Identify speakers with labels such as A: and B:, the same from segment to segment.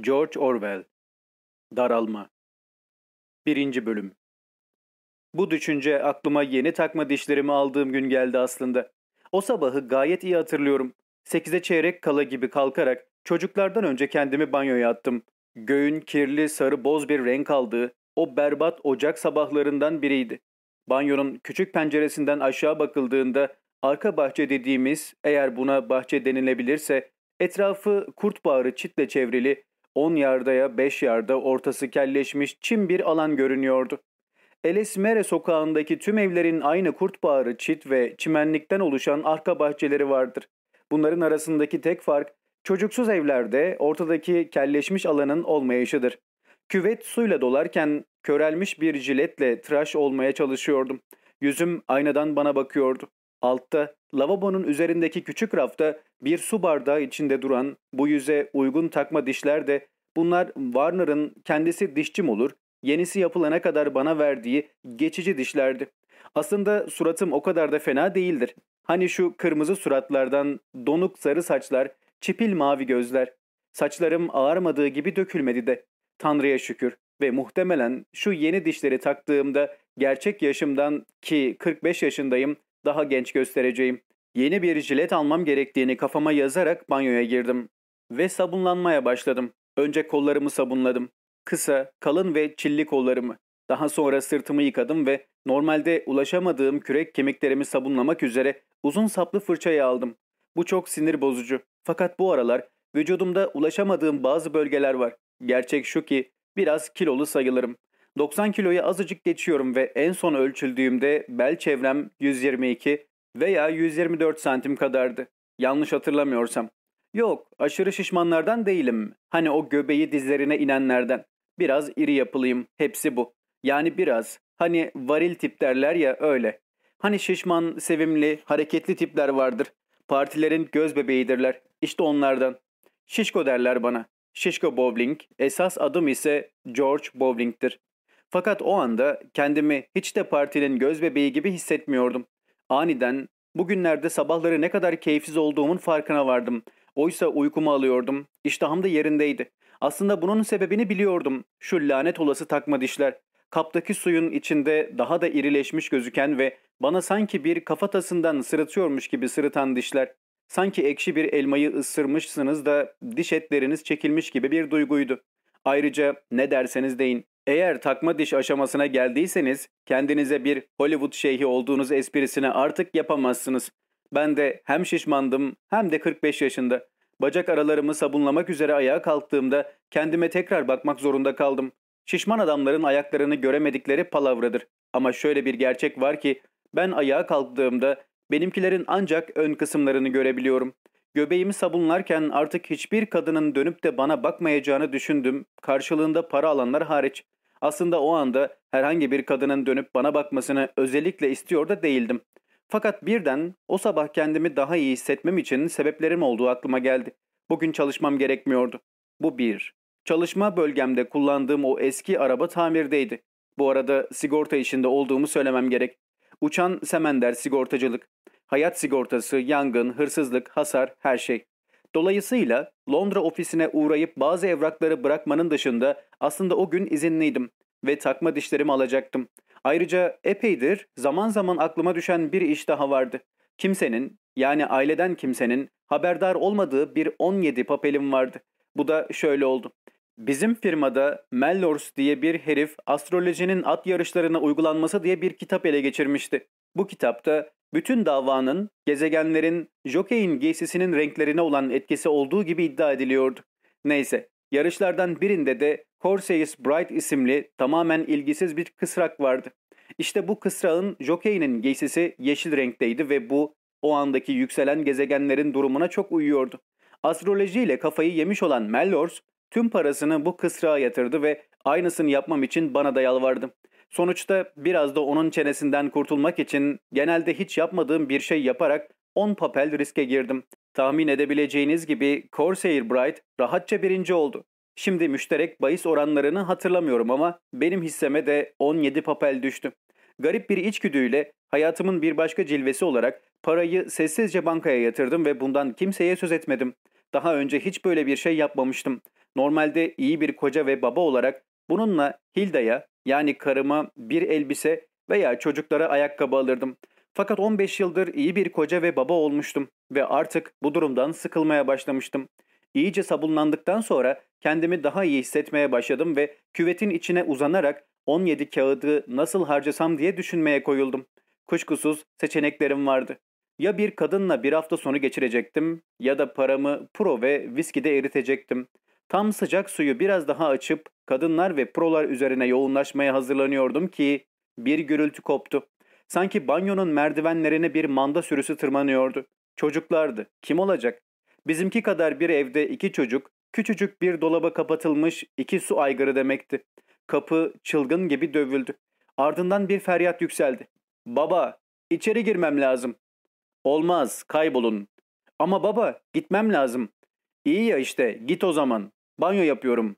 A: George Orwell Daralma 1. Bölüm Bu düşünce aklıma yeni takma dişlerimi aldığım gün geldi aslında. O sabahı gayet iyi hatırlıyorum. Sekize çeyrek kala gibi kalkarak çocuklardan önce kendimi banyoya attım. Göğün kirli sarı boz bir renk aldığı o berbat ocak sabahlarından biriydi. Banyonun küçük penceresinden aşağı bakıldığında arka bahçe dediğimiz eğer buna bahçe denilebilirse etrafı kurt bağrı çitle çevrili 10 yardaya 5 yarda ortası kelleşmiş çim bir alan görünüyordu. Elesmere sokağındaki tüm evlerin aynı kurt bağrı çit ve çimenlikten oluşan arka bahçeleri vardır. Bunların arasındaki tek fark çocuksuz evlerde ortadaki kelleşmiş alanın olmayışıdır. Küvet suyla dolarken körelmiş bir jiletle tıraş olmaya çalışıyordum. Yüzüm aynadan bana bakıyordu. Altta, lavabonun üzerindeki küçük rafta bir su bardağı içinde duran bu yüze uygun takma dişler de bunlar Warner'ın kendisi dişçim olur, yenisi yapılana kadar bana verdiği geçici dişlerdi. Aslında suratım o kadar da fena değildir. Hani şu kırmızı suratlardan donuk sarı saçlar, çipil mavi gözler. Saçlarım ağarmadığı gibi dökülmedi de. Tanrı'ya şükür ve muhtemelen şu yeni dişleri taktığımda gerçek yaşımdan ki 45 yaşındayım daha genç göstereceğim. Yeni bir jilet almam gerektiğini kafama yazarak banyoya girdim. Ve sabunlanmaya başladım. Önce kollarımı sabunladım. Kısa, kalın ve çilli kollarımı. Daha sonra sırtımı yıkadım ve normalde ulaşamadığım kürek kemiklerimi sabunlamak üzere uzun saplı fırçayı aldım. Bu çok sinir bozucu. Fakat bu aralar vücudumda ulaşamadığım bazı bölgeler var. Gerçek şu ki biraz kilolu sayılırım. 90 kiloyu azıcık geçiyorum ve en son ölçüldüğümde bel çevrem 122 veya 124 santim kadardı. Yanlış hatırlamıyorsam. Yok, aşırı şişmanlardan değilim. Hani o göbeği dizlerine inenlerden. Biraz iri yapılıyım, hepsi bu. Yani biraz. Hani varil tip derler ya öyle. Hani şişman, sevimli, hareketli tipler vardır. Partilerin göz bebeğidirler. İşte onlardan. Şişko derler bana. Şişko Bowling, esas adım ise George Bowling'tir. Fakat o anda kendimi hiç de partinin göz bebeği gibi hissetmiyordum. Aniden bugünlerde sabahları ne kadar keyifsiz olduğumun farkına vardım. Oysa uykumu alıyordum. İştahım da yerindeydi. Aslında bunun sebebini biliyordum. Şu lanet olası takma dişler. Kaptaki suyun içinde daha da irileşmiş gözüken ve bana sanki bir kafatasından sırıtıyormuş gibi sırıtan dişler. Sanki ekşi bir elmayı ısırmışsınız da diş etleriniz çekilmiş gibi bir duyguydu. Ayrıca ne derseniz deyin eğer takma diş aşamasına geldiyseniz kendinize bir Hollywood şeyhi olduğunuz esprisine artık yapamazsınız. Ben de hem şişmandım hem de 45 yaşında. Bacak aralarımı sabunlamak üzere ayağa kalktığımda kendime tekrar bakmak zorunda kaldım. Şişman adamların ayaklarını göremedikleri palavradır. Ama şöyle bir gerçek var ki ben ayağa kalktığımda benimkilerin ancak ön kısımlarını görebiliyorum. Göbeğimi sabunlarken artık hiçbir kadının dönüp de bana bakmayacağını düşündüm. Karşılığında para alanlar hariç. Aslında o anda herhangi bir kadının dönüp bana bakmasını özellikle istiyor da değildim. Fakat birden o sabah kendimi daha iyi hissetmem için sebeplerim olduğu aklıma geldi. Bugün çalışmam gerekmiyordu. Bu bir. Çalışma bölgemde kullandığım o eski araba tamirdeydi. Bu arada sigorta işinde olduğumu söylemem gerek. Uçan semender sigortacılık. Hayat sigortası, yangın, hırsızlık, hasar, her şey. Dolayısıyla Londra ofisine uğrayıp bazı evrakları bırakmanın dışında aslında o gün izinliydim ve takma dişlerimi alacaktım. Ayrıca epeydir zaman zaman aklıma düşen bir iş daha vardı. Kimsenin yani aileden kimsenin haberdar olmadığı bir 17 papelim vardı. Bu da şöyle oldu. Bizim firmada Mellors diye bir herif astrolojinin at yarışlarına uygulanması diye bir kitap ele geçirmişti. Bu kitapta bütün davanın gezegenlerin jockey'in giysisinin renklerine olan etkisi olduğu gibi iddia ediliyordu. Neyse, yarışlardan birinde de Corsair's Bright isimli tamamen ilgisiz bir kısrak vardı. İşte bu kısrağın jockey'inin giysisi yeşil renkteydi ve bu o andaki yükselen gezegenlerin durumuna çok uyuyordu. Astrolojiyle kafayı yemiş olan Mellors tüm parasını bu kısrağa yatırdı ve aynısını yapmam için bana da yalvardı. Sonuçta biraz da onun çenesinden kurtulmak için genelde hiç yapmadığım bir şey yaparak 10 papel riske girdim. Tahmin edebileceğiniz gibi Corsair Bright rahatça birinci oldu. Şimdi müşterek bahis oranlarını hatırlamıyorum ama benim hisseme de 17 papel düştü. Garip bir içgüdüyle hayatımın bir başka cilvesi olarak parayı sessizce bankaya yatırdım ve bundan kimseye söz etmedim. Daha önce hiç böyle bir şey yapmamıştım. Normalde iyi bir koca ve baba olarak bununla Hilda'ya yani karıma bir elbise veya çocuklara ayakkabı alırdım. Fakat 15 yıldır iyi bir koca ve baba olmuştum ve artık bu durumdan sıkılmaya başlamıştım. İyice sabunlandıktan sonra kendimi daha iyi hissetmeye başladım ve küvetin içine uzanarak 17 kağıdı nasıl harcasam diye düşünmeye koyuldum. Kuşkusuz seçeneklerim vardı. Ya bir kadınla bir hafta sonu geçirecektim ya da paramı pro ve viskide eritecektim. Tam sıcak suyu biraz daha açıp kadınlar ve prolar üzerine yoğunlaşmaya hazırlanıyordum ki bir gürültü koptu. Sanki banyonun merdivenlerine bir manda sürüsü tırmanıyordu. Çocuklardı. Kim olacak? Bizimki kadar bir evde iki çocuk, küçücük bir dolaba kapatılmış iki su aygırı demekti. Kapı çılgın gibi dövüldü. Ardından bir feryat yükseldi. Baba, içeri girmem lazım. Olmaz, kaybolun. Ama baba, gitmem lazım. İyi ya işte, git o zaman. Banyo yapıyorum.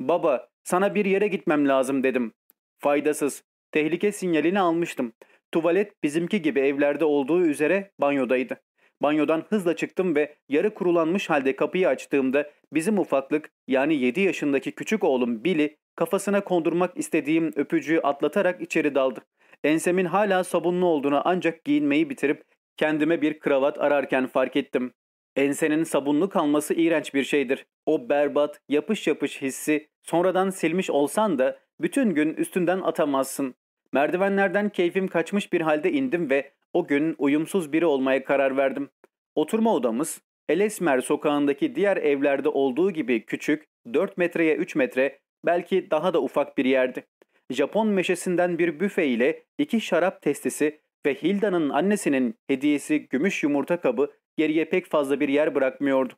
A: Baba, sana bir yere gitmem lazım dedim. Faydasız. Tehlike sinyalini almıştım. Tuvalet bizimki gibi evlerde olduğu üzere banyodaydı. Banyodan hızla çıktım ve yarı kurulanmış halde kapıyı açtığımda bizim ufaklık yani 7 yaşındaki küçük oğlum Billy kafasına kondurmak istediğim öpücüğü atlatarak içeri daldı. Ensemin hala sabunlu olduğunu ancak giyinmeyi bitirip kendime bir kravat ararken fark ettim. Ensenin sabunlu kalması iğrenç bir şeydir. O berbat, yapış yapış hissi sonradan silmiş olsan da bütün gün üstünden atamazsın. Merdivenlerden keyfim kaçmış bir halde indim ve o gün uyumsuz biri olmaya karar verdim. Oturma odamız Elesmer sokağındaki diğer evlerde olduğu gibi küçük, 4 metreye 3 metre, belki daha da ufak bir yerdi. Japon meşesinden bir büfe ile iki şarap testisi ve Hilda'nın annesinin hediyesi gümüş yumurta kabı geriye pek fazla bir yer bırakmıyordu.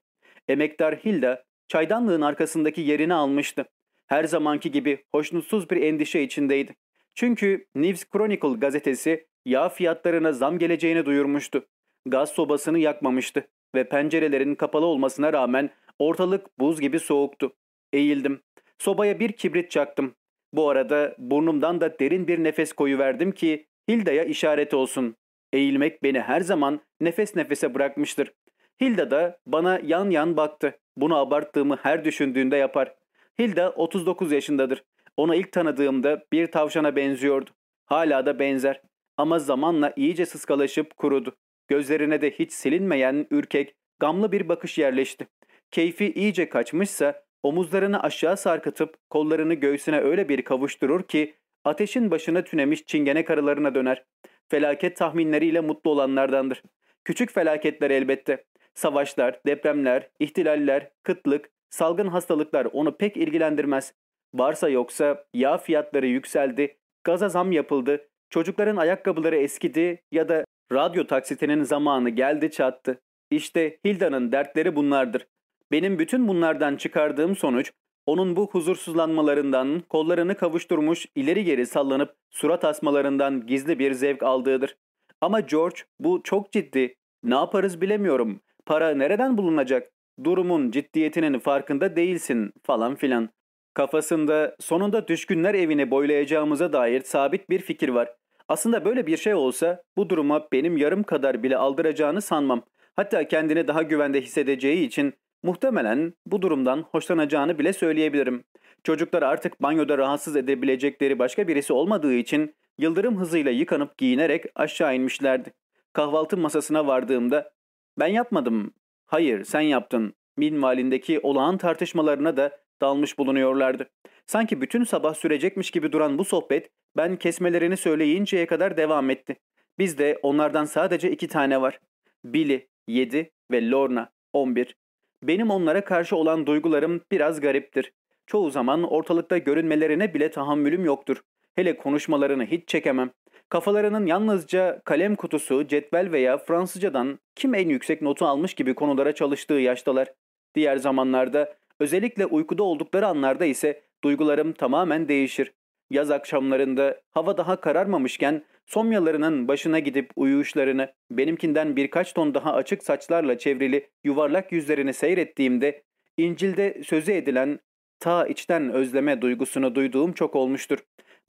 A: Emektar Hilda çaydanlığın arkasındaki yerini almıştı. Her zamanki gibi hoşnutsuz bir endişe içindeydi. Çünkü News Chronicle gazetesi yağ fiyatlarına zam geleceğini duyurmuştu. Gaz sobasını yakmamıştı ve pencerelerin kapalı olmasına rağmen ortalık buz gibi soğuktu. Eğildim. Sobaya bir kibrit çaktım. Bu arada burnumdan da derin bir nefes koyuverdim ki Hilda'ya işaret olsun. Eğilmek beni her zaman nefes nefese bırakmıştır. Hilda da bana yan yan baktı. Bunu abarttığımı her düşündüğünde yapar. Hilda 39 yaşındadır. Onu ilk tanıdığımda bir tavşana benziyordu. Hala da benzer. Ama zamanla iyice sıskalaşıp kurudu. Gözlerine de hiç silinmeyen ürkek, gamlı bir bakış yerleşti. Keyfi iyice kaçmışsa omuzlarını aşağı sarkıtıp kollarını göğsüne öyle bir kavuşturur ki ateşin başına tünemiş çingene karılarına döner. Felaket tahminleriyle mutlu olanlardandır. Küçük felaketler elbette. Savaşlar, depremler, ihtilaller, kıtlık, salgın hastalıklar onu pek ilgilendirmez. Varsa yoksa yağ fiyatları yükseldi, gaza zam yapıldı, çocukların ayakkabıları eskidi ya da radyo taksitinin zamanı geldi çattı. İşte Hilda'nın dertleri bunlardır. Benim bütün bunlardan çıkardığım sonuç onun bu huzursuzlanmalarından, kollarını kavuşturmuş ileri geri sallanıp surat asmalarından gizli bir zevk aldığıdır. Ama George bu çok ciddi. Ne yaparız bilemiyorum. Para nereden bulunacak? Durumun ciddiyetinin farkında değilsin falan filan. Kafasında sonunda düşkünler evini boylayacağımıza dair sabit bir fikir var. Aslında böyle bir şey olsa bu duruma benim yarım kadar bile aldıracağını sanmam. Hatta kendini daha güvende hissedeceği için muhtemelen bu durumdan hoşlanacağını bile söyleyebilirim. Çocuklar artık banyoda rahatsız edebilecekleri başka birisi olmadığı için yıldırım hızıyla yıkanıp giyinerek aşağı inmişlerdi. Kahvaltı masasına vardığımda ben yapmadım, hayır sen yaptın minvalindeki olağan tartışmalarına da dalmış bulunuyorlardı. Sanki bütün sabah sürecekmiş gibi duran bu sohbet ben kesmelerini söyleyinceye kadar devam etti. Bizde onlardan sadece iki tane var. Billy 7 ve Lorna 11. Benim onlara karşı olan duygularım biraz gariptir. Çoğu zaman ortalıkta görünmelerine bile tahammülüm yoktur. Hele konuşmalarını hiç çekemem. Kafalarının yalnızca kalem kutusu, cetvel veya Fransızcadan kim en yüksek notu almış gibi konulara çalıştığı yaştalar. Diğer zamanlarda, özellikle uykuda oldukları anlarda ise duygularım tamamen değişir. Yaz akşamlarında hava daha kararmamışken somyalarının başına gidip uyuyuşlarını, benimkinden birkaç ton daha açık saçlarla çevrili yuvarlak yüzlerini seyrettiğimde İncil'de sözü edilen ta içten özleme duygusunu duyduğum çok olmuştur.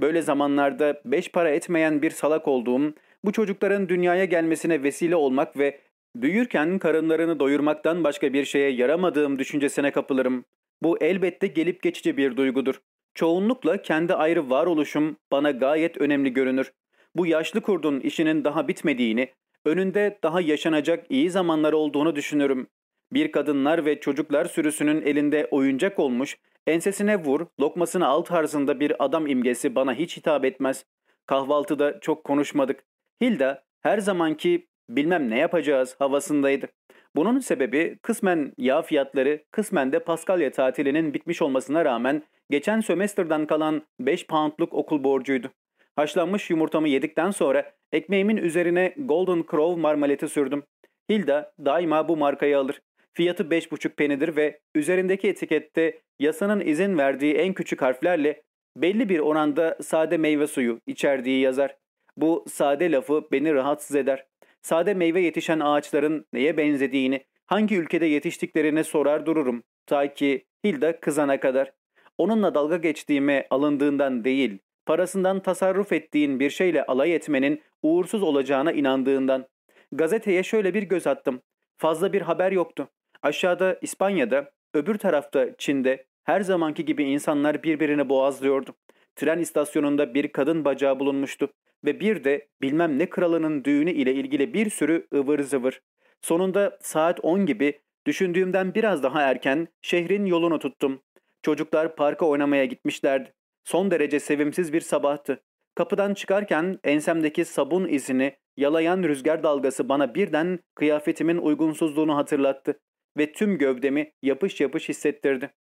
A: Böyle zamanlarda beş para etmeyen bir salak olduğum, bu çocukların dünyaya gelmesine vesile olmak ve büyürken karınlarını doyurmaktan başka bir şeye yaramadığım düşüncesine kapılırım. Bu elbette gelip geçici bir duygudur. Çoğunlukla kendi ayrı varoluşum bana gayet önemli görünür. Bu yaşlı kurdun işinin daha bitmediğini, önünde daha yaşanacak iyi zamanlar olduğunu düşünürüm. Bir kadınlar ve çocuklar sürüsünün elinde oyuncak olmuş, ensesine vur, lokmasını al tarzında bir adam imgesi bana hiç hitap etmez. Kahvaltıda çok konuşmadık. Hilda her zamanki bilmem ne yapacağız havasındaydı. Bunun sebebi kısmen yağ fiyatları, kısmen de Paskalya tatilinin bitmiş olmasına rağmen geçen sömestrden kalan 5 poundluk okul borcuydu. Haşlanmış yumurtamı yedikten sonra ekmeğimin üzerine Golden Crow marmaleti sürdüm. Hilda daima bu markayı alır. Fiyatı 5,5 penidir ve üzerindeki etikette yasanın izin verdiği en küçük harflerle belli bir oranda sade meyve suyu içerdiği yazar. Bu sade lafı beni rahatsız eder. Sade meyve yetişen ağaçların neye benzediğini, hangi ülkede yetiştiklerini sorar dururum. Ta ki Hilda kızana kadar. Onunla dalga geçtiğime alındığından değil, parasından tasarruf ettiğin bir şeyle alay etmenin uğursuz olacağına inandığından. Gazeteye şöyle bir göz attım. Fazla bir haber yoktu. Aşağıda İspanya'da, öbür tarafta Çin'de her zamanki gibi insanlar birbirini boğazlıyordu. Tren istasyonunda bir kadın bacağı bulunmuştu ve bir de bilmem ne kralının düğünü ile ilgili bir sürü ıvır zıvır. Sonunda saat 10 gibi düşündüğümden biraz daha erken şehrin yolunu tuttum. Çocuklar parka oynamaya gitmişlerdi. Son derece sevimsiz bir sabahtı. Kapıdan çıkarken ensemdeki sabun izini yalayan rüzgar dalgası bana birden kıyafetimin uygunsuzluğunu hatırlattı ve tüm gövdemi yapış yapış hissettirdi.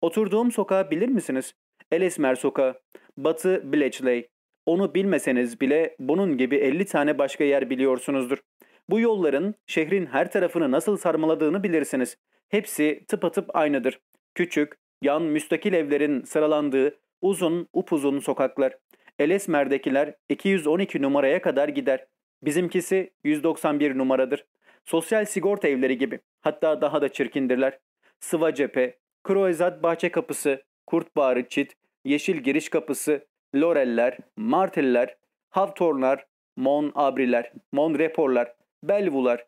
A: Oturduğum sokağı bilir misiniz? Elesmer sokağı. Batı Bletchley. Onu bilmeseniz bile bunun gibi 50 tane başka yer biliyorsunuzdur. Bu yolların şehrin her tarafını nasıl sarmaladığını bilirsiniz. Hepsi tıpatıp aynıdır. Küçük, yan müstakil evlerin sıralandığı uzun upuzun sokaklar. Elesmer'dekiler 212 numaraya kadar gider. Bizimkisi 191 numaradır. Sosyal sigorta evleri gibi. Hatta daha da çirkindirler. Sıva cephe, Kroezat bahçe kapısı, kurt bağrı çit, yeşil giriş kapısı, loreller, marteller, havtorlar, mon abriler, mon reporlar, belvular.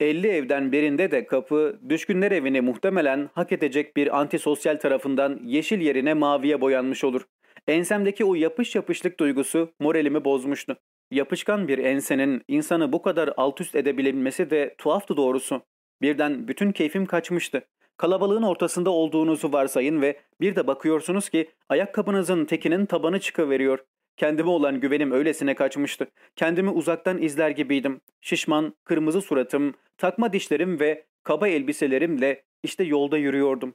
A: 50 evden birinde de kapı düşkünler evini muhtemelen hak edecek bir antisosyal tarafından yeşil yerine maviye boyanmış olur. Ensemdeki o yapış yapışlık duygusu moralimi bozmuştu. Yapışkan bir ensenin insanı bu kadar alt üst edebilmesi de tuhaftı doğrusu. Birden bütün keyfim kaçmıştı. Kalabalığın ortasında olduğunuzu varsayın ve bir de bakıyorsunuz ki ayakkabınızın tekinin tabanı çıkıveriyor. Kendime olan güvenim öylesine kaçmıştı. Kendimi uzaktan izler gibiydim. Şişman, kırmızı suratım, takma dişlerim ve kaba elbiselerimle işte yolda yürüyordum.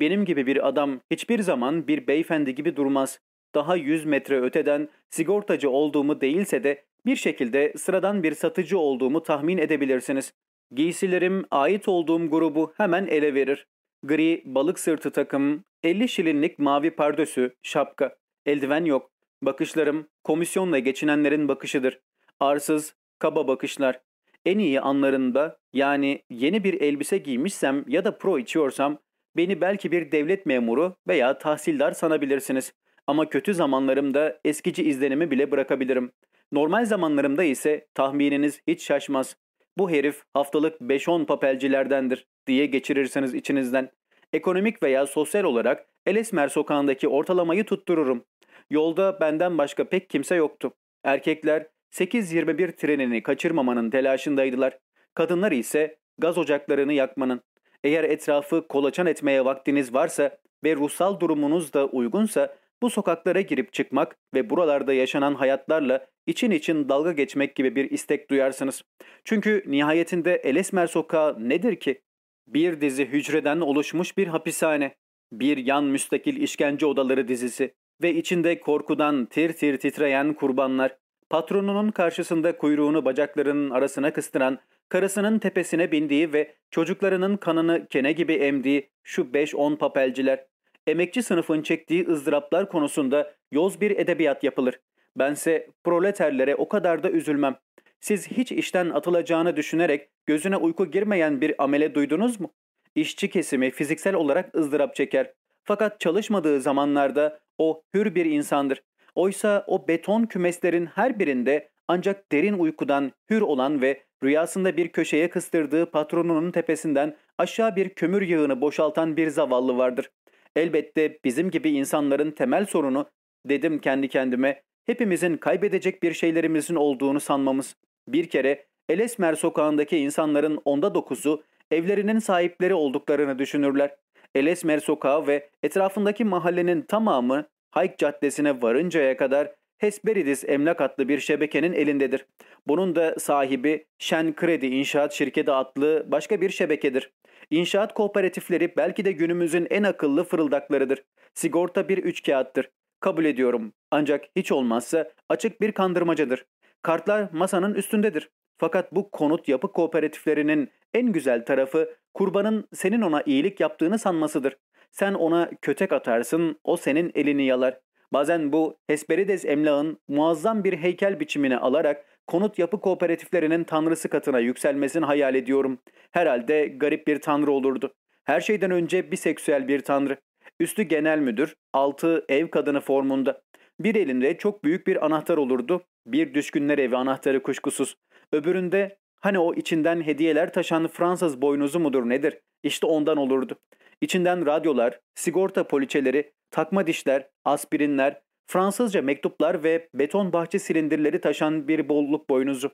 A: Benim gibi bir adam hiçbir zaman bir beyefendi gibi durmaz. Daha yüz metre öteden sigortacı olduğumu değilse de bir şekilde sıradan bir satıcı olduğumu tahmin edebilirsiniz. Giysilerim ait olduğum grubu hemen ele verir. Gri balık sırtı takım, 50 şilinlik mavi pardösü, şapka, eldiven yok. Bakışlarım komisyonla geçinenlerin bakışıdır. Arsız, kaba bakışlar. En iyi anlarında yani yeni bir elbise giymişsem ya da pro içiyorsam beni belki bir devlet memuru veya tahsildar sanabilirsiniz. Ama kötü zamanlarımda eskici izlenimi bile bırakabilirim. Normal zamanlarımda ise tahmininiz hiç şaşmaz. Bu herif haftalık 5-10 papelcilerdendir diye geçirirseniz içinizden. Ekonomik veya sosyal olarak Elesmer sokağındaki ortalamayı tuttururum. Yolda benden başka pek kimse yoktu. Erkekler 8.21 trenini kaçırmamanın telaşındaydılar. Kadınlar ise gaz ocaklarını yakmanın. Eğer etrafı kolaçan etmeye vaktiniz varsa ve ruhsal durumunuz da uygunsa bu sokaklara girip çıkmak ve buralarda yaşanan hayatlarla için için dalga geçmek gibi bir istek duyarsınız. Çünkü nihayetinde Elesmer Sokağı nedir ki? Bir dizi hücreden oluşmuş bir hapishane, bir yan müstakil işkence odaları dizisi ve içinde korkudan tir tir titreyen kurbanlar, patronunun karşısında kuyruğunu bacaklarının arasına kıstıran, karısının tepesine bindiği ve çocuklarının kanını kene gibi emdiği şu 5-10 papelciler, emekçi sınıfın çektiği ızdıraplar konusunda yoz bir edebiyat yapılır. Bense proleterlere o kadar da üzülmem. Siz hiç işten atılacağını düşünerek gözüne uyku girmeyen bir amele duydunuz mu? İşçi kesimi fiziksel olarak ızdırap çeker. Fakat çalışmadığı zamanlarda o hür bir insandır. Oysa o beton kümeslerin her birinde ancak derin uykudan hür olan ve rüyasında bir köşeye kıstırdığı patronunun tepesinden aşağı bir kömür yığını boşaltan bir zavallı vardır. Elbette bizim gibi insanların temel sorunu, dedim kendi kendime, hepimizin kaybedecek bir şeylerimizin olduğunu sanmamız. Bir kere Elesmer sokağındaki insanların onda dokuzu evlerinin sahipleri olduklarını düşünürler. Elesmer sokağı ve etrafındaki mahallenin tamamı Hayk Caddesi'ne varıncaya kadar Hesperidis Emlak adlı bir şebekenin elindedir. Bunun da sahibi Şen Kredi İnşaat Şirketi adlı başka bir şebekedir. İnşaat kooperatifleri belki de günümüzün en akıllı fırıldaklarıdır. Sigorta bir üç kağıttır. Kabul ediyorum. Ancak hiç olmazsa açık bir kandırmacadır. Kartlar masanın üstündedir. Fakat bu konut yapı kooperatiflerinin en güzel tarafı kurbanın senin ona iyilik yaptığını sanmasıdır. Sen ona kötek atarsın, o senin elini yalar. Bazen bu Hesperides emlağın muazzam bir heykel biçimini alarak konut yapı kooperatiflerinin tanrısı katına yükselmesini hayal ediyorum. Herhalde garip bir tanrı olurdu. Her şeyden önce biseksüel bir tanrı. Üstü genel müdür, altı ev kadını formunda. Bir elinde çok büyük bir anahtar olurdu. Bir düşkünler evi anahtarı kuşkusuz. Öbüründe hani o içinden hediyeler taşan Fransız boynuzu mudur nedir? İşte ondan olurdu. İçinden radyolar, sigorta poliçeleri, takma dişler, aspirinler, Fransızca mektuplar ve beton bahçe silindirleri taşan bir bolluk boynuzu.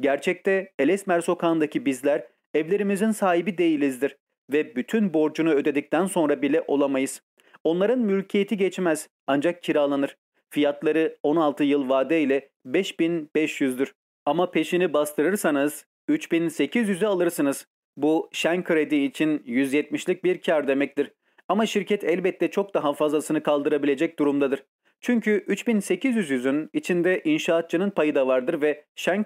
A: Gerçekte Elesmer sokağındaki bizler evlerimizin sahibi değilizdir ve bütün borcunu ödedikten sonra bile olamayız. Onların mülkiyeti geçmez ancak kiralanır. Fiyatları 16 yıl vade ile 5500'dür. Ama peşini bastırırsanız 3800'ü alırsınız. Bu şen kredi için 170'lik bir kar demektir. Ama şirket elbette çok daha fazlasını kaldırabilecek durumdadır. Çünkü 3800'ün içinde inşaatçının payı da vardır ve şen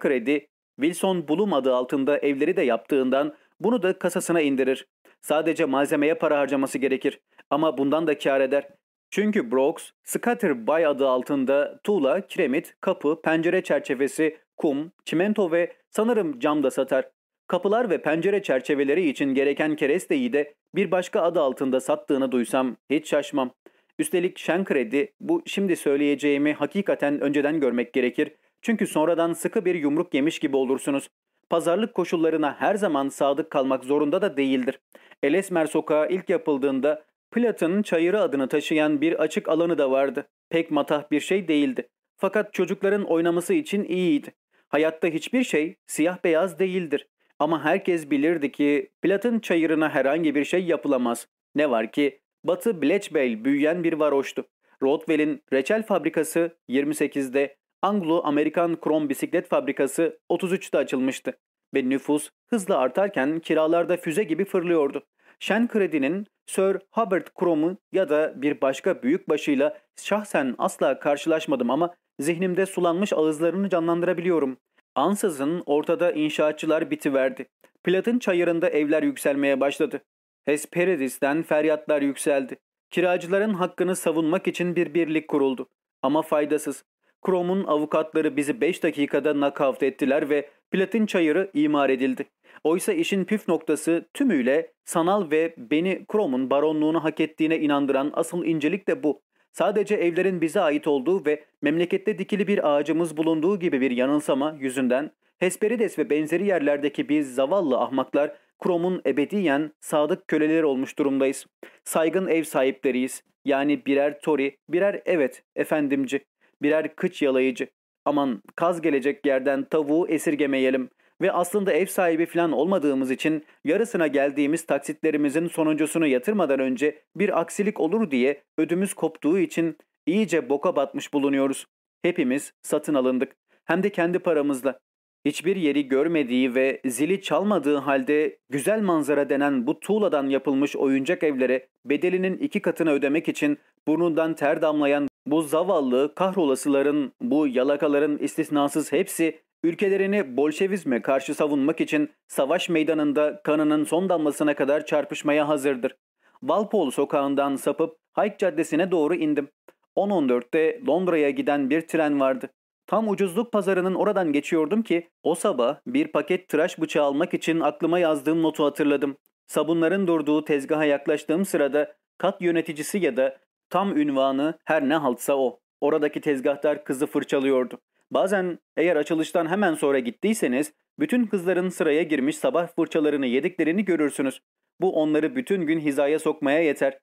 A: Wilson Bulum adı altında evleri de yaptığından bunu da kasasına indirir. Sadece malzemeye para harcaması gerekir. Ama bundan da kar eder. Çünkü Brooks, Scatter Bay adı altında tuğla, kiremit, kapı, pencere çerçevesi, kum, çimento ve sanırım cam da satar. Kapılar ve pencere çerçeveleri için gereken keresteyi de bir başka adı altında sattığını duysam hiç şaşmam. Üstelik şen kredi bu şimdi söyleyeceğimi hakikaten önceden görmek gerekir. Çünkü sonradan sıkı bir yumruk yemiş gibi olursunuz. Pazarlık koşullarına her zaman sadık kalmak zorunda da değildir. Elesmer sokağı ilk yapıldığında Platon'un çayırı adını taşıyan bir açık alanı da vardı. Pek matah bir şey değildi. Fakat çocukların oynaması için iyiydi. Hayatta hiçbir şey siyah beyaz değildir. Ama herkes bilirdi ki Platon çayırına herhangi bir şey yapılamaz. Ne var ki Batı Bletchbale büyüyen bir varoştu. Rothwell'in reçel fabrikası 28'de, Anglo-Amerikan krom bisiklet fabrikası 33'te açılmıştı. Ve nüfus hızla artarken kiralarda füze gibi fırlıyordu. Şen Kredi'nin Sir Hubert Kromu ya da bir başka büyük başıyla şahsen asla karşılaşmadım ama zihnimde sulanmış ağızlarını canlandırabiliyorum. Ansızın ortada inşaatçılar bitiverdi. Platın çayırında evler yükselmeye başladı. Hesperidis'ten feryatlar yükseldi. Kiracıların hakkını savunmak için bir birlik kuruldu. Ama faydasız. Krom'un avukatları bizi 5 dakikada nakavt ettiler ve platin çayırı imar edildi. Oysa işin püf noktası tümüyle sanal ve beni Krom'un baronluğunu hak ettiğine inandıran asıl incelik de bu. Sadece evlerin bize ait olduğu ve memlekette dikili bir ağacımız bulunduğu gibi bir yanılsama yüzünden Hesperides ve benzeri yerlerdeki biz zavallı ahmaklar Krom'un ebediyen sadık köleleri olmuş durumdayız. Saygın ev sahipleriyiz. Yani birer tori, birer evet efendimci, birer kıç yalayıcı. Aman kaz gelecek yerden tavuğu esirgemeyelim. Ve aslında ev sahibi falan olmadığımız için yarısına geldiğimiz taksitlerimizin sonuncusunu yatırmadan önce bir aksilik olur diye ödümüz koptuğu için iyice boka batmış bulunuyoruz. Hepimiz satın alındık. Hem de kendi paramızla. Hiçbir yeri görmediği ve zili çalmadığı halde güzel manzara denen bu tuğladan yapılmış oyuncak evlere bedelinin iki katını ödemek için burnundan ter damlayan bu zavallı kahrolasıların, bu yalakaların istisnasız hepsi ülkelerini Bolşevizme karşı savunmak için savaş meydanında kanının son damlasına kadar çarpışmaya hazırdır. Walpole sokağından sapıp Hayk Caddesi'ne doğru indim. 10.14'te Londra'ya giden bir tren vardı. Tam ucuzluk pazarının oradan geçiyordum ki o sabah bir paket tıraş bıçağı almak için aklıma yazdığım notu hatırladım. Sabunların durduğu tezgaha yaklaştığım sırada kat yöneticisi ya da tam ünvanı her ne haltsa o. Oradaki tezgahtar kızı fırçalıyordu. Bazen eğer açılıştan hemen sonra gittiyseniz bütün kızların sıraya girmiş sabah fırçalarını yediklerini görürsünüz. Bu onları bütün gün hizaya sokmaya yeter.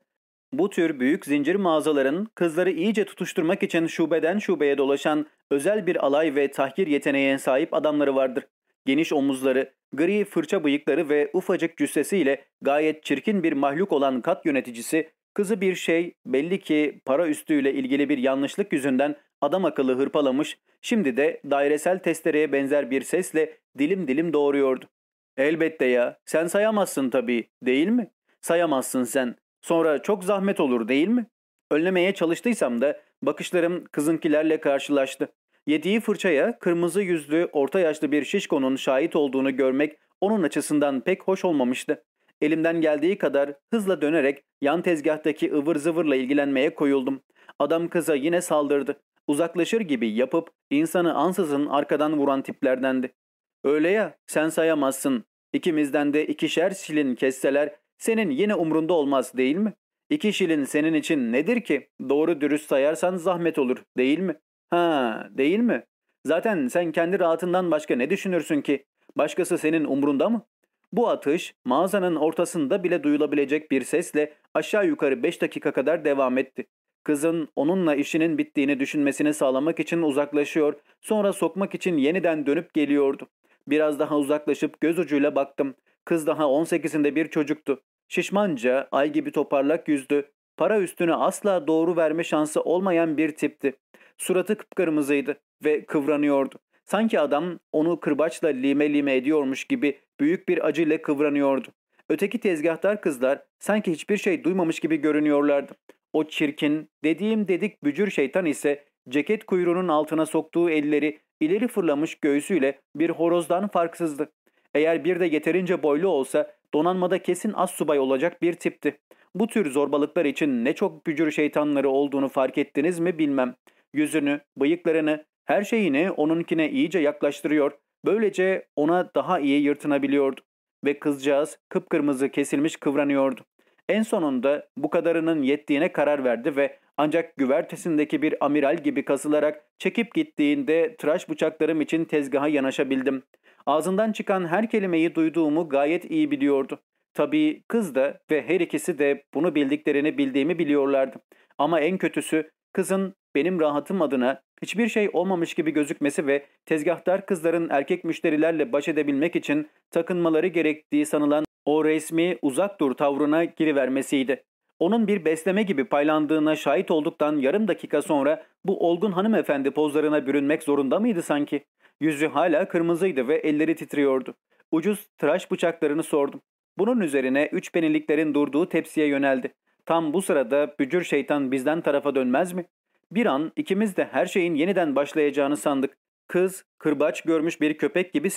A: Bu tür büyük zincir mağazaların kızları iyice tutuşturmak için şubeden şubeye dolaşan özel bir alay ve tahkir yeteneğine sahip adamları vardır. Geniş omuzları, gri fırça bıyıkları ve ufacık cüssesiyle gayet çirkin bir mahluk olan kat yöneticisi, kızı bir şey belli ki para üstüyle ilgili bir yanlışlık yüzünden adam akıllı hırpalamış, şimdi de dairesel testereye benzer bir sesle dilim dilim doğuruyordu. Elbette ya, sen sayamazsın tabii, değil mi? Sayamazsın sen. Sonra çok zahmet olur değil mi? Önlemeye çalıştıysam da bakışlarım kızınkilerle karşılaştı. Yediği fırçaya kırmızı yüzlü orta yaşlı bir şişkonun şahit olduğunu görmek onun açısından pek hoş olmamıştı. Elimden geldiği kadar hızla dönerek yan tezgahtaki ıvır zıvırla ilgilenmeye koyuldum. Adam kıza yine saldırdı. Uzaklaşır gibi yapıp insanı ansızın arkadan vuran tiplerdendi. Öyle ya sen sayamazsın. İkimizden de ikişer şilin kesseler senin yine umrunda olmaz değil mi? İki şilin senin için nedir ki? Doğru dürüst sayarsan zahmet olur değil mi? Ha değil mi? Zaten sen kendi rahatından başka ne düşünürsün ki? Başkası senin umrunda mı? Bu atış mağazanın ortasında bile duyulabilecek bir sesle aşağı yukarı 5 dakika kadar devam etti. Kızın onunla işinin bittiğini düşünmesini sağlamak için uzaklaşıyor, sonra sokmak için yeniden dönüp geliyordu. Biraz daha uzaklaşıp göz ucuyla baktım. Kız daha 18'inde bir çocuktu. Şişmanca, ay gibi toparlak yüzdü. Para üstüne asla doğru verme şansı olmayan bir tipti. Suratı kıpkırmızıydı ve kıvranıyordu. Sanki adam onu kırbaçla lime lime ediyormuş gibi büyük bir acıyla kıvranıyordu. Öteki tezgahtar kızlar sanki hiçbir şey duymamış gibi görünüyorlardı. O çirkin, dediğim dedik bücür şeytan ise ceket kuyruğunun altına soktuğu elleri ileri fırlamış göğsüyle bir horozdan farksızdı. Eğer bir de yeterince boylu olsa donanmada kesin az subay olacak bir tipti. Bu tür zorbalıklar için ne çok bücür şeytanları olduğunu fark ettiniz mi bilmem. Yüzünü, bıyıklarını, her şeyini onunkine iyice yaklaştırıyor. Böylece ona daha iyi yırtınabiliyordu. Ve kızcağız kıpkırmızı kesilmiş kıvranıyordu. En sonunda bu kadarının yettiğine karar verdi ve ancak güvertesindeki bir amiral gibi kasılarak çekip gittiğinde tıraş bıçaklarım için tezgaha yanaşabildim. Ağzından çıkan her kelimeyi duyduğumu gayet iyi biliyordu. Tabii kız da ve her ikisi de bunu bildiklerini bildiğimi biliyorlardı. Ama en kötüsü kızın benim rahatım adına hiçbir şey olmamış gibi gözükmesi ve tezgahtar kızların erkek müşterilerle baş edebilmek için takınmaları gerektiği sanılan o resmi uzak dur tavrına girivermesiydi. Onun bir besleme gibi paylandığına şahit olduktan yarım dakika sonra bu olgun hanımefendi pozlarına bürünmek zorunda mıydı sanki? Yüzü hala kırmızıydı ve elleri titriyordu. Ucuz tıraş bıçaklarını sordum. Bunun üzerine üç peniliklerin durduğu tepsiye yöneldi. Tam bu sırada bücür şeytan bizden tarafa dönmez mi? Bir an ikimiz de her şeyin yeniden başlayacağını sandık. Kız kırbaç görmüş bir köpek gibi.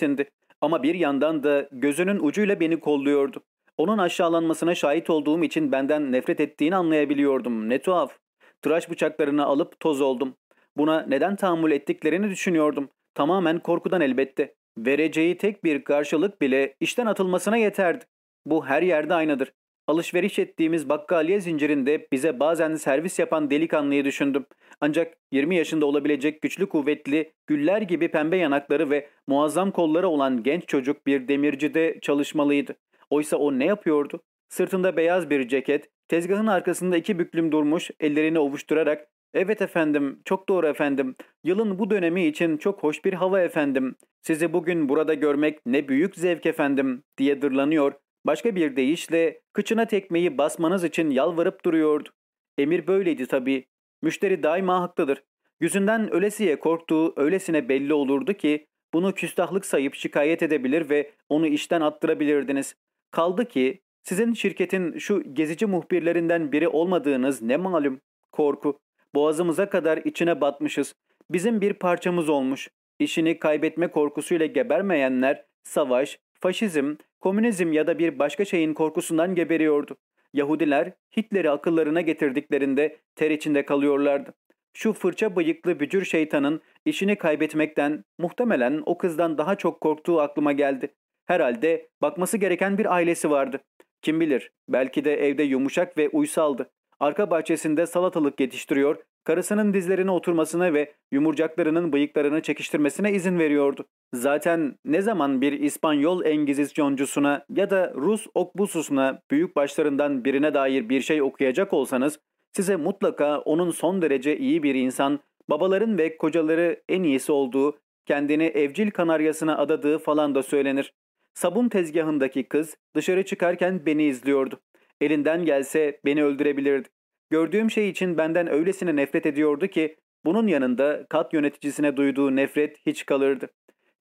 A: Ama bir yandan da gözünün ucuyla beni kolluyordu. Onun aşağılanmasına şahit olduğum için benden nefret ettiğini anlayabiliyordum. Ne tuhaf. Tıraş bıçaklarını alıp toz oldum. Buna neden tahammül ettiklerini düşünüyordum. Tamamen korkudan elbette. Vereceği tek bir karşılık bile işten atılmasına yeterdi. Bu her yerde aynıdır. Alışveriş ettiğimiz bakkaliye zincirinde bize bazen servis yapan delikanlıyı düşündüm. Ancak 20 yaşında olabilecek güçlü kuvvetli, güller gibi pembe yanakları ve muazzam kolları olan genç çocuk bir demircide çalışmalıydı. Oysa o ne yapıyordu? Sırtında beyaz bir ceket, tezgahın arkasında iki büklüm durmuş, ellerini ovuşturarak ''Evet efendim, çok doğru efendim. Yılın bu dönemi için çok hoş bir hava efendim. Sizi bugün burada görmek ne büyük zevk efendim.'' diye dırlanıyor Başka bir deyişle kıçına tekmeyi basmanız için yalvarıp duruyordu. Emir böyleydi tabii. Müşteri daima haklıdır. Yüzünden ölesiye korktuğu öylesine belli olurdu ki bunu küstahlık sayıp şikayet edebilir ve onu işten attırabilirdiniz. Kaldı ki sizin şirketin şu gezici muhbirlerinden biri olmadığınız ne malum. Korku. Boğazımıza kadar içine batmışız. Bizim bir parçamız olmuş. İşini kaybetme korkusuyla gebermeyenler savaş, faşizm, komünizm ya da bir başka şeyin korkusundan geberiyordu. Yahudiler Hitler'i akıllarına getirdiklerinde ter içinde kalıyorlardı. Şu fırça bıyıklı bücür şeytanın işini kaybetmekten muhtemelen o kızdan daha çok korktuğu aklıma geldi. Herhalde bakması gereken bir ailesi vardı. Kim bilir belki de evde yumuşak ve uysaldı. Arka bahçesinde salatalık yetiştiriyor, karısının dizlerine oturmasına ve yumurcaklarının bıyıklarını çekiştirmesine izin veriyordu. Zaten ne zaman bir İspanyol Engizisyоncusuna ya da Rus okbususuna büyük başlarından birine dair bir şey okuyacak olsanız size mutlaka onun son derece iyi bir insan, babaların ve kocaları en iyisi olduğu, kendini evcil kanaryasına adadığı falan da söylenir. Sabun tezgahındaki kız dışarı çıkarken beni izliyordu. Elinden gelse beni öldürebilirdi. Gördüğüm şey için benden öylesine nefret ediyordu ki bunun yanında kat yöneticisine duyduğu nefret hiç kalırdı.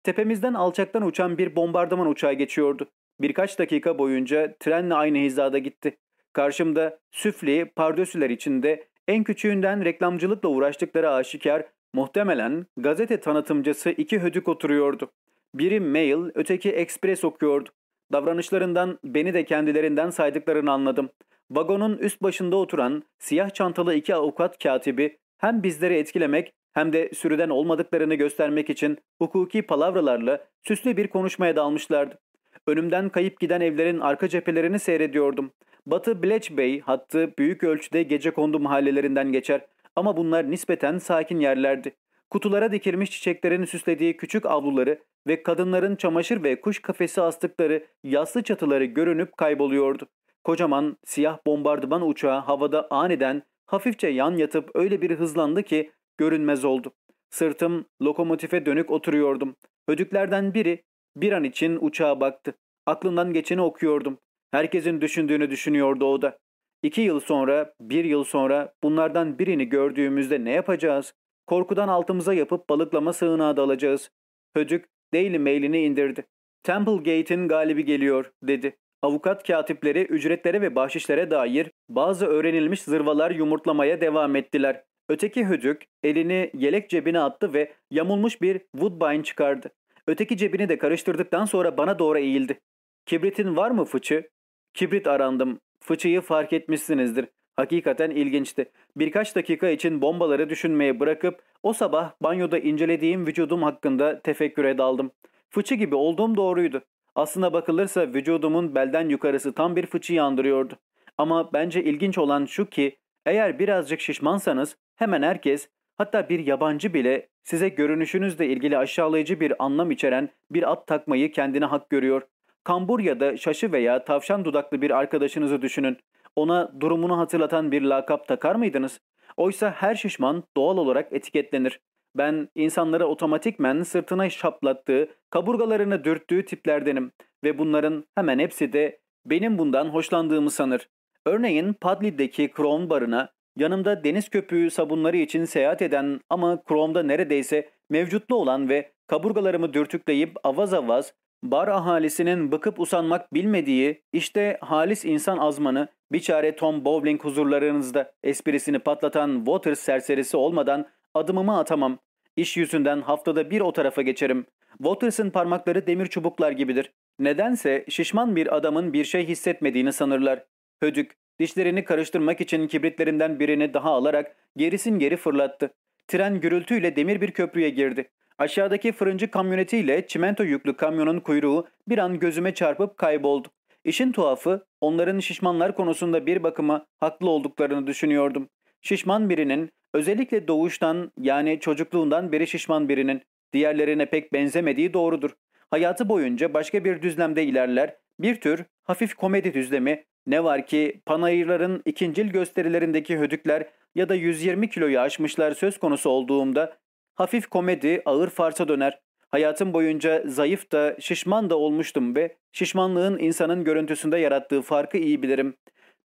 A: Tepemizden alçaktan uçan bir bombardıman uçağı geçiyordu. Birkaç dakika boyunca trenle aynı hizada gitti. Karşımda süfli, pardösüler içinde en küçüğünden reklamcılıkla uğraştıkları aşikar, muhtemelen gazete tanıtımcısı iki hödük oturuyordu. Biri Mail, öteki Express okuyordu. Davranışlarından beni de kendilerinden saydıklarını anladım. Vagonun üst başında oturan siyah çantalı iki avukat katibi hem bizleri etkilemek hem de sürüden olmadıklarını göstermek için hukuki palavralarla süslü bir konuşmaya dalmışlardı. Önümden kayıp giden evlerin arka cephelerini seyrediyordum. Batı Bletch Bay hattı büyük ölçüde gece kondu mahallelerinden geçer ama bunlar nispeten sakin yerlerdi. Kutulara dikilmiş çiçeklerin süslediği küçük avluları ve kadınların çamaşır ve kuş kafesi astıkları yaslı çatıları görünüp kayboluyordu. Kocaman siyah bombardıman uçağı havada aniden hafifçe yan yatıp öyle bir hızlandı ki görünmez oldu. Sırtım lokomotife dönük oturuyordum. Hödüklerden biri bir an için uçağa baktı. Aklından geçeni okuyordum. Herkesin düşündüğünü düşünüyordu o da. İki yıl sonra, bir yıl sonra bunlardan birini gördüğümüzde ne yapacağız? Korkudan altımıza yapıp balıklama sığınağa dalacağız. Hödük Daily Mail'ini indirdi. Temple Gate'in galibi geliyor dedi. Avukat katipleri ücretlere ve bahşişlere dair bazı öğrenilmiş zırvalar yumurtlamaya devam ettiler. Öteki hödük elini yelek cebine attı ve yamulmuş bir woodbine çıkardı. Öteki cebini de karıştırdıktan sonra bana doğru eğildi. Kibritin var mı fıçı? Kibrit arandım. Fıçıyı fark etmişsinizdir. Hakikaten ilginçti. Birkaç dakika için bombaları düşünmeye bırakıp o sabah banyoda incelediğim vücudum hakkında tefekküre daldım. Fıçı gibi olduğum doğruydu. Aslına bakılırsa vücudumun belden yukarısı tam bir fıçıyı andırıyordu. Ama bence ilginç olan şu ki eğer birazcık şişmansanız hemen herkes hatta bir yabancı bile size görünüşünüzle ilgili aşağılayıcı bir anlam içeren bir at takmayı kendine hak görüyor. Kambur ya da şaşı veya tavşan dudaklı bir arkadaşınızı düşünün. Ona durumunu hatırlatan bir lakap takar mıydınız? Oysa her şişman doğal olarak etiketlenir. Ben insanları otomatikmen sırtına şaplattığı, kaburgalarını dürttüğü tiplerdenim ve bunların hemen hepsi de benim bundan hoşlandığımı sanır. Örneğin Padley'deki Crown barına yanımda deniz köpüğü sabunları için seyahat eden ama Crown'da neredeyse mevcutlu olan ve kaburgalarımı dürtükleyip avaz avaz bar ahalisinin bıkıp usanmak bilmediği işte halis insan azmanı bir çare Tom Bowling huzurlarınızda esprisini patlatan Waters serserisi olmadan adımımı atamam. İş yüzünden haftada bir o tarafa geçerim. Waters'ın parmakları demir çubuklar gibidir. Nedense şişman bir adamın bir şey hissetmediğini sanırlar. Hödük, dişlerini karıştırmak için kibritlerinden birini daha alarak gerisin geri fırlattı. Tren gürültüyle demir bir köprüye girdi. Aşağıdaki fırıncı kamyonetiyle çimento yüklü kamyonun kuyruğu bir an gözüme çarpıp kayboldu. İşin tuhafı onların şişmanlar konusunda bir bakıma haklı olduklarını düşünüyordum. Şişman birinin özellikle doğuştan yani çocukluğundan beri şişman birinin diğerlerine pek benzemediği doğrudur. Hayatı boyunca başka bir düzlemde ilerler, bir tür hafif komedi düzlemi ne var ki panayırların ikincil gösterilerindeki hödükler ya da 120 kiloyu aşmışlar söz konusu olduğumda hafif komedi ağır farsa döner. Hayatım boyunca zayıf da şişman da olmuştum ve şişmanlığın insanın görüntüsünde yarattığı farkı iyi bilirim.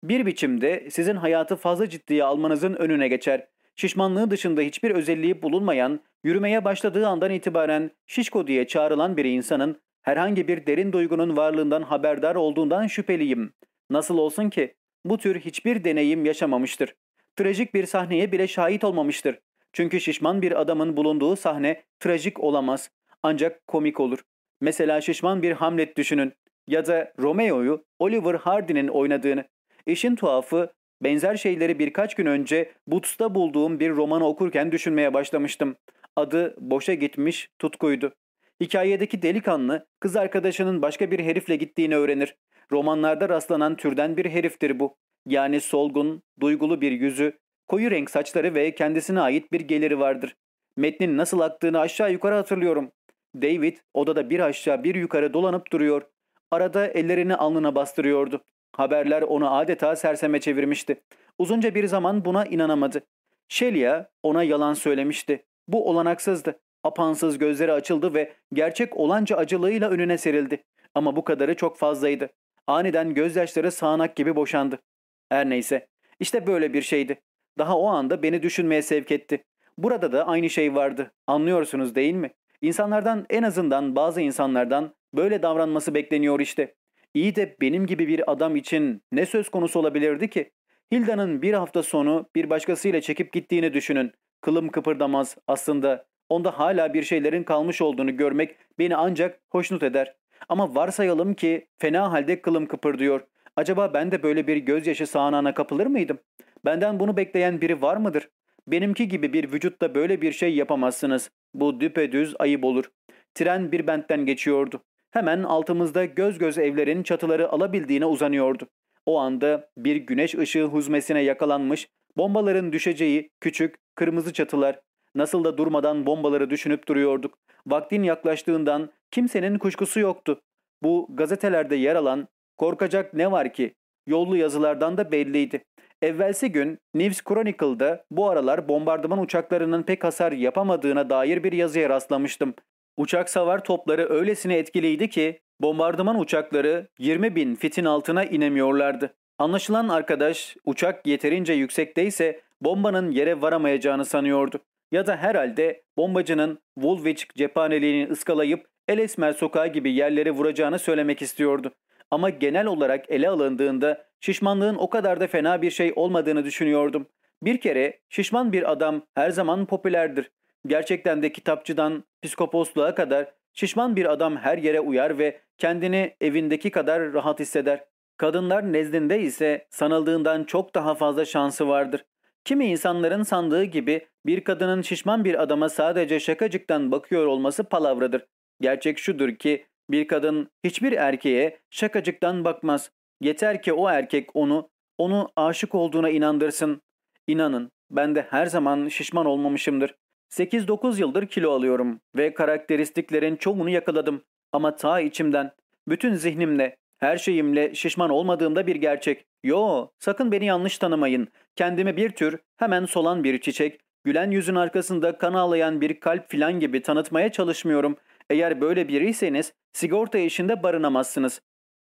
A: Bir biçimde sizin hayatı fazla ciddiye almanızın önüne geçer. Şişmanlığı dışında hiçbir özelliği bulunmayan, yürümeye başladığı andan itibaren şişko diye çağrılan bir insanın herhangi bir derin duygunun varlığından haberdar olduğundan şüpheliyim. Nasıl olsun ki bu tür hiçbir deneyim yaşamamıştır. Trajik bir sahneye bile şahit olmamıştır. Çünkü şişman bir adamın bulunduğu sahne trajik olamaz. Ancak komik olur. Mesela şişman bir Hamlet düşünün. Ya da Romeo'yu Oliver Hardy'nin oynadığını. İşin tuhafı benzer şeyleri birkaç gün önce Boots'ta bulduğum bir romanı okurken düşünmeye başlamıştım. Adı boşa gitmiş tutkuydu. Hikayedeki delikanlı kız arkadaşının başka bir herifle gittiğini öğrenir. Romanlarda rastlanan türden bir heriftir bu. Yani solgun, duygulu bir yüzü, koyu renk saçları ve kendisine ait bir geliri vardır. Metnin nasıl aktığını aşağı yukarı hatırlıyorum. David odada bir aşağı bir yukarı dolanıp duruyor. Arada ellerini alnına bastırıyordu. Haberler onu adeta serseme çevirmişti. Uzunca bir zaman buna inanamadı. Shelia ona yalan söylemişti. Bu olanaksızdı. Apansız gözleri açıldı ve gerçek olanca acılığıyla önüne serildi. Ama bu kadarı çok fazlaydı. Aniden gözyaşları sağanak gibi boşandı. Her neyse. İşte böyle bir şeydi. Daha o anda beni düşünmeye sevk etti. Burada da aynı şey vardı. Anlıyorsunuz değil mi? İnsanlardan en azından bazı insanlardan böyle davranması bekleniyor işte. İyi de benim gibi bir adam için ne söz konusu olabilirdi ki? Hilda'nın bir hafta sonu bir başkasıyla çekip gittiğini düşünün. Kılım kıpırdamaz aslında. Onda hala bir şeylerin kalmış olduğunu görmek beni ancak hoşnut eder. Ama varsayalım ki fena halde kılım kıpırdıyor. Acaba ben de böyle bir gözyaşı sağanağına kapılır mıydım? Benden bunu bekleyen biri var mıdır? Benimki gibi bir vücutta böyle bir şey yapamazsınız. Bu düpedüz ayıp olur. Tren bir bentten geçiyordu. Hemen altımızda göz göz evlerin çatıları alabildiğine uzanıyordu. O anda bir güneş ışığı huzmesine yakalanmış, bombaların düşeceği küçük, kırmızı çatılar. Nasıl da durmadan bombaları düşünüp duruyorduk. Vaktin yaklaştığından kimsenin kuşkusu yoktu. Bu gazetelerde yer alan korkacak ne var ki? Yollu yazılardan da belliydi. Evvelsi gün News Chronicle'da bu aralar bombardıman uçaklarının pek hasar yapamadığına dair bir yazıya rastlamıştım. Uçak savar topları öylesine etkiliydi ki bombardıman uçakları 20 bin fitin altına inemiyorlardı. Anlaşılan arkadaş uçak yeterince yüksekteyse bombanın yere varamayacağını sanıyordu. Ya da herhalde bombacının Woolwich cephaneliğini ıskalayıp Elesmer sokağı gibi yerlere vuracağını söylemek istiyordu. Ama genel olarak ele alındığında şişmanlığın o kadar da fena bir şey olmadığını düşünüyordum. Bir kere şişman bir adam her zaman popülerdir. Gerçekten de kitapçıdan psikoposluğa kadar şişman bir adam her yere uyar ve kendini evindeki kadar rahat hisseder. Kadınlar nezdinde ise sanıldığından çok daha fazla şansı vardır. Kimi insanların sandığı gibi bir kadının şişman bir adama sadece şakacıktan bakıyor olması palavradır. Gerçek şudur ki bir kadın hiçbir erkeğe şakacıktan bakmaz. Yeter ki o erkek onu, onu aşık olduğuna inandırsın. İnanın ben de her zaman şişman olmamışımdır. 8-9 yıldır kilo alıyorum ve karakteristiklerin çoğunu yakaladım. Ama ta içimden, bütün zihnimle, her şeyimle şişman olmadığımda bir gerçek. Yo, sakın beni yanlış tanımayın. Kendimi bir tür hemen solan bir çiçek, gülen yüzün arkasında kan ağlayan bir kalp filan gibi tanıtmaya çalışmıyorum. Eğer böyle biriyseniz sigorta işinde barınamazsınız.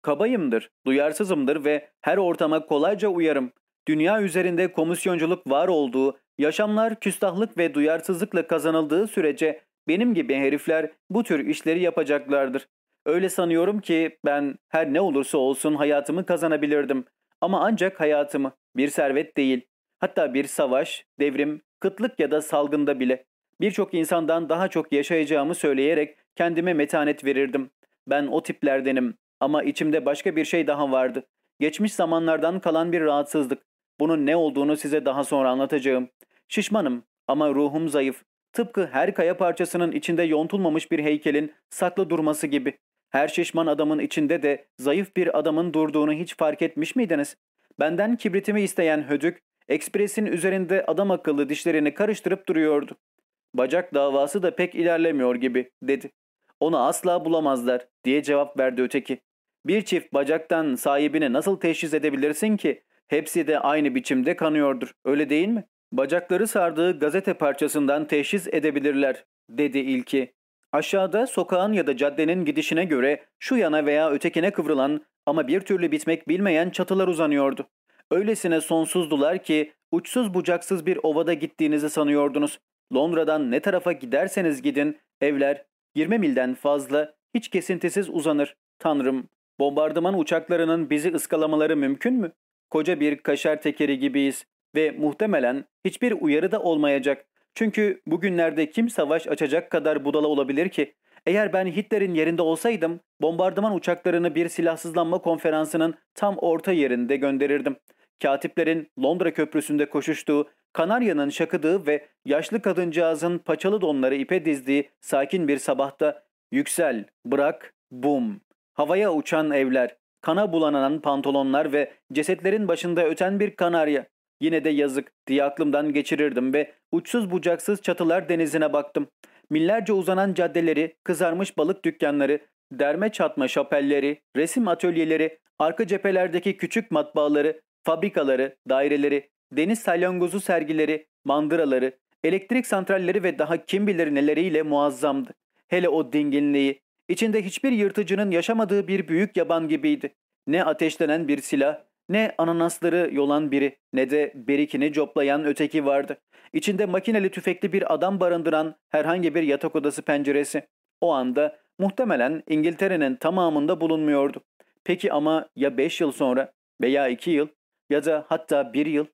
A: Kabayımdır, duyarsızımdır ve her ortama kolayca uyarım. Dünya üzerinde komisyonculuk var olduğu, yaşamlar küstahlık ve duyarsızlıkla kazanıldığı sürece benim gibi herifler bu tür işleri yapacaklardır. Öyle sanıyorum ki ben her ne olursa olsun hayatımı kazanabilirdim. Ama ancak hayatımı, bir servet değil. Hatta bir savaş, devrim, kıtlık ya da salgında bile. Birçok insandan daha çok yaşayacağımı söyleyerek kendime metanet verirdim. Ben o tiplerdenim ama içimde başka bir şey daha vardı. Geçmiş zamanlardan kalan bir rahatsızlık. Bunun ne olduğunu size daha sonra anlatacağım. Şişmanım ama ruhum zayıf. Tıpkı her kaya parçasının içinde yontulmamış bir heykelin saklı durması gibi. Her şişman adamın içinde de zayıf bir adamın durduğunu hiç fark etmiş miydiniz? Benden kibritimi isteyen hödük, ekspresin üzerinde adam akıllı dişlerini karıştırıp duruyordu. Bacak davası da pek ilerlemiyor gibi dedi. Onu asla bulamazlar diye cevap verdi öteki. Bir çift bacaktan sahibini nasıl teşhis edebilirsin ki? Hepsi de aynı biçimde kanıyordur öyle değil mi? Bacakları sardığı gazete parçasından teşhis edebilirler dedi ilki. Aşağıda sokağın ya da caddenin gidişine göre şu yana veya ötekine kıvrılan ama bir türlü bitmek bilmeyen çatılar uzanıyordu. Öylesine sonsuzdular ki uçsuz bucaksız bir ovada gittiğinizi sanıyordunuz. Londra'dan ne tarafa giderseniz gidin evler 20 milden fazla hiç kesintisiz uzanır. Tanrım, bombardıman uçaklarının bizi ıskalamaları mümkün mü? Koca bir kaşar tekeri gibiyiz ve muhtemelen hiçbir uyarı da olmayacak. Çünkü bugünlerde kim savaş açacak kadar budala olabilir ki? Eğer ben Hitler'in yerinde olsaydım bombardıman uçaklarını bir silahsızlanma konferansının tam orta yerinde gönderirdim. Katiplerin Londra köprüsünde koşuştuğu, Kanarya'nın şakıdığı ve yaşlı kadıncağızın paçalı donları ipe dizdiği sakin bir sabahta yüksel, bırak, bum. Havaya uçan evler, kana bulanan pantolonlar ve cesetlerin başında öten bir kanarya. Yine de yazık diye aklımdan geçirirdim ve uçsuz bucaksız çatılar denizine baktım. Millerce uzanan caddeleri, kızarmış balık dükkanları, derme çatma şapelleri, resim atölyeleri, arka cephelerdeki küçük matbaaları, fabrikaları, daireleri, deniz salyangozu sergileri, mandıraları, elektrik santralleri ve daha kim bilir neleriyle muazzamdı. Hele o dinginliği, içinde hiçbir yırtıcının yaşamadığı bir büyük yaban gibiydi. Ne ateşlenen bir silah, ne ananasları yolan biri, ne de berikini coplayan öteki vardı. İçinde makineli tüfekli bir adam barındıran herhangi bir yatak odası penceresi. O anda muhtemelen İngiltere'nin tamamında bulunmuyordu. Peki ama ya 5 yıl sonra veya 2 yıl ya da hatta 1 yıl?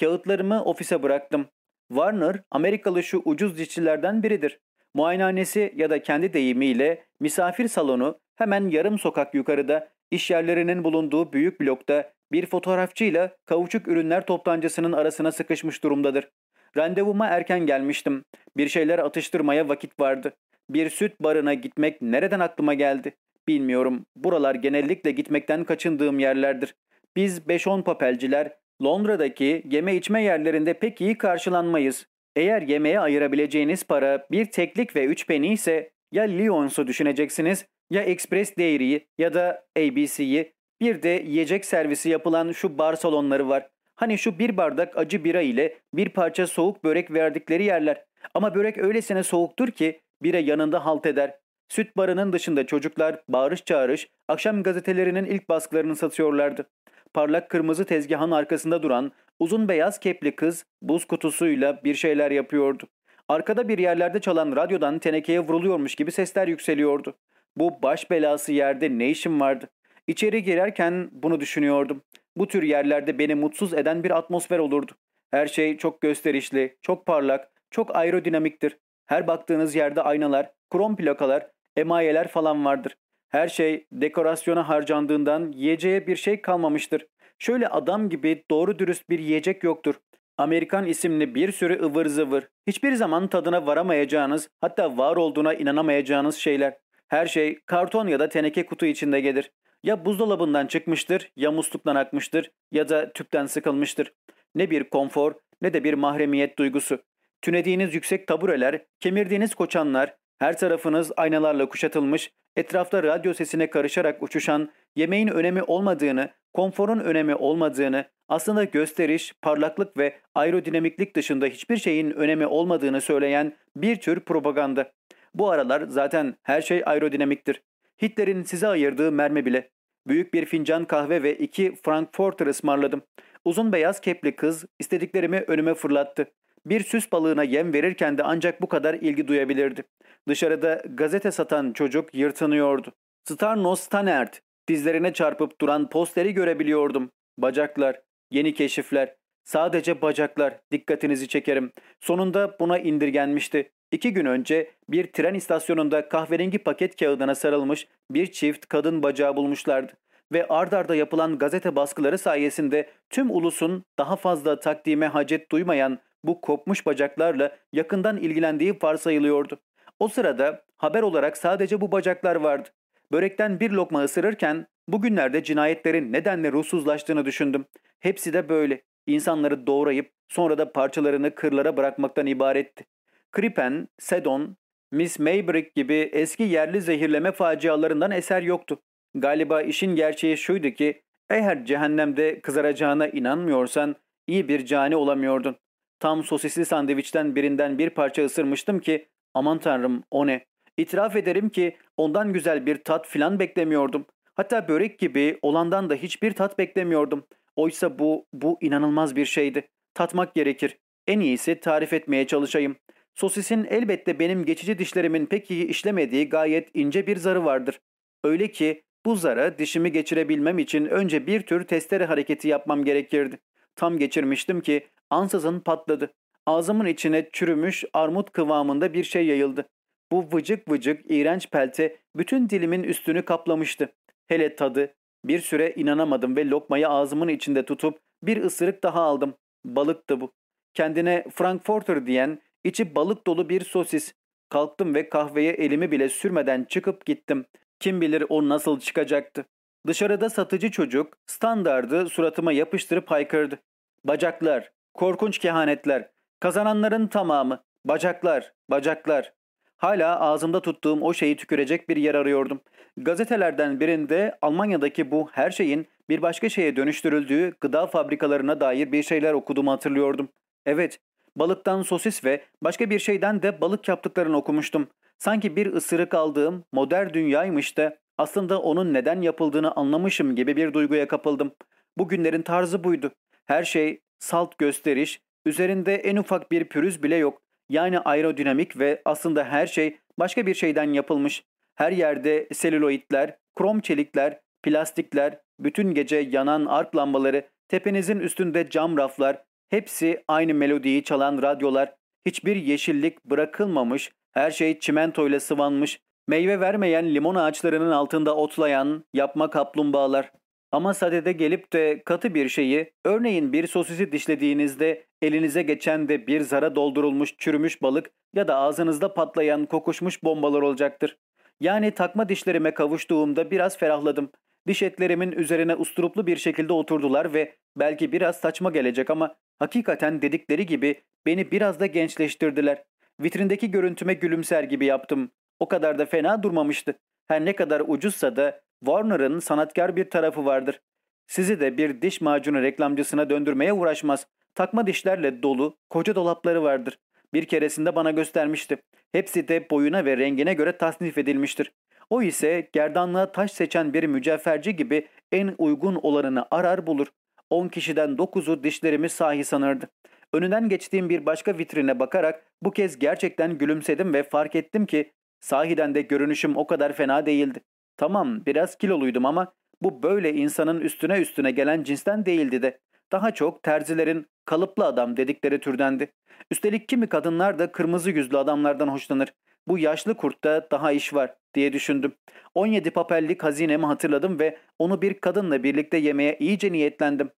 A: Kağıtlarımı ofise bıraktım. Warner, Amerikalı şu ucuz dişçilerden biridir. Muayenehanesi ya da kendi deyimiyle misafir salonu hemen yarım sokak yukarıda iş yerlerinin bulunduğu büyük blokta bir fotoğrafçıyla kauçuk ürünler toptancısının arasına sıkışmış durumdadır. Randevuma erken gelmiştim. Bir şeyler atıştırmaya vakit vardı. Bir süt barına gitmek nereden aklıma geldi? Bilmiyorum. Buralar genellikle gitmekten kaçındığım yerlerdir. Biz 5-10 papelciler Londra'daki yeme içme yerlerinde pek iyi karşılanmayız. Eğer yemeğe ayırabileceğiniz para bir teklik ve 3 peni ise ya Lyons'u düşüneceksiniz ya Express Dairy'yi ya da ABC'yi bir de yiyecek servisi yapılan şu bar salonları var. Hani şu bir bardak acı bira ile bir parça soğuk börek verdikleri yerler. Ama börek öylesine soğuktur ki bira yanında halt eder. Süt barının dışında çocuklar bağırış çağırış akşam gazetelerinin ilk baskılarını satıyorlardı. Parlak kırmızı tezgahın arkasında duran uzun beyaz kepli kız buz kutusuyla bir şeyler yapıyordu. Arkada bir yerlerde çalan radyodan tenekeye vuruluyormuş gibi sesler yükseliyordu. Bu baş belası yerde ne işim vardı? İçeri girerken bunu düşünüyordum. Bu tür yerlerde beni mutsuz eden bir atmosfer olurdu. Her şey çok gösterişli, çok parlak, çok aerodinamiktir. Her baktığınız yerde aynalar, krom plakalar, emayeler falan vardır. Her şey dekorasyona harcandığından yiyeceğe bir şey kalmamıştır. Şöyle adam gibi doğru dürüst bir yiyecek yoktur. Amerikan isimli bir sürü ıvır zıvır. Hiçbir zaman tadına varamayacağınız, hatta var olduğuna inanamayacağınız şeyler. Her şey karton ya da teneke kutu içinde gelir. Ya buzdolabından çıkmıştır, ya musluktan akmıştır ya da tüpten sıkılmıştır. Ne bir konfor ne de bir mahremiyet duygusu. Tünediğiniz yüksek tabureler, kemirdiğiniz koçanlar, her tarafınız aynalarla kuşatılmış, etrafta radyo sesine karışarak uçuşan, yemeğin önemi olmadığını, konforun önemi olmadığını, aslında gösteriş, parlaklık ve aerodinamiklik dışında hiçbir şeyin önemi olmadığını söyleyen bir tür propaganda. Bu aralar zaten her şey aerodinamiktir. Hitler'in size ayırdığı mermi bile. Büyük bir fincan kahve ve iki Frankfurter ısmarladım. Uzun beyaz kepli kız istediklerimi önüme fırlattı. Bir süs balığına yem verirken de ancak bu kadar ilgi duyabilirdi. Dışarıda gazete satan çocuk yırtınıyordu. Starnos Stanert dizlerine çarpıp duran posteri görebiliyordum. Bacaklar, yeni keşifler, sadece bacaklar dikkatinizi çekerim. Sonunda buna indirgenmişti. İki gün önce bir tren istasyonunda kahverengi paket kağıdına sarılmış bir çift kadın bacağı bulmuşlardı. Ve ard arda yapılan gazete baskıları sayesinde tüm ulusun daha fazla takdime hacet duymayan bu kopmuş bacaklarla yakından ilgilendiği varsayılıyordu. O sırada haber olarak sadece bu bacaklar vardı. Börekten bir lokma ısırırken bugünlerde cinayetlerin nedenle ruhsuzlaştığını düşündüm. Hepsi de böyle. İnsanları doğrayıp sonra da parçalarını kırlara bırakmaktan ibaretti. Kripen, Sedon, Miss Maybrick gibi eski yerli zehirleme facialarından eser yoktu. Galiba işin gerçeği şuydu ki eğer cehennemde kızaracağına inanmıyorsan iyi bir cani olamıyordun. Tam sosisli sandviçten birinden bir parça ısırmıştım ki aman tanrım o ne? İtiraf ederim ki ondan güzel bir tat filan beklemiyordum. Hatta börek gibi olandan da hiçbir tat beklemiyordum. Oysa bu, bu inanılmaz bir şeydi. Tatmak gerekir. En iyisi tarif etmeye çalışayım. Sosisin elbette benim geçici dişlerimin pek iyi işlemediği gayet ince bir zarı vardır. Öyle ki bu zara dişimi geçirebilmem için önce bir tür testere hareketi yapmam gerekirdi. Tam geçirmiştim ki ansızın patladı. Ağzımın içine çürümüş armut kıvamında bir şey yayıldı. Bu vıcık vıcık iğrenç pelte bütün dilimin üstünü kaplamıştı. Hele tadı. Bir süre inanamadım ve lokmayı ağzımın içinde tutup bir ısırık daha aldım. Balıktı bu. Kendine Frankfurter diyen içi balık dolu bir sosis. Kalktım ve kahveye elimi bile sürmeden çıkıp gittim. Kim bilir o nasıl çıkacaktı. Dışarıda satıcı çocuk standardı suratıma yapıştırıp haykırdı. Bacaklar, korkunç kehanetler, kazananların tamamı, bacaklar, bacaklar. Hala ağzımda tuttuğum o şeyi tükürecek bir yer arıyordum. Gazetelerden birinde Almanya'daki bu her şeyin bir başka şeye dönüştürüldüğü gıda fabrikalarına dair bir şeyler okuduğumu hatırlıyordum. Evet, balıktan sosis ve başka bir şeyden de balık yaptıklarını okumuştum. Sanki bir ısırık aldığım modern dünyaymış da aslında onun neden yapıldığını anlamışım gibi bir duyguya kapıldım. Bugünlerin tarzı buydu. Her şey salt gösteriş, üzerinde en ufak bir pürüz bile yok. Yani aerodinamik ve aslında her şey başka bir şeyden yapılmış. Her yerde selüloidler, krom çelikler, plastikler, bütün gece yanan ark lambaları, tepenizin üstünde cam raflar, hepsi aynı melodiyi çalan radyolar, hiçbir yeşillik bırakılmamış, her şey çimentoyla sıvanmış, meyve vermeyen limon ağaçlarının altında otlayan yapma kaplumbağalar. Ama sadede gelip de katı bir şeyi, örneğin bir sosisi dişlediğinizde elinize geçen de bir zara doldurulmuş çürümüş balık ya da ağzınızda patlayan kokuşmuş bombalar olacaktır. Yani takma dişlerime kavuştuğumda biraz ferahladım. Diş etlerimin üzerine usturuplu bir şekilde oturdular ve belki biraz saçma gelecek ama hakikaten dedikleri gibi beni biraz da gençleştirdiler. Vitrindeki görüntüme gülümser gibi yaptım. O kadar da fena durmamıştı. Her ne kadar ucuzsa da Warner'ın sanatkar bir tarafı vardır. Sizi de bir diş macunu reklamcısına döndürmeye uğraşmaz. Takma dişlerle dolu koca dolapları vardır. Bir keresinde bana göstermişti. Hepsi de boyuna ve rengine göre tasnif edilmiştir. O ise gerdanlığa taş seçen bir mücevherci gibi en uygun olanını arar bulur. 10 kişiden 9'u dişlerimi sahi sanırdı. Önünden geçtiğim bir başka vitrine bakarak bu kez gerçekten gülümsedim ve fark ettim ki sahiden de görünüşüm o kadar fena değildi. Tamam biraz kiloluydum ama bu böyle insanın üstüne üstüne gelen cinsten değildi de. Daha çok terzilerin kalıplı adam dedikleri türdendi. Üstelik kimi kadınlar da kırmızı yüzlü adamlardan hoşlanır. Bu yaşlı kurtta daha iş var diye düşündüm. 17 papellik hazinemi hatırladım ve onu bir kadınla birlikte yemeye iyice niyetlendim.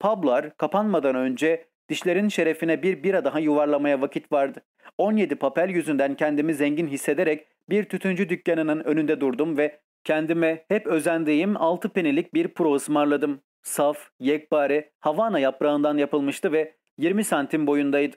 A: Publar kapanmadan önce dişlerin şerefine bir bira daha yuvarlamaya vakit vardı. 17 papel yüzünden kendimi zengin hissederek bir tütüncü dükkanının önünde durdum ve kendime hep özendiğim 6 penilik bir pro ısmarladım. Saf, yekpare, Havana yaprağından yapılmıştı ve 20 santim boyundaydı.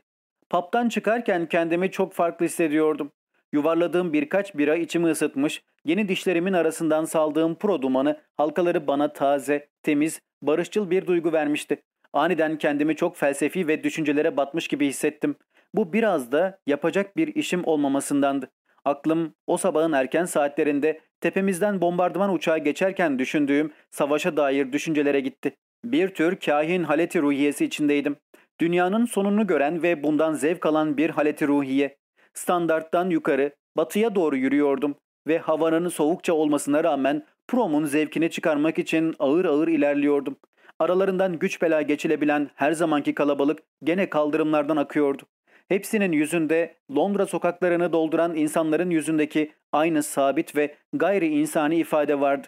A: Paptan çıkarken kendimi çok farklı hissediyordum. Yuvarladığım birkaç bira içimi ısıtmış, yeni dişlerimin arasından saldığım pro dumanı halkaları bana taze, temiz, barışçıl bir duygu vermişti. Aniden kendimi çok felsefi ve düşüncelere batmış gibi hissettim. Bu biraz da yapacak bir işim olmamasındandı. Aklım o sabahın erken saatlerinde tepemizden bombardıman uçağı geçerken düşündüğüm savaşa dair düşüncelere gitti. Bir tür kahin haleti ruhiyesi içindeydim. Dünyanın sonunu gören ve bundan zevk alan bir haleti ruhiye. Standarttan yukarı, batıya doğru yürüyordum ve havanın soğukça olmasına rağmen promun zevkini çıkarmak için ağır ağır ilerliyordum. Aralarından güç bela geçilebilen her zamanki kalabalık gene kaldırımlardan akıyordu. Hepsinin yüzünde Londra sokaklarını dolduran insanların yüzündeki aynı sabit ve gayri insani ifade vardı.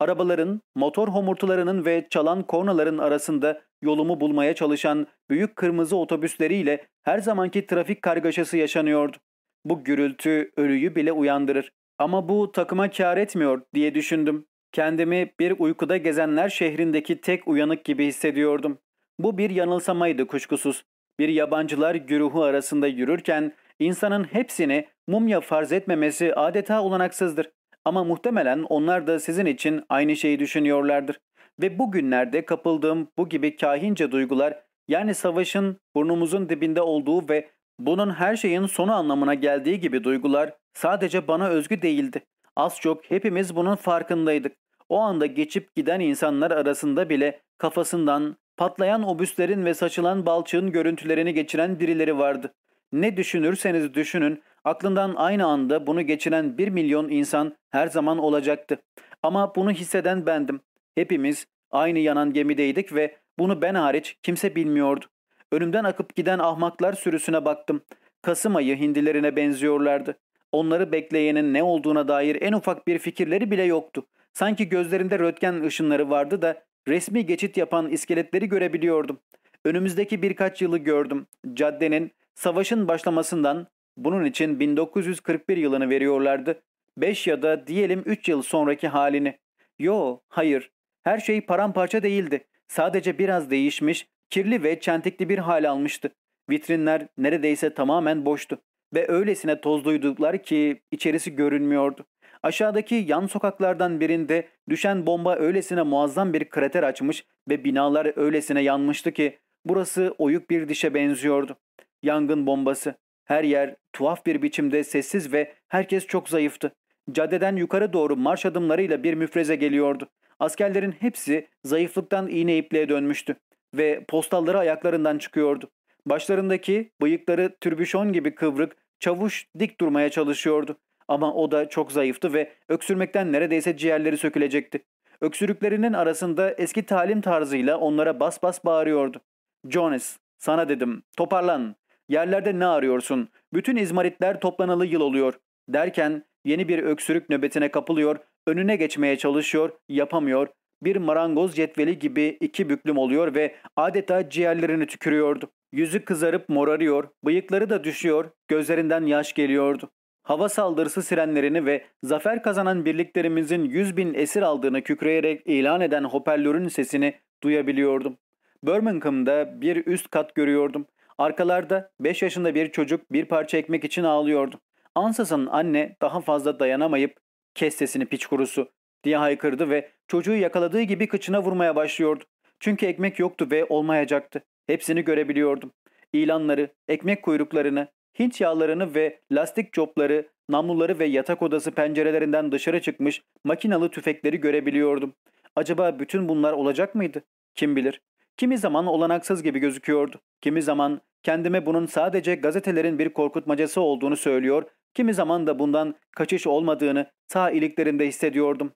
A: Arabaların, motor homurtularının ve çalan kornaların arasında yolumu bulmaya çalışan büyük kırmızı otobüsleriyle her zamanki trafik kargaşası yaşanıyordu. Bu gürültü ölüyü bile uyandırır. Ama bu takıma kar etmiyor diye düşündüm. Kendimi bir uykuda gezenler şehrindeki tek uyanık gibi hissediyordum. Bu bir yanılsamaydı kuşkusuz. Bir yabancılar güruhu arasında yürürken insanın hepsini mumya farz etmemesi adeta olanaksızdır. Ama muhtemelen onlar da sizin için aynı şeyi düşünüyorlardır. Ve bugünlerde kapıldığım bu gibi kahince duygular yani savaşın burnumuzun dibinde olduğu ve bunun her şeyin sonu anlamına geldiği gibi duygular sadece bana özgü değildi. Az çok hepimiz bunun farkındaydık. O anda geçip giden insanlar arasında bile kafasından patlayan obüslerin ve saçılan balçığın görüntülerini geçiren birileri vardı. Ne düşünürseniz düşünün aklından aynı anda bunu geçiren bir milyon insan her zaman olacaktı. Ama bunu hisseden bendim. Hepimiz aynı yanan gemideydik ve bunu ben hariç kimse bilmiyordu. Önümden akıp giden ahmaklar sürüsüne baktım. Kasım ayı hindilerine benziyorlardı. Onları bekleyenin ne olduğuna dair en ufak bir fikirleri bile yoktu. Sanki gözlerinde röntgen ışınları vardı da resmi geçit yapan iskeletleri görebiliyordum. Önümüzdeki birkaç yılı gördüm. Caddenin savaşın başlamasından bunun için 1941 yılını veriyorlardı. 5 ya da diyelim 3 yıl sonraki halini. Yo, hayır. Her şey paramparça değildi. Sadece biraz değişmiş, kirli ve çentikli bir hal almıştı. Vitrinler neredeyse tamamen boştu ve öylesine tozluyduklar ki içerisi görünmüyordu. Aşağıdaki yan sokaklardan birinde düşen bomba öylesine muazzam bir krater açmış ve binalar öylesine yanmıştı ki burası oyuk bir dişe benziyordu. Yangın bombası. Her yer tuhaf bir biçimde sessiz ve herkes çok zayıftı. Caddeden yukarı doğru marş adımlarıyla bir müfreze geliyordu. Askerlerin hepsi zayıflıktan iğne ipliğe dönmüştü ve postalları ayaklarından çıkıyordu. Başlarındaki bıyıkları türbüşon gibi kıvrık, çavuş dik durmaya çalışıyordu. Ama o da çok zayıftı ve öksürmekten neredeyse ciğerleri sökülecekti. Öksürüklerinin arasında eski talim tarzıyla onlara bas bas bağırıyordu. Jonas, sana dedim, toparlan. Yerlerde ne arıyorsun? Bütün izmaritler toplanalı yıl oluyor. Derken yeni bir öksürük nöbetine kapılıyor, önüne geçmeye çalışıyor, yapamıyor. Bir marangoz cetveli gibi iki büklüm oluyor ve adeta ciğerlerini tükürüyordu. Yüzü kızarıp morarıyor, bıyıkları da düşüyor, gözlerinden yaş geliyordu. Hava saldırısı sirenlerini ve zafer kazanan birliklerimizin yüz bin esir aldığını kükreyerek ilan eden hoparlörün sesini duyabiliyordum. Birmingham'da bir üst kat görüyordum. Arkalarda 5 yaşında bir çocuk bir parça ekmek için ağlıyordu. Ansas'ın anne daha fazla dayanamayıp kes sesini piç kurusu diye haykırdı ve çocuğu yakaladığı gibi kıçına vurmaya başlıyordu. Çünkü ekmek yoktu ve olmayacaktı. Hepsini görebiliyordum. İlanları, ekmek kuyruklarını, Hint yağlarını ve lastik copları, namluları ve yatak odası pencerelerinden dışarı çıkmış makinalı tüfekleri görebiliyordum. Acaba bütün bunlar olacak mıydı? Kim bilir. Kimi zaman olanaksız gibi gözüküyordu. Kimi zaman kendime bunun sadece gazetelerin bir korkutmacası olduğunu söylüyor, kimi zaman da bundan kaçış olmadığını ta iliklerimde hissediyordum.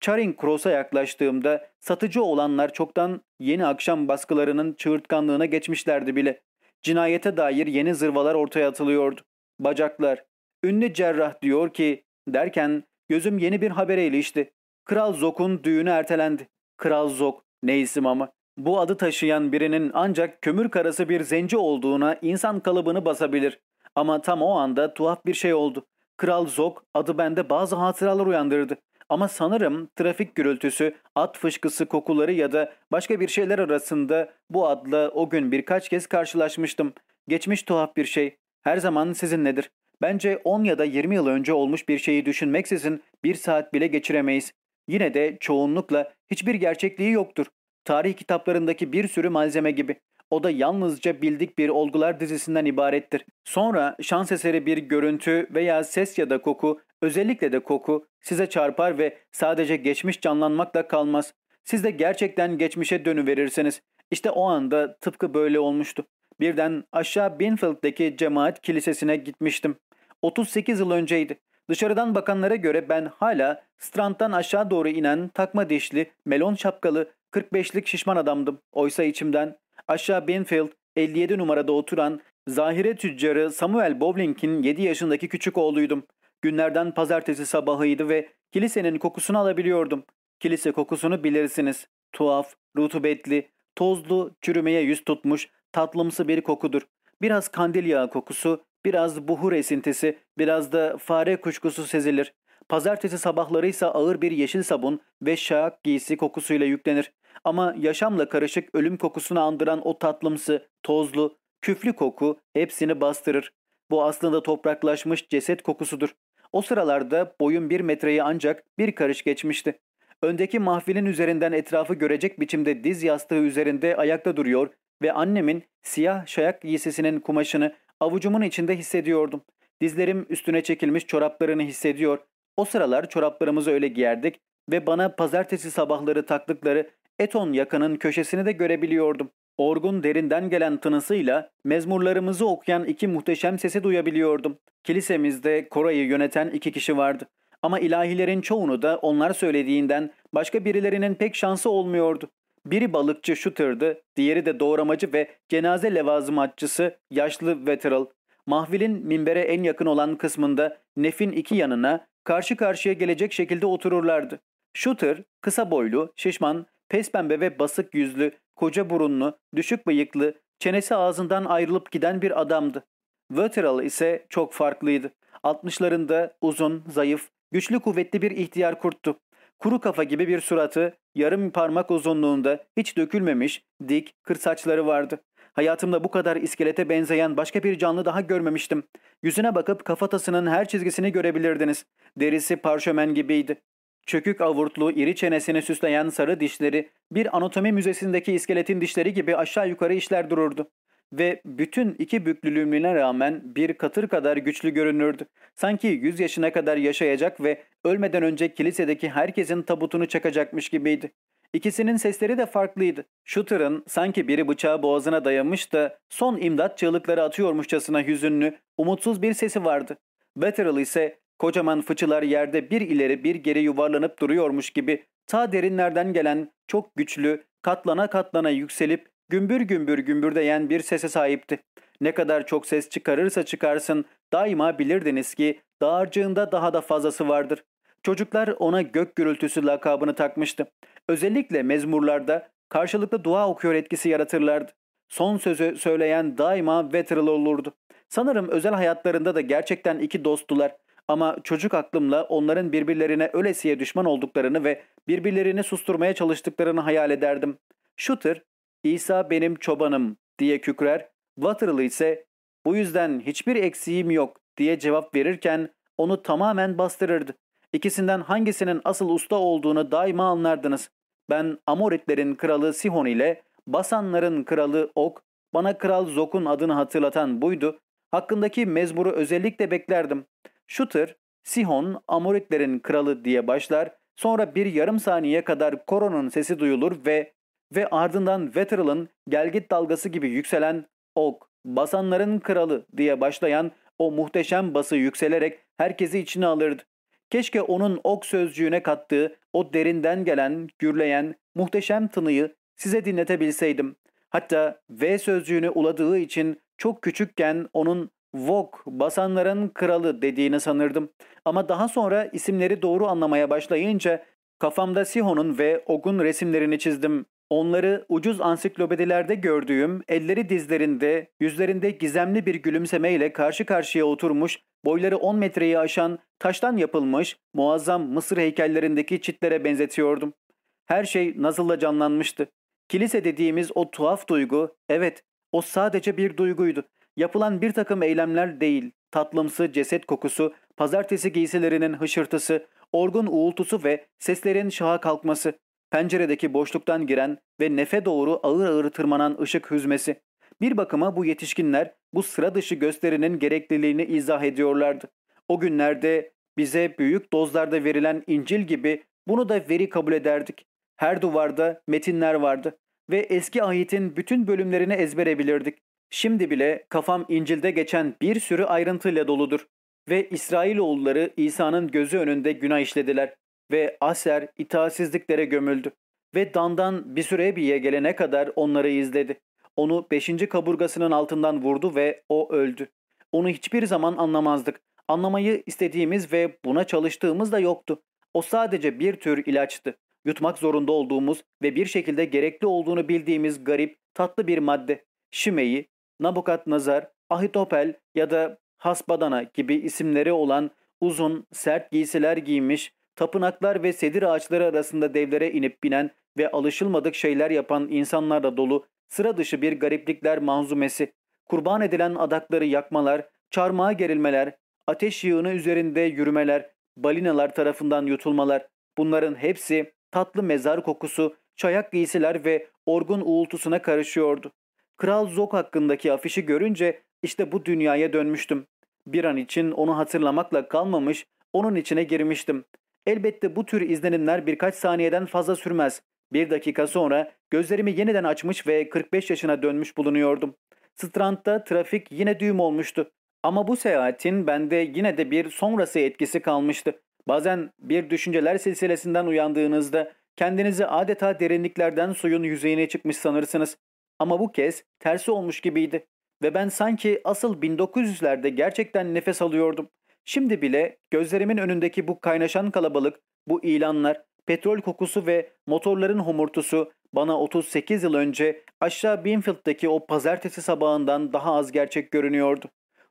A: Charing Cross'a yaklaştığımda satıcı olanlar çoktan yeni akşam baskılarının çığırtkanlığına geçmişlerdi bile. Cinayete dair yeni zırvalar ortaya atılıyordu. Bacaklar. Ünlü cerrah diyor ki derken gözüm yeni bir habere ilişti. Kral Zok'un düğünü ertelendi. Kral Zok ne isim ama. Bu adı taşıyan birinin ancak kömür karası bir zenci olduğuna insan kalıbını basabilir. Ama tam o anda tuhaf bir şey oldu. Kral Zok adı bende bazı hatıralar uyandırdı. Ama sanırım trafik gürültüsü, at fışkısı kokuları ya da başka bir şeyler arasında bu adla o gün birkaç kez karşılaşmıştım. Geçmiş tuhaf bir şey. Her zaman sizin nedir? Bence 10 ya da 20 yıl önce olmuş bir şeyi düşünmeksizin bir saat bile geçiremeyiz. Yine de çoğunlukla hiçbir gerçekliği yoktur. Tarih kitaplarındaki bir sürü malzeme gibi. O da yalnızca bildik bir olgular dizisinden ibarettir. Sonra şans eseri bir görüntü veya ses ya da koku, özellikle de koku size çarpar ve sadece geçmiş canlanmakla kalmaz. Siz de gerçekten geçmişe dönüverirsiniz. İşte o anda tıpkı böyle olmuştu. Birden aşağı Binfield'deki cemaat kilisesine gitmiştim. 38 yıl önceydi. Dışarıdan bakanlara göre ben hala Strand'dan aşağı doğru inen takma dişli, melon şapkalı, 45'lik şişman adamdım. Oysa içimden aşağı Binfield 57 numarada oturan zahire tüccarı Samuel Bowling'in 7 yaşındaki küçük oğluydum. Günlerden pazartesi sabahıydı ve kilisenin kokusunu alabiliyordum. Kilise kokusunu bilirsiniz. Tuhaf, rutubetli, tozlu, çürümeye yüz tutmuş, tatlımsı bir kokudur. Biraz kandil yağı kokusu, biraz buhur esintisi, biraz da fare kuşkusu sezilir. Pazartesi sabahları ise ağır bir yeşil sabun ve şahak giysi kokusuyla yüklenir. Ama yaşamla karışık ölüm kokusunu andıran o tatlımsı, tozlu, küflü koku hepsini bastırır. Bu aslında topraklaşmış ceset kokusudur. O sıralarda boyun bir metreyi ancak bir karış geçmişti. Öndeki mahfilin üzerinden etrafı görecek biçimde diz yastığı üzerinde ayakta duruyor ve annemin siyah şayak giysisinin kumaşını avucumun içinde hissediyordum. Dizlerim üstüne çekilmiş çoraplarını hissediyor. O sıralar çoraplarımızı öyle giyerdik ve bana pazartesi sabahları taktıkları Eton yakanın köşesini de görebiliyordum. Orgun derinden gelen tınısıyla mezmurlarımızı okuyan iki muhteşem sesi duyabiliyordum. Kilisemizde korayı yöneten iki kişi vardı. Ama ilahilerin çoğunu da onlar söylediğinden başka birilerinin pek şansı olmuyordu. Biri balıkçı Shooter'dı, diğeri de doğramacı ve cenaze levazımatçısı yaşlı Veteral. Mahvilin minbere en yakın olan kısmında nefin iki yanına karşı karşıya gelecek şekilde otururlardı. Shooter, kısa boylu, şişman, pembe ve basık yüzlü, koca burunlu, düşük bıyıklı, çenesi ağzından ayrılıp giden bir adamdı. Wetterall ise çok farklıydı. 60'larında uzun, zayıf, güçlü kuvvetli bir ihtiyar kurttu. Kuru kafa gibi bir suratı, yarım parmak uzunluğunda hiç dökülmemiş, dik, kır saçları vardı. Hayatımda bu kadar iskelete benzeyen başka bir canlı daha görmemiştim. Yüzüne bakıp kafatasının her çizgisini görebilirdiniz. Derisi parşömen gibiydi. Çökük avurtlu, iri çenesini süsleyen sarı dişleri bir anatomi müzesindeki iskeletin dişleri gibi aşağı yukarı işler dururdu. Ve bütün iki büklülüğüne rağmen bir katır kadar güçlü görünürdü. Sanki yüz yaşına kadar yaşayacak ve ölmeden önce kilisedeki herkesin tabutunu çakacakmış gibiydi. İkisinin sesleri de farklıydı. Shooter'ın sanki biri bıçağı boğazına dayamış da son imdat çığlıkları atıyormuşçasına hüzünlü, umutsuz bir sesi vardı. Betterell ise kocaman fıçılar yerde bir ileri bir geri yuvarlanıp duruyormuş gibi ta derinlerden gelen çok güçlü, katlana katlana yükselip gümbür gümbür gümbürdeyen bir sese sahipti. Ne kadar çok ses çıkarırsa çıkarsın daima bilirdiniz ki dağarcığında daha da fazlası vardır. Çocuklar ona gök gürültüsü lakabını takmıştı. Özellikle mezmurlarda karşılıklı dua okuyor etkisi yaratırlardı. Son sözü söyleyen daima Vetterl olurdu. Sanırım özel hayatlarında da gerçekten iki dosttular. Ama çocuk aklımla onların birbirlerine ölesiye düşman olduklarını ve birbirlerini susturmaya çalıştıklarını hayal ederdim. Shooter, İsa benim çobanım diye kükrer, Waterloo ise bu yüzden hiçbir eksiğim yok diye cevap verirken onu tamamen bastırırdı. İkisinden hangisinin asıl usta olduğunu daima anlardınız. Ben Amoritlerin kralı Sihon ile Basanların kralı Ok, bana Kral Zok'un adını hatırlatan buydu. Hakkındaki mezmuru özellikle beklerdim. Shooter, Sihon, Amoritlerin kralı diye başlar, sonra bir yarım saniye kadar koronun sesi duyulur ve ve ardından Vetterl'ın gelgit dalgası gibi yükselen Ok, Basanların kralı diye başlayan o muhteşem bası yükselerek herkesi içine alırdı. Keşke onun ok sözcüğüne kattığı o derinden gelen, gürleyen, muhteşem tınıyı size dinletebilseydim. Hatta V sözcüğünü uladığı için çok küçükken onun Vok, basanların kralı dediğini sanırdım. Ama daha sonra isimleri doğru anlamaya başlayınca kafamda Sihon'un ve Og'un resimlerini çizdim. Onları ucuz ansiklopedilerde gördüğüm, elleri dizlerinde, yüzlerinde gizemli bir gülümsemeyle karşı karşıya oturmuş, boyları 10 metreyi aşan, taştan yapılmış, muazzam Mısır heykellerindeki çitlere benzetiyordum. Her şey nasılla canlanmıştı. Kilise dediğimiz o tuhaf duygu, evet, o sadece bir duyguydu. Yapılan bir takım eylemler değil, tatlımsı ceset kokusu, pazartesi giysilerinin hışırtısı, orgun uğultusu ve seslerin şaha kalkması, penceredeki boşluktan giren ve nefe doğru ağır ağır tırmanan ışık hüzmesi. Bir bakıma bu yetişkinler bu sıra dışı gösterinin gerekliliğini izah ediyorlardı. O günlerde bize büyük dozlarda verilen İncil gibi bunu da veri kabul ederdik. Her duvarda metinler vardı ve eski ahitin bütün bölümlerini ezbere bilirdik. Şimdi bile kafam İncil'de geçen bir sürü ayrıntıyla doludur. Ve İsrailoğulları İsa'nın gözü önünde günah işlediler ve Aser itaatsizliklere gömüldü. Ve Dan'dan bir Sürebi'ye gelene kadar onları izledi. Onu beşinci kaburgasının altından vurdu ve o öldü. Onu hiçbir zaman anlamazdık. Anlamayı istediğimiz ve buna çalıştığımız da yoktu. O sadece bir tür ilaçtı. Yutmak zorunda olduğumuz ve bir şekilde gerekli olduğunu bildiğimiz garip, tatlı bir madde. Şimeyi, Nabukadnezar, Ahitopel ya da Hasbadana gibi isimleri olan uzun, sert giysiler giymiş, tapınaklar ve sedir ağaçları arasında devlere inip binen ve alışılmadık şeyler yapan insanlarla dolu sıra dışı bir gariplikler manzumesi, kurban edilen adakları yakmalar, çarmıha gerilmeler, ateş yığını üzerinde yürümeler, balinalar tarafından yutulmalar, bunların hepsi tatlı mezar kokusu, çayak giysiler ve orgun uğultusuna karışıyordu. Kral Zok hakkındaki afişi görünce işte bu dünyaya dönmüştüm. Bir an için onu hatırlamakla kalmamış, onun içine girmiştim. Elbette bu tür izlenimler birkaç saniyeden fazla sürmez. Bir dakika sonra gözlerimi yeniden açmış ve 45 yaşına dönmüş bulunuyordum. Strand'da trafik yine düğüm olmuştu. Ama bu seyahatin bende yine de bir sonrası etkisi kalmıştı. Bazen bir düşünceler silsilesinden uyandığınızda kendinizi adeta derinliklerden suyun yüzeyine çıkmış sanırsınız. Ama bu kez tersi olmuş gibiydi. Ve ben sanki asıl 1900'lerde gerçekten nefes alıyordum. Şimdi bile gözlerimin önündeki bu kaynaşan kalabalık, bu ilanlar, petrol kokusu ve motorların homurtusu bana 38 yıl önce aşağı Binfield'daki o pazartesi sabahından daha az gerçek görünüyordu.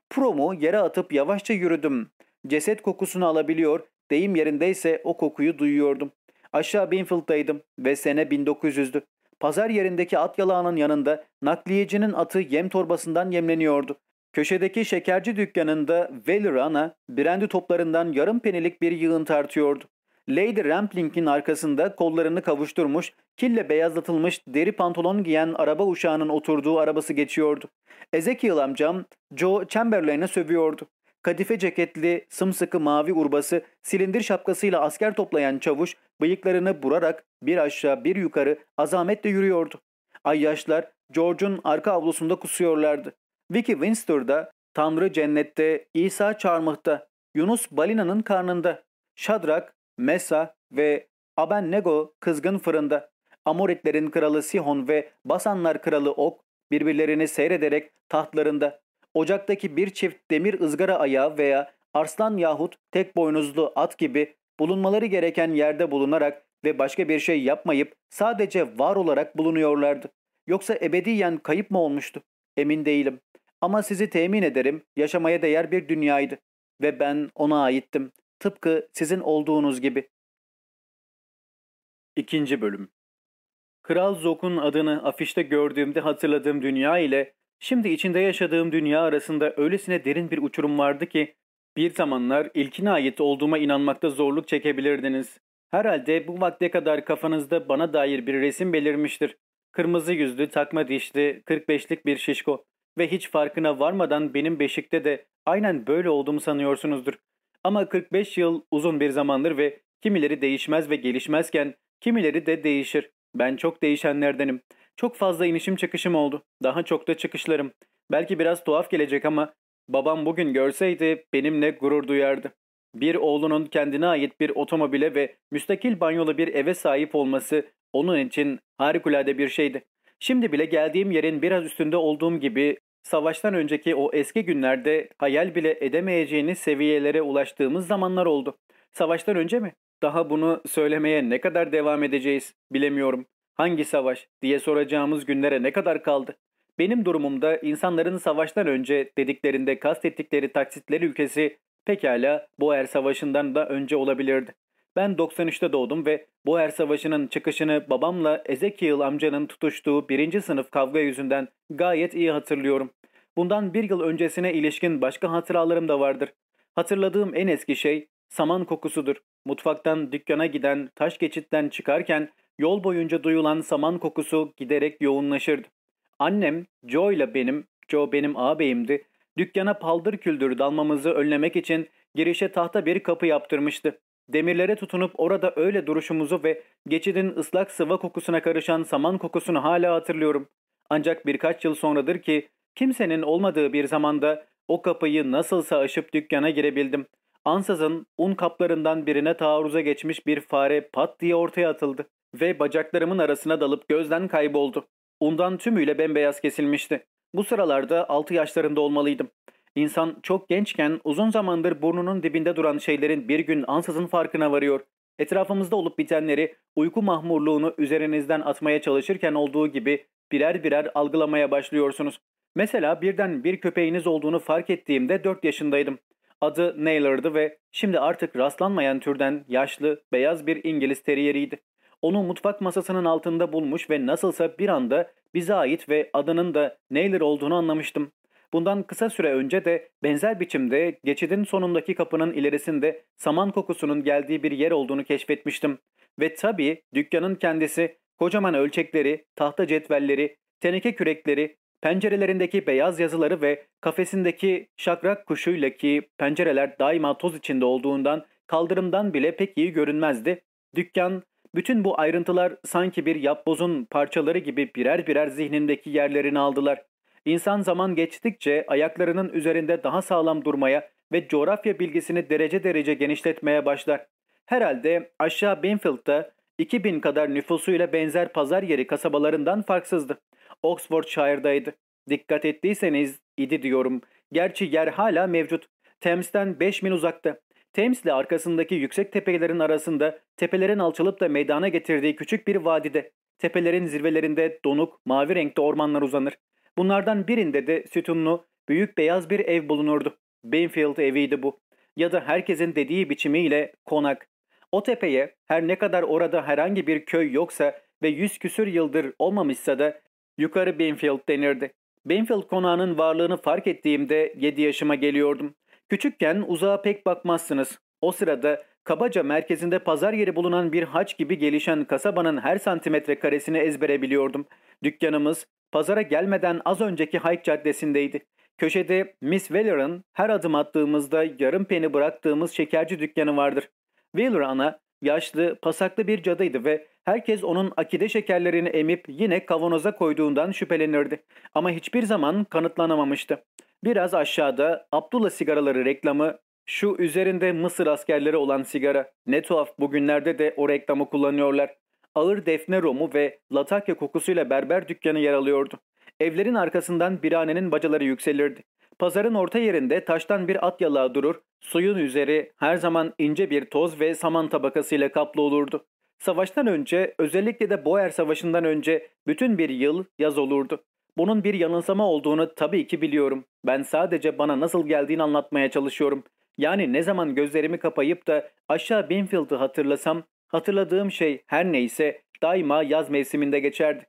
A: Promu yere atıp yavaşça yürüdüm. Ceset kokusunu alabiliyor, deyim yerindeyse o kokuyu duyuyordum. Aşağı Binfield'daydım ve sene 1900'dü. Pazar yerindeki at yalağının yanında nakliyecinin atı yem torbasından yemleniyordu. Köşedeki şekerci dükkanında Valley Ana brandy toplarından yarım penilik bir yığın tartıyordu. Lady Rampling'in arkasında kollarını kavuşturmuş, kille beyazlatılmış deri pantolon giyen araba uşağının oturduğu arabası geçiyordu. Ezekiel amcam Joe Chamberlain'e sövüyordu. Kadife ceketli, sımsıkı mavi urbası, silindir şapkasıyla asker toplayan çavuş bıyıklarını burarak bir aşağı bir yukarı azametle yürüyordu. Ayyaşlar George'un arka avlusunda kusuyorlardı. Vicky Winster'da, Tanrı cennette, İsa çarmıhta, Yunus balinanın karnında, Şadrak, Mesa ve Abennego kızgın fırında, Amoritlerin kralı Sihon ve Basanlar kralı Ok birbirlerini seyrederek tahtlarında, ocaktaki bir çift demir ızgara ayağı veya arslan yahut tek boynuzlu at gibi bulunmaları gereken yerde bulunarak ve başka bir şey yapmayıp sadece var olarak bulunuyorlardı. Yoksa ebediyen kayıp mı olmuştu? Emin değilim. Ama sizi temin ederim yaşamaya değer bir dünyaydı. Ve ben ona aittim. Tıpkı sizin olduğunuz gibi. İkinci Bölüm Kral Zok'un adını afişte gördüğümde hatırladığım dünya ile şimdi içinde yaşadığım dünya arasında öylesine derin bir uçurum vardı ki bir zamanlar ilkine ait olduğuma inanmakta zorluk çekebilirdiniz. Herhalde bu vakte kadar kafanızda bana dair bir resim belirmiştir. Kırmızı yüzlü, takma dişli, 45'lik bir şişko ve hiç farkına varmadan benim beşikte de aynen böyle olduğumu sanıyorsunuzdur. Ama 45 yıl uzun bir zamandır ve kimileri değişmez ve gelişmezken kimileri de değişir. Ben çok değişenlerdenim. Çok fazla inişim çıkışım oldu. Daha çok da çıkışlarım. Belki biraz tuhaf gelecek ama babam bugün görseydi benimle gurur duyardı. Bir oğlunun kendine ait bir otomobile ve müstakil banyolu bir eve sahip olması onun için harikulade bir şeydi. Şimdi bile geldiğim yerin biraz üstünde olduğum gibi savaştan önceki o eski günlerde hayal bile edemeyeceğiniz seviyelere ulaştığımız zamanlar oldu. Savaştan önce mi? Daha bunu söylemeye ne kadar devam edeceğiz bilemiyorum. Hangi savaş diye soracağımız günlere ne kadar kaldı? Benim durumumda insanların savaştan önce dediklerinde kastettikleri taksitleri ülkesi pekala Boer Savaşı'ndan da önce olabilirdi. Ben 93'te doğdum ve Boer Savaşı'nın çıkışını babamla Ezekiel amcanın tutuştuğu birinci sınıf kavga yüzünden gayet iyi hatırlıyorum. Bundan bir yıl öncesine ilişkin başka hatıralarım da vardır. Hatırladığım en eski şey saman kokusudur. Mutfaktan dükkana giden taş geçitten çıkarken yol boyunca duyulan saman kokusu giderek yoğunlaşırdı. Annem Joe ile benim, Joe benim ağabeyimdi, dükkana paldır küldür dalmamızı önlemek için girişe tahta bir kapı yaptırmıştı. Demirlere tutunup orada öyle duruşumuzu ve geçidin ıslak sıva kokusuna karışan saman kokusunu hala hatırlıyorum. Ancak birkaç yıl sonradır ki kimsenin olmadığı bir zamanda o kapıyı nasılsa aşıp dükkana girebildim. Ansızın un kaplarından birine taarruza geçmiş bir fare pat diye ortaya atıldı ve bacaklarımın arasına dalıp gözden kayboldu. Undan tümüyle bembeyaz kesilmişti. Bu sıralarda 6 yaşlarında olmalıydım. İnsan çok gençken uzun zamandır burnunun dibinde duran şeylerin bir gün ansızın farkına varıyor. Etrafımızda olup bitenleri uyku mahmurluğunu üzerinizden atmaya çalışırken olduğu gibi birer birer algılamaya başlıyorsunuz. Mesela birden bir köpeğiniz olduğunu fark ettiğimde 4 yaşındaydım. Adı Naylor'dı ve şimdi artık rastlanmayan türden yaşlı, beyaz bir İngiliz teriyeriydi. Onu mutfak masasının altında bulmuş ve nasılsa bir anda bize ait ve adının da Naylor olduğunu anlamıştım. Bundan kısa süre önce de benzer biçimde geçidin sonundaki kapının ilerisinde saman kokusunun geldiği bir yer olduğunu keşfetmiştim. Ve tabii dükkanın kendisi kocaman ölçekleri, tahta cetvelleri, teneke kürekleri, pencerelerindeki beyaz yazıları ve kafesindeki şakrak kuşuyla ki pencereler daima toz içinde olduğundan kaldırımdan bile pek iyi görünmezdi. Dükkan, bütün bu ayrıntılar sanki bir yapbozun parçaları gibi birer birer zihnindeki yerlerini aldılar. İnsan zaman geçtikçe ayaklarının üzerinde daha sağlam durmaya ve coğrafya bilgisini derece derece genişletmeye başlar. Herhalde aşağı Binfield'da 2000 kadar nüfusuyla benzer pazar yeri kasabalarından farksızdı. Oxfordshire'daydı. Dikkat ettiyseniz idi diyorum. Gerçi yer hala mevcut. Thames'ten 5 mil uzakta. Thames arkasındaki yüksek tepelerin arasında tepelerin alçalıp da meydana getirdiği küçük bir vadide. Tepelerin zirvelerinde donuk, mavi renkte ormanlar uzanır. Bunlardan birinde de sütunlu, büyük beyaz bir ev bulunurdu. Bainfield eviydi bu. Ya da herkesin dediği biçimiyle konak. O tepeye her ne kadar orada herhangi bir köy yoksa ve yüz küsür yıldır olmamışsa da yukarı Binfield denirdi. Binfield konağının varlığını fark ettiğimde 7 yaşıma geliyordum. Küçükken uzağa pek bakmazsınız. O sırada kabaca merkezinde pazar yeri bulunan bir haç gibi gelişen kasabanın her santimetre karesini ezbere biliyordum. Dükkanımız pazara gelmeden az önceki Hayk Caddesi'ndeydi. Köşede Miss Wheeler'ın her adım attığımızda yarım peni bıraktığımız şekerci dükkanı vardır. Wheeler ana yaşlı, pasaklı bir cadıydı ve herkes onun akide şekerlerini emip yine kavanoza koyduğundan şüphelenirdi. Ama hiçbir zaman kanıtlanamamıştı. Biraz aşağıda Abdullah sigaraları reklamı şu üzerinde Mısır askerleri olan sigara. Ne tuhaf bugünlerde de o reklamı kullanıyorlar. Ağır defne romu ve latakya kokusuyla berber dükkanı yer alıyordu. Evlerin arkasından biranenin bacaları yükselirdi. Pazarın orta yerinde taştan bir at yalağı durur, suyun üzeri her zaman ince bir toz ve saman tabakasıyla kaplı olurdu. Savaştan önce, özellikle de Boer Savaşı'ndan önce bütün bir yıl yaz olurdu. Bunun bir yanılsama olduğunu tabii ki biliyorum. Ben sadece bana nasıl geldiğini anlatmaya çalışıyorum. Yani ne zaman gözlerimi kapayıp da aşağı Binfield'ı hatırlasam, hatırladığım şey her neyse daima yaz mevsiminde geçerdi.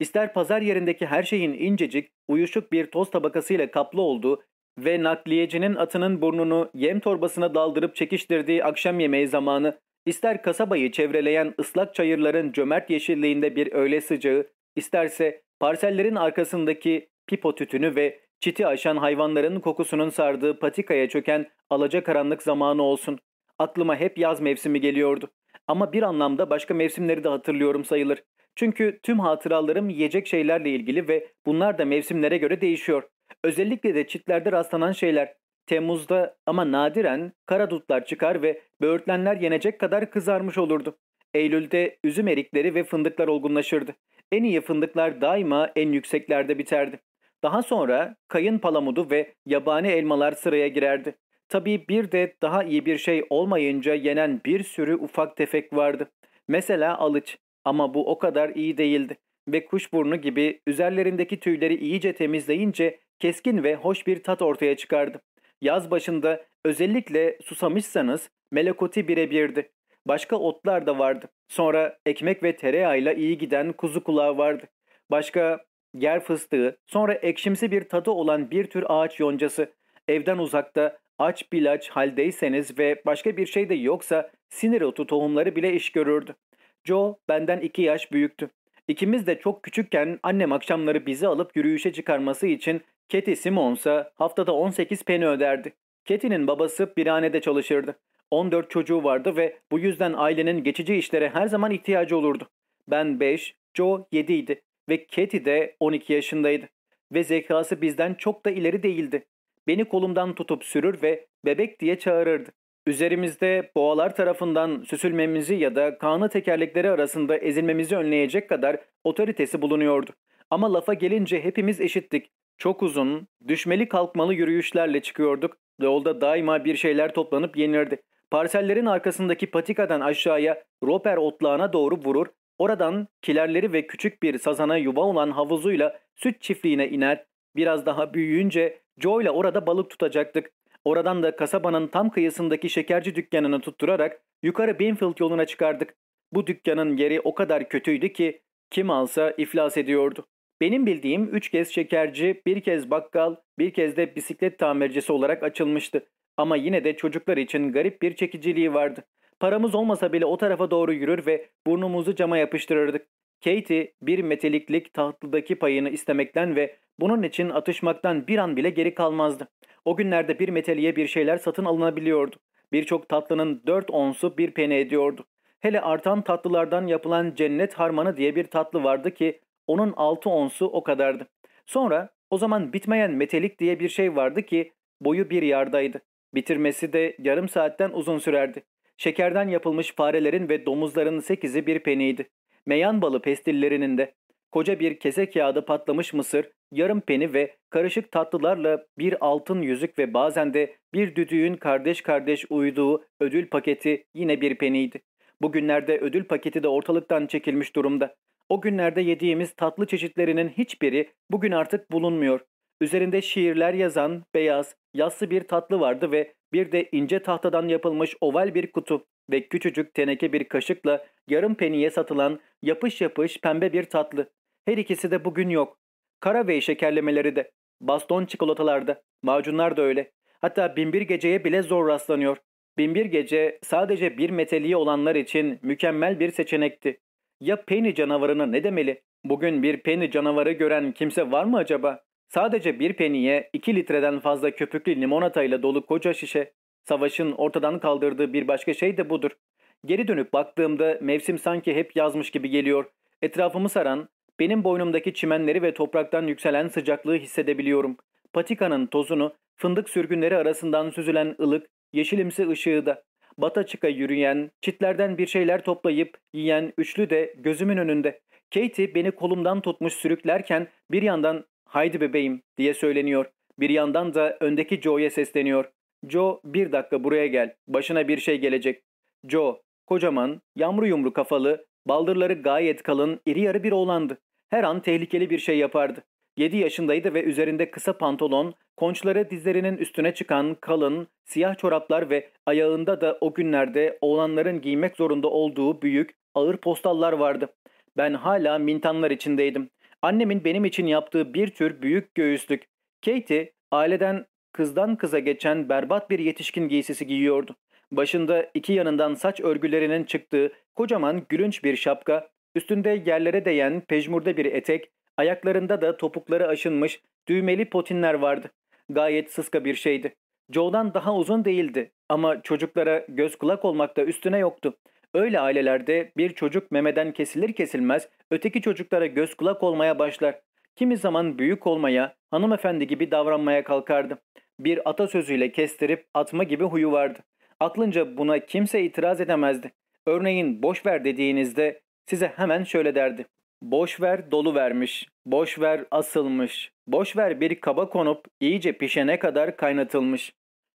A: İster pazar yerindeki her şeyin incecik, uyuşuk bir toz tabakasıyla kaplı olduğu ve nakliyecinin atının burnunu yem torbasına daldırıp çekiştirdiği akşam yemeği zamanı, ister kasabayı çevreleyen ıslak çayırların cömert yeşilliğinde bir öğle sıcağı, isterse parsellerin arkasındaki pipo tütünü ve çiti aşan hayvanların kokusunun sardığı patikaya çöken alacakaranlık zamanı olsun. Aklıma hep yaz mevsimi geliyordu. Ama bir anlamda başka mevsimleri de hatırlıyorum sayılır. Çünkü tüm hatıralarım yiyecek şeylerle ilgili ve bunlar da mevsimlere göre değişiyor. Özellikle de çitlerde rastlanan şeyler. Temmuz'da ama nadiren kara dutlar çıkar ve böğürtlenler yenecek kadar kızarmış olurdu. Eylül'de üzüm erikleri ve fındıklar olgunlaşırdı. En iyi fındıklar daima en yükseklerde biterdi. Daha sonra kayın palamudu ve yabani elmalar sıraya girerdi. Tabii bir de daha iyi bir şey olmayınca yenen bir sürü ufak tefek vardı. Mesela alıç. Ama bu o kadar iyi değildi ve kuşburnu gibi üzerlerindeki tüyleri iyice temizleyince keskin ve hoş bir tat ortaya çıkardı. Yaz başında özellikle susamışsanız melekoti birebirdi. Başka otlar da vardı. Sonra ekmek ve tereyağıyla iyi giden kuzu kulağı vardı. Başka yer fıstığı, sonra ekşimsi bir tadı olan bir tür ağaç yoncası. Evden uzakta aç bilaç haldeyseniz ve başka bir şey de yoksa sinir otu tohumları bile iş görürdü. Joe benden iki yaş büyüktü. İkimiz de çok küçükken annem akşamları bizi alıp yürüyüşe çıkarması için Katie Simons'a haftada 18 peni öderdi. Katie'nin babası birhanede çalışırdı. 14 çocuğu vardı ve bu yüzden ailenin geçici işlere her zaman ihtiyacı olurdu. Ben 5, Joe 7 idi ve Katie de 12 yaşındaydı. Ve zekası bizden çok da ileri değildi. Beni kolumdan tutup sürür ve bebek diye çağırırdı. Üzerimizde boğalar tarafından süsülmemizi ya da kanı tekerlekleri arasında ezilmemizi önleyecek kadar otoritesi bulunuyordu. Ama lafa gelince hepimiz eşittik. Çok uzun, düşmeli kalkmalı yürüyüşlerle çıkıyorduk. Yolda daima bir şeyler toplanıp yenirdi. Parsellerin arkasındaki patikadan aşağıya roper otlağına doğru vurur, oradan kilerleri ve küçük bir sazana yuva olan havuzuyla süt çiftliğine iner, biraz daha büyüyünce Joe ile orada balık tutacaktık. Oradan da kasabanın tam kıyısındaki şekerci dükkanını tutturarak yukarı Binfield yoluna çıkardık. Bu dükkanın yeri o kadar kötüydü ki kim alsa iflas ediyordu. Benim bildiğim üç kez şekerci, bir kez bakkal, bir kez de bisiklet tamircisi olarak açılmıştı. Ama yine de çocuklar için garip bir çekiciliği vardı. Paramız olmasa bile o tarafa doğru yürür ve burnumuzu cama yapıştırırdık. Katie bir meteliklik tahtlıdaki payını istemekten ve bunun için atışmaktan bir an bile geri kalmazdı. O günlerde bir meteliye bir şeyler satın alınabiliyordu. Birçok tatlının dört onsu bir pene ediyordu. Hele artan tatlılardan yapılan cennet harmanı diye bir tatlı vardı ki onun altı onsu o kadardı. Sonra o zaman bitmeyen metelik diye bir şey vardı ki boyu bir yardaydı. Bitirmesi de yarım saatten uzun sürerdi. Şekerden yapılmış farelerin ve domuzların sekizi bir peniydi. Meyan balı pestillerinin de. Koca bir kese kağıdı patlamış mısır, yarım peni ve karışık tatlılarla bir altın yüzük ve bazen de bir düdüğün kardeş kardeş uyuduğu ödül paketi yine bir peniydi. Bugünlerde ödül paketi de ortalıktan çekilmiş durumda. O günlerde yediğimiz tatlı çeşitlerinin hiçbiri bugün artık bulunmuyor. Üzerinde şiirler yazan beyaz, yassı bir tatlı vardı ve bir de ince tahtadan yapılmış oval bir kutu ve küçücük teneke bir kaşıkla yarım peniye satılan yapış yapış pembe bir tatlı. Her ikisi de bugün yok. Karavey şekerlemeleri de, baston çikolatalarda, macunlar da öyle. Hatta binbir geceye bile zor rastlanıyor. Binbir gece sadece bir meteliği olanlar için mükemmel bir seçenekti. Ya Penny canavarını ne demeli? Bugün bir Penny canavarı gören kimse var mı acaba? Sadece bir peniye 2 litreden fazla köpüklü limonatayla dolu koca şişe. Savaşın ortadan kaldırdığı bir başka şey de budur. Geri dönüp baktığımda mevsim sanki hep yazmış gibi geliyor. Etrafımı saran, benim boynumdaki çimenleri ve topraktan yükselen sıcaklığı hissedebiliyorum. Patikanın tozunu, fındık sürgünleri arasından süzülen ılık, yeşilimsi ışığı da. Bata çıka yürüyen, çitlerden bir şeyler toplayıp yiyen üçlü de gözümün önünde. Katie beni kolumdan tutmuş sürüklerken bir yandan haydi bebeğim diye söyleniyor. Bir yandan da öndeki Joe'ya sesleniyor. Joe bir dakika buraya gel. Başına bir şey gelecek. Joe kocaman, yamru yumru kafalı, baldırları gayet kalın, iri yarı bir oğlandı. Her an tehlikeli bir şey yapardı. 7 yaşındaydı ve üzerinde kısa pantolon, konçları dizlerinin üstüne çıkan kalın, siyah çoraplar ve ayağında da o günlerde oğlanların giymek zorunda olduğu büyük, ağır postallar vardı. Ben hala mintanlar içindeydim. Annemin benim için yaptığı bir tür büyük göğüslük. Katie, aileden kızdan kıza geçen berbat bir yetişkin giysisi giyiyordu. Başında iki yanından saç örgülerinin çıktığı kocaman gülünç bir şapka, üstünde yerlere değen pejmurde bir etek, ayaklarında da topukları aşınmış düğmeli potinler vardı. Gayet sıska bir şeydi. Joe'dan daha uzun değildi ama çocuklara göz kulak olmakta üstüne yoktu. Öyle ailelerde bir çocuk memeden kesilir kesilmez öteki çocuklara göz kulak olmaya başlar. Kimi zaman büyük olmaya, hanımefendi gibi davranmaya kalkardı. Bir atasözüyle kestirip atma gibi huyu vardı. Aklınca buna kimse itiraz edemezdi. Örneğin boş ver dediğinizde size hemen şöyle derdi. Boş ver dolu vermiş, boş ver asılmış, boş ver bir kaba konup iyice pişene kadar kaynatılmış.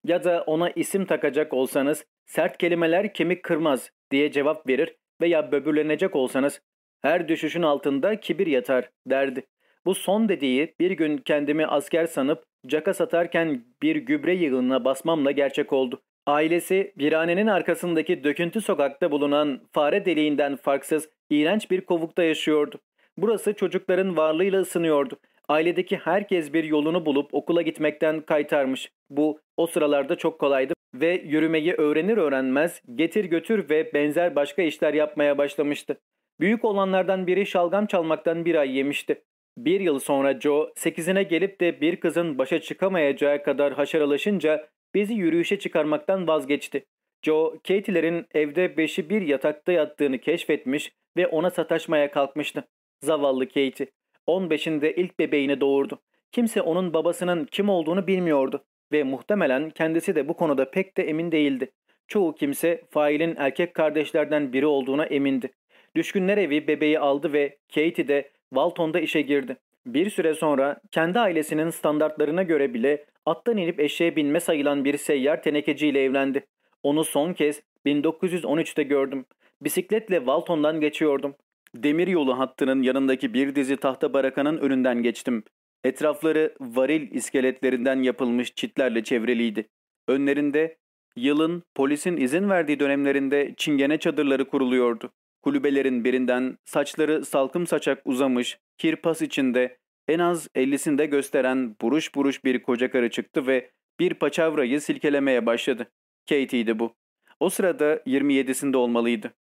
A: Ya da ona isim takacak olsanız sert kelimeler kemik kırmaz diye cevap verir veya böbürlenecek olsanız her düşüşün altında kibir yatar derdi. Bu son dediği bir gün kendimi asker sanıp caka satarken bir gübre yığınına basmamla gerçek oldu. Ailesi birhanenin arkasındaki döküntü sokakta bulunan fare deliğinden farksız iğrenç bir kovukta yaşıyordu. Burası çocukların varlığıyla ısınıyordu. Ailedeki herkes bir yolunu bulup okula gitmekten kaytarmış. Bu o sıralarda çok kolaydı ve yürümeyi öğrenir öğrenmez getir götür ve benzer başka işler yapmaya başlamıştı. Büyük olanlardan biri şalgam çalmaktan bir ay yemişti. Bir yıl sonra Joe sekizine gelip de bir kızın başa çıkamayacağı kadar haşaralaşınca bizi yürüyüşe çıkarmaktan vazgeçti. Joe, Katie'lerin evde beşi bir yatakta yattığını keşfetmiş ve ona sataşmaya kalkmıştı. Zavallı Katie. 15'inde ilk bebeğini doğurdu. Kimse onun babasının kim olduğunu bilmiyordu ve muhtemelen kendisi de bu konuda pek de emin değildi. Çoğu kimse failin erkek kardeşlerden biri olduğuna emindi. Düşkünler evi bebeği aldı ve Katie de Walton'da işe girdi. Bir süre sonra kendi ailesinin standartlarına göre bile attan inip eşeğe binme sayılan bir seyyar tenekeciyle evlendi. Onu son kez 1913'te gördüm. Bisikletle Walton'dan geçiyordum. Demir yolu hattının yanındaki bir dizi tahta barakanın önünden geçtim. Etrafları varil iskeletlerinden yapılmış çitlerle çevreliydi. Önlerinde yılın polisin izin verdiği dönemlerinde çingene çadırları kuruluyordu. Kulübelerin birinden saçları salkım saçak uzamış, kirpas içinde en az ellisinde gösteren buruş buruş bir koca karı çıktı ve bir paçavrayı silkelemeye başladı. Katie'ydi bu. O sırada 27'sinde olmalıydı.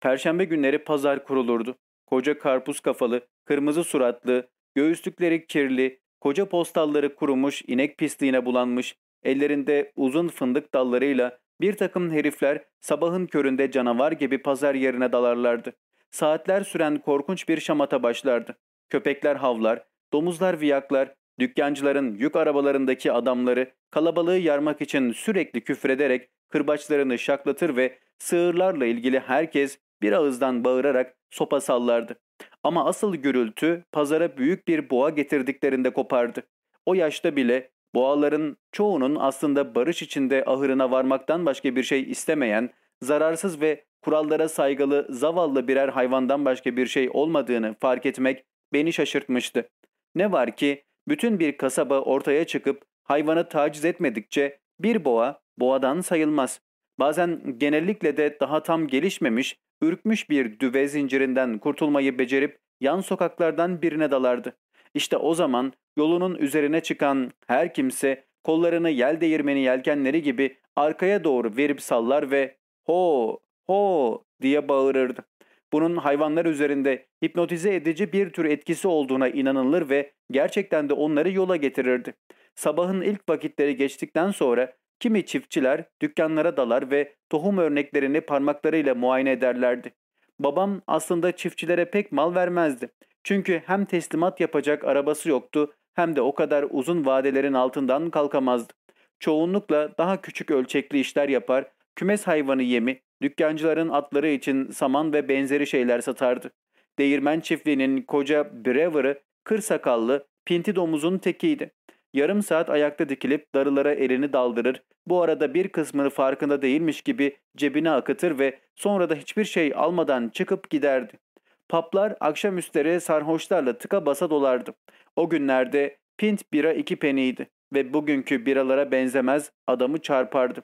A: Perşembe günleri pazar kurulurdu. Koca karpuz kafalı, kırmızı suratlı, göğüslükleri kirli, koca postalları kurumuş, inek pisliğine bulanmış, ellerinde uzun fındık dallarıyla bir takım herifler sabahın köründe canavar gibi pazar yerine dalarlardı. Saatler süren korkunç bir şamata başlardı. Köpekler havlar, domuzlar viyaklar, dükkancıların yük arabalarındaki adamları kalabalığı yarmak için sürekli küfrederek kırbaçlarını şaklatır ve sığırlarla ilgili herkes bir ağızdan bağırarak sopa sallardı. Ama asıl gürültü pazara büyük bir boğa getirdiklerinde kopardı. O yaşta bile boğaların çoğunun aslında barış içinde ahırına varmaktan başka bir şey istemeyen, zararsız ve kurallara saygılı zavallı birer hayvandan başka bir şey olmadığını fark etmek beni şaşırtmıştı. Ne var ki Bütün bir kasaba ortaya çıkıp hayvanı taciz etmedikçe bir boğa boğadan sayılmaz. Bazen genellikle de daha tam gelişmemiş, ürkmüş bir düve zincirinden kurtulmayı becerip yan sokaklardan birine dalardı. İşte o zaman yolunun üzerine çıkan her kimse kollarını yel değirmeni yelkenleri gibi arkaya doğru verip sallar ve ho ho diye bağırırdı. Bunun hayvanlar üzerinde hipnotize edici bir tür etkisi olduğuna inanılır ve gerçekten de onları yola getirirdi. Sabahın ilk vakitleri geçtikten sonra kimi çiftçiler dükkanlara dalar ve tohum örneklerini parmaklarıyla muayene ederlerdi. Babam aslında çiftçilere pek mal vermezdi. Çünkü hem teslimat yapacak arabası yoktu hem de o kadar uzun vadelerin altından kalkamazdı. Çoğunlukla daha küçük ölçekli işler yapar, kümes hayvanı yemi, dükkancıların atları için saman ve benzeri şeyler satardı. Değirmen çiftliğinin koca Brewer'ı kır sakallı, pinti domuzun tekiydi. Yarım saat ayakta dikilip darılara elini daldırır, bu arada bir kısmını farkında değilmiş gibi cebine akıtır ve sonra da hiçbir şey almadan çıkıp giderdi. Paplar akşamüstleri sarhoşlarla tıka basa dolardı. O günlerde pint bira iki peniydi ve bugünkü biralara benzemez adamı çarpardı.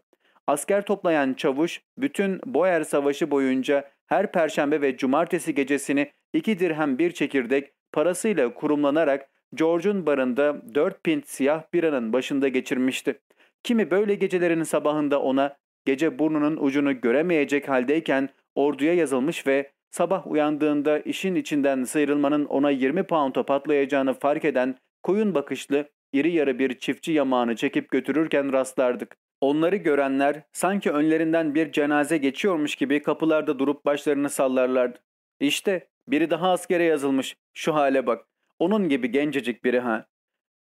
A: Asker toplayan çavuş bütün Boer Savaşı boyunca her perşembe ve cumartesi gecesini iki dirhem bir çekirdek parasıyla kurumlanarak George'un barında dört pint siyah biranın başında geçirmişti. Kimi böyle gecelerin sabahında ona gece burnunun ucunu göremeyecek haldeyken orduya yazılmış ve sabah uyandığında işin içinden sıyrılmanın ona 20 pound'a patlayacağını fark eden koyun bakışlı, iri yarı bir çiftçi yamağını çekip götürürken rastlardık. Onları görenler sanki önlerinden bir cenaze geçiyormuş gibi kapılarda durup başlarını sallarlardı. İşte biri daha askere yazılmış. Şu hale bak. Onun gibi gencecik biri ha.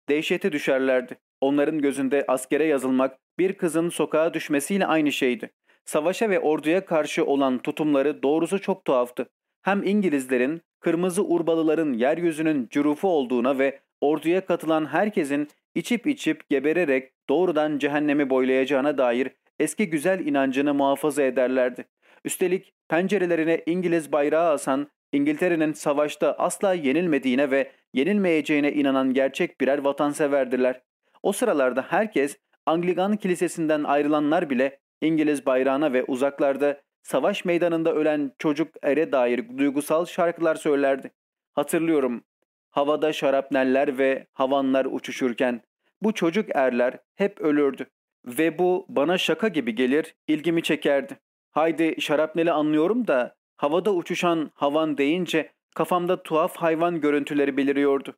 A: Dehşete düşerlerdi. Onların gözünde askere yazılmak bir kızın sokağa düşmesiyle aynı şeydi. Savaşa ve orduya karşı olan tutumları doğrusu çok tuhaftı. Hem İngilizlerin, kırmızı urbalıların yeryüzünün cürufu olduğuna ve orduya katılan herkesin içip içip gebererek doğrudan cehennemi boylayacağına dair eski güzel inancını muhafaza ederlerdi. Üstelik pencerelerine İngiliz bayrağı asan, İngiltere'nin savaşta asla yenilmediğine ve yenilmeyeceğine inanan gerçek birer vatanseverdiler. O sıralarda herkes Anglikan kilisesinden ayrılanlar bile İngiliz bayrağına ve uzaklarda savaş meydanında ölen çocuk ere dair duygusal şarkılar söylerdi. Hatırlıyorum havada şarapneller ve havanlar uçuşurken bu çocuk erler hep ölürdü. Ve bu bana şaka gibi gelir, ilgimi çekerdi. Haydi şarapneli anlıyorum da havada uçuşan havan deyince kafamda tuhaf hayvan görüntüleri beliriyordu.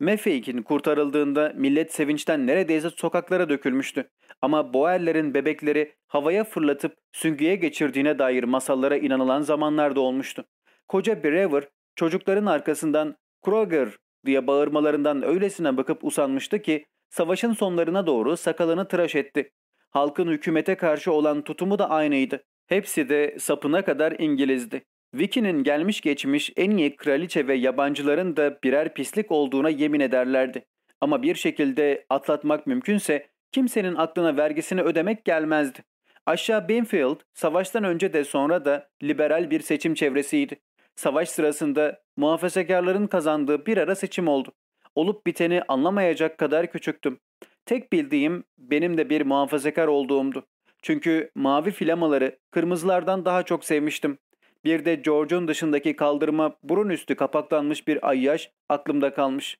A: Mefeik'in kurtarıldığında millet sevinçten neredeyse sokaklara dökülmüştü. Ama Boerlerin bebekleri havaya fırlatıp süngüye geçirdiğine dair masallara inanılan zamanlarda olmuştu. Koca Brewer çocukların arkasından Kroger diye bağırmalarından öylesine bakıp usanmıştı ki savaşın sonlarına doğru sakalını tıraş etti. Halkın hükümete karşı olan tutumu da aynıydı. Hepsi de sapına kadar İngilizdi. Vicky'nin gelmiş geçmiş en iyi kraliçe ve yabancıların da birer pislik olduğuna yemin ederlerdi. Ama bir şekilde atlatmak mümkünse kimsenin aklına vergisini ödemek gelmezdi. Aşağı Benfield savaştan önce de sonra da liberal bir seçim çevresiydi. Savaş sırasında muhafazakarların kazandığı bir ara seçim oldu. Olup biteni anlamayacak kadar küçüktüm. Tek bildiğim benim de bir muhafazakar olduğumdu. Çünkü mavi filamaları kırmızılardan daha çok sevmiştim. Bir de George'un dışındaki kaldırıma burun üstü kapaklanmış bir ayyaş aklımda kalmış.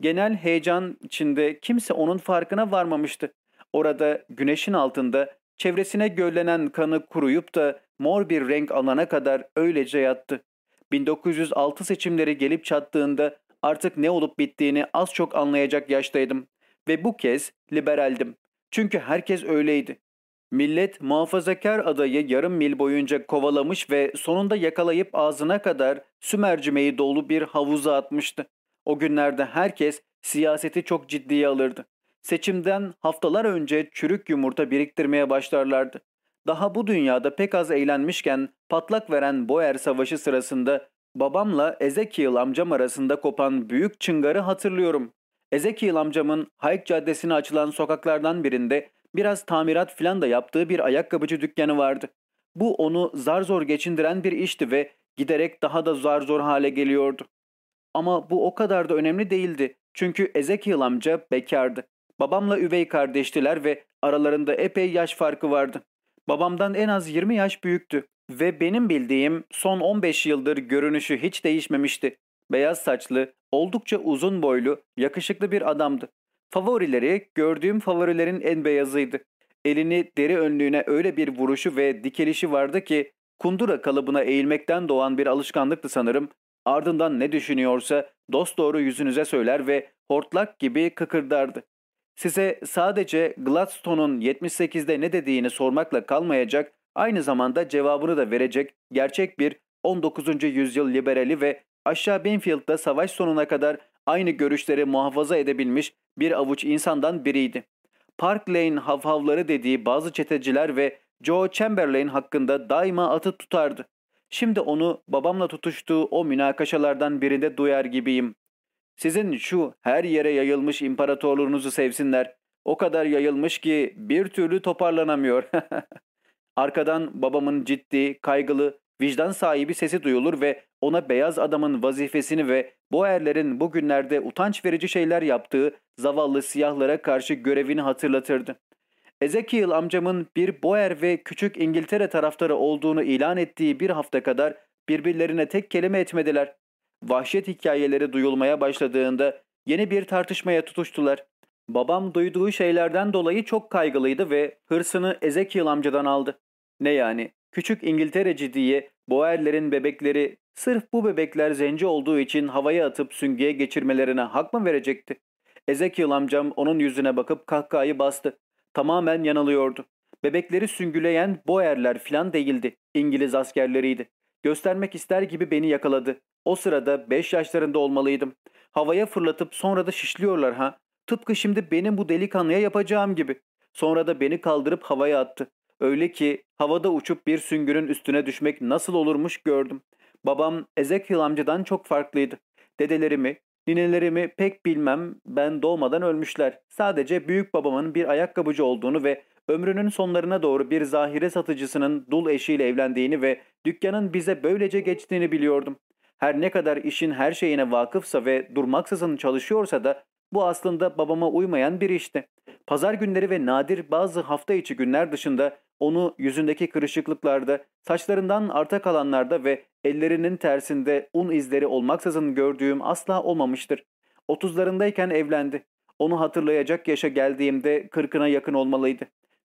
A: Genel heyecan içinde kimse onun farkına varmamıştı. Orada güneşin altında çevresine göllenen kanı kuruyup da mor bir renk alana kadar öylece yattı. 1906 seçimleri gelip çattığında artık ne olup bittiğini az çok anlayacak yaştaydım. Ve bu kez liberaldim. Çünkü herkes öyleydi. Millet muhafazakar adayı yarım mil boyunca kovalamış ve sonunda yakalayıp ağzına kadar sümercimeği dolu bir havuza atmıştı. O günlerde herkes siyaseti çok ciddiye alırdı. Seçimden haftalar önce çürük yumurta biriktirmeye başlarlardı. Daha bu dünyada pek az eğlenmişken patlak veren Boer Savaşı sırasında babamla Ezekiel amcam arasında kopan büyük çıngarı hatırlıyorum. Ezekiel amcamın Hayk Caddesi'ne açılan sokaklardan birinde biraz tamirat filan da yaptığı bir ayakkabıcı dükkanı vardı. Bu onu zar zor geçindiren bir işti ve giderek daha da zar zor hale geliyordu. Ama bu o kadar da önemli değildi. Çünkü Ezekiel amca bekardı. Babamla üvey kardeştiler ve aralarında epey yaş farkı vardı. Babamdan en az 20 yaş büyüktü ve benim bildiğim son 15 yıldır görünüşü hiç değişmemişti. Beyaz saçlı, oldukça uzun boylu, yakışıklı bir adamdı. Favorileri gördüğüm favorilerin en beyazıydı. Elini deri önlüğüne öyle bir vuruşu ve dikelişi vardı ki kundura kalıbına eğilmekten doğan bir alışkanlıktı sanırım. Ardından ne düşünüyorsa dosdoğru yüzünüze söyler ve hortlak gibi kıkırdardı. Size sadece Gladstone'un 78'de ne dediğini sormakla kalmayacak, aynı zamanda cevabını da verecek gerçek bir 19. yüzyıl liberali ve aşağı Benfield'da savaş sonuna kadar aynı görüşleri muhafaza edebilmiş bir avuç insandan biriydi. Park Lane havhavları dediği bazı çeteciler ve Joe Chamberlain hakkında daima atı tutardı. Şimdi onu babamla tutuştuğu o münakaşalardan birinde duyar gibiyim. Sizin şu her yere yayılmış imparatorluğunuzu sevsinler. O kadar yayılmış ki bir türlü toparlanamıyor. Arkadan babamın ciddi, kaygılı, vicdan sahibi sesi duyulur ve ona beyaz adamın vazifesini ve Boerlerin bugünlerde utanç verici şeyler yaptığı zavallı siyahlara karşı görevini hatırlatırdı. Ezekiel amcamın bir Boer ve küçük İngiltere taraftarı olduğunu ilan ettiği bir hafta kadar birbirlerine tek kelime etmediler. Vahşet hikayeleri duyulmaya başladığında yeni bir tartışmaya tutuştular. Babam duyduğu şeylerden dolayı çok kaygılıydı ve hırsını Ezekiel amcadan aldı. Ne yani? Küçük İngiltereci diye Boerlerin bebekleri sırf bu bebekler zenci olduğu için havaya atıp süngeye geçirmelerine hak mı verecekti? Ezekiel amcam onun yüzüne bakıp kahkahayı bastı. Tamamen yanılıyordu. Bebekleri süngüleyen Boerler filan değildi. İngiliz askerleriydi. Göstermek ister gibi beni yakaladı. O sırada 5 yaşlarında olmalıydım. Havaya fırlatıp sonra da şişliyorlar ha. Tıpkı şimdi benim bu delikanlıya yapacağım gibi. Sonra da beni kaldırıp havaya attı. Öyle ki havada uçup bir süngünün üstüne düşmek nasıl olurmuş gördüm. Babam Ezekiel amcadan çok farklıydı. Dedelerimi, ninelerimi pek bilmem ben doğmadan ölmüşler. Sadece büyük babamın bir ayakkabıcı olduğunu ve ömrünün sonlarına doğru bir zahire satıcısının dul eşiyle evlendiğini ve dükkanın bize böylece geçtiğini biliyordum. Her ne kadar işin her şeyine vakıfsa ve durmaksızın çalışıyorsa da bu aslında babama uymayan bir işti. Pazar günleri ve nadir bazı hafta içi günler dışında onu yüzündeki kırışıklıklarda, saçlarından arta kalanlarda ve ellerinin tersinde un izleri olmaksızın gördüğüm asla olmamıştır. Otuzlarındayken evlendi. Onu hatırlayacak yaşa geldiğimde kırkına yakın olmalıydı.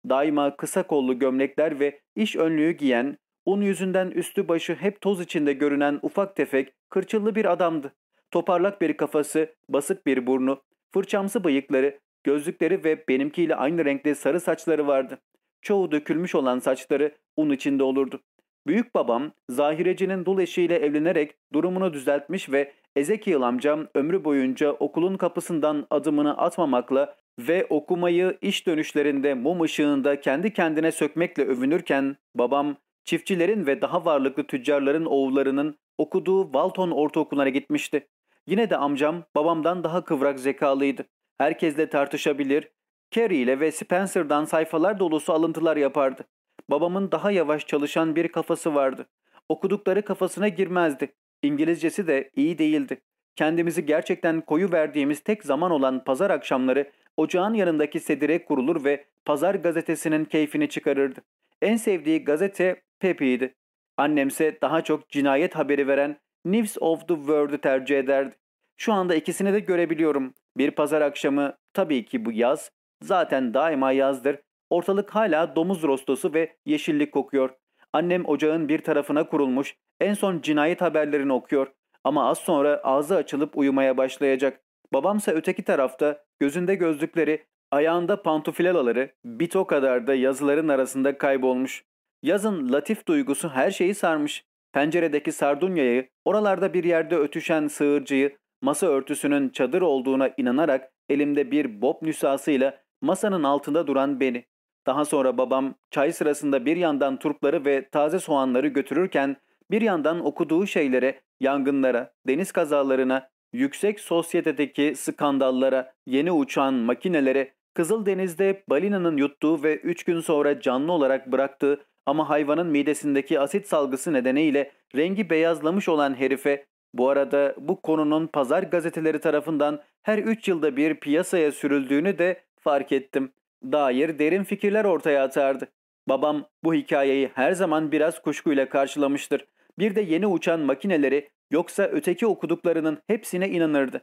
A: Daima kısa kollu gömlekler ve iş önlüğü giyen, un yüzünden üstü başı hep toz içinde görünen ufak tefek, kırçıllı bir adamdı. Toparlak bir kafası, basık bir burnu, fırçamsı bıyıkları, gözlükleri ve benimkiyle aynı renkte sarı saçları vardı. Çoğu dökülmüş olan saçları un içinde olurdu. Büyük babam zahirecinin dul eşiyle evlenerek durumunu düzeltmiş ve Ezekiel amcam ömrü boyunca okulun kapısından adımını atmamakla ve okumayı iş dönüşlerinde mum ışığında kendi kendine sökmekle övünürken babam çiftçilerin ve daha varlıklı tüccarların oğullarının okuduğu Walton Ortaokulu'na gitmişti. Yine de amcam babamdan daha kıvrak zekalıydı. Herkesle tartışabilir, Carey ile ve Spencer'dan sayfalar dolusu alıntılar yapardı. Babamın daha yavaş çalışan bir kafası vardı. Okudukları kafasına girmezdi. İngilizcesi de iyi değildi. Kendimizi gerçekten koyu verdiğimiz tek zaman olan pazar akşamları ocağın yanındaki sedire kurulur ve pazar gazetesinin keyfini çıkarırdı. En sevdiği gazete Pepe'ydi. Annemse daha çok cinayet haberi veren News of the World'u tercih ederdi. Şu anda ikisini de görebiliyorum. Bir pazar akşamı tabii ki bu yaz Zaten daima yazdır. Ortalık hala domuz rostosu ve yeşillik kokuyor. Annem ocağın bir tarafına kurulmuş. En son cinayet haberlerini okuyor. Ama az sonra ağzı açılıp uyumaya başlayacak. Babamsa öteki tarafta gözünde gözlükleri, ayağında pantufilalaları bit o kadar da yazıların arasında kaybolmuş. Yazın latif duygusu her şeyi sarmış. Penceredeki sardunyayı, oralarda bir yerde ötüşen sığırcıyı, masa örtüsünün çadır olduğuna inanarak elimde bir bob nüshasıyla Masanın altında duran beni. Daha sonra babam çay sırasında bir yandan turpları ve taze soğanları götürürken bir yandan okuduğu şeylere, yangınlara, deniz kazalarına, yüksek sosyetedeki skandallara, yeni uçan makinelere, Kızıldeniz'de balinanın yuttuğu ve 3 gün sonra canlı olarak bıraktığı ama hayvanın midesindeki asit salgısı nedeniyle rengi beyazlamış olan herife Bu arada bu konunun pazar gazeteleri tarafından her 3 yılda bir piyasaya sürüldüğünü de fark ettim. Dair derin fikirler ortaya atardı. Babam bu hikayeyi her zaman biraz kuşkuyla karşılamıştır. Bir de yeni uçan makineleri yoksa öteki okuduklarının hepsine inanırdı.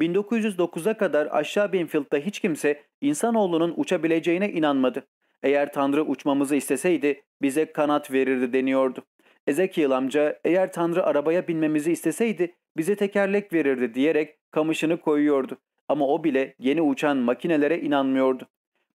A: 1909'a kadar aşağı Binfield'da hiç kimse insanoğlunun uçabileceğine inanmadı. Eğer Tanrı uçmamızı isteseydi bize kanat verirdi deniyordu. Ezekiel amca eğer Tanrı arabaya binmemizi isteseydi bize tekerlek verirdi diyerek kamışını koyuyordu. Ama o bile yeni uçan makinelere inanmıyordu.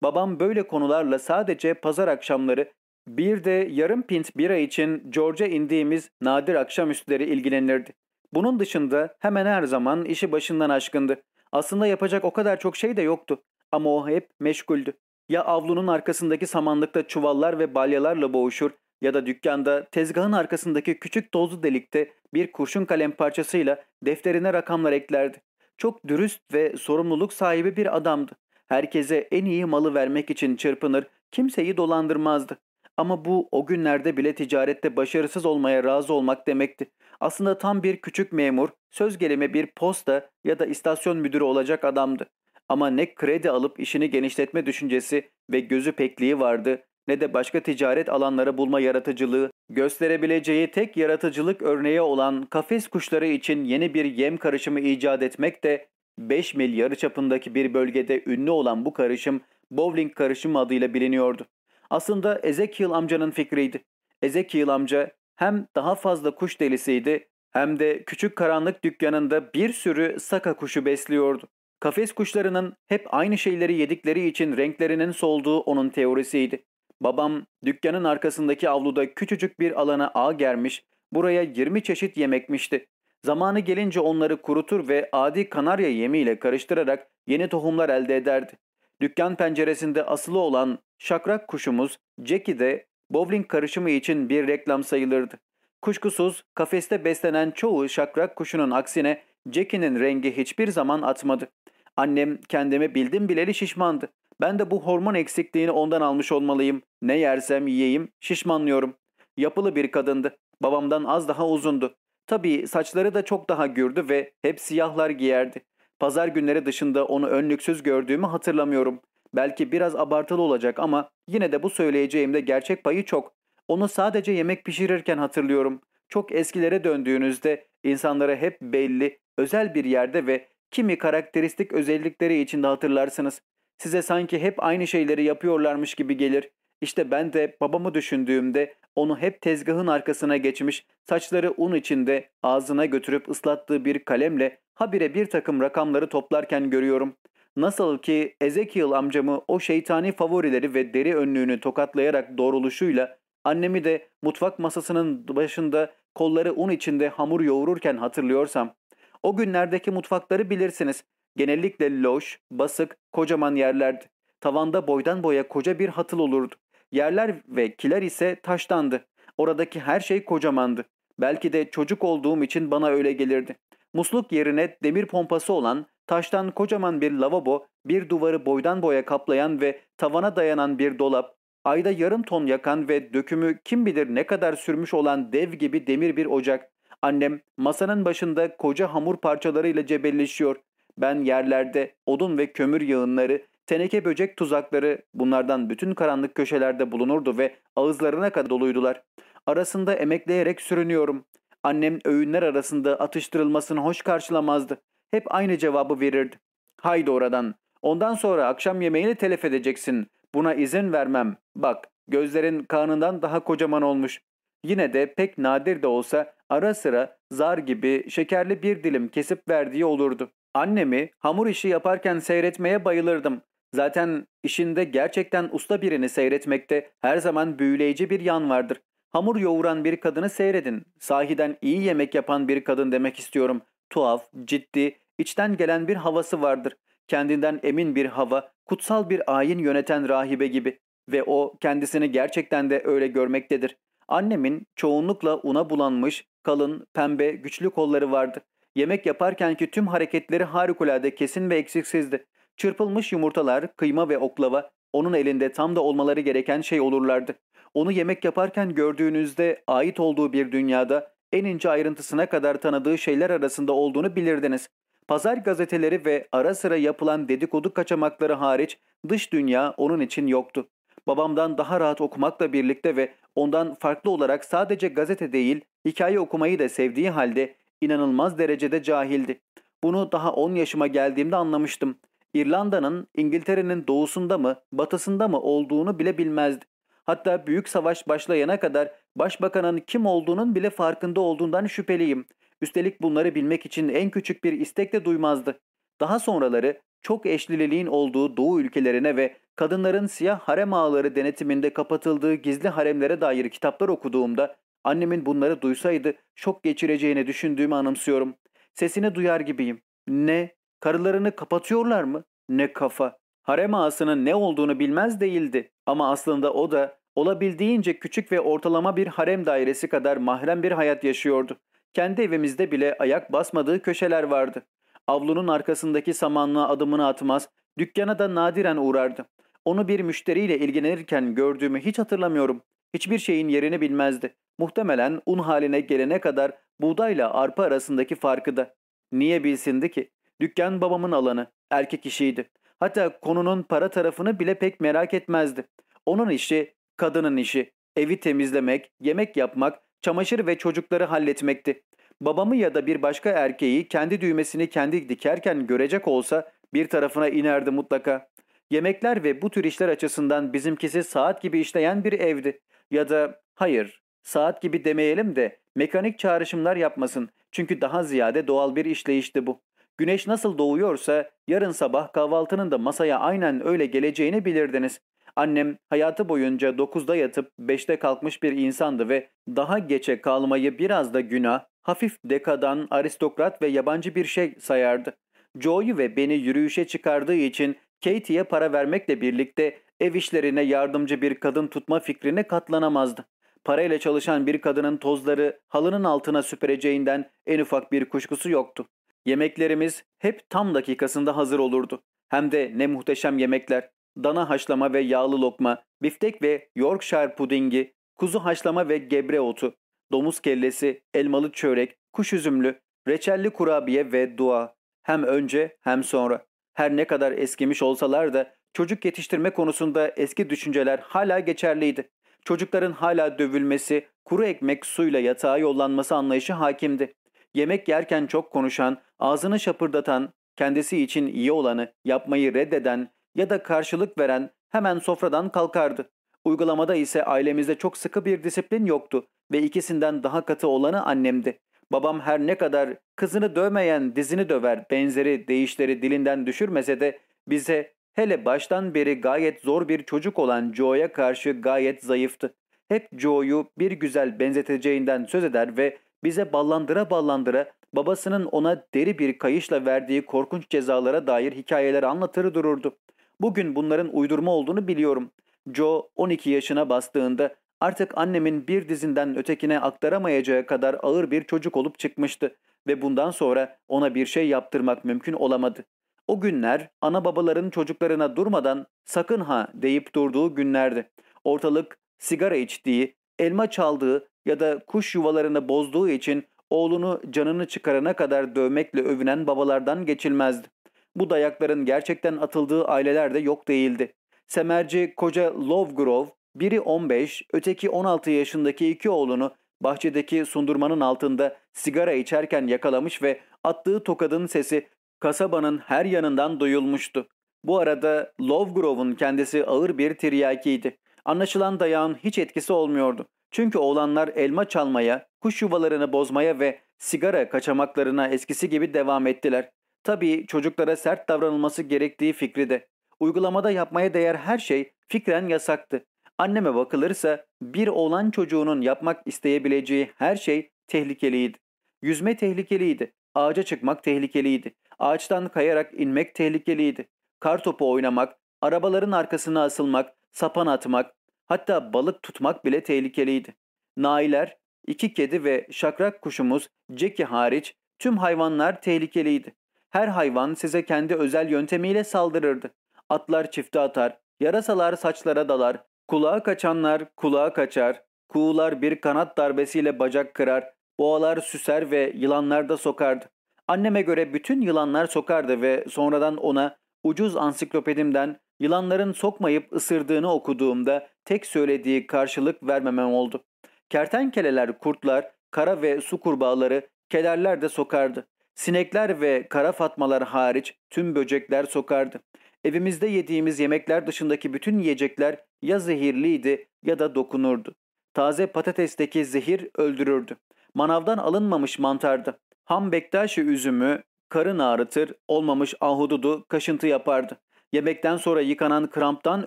A: Babam böyle konularla sadece pazar akşamları bir de yarım pint bira için George'a indiğimiz nadir akşamüstleri ilgilenirdi. Bunun dışında hemen her zaman işi başından aşkındı. Aslında yapacak o kadar çok şey de yoktu. Ama o hep meşguldü. Ya avlunun arkasındaki samanlıkta çuvallar ve balyalarla boğuşur ya da dükkanda tezgahın arkasındaki küçük tozlu delikte bir kurşun kalem parçasıyla defterine rakamlar eklerdi. Çok dürüst ve sorumluluk sahibi bir adamdı. Herkese en iyi malı vermek için çırpınır, kimseyi dolandırmazdı. Ama bu o günlerde bile ticarette başarısız olmaya razı olmak demekti. Aslında tam bir küçük memur, söz gelimi bir posta ya da istasyon müdürü olacak adamdı. Ama ne kredi alıp işini genişletme düşüncesi ve gözü pekliği vardı ne de başka ticaret alanları bulma yaratıcılığı, gösterebileceği tek yaratıcılık örneği olan kafes kuşları için yeni bir yem karışımı icat etmek de 5 mil yarıçapındaki bir bölgede ünlü olan bu karışım bowling karışımı adıyla biliniyordu. Aslında Ezekiel amcanın fikriydi. Ezekiel amca hem daha fazla kuş delisiydi hem de küçük karanlık dükkanında bir sürü saka kuşu besliyordu. Kafes kuşlarının hep aynı şeyleri yedikleri için renklerinin solduğu onun teorisiydi. Babam dükkanın arkasındaki avluda küçücük bir alana ağ germiş, buraya 20 çeşit yemekmişti. Zamanı gelince onları kurutur ve adi kanarya yemiyle karıştırarak yeni tohumlar elde ederdi. Dükkan penceresinde asılı olan şakrak kuşumuz Jackie de bowling karışımı için bir reklam sayılırdı. Kuşkusuz kafeste beslenen çoğu şakrak kuşunun aksine Jackie'nin rengi hiçbir zaman atmadı. Annem kendimi bildim bileli şişmandı. Ben de bu hormon eksikliğini ondan almış olmalıyım. Ne yersem yiyeyim şişmanlıyorum. Yapılı bir kadındı. Babamdan az daha uzundu. Tabii saçları da çok daha gürdü ve hep siyahlar giyerdi. Pazar günleri dışında onu önlüksüz gördüğümü hatırlamıyorum. Belki biraz abartılı olacak ama yine de bu söyleyeceğimde gerçek payı çok. Onu sadece yemek pişirirken hatırlıyorum. Çok eskilere döndüğünüzde insanları hep belli, özel bir yerde ve kimi karakteristik özellikleri içinde hatırlarsınız. Size sanki hep aynı şeyleri yapıyorlarmış gibi gelir. İşte ben de babamı düşündüğümde onu hep tezgahın arkasına geçmiş, saçları un içinde ağzına götürüp ıslattığı bir kalemle habire bir takım rakamları toplarken görüyorum. Nasıl ki Ezekiel amcamı o şeytani favorileri ve deri önlüğünü tokatlayarak doğruluşuyla annemi de mutfak masasının başında kolları un içinde hamur yoğururken hatırlıyorsam. O günlerdeki mutfakları bilirsiniz. Genellikle loş, basık, kocaman yerlerdi. Tavanda boydan boya koca bir hatıl olurdu. Yerler ve kiler ise taştandı. Oradaki her şey kocamandı. Belki de çocuk olduğum için bana öyle gelirdi. Musluk yerine demir pompası olan taştan kocaman bir lavabo, bir duvarı boydan boya kaplayan ve tavana dayanan bir dolap, ayda yarım ton yakan ve dökümü kim bilir ne kadar sürmüş olan dev gibi demir bir ocak. Annem masanın başında koca hamur parçalarıyla cebelleşiyor. Ben yerlerde odun ve kömür yağınları, teneke böcek tuzakları bunlardan bütün karanlık köşelerde bulunurdu ve ağızlarına kadar doluydular. Arasında emekleyerek sürünüyorum. Annem öğünler arasında atıştırılmasını hoş karşılamazdı. Hep aynı cevabı verirdi. Haydi oradan. Ondan sonra akşam yemeğini telef edeceksin. Buna izin vermem. Bak gözlerin karnından daha kocaman olmuş. Yine de pek nadir de olsa ara sıra zar gibi şekerli bir dilim kesip verdiği olurdu. Annemi hamur işi yaparken seyretmeye bayılırdım. Zaten işinde gerçekten usta birini seyretmekte her zaman büyüleyici bir yan vardır. Hamur yoğuran bir kadını seyredin. Sahiden iyi yemek yapan bir kadın demek istiyorum. Tuhaf, ciddi, içten gelen bir havası vardır. Kendinden emin bir hava, kutsal bir ayin yöneten rahibe gibi. Ve o kendisini gerçekten de öyle görmektedir. Annemin çoğunlukla una bulanmış, kalın, pembe, güçlü kolları vardı. Yemek yaparkenki tüm hareketleri harikulade kesin ve eksiksizdi. Çırpılmış yumurtalar, kıyma ve oklava onun elinde tam da olmaları gereken şey olurlardı. Onu yemek yaparken gördüğünüzde ait olduğu bir dünyada en ince ayrıntısına kadar tanıdığı şeyler arasında olduğunu bilirdiniz. Pazar gazeteleri ve ara sıra yapılan dedikodu kaçamakları hariç dış dünya onun için yoktu. Babamdan daha rahat okumakla birlikte ve ondan farklı olarak sadece gazete değil, hikaye okumayı da sevdiği halde inanılmaz derecede cahildi. Bunu daha 10 yaşıma geldiğimde anlamıştım. İrlanda'nın İngiltere'nin doğusunda mı, batısında mı olduğunu bile bilmezdi. Hatta büyük savaş başlayana kadar başbakanın kim olduğunun bile farkında olduğundan şüpheliyim. Üstelik bunları bilmek için en küçük bir istek de duymazdı. Daha sonraları çok eşliliğin olduğu doğu ülkelerine ve kadınların siyah harem ağları denetiminde kapatıldığı gizli haremlere dair kitaplar okuduğumda annemin bunları duysaydı şok geçireceğini düşündüğümü anımsıyorum. Sesini duyar gibiyim. Ne? Karılarını kapatıyorlar mı? Ne kafa. Harem ağasının ne olduğunu bilmez değildi. Ama aslında o da olabildiğince küçük ve ortalama bir harem dairesi kadar mahrem bir hayat yaşıyordu. Kendi evimizde bile ayak basmadığı köşeler vardı. Avlunun arkasındaki samanlığa adımını atmaz, dükkana da nadiren uğrardı. Onu bir müşteriyle ilgilenirken gördüğümü hiç hatırlamıyorum. Hiçbir şeyin yerini bilmezdi. Muhtemelen un haline gelene kadar buğdayla arpa arasındaki farkı da. Niye bilsindi ki? Dükkan babamın alanı, erkek işiydi. Hatta konunun para tarafını bile pek merak etmezdi. Onun işi, kadının işi. Evi temizlemek, yemek yapmak, çamaşır ve çocukları halletmekti. Babamı ya da bir başka erkeği kendi düğmesini kendi dikerken görecek olsa bir tarafına inerdi mutlaka. Yemekler ve bu tür işler açısından bizimkisi saat gibi işleyen bir evdi. Ya da hayır, saat gibi demeyelim de mekanik çağrışımlar yapmasın. Çünkü daha ziyade doğal bir işleyişti bu. Güneş nasıl doğuyorsa yarın sabah kahvaltının da masaya aynen öyle geleceğini bilirdiniz. Annem hayatı boyunca 9'da yatıp 5'te kalkmış bir insandı ve daha geçe kalmayı biraz da günah, hafif dekadan, aristokrat ve yabancı bir şey sayardı. Joe'yu ve beni yürüyüşe çıkardığı için Katie'ye para vermekle birlikte ev işlerine yardımcı bir kadın tutma fikrine katlanamazdı. Parayla çalışan bir kadının tozları halının altına süpüreceğinden en ufak bir kuşkusu yoktu. Yemeklerimiz hep tam dakikasında hazır olurdu. Hem de ne muhteşem yemekler. Dana haşlama ve yağlı lokma, biftek ve Yorkshire pudingi, kuzu haşlama ve gebre otu, domuz kellesi, elmalı çörek, kuş üzümlü, reçelli kurabiye ve dua. Hem önce hem sonra. Her ne kadar eskimiş olsalar da çocuk yetiştirme konusunda eski düşünceler hala geçerliydi. Çocukların hala dövülmesi, kuru ekmek suyla yatağa yollanması anlayışı hakimdi. Yemek yerken çok konuşan, ağzını şapırdatan, kendisi için iyi olanı yapmayı reddeden ya da karşılık veren hemen sofradan kalkardı. Uygulamada ise ailemizde çok sıkı bir disiplin yoktu ve ikisinden daha katı olanı annemdi. Babam her ne kadar kızını dövmeyen dizini döver benzeri değişleri dilinden düşürmese de bize hele baştan beri gayet zor bir çocuk olan Joe'ya karşı gayet zayıftı. Hep Joe'yu bir güzel benzeteceğinden söz eder ve bize ballandıra ballandıra babasının ona deri bir kayışla verdiği korkunç cezalara dair hikayeler anlatır dururdu. Bugün bunların uydurma olduğunu biliyorum. Joe 12 yaşına bastığında artık annemin bir dizinden ötekine aktaramayacağı kadar ağır bir çocuk olup çıkmıştı ve bundan sonra ona bir şey yaptırmak mümkün olamadı. O günler ana babaların çocuklarına durmadan sakın ha deyip durduğu günlerdi. Ortalık sigara içtiği, elma çaldığı ya da kuş yuvalarını bozduğu için oğlunu canını çıkarana kadar dövmekle övünen babalardan geçilmezdi. Bu dayakların gerçekten atıldığı aileler de yok değildi. Semerci koca Lovegrove, biri 15, öteki 16 yaşındaki iki oğlunu bahçedeki sundurmanın altında sigara içerken yakalamış ve attığı tokadın sesi kasabanın her yanından duyulmuştu. Bu arada Lovegrove'un kendisi ağır bir tiryakiydi. Anlaşılan dayağın hiç etkisi olmuyordu. Çünkü oğlanlar elma çalmaya, kuş yuvalarını bozmaya ve sigara kaçamaklarına eskisi gibi devam ettiler. Tabii çocuklara sert davranılması gerektiği fikri de. Uygulamada yapmaya değer her şey fikren yasaktı. Anneme bakılırsa bir oğlan çocuğunun yapmak isteyebileceği her şey tehlikeliydi. Yüzme tehlikeliydi. Ağaca çıkmak tehlikeliydi. Ağaçtan kayarak inmek tehlikeliydi. Kar topu oynamak, arabaların arkasına asılmak, sapan atmak, hatta balık tutmak bile tehlikeliydi. Nailer, iki kedi ve şakrak kuşumuz Jackie hariç tüm hayvanlar tehlikeliydi. Her hayvan size kendi özel yöntemiyle saldırırdı. Atlar çifte atar, yarasalar saçlara dalar, kulağa kaçanlar kulağa kaçar, kuğular bir kanat darbesiyle bacak kırar, Boğalar süser ve yılanlar da sokardı. Anneme göre bütün yılanlar sokardı ve sonradan ona ucuz ansiklopedimden yılanların sokmayıp ısırdığını okuduğumda tek söylediği karşılık vermemem oldu. Kertenkeleler, kurtlar, kara ve su kurbağaları, kelerler de sokardı. Sinekler ve kara fatmalar hariç tüm böcekler sokardı. Evimizde yediğimiz yemekler dışındaki bütün yiyecekler ya zehirliydi ya da dokunurdu. Taze patatesteki zehir öldürürdü. Manavdan alınmamış mantardı. Ham bektaşi üzümü karın ağrıtır, olmamış ahududu kaşıntı yapardı. Yemekten sonra yıkanan kramptan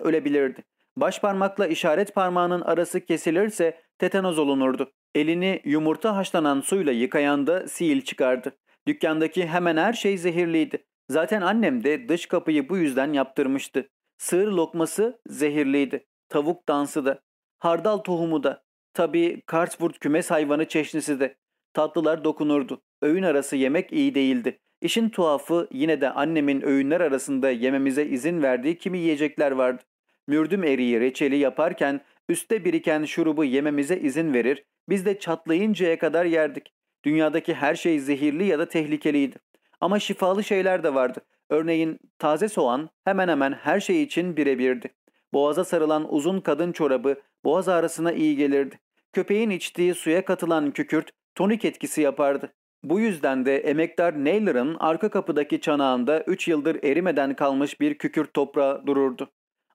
A: ölebilirdi. Baş parmakla işaret parmağının arası kesilirse tetanoz olunurdu. Elini yumurta haşlanan suyla yıkayan da sil çıkardı. Dükkandaki hemen her şey zehirliydi. Zaten annem de dış kapıyı bu yüzden yaptırmıştı. Sığır lokması zehirliydi. Tavuk dansı da. Hardal tohumu da. Tabii Kartsburg kümes hayvanı çeşnisi de. Tatlılar dokunurdu. Öğün arası yemek iyi değildi. İşin tuhafı yine de annemin öğünler arasında yememize izin verdiği kimi yiyecekler vardı. Mürdüm eriği reçeli yaparken üstte biriken şurubu yememize izin verir, biz de çatlayıncaya kadar yerdik. Dünyadaki her şey zehirli ya da tehlikeliydi. Ama şifalı şeyler de vardı. Örneğin taze soğan hemen hemen her şey için birebirdi. Boğaza sarılan uzun kadın çorabı boğaz ağrısına iyi gelirdi. Köpeğin içtiği suya katılan kükürt tonik etkisi yapardı. Bu yüzden de emektar Naylor'ın arka kapıdaki çanağında 3 yıldır erimeden kalmış bir kükürt toprağı dururdu.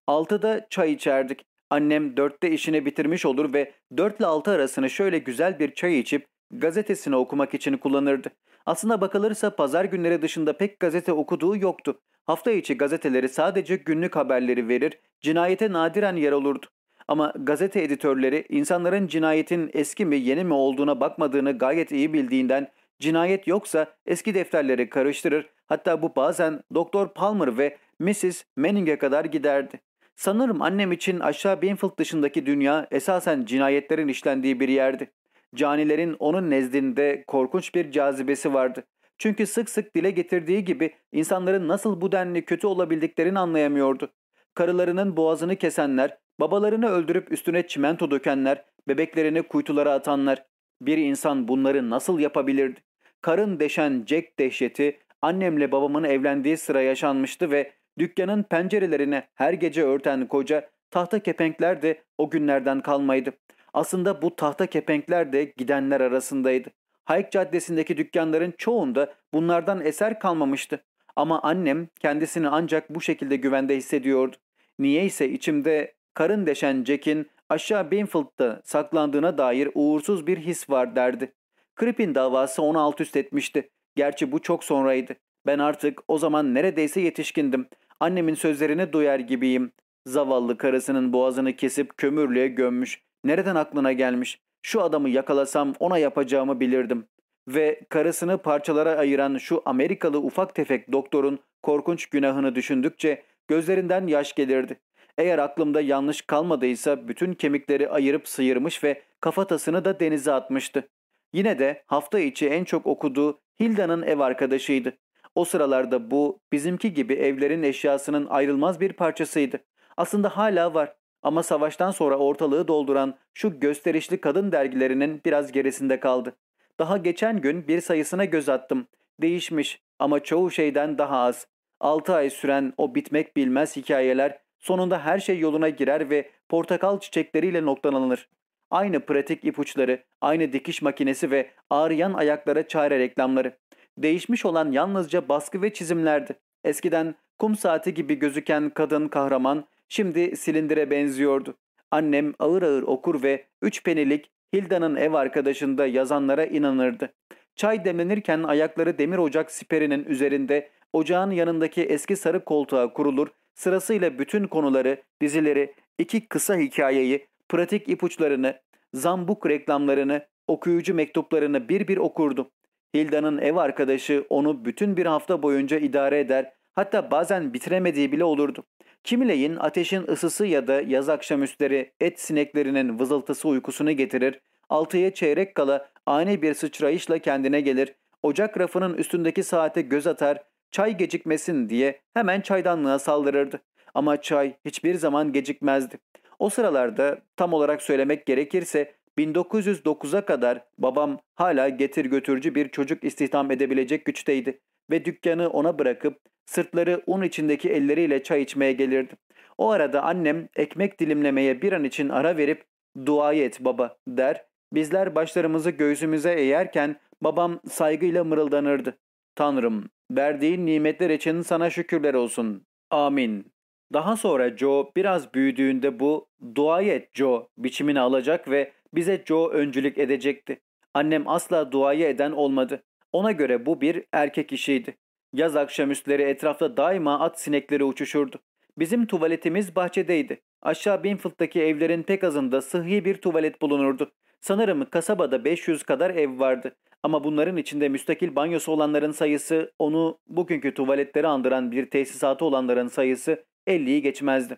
A: Altıda çay içerdik. Annem dörtte işini bitirmiş olur ve 4 ile 6 arasını şöyle güzel bir çay içip gazetesini okumak için kullanırdı. Aslına bakılırsa pazar günleri dışında pek gazete okuduğu yoktu. Hafta içi gazeteleri sadece günlük haberleri verir, cinayete nadiren yer olurdu. Ama gazete editörleri insanların cinayetin eski mi yeni mi olduğuna bakmadığını gayet iyi bildiğinden cinayet yoksa eski defterleri karıştırır hatta bu bazen Doktor Palmer ve Mrs. Manning'e kadar giderdi. Sanırım annem için aşağı Binfield dışındaki dünya esasen cinayetlerin işlendiği bir yerdi. Canilerin onun nezdinde korkunç bir cazibesi vardı. Çünkü sık sık dile getirdiği gibi insanların nasıl bu denli kötü olabildiklerini anlayamıyordu. Karılarının boğazını kesenler, babalarını öldürüp üstüne çimento dökenler, bebeklerini kuytulara atanlar. Bir insan bunları nasıl yapabilirdi? Karın deşen Jack dehşeti annemle babamın evlendiği sıra yaşanmıştı ve dükkanın pencerelerini her gece örten koca tahta kepenkler de o günlerden kalmaydı. Aslında bu tahta kepenkler de gidenler arasındaydı. Hayk Caddesi'ndeki dükkanların çoğunda bunlardan eser kalmamıştı. Ama annem kendisini ancak bu şekilde güvende hissediyordu. Niye ise içimde karın deşen Jack'in aşağı Binfield'da saklandığına dair uğursuz bir his var derdi. Crippin davası onu alt üst etmişti. Gerçi bu çok sonraydı. Ben artık o zaman neredeyse yetişkindim. Annemin sözlerini duyar gibiyim. Zavallı karısının boğazını kesip kömürlüğe gömmüş. Nereden aklına gelmiş? Şu adamı yakalasam ona yapacağımı bilirdim. Ve karısını parçalara ayıran şu Amerikalı ufak tefek doktorun korkunç günahını düşündükçe gözlerinden yaş gelirdi. Eğer aklımda yanlış kalmadıysa bütün kemikleri ayırıp sıyırmış ve kafatasını da denize atmıştı. Yine de hafta içi en çok okuduğu Hilda'nın ev arkadaşıydı. O sıralarda bu bizimki gibi evlerin eşyasının ayrılmaz bir parçasıydı. Aslında hala var ama savaştan sonra ortalığı dolduran şu gösterişli kadın dergilerinin biraz gerisinde kaldı. Daha geçen gün bir sayısına göz attım. Değişmiş ama çoğu şeyden daha az. 6 ay süren o bitmek bilmez hikayeler sonunda her şey yoluna girer ve portakal çiçekleriyle noktalanır. Aynı pratik ipuçları, aynı dikiş makinesi ve ağrıyan ayaklara çare reklamları. Değişmiş olan yalnızca baskı ve çizimlerdi. Eskiden kum saati gibi gözüken kadın kahraman şimdi silindire benziyordu. Annem ağır ağır okur ve üç penilik Hilda'nın ev arkadaşında yazanlara inanırdı. Çay demlenirken ayakları demir ocak siperinin üzerinde ocağın yanındaki eski sarı koltuğa kurulur, sırasıyla bütün konuları, dizileri, iki kısa hikayeyi, pratik ipuçlarını, zambuk reklamlarını, okuyucu mektuplarını bir bir okurdu. Hilda'nın ev arkadaşı onu bütün bir hafta boyunca idare eder, hatta bazen bitiremediği bile olurdu. Kimileyin ateşin ısısı ya da yaz akşamüstleri et sineklerinin vızıltısı uykusunu getirir, altıya çeyrek kala ani bir sıçrayışla kendine gelir, ocak rafının üstündeki saate göz atar, çay gecikmesin diye hemen çaydanlığa saldırırdı. Ama çay hiçbir zaman gecikmezdi. O sıralarda tam olarak söylemek gerekirse 1909'a kadar babam hala getir götürücü bir çocuk istihdam edebilecek güçteydi ve dükkanı ona bırakıp sırtları un içindeki elleriyle çay içmeye gelirdi. O arada annem ekmek dilimlemeye bir an için ara verip duayı et baba der. Bizler başlarımızı göğsümüze eğerken babam saygıyla mırıldanırdı. Tanrım, verdiğin nimetler için sana şükürler olsun. Amin. Daha sonra Joe biraz büyüdüğünde bu duayı et Joe biçimini alacak ve bize Joe öncülük edecekti. Annem asla duayı eden olmadı. Ona göre bu bir erkek işiydi. Yaz akşamüstleri etrafta daima at sinekleri uçuşurdu. Bizim tuvaletimiz bahçedeydi. Aşağı Binfield'daki evlerin pek azında sıhhi bir tuvalet bulunurdu. Sanırım kasabada 500 kadar ev vardı. Ama bunların içinde müstakil banyosu olanların sayısı onu bugünkü tuvaletleri andıran bir tesisatı olanların sayısı 50'yi geçmezdi.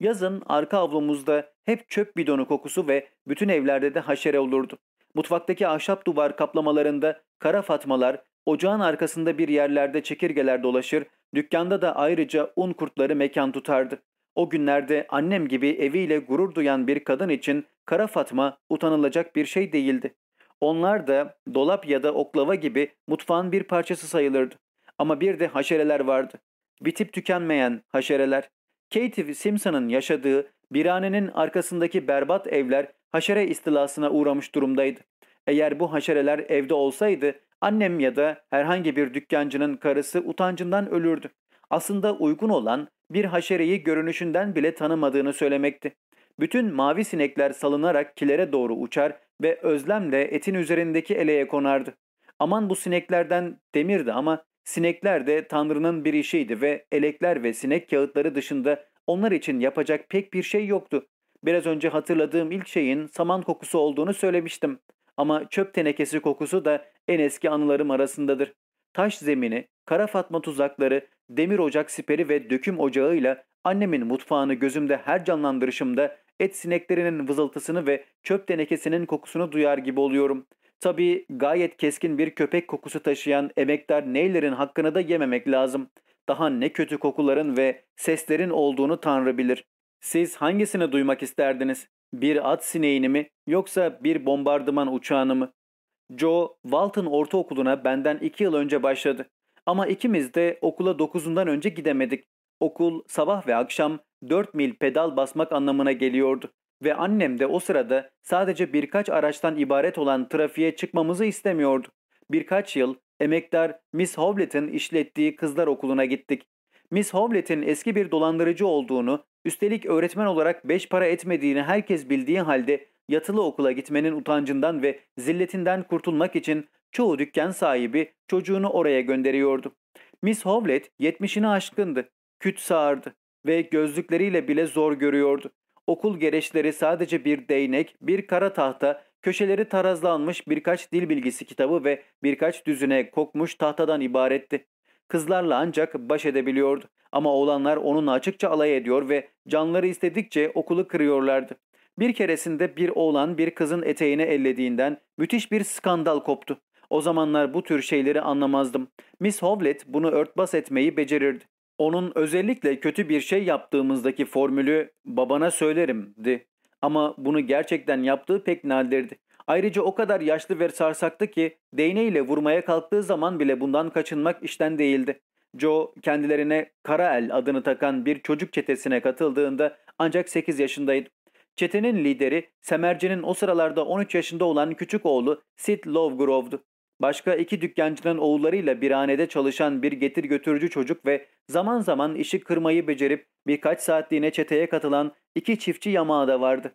A: Yazın arka avlumuzda hep çöp bidonu kokusu ve bütün evlerde de haşere olurdu. Mutfaktaki ahşap duvar kaplamalarında kara fatmalar, ocağın arkasında bir yerlerde çekirgeler dolaşır, dükkanda da ayrıca un kurtları mekan tutardı. O günlerde annem gibi eviyle gurur duyan bir kadın için kara fatma utanılacak bir şey değildi. Onlar da dolap ya da oklava gibi mutfağın bir parçası sayılırdı. Ama bir de haşereler vardı. Bitip tükenmeyen haşereler. Katie Simpson'ın yaşadığı biranenin arkasındaki berbat evler haşere istilasına uğramış durumdaydı. Eğer bu haşereler evde olsaydı annem ya da herhangi bir dükkancının karısı utancından ölürdü. Aslında uygun olan bir haşereyi görünüşünden bile tanımadığını söylemekti. Bütün mavi sinekler salınarak kilere doğru uçar ve özlemle etin üzerindeki eleğe konardı. Aman bu sineklerden demirdi ama sinekler de Tanrı'nın bir işiydi ve elekler ve sinek kağıtları dışında onlar için yapacak pek bir şey yoktu. Biraz önce hatırladığım ilk şeyin saman kokusu olduğunu söylemiştim. Ama çöp tenekesi kokusu da en eski anılarım arasındadır. Taş zemini, kara fatma tuzakları, demir ocak siperi ve döküm ocağıyla annemin mutfağını gözümde her canlandırışımda et sineklerinin vızıltısını ve çöp tenekesinin kokusunu duyar gibi oluyorum. Tabii gayet keskin bir köpek kokusu taşıyan emektar neylerin hakkını da yememek lazım. Daha ne kötü kokuların ve seslerin olduğunu Tanrı bilir. Siz hangisini duymak isterdiniz? Bir at sineğini mi yoksa bir bombardıman uçağını mı? Joe, Walton Ortaokulu'na benden iki yıl önce başladı. Ama ikimiz de okula dokuzundan önce gidemedik. Okul sabah ve akşam dört mil pedal basmak anlamına geliyordu. Ve annem de o sırada sadece birkaç araçtan ibaret olan trafiğe çıkmamızı istemiyordu. Birkaç yıl emektar Miss Howlett'in işlettiği kızlar okuluna gittik. Miss Howlett'in eski bir dolandırıcı olduğunu, üstelik öğretmen olarak beş para etmediğini herkes bildiği halde yatılı okula gitmenin utancından ve zilletinden kurtulmak için çoğu dükkan sahibi çocuğunu oraya gönderiyordu. Miss Howlett yetmişini aşkındı, küt sağırdı ve gözlükleriyle bile zor görüyordu. Okul gereçleri sadece bir değnek, bir kara tahta, köşeleri tarazlanmış birkaç dil bilgisi kitabı ve birkaç düzüne kokmuş tahtadan ibaretti. Kızlarla ancak baş edebiliyordu ama oğlanlar onunla açıkça alay ediyor ve canları istedikçe okulu kırıyorlardı. Bir keresinde bir oğlan bir kızın eteğini ellediğinden müthiş bir skandal koptu. O zamanlar bu tür şeyleri anlamazdım. Miss Howlett bunu örtbas etmeyi becerirdi. Onun özellikle kötü bir şey yaptığımızdaki formülü babana söylerimdi. Ama bunu gerçekten yaptığı pek nadirdi. Ayrıca o kadar yaşlı ve sarsaktı ki değneğiyle vurmaya kalktığı zaman bile bundan kaçınmak işten değildi. Joe kendilerine Karael adını takan bir çocuk çetesine katıldığında ancak 8 yaşındaydı. Çetenin lideri Semerci'nin o sıralarda 13 yaşında olan küçük oğlu Sid Lovegrove'du. Başka iki dükkancının oğullarıyla bir hanede çalışan bir getir götürücü çocuk ve zaman zaman işi kırmayı becerip birkaç saatliğine çeteye katılan iki çiftçi yamağı da vardı.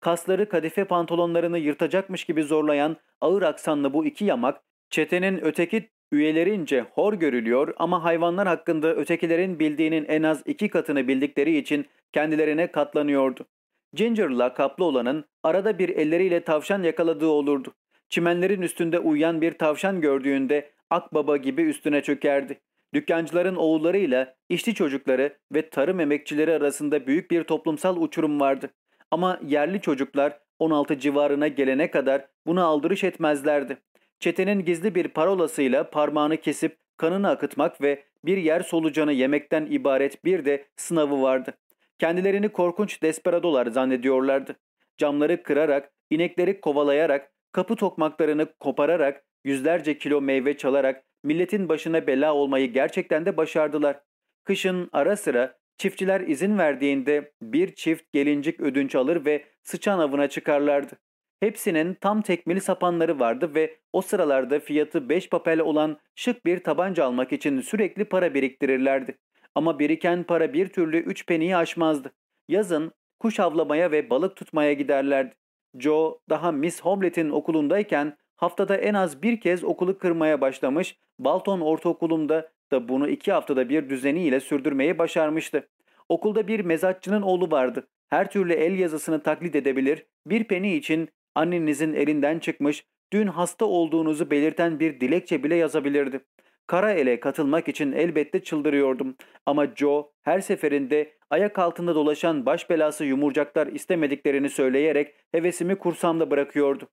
A: Kasları kadife pantolonlarını yırtacakmış gibi zorlayan ağır aksanlı bu iki yamak çetenin öteki üyelerince hor görülüyor ama hayvanlar hakkında ötekilerin bildiğinin en az iki katını bildikleri için kendilerine katlanıyordu. Ginger lakaplı olanın arada bir elleriyle tavşan yakaladığı olurdu. Çimenlerin üstünde uyuyan bir tavşan gördüğünde akbaba gibi üstüne çökerdi. Dükkancıların oğullarıyla işçi çocukları ve tarım emekçileri arasında büyük bir toplumsal uçurum vardı. Ama yerli çocuklar 16 civarına gelene kadar buna aldırış etmezlerdi. Çetenin gizli bir parolasıyla parmağını kesip kanını akıtmak ve bir yer solucanı yemekten ibaret bir de sınavı vardı. Kendilerini korkunç desperadolar zannediyorlardı. camları kırarak, inekleri kovalayarak, kapı tokmaklarını kopararak, yüzlerce kilo meyve çalarak milletin başına bela olmayı gerçekten de başardılar. Kışın ara sıra çiftçiler izin verdiğinde bir çift gelincik ödünç alır ve sıçan avına çıkarlardı. Hepsinin tam tekmili sapanları vardı ve o sıralarda fiyatı 5 papel olan şık bir tabanca almak için sürekli para biriktirirlerdi. Ama biriken para bir türlü 3 peniyi aşmazdı. Yazın kuş avlamaya ve balık tutmaya giderlerdi. Joe daha Miss Homlet'in okulundayken haftada en az bir kez okulu kırmaya başlamış, Balton Ortaokulu'nda da bunu iki haftada bir düzeniyle sürdürmeyi başarmıştı. Okulda bir mezatçının oğlu vardı. Her türlü el yazısını taklit edebilir, bir peni için annenizin elinden çıkmış, dün hasta olduğunuzu belirten bir dilekçe bile yazabilirdi. Kara ele katılmak için elbette çıldırıyordum. Ama Joe her seferinde ayak altında dolaşan baş belası yumurcaklar istemediklerini söyleyerek hevesimi kursamda bırakıyordu.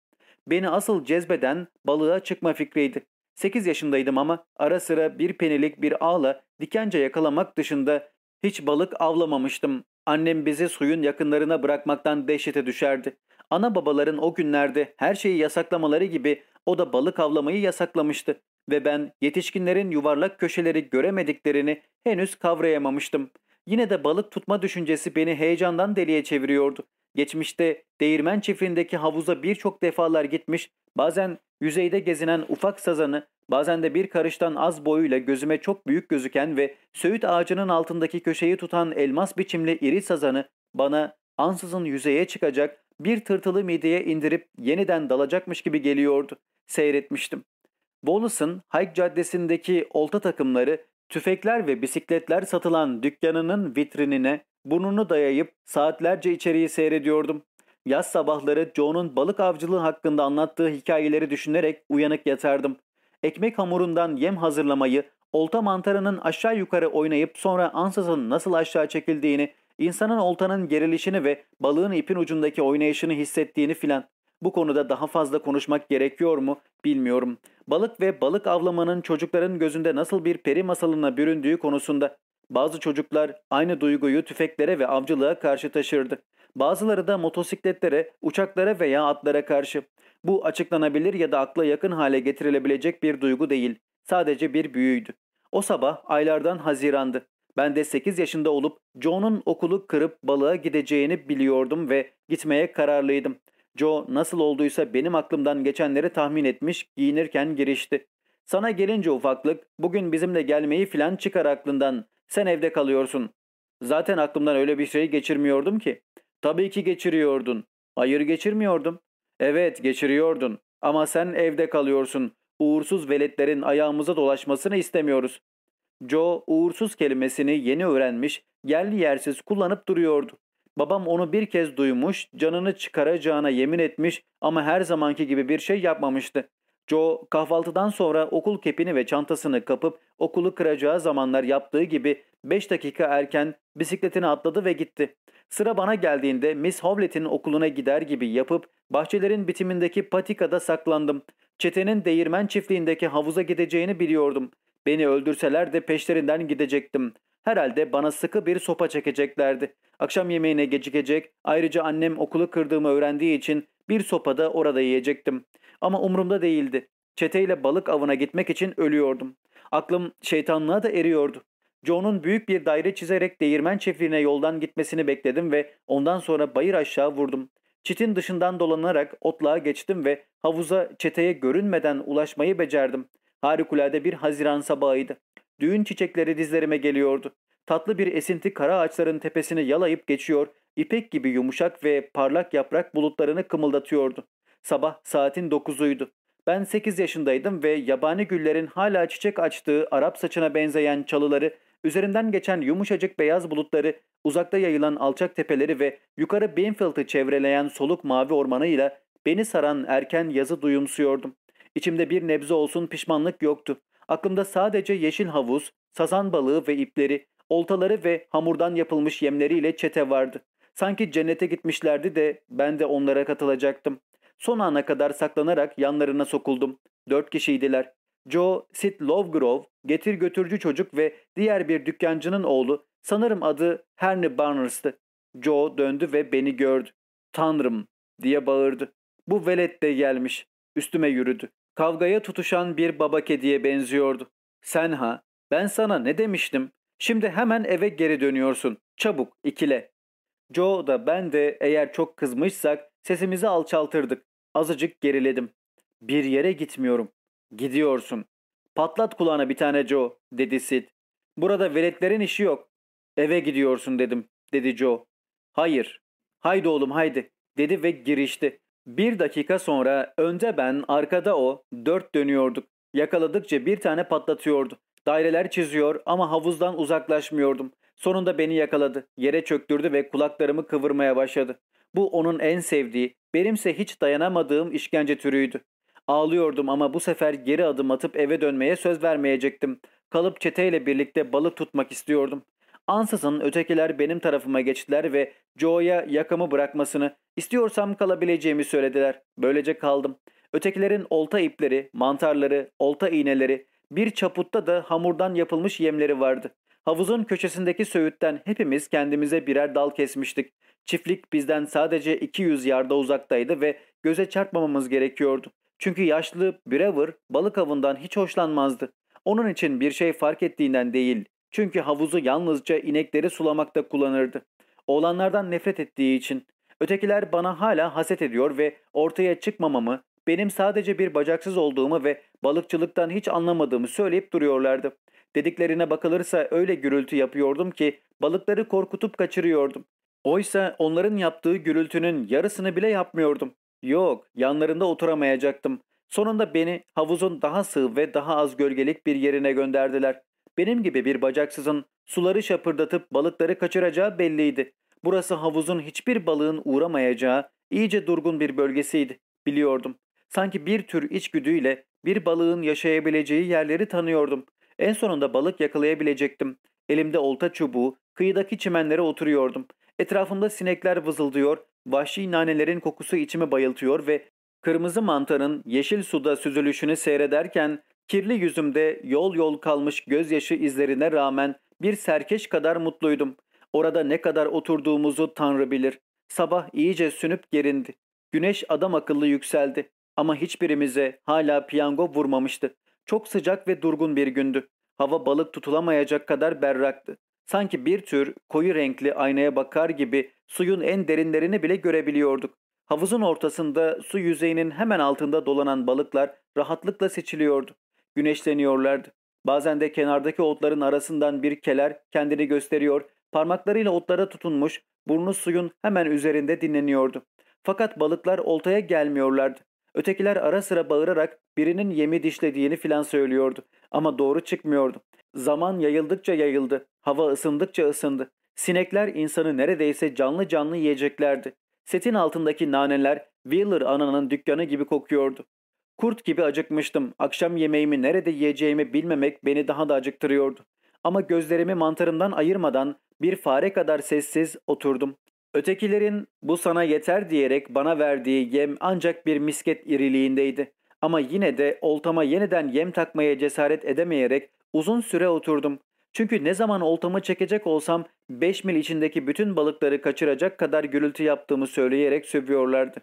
A: Beni asıl cezbeden balığa çıkma fikriydi. 8 yaşındaydım ama ara sıra bir penilik bir ağla dikence yakalamak dışında hiç balık avlamamıştım. Annem bizi suyun yakınlarına bırakmaktan dehşete düşerdi. Ana babaların o günlerde her şeyi yasaklamaları gibi o da balık avlamayı yasaklamıştı ve ben yetişkinlerin yuvarlak köşeleri göremediklerini henüz kavrayamamıştım. Yine de balık tutma düşüncesi beni heyecandan deliye çeviriyordu. Geçmişte değirmen çiftliğindeki havuza birçok defalar gitmiş, bazen yüzeyde gezinen ufak sazanı, bazen de bir karıştan az boyuyla gözüme çok büyük gözüken ve söğüt ağacının altındaki köşeyi tutan elmas biçimli iri sazanı bana ansızın yüzeye çıkacak, bir tırtılı mideye indirip yeniden dalacakmış gibi geliyordu. Seyretmiştim. Wallace'ın Hayk Caddesi'ndeki olta takımları, tüfekler ve bisikletler satılan dükkanının vitrinine burnunu dayayıp saatlerce içeriği seyrediyordum. Yaz sabahları Joe'nun balık avcılığı hakkında anlattığı hikayeleri düşünerek uyanık yatardım. Ekmek hamurundan yem hazırlamayı, olta mantarının aşağı yukarı oynayıp sonra ansızın nasıl aşağı çekildiğini, insanın oltanın gerilişini ve balığın ipin ucundaki oynayışını hissettiğini filan. Bu konuda daha fazla konuşmak gerekiyor mu bilmiyorum. Balık ve balık avlamanın çocukların gözünde nasıl bir peri masalına büründüğü konusunda bazı çocuklar aynı duyguyu tüfeklere ve avcılığa karşı taşırdı. Bazıları da motosikletlere, uçaklara veya atlara karşı. Bu açıklanabilir ya da akla yakın hale getirilebilecek bir duygu değil. Sadece bir büyüydü. O sabah aylardan Haziran'dı. Ben de 8 yaşında olup Joe'nun okulu kırıp balığa gideceğini biliyordum ve gitmeye kararlıydım. Joe nasıl olduysa benim aklımdan geçenleri tahmin etmiş, giyinirken girişti. Sana gelince ufaklık, bugün bizimle gelmeyi filan çıkar aklından. Sen evde kalıyorsun. Zaten aklımdan öyle bir şey geçirmiyordum ki. Tabii ki geçiriyordun. Hayır geçirmiyordum. Evet geçiriyordun. Ama sen evde kalıyorsun. Uğursuz veletlerin ayağımıza dolaşmasını istemiyoruz. Joe uğursuz kelimesini yeni öğrenmiş, yerli yersiz kullanıp duruyordu. Babam onu bir kez duymuş, canını çıkaracağına yemin etmiş ama her zamanki gibi bir şey yapmamıştı. Joe kahvaltıdan sonra okul kepini ve çantasını kapıp okulu kıracağı zamanlar yaptığı gibi 5 dakika erken bisikletini atladı ve gitti. Sıra bana geldiğinde Miss Howlett'in okuluna gider gibi yapıp bahçelerin bitimindeki patikada saklandım. Çetenin değirmen çiftliğindeki havuza gideceğini biliyordum. Beni öldürseler de peşlerinden gidecektim. Herhalde bana sıkı bir sopa çekeceklerdi. Akşam yemeğine gecikecek, ayrıca annem okulu kırdığımı öğrendiği için bir sopada orada yiyecektim. Ama umurumda değildi. Çeteyle balık avına gitmek için ölüyordum. Aklım şeytanlığa da eriyordu. Joe'nun büyük bir daire çizerek değirmen çiftliğine yoldan gitmesini bekledim ve ondan sonra bayır aşağı vurdum. Çitin dışından dolanarak otluğa geçtim ve havuza çeteye görünmeden ulaşmayı becerdim. Harikulade bir haziran sabahıydı. Düğün çiçekleri dizlerime geliyordu. Tatlı bir esinti kara ağaçların tepesini yalayıp geçiyor, ipek gibi yumuşak ve parlak yaprak bulutlarını kımıldatıyordu. Sabah saatin dokuzuydu. Ben sekiz yaşındaydım ve yabani güllerin hala çiçek açtığı Arap saçına benzeyen çalıları, üzerinden geçen yumuşacık beyaz bulutları, uzakta yayılan alçak tepeleri ve yukarı Benfield'ı çevreleyen soluk mavi ormanıyla beni saran erken yazı duyumsuyordum. İçimde bir nebze olsun pişmanlık yoktu. Aklımda sadece yeşil havuz, sazan balığı ve ipleri, oltaları ve hamurdan yapılmış yemleriyle çete vardı. Sanki cennete gitmişlerdi de ben de onlara katılacaktım. Son ana kadar saklanarak yanlarına sokuldum. Dört kişiydiler. Joe, Sid Lovegrove, getir götürücü çocuk ve diğer bir dükkancının oğlu, sanırım adı Henry Barnes'tı. Joe döndü ve beni gördü. Tanrım, diye bağırdı. Bu velet de gelmiş. Üstüme yürüdü. Kavgaya tutuşan bir baba kediye benziyordu. Sen ha, ben sana ne demiştim? Şimdi hemen eve geri dönüyorsun. Çabuk ikile. Joe da ben de eğer çok kızmışsak sesimizi alçaltırdık. Azıcık geriledim. Bir yere gitmiyorum. Gidiyorsun. Patlat kulağına bir tane Joe, dedi Sid. Burada veletlerin işi yok. Eve gidiyorsun dedim, dedi Joe. Hayır. Haydi oğlum haydi, dedi ve girişti. Bir dakika sonra önde ben, arkada o, dört dönüyorduk. Yakaladıkça bir tane patlatıyordu. Daireler çiziyor ama havuzdan uzaklaşmıyordum. Sonunda beni yakaladı. Yere çöktürdü ve kulaklarımı kıvırmaya başladı. Bu onun en sevdiği, benimse hiç dayanamadığım işkence türüydü. Ağlıyordum ama bu sefer geri adım atıp eve dönmeye söz vermeyecektim. Kalıp çeteyle birlikte balık tutmak istiyordum. Ansızın ötekiler benim tarafıma geçtiler ve Joe'ya yakamı bırakmasını, istiyorsam kalabileceğimi söylediler. Böylece kaldım. Ötekilerin olta ipleri, mantarları, olta iğneleri, bir çaputta da hamurdan yapılmış yemleri vardı. Havuzun köşesindeki söğütten hepimiz kendimize birer dal kesmiştik. Çiftlik bizden sadece 200 yarda uzaktaydı ve göze çarpmamamız gerekiyordu. Çünkü yaşlı Brewer balık avından hiç hoşlanmazdı. Onun için bir şey fark ettiğinden değil. Çünkü havuzu yalnızca inekleri sulamakta kullanırdı. Oğlanlardan nefret ettiği için. Ötekiler bana hala haset ediyor ve ortaya çıkmamamı, benim sadece bir bacaksız olduğumu ve balıkçılıktan hiç anlamadığımı söyleyip duruyorlardı. Dediklerine bakılırsa öyle gürültü yapıyordum ki balıkları korkutup kaçırıyordum. Oysa onların yaptığı gürültünün yarısını bile yapmıyordum. Yok, yanlarında oturamayacaktım. Sonunda beni havuzun daha sığ ve daha az gölgelik bir yerine gönderdiler. Benim gibi bir bacaksızın suları şapırdatıp balıkları kaçıracağı belliydi. Burası havuzun hiçbir balığın uğramayacağı iyice durgun bir bölgesiydi. Biliyordum. Sanki bir tür içgüdüyle bir balığın yaşayabileceği yerleri tanıyordum. En sonunda balık yakalayabilecektim. Elimde olta çubuğu, kıyıdaki çimenlere oturuyordum. Etrafımda sinekler vızıldıyor, vahşi nanelerin kokusu içimi bayıltıyor ve kırmızı mantarın yeşil suda süzülüşünü seyrederken kirli yüzümde yol yol kalmış gözyaşı izlerine rağmen bir serkeş kadar mutluydum. Orada ne kadar oturduğumuzu Tanrı bilir. Sabah iyice sünüp gerindi. Güneş adam akıllı yükseldi. Ama hiçbirimize hala piyango vurmamıştı. Çok sıcak ve durgun bir gündü. Hava balık tutulamayacak kadar berraktı. Sanki bir tür koyu renkli aynaya bakar gibi suyun en derinlerini bile görebiliyorduk. Havuzun ortasında su yüzeyinin hemen altında dolanan balıklar rahatlıkla seçiliyordu. Güneşleniyorlardı. Bazen de kenardaki otların arasından bir keler kendini gösteriyor, parmaklarıyla otlara tutunmuş, burnu suyun hemen üzerinde dinleniyordu. Fakat balıklar oltaya gelmiyorlardı. Ötekiler ara sıra bağırarak birinin yemi dişlediğini filan söylüyordu. Ama doğru çıkmıyordu. Zaman yayıldıkça yayıldı. Hava ısındıkça ısındı. Sinekler insanı neredeyse canlı canlı yiyeceklerdi. Setin altındaki naneler Wheeler ananın dükkanı gibi kokuyordu. Kurt gibi acıkmıştım. Akşam yemeğimi nerede yiyeceğimi bilmemek beni daha da acıktırıyordu. Ama gözlerimi mantarımdan ayırmadan bir fare kadar sessiz oturdum. Ötekilerin bu sana yeter diyerek bana verdiği yem ancak bir misket iriliğindeydi. Ama yine de oltama yeniden yem takmaya cesaret edemeyerek uzun süre oturdum. Çünkü ne zaman oltamı çekecek olsam 5 mil içindeki bütün balıkları kaçıracak kadar gürültü yaptığımı söyleyerek sövüyorlardı.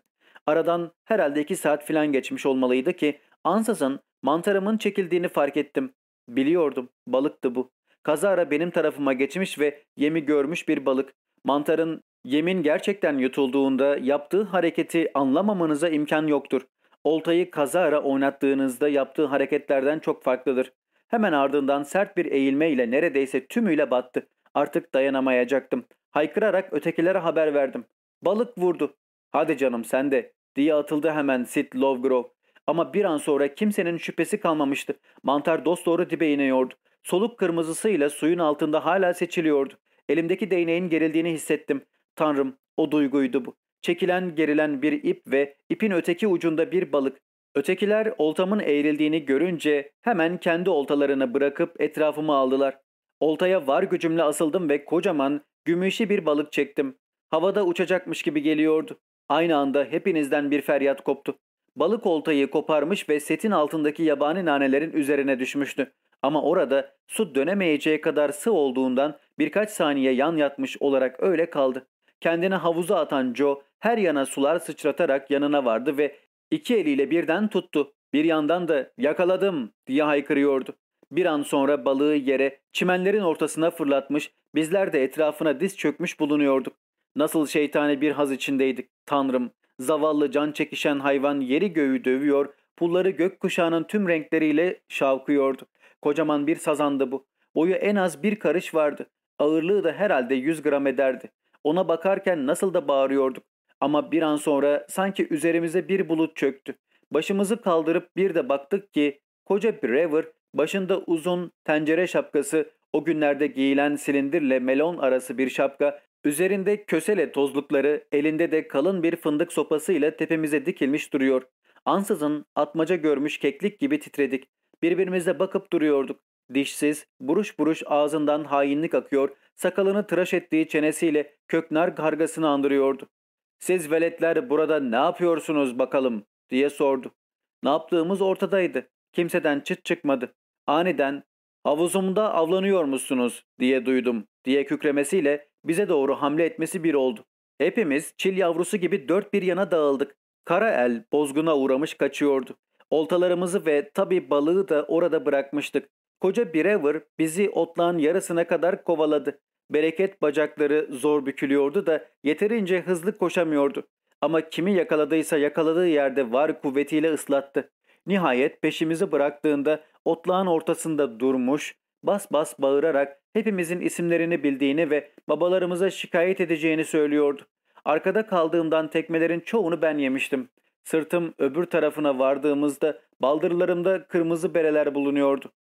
A: Aradan herhalde 2 saat filan geçmiş olmalıydı ki ansızın mantarımın çekildiğini fark ettim. Biliyordum balıktı bu. Kazara benim tarafıma geçmiş ve yemi görmüş bir balık. Mantarın yemin gerçekten yutulduğunda yaptığı hareketi anlamamanıza imkan yoktur. Oltayı kazara oynattığınızda yaptığı hareketlerden çok farklıdır. Hemen ardından sert bir eğilmeyle neredeyse tümüyle battı. Artık dayanamayacaktım. Haykırarak ötekilere haber verdim. Balık vurdu. Hadi canım sen de diye atıldı hemen Sid Lovegrove. Ama bir an sonra kimsenin şüphesi kalmamıştı. Mantar dosdoğru dibe iniyordu. Soluk kırmızısıyla suyun altında hala seçiliyordu. Elimdeki değneğin gerildiğini hissettim. Tanrım o duyguydu bu. Çekilen gerilen bir ip ve ipin öteki ucunda bir balık. Ötekiler oltamın eğrildiğini görünce hemen kendi oltalarını bırakıp etrafımı aldılar. Oltaya var gücümle asıldım ve kocaman, gümüşü bir balık çektim. Havada uçacakmış gibi geliyordu. Aynı anda hepinizden bir feryat koptu. Balık oltayı koparmış ve setin altındaki yabani nanelerin üzerine düşmüştü. Ama orada su dönemeyeceği kadar sığ olduğundan birkaç saniye yan yatmış olarak öyle kaldı. Kendini havuza atan Joe her yana sular sıçratarak yanına vardı ve iki eliyle birden tuttu. Bir yandan da yakaladım diye haykırıyordu. Bir an sonra balığı yere çimenlerin ortasına fırlatmış bizler de etrafına diz çökmüş bulunuyorduk. Nasıl şeytani bir haz içindeydik. Tanrım, zavallı can çekişen hayvan yeri göğü dövüyor, pulları gökkuşağının tüm renkleriyle şavkıyordu. Kocaman bir sazandı bu. Boyu en az bir karış vardı. Ağırlığı da herhalde 100 gram ederdi. Ona bakarken nasıl da bağırıyorduk. Ama bir an sonra sanki üzerimize bir bulut çöktü. Başımızı kaldırıp bir de baktık ki koca Brewer başında uzun tencere şapkası o günlerde giyilen silindirle melon arası bir şapka üzerinde kösele tozlukları elinde de kalın bir fındık sopasıyla tepemize dikilmiş duruyor. Ansızın atmaca görmüş keklik gibi titredik. Birbirimize bakıp duruyorduk. Dişsiz, buruş buruş ağzından hainlik akıyor, sakalını tıraş ettiği çenesiyle köknar kargasını andırıyordu. ''Siz veletler burada ne yapıyorsunuz bakalım?'' diye sordu. Ne yaptığımız ortadaydı. Kimseden çıt çıkmadı. Aniden ''Havuzumda avlanıyor musunuz?'' diye duydum diye kükremesiyle bize doğru hamle etmesi bir oldu. Hepimiz çil yavrusu gibi dört bir yana dağıldık. Kara el bozguna uğramış kaçıyordu. Oltalarımızı ve tabi balığı da orada bırakmıştık. Koca bir ever bizi otlağın yarısına kadar kovaladı. Bereket bacakları zor bükülüyordu da yeterince hızlı koşamıyordu. Ama kimi yakaladıysa yakaladığı yerde var kuvvetiyle ıslattı. Nihayet peşimizi bıraktığında otlağın ortasında durmuş, bas bas bağırarak hepimizin isimlerini bildiğini ve babalarımıza şikayet edeceğini söylüyordu. Arkada kaldığımdan tekmelerin çoğunu ben yemiştim. Sırtım öbür tarafına vardığımızda baldırlarımda kırmızı bereler bulunuyordu.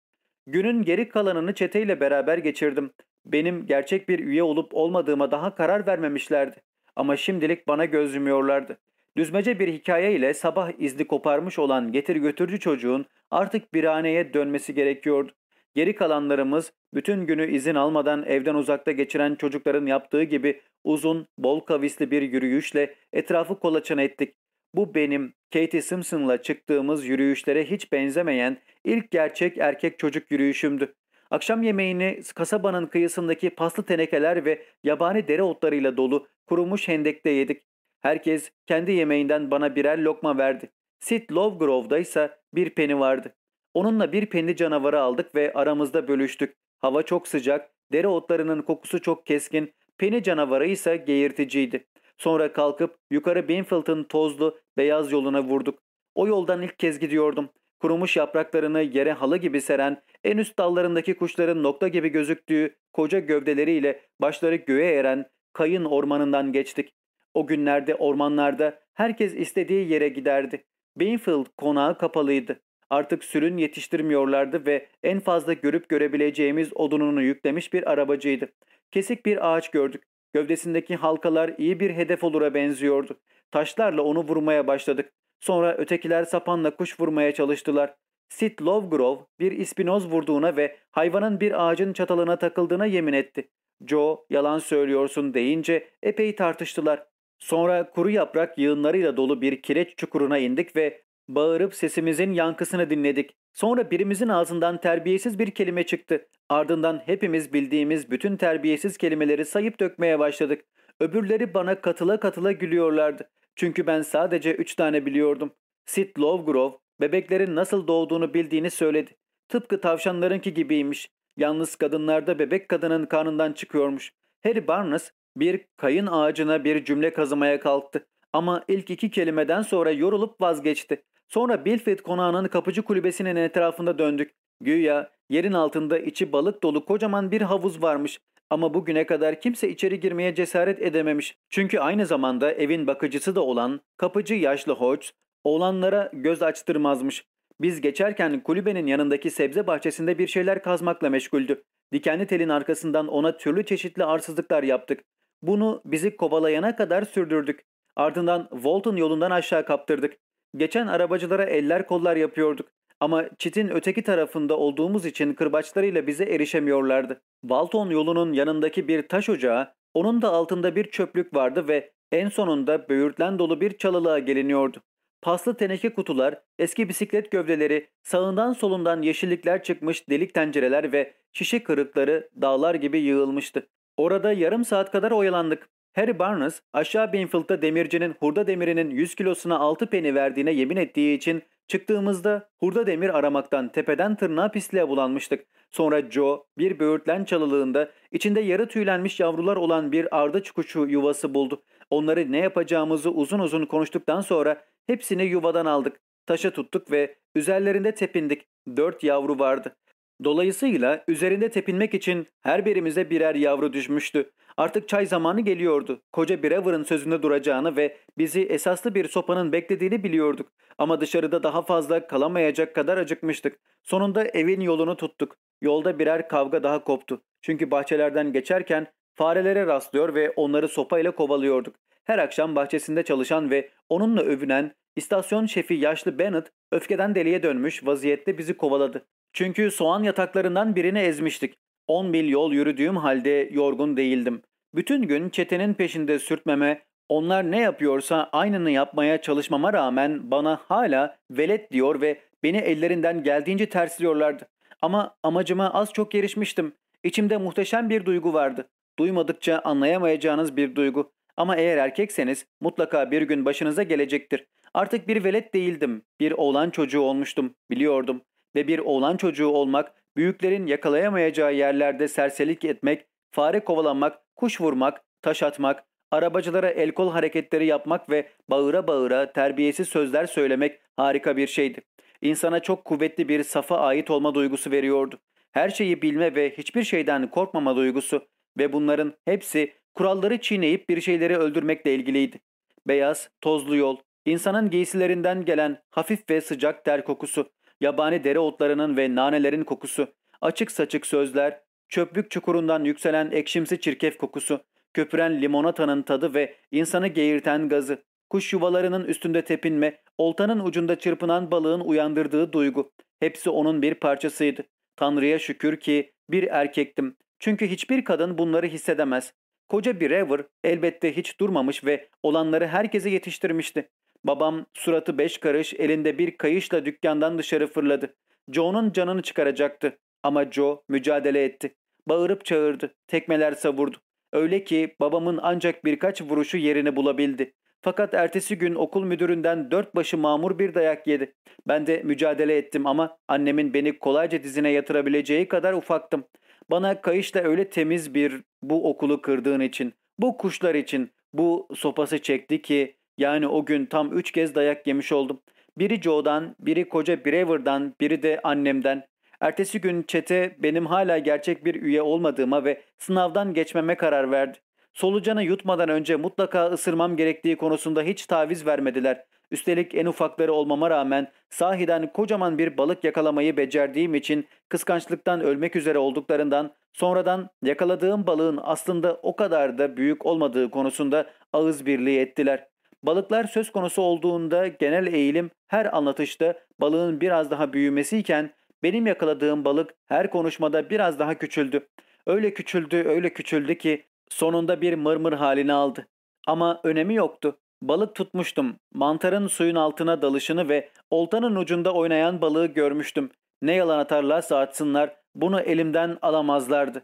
A: Günün geri kalanını çeteyle beraber geçirdim. Benim gerçek bir üye olup olmadığıma daha karar vermemişlerdi. Ama şimdilik bana göz yumuyorlardı. Düzmece bir hikaye ile sabah izni koparmış olan getir götürücü çocuğun artık bir haneye dönmesi gerekiyordu. Geri kalanlarımız bütün günü izin almadan evden uzakta geçiren çocukların yaptığı gibi uzun, bol kavisli bir yürüyüşle etrafı kolaçan ettik. Bu benim Katie Simpson'la çıktığımız yürüyüşlere hiç benzemeyen ilk gerçek erkek çocuk yürüyüşümdü. Akşam yemeğini kasabanın kıyısındaki paslı tenekeler ve yabani dere otlarıyla dolu kurumuş hendekte yedik. Herkes kendi yemeğinden bana birer lokma verdi. Sid Lovegrove'da ise bir peni vardı. Onunla bir penli canavarı aldık ve aramızda bölüştük. Hava çok sıcak, dere otlarının kokusu çok keskin, peni canavarı ise geğirticiydi. Sonra kalkıp yukarı Binfield'ın tozlu, beyaz yoluna vurduk. O yoldan ilk kez gidiyordum. Kurumuş yapraklarını yere halı gibi seren, en üst dallarındaki kuşların nokta gibi gözüktüğü koca gövdeleriyle başları göğe eren kayın ormanından geçtik. O günlerde ormanlarda herkes istediği yere giderdi. Binfield konağı kapalıydı. Artık sürün yetiştirmiyorlardı ve en fazla görüp görebileceğimiz odununu yüklemiş bir arabacıydı. Kesik bir ağaç gördük. Gövdesindeki halkalar iyi bir hedef olura benziyordu. Taşlarla onu vurmaya başladık. Sonra ötekiler sapanla kuş vurmaya çalıştılar. Sid Lovegrove bir ispinoz vurduğuna ve hayvanın bir ağacın çatalına takıldığına yemin etti. Joe yalan söylüyorsun deyince epey tartıştılar. Sonra kuru yaprak yığınlarıyla dolu bir kireç çukuruna indik ve bağırıp sesimizin yankısını dinledik. Sonra birimizin ağzından terbiyesiz bir kelime çıktı. Ardından hepimiz bildiğimiz bütün terbiyesiz kelimeleri sayıp dökmeye başladık. Öbürleri bana katıla katıla gülüyorlardı. Çünkü ben sadece üç tane biliyordum. Sid Lovegrove bebeklerin nasıl doğduğunu bildiğini söyledi. Tıpkı tavşanlarınki gibiymiş. Yalnız kadınlarda bebek kadının karnından çıkıyormuş. Harry Barnes bir kayın ağacına bir cümle kazımaya kalktı. Ama ilk iki kelimeden sonra yorulup vazgeçti. Sonra Bilford konağının kapıcı kulübesinin etrafında döndük. Güya yerin altında içi balık dolu kocaman bir havuz varmış. Ama bugüne kadar kimse içeri girmeye cesaret edememiş. Çünkü aynı zamanda evin bakıcısı da olan kapıcı yaşlı Hodge oğlanlara göz açtırmazmış. Biz geçerken kulübenin yanındaki sebze bahçesinde bir şeyler kazmakla meşguldü. Dikenli telin arkasından ona türlü çeşitli arsızlıklar yaptık. Bunu bizi kovalayana kadar sürdürdük. Ardından Walton yolundan aşağı kaptırdık. Geçen arabacılara eller kollar yapıyorduk. Ama çitin öteki tarafında olduğumuz için kırbaçlarıyla bize erişemiyorlardı. Walton yolunun yanındaki bir taş ocağı, onun da altında bir çöplük vardı ve en sonunda böğürtlen dolu bir çalılığa geliniyordu. Paslı teneke kutular, eski bisiklet gövdeleri, sağından solundan yeşillikler çıkmış delik tencereler ve şişe kırıkları dağlar gibi yığılmıştı. Orada yarım saat kadar oyalandık. Harry Barnes aşağı Binfield'da demircinin hurda demirinin 100 kilosuna 6 peni verdiğine yemin ettiği için çıktığımızda hurda demir aramaktan tepeden tırnağa pisliğe bulanmıştık. Sonra Joe bir böğürtlen çalılığında içinde yarı tüylenmiş yavrular olan bir ardıç kuşu yuvası buldu. Onları ne yapacağımızı uzun uzun konuştuktan sonra hepsini yuvadan aldık. Taşa tuttuk ve üzerlerinde tepindik. Dört yavru vardı. Dolayısıyla üzerinde tepinmek için her birimize birer yavru düşmüştü. Artık çay zamanı geliyordu. Koca Brewer'ın sözünde duracağını ve bizi esaslı bir sopanın beklediğini biliyorduk. Ama dışarıda daha fazla kalamayacak kadar acıkmıştık. Sonunda evin yolunu tuttuk. Yolda birer kavga daha koptu. Çünkü bahçelerden geçerken farelere rastlıyor ve onları sopayla kovalıyorduk. Her akşam bahçesinde çalışan ve onunla övünen istasyon şefi yaşlı Bennett öfkeden deliye dönmüş vaziyette bizi kovaladı. Çünkü soğan yataklarından birini ezmiştik. 10 mil yol yürüdüğüm halde yorgun değildim. Bütün gün çetenin peşinde sürtmeme, onlar ne yapıyorsa aynını yapmaya çalışmama rağmen bana hala velet diyor ve beni ellerinden geldiğince tersliyorlardı. Ama amacıma az çok erişmiştim. İçimde muhteşem bir duygu vardı. Duymadıkça anlayamayacağınız bir duygu. Ama eğer erkekseniz mutlaka bir gün başınıza gelecektir. Artık bir velet değildim. Bir oğlan çocuğu olmuştum. Biliyordum. Ve bir oğlan çocuğu olmak, büyüklerin yakalayamayacağı yerlerde serselik etmek, fare kovalamak, kuş vurmak, taş atmak, arabacılara el kol hareketleri yapmak ve bağıra bağıra terbiyesiz sözler söylemek harika bir şeydi. İnsana çok kuvvetli bir safa ait olma duygusu veriyordu. Her şeyi bilme ve hiçbir şeyden korkmama duygusu ve bunların hepsi kuralları çiğneyip bir şeyleri öldürmekle ilgiliydi. Beyaz, tozlu yol, insanın giysilerinden gelen hafif ve sıcak ter kokusu, yabani dere otlarının ve nanelerin kokusu, açık saçık sözler, çöplük çukurundan yükselen ekşimsi çirkef kokusu, köpüren limonatanın tadı ve insanı geğirten gazı, kuş yuvalarının üstünde tepinme, oltanın ucunda çırpınan balığın uyandırdığı duygu, hepsi onun bir parçasıydı. Tanrı'ya şükür ki bir erkektim. Çünkü hiçbir kadın bunları hissedemez. Koca bir Rever elbette hiç durmamış ve olanları herkese yetiştirmişti. Babam suratı beş karış elinde bir kayışla dükkandan dışarı fırladı. Joe'nun canını çıkaracaktı. Ama Joe mücadele etti. Bağırıp çağırdı. Tekmeler savurdu. Öyle ki babamın ancak birkaç vuruşu yerini bulabildi. Fakat ertesi gün okul müdüründen dört başı mamur bir dayak yedi. Ben de mücadele ettim ama annemin beni kolayca dizine yatırabileceği kadar ufaktım. Bana kayışla öyle temiz bir bu okulu kırdığın için, bu kuşlar için, bu sopası çekti ki yani o gün tam üç kez dayak yemiş oldum. Biri Joe'dan, biri koca Brewer'dan, biri de annemden. Ertesi gün çete benim hala gerçek bir üye olmadığıma ve sınavdan geçmeme karar verdi. Solucanı yutmadan önce mutlaka ısırmam gerektiği konusunda hiç taviz vermediler. Üstelik en ufakları olmama rağmen sahiden kocaman bir balık yakalamayı becerdiğim için kıskançlıktan ölmek üzere olduklarından sonradan yakaladığım balığın aslında o kadar da büyük olmadığı konusunda ağız birliği ettiler. Balıklar söz konusu olduğunda genel eğilim her anlatışta balığın biraz daha büyümesiyken benim yakaladığım balık her konuşmada biraz daha küçüldü. Öyle küçüldü öyle küçüldü ki sonunda bir mırmır halini aldı. Ama önemi yoktu. Balık tutmuştum. Mantarın suyun altına dalışını ve oltanın ucunda oynayan balığı görmüştüm. Ne yalan atarlarsa atsınlar bunu elimden alamazlardı.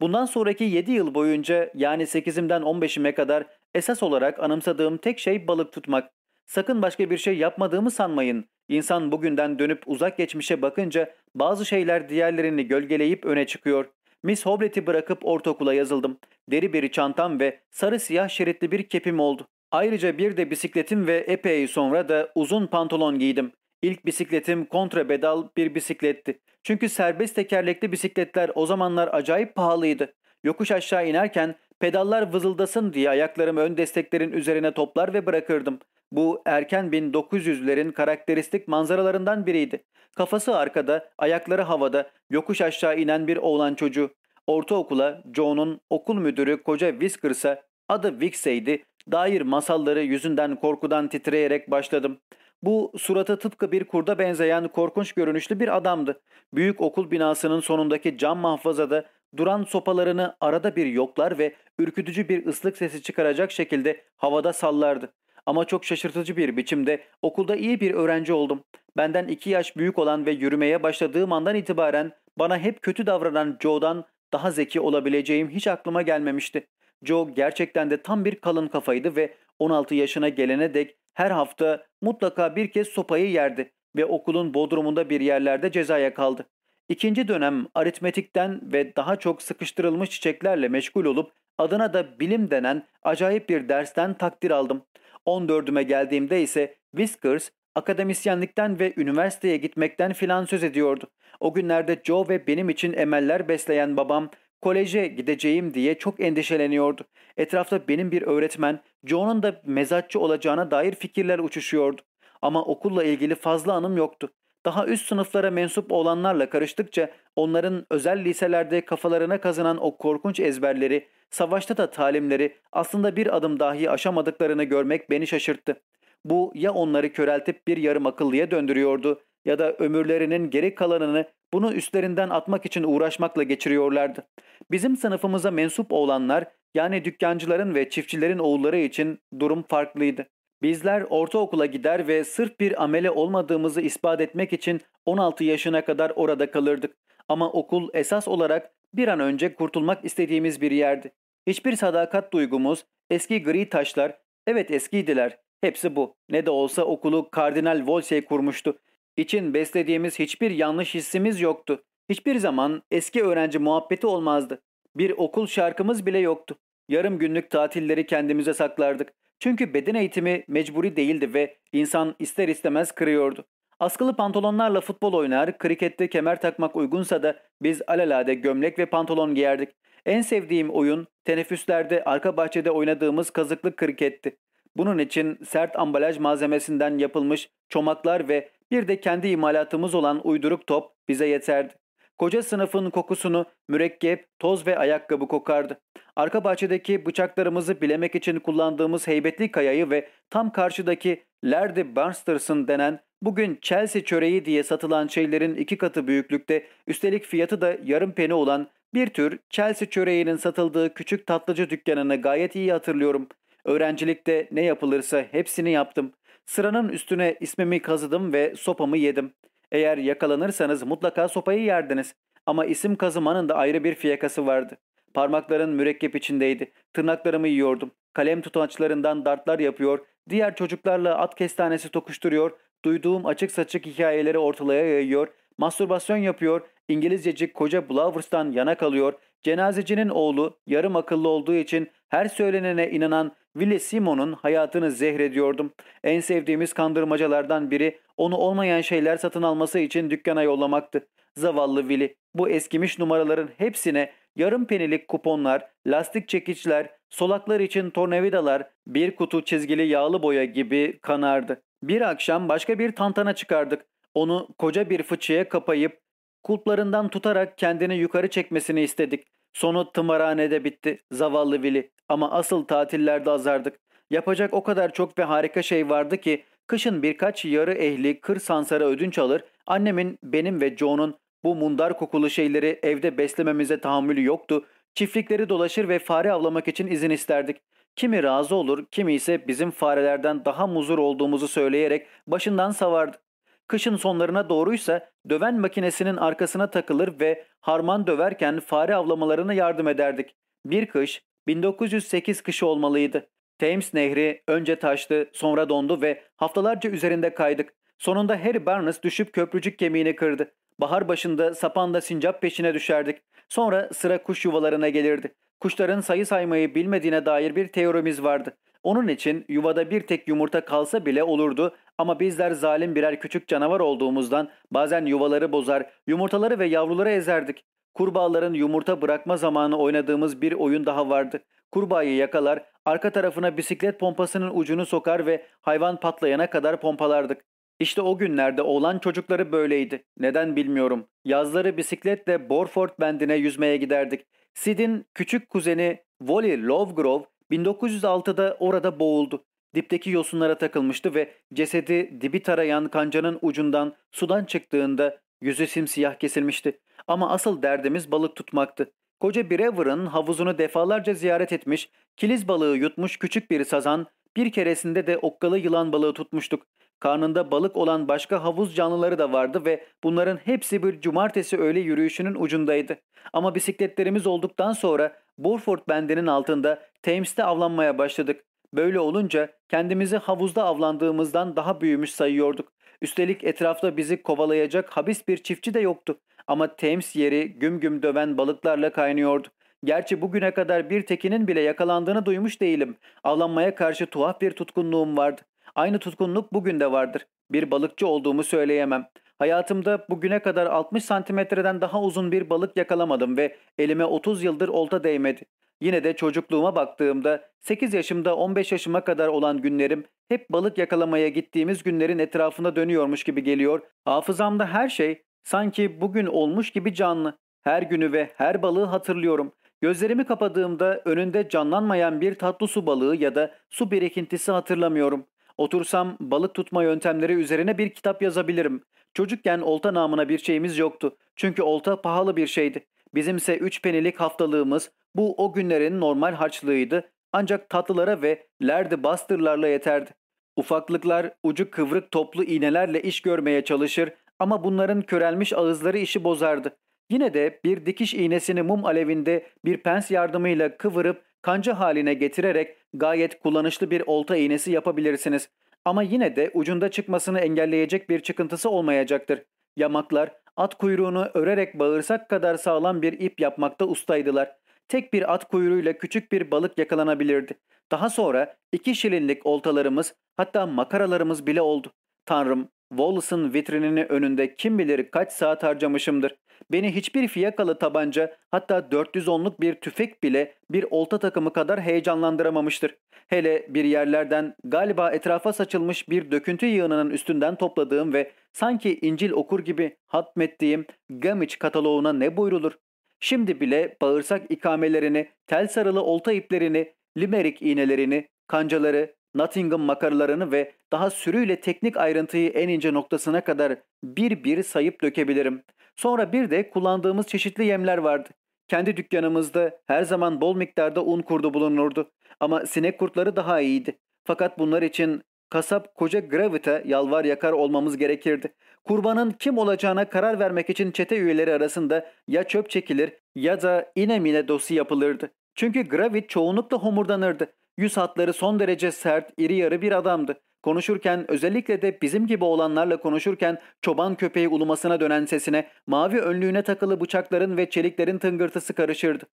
A: Bundan sonraki 7 yıl boyunca yani 8'imden 15'ime kadar esas olarak anımsadığım tek şey balık tutmak. Sakın başka bir şey yapmadığımı sanmayın. İnsan bugünden dönüp uzak geçmişe bakınca bazı şeyler diğerlerini gölgeleyip öne çıkıyor. Miss Hoblet'i bırakıp ortaokula yazıldım. Deri beri çantam ve sarı siyah şeritli bir kepim oldu. Ayrıca bir de bisikletim ve epey sonra da uzun pantolon giydim. İlk bisikletim kontrabedal bir bisikletti. Çünkü serbest tekerlekli bisikletler o zamanlar acayip pahalıydı. Yokuş aşağı inerken pedallar vızıldasın diye ayaklarımı ön desteklerin üzerine toplar ve bırakırdım. Bu erken 1900'lerin karakteristik manzaralarından biriydi. Kafası arkada, ayakları havada, yokuş aşağı inen bir oğlan çocuğu. Ortaokula Joe'nun okul müdürü koca Whiskers'a adı Wixey'di. Dair masalları yüzünden korkudan titreyerek başladım. Bu suratı tıpkı bir kurda benzeyen korkunç görünüşlü bir adamdı. Büyük okul binasının sonundaki cam mahfazada duran sopalarını arada bir yoklar ve ürkütücü bir ıslık sesi çıkaracak şekilde havada sallardı. Ama çok şaşırtıcı bir biçimde okulda iyi bir öğrenci oldum. Benden iki yaş büyük olan ve yürümeye başladığım andan itibaren bana hep kötü davranan Joe'dan daha zeki olabileceğim hiç aklıma gelmemişti. Joe gerçekten de tam bir kalın kafaydı ve 16 yaşına gelene dek her hafta mutlaka bir kez sopayı yerdi ve okulun bodrumunda bir yerlerde cezaya kaldı. İkinci dönem aritmetikten ve daha çok sıkıştırılmış çiçeklerle meşgul olup adına da bilim denen acayip bir dersten takdir aldım. 14'üme geldiğimde ise Whiskers akademisyenlikten ve üniversiteye gitmekten filan söz ediyordu. O günlerde Joe ve benim için emeller besleyen babam koleje gideceğim diye çok endişeleniyordu. Etrafta benim bir öğretmen, Joe'nun da mezatçı olacağına dair fikirler uçuşuyordu. Ama okulla ilgili fazla anım yoktu. Daha üst sınıflara mensup olanlarla karıştıkça onların özel liselerde kafalarına kazınan o korkunç ezberleri, savaşta da talimleri aslında bir adım dahi aşamadıklarını görmek beni şaşırttı. Bu ya onları köreltip bir yarım akıllıya döndürüyordu ya da ömürlerinin geri kalanını bunu üstlerinden atmak için uğraşmakla geçiriyorlardı. Bizim sınıfımıza mensup olanlar yani dükkancıların ve çiftçilerin oğulları için durum farklıydı. Bizler ortaokula gider ve sırf bir amele olmadığımızı ispat etmek için 16 yaşına kadar orada kalırdık. Ama okul esas olarak bir an önce kurtulmak istediğimiz bir yerdi. Hiçbir sadakat duygumuz, eski gri taşlar, evet eskiydiler. Hepsi bu. Ne de olsa okulu Kardinal Wolsey kurmuştu. İçin beslediğimiz hiçbir yanlış hissimiz yoktu. Hiçbir zaman eski öğrenci muhabbeti olmazdı. Bir okul şarkımız bile yoktu. Yarım günlük tatilleri kendimize saklardık. Çünkü beden eğitimi mecburi değildi ve insan ister istemez kırıyordu. Askılı pantolonlarla futbol oynar, krikette kemer takmak uygunsa da biz alelade gömlek ve pantolon giyerdik. En sevdiğim oyun teneffüslerde arka bahçede oynadığımız kazıklı kriketti. Bunun için sert ambalaj malzemesinden yapılmış çomaklar ve bir de kendi imalatımız olan uyduruk top bize yeterdi. Koca sınıfın kokusunu mürekkep, toz ve ayakkabı kokardı. Arka bahçedeki bıçaklarımızı bilemek için kullandığımız heybetli kayayı ve tam karşıdaki Lardy Barnsters'ın denen bugün Chelsea çöreği diye satılan şeylerin iki katı büyüklükte üstelik fiyatı da yarım peni olan bir tür Chelsea çöreğinin satıldığı küçük tatlıcı dükkanını gayet iyi hatırlıyorum. Öğrencilikte ne yapılırsa hepsini yaptım. Sıranın üstüne ismimi kazıdım ve sopamı yedim. Eğer yakalanırsanız mutlaka sopayı yerdiniz. Ama isim kazımanın da ayrı bir fiyakası vardı. Parmakların mürekkep içindeydi. Tırnaklarımı yiyordum. Kalem tutaçlarından dartlar yapıyor, diğer çocuklarla at kestanesi tokuşturuyor, duyduğum açık saçık hikayeleri ortalığa yayıyor, mastürbasyon yapıyor, İngilizcecik koca Blowers'tan yana kalıyor, cenazecinin oğlu yarım akıllı olduğu için her söylenene inanan Willie Simon'un hayatını zehrediyordum. En sevdiğimiz kandırmacalardan biri onu olmayan şeyler satın alması için dükkana yollamaktı. Zavallı Willie bu eskimiş numaraların hepsine yarım penilik kuponlar, lastik çekiçler, solaklar için tornavidalar, bir kutu çizgili yağlı boya gibi kanardı. Bir akşam başka bir tantana çıkardık. Onu koca bir fıçıya kapayıp kulplarından tutarak kendini yukarı çekmesini istedik. Sonu tımarhanede bitti zavallı Willy ama asıl tatillerde azardık. Yapacak o kadar çok ve harika şey vardı ki kışın birkaç yarı ehli kır sansara ödünç alır, annemin, benim ve Joe'nun bu mundar kokulu şeyleri evde beslememize tahammülü yoktu. Çiftlikleri dolaşır ve fare avlamak için izin isterdik. Kimi razı olur, kimi ise bizim farelerden daha muzur olduğumuzu söyleyerek başından savardı. Kışın sonlarına doğruysa döven makinesinin arkasına takılır ve harman döverken fare avlamalarına yardım ederdik. Bir kış 1908 kışı olmalıydı. Thames Nehri önce taştı, sonra dondu ve haftalarca üzerinde kaydık. Sonunda Harry Barnes düşüp köprücük kemiğini kırdı. Bahar başında sapanda sincap peşine düşerdik. Sonra sıra kuş yuvalarına gelirdi. Kuşların sayı saymayı bilmediğine dair bir teorimiz vardı. Onun için yuvada bir tek yumurta kalsa bile olurdu ama bizler zalim birer küçük canavar olduğumuzdan bazen yuvaları bozar, yumurtaları ve yavruları ezerdik. Kurbağaların yumurta bırakma zamanı oynadığımız bir oyun daha vardı. Kurbağayı yakalar, arka tarafına bisiklet pompasının ucunu sokar ve hayvan patlayana kadar pompalardık. İşte o günlerde oğlan çocukları böyleydi. Neden bilmiyorum. Yazları bisikletle Borford bendine yüzmeye giderdik. Sid'in küçük kuzeni Wally Lovegrove 1906'da orada boğuldu. Dipteki yosunlara takılmıştı ve cesedi dibi tarayan kancanın ucundan sudan çıktığında yüzü simsiyah kesilmişti. Ama asıl derdimiz balık tutmaktı. Koca Brewer'ın havuzunu defalarca ziyaret etmiş, kiliz balığı yutmuş küçük bir sazan, bir keresinde de okkalı yılan balığı tutmuştuk. karnında balık olan başka havuz canlıları da vardı ve bunların hepsi bir cumartesi öğle yürüyüşünün ucundaydı. Ama bisikletlerimiz olduktan sonra Burford bendinin altında Thames'te avlanmaya başladık. Böyle olunca kendimizi havuzda avlandığımızdan daha büyümüş sayıyorduk. Üstelik etrafta bizi kovalayacak habis bir çiftçi de yoktu. Ama Thames yeri güm güm döven balıklarla kaynıyordu. Gerçi bugüne kadar bir tekinin bile yakalandığını duymuş değilim. Avlanmaya karşı tuhaf bir tutkunluğum vardı. Aynı tutkunluk bugün de vardır. Bir balıkçı olduğumu söyleyemem. Hayatımda bugüne kadar 60 santimetreden daha uzun bir balık yakalamadım ve elime 30 yıldır olta değmedi. Yine de çocukluğuma baktığımda 8 yaşımda 15 yaşıma kadar olan günlerim hep balık yakalamaya gittiğimiz günlerin etrafında dönüyormuş gibi geliyor. Hafızamda her şey sanki bugün olmuş gibi canlı. Her günü ve her balığı hatırlıyorum. Gözlerimi kapadığımda önünde canlanmayan bir tatlı su balığı ya da su birikintisi hatırlamıyorum. Otursam balık tutma yöntemleri üzerine bir kitap yazabilirim. Çocukken olta namına bir şeyimiz yoktu. Çünkü olta pahalı bir şeydi. Bizimse üç penilik haftalığımız bu o günlerin normal harçlığıydı. Ancak tatlılara ve lerdi bastırlarla yeterdi. Ufaklıklar ucu kıvrık toplu iğnelerle iş görmeye çalışır ama bunların körelmiş ağızları işi bozardı. Yine de bir dikiş iğnesini mum alevinde bir pens yardımıyla kıvırıp kanca haline getirerek gayet kullanışlı bir olta iğnesi yapabilirsiniz. Ama yine de ucunda çıkmasını engelleyecek bir çıkıntısı olmayacaktır. Yamaklar at kuyruğunu örerek bağırsak kadar sağlam bir ip yapmakta ustaydılar. Tek bir at kuyruğuyla küçük bir balık yakalanabilirdi. Daha sonra iki şilinlik oltalarımız hatta makaralarımız bile oldu. Tanrım, Wallace'ın vitrinini önünde kim bilir kaç saat harcamışımdır. Beni hiçbir fiyakalı tabanca hatta 410'luk bir tüfek bile bir olta takımı kadar heyecanlandıramamıştır. Hele bir yerlerden galiba etrafa saçılmış bir döküntü yığınının üstünden topladığım ve sanki İncil okur gibi hatmettiğim Gamage kataloğuna ne buyrulur? Şimdi bile bağırsak ikamelerini, tel sarılı olta iplerini, Limerick iğnelerini, kancaları, Nottingham makarlarını ve daha sürüyle teknik ayrıntıyı en ince noktasına kadar bir bir sayıp dökebilirim. Sonra bir de kullandığımız çeşitli yemler vardı. Kendi dükkanımızda her zaman bol miktarda un kurdu bulunurdu. Ama sinek kurtları daha iyiydi. Fakat bunlar için kasap koca Gravit'e yalvar yakar olmamız gerekirdi. Kurbanın kim olacağına karar vermek için çete üyeleri arasında ya çöp çekilir ya da inemine dosi yapılırdı. Çünkü Gravit çoğunlukla homurdanırdı. Yüz hatları son derece sert, iri yarı bir adamdı. Konuşurken özellikle de bizim gibi olanlarla konuşurken çoban köpeği ulumasına dönen sesine mavi önlüğüne takılı bıçakların ve çeliklerin tıngırtısı karışırdı.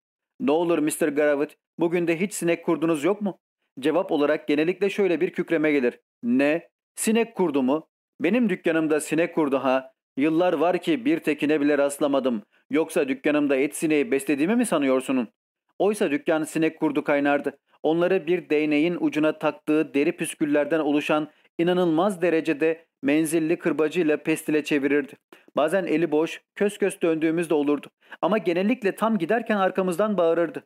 A: Ne olur Mr. Gravit, bugün de hiç sinek kurdunuz yok mu? Cevap olarak genellikle şöyle bir kükreme gelir. Ne? Sinek kurdu mu? Benim dükkanımda sinek kurdu ha. Yıllar var ki bir tekine bile rastlamadım. Yoksa dükkanımda et sineği beslediğimi mi sanıyorsunuz? Oysa dükkan sinek kurdu kaynardı. Onları bir değneğin ucuna taktığı deri püsküllerden oluşan inanılmaz derecede menzilli kırbacıyla pestile çevirirdi. Bazen eli boş, kös kös döndüğümüz de olurdu. Ama genellikle tam giderken arkamızdan bağırırdı.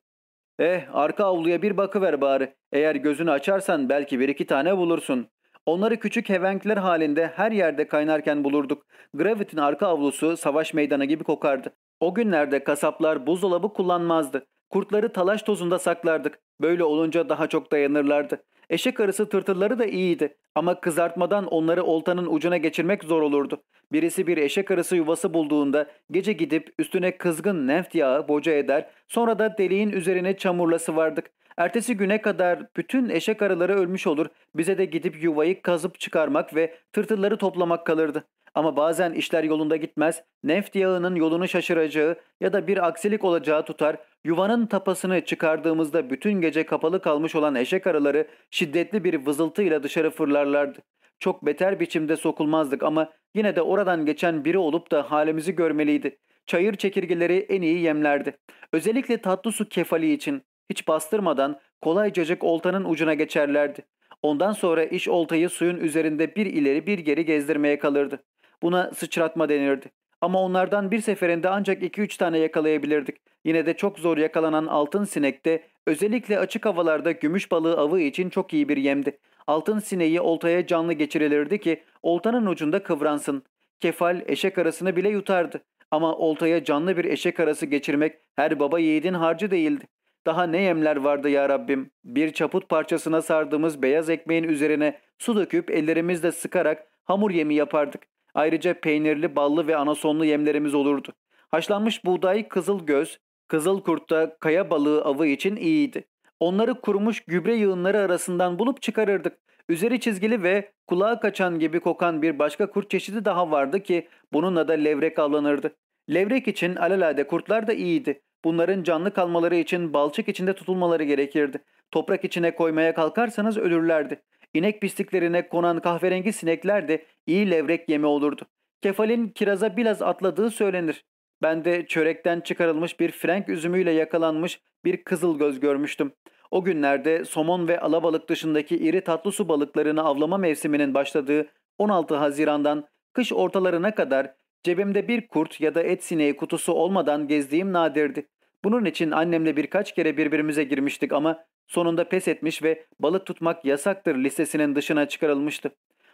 A: Eh arka avluya bir bakıver bari. Eğer gözünü açarsan belki bir iki tane bulursun. Onları küçük hevenkler halinde her yerde kaynarken bulurduk. Gravit'in arka avlusu savaş meydanı gibi kokardı. O günlerde kasaplar buzdolabı kullanmazdı. Kurtları talaş tozunda saklardık. Böyle olunca daha çok dayanırlardı. Eşek arısı tırtılları da iyiydi ama kızartmadan onları oltanın ucuna geçirmek zor olurdu. Birisi bir eşek arısı yuvası bulduğunda gece gidip üstüne kızgın neft yağı boca eder sonra da deliğin üzerine çamurla sıvardık. Ertesi güne kadar bütün eşek arıları ölmüş olur bize de gidip yuvayı kazıp çıkarmak ve tırtılları toplamak kalırdı. Ama bazen işler yolunda gitmez, neft yağının yolunu şaşıracağı ya da bir aksilik olacağı tutar, yuvanın tapasını çıkardığımızda bütün gece kapalı kalmış olan eşek arıları şiddetli bir vızıltıyla dışarı fırlarlardı. Çok beter biçimde sokulmazdık ama yine de oradan geçen biri olup da halimizi görmeliydi. Çayır çekirgeleri en iyi yemlerdi. Özellikle tatlı su kefali için. Hiç bastırmadan kolaycacık oltanın ucuna geçerlerdi. Ondan sonra iş oltayı suyun üzerinde bir ileri bir geri gezdirmeye kalırdı. Buna sıçratma denirdi. Ama onlardan bir seferinde ancak 2-3 tane yakalayabilirdik. Yine de çok zor yakalanan altın sinek de özellikle açık havalarda gümüş balığı avı için çok iyi bir yemdi. Altın sineği oltaya canlı geçirilirdi ki oltanın ucunda kıvransın. Kefal eşek arasını bile yutardı. Ama oltaya canlı bir eşek arası geçirmek her baba yiğidin harcı değildi. Daha ne yemler vardı ya Rabbim. Bir çaput parçasına sardığımız beyaz ekmeğin üzerine su döküp ellerimizle sıkarak hamur yemi yapardık. Ayrıca peynirli, ballı ve anasonlu yemlerimiz olurdu. Haşlanmış buğday, kızıl göz, kızıl kurtta kaya balığı avı için iyiydi. Onları kurumuş gübre yığınları arasından bulup çıkarırdık. Üzeri çizgili ve kulağa kaçan gibi kokan bir başka kurt çeşidi daha vardı ki bununla da levrek avlanırdı. Levrek için alelade kurtlar da iyiydi. Bunların canlı kalmaları için balçık içinde tutulmaları gerekirdi. Toprak içine koymaya kalkarsanız ölürlerdi. İnek pisliklerine konan kahverengi sinekler de iyi levrek yemi olurdu. Kefalin kiraza biraz atladığı söylenir. Ben de çörekten çıkarılmış bir frenk üzümüyle yakalanmış bir kızıl göz görmüştüm. O günlerde somon ve alabalık dışındaki iri tatlı su balıklarını avlama mevsiminin başladığı 16 Haziran'dan kış ortalarına kadar cebimde bir kurt ya da et sineği kutusu olmadan gezdiğim nadirdi. Bunun için annemle birkaç kere birbirimize girmiştik ama sonunda pes etmiş ve balık tutmak yasaktır listesinin dışına çıkarılmıştı.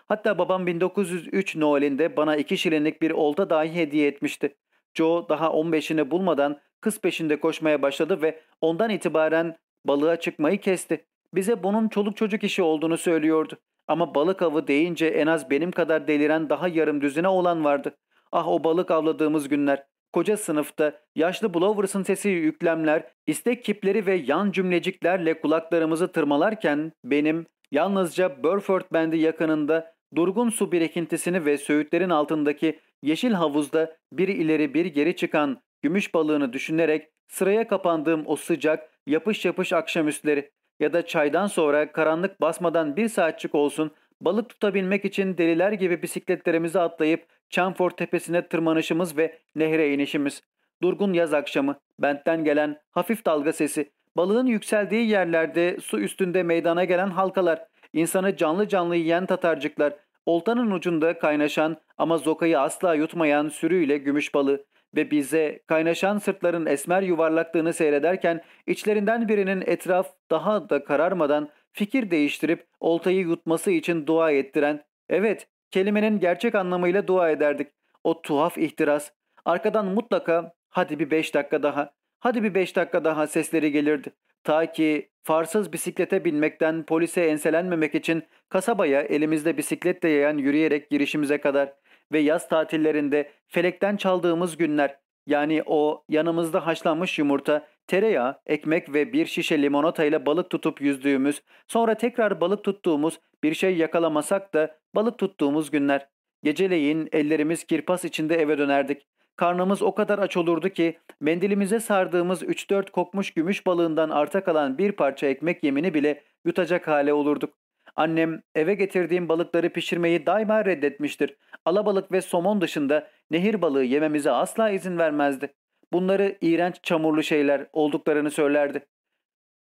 A: Hatta babam 1903 Noel'inde bana iki şirinlik bir olta dahi hediye etmişti. Joe daha 15'ini bulmadan kız peşinde koşmaya başladı ve ondan itibaren balığa çıkmayı kesti. Bize bunun çoluk çocuk işi olduğunu söylüyordu. Ama balık avı deyince en az benim kadar deliren daha yarım düzine olan vardı. Ah o balık avladığımız günler. Koca sınıfta yaşlı Blowers'ın sesi yüklemler, istek kipleri ve yan cümleciklerle kulaklarımızı tırmalarken benim yalnızca Burford Bendi yakınında durgun su birikintisini ve söğütlerin altındaki yeşil havuzda bir ileri bir geri çıkan gümüş balığını düşünerek sıraya kapandığım o sıcak yapış yapış akşamüstleri ya da çaydan sonra karanlık basmadan bir saatçik olsun balık tutabilmek için deliler gibi bisikletlerimizi atlayıp Çamford tepesine tırmanışımız ve nehre inişimiz. Durgun yaz akşamı, bentten gelen hafif dalga sesi, balığın yükseldiği yerlerde su üstünde meydana gelen halkalar, insanı canlı canlı yiyen tatarcıklar, oltanın ucunda kaynaşan ama zokayı asla yutmayan sürüyle gümüş balığı ve bize kaynaşan sırtların esmer yuvarlaklığını seyrederken içlerinden birinin etraf daha da kararmadan fikir değiştirip oltayı yutması için dua ettiren, evet Kelimenin gerçek anlamıyla dua ederdik. O tuhaf ihtiras. Arkadan mutlaka hadi bir beş dakika daha, hadi bir beş dakika daha sesleri gelirdi. Ta ki farsız bisiklete binmekten polise enselenmemek için kasabaya elimizde bisikletle yayan yürüyerek girişimize kadar ve yaz tatillerinde felekten çaldığımız günler yani o yanımızda haşlanmış yumurta, tereyağı, ekmek ve bir şişe limonata ile balık tutup yüzdüğümüz, sonra tekrar balık tuttuğumuz, bir şey yakalamasak da balık tuttuğumuz günler. Geceleyin ellerimiz kirpas içinde eve dönerdik. Karnımız o kadar aç olurdu ki mendilimize sardığımız 3-4 kokmuş gümüş balığından arta kalan bir parça ekmek yemini bile yutacak hale olurduk. Annem eve getirdiğim balıkları pişirmeyi daima reddetmiştir. Alabalık ve somon dışında nehir balığı yememize asla izin vermezdi. Bunları iğrenç çamurlu şeyler olduklarını söylerdi.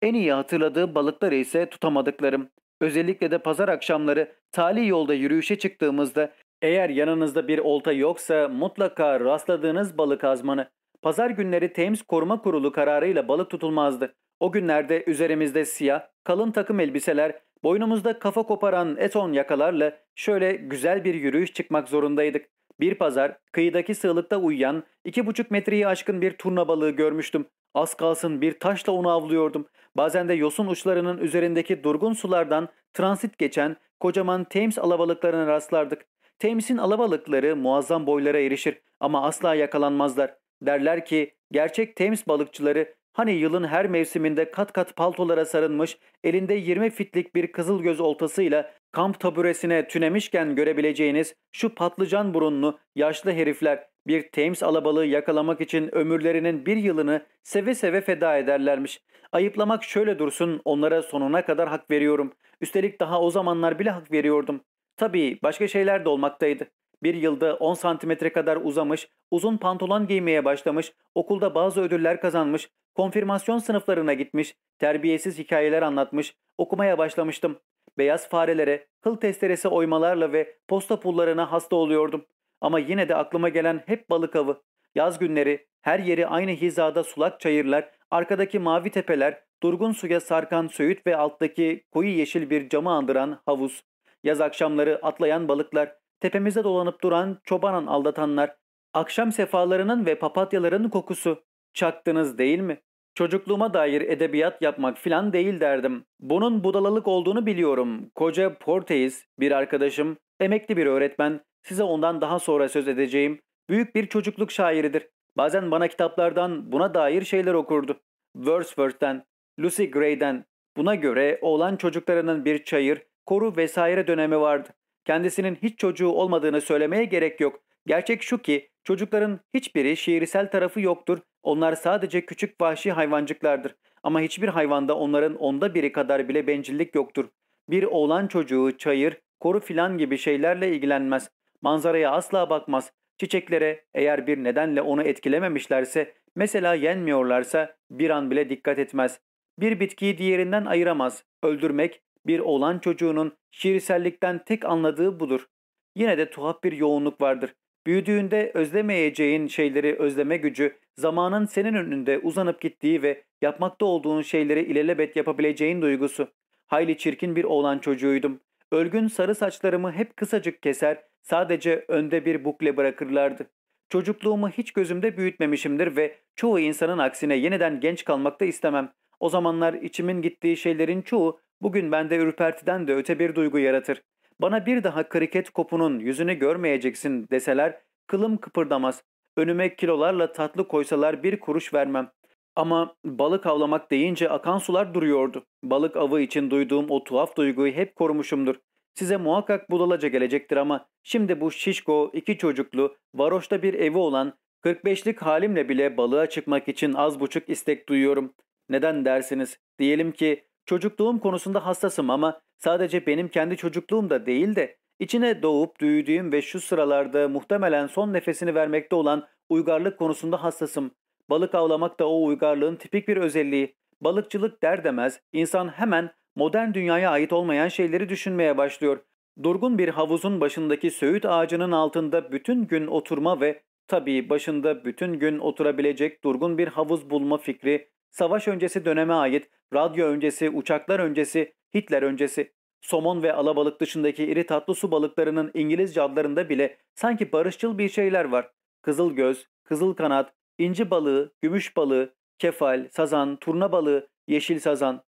A: En iyi hatırladığı balıkları ise tutamadıklarım. Özellikle de pazar akşamları tali yolda yürüyüşe çıktığımızda eğer yanınızda bir olta yoksa mutlaka rastladığınız balık azmanı. Pazar günleri Thames Koruma Kurulu kararıyla balık tutulmazdı. O günlerde üzerimizde siyah, kalın takım elbiseler, boynumuzda kafa koparan eton yakalarla şöyle güzel bir yürüyüş çıkmak zorundaydık. Bir pazar kıyıdaki sığlıkta uyuyan iki buçuk metreyi aşkın bir turna balığı görmüştüm. Az kalsın bir taşla onu avlıyordum. Bazen de yosun uçlarının üzerindeki durgun sulardan transit geçen kocaman Thames alabalıklarına rastlardık. Thames'in alabalıkları muazzam boylara erişir ama asla yakalanmazlar. Derler ki gerçek Thames balıkçıları hani yılın her mevsiminde kat kat paltolara sarılmış, elinde 20 fitlik bir kızıl göz oltasıyla kamp taburesine tünemişken görebileceğiniz şu patlıcan burunlu yaşlı herifler bir Thames alabalığı yakalamak için ömürlerinin bir yılını seve seve feda ederlermiş. Ayıplamak şöyle dursun onlara sonuna kadar hak veriyorum. Üstelik daha o zamanlar bile hak veriyordum. Tabii başka şeyler de olmaktaydı. Bir yılda 10 santimetre kadar uzamış, uzun pantolon giymeye başlamış, okulda bazı ödüller kazanmış, konfirmasyon sınıflarına gitmiş, terbiyesiz hikayeler anlatmış, okumaya başlamıştım. Beyaz farelere, kıl testeresi oymalarla ve posta pullarına hasta oluyordum. Ama yine de aklıma gelen hep balık avı. Yaz günleri her yeri aynı hizada sulak çayırlar, arkadaki mavi tepeler, durgun suya sarkan söğüt ve alttaki koyu yeşil bir camı andıran havuz. Yaz akşamları atlayan balıklar, tepemize dolanıp duran çobanan aldatanlar, akşam sefalarının ve papatyaların kokusu. Çaktınız değil mi? Çocukluğuma dair edebiyat yapmak filan değil derdim. Bunun budalalık olduğunu biliyorum. Koca Porteis, bir arkadaşım, emekli bir öğretmen, size ondan daha sonra söz edeceğim. Büyük bir çocukluk şairidir. Bazen bana kitaplardan buna dair şeyler okurdu. Wordsworth'ten, Lucy Gray'den. Buna göre oğlan çocuklarının bir çayır, koru vesaire dönemi vardı. Kendisinin hiç çocuğu olmadığını söylemeye gerek yok. Gerçek şu ki çocukların hiçbiri şiirsel tarafı yoktur. Onlar sadece küçük vahşi hayvancıklardır. Ama hiçbir hayvanda onların onda biri kadar bile bencillik yoktur. Bir oğlan çocuğu çayır, koru filan gibi şeylerle ilgilenmez. Manzaraya asla bakmaz. Çiçeklere eğer bir nedenle onu etkilememişlerse, mesela yenmiyorlarsa bir an bile dikkat etmez. Bir bitkiyi diğerinden ayıramaz. Öldürmek bir oğlan çocuğunun şiirsellikten tek anladığı budur. Yine de tuhaf bir yoğunluk vardır. Büyüdüğünde özlemeyeceğin şeyleri özleme gücü, zamanın senin önünde uzanıp gittiği ve yapmakta olduğun şeyleri ilelebet yapabileceğin duygusu. Hayli çirkin bir oğlan çocuğuydum. Ölgün sarı saçlarımı hep kısacık keser, sadece önde bir bukle bırakırlardı. Çocukluğumu hiç gözümde büyütmemişimdir ve çoğu insanın aksine yeniden genç kalmakta istemem. O zamanlar içimin gittiği şeylerin çoğu bugün bende ürpertiden de öte bir duygu yaratır. Bana bir daha kriket kopunun yüzünü görmeyeceksin deseler kılım kıpırdamaz. Önüme kilolarla tatlı koysalar bir kuruş vermem. Ama balık avlamak deyince akan sular duruyordu. Balık avı için duyduğum o tuhaf duyguyu hep korumuşumdur. Size muhakkak budalaca gelecektir ama şimdi bu şişko, iki çocuklu, varoşta bir evi olan 45'lik halimle bile balığa çıkmak için az buçuk istek duyuyorum. Neden dersiniz? Diyelim ki çocukluğum konusunda hassasım ama sadece benim kendi çocukluğum da değil de içine doğup büyüdüğüm ve şu sıralarda muhtemelen son nefesini vermekte olan uygarlık konusunda hassasım. Balık avlamak da o uygarlığın tipik bir özelliği. Balıkçılık der demez insan hemen modern dünyaya ait olmayan şeyleri düşünmeye başlıyor. Durgun bir havuzun başındaki söğüt ağacının altında bütün gün oturma ve tabii başında bütün gün oturabilecek durgun bir havuz bulma fikri, savaş öncesi döneme ait, radyo öncesi, uçaklar öncesi, Hitler öncesi, somon ve alabalık dışındaki iri tatlı su balıklarının İngilizce adlarında bile sanki barışçıl bir şeyler var. Kızıl göz, kızıl kanat, inci balığı, gümüş balığı, kefal, sazan, turna balığı, yeşil sazan.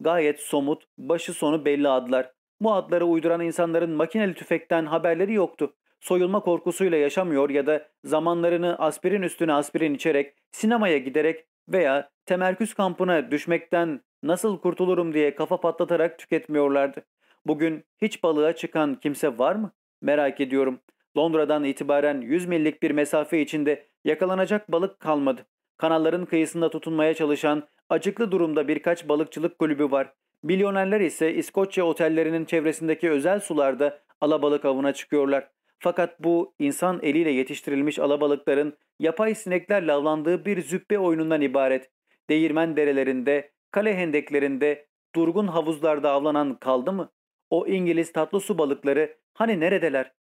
A: Gayet somut, başı sonu belli adlar. Bu adları uyduran insanların makineli tüfekten haberleri yoktu. Soyulma korkusuyla yaşamıyor ya da zamanlarını aspirin üstüne aspirin içerek, sinemaya giderek veya temerküz kampına düşmekten nasıl kurtulurum diye kafa patlatarak tüketmiyorlardı. Bugün hiç balığa çıkan kimse var mı? Merak ediyorum. Londra'dan itibaren 100 millik bir mesafe içinde yakalanacak balık kalmadı. Kanalların kıyısında tutunmaya çalışan acıklı durumda birkaç balıkçılık kulübü var. Milyonerler ise İskoçya otellerinin çevresindeki özel sularda alabalık avına çıkıyorlar. Fakat bu insan eliyle yetiştirilmiş alabalıkların yapay sineklerle avlandığı bir züppe oyunundan ibaret. Değirmen derelerinde, kale hendeklerinde, durgun havuzlarda avlanan kaldı mı? O İngiliz tatlı su balıkları hani neredeler?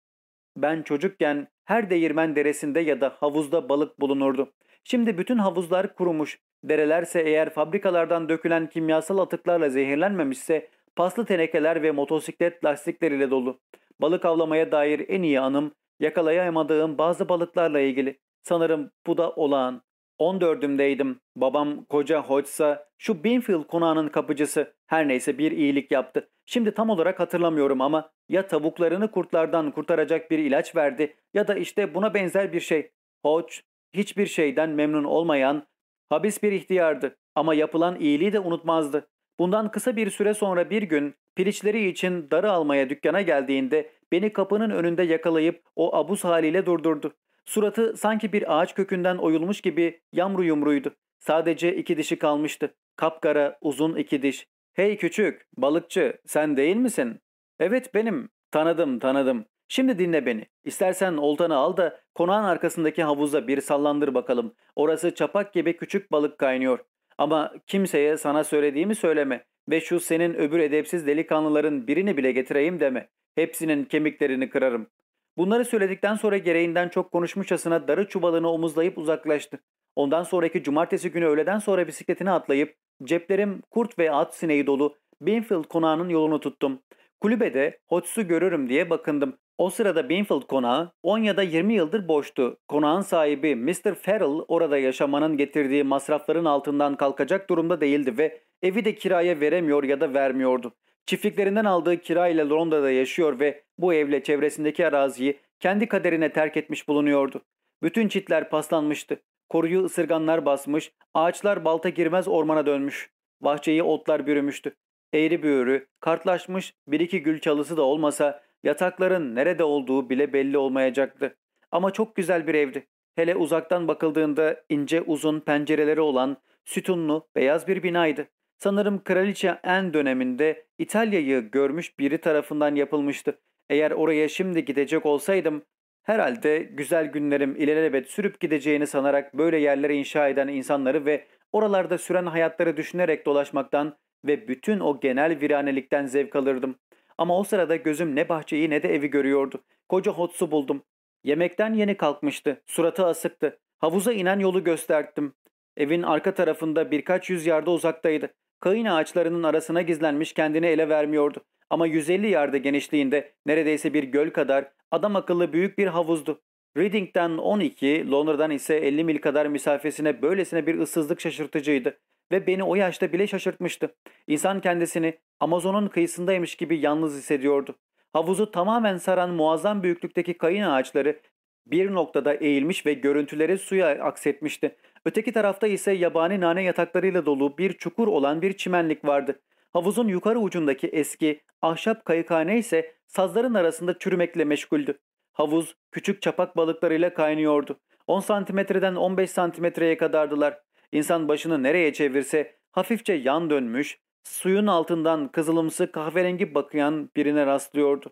A: Ben çocukken her değirmen deresinde ya da havuzda balık bulunurdu. Şimdi bütün havuzlar kurumuş. Derelerse eğer fabrikalardan dökülen kimyasal atıklarla zehirlenmemişse paslı tenekeler ve motosiklet lastikleriyle dolu. Balık avlamaya dair en iyi anım yakalayamadığım bazı balıklarla ilgili. Sanırım bu da olağan. 14'ümdeydim. Babam koca Hodges'a şu Binfield konağının kapıcısı her neyse bir iyilik yaptı. Şimdi tam olarak hatırlamıyorum ama ya tavuklarını kurtlardan kurtaracak bir ilaç verdi ya da işte buna benzer bir şey. Hodge hiçbir şeyden memnun olmayan habis bir ihtiyardı ama yapılan iyiliği de unutmazdı. Bundan kısa bir süre sonra bir gün piliçleri için darı almaya dükkana geldiğinde beni kapının önünde yakalayıp o abuz haliyle durdurdu. Suratı sanki bir ağaç kökünden oyulmuş gibi yamru yumruydu. Sadece iki dişi kalmıştı. Kapkara, uzun iki diş. Hey küçük, balıkçı, sen değil misin? Evet benim. Tanıdım, tanıdım. Şimdi dinle beni. İstersen oltanı al da konağın arkasındaki havuzda bir sallandır bakalım. Orası çapak gibi küçük balık kaynıyor. Ama kimseye sana söylediğimi söyleme. Ve şu senin öbür edepsiz delikanlıların birini bile getireyim deme. Hepsinin kemiklerini kırarım. Bunları söyledikten sonra gereğinden çok konuşmuşçasına darı çuvalını omuzlayıp uzaklaştı. Ondan sonraki cumartesi günü öğleden sonra bisikletine atlayıp ceplerim kurt ve at sineği dolu Binfield konağının yolunu tuttum. Kulübede Hodges'u görürüm diye bakındım. O sırada Binfield konağı 10 ya da 20 yıldır boştu. Konağın sahibi Mr. Farrell orada yaşamanın getirdiği masrafların altından kalkacak durumda değildi ve evi de kiraya veremiyor ya da vermiyordu. Çiftliklerinden aldığı kira ile Londra'da yaşıyor ve bu evle çevresindeki araziyi kendi kaderine terk etmiş bulunuyordu. Bütün çitler paslanmıştı. Koruyu ısırganlar basmış, ağaçlar balta girmez ormana dönmüş. Bahçeyi otlar bürümüştü. Eğri büğrü, kartlaşmış bir iki gül çalısı da olmasa yatakların nerede olduğu bile belli olmayacaktı. Ama çok güzel bir evdi. Hele uzaktan bakıldığında ince uzun pencereleri olan sütunlu beyaz bir binaydı. Sanırım Kraliçe En döneminde İtalya'yı görmüş biri tarafından yapılmıştı. Eğer oraya şimdi gidecek olsaydım herhalde güzel günlerim ilelebet sürüp gideceğini sanarak böyle yerlere inşa eden insanları ve oralarda süren hayatları düşünerek dolaşmaktan ve bütün o genel viranelikten zevk alırdım. Ama o sırada gözüm ne bahçeyi ne de evi görüyordu. Koca hotsu buldum. Yemekten yeni kalkmıştı. Suratı asıktı. Havuza inen yolu gösterdim. Evin arka tarafında birkaç yüz yarda uzaktaydı. Kayın ağaçlarının arasına gizlenmiş kendini ele vermiyordu. Ama 150 yarda genişliğinde neredeyse bir göl kadar adam akıllı büyük bir havuzdu. Reading'den 12, Londra'dan ise 50 mil kadar mesafesine böylesine bir ıssızlık şaşırtıcıydı. Ve beni o yaşta bile şaşırtmıştı. İnsan kendisini Amazon'un kıyısındaymış gibi yalnız hissediyordu. Havuzu tamamen saran muazzam büyüklükteki kayın ağaçları bir noktada eğilmiş ve görüntüleri suya aksetmişti. Öteki tarafta ise yabani nane yataklarıyla dolu bir çukur olan bir çimenlik vardı. Havuzun yukarı ucundaki eski ahşap kayıkhane ise sazların arasında çürümekle meşguldü. Havuz küçük çapak balıklarıyla kaynıyordu. 10 santimetreden 15 santimetreye kadardılar. İnsan başını nereye çevirse hafifçe yan dönmüş, suyun altından kızılımsı kahverengi bakıyan birine rastlıyordu.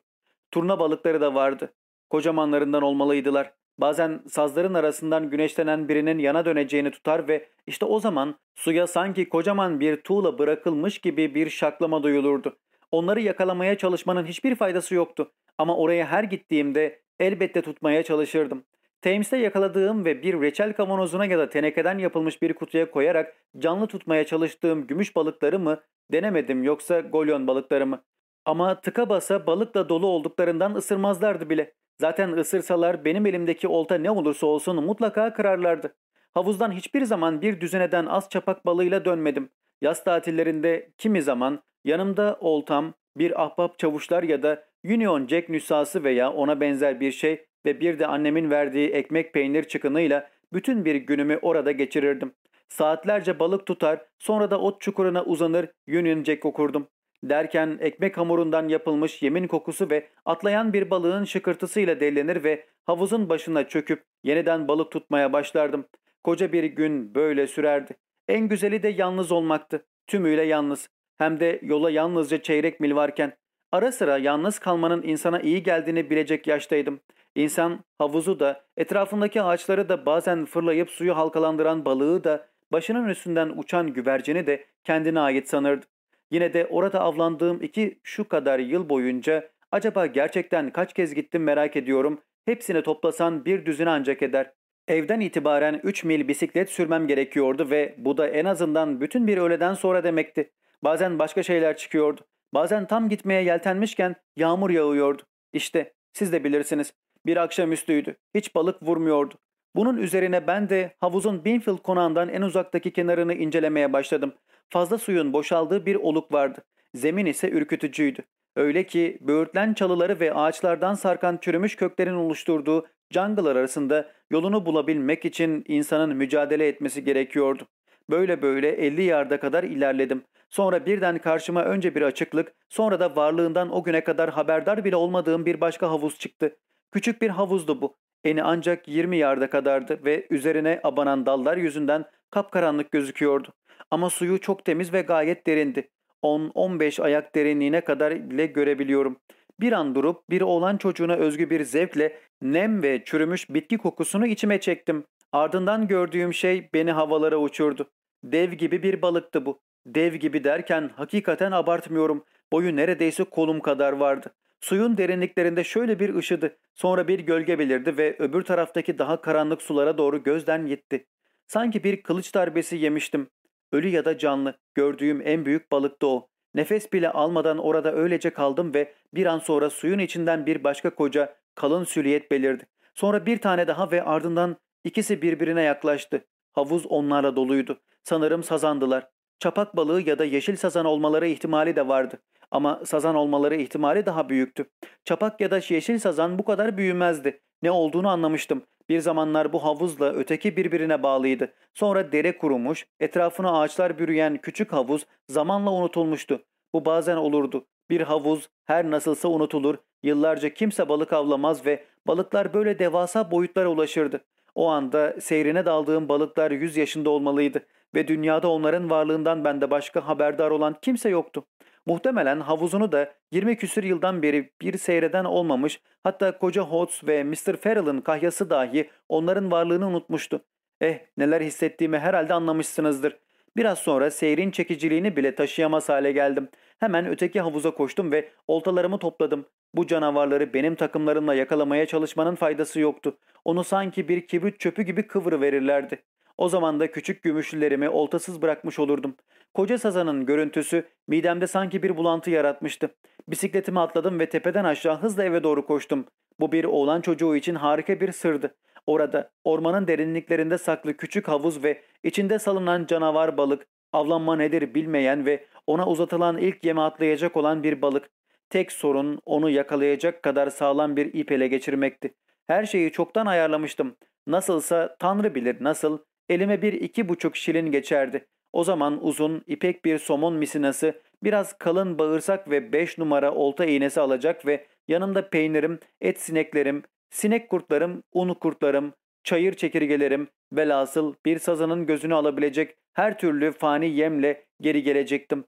A: Turna balıkları da vardı. Kocamanlarından olmalıydılar. Bazen sazların arasından güneşlenen birinin yana döneceğini tutar ve işte o zaman suya sanki kocaman bir tuğla bırakılmış gibi bir şaklama duyulurdu. Onları yakalamaya çalışmanın hiçbir faydası yoktu ama oraya her gittiğimde elbette tutmaya çalışırdım. Thames'te yakaladığım ve bir reçel kavanozuna ya da tenekeden yapılmış bir kutuya koyarak canlı tutmaya çalıştığım gümüş balıkları mı denemedim yoksa golyon balıkları mı? Ama tıka basa balıkla dolu olduklarından ısırmazlardı bile. Zaten ısırsalar benim elimdeki olta ne olursa olsun mutlaka kırarlardı. Havuzdan hiçbir zaman bir düzeneden az çapak balığıyla dönmedim. Yaz tatillerinde kimi zaman yanımda oltam, bir ahbap çavuşlar ya da Union Jack nüshası veya ona benzer bir şey ve bir de annemin verdiği ekmek peynir çıkınıyla bütün bir günümü orada geçirirdim. Saatlerce balık tutar, sonra da ot çukuruna uzanır Union Jack okurdum. Derken ekmek hamurundan yapılmış yemin kokusu ve atlayan bir balığın şıkırtısıyla dellenir ve havuzun başına çöküp yeniden balık tutmaya başlardım. Koca bir gün böyle sürerdi. En güzeli de yalnız olmaktı. Tümüyle yalnız. Hem de yola yalnızca çeyrek mil varken. Ara sıra yalnız kalmanın insana iyi geldiğini bilecek yaştaydım. İnsan havuzu da, etrafındaki ağaçları da bazen fırlayıp suyu halkalandıran balığı da, başının üstünden uçan güvercini de kendine ait sanırdı. Yine de orada avlandığım iki şu kadar yıl boyunca acaba gerçekten kaç kez gittim merak ediyorum. Hepsini toplasan bir düzine ancak eder. Evden itibaren 3 mil bisiklet sürmem gerekiyordu ve bu da en azından bütün bir öğleden sonra demekti. Bazen başka şeyler çıkıyordu. Bazen tam gitmeye yeltenmişken yağmur yağıyordu. İşte siz de bilirsiniz. Bir akşamüstüydü. Hiç balık vurmuyordu. Bunun üzerine ben de havuzun Binfield konağından en uzaktaki kenarını incelemeye başladım. Fazla suyun boşaldığı bir oluk vardı. Zemin ise ürkütücüydü. Öyle ki böğürtlen çalıları ve ağaçlardan sarkan çürümüş köklerin oluşturduğu jungle arasında yolunu bulabilmek için insanın mücadele etmesi gerekiyordu. Böyle böyle 50 yarda kadar ilerledim. Sonra birden karşıma önce bir açıklık, sonra da varlığından o güne kadar haberdar bile olmadığım bir başka havuz çıktı. Küçük bir havuzdu bu. Eni ancak 20 yarda kadardı ve üzerine abanan dallar yüzünden kapkaranlık gözüküyordu. Ama suyu çok temiz ve gayet derindi. 10-15 ayak derinliğine kadar bile görebiliyorum. Bir an durup bir oğlan çocuğuna özgü bir zevkle nem ve çürümüş bitki kokusunu içime çektim. Ardından gördüğüm şey beni havalara uçurdu. Dev gibi bir balıktı bu. Dev gibi derken hakikaten abartmıyorum. Boyu neredeyse kolum kadar vardı. Suyun derinliklerinde şöyle bir ışıdı. Sonra bir gölge belirdi ve öbür taraftaki daha karanlık sulara doğru gözden gitti. Sanki bir kılıç darbesi yemiştim. Ölü ya da canlı. Gördüğüm en büyük balıktı o. Nefes bile almadan orada öylece kaldım ve bir an sonra suyun içinden bir başka koca kalın süliyet belirdi. Sonra bir tane daha ve ardından ikisi birbirine yaklaştı. Havuz onlarla doluydu. Sanırım sazandılar. Çapak balığı ya da yeşil sazan olmaları ihtimali de vardı. Ama sazan olmaları ihtimali daha büyüktü. Çapak ya da yeşil sazan bu kadar büyümezdi. Ne olduğunu anlamıştım. Bir zamanlar bu havuzla öteki birbirine bağlıydı. Sonra dere kurumuş, etrafına ağaçlar bürüyen küçük havuz zamanla unutulmuştu. Bu bazen olurdu. Bir havuz her nasılsa unutulur, yıllarca kimse balık avlamaz ve balıklar böyle devasa boyutlara ulaşırdı. O anda seyrine daldığım balıklar 100 yaşında olmalıydı ve dünyada onların varlığından bende başka haberdar olan kimse yoktu. Muhtemelen havuzunu da 20 küsür yıldan beri bir seyreden olmamış hatta koca Hodges ve Mr. Farrell'ın kahyası dahi onların varlığını unutmuştu. Eh neler hissettiğimi herhalde anlamışsınızdır. Biraz sonra seyrin çekiciliğini bile taşıyamaz hale geldim. Hemen öteki havuza koştum ve oltalarımı topladım. Bu canavarları benim takımlarımla yakalamaya çalışmanın faydası yoktu. Onu sanki bir kibrit çöpü gibi kıvırı verirlerdi. O zaman da küçük gümüşlülerimi oltasız bırakmış olurdum. Koca sazanın görüntüsü midemde sanki bir bulantı yaratmıştı. Bisikletimi atladım ve tepeden aşağı hızla eve doğru koştum. Bu bir oğlan çocuğu için harika bir sırdı. Orada ormanın derinliklerinde saklı küçük havuz ve içinde salınan canavar balık, avlanma nedir bilmeyen ve ona uzatılan ilk yeme atlayacak olan bir balık. Tek sorun onu yakalayacak kadar sağlam bir ip ele geçirmekti. Her şeyi çoktan ayarlamıştım. Nasılsa Tanrı bilir nasıl elime bir iki buçuk şilin geçerdi. O zaman uzun, ipek bir somon misinası, biraz kalın bağırsak ve beş numara olta iğnesi alacak ve yanımda peynirim, et sineklerim, sinek kurtlarım, un kurtlarım, çayır çekirgelerim, velhasıl bir sazanın gözünü alabilecek her türlü fani yemle geri gelecektim.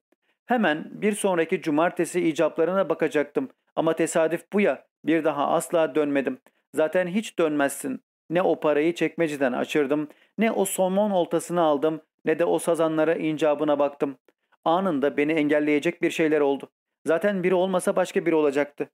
A: Hemen bir sonraki cumartesi icaplarına bakacaktım ama tesadüf bu ya bir daha asla dönmedim. Zaten hiç dönmezsin. Ne o parayı çekmeceden açırdım, ne o somon oltasını aldım, ne de o sazanlara incabına baktım. Anında beni engelleyecek bir şeyler oldu. Zaten biri olmasa başka biri olacaktı.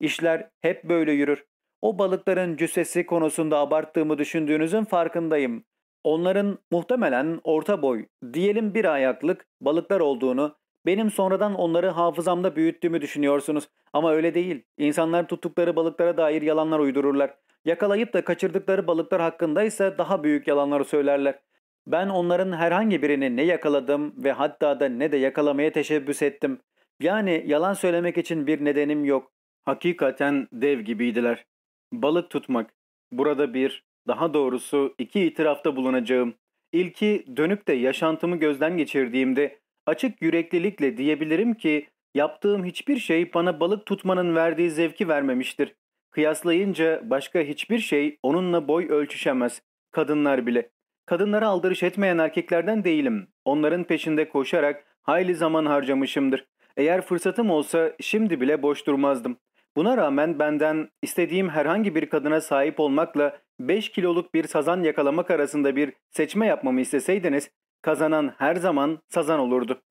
A: İşler hep böyle yürür. O balıkların cüssesi konusunda abarttığımı düşündüğünüzün farkındayım. Onların muhtemelen orta boy, diyelim bir ayaklık balıklar olduğunu, benim sonradan onları hafızamda büyüttüğümü düşünüyorsunuz. Ama öyle değil. İnsanlar tuttukları balıklara dair yalanlar uydururlar. Yakalayıp da kaçırdıkları balıklar hakkında ise daha büyük yalanları söylerler. Ben onların herhangi birini ne yakaladım ve hatta da ne de yakalamaya teşebbüs ettim. Yani yalan söylemek için bir nedenim yok. Hakikaten dev gibiydiler. Balık tutmak. Burada bir, daha doğrusu iki itirafta bulunacağım. İlki dönüp de yaşantımı gözden geçirdiğimde açık yüreklilikle diyebilirim ki yaptığım hiçbir şey bana balık tutmanın verdiği zevki vermemiştir. Kıyaslayınca başka hiçbir şey onunla boy ölçüşemez. Kadınlar bile. Kadınlara aldırış etmeyen erkeklerden değilim. Onların peşinde koşarak hayli zaman harcamışımdır. Eğer fırsatım olsa şimdi bile boş durmazdım. Buna rağmen benden istediğim herhangi bir kadına sahip olmakla 5 kiloluk bir sazan yakalamak arasında bir seçme yapmamı isteseydiniz kazanan her zaman sazan olurdu.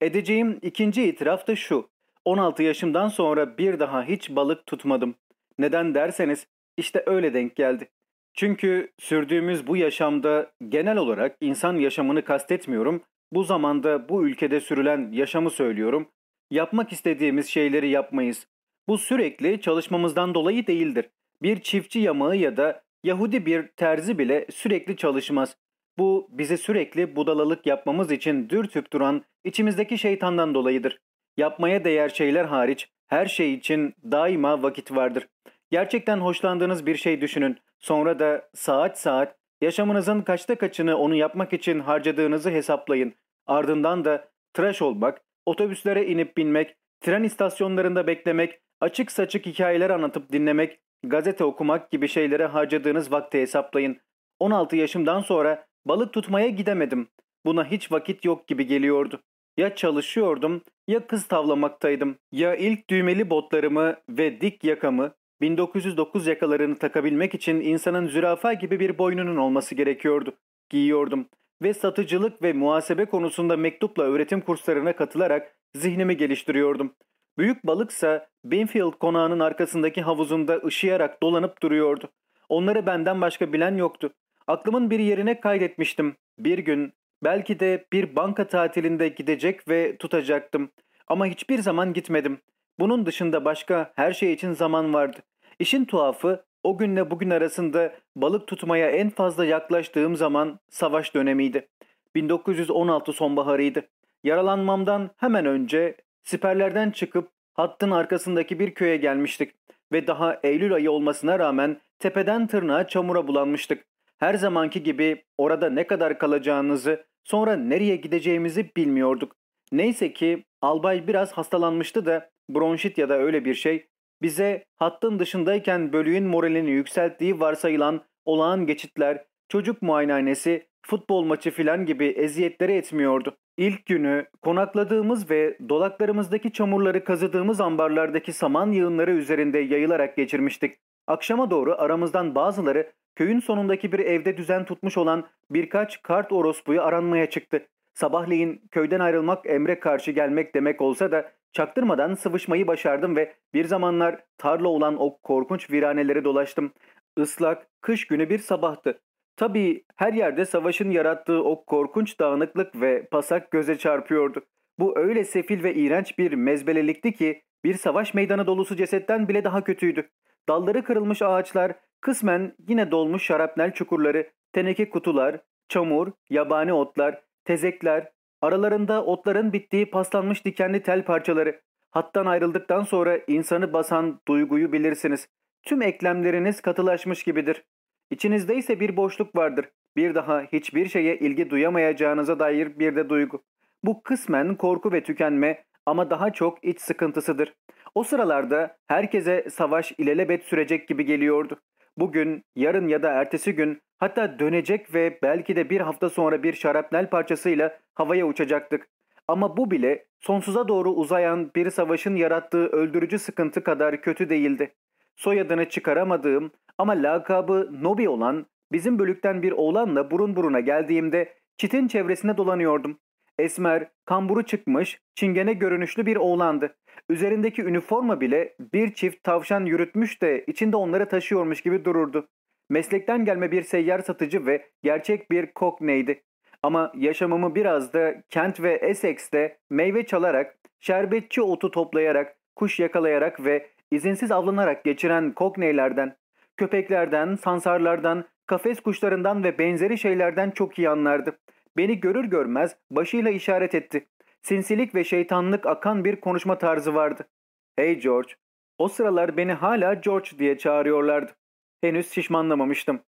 A: Edeceğim ikinci itiraf da şu. 16 yaşımdan sonra bir daha hiç balık tutmadım. Neden derseniz işte öyle denk geldi. Çünkü sürdüğümüz bu yaşamda genel olarak insan yaşamını kastetmiyorum. Bu zamanda bu ülkede sürülen yaşamı söylüyorum. Yapmak istediğimiz şeyleri yapmayız. Bu sürekli çalışmamızdan dolayı değildir. Bir çiftçi yamağı ya da Yahudi bir terzi bile sürekli çalışmaz. Bu bize sürekli budalalık yapmamız için dürtüp duran içimizdeki şeytandan dolayıdır. Yapmaya değer şeyler hariç her şey için daima vakit vardır. Gerçekten hoşlandığınız bir şey düşünün. Sonra da saat saat yaşamınızın kaçta kaçını onu yapmak için harcadığınızı hesaplayın. Ardından da tıraş olmak, otobüslere inip binmek, tren istasyonlarında beklemek, açık saçık hikayeler anlatıp dinlemek, gazete okumak gibi şeylere harcadığınız vakti hesaplayın. 16 yaşımdan sonra balık tutmaya gidemedim. Buna hiç vakit yok gibi geliyordu. Ya çalışıyordum ya kız tavlamaktaydım. Ya ilk düğmeli botlarımı ve dik yakamı 1909 yakalarını takabilmek için insanın zürafa gibi bir boynunun olması gerekiyordu. Giyiyordum ve satıcılık ve muhasebe konusunda mektupla öğretim kurslarına katılarak zihnimi geliştiriyordum. Büyük balıksa Benfield konağının arkasındaki havuzunda ışıyarak dolanıp duruyordu. Onları benden başka bilen yoktu. Aklımın bir yerine kaydetmiştim. Bir gün belki de bir banka tatilinde gidecek ve tutacaktım. Ama hiçbir zaman gitmedim. Bunun dışında başka her şey için zaman vardı. İşin tuhafı o günle bugün arasında balık tutmaya en fazla yaklaştığım zaman savaş dönemiydi. 1916 sonbaharıydı. Yaralanmamdan hemen önce siperlerden çıkıp hattın arkasındaki bir köye gelmiştik ve daha Eylül ayı olmasına rağmen tepeden tırnağa çamura bulanmıştık. Her zamanki gibi orada ne kadar kalacağınızı, sonra nereye gideceğimizi bilmiyorduk. Neyse ki albay biraz hastalanmıştı da bronşit ya da öyle bir şey bize hattın dışındayken bölüğün moralini yükselttiği varsayılan olağan geçitler, çocuk muayenehanesi, futbol maçı filan gibi eziyetleri etmiyordu. İlk günü konakladığımız ve dolaklarımızdaki çamurları kazıdığımız ambarlardaki saman yığınları üzerinde yayılarak geçirmiştik. Akşama doğru aramızdan bazıları köyün sonundaki bir evde düzen tutmuş olan birkaç kart orospuyu aranmaya çıktı. Sabahleyin köyden ayrılmak emre karşı gelmek demek olsa da çaktırmadan sıvışmayı başardım ve bir zamanlar tarla olan o korkunç viraneleri dolaştım. Islak, kış günü bir sabahtı. Tabii her yerde savaşın yarattığı o korkunç dağınıklık ve pasak göze çarpıyordu. Bu öyle sefil ve iğrenç bir mezbelelikti ki bir savaş meydanı dolusu cesetten bile daha kötüydü. Dalları kırılmış ağaçlar, kısmen yine dolmuş şarapnel çukurları, teneke kutular, çamur, yabani otlar, tezekler, aralarında otların bittiği paslanmış dikenli tel parçaları. Hattan ayrıldıktan sonra insanı basan duyguyu bilirsiniz. Tüm eklemleriniz katılaşmış gibidir. İçinizde ise bir boşluk vardır. Bir daha hiçbir şeye ilgi duyamayacağınıza dair bir de duygu. Bu kısmen korku ve tükenme ama daha çok iç sıkıntısıdır. O sıralarda herkese savaş ilelebet sürecek gibi geliyordu. Bugün, yarın ya da ertesi gün hatta dönecek ve belki de bir hafta sonra bir şarapnel parçasıyla havaya uçacaktık. Ama bu bile sonsuza doğru uzayan bir savaşın yarattığı öldürücü sıkıntı kadar kötü değildi. Soyadını çıkaramadığım ama lakabı Nobi olan bizim bölükten bir oğlanla burun buruna geldiğimde çitin çevresine dolanıyordum. Esmer, kamburu çıkmış, çingene görünüşlü bir oğlandı. Üzerindeki üniforma bile bir çift tavşan yürütmüş de içinde onları taşıyormuş gibi dururdu. Meslekten gelme bir seyyar satıcı ve gerçek bir kokneydi. Ama yaşamımı biraz da Kent ve Essex'te meyve çalarak, şerbetçi otu toplayarak, kuş yakalayarak ve izinsiz avlanarak geçiren kokneylerden, köpeklerden, sansarlardan, kafes kuşlarından ve benzeri şeylerden çok iyi anlardı. Beni görür görmez başıyla işaret etti. Sinsilik ve şeytanlık akan bir konuşma tarzı vardı. Hey George. O sıralar beni hala George diye çağırıyorlardı. Henüz şişmanlamamıştım.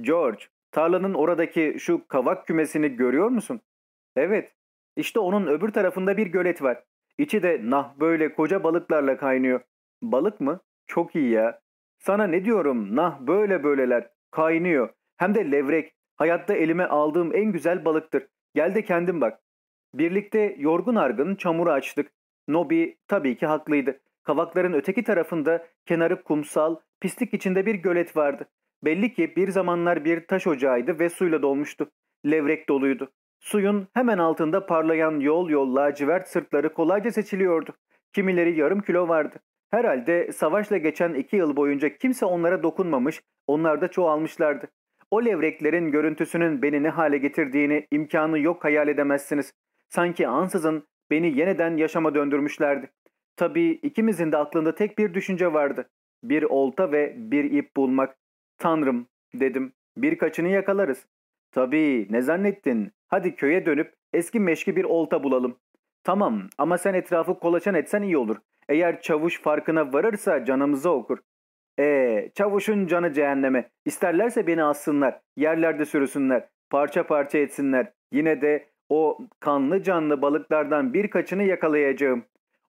A: George, tarlanın oradaki şu kavak kümesini görüyor musun? Evet. İşte onun öbür tarafında bir gölet var. İçi de nah böyle koca balıklarla kaynıyor. Balık mı? Çok iyi ya. Sana ne diyorum nah böyle böyleler. Kaynıyor. Hem de levrek. Hayatta elime aldığım en güzel balıktır. Gel de kendin bak. Birlikte yorgun argın çamuru açtık. Nobi tabii ki haklıydı. Kavakların öteki tarafında kenarı kumsal, pislik içinde bir gölet vardı. Belli ki bir zamanlar bir taş ocağıydı ve suyla dolmuştu. Levrek doluydu. Suyun hemen altında parlayan yol yol lacivert sırtları kolayca seçiliyordu. Kimileri yarım kilo vardı. Herhalde savaşla geçen iki yıl boyunca kimse onlara dokunmamış, onlar da çoğalmışlardı. O levreklerin görüntüsünün beni ne hale getirdiğini imkanı yok hayal edemezsiniz. Sanki ansızın beni yeniden yaşama döndürmüşlerdi. Tabii ikimizin de aklında tek bir düşünce vardı. Bir olta ve bir ip bulmak. Tanrım dedim. Birkaçını yakalarız. Tabii ne zannettin? Hadi köye dönüp eski meşki bir olta bulalım. Tamam ama sen etrafı kolaçan etsen iyi olur. Eğer çavuş farkına varırsa canımızı okur. Ee, çavuşun canı cehenneme. İsterlerse beni assınlar, yerlerde sürüsünler, parça parça etsinler. Yine de o kanlı canlı balıklardan birkaçını yakalayacağım.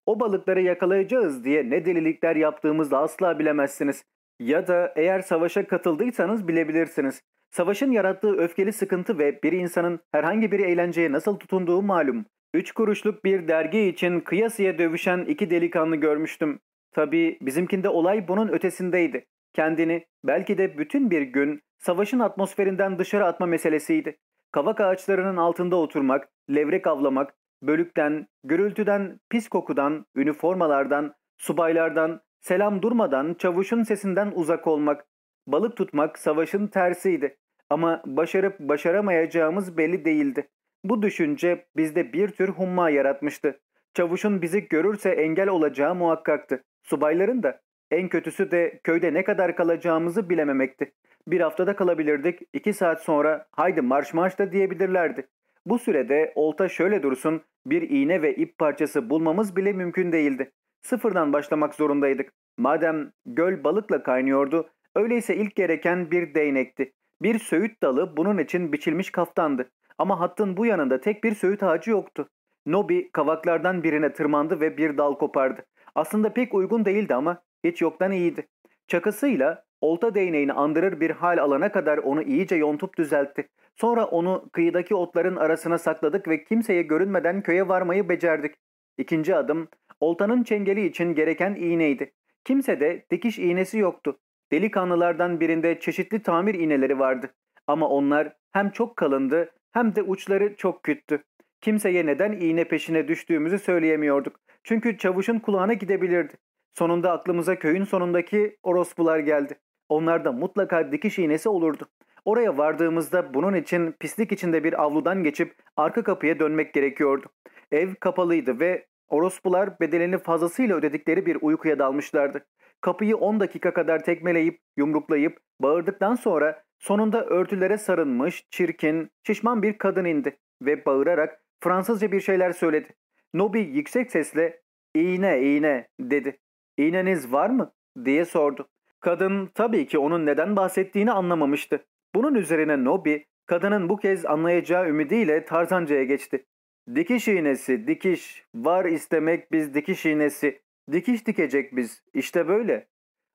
A: O balıkları yakalayacağız diye ne delilikler yaptığımızı asla bilemezsiniz. Ya da eğer savaşa katıldıysanız bilebilirsiniz. Savaşın yarattığı öfkeli sıkıntı ve bir insanın herhangi bir eğlenceye nasıl tutunduğu malum. Üç kuruşluk bir dergi için kıyasıya dövüşen iki delikanlı görmüştüm. Tabii bizimkinde olay bunun ötesindeydi. Kendini belki de bütün bir gün savaşın atmosferinden dışarı atma meselesiydi. Kavak ağaçlarının altında oturmak, levrek avlamak, bölükten, gürültüden, pis kokudan, üniformalardan, subaylardan, selam durmadan çavuşun sesinden uzak olmak, balık tutmak savaşın tersiydi. Ama başarıp başaramayacağımız belli değildi. Bu düşünce bizde bir tür humma yaratmıştı. Çavuşun bizi görürse engel olacağı muhakkaktı. Subayların da. En kötüsü de köyde ne kadar kalacağımızı bilememekti. Bir haftada kalabilirdik, iki saat sonra haydi marş marş da diyebilirlerdi. Bu sürede olta şöyle dursun, bir iğne ve ip parçası bulmamız bile mümkün değildi. Sıfırdan başlamak zorundaydık. Madem göl balıkla kaynıyordu, öyleyse ilk gereken bir değnekti. Bir söğüt dalı bunun için biçilmiş kaftandı. Ama hattın bu yanında tek bir söğüt ağacı yoktu. Nobi kavaklardan birine tırmandı ve bir dal kopardı. Aslında pek uygun değildi ama hiç yoktan iyiydi. Çakısıyla olta değneğini andırır bir hal alana kadar onu iyice yontup düzeltti. Sonra onu kıyıdaki otların arasına sakladık ve kimseye görünmeden köye varmayı becerdik. İkinci adım oltanın çengeli için gereken iğneydi. Kimse de dikiş iğnesi yoktu. Delikanlılardan birinde çeşitli tamir iğneleri vardı. Ama onlar hem çok kalındı hem de uçları çok küttü. Kimseye neden iğne peşine düştüğümüzü söyleyemiyorduk. Çünkü çavuşun kulağına gidebilirdi. Sonunda aklımıza köyün sonundaki orospular geldi. Onlarda mutlaka dikiş iğnesi olurdu. Oraya vardığımızda bunun için pislik içinde bir avludan geçip arka kapıya dönmek gerekiyordu. Ev kapalıydı ve orospular bedelini fazlasıyla ödedikleri bir uykuya dalmışlardı. Kapıyı 10 dakika kadar tekmeleyip, yumruklayıp, bağırdıktan sonra sonunda örtülere sarılmış, çirkin, şişman bir kadın indi ve bağırarak Fransızca bir şeyler söyledi. Nobi yüksek sesle iğne iğne dedi. İğneniz var mı? diye sordu. Kadın tabii ki onun neden bahsettiğini anlamamıştı. Bunun üzerine Nobi kadının bu kez anlayacağı ümidiyle Tarzanca'ya geçti. Dikiş iğnesi, dikiş, var istemek biz dikiş iğnesi, dikiş dikecek biz, işte böyle.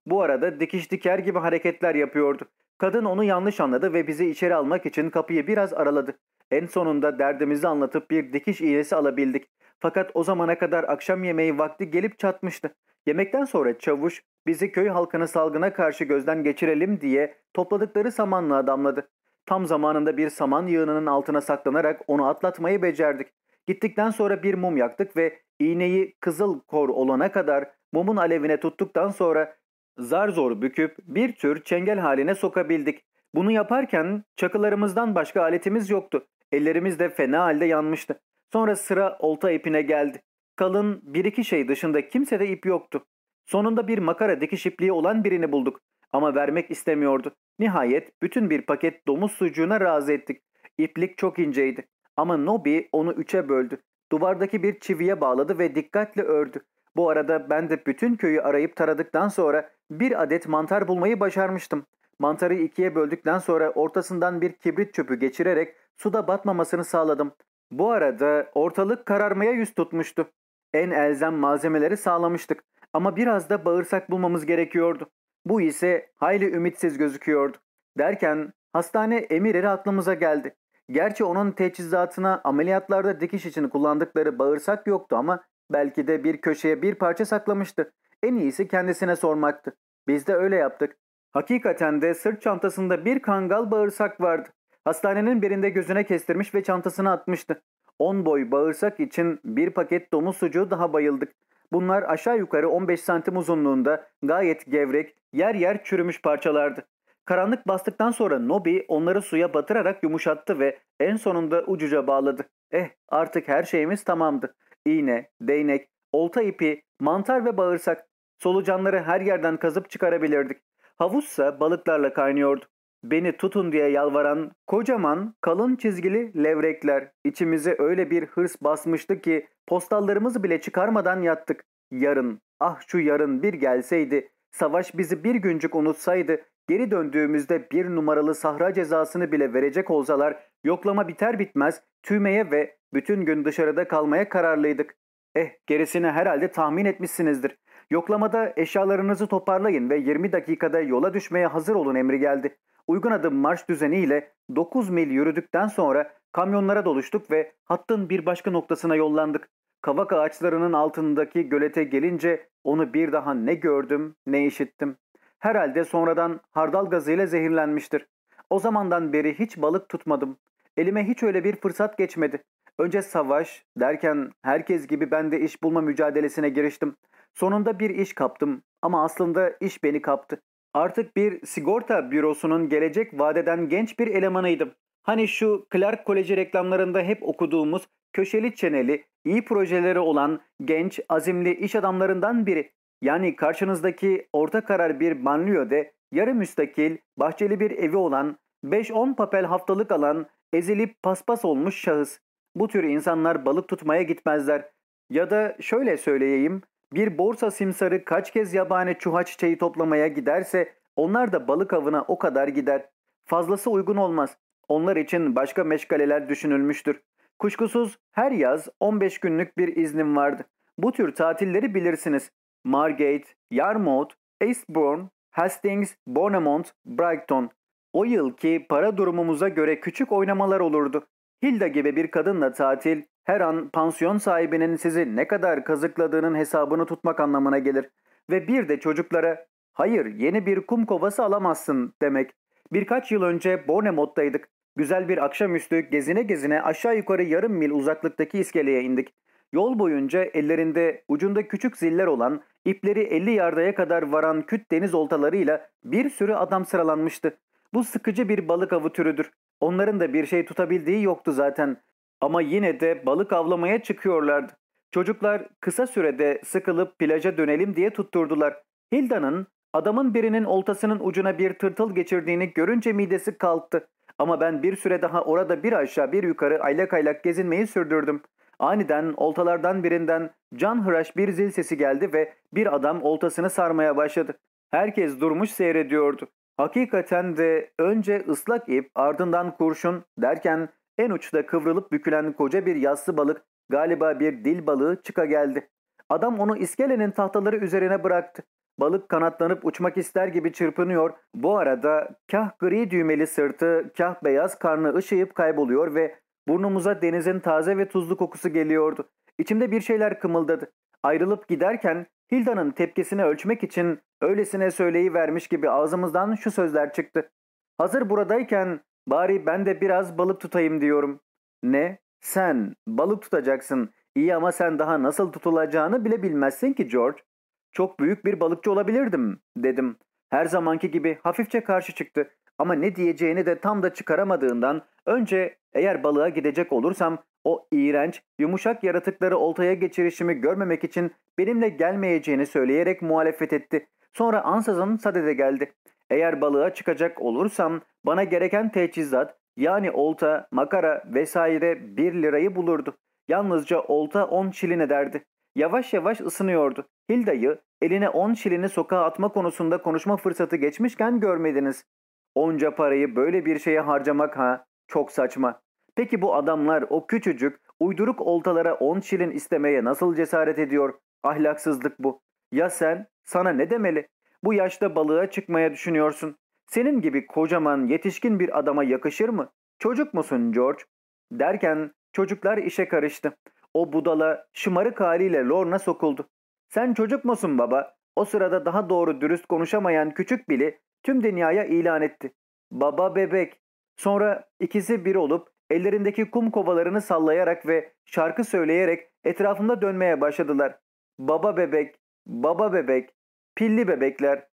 A: Bu arada dikiş diker gibi hareketler yapıyordu. Kadın onu yanlış anladı ve bizi içeri almak için kapıyı biraz araladı. En sonunda derdimizi anlatıp bir dikiş iğnesi alabildik. Fakat o zamana kadar akşam yemeği vakti gelip çatmıştı. Yemekten sonra çavuş bizi köy halkını salgına karşı gözden geçirelim diye topladıkları samanlığa damladı. Tam zamanında bir saman yığınının altına saklanarak onu atlatmayı becerdik. Gittikten sonra bir mum yaktık ve iğneyi kızıl kor olana kadar mumun alevine tuttuktan sonra zar zor büküp bir tür çengel haline sokabildik. Bunu yaparken çakılarımızdan başka aletimiz yoktu. Ellerimiz de fena halde yanmıştı. Sonra sıra olta ipine geldi. Kalın bir iki şey dışında kimsede ip yoktu. Sonunda bir makara dikiş ipliği olan birini bulduk. Ama vermek istemiyordu. Nihayet bütün bir paket domuz sucuğuna razı ettik. İplik çok inceydi. Ama Nobi onu üçe böldü. Duvardaki bir çiviye bağladı ve dikkatle ördü. Bu arada ben de bütün köyü arayıp taradıktan sonra bir adet mantar bulmayı başarmıştım. Mantarı ikiye böldükten sonra ortasından bir kibrit çöpü geçirerek suda batmamasını sağladım. Bu arada ortalık kararmaya yüz tutmuştu. En elzem malzemeleri sağlamıştık ama biraz da bağırsak bulmamız gerekiyordu. Bu ise hayli ümitsiz gözüküyordu. Derken hastane emirleri aklımıza geldi. Gerçi onun teçhizatına ameliyatlarda dikiş için kullandıkları bağırsak yoktu ama belki de bir köşeye bir parça saklamıştı. En iyisi kendisine sormaktı. Biz de öyle yaptık. Hakikaten de sırt çantasında bir kangal bağırsak vardı. Hastanenin birinde gözüne kestirmiş ve çantasına atmıştı. 10 boy bağırsak için bir paket domuz sucuğu daha bayıldık. Bunlar aşağı yukarı 15 santim uzunluğunda gayet gevrek, yer yer çürümüş parçalardı. Karanlık bastıktan sonra Nobi onları suya batırarak yumuşattı ve en sonunda ucuca bağladı. Eh artık her şeyimiz tamamdı. İğne, değnek, olta ipi, mantar ve bağırsak. Solucanları her yerden kazıp çıkarabilirdik. Havuzsa balıklarla kaynıyordu. Beni tutun diye yalvaran kocaman kalın çizgili levrekler içimize öyle bir hırs basmıştı ki postallarımızı bile çıkarmadan yattık. Yarın, ah şu yarın bir gelseydi, savaş bizi bir güncük unutsaydı, geri döndüğümüzde bir numaralı sahra cezasını bile verecek olsalar yoklama biter bitmez tüymeye ve bütün gün dışarıda kalmaya kararlıydık. Eh gerisini herhalde tahmin etmişsinizdir. Yoklamada eşyalarınızı toparlayın ve 20 dakikada yola düşmeye hazır olun emri geldi. Uygun adım marş düzeniyle 9 mil yürüdükten sonra kamyonlara doluştuk ve hattın bir başka noktasına yollandık. Kavak ağaçlarının altındaki gölete gelince onu bir daha ne gördüm ne işittim. Herhalde sonradan hardal gazıyla zehirlenmiştir. O zamandan beri hiç balık tutmadım. Elime hiç öyle bir fırsat geçmedi. Önce savaş derken herkes gibi ben de iş bulma mücadelesine giriştim. Sonunda bir iş kaptım ama aslında iş beni kaptı. Artık bir sigorta bürosunun gelecek vadeden genç bir elemanıydım. Hani şu Clark Koleji reklamlarında hep okuduğumuz köşeli çeneli, iyi projeleri olan genç, azimli iş adamlarından biri. Yani karşınızdaki orta karar bir banliyöde yarı müstakil, bahçeli bir evi olan, 5-10 papel haftalık alan, ezilip paspas olmuş şahıs. Bu tür insanlar balık tutmaya gitmezler. Ya da şöyle söyleyeyim, bir borsa simsarı kaç kez yabani çuha çiçeği toplamaya giderse onlar da balık avına o kadar gider. Fazlası uygun olmaz. Onlar için başka meşgaleler düşünülmüştür. Kuşkusuz her yaz 15 günlük bir iznim vardı. Bu tür tatilleri bilirsiniz. Margate, Yarmouth, Eastbourne, Hastings, Bournemouth, Brighton. O yılki para durumumuza göre küçük oynamalar olurdu. Hilda gibi bir kadınla tatil her an pansiyon sahibinin sizi ne kadar kazıkladığının hesabını tutmak anlamına gelir. Ve bir de çocuklara hayır yeni bir kum kovası alamazsın demek. Birkaç yıl önce Bournemouth'taydık. Güzel bir akşamüstü gezine gezine aşağı yukarı yarım mil uzaklıktaki iskeleye indik. Yol boyunca ellerinde ucunda küçük ziller olan, ipleri 50 yardaya kadar varan küt deniz oltalarıyla bir sürü adam sıralanmıştı. Bu sıkıcı bir balık avı türüdür. Onların da bir şey tutabildiği yoktu zaten. Ama yine de balık avlamaya çıkıyorlardı. Çocuklar kısa sürede sıkılıp plaja dönelim diye tutturdular. Hilda'nın adamın birinin oltasının ucuna bir tırtıl geçirdiğini görünce midesi kalktı. Ama ben bir süre daha orada bir aşağı bir yukarı aylak aylak gezinmeyi sürdürdüm. Aniden oltalardan birinden can hıraş bir zil sesi geldi ve bir adam oltasını sarmaya başladı. Herkes durmuş seyrediyordu. Hakikaten de önce ıslak ip ardından kurşun derken en uçta kıvrılıp bükülen koca bir yassı balık galiba bir dil balığı çıka geldi. Adam onu iskelenin tahtaları üzerine bıraktı. Balık kanatlanıp uçmak ister gibi çırpınıyor. Bu arada kah gri düğmeli sırtı, kah beyaz karnı ışıyıp kayboluyor ve burnumuza denizin taze ve tuzlu kokusu geliyordu. İçimde bir şeyler kımıldadı. Ayrılıp giderken Hilda'nın tepkisini ölçmek için öylesine söyleyivermiş gibi ağzımızdan şu sözler çıktı. Hazır buradayken bari ben de biraz balık tutayım diyorum. Ne? Sen balık tutacaksın. İyi ama sen daha nasıl tutulacağını bile bilmezsin ki George. Çok büyük bir balıkçı olabilirdim dedim. Her zamanki gibi hafifçe karşı çıktı ama ne diyeceğini de tam da çıkaramadığından önce eğer balığa gidecek olursam o iğrenç, yumuşak yaratıkları oltaya geçirişimi görmemek için benimle gelmeyeceğini söyleyerek muhalefet etti. Sonra ansızın sadede geldi. Eğer balığa çıkacak olursam bana gereken teçhizat yani olta, makara vesaire bir lirayı bulurdu. Yalnızca olta on şilin ederdi. Yavaş yavaş ısınıyordu. Hilda'yı eline on şilini sokağa atma konusunda konuşma fırsatı geçmişken görmediniz. Onca parayı böyle bir şeye harcamak ha çok saçma. Peki bu adamlar o küçücük uyduruk oltalara on şilin istemeye nasıl cesaret ediyor? Ahlaksızlık bu. Ya sen? Sana ne demeli? Bu yaşta balığa çıkmaya düşünüyorsun. Senin gibi kocaman yetişkin bir adama yakışır mı? Çocuk musun George? Derken çocuklar işe karıştı. O budala şımarık haliyle Lorna sokuldu. Sen çocuk musun baba? O sırada daha doğru dürüst konuşamayan küçük Billy tüm dünyaya ilan etti. Baba bebek. Sonra ikisi bir olup ellerindeki kum kovalarını sallayarak ve şarkı söyleyerek etrafında dönmeye başladılar. Baba bebek, baba bebek, pilli bebekler.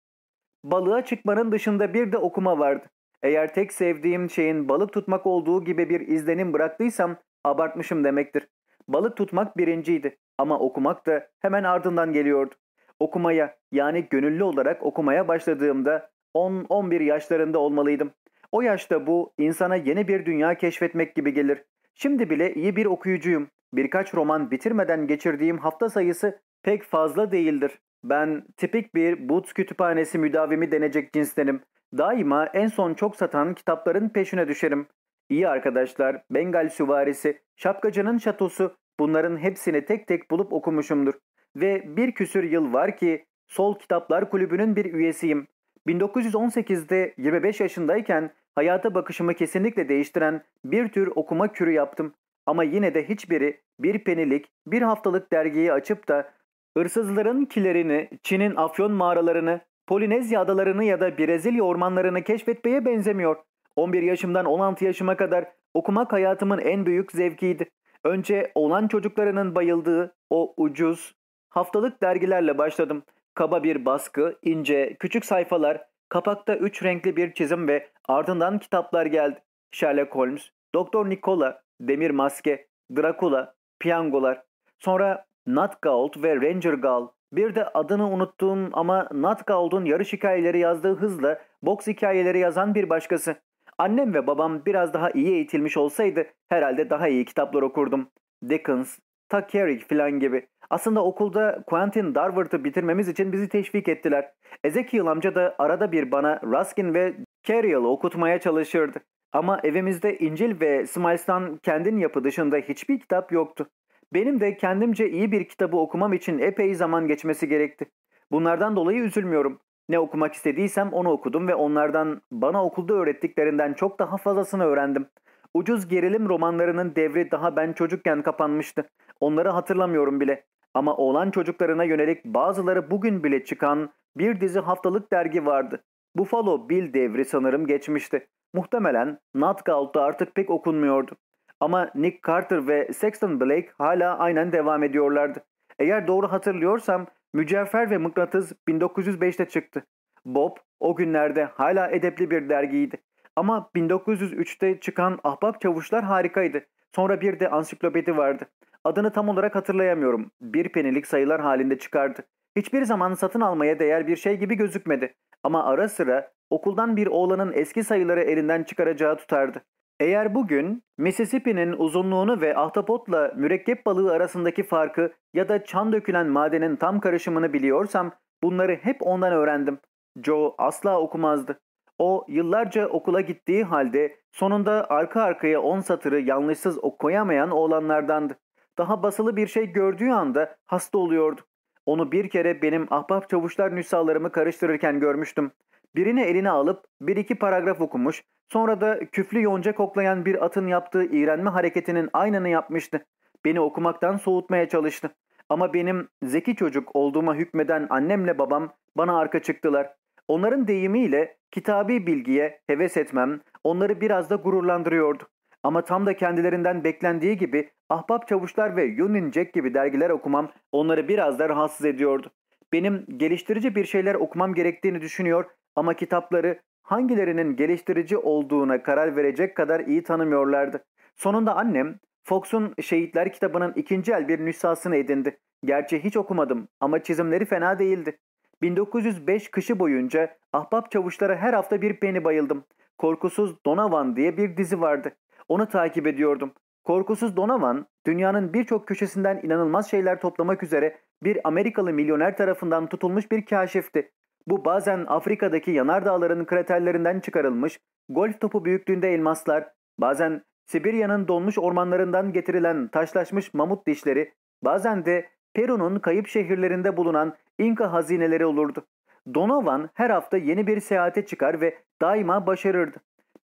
A: Balığa çıkmanın dışında bir de okuma vardı. Eğer tek sevdiğim şeyin balık tutmak olduğu gibi bir izlenim bıraktıysam abartmışım demektir. Balık tutmak birinciydi ama okumak da hemen ardından geliyordu. Okumaya yani gönüllü olarak okumaya başladığımda 10-11 yaşlarında olmalıydım. O yaşta bu insana yeni bir dünya keşfetmek gibi gelir. Şimdi bile iyi bir okuyucuyum. Birkaç roman bitirmeden geçirdiğim hafta sayısı pek fazla değildir. Ben tipik bir Boots kütüphanesi müdavimi denecek cinstenim. Daima en son çok satan kitapların peşine düşerim. İyi arkadaşlar, Bengal süvarisi, şapkacının şatosu bunların hepsini tek tek bulup okumuşumdur. Ve bir küsür yıl var ki Sol Kitaplar Kulübü'nün bir üyesiyim. 1918'de 25 yaşındayken hayata bakışımı kesinlikle değiştiren bir tür okuma kürü yaptım. Ama yine de hiçbiri bir penilik, bir haftalık dergiyi açıp da hırsızların kilerini, Çin'in afyon mağaralarını, Polinezya adalarını ya da Brezilya ormanlarını keşfetmeye benzemiyor. 11 yaşımdan 16 yaşıma kadar okumak hayatımın en büyük zevkiydi. Önce olan çocuklarının bayıldığı o ucuz haftalık dergilerle başladım. Kaba bir baskı, ince, küçük sayfalar, kapakta üç renkli bir çizim ve ardından kitaplar geldi. Sherlock Holmes, Doktor Nikola, Demir Maske, Dracula, Piyangolar. Sonra Nutgold ve Ranger Gal. Bir de adını unuttuğum ama Nutgold'un yarış hikayeleri yazdığı hızla boks hikayeleri yazan bir başkası. Annem ve babam biraz daha iyi eğitilmiş olsaydı herhalde daha iyi kitaplar okurdum. Dickens, Tuck falan gibi. Aslında okulda Quentin Darward'ı bitirmemiz için bizi teşvik ettiler. Ezekiel amca da arada bir bana Ruskin ve Carryal'ı okutmaya çalışırdı. Ama evimizde İncil ve Smiles'tan kendin yapı dışında hiçbir kitap yoktu. Benim de kendimce iyi bir kitabı okumam için epey zaman geçmesi gerekti. Bunlardan dolayı üzülmüyorum. Ne okumak istediysem onu okudum ve onlardan bana okulda öğrettiklerinden çok daha fazlasını öğrendim. Ucuz gerilim romanlarının devri daha ben çocukken kapanmıştı. Onları hatırlamıyorum bile. Ama oğlan çocuklarına yönelik bazıları bugün bile çıkan bir dizi haftalık dergi vardı. Buffalo Bill devri sanırım geçmişti. Muhtemelen Nutgold'da artık pek okunmuyordu. Ama Nick Carter ve Sexton Blake hala aynen devam ediyorlardı. Eğer doğru hatırlıyorsam Mücevher ve Mıknatıs 1905'te çıktı. Bob o günlerde hala edepli bir dergiydi. Ama 1903'te çıkan Ahbap Çavuşlar harikaydı. Sonra bir de ansiklopedi vardı. Adını tam olarak hatırlayamıyorum. Bir penilik sayılar halinde çıkardı. Hiçbir zaman satın almaya değer bir şey gibi gözükmedi. Ama ara sıra okuldan bir oğlanın eski sayıları elinden çıkaracağı tutardı. Eğer bugün Mississippi'nin uzunluğunu ve ahtapotla mürekkep balığı arasındaki farkı ya da çan dökülen madenin tam karışımını biliyorsam bunları hep ondan öğrendim. Joe asla okumazdı. O yıllarca okula gittiği halde sonunda arka arkaya on satırı yanlışsız okuyamayan oğlanlardandı. Daha basılı bir şey gördüğü anda hasta oluyordu. Onu bir kere benim ahbap çavuşlar nüshalarımı karıştırırken görmüştüm. Birini eline alıp bir iki paragraf okumuş, sonra da küflü yonca koklayan bir atın yaptığı iğrenme hareketinin aynını yapmıştı. Beni okumaktan soğutmaya çalıştı. Ama benim zeki çocuk olduğuma hükmeden annemle babam bana arka çıktılar. Onların deyimiyle kitabi bilgiye heves etmem onları biraz da gururlandırıyordu. Ama tam da kendilerinden beklendiği gibi Ahbap Çavuşlar ve Yunin Jack gibi dergiler okumam onları biraz da rahatsız ediyordu. Benim geliştirici bir şeyler okumam gerektiğini düşünüyor ama kitapları hangilerinin geliştirici olduğuna karar verecek kadar iyi tanımıyorlardı. Sonunda annem Fox'un Şehitler kitabının ikinci el bir nüshasını edindi. Gerçi hiç okumadım ama çizimleri fena değildi. 1905 kışı boyunca ahbap çavuşlara her hafta bir peni bayıldım. Korkusuz Donovan diye bir dizi vardı. Onu takip ediyordum. Korkusuz Donovan, dünyanın birçok köşesinden inanılmaz şeyler toplamak üzere bir Amerikalı milyoner tarafından tutulmuş bir kaşifti. Bu bazen Afrika'daki yanardağların kraterlerinden çıkarılmış, golf topu büyüklüğünde elmaslar, bazen Sibirya'nın donmuş ormanlarından getirilen taşlaşmış mamut dişleri, bazen de Peru'nun kayıp şehirlerinde bulunan İnka hazineleri olurdu. Donovan her hafta yeni bir seyahate çıkar ve daima başarırdı.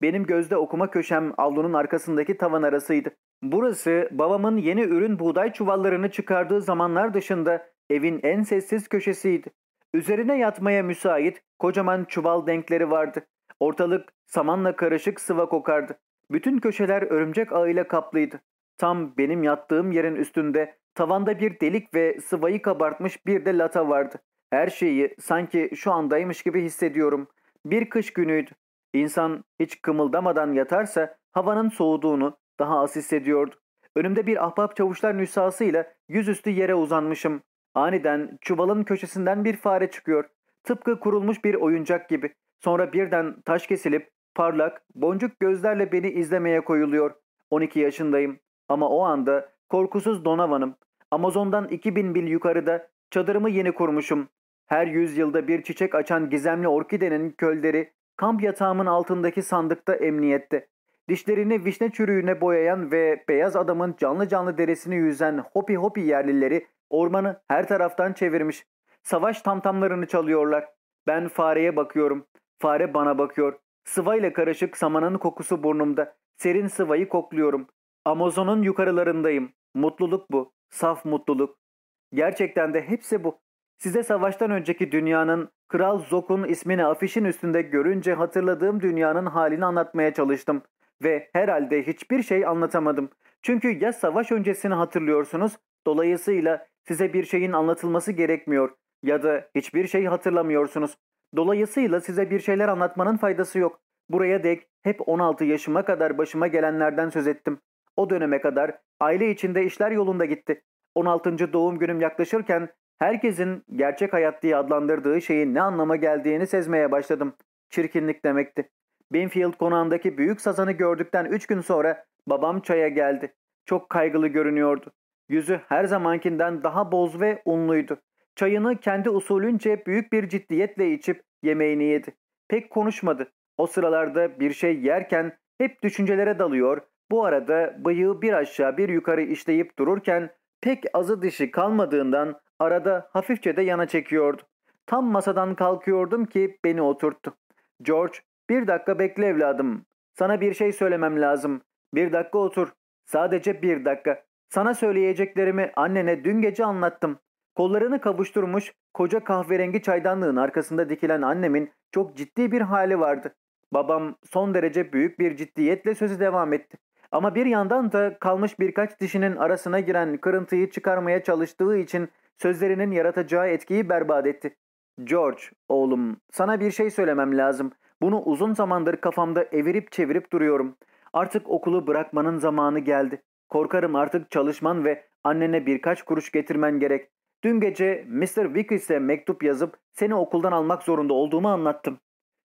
A: Benim gözde okuma köşem avlunun arkasındaki tavan arasıydı. Burası babamın yeni ürün buğday çuvallarını çıkardığı zamanlar dışında evin en sessiz köşesiydi. Üzerine yatmaya müsait kocaman çuval denkleri vardı. Ortalık samanla karışık sıva kokardı. Bütün köşeler örümcek ağıyla kaplıydı. Tam benim yattığım yerin üstünde tavanda bir delik ve sıvayı kabartmış bir de lata vardı. Her şeyi sanki şu andaymış gibi hissediyorum. Bir kış günüydü. İnsan hiç kımıldamadan yatarsa havanın soğuduğunu daha az hissediyordu. Önümde bir ahbap çavuşlar nüshasıyla yüzüstü yere uzanmışım. Aniden çuvalın köşesinden bir fare çıkıyor. Tıpkı kurulmuş bir oyuncak gibi. Sonra birden taş kesilip parlak, boncuk gözlerle beni izlemeye koyuluyor. 12 yaşındayım ama o anda korkusuz Donovan'ım. Amazon'dan 2000 mil yukarıda çadırımı yeni kurmuşum. Her yüzyılda bir çiçek açan gizemli orkidenin kölleri kamp yatağımın altındaki sandıkta emniyette. Dişlerini vişne çürüğüne boyayan ve beyaz adamın canlı canlı derisini yüzen hopi hopi yerlileri ormanı her taraftan çevirmiş. Savaş tamtamlarını çalıyorlar. Ben fareye bakıyorum. Fare bana bakıyor. Sıvayla karışık samanın kokusu burnumda. Serin sıvayı kokluyorum. Amazon'un yukarılarındayım. Mutluluk bu. Saf mutluluk. Gerçekten de hepsi bu. Size savaştan önceki dünyanın Kral Zok'un ismini afişin üstünde görünce hatırladığım dünyanın halini anlatmaya çalıştım. Ve herhalde hiçbir şey anlatamadım. Çünkü ya savaş öncesini hatırlıyorsunuz, dolayısıyla size bir şeyin anlatılması gerekmiyor ya da hiçbir şey hatırlamıyorsunuz. Dolayısıyla size bir şeyler anlatmanın faydası yok. Buraya dek hep 16 yaşıma kadar başıma gelenlerden söz ettim. O döneme kadar aile içinde işler yolunda gitti. 16. doğum günüm yaklaşırken herkesin gerçek hayat diye adlandırdığı şeyin ne anlama geldiğini sezmeye başladım. Çirkinlik demekti. Binfield konağındaki büyük sazanı gördükten 3 gün sonra babam çaya geldi. Çok kaygılı görünüyordu. Yüzü her zamankinden daha boz ve unluydu. Çayını kendi usulünce büyük bir ciddiyetle içip yemeğini yedi. Pek konuşmadı. O sıralarda bir şey yerken hep düşüncelere dalıyor, bu arada bıyığı bir aşağı bir yukarı işleyip dururken pek azı dişi kalmadığından arada hafifçe de yana çekiyordu. Tam masadan kalkıyordum ki beni oturttu. George, bir dakika bekle evladım. Sana bir şey söylemem lazım. Bir dakika otur. Sadece bir dakika. Sana söyleyeceklerimi annene dün gece anlattım. Kollarını kavuşturmuş, koca kahverengi çaydanlığın arkasında dikilen annemin çok ciddi bir hali vardı. Babam son derece büyük bir ciddiyetle sözü devam etti. Ama bir yandan da kalmış birkaç dişinin arasına giren kırıntıyı çıkarmaya çalıştığı için sözlerinin yaratacağı etkiyi berbat etti. George, oğlum, sana bir şey söylemem lazım. Bunu uzun zamandır kafamda evirip çevirip duruyorum. Artık okulu bırakmanın zamanı geldi. Korkarım artık çalışman ve annene birkaç kuruş getirmen gerek. Dün gece Mr. Wickers'e mektup yazıp seni okuldan almak zorunda olduğumu anlattım.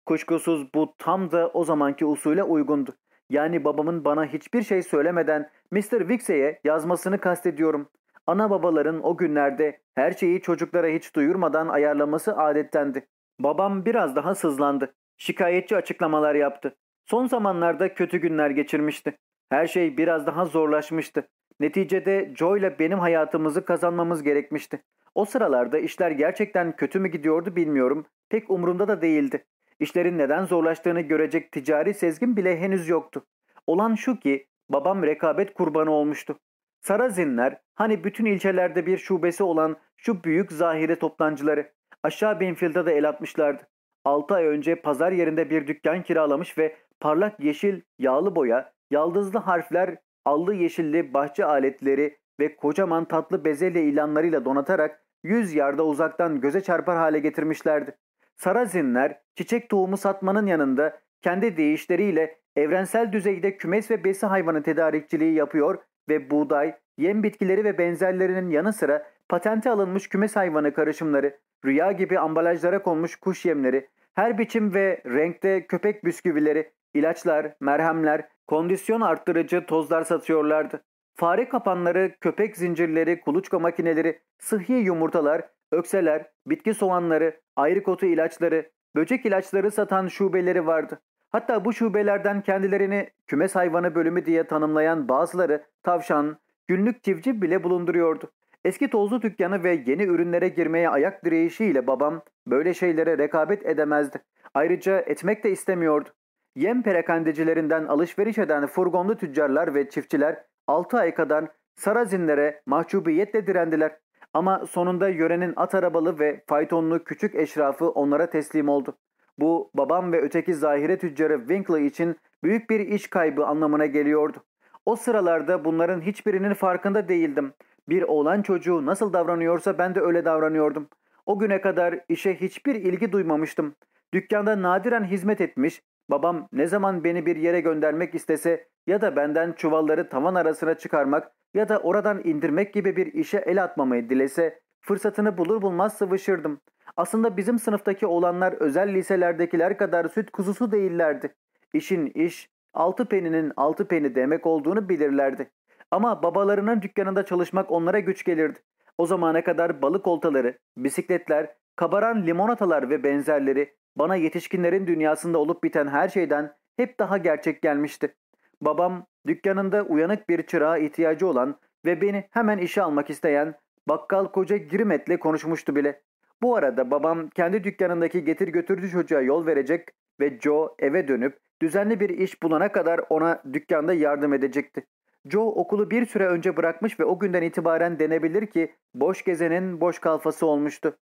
A: Kuşkusuz bu tam da o zamanki usule uygundu. Yani babamın bana hiçbir şey söylemeden Mr. Wixey'e yazmasını kastediyorum. Ana babaların o günlerde her şeyi çocuklara hiç duyurmadan ayarlaması adettendi. Babam biraz daha sızlandı. Şikayetçi açıklamalar yaptı. Son zamanlarda kötü günler geçirmişti. Her şey biraz daha zorlaşmıştı. Neticede Joe ile benim hayatımızı kazanmamız gerekmişti. O sıralarda işler gerçekten kötü mü gidiyordu bilmiyorum. Pek umurumda da değildi. İşlerin neden zorlaştığını görecek ticari sezgin bile henüz yoktu. Olan şu ki babam rekabet kurbanı olmuştu. Sarazinler hani bütün ilçelerde bir şubesi olan şu büyük zahire toplancıları aşağı Benfield'a da el atmışlardı. 6 ay önce pazar yerinde bir dükkan kiralamış ve parlak yeşil yağlı boya, yaldızlı harfler, allı yeşilli bahçe aletleri ve kocaman tatlı bezelye ilanlarıyla donatarak 100 yarda uzaktan göze çarpar hale getirmişlerdi. Sarazinler çiçek tohumu satmanın yanında kendi deyişleriyle evrensel düzeyde kümes ve besi hayvanı tedarikçiliği yapıyor ve buğday, yem bitkileri ve benzerlerinin yanı sıra patente alınmış kümes hayvanı karışımları, rüya gibi ambalajlara konmuş kuş yemleri, her biçim ve renkte köpek bisküvileri, ilaçlar, merhemler, kondisyon arttırıcı tozlar satıyorlardı. Fare kapanları, köpek zincirleri, kuluçka makineleri, sıhhi yumurtalar, ökseler, bitki soğanları, ayrık ilaçları, böcek ilaçları satan şubeleri vardı. Hatta bu şubelerden kendilerini kümes hayvanı bölümü diye tanımlayan bazıları tavşan, günlük civciv bile bulunduruyordu. Eski tozlu dükkanı ve yeni ürünlere girmeye ayak direğişiyle babam böyle şeylere rekabet edemezdi. Ayrıca etmek de istemiyordu. Yem perakendecilerinden alışveriş eden furgonlu tüccarlar ve çiftçiler 6 ay kadar sarazinlere mahcubiyetle direndiler. Ama sonunda yörenin at arabalı ve faytonlu küçük eşrafı onlara teslim oldu. Bu babam ve öteki zahire tüccarı Winkler için büyük bir iş kaybı anlamına geliyordu. O sıralarda bunların hiçbirinin farkında değildim. Bir oğlan çocuğu nasıl davranıyorsa ben de öyle davranıyordum. O güne kadar işe hiçbir ilgi duymamıştım. Dükkanda nadiren hizmet etmiş, babam ne zaman beni bir yere göndermek istese ya da benden çuvalları tavan arasına çıkarmak ya da oradan indirmek gibi bir işe el atmamayı dilese fırsatını bulur bulmaz sıvışırdım. Aslında bizim sınıftaki olanlar özel liselerdekiler kadar süt kuzusu değillerdi. İşin iş, altı peninin altı peni demek olduğunu bilirlerdi. Ama babalarının dükkanında çalışmak onlara güç gelirdi. O zamana kadar balık oltaları, bisikletler, kabaran limonatalar ve benzerleri bana yetişkinlerin dünyasında olup biten her şeyden hep daha gerçek gelmişti. Babam dükkanında uyanık bir çırağa ihtiyacı olan ve beni hemen işe almak isteyen bakkal koca Girmet'le konuşmuştu bile. Bu arada babam kendi dükkanındaki getir götürücü çocuğa yol verecek ve Joe eve dönüp düzenli bir iş bulana kadar ona dükkanda yardım edecekti. Joe okulu bir süre önce bırakmış ve o günden itibaren denebilir ki boş gezenin boş kalfası olmuştu.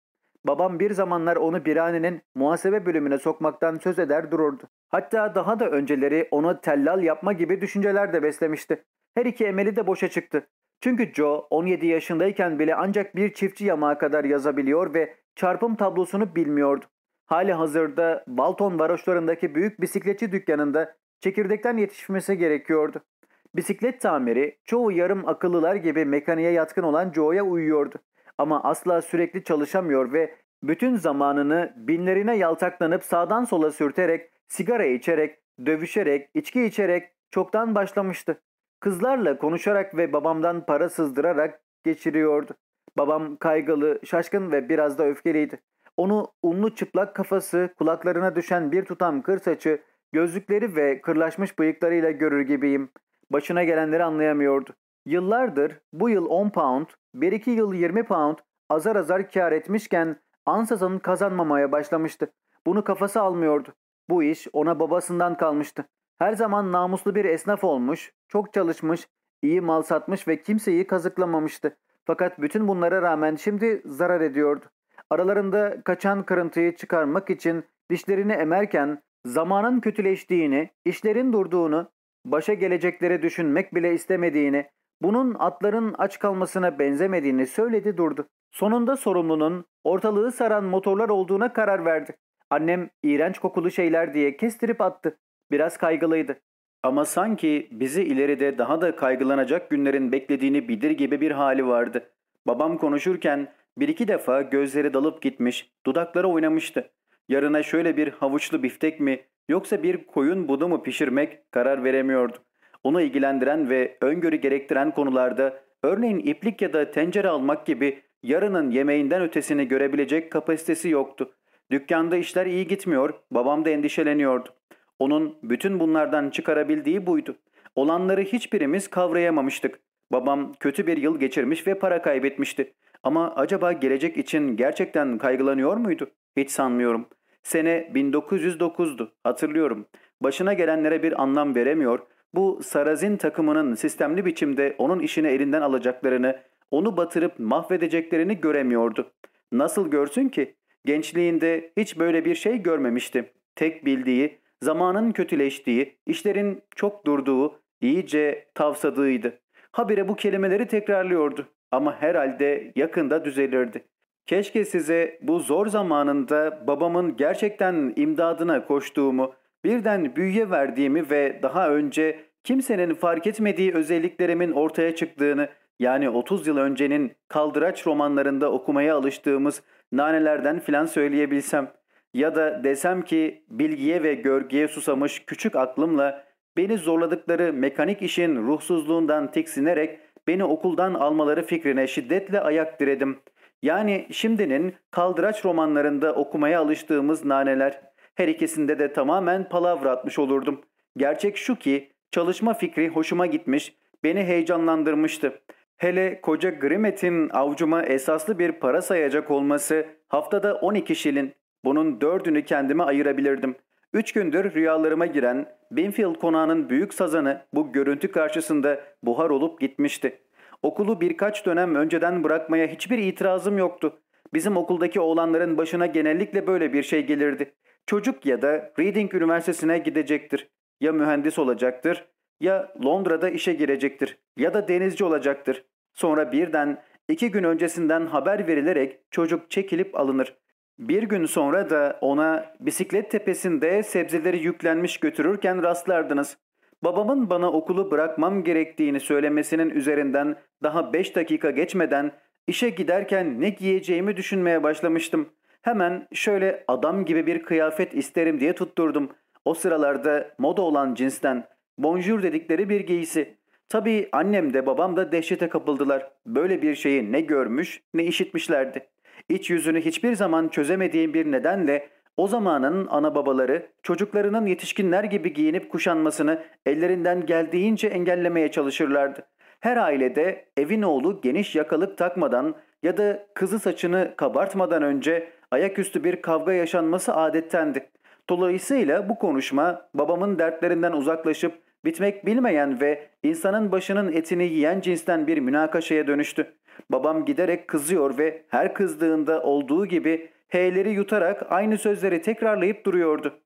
A: Babam bir zamanlar onu birhanenin muhasebe bölümüne sokmaktan söz eder dururdu. Hatta daha da önceleri onu tellal yapma gibi düşünceler de beslemişti. Her iki emeli de boşa çıktı. Çünkü Joe 17 yaşındayken bile ancak bir çiftçi yamağa kadar yazabiliyor ve çarpım tablosunu bilmiyordu. hali hazırda Balton varoşlarındaki büyük bisikletçi dükkanında çekirdekten yetişmesi gerekiyordu. Bisiklet tamiri çoğu yarım akıllılar gibi mekaniğe yatkın olan Joe'ya uyuyordu. Ama asla sürekli çalışamıyor ve bütün zamanını binlerine yaltaklanıp sağdan sola sürterek, sigara içerek, dövüşerek, içki içerek çoktan başlamıştı. Kızlarla konuşarak ve babamdan para sızdırarak geçiriyordu. Babam kaygılı, şaşkın ve biraz da öfkeliydi. Onu unlu çıplak kafası, kulaklarına düşen bir tutam kır saçı, gözlükleri ve kırlaşmış bıyıklarıyla görür gibiyim. Başına gelenleri anlayamıyordu. Yıllardır bu yıl 10 pound, bir iki yıl 20 pound azar azar kar etmişken ansızın kazanmamaya başlamıştı. Bunu kafası almıyordu. Bu iş ona babasından kalmıştı. Her zaman namuslu bir esnaf olmuş, çok çalışmış, iyi mal satmış ve kimseyi kazıklamamıştı. Fakat bütün bunlara rağmen şimdi zarar ediyordu. Aralarında kaçan kırıntıyı çıkarmak için dişlerini emerken zamanın kötüleştiğini, işlerin durduğunu, başa gelecekleri düşünmek bile istemediğini, bunun atların aç kalmasına benzemediğini söyledi durdu. Sonunda sorumlunun ortalığı saran motorlar olduğuna karar verdi. Annem iğrenç kokulu şeyler diye kestirip attı. Biraz kaygılıydı. Ama sanki bizi ileride daha da kaygılanacak günlerin beklediğini bilir gibi bir hali vardı. Babam konuşurken bir iki defa gözleri dalıp gitmiş, dudakları oynamıştı. Yarına şöyle bir havuçlu biftek mi yoksa bir koyun budu mu pişirmek karar veremiyordu. Onu ilgilendiren ve öngörü gerektiren konularda örneğin iplik ya da tencere almak gibi yarının yemeğinden ötesini görebilecek kapasitesi yoktu. Dükkanda işler iyi gitmiyor, babam da endişeleniyordu. Onun bütün bunlardan çıkarabildiği buydu. Olanları hiçbirimiz kavrayamamıştık. Babam kötü bir yıl geçirmiş ve para kaybetmişti. Ama acaba gelecek için gerçekten kaygılanıyor muydu? Hiç sanmıyorum. Sene 1909'du hatırlıyorum. Başına gelenlere bir anlam veremiyor. Bu Sarazin takımının sistemli biçimde onun işini elinden alacaklarını, onu batırıp mahvedeceklerini göremiyordu. Nasıl görsün ki? Gençliğinde hiç böyle bir şey görmemişti. Tek bildiği, zamanın kötüleştiği, işlerin çok durduğu, iyice tavsadığıydı. Habire bu kelimeleri tekrarlıyordu ama herhalde yakında düzelirdi. Keşke size bu zor zamanında babamın gerçekten imdadına koştuğumu, birden büyüye verdiğimi ve daha önce kimsenin fark etmediği özelliklerimin ortaya çıktığını, yani 30 yıl öncenin kaldıraç romanlarında okumaya alıştığımız nanelerden filan söyleyebilsem ya da desem ki bilgiye ve görgüye susamış küçük aklımla beni zorladıkları mekanik işin ruhsuzluğundan tiksinerek beni okuldan almaları fikrine şiddetle ayak diredim. Yani şimdinin kaldıraç romanlarında okumaya alıştığımız naneler her ikisinde de tamamen palavra atmış olurdum. Gerçek şu ki çalışma fikri hoşuma gitmiş, beni heyecanlandırmıştı. Hele koca Grimet'in avcuma esaslı bir para sayacak olması haftada 12 şilin. Bunun dördünü kendime ayırabilirdim. Üç gündür rüyalarıma giren Binfield konağının büyük sazanı bu görüntü karşısında buhar olup gitmişti. Okulu birkaç dönem önceden bırakmaya hiçbir itirazım yoktu. Bizim okuldaki oğlanların başına genellikle böyle bir şey gelirdi. Çocuk ya da Reading Üniversitesi'ne gidecektir. Ya mühendis olacaktır ya Londra'da işe girecektir ya da denizci olacaktır. Sonra birden iki gün öncesinden haber verilerek çocuk çekilip alınır. Bir gün sonra da ona bisiklet tepesinde sebzeleri yüklenmiş götürürken rastlardınız. Babamın bana okulu bırakmam gerektiğini söylemesinin üzerinden daha beş dakika geçmeden işe giderken ne giyeceğimi düşünmeye başlamıştım. Hemen şöyle adam gibi bir kıyafet isterim diye tutturdum. O sıralarda moda olan cinsten bonjour dedikleri bir giysi. Tabii annem de babam da dehşete kapıldılar. Böyle bir şeyi ne görmüş ne işitmişlerdi. İç yüzünü hiçbir zaman çözemediğim bir nedenle o zamanın ana babaları çocuklarının yetişkinler gibi giyinip kuşanmasını ellerinden geldiğince engellemeye çalışırlardı. Her ailede evin oğlu geniş yakalık takmadan ya da kızı saçını kabartmadan önce ayaküstü bir kavga yaşanması adettendi. Dolayısıyla bu konuşma babamın dertlerinden uzaklaşıp bitmek bilmeyen ve insanın başının etini yiyen cinsten bir münakaşaya dönüştü. Babam giderek kızıyor ve her kızdığında olduğu gibi H'leri yutarak aynı sözleri tekrarlayıp duruyordu.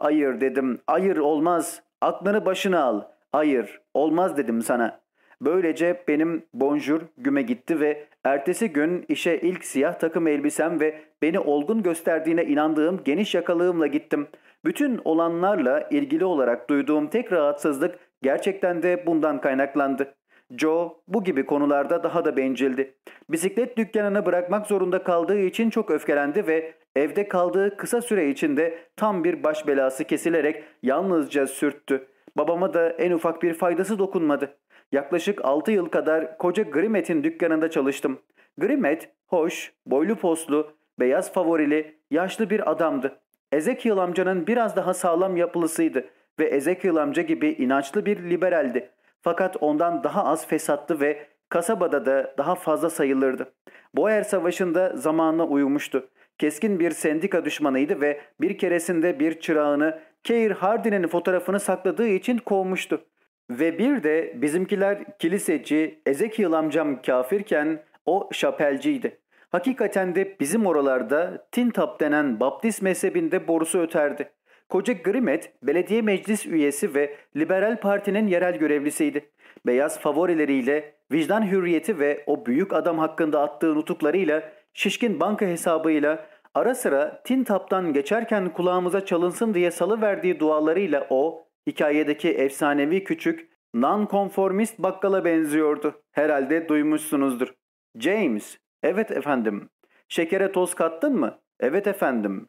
A: Ayır dedim, ayır olmaz, aklını başına al, ayır, olmaz dedim sana. Böylece benim bonjur güme gitti ve ertesi gün işe ilk siyah takım elbisem ve beni olgun gösterdiğine inandığım geniş yakalığımla gittim. Bütün olanlarla ilgili olarak duyduğum tek rahatsızlık gerçekten de bundan kaynaklandı. Joe bu gibi konularda daha da bencildi. Bisiklet dükkanını bırakmak zorunda kaldığı için çok öfkelendi ve evde kaldığı kısa süre içinde tam bir baş belası kesilerek yalnızca sürttü. Babama da en ufak bir faydası dokunmadı. Yaklaşık 6 yıl kadar koca Grimet'in dükkanında çalıştım. Grimet, hoş, boylu poslu, beyaz favorili, yaşlı bir adamdı. Ezekiel amcanın biraz daha sağlam yapılısıydı ve Ezekiel amca gibi inançlı bir liberaldi. Fakat ondan daha az fesattı ve kasabada da daha fazla sayılırdı. Boer Savaşı'nda zamanla uyumuştu. Keskin bir sendika düşmanıydı ve bir keresinde bir çırağını Keir Hardin'in fotoğrafını sakladığı için kovmuştu. Ve bir de bizimkiler kiliseci, Ezekiel amcam kafirken o şapelciydi. Hakikaten de bizim oralarda Tintap denen Baptist mezhebinde borusu öterdi. Koca Grimet belediye meclis üyesi ve Liberal Parti'nin yerel görevlisiydi. Beyaz favorileriyle, vicdan hürriyeti ve o büyük adam hakkında attığı nutuklarıyla, şişkin banka hesabıyla, ara sıra Tintap'tan geçerken kulağımıza çalınsın diye salıverdiği dualarıyla o, hikayedeki efsanevi küçük, nonkonformist bakkala benziyordu. Herhalde duymuşsunuzdur. James, evet efendim. Şekere toz kattın mı? Evet efendim.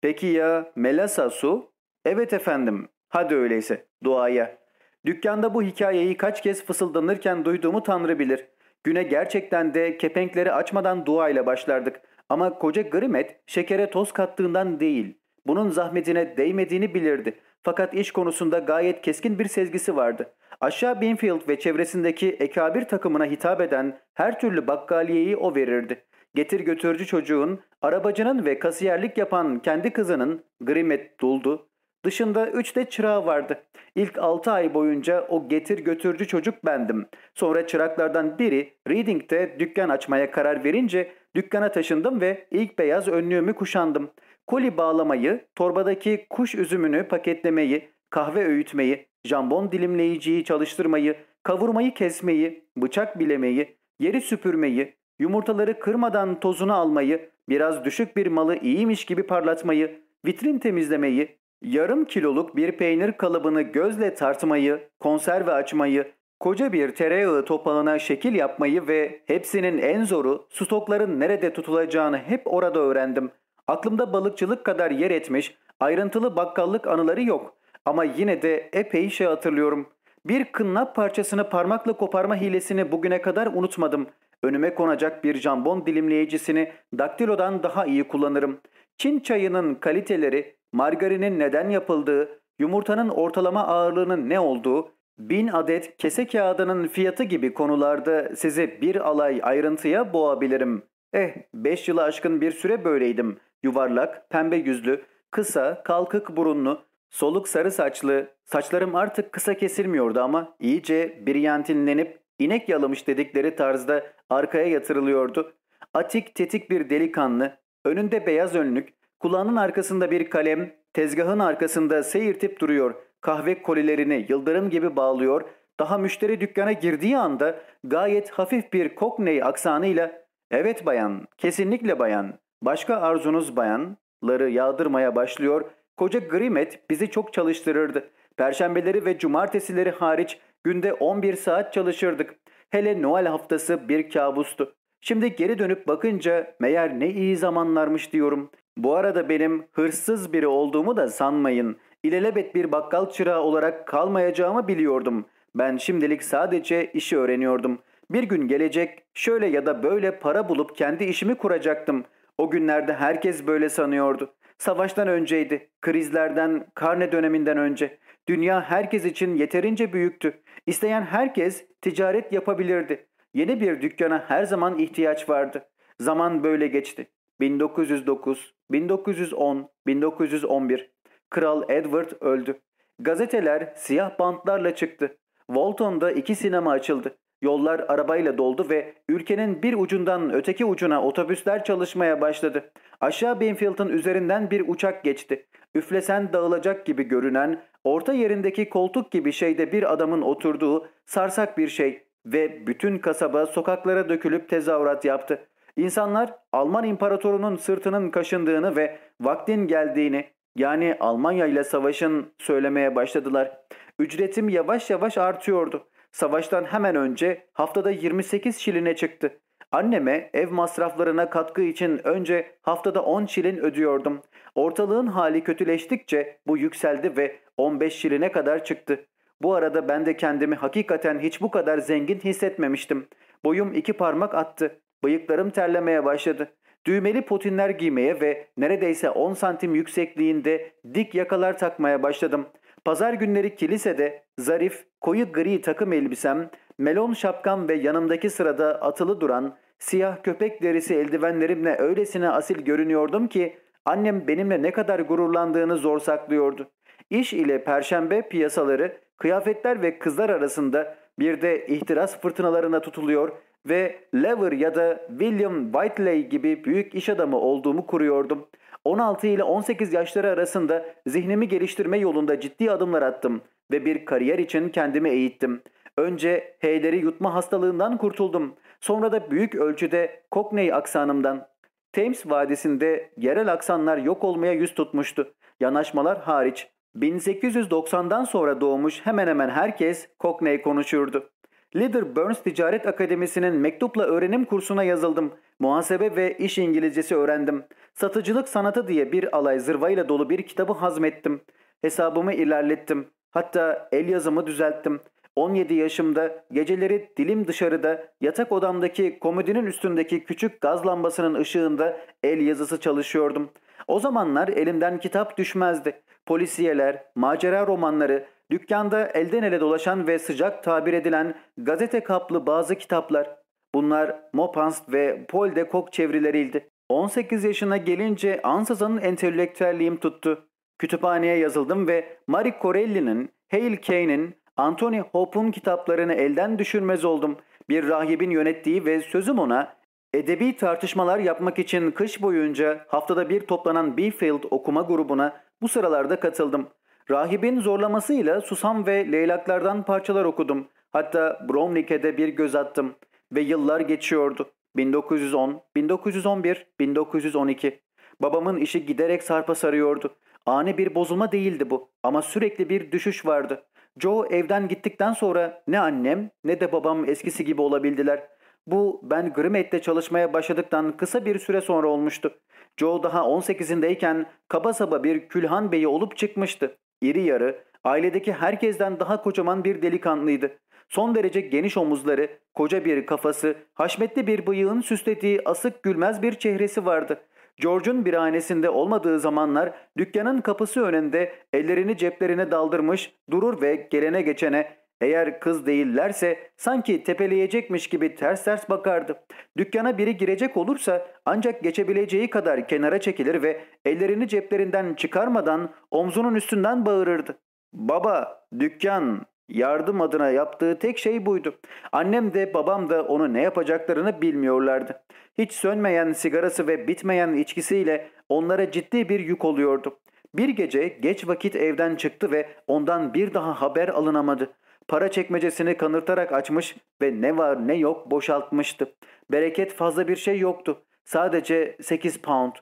A: Peki ya melasa su? Evet efendim. Hadi öyleyse duaya. Dükkanda bu hikayeyi kaç kez fısıldanırken duyduğumu Tanrı bilir. Güne gerçekten de kepenkleri açmadan dua ile başlardık. Ama koca Grimet şekere toz kattığından değil. Bunun zahmetine değmediğini bilirdi. Fakat iş konusunda gayet keskin bir sezgisi vardı. Aşağı Binfield ve çevresindeki ekabir takımına hitap eden her türlü bakkaliyeyi o verirdi. Getir götürücü çocuğun, arabacının ve kasiyerlik yapan kendi kızının Grimet Duldu. Dışında üç de çırağı vardı. İlk altı ay boyunca o getir götürücü çocuk bendim. Sonra çıraklardan biri Reading'de dükkan açmaya karar verince dükkana taşındım ve ilk beyaz önlüğümü kuşandım. Koli bağlamayı, torbadaki kuş üzümünü paketlemeyi, kahve öğütmeyi, jambon dilimleyiciyi çalıştırmayı, kavurmayı kesmeyi, bıçak bilemeyi, yeri süpürmeyi, yumurtaları kırmadan tozunu almayı, biraz düşük bir malı iyiymiş gibi parlatmayı, vitrin temizlemeyi, yarım kiloluk bir peynir kalıbını gözle tartmayı, konserve açmayı, koca bir tereyağı topağına şekil yapmayı ve hepsinin en zoru stokların nerede tutulacağını hep orada öğrendim. Aklımda balıkçılık kadar yer etmiş, ayrıntılı bakkallık anıları yok. Ama yine de epey şey hatırlıyorum. Bir kınnap parçasını parmakla koparma hilesini bugüne kadar unutmadım. Önüme konacak bir jambon dilimleyicisini daktilodan daha iyi kullanırım. Çin çayının kaliteleri, margarinin neden yapıldığı, yumurtanın ortalama ağırlığının ne olduğu, bin adet kese kağıdının fiyatı gibi konularda size bir alay ayrıntıya boğabilirim. Eh, beş yılı aşkın bir süre böyleydim. Yuvarlak, pembe yüzlü, kısa, kalkık burunlu, soluk sarı saçlı, saçlarım artık kısa kesilmiyordu ama iyice biryantinlenip inek yalamış dedikleri tarzda arkaya yatırılıyordu. Atik tetik bir delikanlı, önünde beyaz önlük, kulağının arkasında bir kalem, tezgahın arkasında seyirtip duruyor. Kahve kolilerini yıldırım gibi bağlıyor. Daha müşteri dükkana girdiği anda gayet hafif bir Cockney aksanıyla ''Evet bayan, kesinlikle bayan, başka arzunuz bayan''ları yağdırmaya başlıyor. Koca Grimet bizi çok çalıştırırdı. Perşembeleri ve cumartesileri hariç günde 11 saat çalışırdık. Hele Noel haftası bir kabustu. Şimdi geri dönüp bakınca meğer ne iyi zamanlarmış diyorum. Bu arada benim hırsız biri olduğumu da sanmayın. İlelebet bir bakkal çırağı olarak kalmayacağımı biliyordum. Ben şimdilik sadece işi öğreniyordum. Bir gün gelecek şöyle ya da böyle para bulup kendi işimi kuracaktım. O günlerde herkes böyle sanıyordu. Savaştan önceydi. Krizlerden, karne döneminden önce. Dünya herkes için yeterince büyüktü. İsteyen herkes ticaret yapabilirdi. Yeni bir dükkana her zaman ihtiyaç vardı. Zaman böyle geçti. 1909, 1910, 1911. Kral Edward öldü. Gazeteler siyah bantlarla çıktı. Walton'da iki sinema açıldı. Yollar arabayla doldu ve ülkenin bir ucundan öteki ucuna otobüsler çalışmaya başladı. Aşağı Binfield'ın üzerinden bir uçak geçti. Üflesen dağılacak gibi görünen, orta yerindeki koltuk gibi şeyde bir adamın oturduğu sarsak bir şey ve bütün kasaba sokaklara dökülüp tezahürat yaptı. İnsanlar Alman imparatorunun sırtının kaşındığını ve vaktin geldiğini yani Almanya ile savaşın söylemeye başladılar. Ücretim yavaş yavaş artıyordu. Savaştan hemen önce haftada 28 şiline çıktı. Anneme ev masraflarına katkı için önce haftada 10 şilin ödüyordum. Ortalığın hali kötüleştikçe bu yükseldi ve 15 şiline kadar çıktı. Bu arada ben de kendimi hakikaten hiç bu kadar zengin hissetmemiştim. Boyum iki parmak attı. Bıyıklarım terlemeye başladı. Düğmeli potinler giymeye ve neredeyse 10 santim yüksekliğinde dik yakalar takmaya başladım. Pazar günleri kilisede zarif, koyu gri takım elbisem, melon şapkam ve yanımdaki sırada atılı duran siyah köpek derisi eldivenlerimle öylesine asil görünüyordum ki annem benimle ne kadar gururlandığını zor saklıyordu. İş ile perşembe piyasaları, kıyafetler ve kızlar arasında bir de ihtiras fırtınalarına tutuluyor ve Lever ya da William Whiteley gibi büyük iş adamı olduğumu kuruyordum. 16 ile 18 yaşları arasında zihnimi geliştirme yolunda ciddi adımlar attım ve bir kariyer için kendimi eğittim. Önce heyleri yutma hastalığından kurtuldum. Sonra da büyük ölçüde Cockney aksanımdan. Thames Vadisi'nde yerel aksanlar yok olmaya yüz tutmuştu. Yanaşmalar hariç. 1890'dan sonra doğmuş hemen hemen herkes Cockney konuşurdu. Leader Burns Ticaret Akademisi'nin mektupla öğrenim kursuna yazıldım. Muhasebe ve iş İngilizcesi öğrendim. Satıcılık sanatı diye bir alay zırvayla dolu bir kitabı hazmettim. Hesabımı ilerlettim. Hatta el yazımı düzelttim. 17 yaşımda geceleri dilim dışarıda yatak odamdaki komodinin üstündeki küçük gaz lambasının ışığında el yazısı çalışıyordum. O zamanlar elimden kitap düşmezdi. Polisiyeler, macera romanları, dükkanda elden ele dolaşan ve sıcak tabir edilen gazete kaplı bazı kitaplar. Bunlar Mopans ve Paul de Kock çevirileriydi. 18 yaşına gelince ansızın entelektüelliğim tuttu. Kütüphaneye yazıldım ve Marie Corelli'nin, Hale Kane'in, Anthony Hope'un kitaplarını elden düşürmez oldum. Bir rahibin yönettiği ve sözüm ona edebi tartışmalar yapmak için kış boyunca haftada bir toplanan Beefield okuma grubuna bu sıralarda katıldım. Rahibin zorlamasıyla Susam ve Leylaklardan parçalar okudum. Hatta Bromley'e bir göz attım. Ve yıllar geçiyordu. 1910, 1911, 1912. Babamın işi giderek sarpa sarıyordu. Ani bir bozulma değildi bu ama sürekli bir düşüş vardı. Joe evden gittikten sonra ne annem ne de babam eskisi gibi olabildiler. Bu ben Grimet'te çalışmaya başladıktan kısa bir süre sonra olmuştu. Joe daha 18'indeyken kaba saba bir külhan beyi olup çıkmıştı. İri yarı, ailedeki herkesten daha kocaman bir delikanlıydı. Son derece geniş omuzları, koca bir kafası, haşmetli bir bıyığın süslediği asık gülmez bir çehresi vardı. George'un bir hanesinde olmadığı zamanlar dükkanın kapısı önünde ellerini ceplerine daldırmış durur ve gelene geçene eğer kız değillerse sanki tepeleyecekmiş gibi ters ters bakardı. Dükkana biri girecek olursa ancak geçebileceği kadar kenara çekilir ve ellerini ceplerinden çıkarmadan omzunun üstünden bağırırdı. Baba, dükkan, yardım adına yaptığı tek şey buydu. Annem de babam da onu ne yapacaklarını bilmiyorlardı. Hiç sönmeyen sigarası ve bitmeyen içkisiyle onlara ciddi bir yük oluyordu. Bir gece geç vakit evden çıktı ve ondan bir daha haber alınamadı. Para çekmecesini kanırtarak açmış ve ne var ne yok boşaltmıştı. Bereket fazla bir şey yoktu. Sadece 8 pound.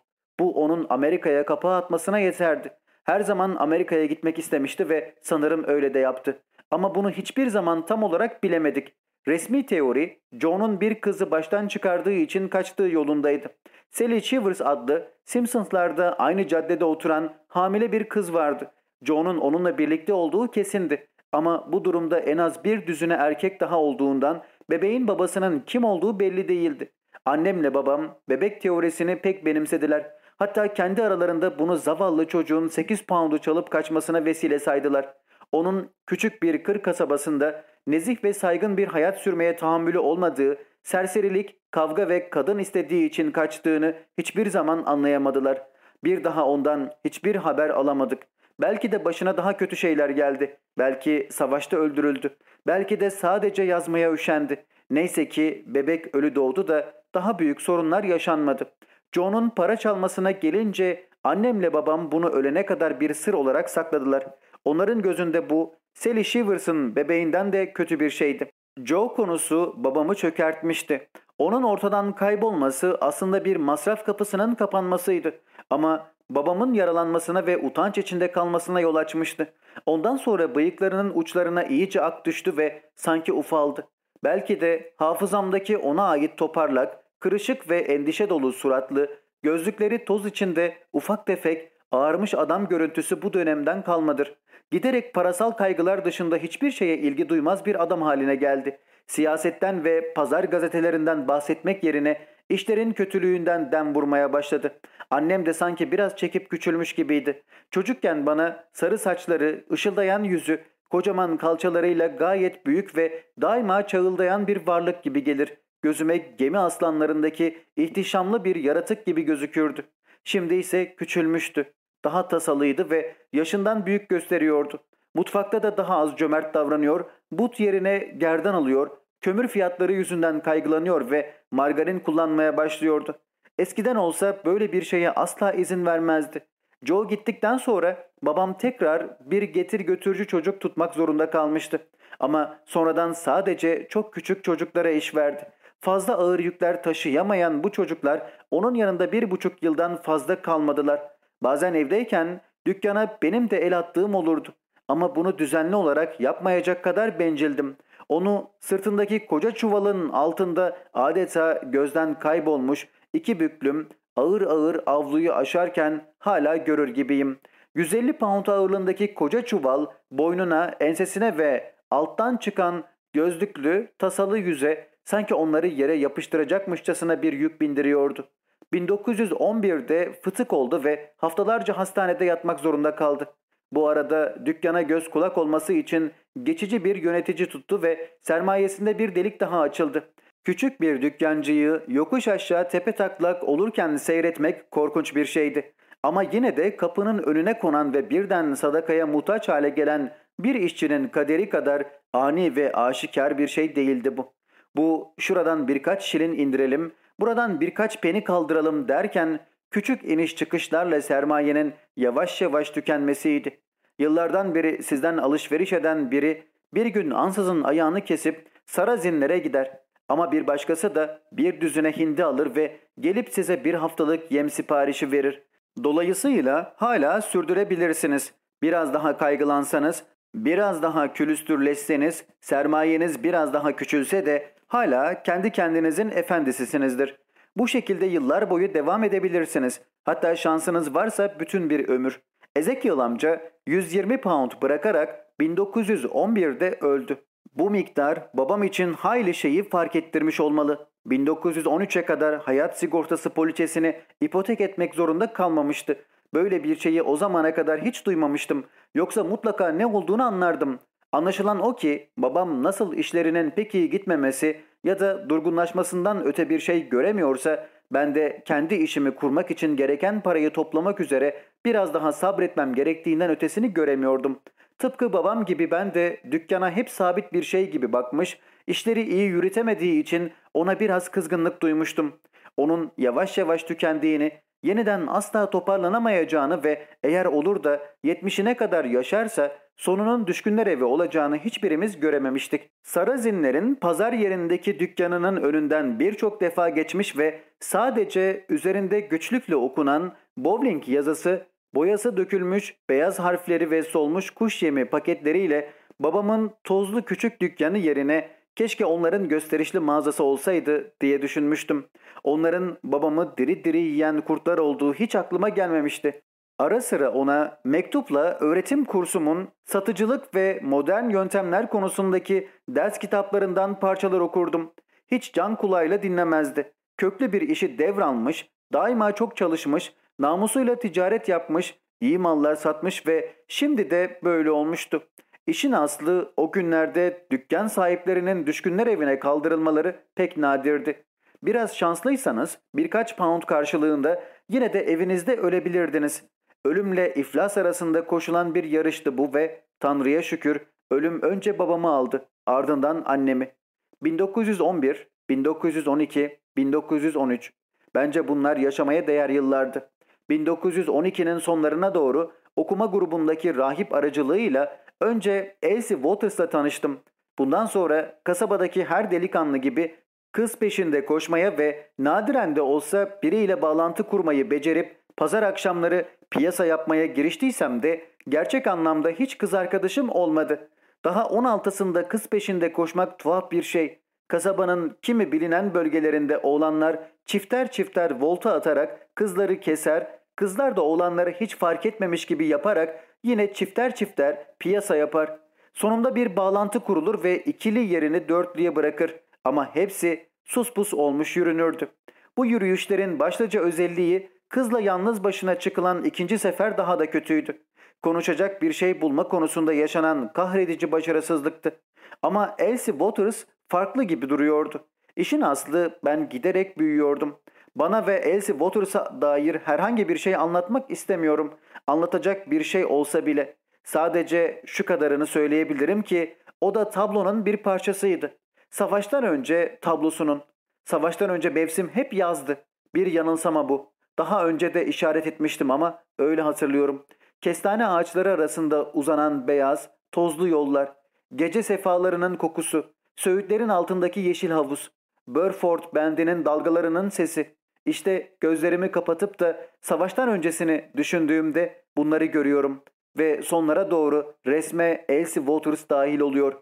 A: Bu onun Amerika'ya kapağı atmasına yeterdi. Her zaman Amerika'ya gitmek istemişti ve sanırım öyle de yaptı. Ama bunu hiçbir zaman tam olarak bilemedik. Resmi teori John'un bir kızı baştan çıkardığı için kaçtığı yolundaydı. Sally Chivers adlı Simpsons'larda aynı caddede oturan hamile bir kız vardı. John'un onunla birlikte olduğu kesindi. Ama bu durumda en az bir düzüne erkek daha olduğundan bebeğin babasının kim olduğu belli değildi. Annemle babam bebek teorisini pek benimsediler. Hatta kendi aralarında bunu zavallı çocuğun 8 poundu çalıp kaçmasına vesile saydılar. Onun küçük bir kır kasabasında nezih ve saygın bir hayat sürmeye tahammülü olmadığı, serserilik, kavga ve kadın istediği için kaçtığını hiçbir zaman anlayamadılar. Bir daha ondan hiçbir haber alamadık. Belki de başına daha kötü şeyler geldi. Belki savaşta öldürüldü. Belki de sadece yazmaya üşendi. Neyse ki bebek ölü doğdu da daha büyük sorunlar yaşanmadı. John'un para çalmasına gelince annemle babam bunu ölene kadar bir sır olarak sakladılar. Onların gözünde bu Sally Shivers'ın bebeğinden de kötü bir şeydi. Joe konusu babamı çökertmişti. Onun ortadan kaybolması aslında bir masraf kapısının kapanmasıydı. Ama babamın yaralanmasına ve utanç içinde kalmasına yol açmıştı. Ondan sonra bıyıklarının uçlarına iyice ak düştü ve sanki ufaldı. Belki de hafızamdaki ona ait toparlak, kırışık ve endişe dolu suratlı, gözlükleri toz içinde ufak tefek, ağarmış adam görüntüsü bu dönemden kalmadır. Giderek parasal kaygılar dışında hiçbir şeye ilgi duymaz bir adam haline geldi. Siyasetten ve pazar gazetelerinden bahsetmek yerine işlerin kötülüğünden dem vurmaya başladı. Annem de sanki biraz çekip küçülmüş gibiydi. Çocukken bana sarı saçları, ışıldayan yüzü, kocaman kalçalarıyla gayet büyük ve daima çağıldayan bir varlık gibi gelir. Gözüme gemi aslanlarındaki ihtişamlı bir yaratık gibi gözükürdü. Şimdi ise küçülmüştü. Daha tasalıydı ve yaşından büyük gösteriyordu. Mutfakta da daha az cömert davranıyor, but yerine gerdan alıyor, kömür fiyatları yüzünden kaygılanıyor ve margarin kullanmaya başlıyordu. Eskiden olsa böyle bir şeye asla izin vermezdi. Joe gittikten sonra babam tekrar bir getir götürücü çocuk tutmak zorunda kalmıştı. Ama sonradan sadece çok küçük çocuklara iş verdi. Fazla ağır yükler taşıyamayan bu çocuklar onun yanında bir buçuk yıldan fazla kalmadılar. Bazen evdeyken dükkana benim de el attığım olurdu. Ama bunu düzenli olarak yapmayacak kadar bencildim. Onu sırtındaki koca çuvalın altında adeta gözden kaybolmuş iki büklüm ağır ağır avluyu aşarken hala görür gibiyim. 150 pound ağırlığındaki koca çuval boynuna, ensesine ve alttan çıkan gözlüklü, tasalı yüze sanki onları yere yapıştıracakmışçasına bir yük bindiriyordu. 1911'de fıtık oldu ve haftalarca hastanede yatmak zorunda kaldı. Bu arada dükkana göz kulak olması için geçici bir yönetici tuttu ve sermayesinde bir delik daha açıldı. Küçük bir dükkancıyı yokuş aşağı tepe taklak olurken seyretmek korkunç bir şeydi. Ama yine de kapının önüne konan ve birden sadakaya muhtaç hale gelen bir işçinin kaderi kadar ani ve aşikar bir şey değildi bu. Bu şuradan birkaç şilin indirelim, buradan birkaç peni kaldıralım derken küçük iniş çıkışlarla sermayenin yavaş yavaş tükenmesiydi. Yıllardan beri sizden alışveriş eden biri bir gün ansızın ayağını kesip Sarazinlere gider. Ama bir başkası da bir düzüne hindi alır ve gelip size bir haftalık yem siparişi verir. Dolayısıyla hala sürdürebilirsiniz. Biraz daha kaygılansanız, biraz daha külüstürleşseniz, sermayeniz biraz daha küçülse de hala kendi kendinizin efendisisinizdir. Bu şekilde yıllar boyu devam edebilirsiniz. Hatta şansınız varsa bütün bir ömür. Ezekiel amca 120 pound bırakarak 1911'de öldü. Bu miktar babam için hayli şeyi fark ettirmiş olmalı. 1913'e kadar hayat sigortası poliçesini ipotek etmek zorunda kalmamıştı. Böyle bir şeyi o zamana kadar hiç duymamıştım. Yoksa mutlaka ne olduğunu anlardım. Anlaşılan o ki babam nasıl işlerinin pek iyi gitmemesi ya da durgunlaşmasından öte bir şey göremiyorsa ben de kendi işimi kurmak için gereken parayı toplamak üzere biraz daha sabretmem gerektiğinden ötesini göremiyordum. Tıpkı babam gibi ben de dükkana hep sabit bir şey gibi bakmış, işleri iyi yürütemediği için ona biraz kızgınlık duymuştum. Onun yavaş yavaş tükendiğini, yeniden asla toparlanamayacağını ve eğer olur da yetmişine kadar yaşarsa sonunun düşkünler evi olacağını hiçbirimiz görememiştik. Sarazinlerin pazar yerindeki dükkanının önünden birçok defa geçmiş ve sadece üzerinde güçlükle okunan bowling yazısı Boyası dökülmüş beyaz harfleri ve solmuş kuş yemi paketleriyle babamın tozlu küçük dükkanı yerine keşke onların gösterişli mağazası olsaydı diye düşünmüştüm. Onların babamı diri diri yiyen kurtlar olduğu hiç aklıma gelmemişti. Ara sıra ona mektupla öğretim kursumun satıcılık ve modern yöntemler konusundaki ders kitaplarından parçalar okurdum. Hiç can kulağıyla dinlemezdi. Köklü bir işi devralmış, daima çok çalışmış, Namusuyla ticaret yapmış, iyi mallar satmış ve şimdi de böyle olmuştu. İşin aslı o günlerde dükkan sahiplerinin düşkünler evine kaldırılmaları pek nadirdi. Biraz şanslıysanız birkaç pound karşılığında yine de evinizde ölebilirdiniz. Ölümle iflas arasında koşulan bir yarıştı bu ve Tanrı'ya şükür ölüm önce babamı aldı ardından annemi. 1911, 1912, 1913 bence bunlar yaşamaya değer yıllardı. 1912'nin sonlarına doğru okuma grubundaki rahip aracılığıyla önce Elsie Waters'la tanıştım. Bundan sonra kasabadaki her delikanlı gibi kız peşinde koşmaya ve nadiren de olsa biriyle bağlantı kurmayı becerip pazar akşamları piyasa yapmaya giriştiysem de gerçek anlamda hiç kız arkadaşım olmadı. Daha 16'sında kız peşinde koşmak tuhaf bir şey. Kasabanın kimi bilinen bölgelerinde oğlanlar çifter çifter volta atarak kızları keser, kızlar da oğlanları hiç fark etmemiş gibi yaparak yine çifter çifter piyasa yapar. Sonunda bir bağlantı kurulur ve ikili yerini dörtlüye bırakır. Ama hepsi sus pus olmuş yürünürdü. Bu yürüyüşlerin başlıca özelliği kızla yalnız başına çıkılan ikinci sefer daha da kötüydü. Konuşacak bir şey bulma konusunda yaşanan kahredici başarısızlıktı. Ama Elsie Waters farklı gibi duruyordu. İşin aslı ben giderek büyüyordum. Bana ve Elsie Waters'a dair herhangi bir şey anlatmak istemiyorum. Anlatacak bir şey olsa bile. Sadece şu kadarını söyleyebilirim ki o da tablonun bir parçasıydı. Savaştan önce tablosunun. Savaştan önce mevsim hep yazdı. Bir yanılsama bu. Daha önce de işaret etmiştim ama öyle hatırlıyorum. Kestane ağaçları arasında uzanan beyaz, tozlu yollar, gece sefalarının kokusu, söğütlerin altındaki yeşil havuz, Burford bendinin dalgalarının sesi. İşte gözlerimi kapatıp da savaştan öncesini düşündüğümde bunları görüyorum ve sonlara doğru resme Elsie Waters dahil oluyor.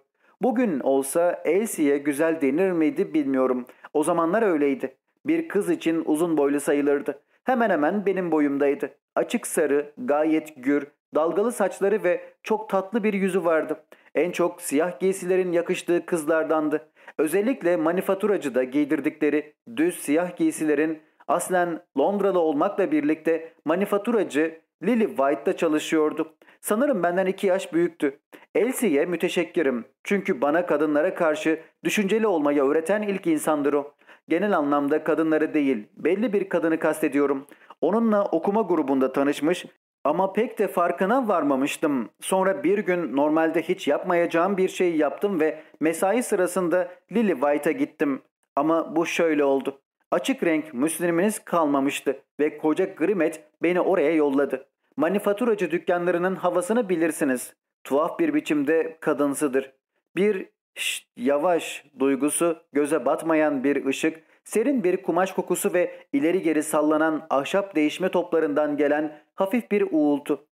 A: Bugün olsa Elsie'ye güzel denir miydi bilmiyorum. O zamanlar öyleydi. Bir kız için uzun boylu sayılırdı. Hemen hemen benim boyumdaydı. Açık sarı, gayet gür, dalgalı saçları ve çok tatlı bir yüzü vardı. En çok siyah giysilerin yakıştığı kızlardandı. Özellikle manifaturacıda giydirdikleri düz siyah giysilerin aslen Londralı olmakla birlikte manifaturacı Lily White'da çalışıyordu. Sanırım benden iki yaş büyüktü. Elsie'ye müteşekkirim. Çünkü bana kadınlara karşı düşünceli olmayı öğreten ilk insandır o. Genel anlamda kadınları değil, belli bir kadını kastediyorum. Onunla okuma grubunda tanışmış ama pek de farkına varmamıştım. Sonra bir gün normalde hiç yapmayacağım bir şey yaptım ve mesai sırasında Lily White'a gittim. Ama bu şöyle oldu. Açık renk müsliminiz kalmamıştı ve koca Grimet beni oraya yolladı. Manifaturacı dükkanlarının havasını bilirsiniz. Tuhaf bir biçimde kadınsıdır. Bir şşt, yavaş duygusu, göze batmayan bir ışık, serin bir kumaş kokusu ve ileri geri sallanan ahşap değişme toplarından gelen hafif bir uğultu.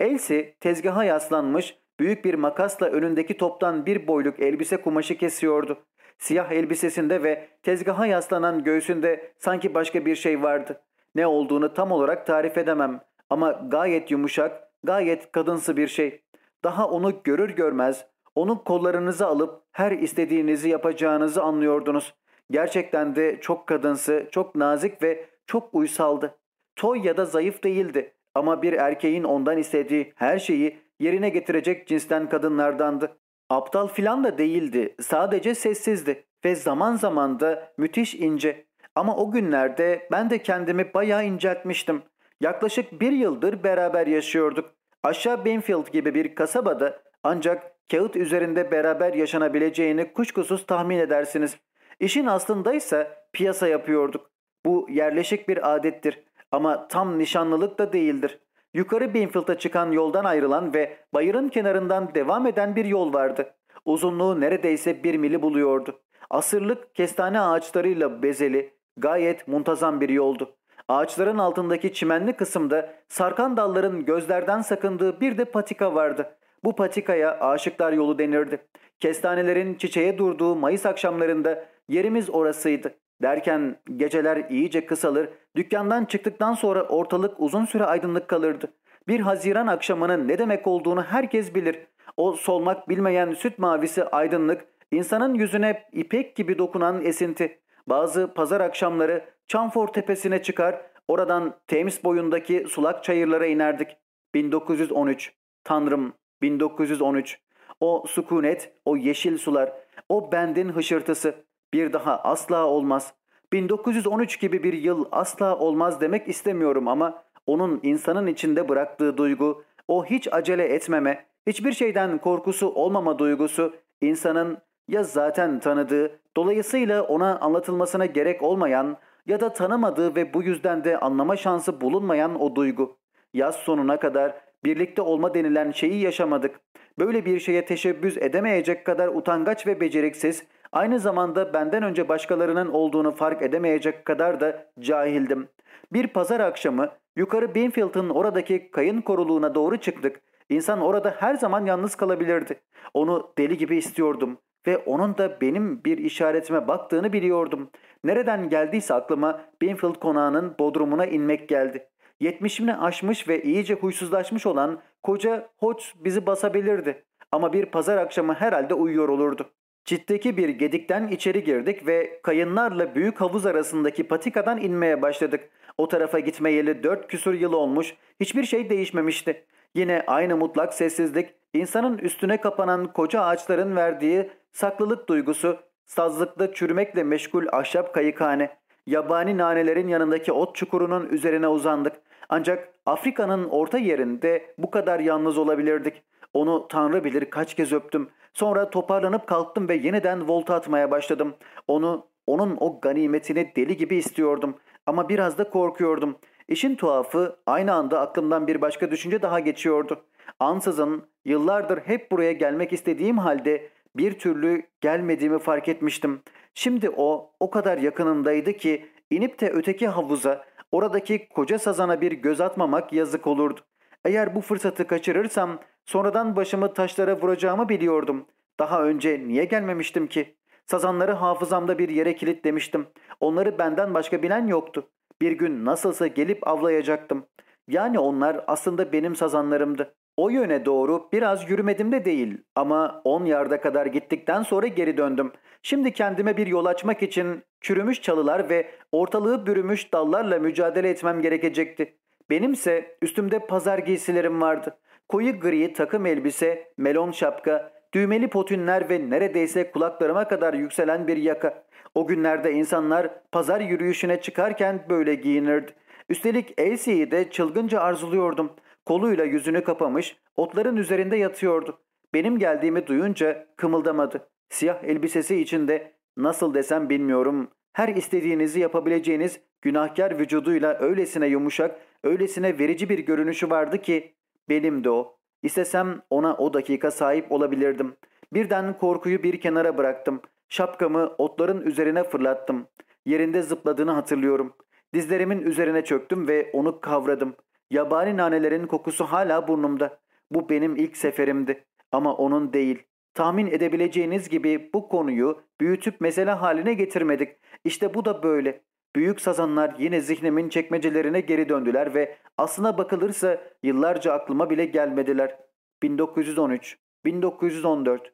A: Elsie tezgaha yaslanmış, büyük bir makasla önündeki toptan bir boyluk elbise kumaşı kesiyordu. Siyah elbisesinde ve tezgaha yaslanan göğsünde sanki başka bir şey vardı. Ne olduğunu tam olarak tarif edemem ama gayet yumuşak, gayet kadınsı bir şey. Daha onu görür görmez onun kollarınızı alıp her istediğinizi yapacağınızı anlıyordunuz. Gerçekten de çok kadınsı, çok nazik ve çok uysaldı. Toy ya da zayıf değildi ama bir erkeğin ondan istediği her şeyi yerine getirecek cinsten kadınlardandı. Aptal filan da değildi, sadece sessizdi ve zaman zaman da müthiş ince. Ama o günlerde ben de kendimi bayağı inceltmiştim. Yaklaşık bir yıldır beraber yaşıyorduk. Aşağı Benfield gibi bir kasabada ancak kağıt üzerinde beraber yaşanabileceğini kuşkusuz tahmin edersiniz. İşin aslında ise piyasa yapıyorduk. Bu yerleşik bir adettir ama tam nişanlılık da değildir. Yukarı Benfield'a çıkan yoldan ayrılan ve bayırın kenarından devam eden bir yol vardı. Uzunluğu neredeyse bir mili buluyordu. Asırlık kestane ağaçlarıyla bezeli, gayet muntazam bir yoldu. Ağaçların altındaki çimenli kısımda sarkan dalların gözlerden sakındığı bir de patika vardı. Bu patikaya aşıklar yolu denirdi. Kestanelerin çiçeğe durduğu Mayıs akşamlarında yerimiz orasıydı. Derken geceler iyice kısalır, dükkandan çıktıktan sonra ortalık uzun süre aydınlık kalırdı. Bir Haziran akşamının ne demek olduğunu herkes bilir. O solmak bilmeyen süt mavisi aydınlık, insanın yüzüne ipek gibi dokunan esinti. Bazı pazar akşamları Çamfor tepesine çıkar, oradan Thames boyundaki sulak çayırlara inerdik. 1913. Tanrım 1913. O sükunet, o yeşil sular, o bendin hışırtısı bir daha asla olmaz. 1913 gibi bir yıl asla olmaz demek istemiyorum ama onun insanın içinde bıraktığı duygu, o hiç acele etmeme, hiçbir şeyden korkusu olmama duygusu insanın ya zaten tanıdığı, dolayısıyla ona anlatılmasına gerek olmayan ya da tanımadığı ve bu yüzden de anlama şansı bulunmayan o duygu. Yaz sonuna kadar birlikte olma denilen şeyi yaşamadık. böyle bir şeye teşebbüs edemeyecek kadar utangaç ve beceriksiz, aynı zamanda benden önce başkalarının olduğunu fark edemeyecek kadar da cahildim. Bir pazar akşamı yukarı Binfield'ın oradaki kayın koruluğuna doğru çıktık. İnsan orada her zaman yalnız kalabilirdi. Onu deli gibi istiyordum ve onun da benim bir işaretime baktığını biliyordum. Nereden geldiyse aklıma Binfield konağının bodrumuna inmek geldi. Yetmişimini aşmış ve iyice huysuzlaşmış olan koca Hodge bizi basabilirdi. Ama bir pazar akşamı herhalde uyuyor olurdu. Çitteki bir gedikten içeri girdik ve kayınlarla büyük havuz arasındaki patikadan inmeye başladık. O tarafa gitmeyeli dört küsur yıl olmuş, hiçbir şey değişmemişti. Yine aynı mutlak sessizlik, insanın üstüne kapanan koca ağaçların verdiği saklılık duygusu, sazlıkta çürümekle meşgul ahşap kayıkhane, yabani nanelerin yanındaki ot çukurunun üzerine uzandık. Ancak Afrika'nın orta yerinde bu kadar yalnız olabilirdik. Onu Tanrı bilir kaç kez öptüm. Sonra toparlanıp kalktım ve yeniden volta atmaya başladım. Onu, onun o ganimetini deli gibi istiyordum. Ama biraz da korkuyordum. İşin tuhafı aynı anda aklımdan bir başka düşünce daha geçiyordu. Ansızın yıllardır hep buraya gelmek istediğim halde bir türlü gelmediğimi fark etmiştim. Şimdi o o kadar yakınındaydı ki inip de öteki havuza oradaki koca sazana bir göz atmamak yazık olurdu. Eğer bu fırsatı kaçırırsam sonradan başımı taşlara vuracağımı biliyordum. Daha önce niye gelmemiştim ki? Sazanları hafızamda bir yere kilitlemiştim. Onları benden başka bilen yoktu. Bir gün nasılsa gelip avlayacaktım. Yani onlar aslında benim sazanlarımdı. O yöne doğru biraz yürümedim de değil ama 10 yarda kadar gittikten sonra geri döndüm. Şimdi kendime bir yol açmak için çürümüş çalılar ve ortalığı bürümüş dallarla mücadele etmem gerekecekti. Benimse üstümde pazar giysilerim vardı. Koyu gri takım elbise, melon şapka, düğmeli potünler ve neredeyse kulaklarıma kadar yükselen bir yaka. O günlerde insanlar pazar yürüyüşüne çıkarken böyle giyinirdi. Üstelik Elsie'yi de çılgınca arzuluyordum. Koluyla yüzünü kapamış, otların üzerinde yatıyordu. Benim geldiğimi duyunca kımıldamadı. Siyah elbisesi içinde nasıl desem bilmiyorum. Her istediğinizi yapabileceğiniz günahkar vücuduyla öylesine yumuşak, öylesine verici bir görünüşü vardı ki benim de o. İstesem ona o dakika sahip olabilirdim. Birden korkuyu bir kenara bıraktım. Şapkamı otların üzerine fırlattım. Yerinde zıpladığını hatırlıyorum. Dizlerimin üzerine çöktüm ve onu kavradım. Yabani nanelerin kokusu hala burnumda. Bu benim ilk seferimdi. Ama onun değil. Tahmin edebileceğiniz gibi bu konuyu büyütüp mesele haline getirmedik. İşte bu da böyle. Büyük sazanlar yine zihnimin çekmecelerine geri döndüler ve aslına bakılırsa yıllarca aklıma bile gelmediler. 1913, 1914.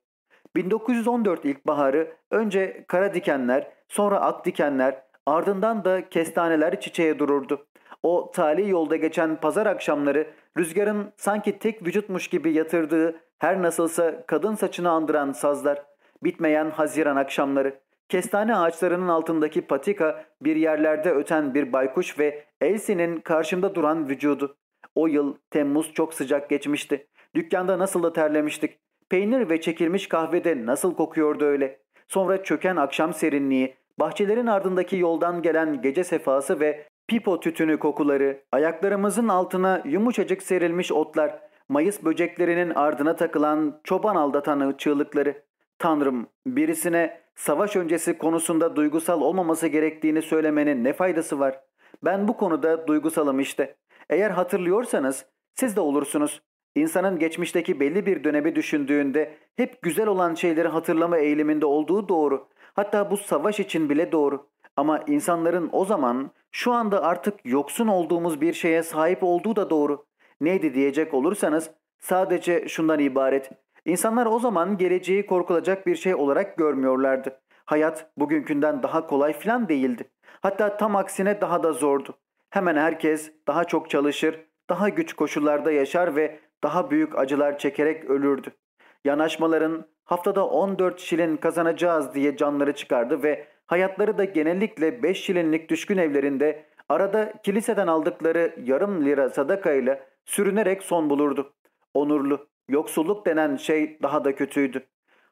A: 1914 ilkbaharı önce kara dikenler, sonra ak dikenler, ardından da kestaneler çiçeğe dururdu. O tali yolda geçen pazar akşamları rüzgarın sanki tek vücutmuş gibi yatırdığı her nasılsa kadın saçını andıran sazlar, bitmeyen haziran akşamları, kestane ağaçlarının altındaki patika bir yerlerde öten bir baykuş ve Elsie'nin karşımda duran vücudu. O yıl Temmuz çok sıcak geçmişti. Dükkanda nasıl da terlemiştik. Peynir ve çekilmiş kahvede nasıl kokuyordu öyle. Sonra çöken akşam serinliği, bahçelerin ardındaki yoldan gelen gece sefası ve pipo tütünü kokuları, ayaklarımızın altına yumuşacık serilmiş otlar, mayıs böceklerinin ardına takılan çoban aldatanı çığlıkları. Tanrım, birisine savaş öncesi konusunda duygusal olmaması gerektiğini söylemenin ne faydası var? Ben bu konuda duygusalım işte. Eğer hatırlıyorsanız siz de olursunuz. İnsanın geçmişteki belli bir dönemi düşündüğünde hep güzel olan şeyleri hatırlama eğiliminde olduğu doğru. Hatta bu savaş için bile doğru. Ama insanların o zaman şu anda artık yoksun olduğumuz bir şeye sahip olduğu da doğru. Neydi diyecek olursanız sadece şundan ibaret. İnsanlar o zaman geleceği korkulacak bir şey olarak görmüyorlardı. Hayat bugünkünden daha kolay filan değildi. Hatta tam aksine daha da zordu. Hemen herkes daha çok çalışır, daha güç koşullarda yaşar ve daha büyük acılar çekerek ölürdü. Yanaşmaların haftada 14 şilin kazanacağız diye canları çıkardı ve hayatları da genellikle 5 şilinlik düşkün evlerinde arada kiliseden aldıkları yarım lira sadakayla sürünerek son bulurdu. Onurlu, yoksulluk denen şey daha da kötüydü.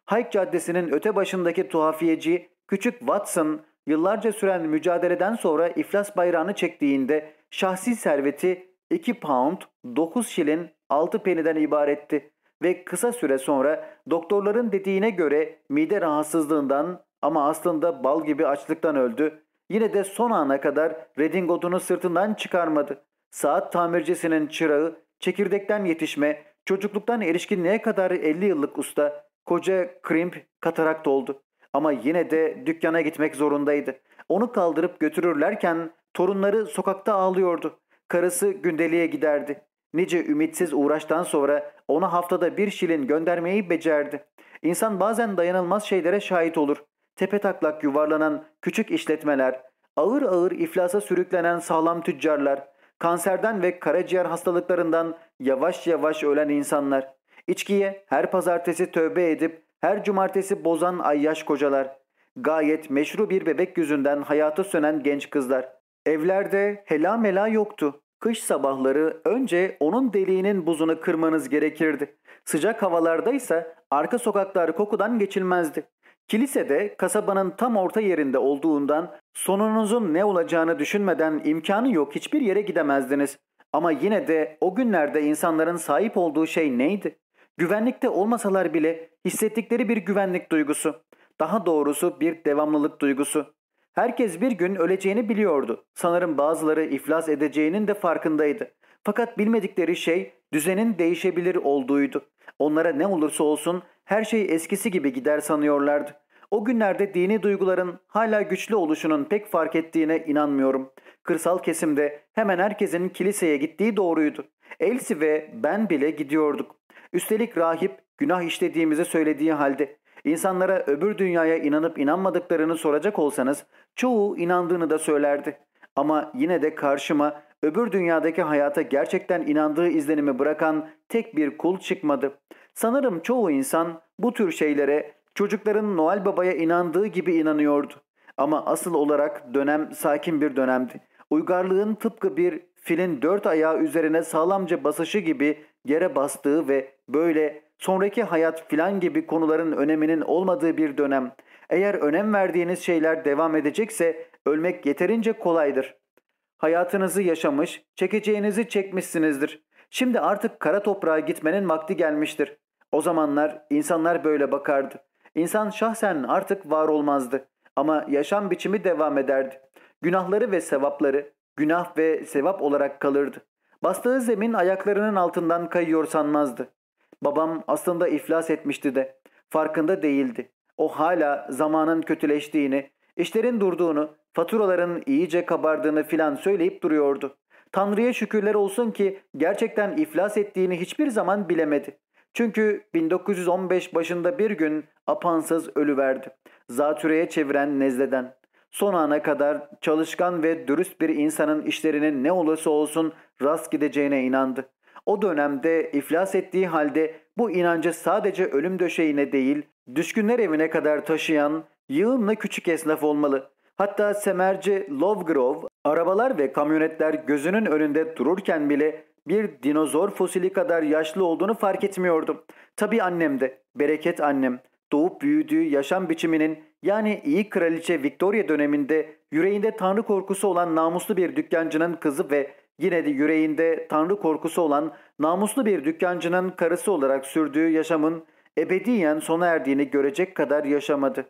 A: Hayk Caddesi'nin öte başındaki tuhafiyeci küçük Watson yıllarca süren mücadeleden sonra iflas bayrağını çektiğinde şahsi serveti 2 pound 9 şilin 6 peniden ibaretti. ve kısa süre sonra doktorların dediğine göre mide rahatsızlığından ama aslında bal gibi açlıktan öldü. Yine de son ana kadar redingodunu sırtından çıkarmadı. Saat tamircisinin çırağı, çekirdekten yetişme, çocukluktan erişkinliğe kadar 50 yıllık usta, koca Krimp katarakt oldu. Ama yine de dükkana gitmek zorundaydı. Onu kaldırıp götürürlerken torunları sokakta ağlıyordu. Karısı gündeliğe giderdi. Nice ümitsiz uğraştan sonra ona haftada bir şilin göndermeyi becerdi. İnsan bazen dayanılmaz şeylere şahit olur. Tepe taklak yuvarlanan küçük işletmeler, ağır ağır iflasa sürüklenen sağlam tüccarlar, kanserden ve karaciğer hastalıklarından yavaş yavaş ölen insanlar, içkiye her pazartesi tövbe edip her cumartesi bozan ayyaş kocalar, gayet meşru bir bebek yüzünden hayata sönen genç kızlar. Evlerde hela mela yoktu. Kış sabahları önce onun deliğinin buzunu kırmanız gerekirdi. Sıcak havalarda ise arka sokaklar kokudan geçilmezdi. Kilisede kasabanın tam orta yerinde olduğundan sonunuzun ne olacağını düşünmeden imkanı yok hiçbir yere gidemezdiniz. Ama yine de o günlerde insanların sahip olduğu şey neydi? Güvenlikte olmasalar bile hissettikleri bir güvenlik duygusu. Daha doğrusu bir devamlılık duygusu. Herkes bir gün öleceğini biliyordu. Sanırım bazıları iflas edeceğinin de farkındaydı. Fakat bilmedikleri şey düzenin değişebilir olduğuydu. Onlara ne olursa olsun her şey eskisi gibi gider sanıyorlardı. O günlerde dini duyguların hala güçlü oluşunun pek fark ettiğine inanmıyorum. Kırsal kesimde hemen herkesin kiliseye gittiği doğruydu. Elsie ve ben bile gidiyorduk. Üstelik rahip günah işlediğimizi söylediği halde insanlara öbür dünyaya inanıp inanmadıklarını soracak olsanız çoğu inandığını da söylerdi. Ama yine de karşıma öbür dünyadaki hayata gerçekten inandığı izlenimi bırakan tek bir kul çıkmadı. Sanırım çoğu insan bu tür şeylere çocukların Noel Baba'ya inandığı gibi inanıyordu. Ama asıl olarak dönem sakin bir dönemdi. Uygarlığın tıpkı bir filin dört ayağı üzerine sağlamca basışı gibi yere bastığı ve böyle sonraki hayat filan gibi konuların öneminin olmadığı bir dönem. Eğer önem verdiğiniz şeyler devam edecekse ölmek yeterince kolaydır. Hayatınızı yaşamış, çekeceğinizi çekmişsinizdir. Şimdi artık kara toprağa gitmenin vakti gelmiştir. O zamanlar insanlar böyle bakardı. İnsan şahsen artık var olmazdı ama yaşam biçimi devam ederdi. Günahları ve sevapları günah ve sevap olarak kalırdı. Bastığı zemin ayaklarının altından kayıyor sanmazdı. Babam aslında iflas etmişti de farkında değildi. O hala zamanın kötüleştiğini, işlerin durduğunu, faturaların iyice kabardığını filan söyleyip duruyordu. Tanrı'ya şükürler olsun ki gerçekten iflas ettiğini hiçbir zaman bilemedi. Çünkü 1915 başında bir gün apansız ölüverdi. Zatürreye çeviren nezleden. Son ana kadar çalışkan ve dürüst bir insanın işlerinin ne olursa olsun rast gideceğine inandı. O dönemde iflas ettiği halde bu inancı sadece ölüm döşeğine değil, düşkünler evine kadar taşıyan yığınla küçük esnaf olmalı. Hatta semerci Lovegrove, arabalar ve kamyonetler gözünün önünde dururken bile bir dinozor fosili kadar yaşlı olduğunu fark etmiyordum. Tabi annem de, bereket annem, doğup büyüdüğü yaşam biçiminin yani iyi kraliçe Victoria döneminde yüreğinde tanrı korkusu olan namuslu bir dükkancının kızı ve yine de yüreğinde tanrı korkusu olan namuslu bir dükkancının karısı olarak sürdüğü yaşamın ebediyen sona erdiğini görecek kadar yaşamadı.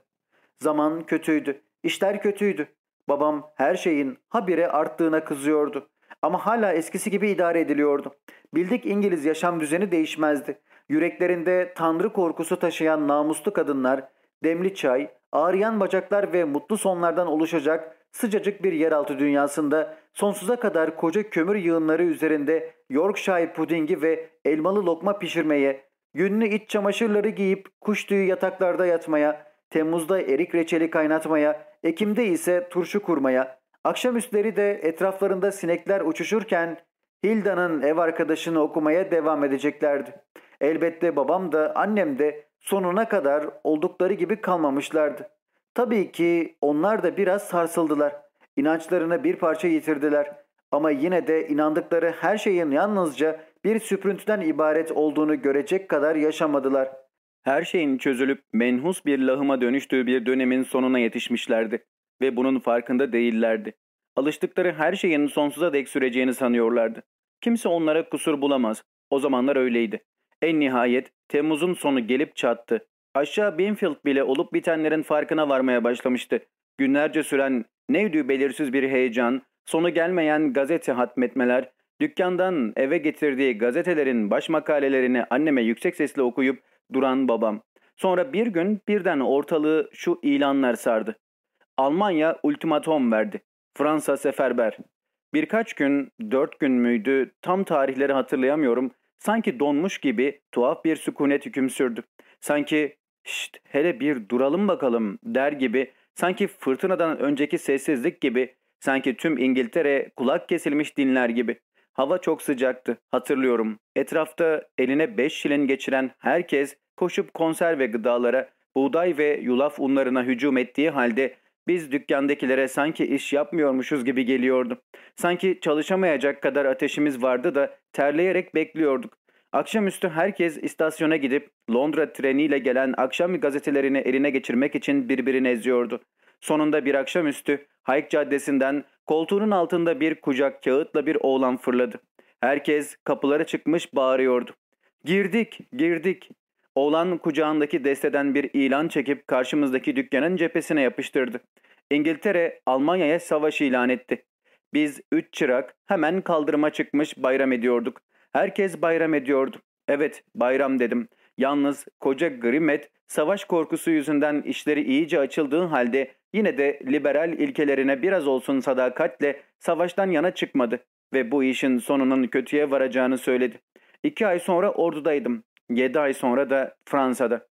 A: Zaman kötüydü, işler kötüydü. Babam her şeyin habire arttığına kızıyordu. Ama hala eskisi gibi idare ediliyordu. Bildik İngiliz yaşam düzeni değişmezdi. Yüreklerinde tanrı korkusu taşıyan namuslu kadınlar, demli çay, ağrıyan bacaklar ve mutlu sonlardan oluşacak sıcacık bir yeraltı dünyasında sonsuza kadar koca kömür yığınları üzerinde Yorkshire pudingi ve elmalı lokma pişirmeye, günlü iç çamaşırları giyip kuş tüyü yataklarda yatmaya, Temmuz'da erik reçeli kaynatmaya, Ekim'de ise turşu kurmaya, akşamüstleri de etraflarında sinekler uçuşurken Hilda'nın ev arkadaşını okumaya devam edeceklerdi. Elbette babam da annem de sonuna kadar oldukları gibi kalmamışlardı. Tabii ki onlar da biraz sarsıldılar. İnançlarını bir parça yitirdiler. Ama yine de inandıkları her şeyin yalnızca bir süprüntüden ibaret olduğunu görecek kadar yaşamadılar. Her şeyin çözülüp menhus bir lahıma dönüştüğü bir dönemin sonuna yetişmişlerdi ve bunun farkında değillerdi. Alıştıkları her şeyin sonsuza dek süreceğini sanıyorlardı. Kimse onlara kusur bulamaz. O zamanlar öyleydi. En nihayet Temmuz'un sonu gelip çattı. Aşağı Binfield bile olup bitenlerin farkına varmaya başlamıştı. Günlerce süren neydi belirsiz bir heyecan, sonu gelmeyen gazete hatmetmeler, dükkandan eve getirdiği gazetelerin baş makalelerini anneme yüksek sesle okuyup duran babam. Sonra bir gün birden ortalığı şu ilanlar sardı. Almanya ultimatom verdi. Fransa seferber. Birkaç gün, dört gün müydü tam tarihleri hatırlayamıyorum. Sanki donmuş gibi tuhaf bir sükunet hüküm sürdü. Sanki şşt hele bir duralım bakalım der gibi, sanki fırtınadan önceki sessizlik gibi, sanki tüm İngiltere kulak kesilmiş dinler gibi. Hava çok sıcaktı hatırlıyorum. Etrafta eline beş şilin geçiren herkes koşup konserve gıdalara, buğday ve yulaf unlarına hücum ettiği halde biz dükkandakilere sanki iş yapmıyormuşuz gibi geliyordu. Sanki çalışamayacak kadar ateşimiz vardı da terleyerek bekliyorduk. Akşamüstü herkes istasyona gidip Londra treniyle gelen akşam gazetelerini eline geçirmek için birbirini eziyordu. Sonunda bir akşamüstü Hayk Caddesi'nden koltuğunun altında bir kucak kağıtla bir oğlan fırladı. Herkes kapılara çıkmış bağırıyordu. Girdik, girdik. Oğlan kucağındaki desteden bir ilan çekip karşımızdaki dükkanın cephesine yapıştırdı. İngiltere Almanya'ya savaş ilan etti. Biz üç çırak hemen kaldırıma çıkmış bayram ediyorduk. Herkes bayram ediyordu. Evet bayram dedim. Yalnız koca Grimet savaş korkusu yüzünden işleri iyice açıldığı halde yine de liberal ilkelerine biraz olsun sadakatle savaştan yana çıkmadı ve bu işin sonunun kötüye varacağını söyledi. İki ay sonra ordudaydım. Yedi ay sonra da Fransa'da.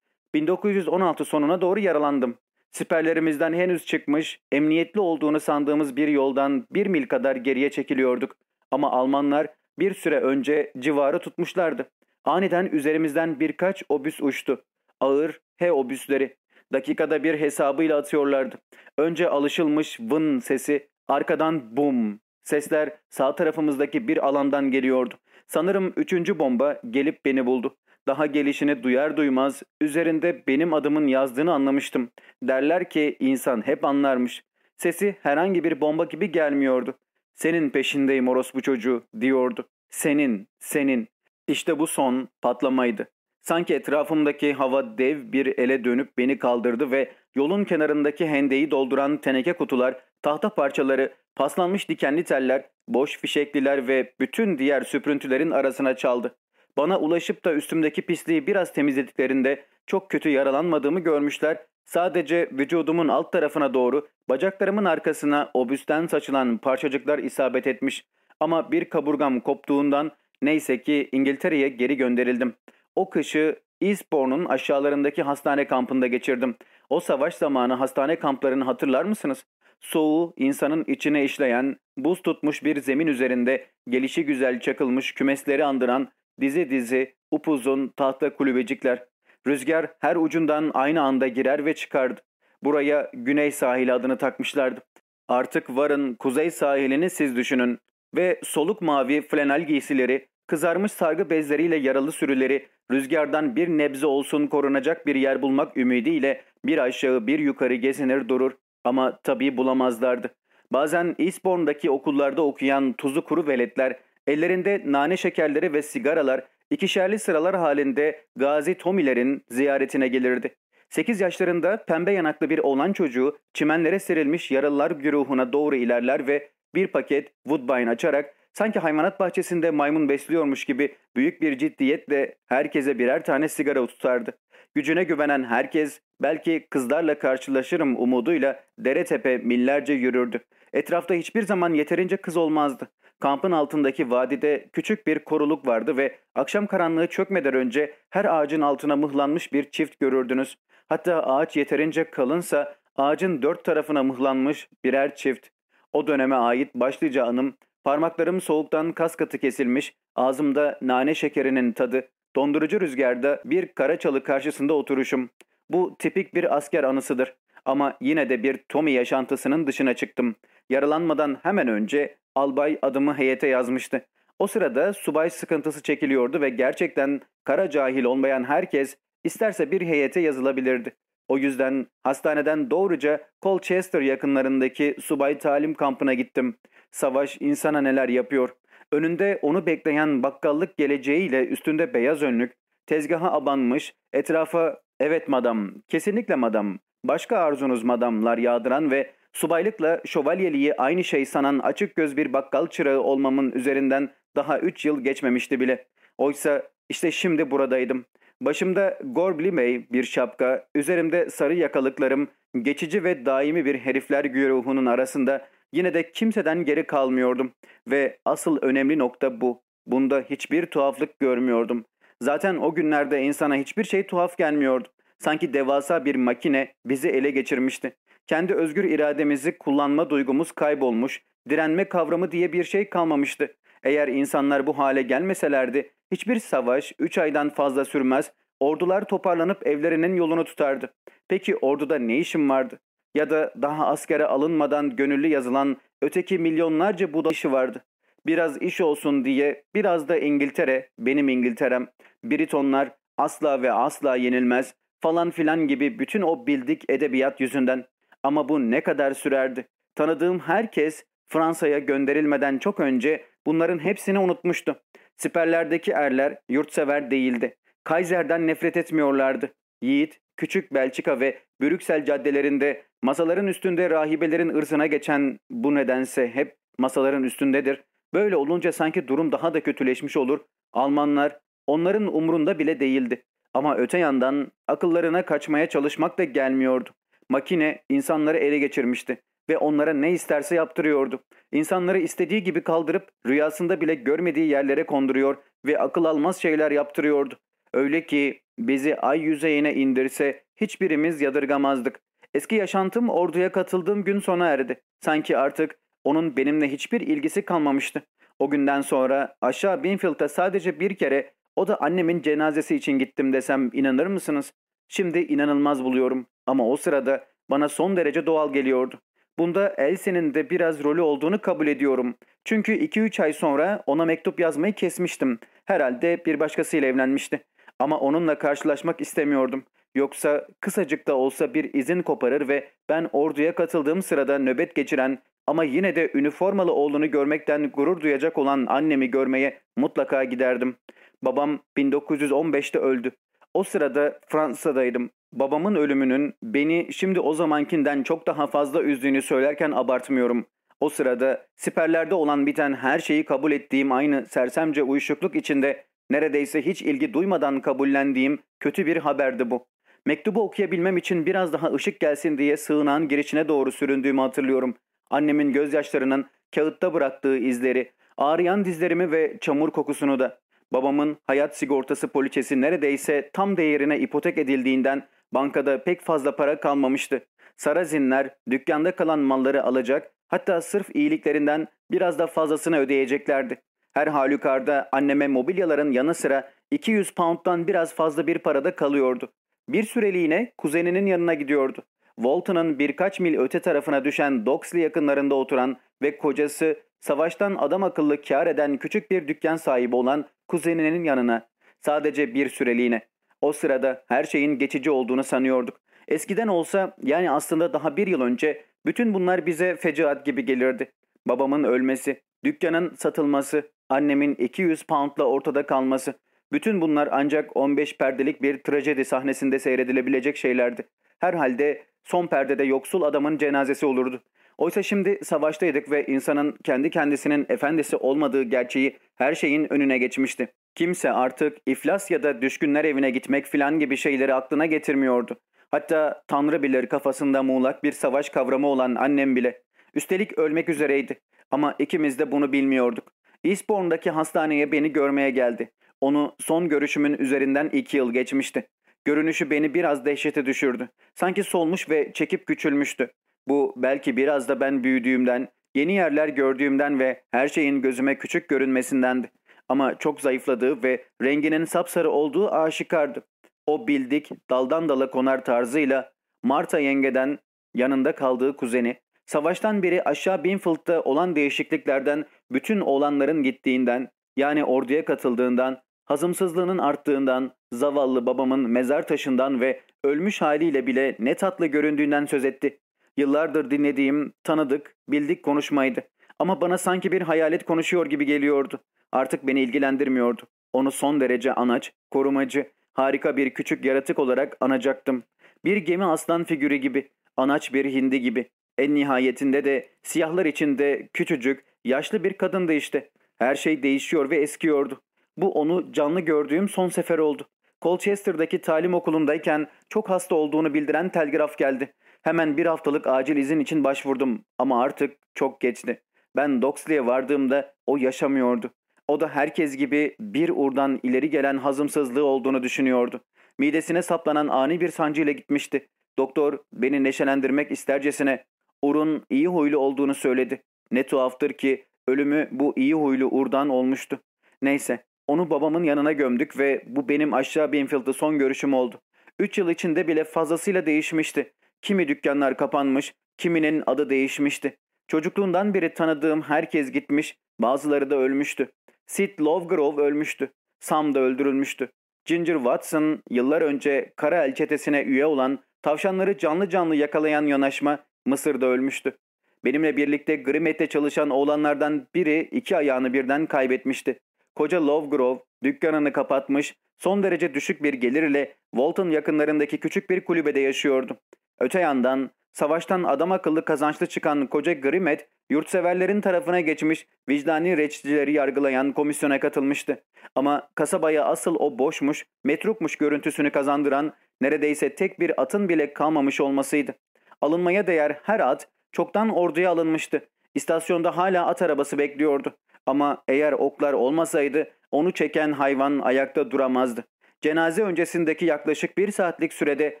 A: 1916 sonuna doğru yaralandım. Siperlerimizden henüz çıkmış, emniyetli olduğunu sandığımız bir yoldan bir mil kadar geriye çekiliyorduk. Ama Almanlar bir süre önce civarı tutmuşlardı. Aniden üzerimizden birkaç obüs uçtu. Ağır H obüsleri. Dakikada bir hesabıyla atıyorlardı. Önce alışılmış vın sesi, arkadan bum. Sesler sağ tarafımızdaki bir alandan geliyordu. Sanırım üçüncü bomba gelip beni buldu. Daha gelişini duyar duymaz üzerinde benim adımın yazdığını anlamıştım. Derler ki insan hep anlarmış. Sesi herhangi bir bomba gibi gelmiyordu. Senin peşindeyim orospu çocuğu diyordu. Senin, senin. İşte bu son patlamaydı. Sanki etrafımdaki hava dev bir ele dönüp beni kaldırdı ve yolun kenarındaki hendeyi dolduran teneke kutular, tahta parçaları, paslanmış dikenli teller, boş fişekliler ve bütün diğer süprüntülerin arasına çaldı. Bana ulaşıp da üstümdeki pisliği biraz temizlediklerinde çok kötü yaralanmadığımı görmüşler. Sadece vücudumun alt tarafına doğru bacaklarımın arkasına obüsten saçılan parçacıklar isabet etmiş. Ama bir kaburgam koptuğundan neyse ki İngiltere'ye geri gönderildim. O kışı Eastbourne'un aşağılarındaki hastane kampında geçirdim. O savaş zamanı hastane kamplarını hatırlar mısınız? Soğuğu insanın içine işleyen, buz tutmuş bir zemin üzerinde gelişi güzel çakılmış kümesleri andıran dizi dizi upuzun tahta kulübecikler. Rüzgar her ucundan aynı anda girer ve çıkardı. Buraya Güney sahili adını takmışlardı. Artık varın kuzey sahilini siz düşünün. Ve soluk mavi flanel giysileri, kızarmış sargı bezleriyle yaralı sürüleri, rüzgardan bir nebze olsun korunacak bir yer bulmak ümidiyle bir aşağı bir yukarı gezinir durur. Ama tabii bulamazlardı. Bazen Eastbourne'daki okullarda okuyan tuzu kuru veletler Ellerinde nane şekerleri ve sigaralar ikişerli sıralar halinde Gazi Tomilerin ziyaretine gelirdi. 8 yaşlarında pembe yanaklı bir oğlan çocuğu çimenlere serilmiş yaralılar güruhuna doğru ilerler ve bir paket Woodbine açarak sanki hayvanat bahçesinde maymun besliyormuş gibi büyük bir ciddiyetle herkese birer tane sigara tutardı. Gücüne güvenen herkes belki kızlarla karşılaşırım umuduyla dere tepe millerce yürürdü. Etrafta hiçbir zaman yeterince kız olmazdı. Kampın altındaki vadide küçük bir koruluk vardı ve akşam karanlığı çökmeden önce her ağacın altına mıhlanmış bir çift görürdünüz. Hatta ağaç yeterince kalınsa ağacın dört tarafına mıhlanmış birer çift. O döneme ait başlıca anım, parmaklarım soğuktan kas katı kesilmiş, ağzımda nane şekerinin tadı, dondurucu rüzgarda bir kara çalı karşısında oturuşum. Bu tipik bir asker anısıdır. Ama yine de bir Tommy yaşantısının dışına çıktım. Yaralanmadan hemen önce albay adımı heyete yazmıştı. O sırada subay sıkıntısı çekiliyordu ve gerçekten kara cahil olmayan herkes isterse bir heyete yazılabilirdi. O yüzden hastaneden doğruca Colchester yakınlarındaki subay talim kampına gittim. Savaş insana neler yapıyor. Önünde onu bekleyen bakkallık geleceğiyle üstünde beyaz önlük, tezgaha abanmış, etrafa evet madam, kesinlikle madam, başka arzunuz madamlar yağdıran ve subaylıkla şövalyeliği aynı şey sanan açık göz bir bakkal çırağı olmamın üzerinden daha üç yıl geçmemişti bile. Oysa işte şimdi buradaydım. Başımda Gorblimey bir şapka, üzerimde sarı yakalıklarım, geçici ve daimi bir herifler güruhunun arasında yine de kimseden geri kalmıyordum. Ve asıl önemli nokta bu. Bunda hiçbir tuhaflık görmüyordum. Zaten o günlerde insana hiçbir şey tuhaf gelmiyordu. Sanki devasa bir makine bizi ele geçirmişti. Kendi özgür irademizi kullanma duygumuz kaybolmuş, direnme kavramı diye bir şey kalmamıştı. Eğer insanlar bu hale gelmeselerdi hiçbir savaş 3 aydan fazla sürmez, ordular toparlanıp evlerinin yolunu tutardı. Peki orduda ne işim vardı? Ya da daha askere alınmadan gönüllü yazılan öteki milyonlarca buda işi vardı. Biraz iş olsun diye biraz da İngiltere, benim İngiltere'm, Britonlar asla ve asla yenilmez falan filan gibi bütün o bildik edebiyat yüzünden. Ama bu ne kadar sürerdi? Tanıdığım herkes Fransa'ya gönderilmeden çok önce bunların hepsini unutmuştu. Siperlerdeki erler yurtsever değildi. Kaiser'den nefret etmiyorlardı. Yiğit, küçük Belçika ve Brüksel caddelerinde masaların üstünde rahibelerin ırzına geçen bu nedense hep masaların üstündedir. Böyle olunca sanki durum daha da kötüleşmiş olur. Almanlar onların umrunda bile değildi. Ama öte yandan akıllarına kaçmaya çalışmak da gelmiyordu. Makine insanları ele geçirmişti ve onlara ne isterse yaptırıyordu. İnsanları istediği gibi kaldırıp rüyasında bile görmediği yerlere konduruyor ve akıl almaz şeyler yaptırıyordu. Öyle ki bizi ay yüzeyine indirse hiçbirimiz yadırgamazdık. Eski yaşantım orduya katıldığım gün sona erdi. Sanki artık onun benimle hiçbir ilgisi kalmamıştı. O günden sonra aşağı Binfield'a sadece bir kere o da annemin cenazesi için gittim desem inanır mısınız? Şimdi inanılmaz buluyorum ama o sırada bana son derece doğal geliyordu. Bunda Elsie'nin de biraz rolü olduğunu kabul ediyorum. Çünkü 2-3 ay sonra ona mektup yazmayı kesmiştim. Herhalde bir başkasıyla evlenmişti. Ama onunla karşılaşmak istemiyordum. Yoksa kısacık da olsa bir izin koparır ve ben orduya katıldığım sırada nöbet geçiren ama yine de üniformalı oğlunu görmekten gurur duyacak olan annemi görmeye mutlaka giderdim. Babam 1915'te öldü. O sırada Fransa'daydım. Babamın ölümünün beni şimdi o zamankinden çok daha fazla üzdüğünü söylerken abartmıyorum. O sırada siperlerde olan biten her şeyi kabul ettiğim aynı sersemce uyuşukluk içinde neredeyse hiç ilgi duymadan kabullendiğim kötü bir haberdi bu. Mektubu okuyabilmem için biraz daha ışık gelsin diye sığınağın girişine doğru süründüğümü hatırlıyorum. Annemin gözyaşlarının kağıtta bıraktığı izleri, ağrıyan dizlerimi ve çamur kokusunu da. Babamın hayat sigortası poliçesi neredeyse tam değerine ipotek edildiğinden bankada pek fazla para kalmamıştı. Sarazinler dükkanda kalan malları alacak hatta sırf iyiliklerinden biraz da fazlasını ödeyeceklerdi. Her halükarda anneme mobilyaların yanı sıra 200 pound'dan biraz fazla bir parada kalıyordu. Bir süreliğine kuzeninin yanına gidiyordu. Walton'ın birkaç mil öte tarafına düşen Doxley yakınlarında oturan ve kocası savaştan adam akıllı kar eden küçük bir dükkan sahibi olan kuzeninin yanına. Sadece bir süreliğine. O sırada her şeyin geçici olduğunu sanıyorduk. Eskiden olsa yani aslında daha bir yıl önce bütün bunlar bize fecaat gibi gelirdi. Babamın ölmesi, dükkanın satılması, annemin 200 poundla ortada kalması. Bütün bunlar ancak 15 perdelik bir trajedi sahnesinde seyredilebilecek şeylerdi. Herhalde son perdede yoksul adamın cenazesi olurdu. Oysa şimdi savaştaydık ve insanın kendi kendisinin efendisi olmadığı gerçeği her şeyin önüne geçmişti. Kimse artık iflas ya da düşkünler evine gitmek filan gibi şeyleri aklına getirmiyordu. Hatta Tanrı bilir kafasında muğlak bir savaş kavramı olan annem bile. Üstelik ölmek üzereydi. Ama ikimiz de bunu bilmiyorduk. Eastbourne'daki hastaneye beni görmeye geldi. Onu son görüşümün üzerinden iki yıl geçmişti. Görünüşü beni biraz dehşete düşürdü. Sanki solmuş ve çekip küçülmüştü. Bu belki biraz da ben büyüdüğümden, yeni yerler gördüğümden ve her şeyin gözüme küçük görünmesindendi. Ama çok zayıfladığı ve renginin sapsarı olduğu aşikardı. O bildik, daldan dala konar tarzıyla Marta yengeden yanında kaldığı kuzeni, savaştan beri aşağı Binfield'da olan değişikliklerden bütün olanların gittiğinden, yani orduya katıldığından, hazımsızlığının arttığından, zavallı babamın mezar taşından ve ölmüş haliyle bile ne tatlı göründüğünden söz etti. Yıllardır dinlediğim, tanıdık, bildik konuşmaydı. Ama bana sanki bir hayalet konuşuyor gibi geliyordu. Artık beni ilgilendirmiyordu. Onu son derece anaç, korumacı, harika bir küçük yaratık olarak anacaktım. Bir gemi aslan figürü gibi, anaç bir hindi gibi. En nihayetinde de siyahlar içinde küçücük, yaşlı bir kadındı işte. Her şey değişiyor ve eskiyordu. Bu onu canlı gördüğüm son sefer oldu. Colchester'daki talim okulundayken çok hasta olduğunu bildiren telgraf geldi. Hemen bir haftalık acil izin için başvurdum ama artık çok geçti. Ben Doxley'e vardığımda o yaşamıyordu. O da herkes gibi bir urdan ileri gelen hazımsızlığı olduğunu düşünüyordu. Midesine saplanan ani bir sancıyla gitmişti. Doktor beni neşelendirmek istercesine Ur'un iyi huylu olduğunu söyledi. Ne tuhaftır ki ölümü bu iyi huylu Ur'dan olmuştu. Neyse onu babamın yanına gömdük ve bu benim aşağı Binfield'da son görüşüm oldu. Üç yıl içinde bile fazlasıyla değişmişti. Kimi dükkanlar kapanmış, kiminin adı değişmişti. Çocukluğundan beri tanıdığım herkes gitmiş, bazıları da ölmüştü. Sid Lovegrove ölmüştü. Sam da öldürülmüştü. Ginger Watson yıllar önce Kara El çetesine üye olan tavşanları canlı canlı yakalayan yanaşma Mısır'da ölmüştü. Benimle birlikte Grimet'te çalışan oğlanlardan biri iki ayağını birden kaybetmişti. Koca Lovegrove dükkanını kapatmış, son derece düşük bir gelir ile Walton yakınlarındaki küçük bir kulübede yaşıyordu. Öte yandan savaştan adam akıllı kazançlı çıkan koca Grimet, yurtseverlerin tarafına geçmiş, vicdani reççileri yargılayan komisyona katılmıştı. Ama kasabaya asıl o boşmuş, metrukmuş görüntüsünü kazandıran neredeyse tek bir atın bile kalmamış olmasıydı. Alınmaya değer her at çoktan orduya alınmıştı. İstasyonda hala at arabası bekliyordu. Ama eğer oklar olmasaydı onu çeken hayvan ayakta duramazdı. Cenaze öncesindeki yaklaşık bir saatlik sürede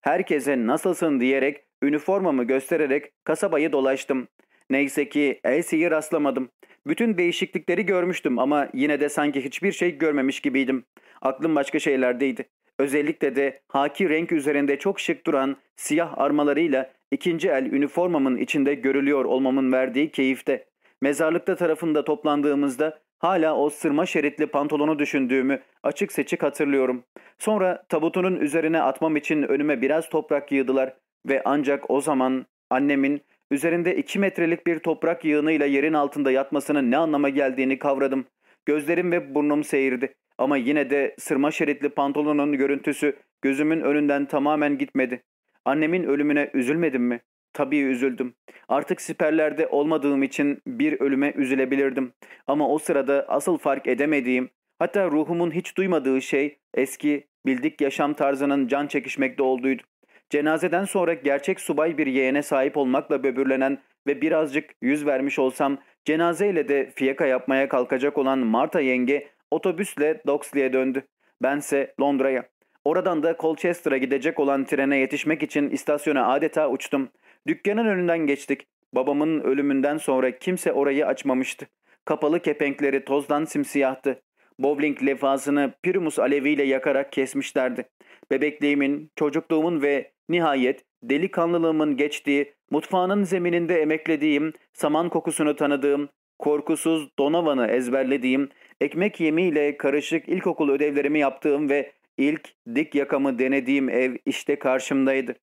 A: herkese nasılsın diyerek üniformamı göstererek kasabayı dolaştım. Neyse ki Elsie'yi rastlamadım. Bütün değişiklikleri görmüştüm ama yine de sanki hiçbir şey görmemiş gibiydim. Aklım başka şeylerdeydi. Özellikle de haki renk üzerinde çok şık duran siyah armalarıyla ikinci el üniformamın içinde görülüyor olmamın verdiği keyifte. Mezarlıkta tarafında toplandığımızda hala o sırma şeritli pantolonu düşündüğümü açık seçik hatırlıyorum. Sonra tabutunun üzerine atmam için önüme biraz toprak yığdılar ve ancak o zaman annemin üzerinde iki metrelik bir toprak yığınıyla yerin altında yatmasının ne anlama geldiğini kavradım. Gözlerim ve burnum seyirdi ama yine de sırma şeritli pantolonun görüntüsü gözümün önünden tamamen gitmedi. Annemin ölümüne üzülmedim mi? Tabii üzüldüm. Artık siperlerde olmadığım için bir ölüme üzülebilirdim. Ama o sırada asıl fark edemediğim, hatta ruhumun hiç duymadığı şey eski, bildik yaşam tarzının can çekişmekte olduğuydu. Cenazeden sonra gerçek subay bir yeğene sahip olmakla böbürlenen ve birazcık yüz vermiş olsam cenazeyle de fiyaka yapmaya kalkacak olan Marta yenge otobüsle Doxley'e döndü. Bense Londra'ya. Oradan da Colchester'a gidecek olan trene yetişmek için istasyona adeta uçtum. Dükkanın önünden geçtik. Babamın ölümünden sonra kimse orayı açmamıştı. Kapalı kepenkleri tozdan simsiyahtı. Bowling lefasını Primus aleviyle yakarak kesmişlerdi. Bebekliğimin, çocukluğumun ve nihayet delikanlılığımın geçtiği, mutfağının zemininde emeklediğim, saman kokusunu tanıdığım, korkusuz Donovan'ı ezberlediğim, ekmek yemiyle karışık ilkokul ödevlerimi yaptığım ve ilk dik yakamı denediğim ev işte karşımdaydı.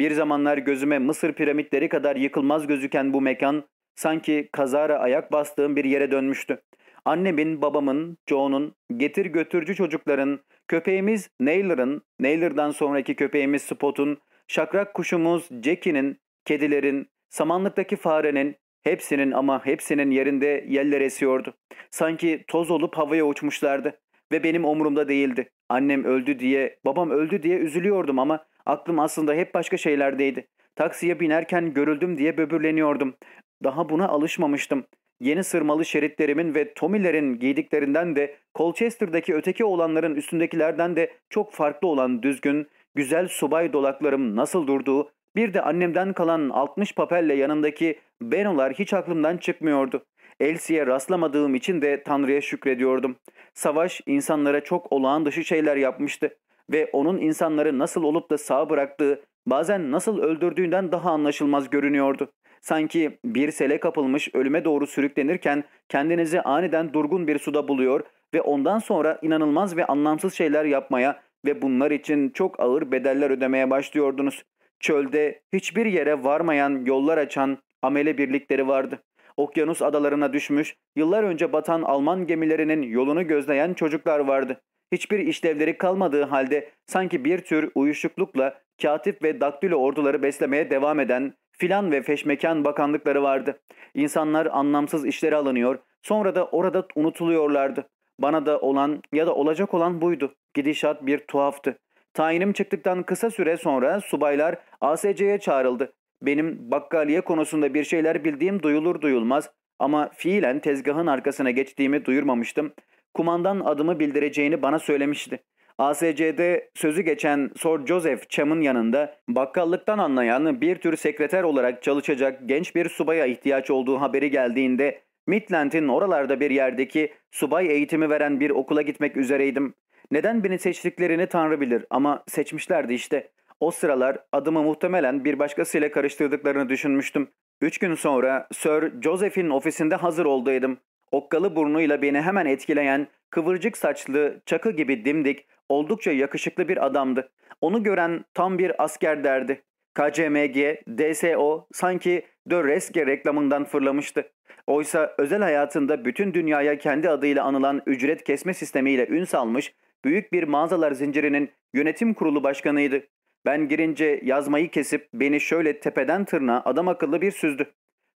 A: Bir zamanlar gözüme Mısır piramitleri kadar yıkılmaz gözüken bu mekan sanki kazara ayak bastığım bir yere dönmüştü. Annemin, babamın, Joe'nun, getir götürcü çocukların, köpeğimiz Naylor'ın, Naylor'dan sonraki köpeğimiz Spot'un, şakrak kuşumuz Jackie'nin, kedilerin, samanlıktaki farenin, hepsinin ama hepsinin yerinde yeller esiyordu. Sanki toz olup havaya uçmuşlardı ve benim omurumda değildi. Annem öldü diye, babam öldü diye üzülüyordum ama aklım aslında hep başka şeylerdeydi. Taksiye binerken görüldüm diye böbürleniyordum. Daha buna alışmamıştım. Yeni sırmalı şeritlerimin ve Tommy'lerin giydiklerinden de Colchester'daki öteki olanların üstündekilerden de çok farklı olan düzgün, güzel subay dolaklarım nasıl durduğu, bir de annemden kalan 60 papelle yanındaki benolar hiç aklımdan çıkmıyordu. Elsie'ye rastlamadığım için de Tanrı'ya şükrediyordum. Savaş insanlara çok olağan dışı şeyler yapmıştı ve onun insanları nasıl olup da sağ bıraktığı, bazen nasıl öldürdüğünden daha anlaşılmaz görünüyordu. Sanki bir sele kapılmış ölüme doğru sürüklenirken kendinizi aniden durgun bir suda buluyor ve ondan sonra inanılmaz ve anlamsız şeyler yapmaya ve bunlar için çok ağır bedeller ödemeye başlıyordunuz. Çölde hiçbir yere varmayan yollar açan amele birlikleri vardı. okyanus adalarına düşmüş, yıllar önce batan Alman gemilerinin yolunu gözleyen çocuklar vardı. Hiçbir işlevleri kalmadığı halde sanki bir tür uyuşuklukla katip ve daktilo orduları beslemeye devam eden filan ve feşmekan bakanlıkları vardı. İnsanlar anlamsız işlere alınıyor, sonra da orada unutuluyorlardı. Bana da olan ya da olacak olan buydu. Gidişat bir tuhaftı. Tayinim çıktıktan kısa süre sonra subaylar ASC'ye çağrıldı. Benim bakkaliye konusunda bir şeyler bildiğim duyulur duyulmaz ama fiilen tezgahın arkasına geçtiğimi duyurmamıştım. Kumandan adımı bildireceğini bana söylemişti. ASC'de sözü geçen Sir Joseph Cham'ın yanında bakkallıktan anlayan bir tür sekreter olarak çalışacak genç bir subaya ihtiyaç olduğu haberi geldiğinde Midland'in oralarda bir yerdeki subay eğitimi veren bir okula gitmek üzereydim. Neden beni seçtiklerini Tanrı bilir ama seçmişlerdi işte. O sıralar adımı muhtemelen bir başkasıyla karıştırdıklarını düşünmüştüm. Üç gün sonra Sir Joseph'in ofisinde hazır olduydım. Okkalı burnuyla beni hemen etkileyen, kıvırcık saçlı, çakı gibi dimdik, oldukça yakışıklı bir adamdı. Onu gören tam bir asker derdi. KCMG, DSO sanki De Reske reklamından fırlamıştı. Oysa özel hayatında bütün dünyaya kendi adıyla anılan ücret kesme sistemiyle ün salmış büyük bir mağazalar zincirinin yönetim kurulu başkanıydı. Ben girince yazmayı kesip beni şöyle tepeden tırnağa adam akıllı bir süzdü.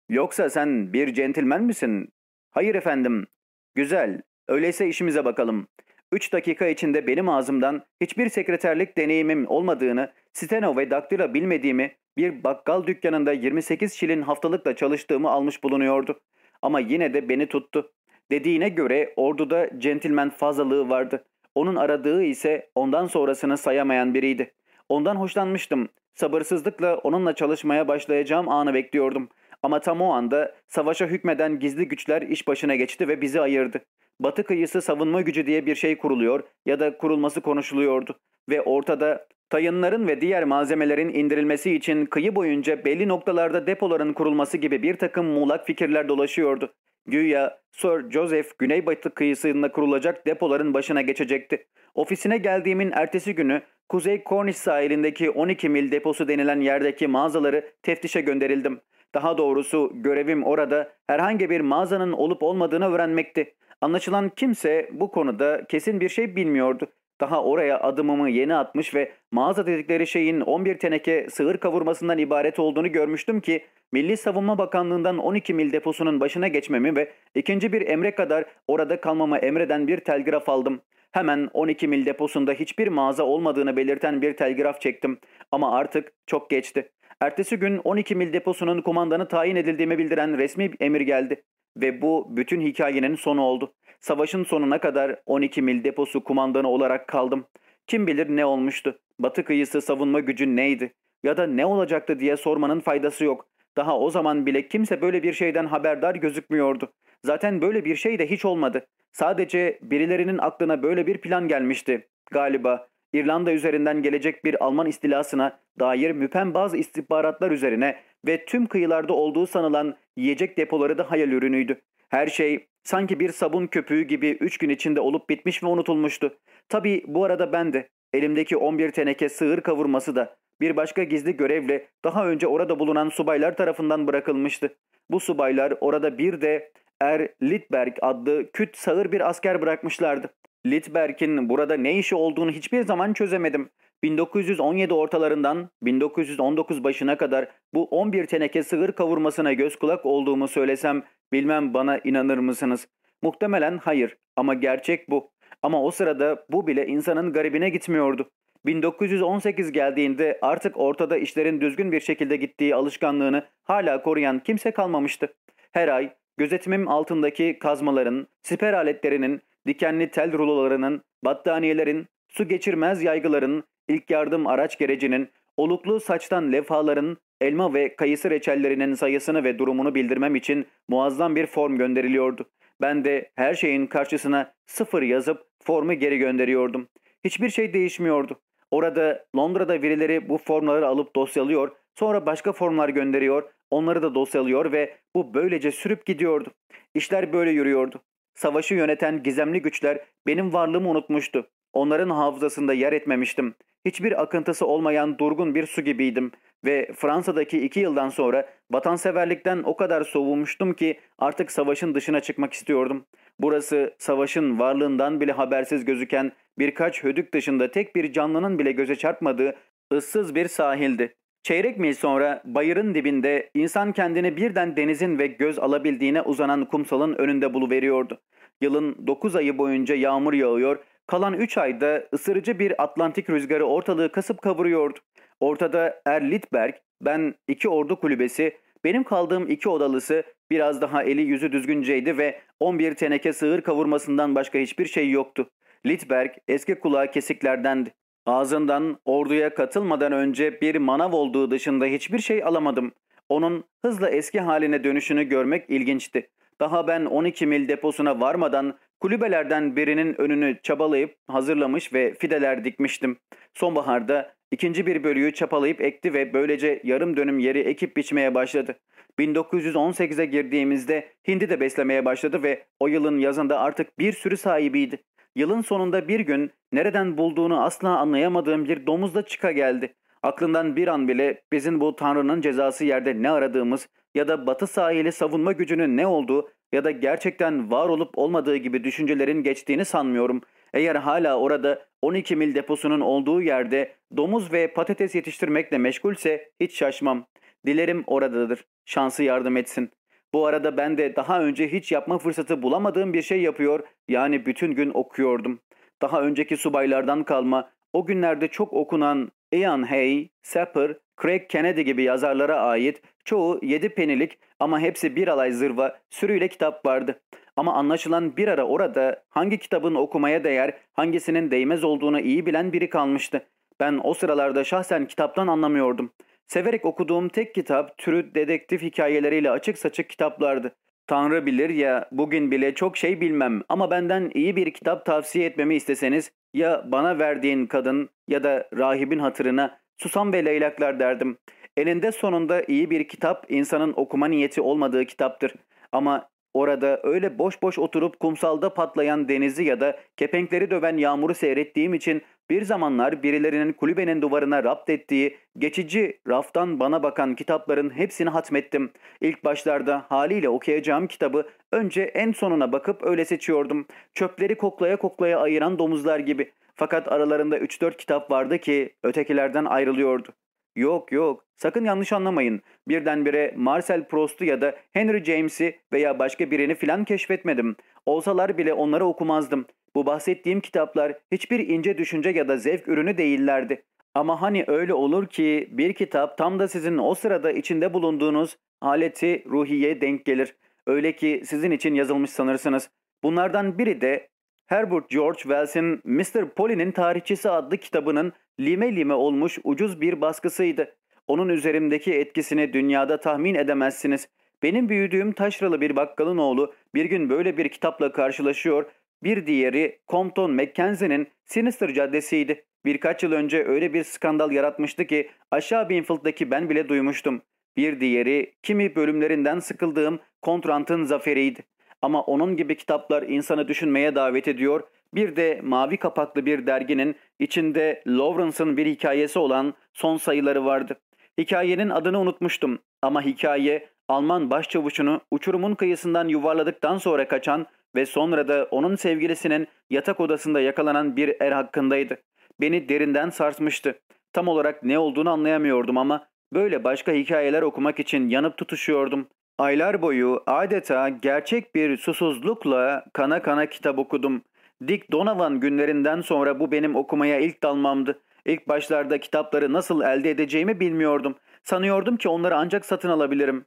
A: Yoksa sen bir centilmen misin? Hayır efendim. Güzel. Öyleyse işimize bakalım. Üç dakika içinde benim ağzımdan hiçbir sekreterlik deneyimim olmadığını, steno ve daktilo bilmediğimi, bir bakkal dükkanında 28 şilin haftalıkla çalıştığımı almış bulunuyordu. Ama yine de beni tuttu. Dediğine göre orduda centilmen fazlalığı vardı. Onun aradığı ise ondan sonrasını sayamayan biriydi. Ondan hoşlanmıştım. Sabırsızlıkla onunla çalışmaya başlayacağım anı bekliyordum. Ama tam o anda savaşa hükmeden gizli güçler iş başına geçti ve bizi ayırdı. Batı kıyısı savunma gücü diye bir şey kuruluyor ya da kurulması konuşuluyordu. Ve ortada tayınların ve diğer malzemelerin indirilmesi için kıyı boyunca belli noktalarda depoların kurulması gibi bir takım muğlak fikirler dolaşıyordu. Güya Sir Joseph güneybatı kıyısında kurulacak depoların başına geçecekti. Ofisine geldiğimin ertesi günü Kuzey Cornish sahilindeki 12 mil deposu denilen yerdeki mağazaları teftişe gönderildim. Daha doğrusu görevim orada herhangi bir mağazanın olup olmadığını öğrenmekti. Anlaşılan kimse bu konuda kesin bir şey bilmiyordu. Daha oraya adımımı yeni atmış ve mağaza dedikleri şeyin 11 teneke sığır kavurmasından ibaret olduğunu görmüştüm ki Milli Savunma Bakanlığı'ndan 12 mil deposunun başına geçmemi ve ikinci bir emre kadar orada kalmamı emreden bir telgraf aldım. Hemen 12 mil deposunda hiçbir mağaza olmadığını belirten bir telgraf çektim. Ama artık çok geçti. Ertesi gün 12 mil deposunun kumandanı tayin edildiğimi bildiren resmi emir geldi. Ve bu bütün hikayenin sonu oldu. Savaşın sonuna kadar 12 mil deposu kumandanı olarak kaldım. Kim bilir ne olmuştu? Batı kıyısı savunma gücü neydi? Ya da ne olacaktı diye sormanın faydası yok. Daha o zaman bile kimse böyle bir şeyden haberdar gözükmüyordu. Zaten böyle bir şey de hiç olmadı. Sadece birilerinin aklına böyle bir plan gelmişti. Galiba İrlanda üzerinden gelecek bir Alman istilasına dair müpem bazı istihbaratlar üzerine ve tüm kıyılarda olduğu sanılan yiyecek depoları da hayal ürünüydü. Her şey sanki bir sabun köpüğü gibi üç gün içinde olup bitmiş ve unutulmuştu. Tabii bu arada ben de elimdeki 11 teneke sığır kavurması da bir başka gizli görevle daha önce orada bulunan subaylar tarafından bırakılmıştı. Bu subaylar orada bir de Er Litberg adlı küt sağır bir asker bırakmışlardı. Litberg'in burada ne işi olduğunu hiçbir zaman çözemedim. 1917 ortalarından 1919 başına kadar bu 11 teneke sığır kavurmasına göz kulak olduğumu söylesem bilmem bana inanır mısınız? Muhtemelen hayır ama gerçek bu. Ama o sırada bu bile insanın garibine gitmiyordu. 1918 geldiğinde artık ortada işlerin düzgün bir şekilde gittiği alışkanlığını hala koruyan kimse kalmamıştı. Her ay gözetimim altındaki kazmaların, siper aletlerinin, dikenli tel rulolarının, battaniyelerin, su geçirmez yaygıların, ilk yardım araç gerecinin, oluklu saçtan levhaların, elma ve kayısı reçellerinin sayısını ve durumunu bildirmem için muazzam bir form gönderiliyordu. Ben de her şeyin karşısına sıfır yazıp formu geri gönderiyordum. Hiçbir şey değişmiyordu. Orada Londra'da birileri bu formları alıp dosyalıyor, sonra başka formlar gönderiyor, onları da dosyalıyor ve bu böylece sürüp gidiyordu. İşler böyle yürüyordu. Savaşı yöneten gizemli güçler benim varlığımı unutmuştu. Onların hafızasında yer etmemiştim. hiçbir akıntısı olmayan durgun bir su gibiydim ve Fransa'daki iki yıldan sonra vatanseverlikten o kadar soğumuştum ki artık savaşın dışına çıkmak istiyordum. Burası savaşın varlığından bile habersiz gözüken birkaç hödük dışında tek bir canlının bile göze çarpmadığı ıssız bir sahildi. Çeyrek mil sonra bayırın dibinde insan kendini birden denizin ve göz alabildiğine uzanan kumsalın önünde buluveriyordu. Yılın 9 ayı boyunca yağmur yağıyor, kalan 3 ayda ısırıcı bir Atlantik rüzgarı ortalığı kasıp kavuruyordu. Ortada Er Litberg, ben iki ordu kulübesi, benim kaldığım iki odalısı biraz daha eli yüzü düzgünceydi ve 11 teneke sığır kavurmasından başka hiçbir şey yoktu. Litberg eski kulağı kesiklerdendi. Ağzından orduya katılmadan önce bir manav olduğu dışında hiçbir şey alamadım. Onun hızla eski haline dönüşünü görmek ilginçti. Daha ben 12 mil deposuna varmadan kulübelerden birinin önünü çabalayıp hazırlamış ve fideler dikmiştim. Sonbaharda ikinci bir bölüğü çapalayıp ekti ve böylece yarım dönüm yeri ekip biçmeye başladı. 1918'e girdiğimizde hindi de beslemeye başladı ve o yılın yazında artık bir sürü sahibiydi. Yılın sonunda bir gün nereden bulduğunu asla anlayamadığım bir domuz da çıka geldi. Aklından bir an bile bizim bu Tanrı'nın cezası yerde ne aradığımız ya da batı sahili savunma gücünün ne olduğu ya da gerçekten var olup olmadığı gibi düşüncelerin geçtiğini sanmıyorum. Eğer hala orada 12 mil deposunun olduğu yerde domuz ve patates yetiştirmekle meşgulse hiç şaşmam. Dilerim oradadır. Şansı yardım etsin. Bu arada ben de daha önce hiç yapma fırsatı bulamadığım bir şey yapıyor, yani bütün gün okuyordum. Daha önceki subaylardan kalma, o günlerde çok okunan Ian Hay, Sapper, Craig Kennedy gibi yazarlara ait çoğu yedi penilik ama hepsi bir alay zırva sürüyle kitap vardı. Ama anlaşılan bir ara orada hangi kitabın okumaya değer, hangisinin değmez olduğunu iyi bilen biri kalmıştı. Ben o sıralarda şahsen kitaptan anlamıyordum. Severek okuduğum tek kitap türü dedektif hikayeleriyle açık saçık kitaplardı. Tanrı bilir ya bugün bile çok şey bilmem ama benden iyi bir kitap tavsiye etmemi isteseniz ya bana verdiğin kadın ya da rahibin hatırına Susam ve Leylaklar derdim. Elinde sonunda iyi bir kitap insanın okuma niyeti olmadığı kitaptır. Ama orada öyle boş boş oturup kumsalda patlayan denizi ya da kepenkleri döven yağmuru seyrettiğim için bir zamanlar birilerinin kulübenin duvarına rapt ettiği geçici raftan bana bakan kitapların hepsini hatmettim. İlk başlarda haliyle okuyacağım kitabı önce en sonuna bakıp öyle seçiyordum. Çöpleri koklaya koklaya ayıran domuzlar gibi. Fakat aralarında 3-4 kitap vardı ki ötekilerden ayrılıyordu. Yok yok sakın yanlış anlamayın. Birdenbire Marcel Proust'u ya da Henry James'i veya başka birini filan keşfetmedim. Olsalar bile onları okumazdım. Bu bahsettiğim kitaplar hiçbir ince düşünce ya da zevk ürünü değillerdi. Ama hani öyle olur ki bir kitap tam da sizin o sırada içinde bulunduğunuz aleti ruhiye denk gelir. Öyle ki sizin için yazılmış sanırsınız. Bunlardan biri de Herbert George Wells'in Mr. Polly'nin Tarihçisi adlı kitabının lime lime olmuş ucuz bir baskısıydı. Onun üzerimdeki etkisini dünyada tahmin edemezsiniz. Benim büyüdüğüm taşralı bir bakkalın oğlu bir gün böyle bir kitapla karşılaşıyor bir diğeri Compton Mackenzie'nin Sinister Caddesi'ydi. Birkaç yıl önce öyle bir skandal yaratmıştı ki aşağı Binfield'daki ben bile duymuştum. Bir diğeri kimi bölümlerinden sıkıldığım Kontrant'ın zaferiydi. Ama onun gibi kitaplar insanı düşünmeye davet ediyor. Bir de mavi kapaklı bir derginin içinde Lawrence'ın bir hikayesi olan son sayıları vardı. Hikayenin adını unutmuştum ama hikaye Alman başçavuşunu uçurumun kıyısından yuvarladıktan sonra kaçan ve sonra da onun sevgilisinin yatak odasında yakalanan bir er hakkındaydı. Beni derinden sarsmıştı. Tam olarak ne olduğunu anlayamıyordum ama böyle başka hikayeler okumak için yanıp tutuşuyordum. Aylar boyu adeta gerçek bir susuzlukla kana kana kitap okudum. Dick Donovan günlerinden sonra bu benim okumaya ilk dalmamdı. İlk başlarda kitapları nasıl elde edeceğimi bilmiyordum. Sanıyordum ki onları ancak satın alabilirim.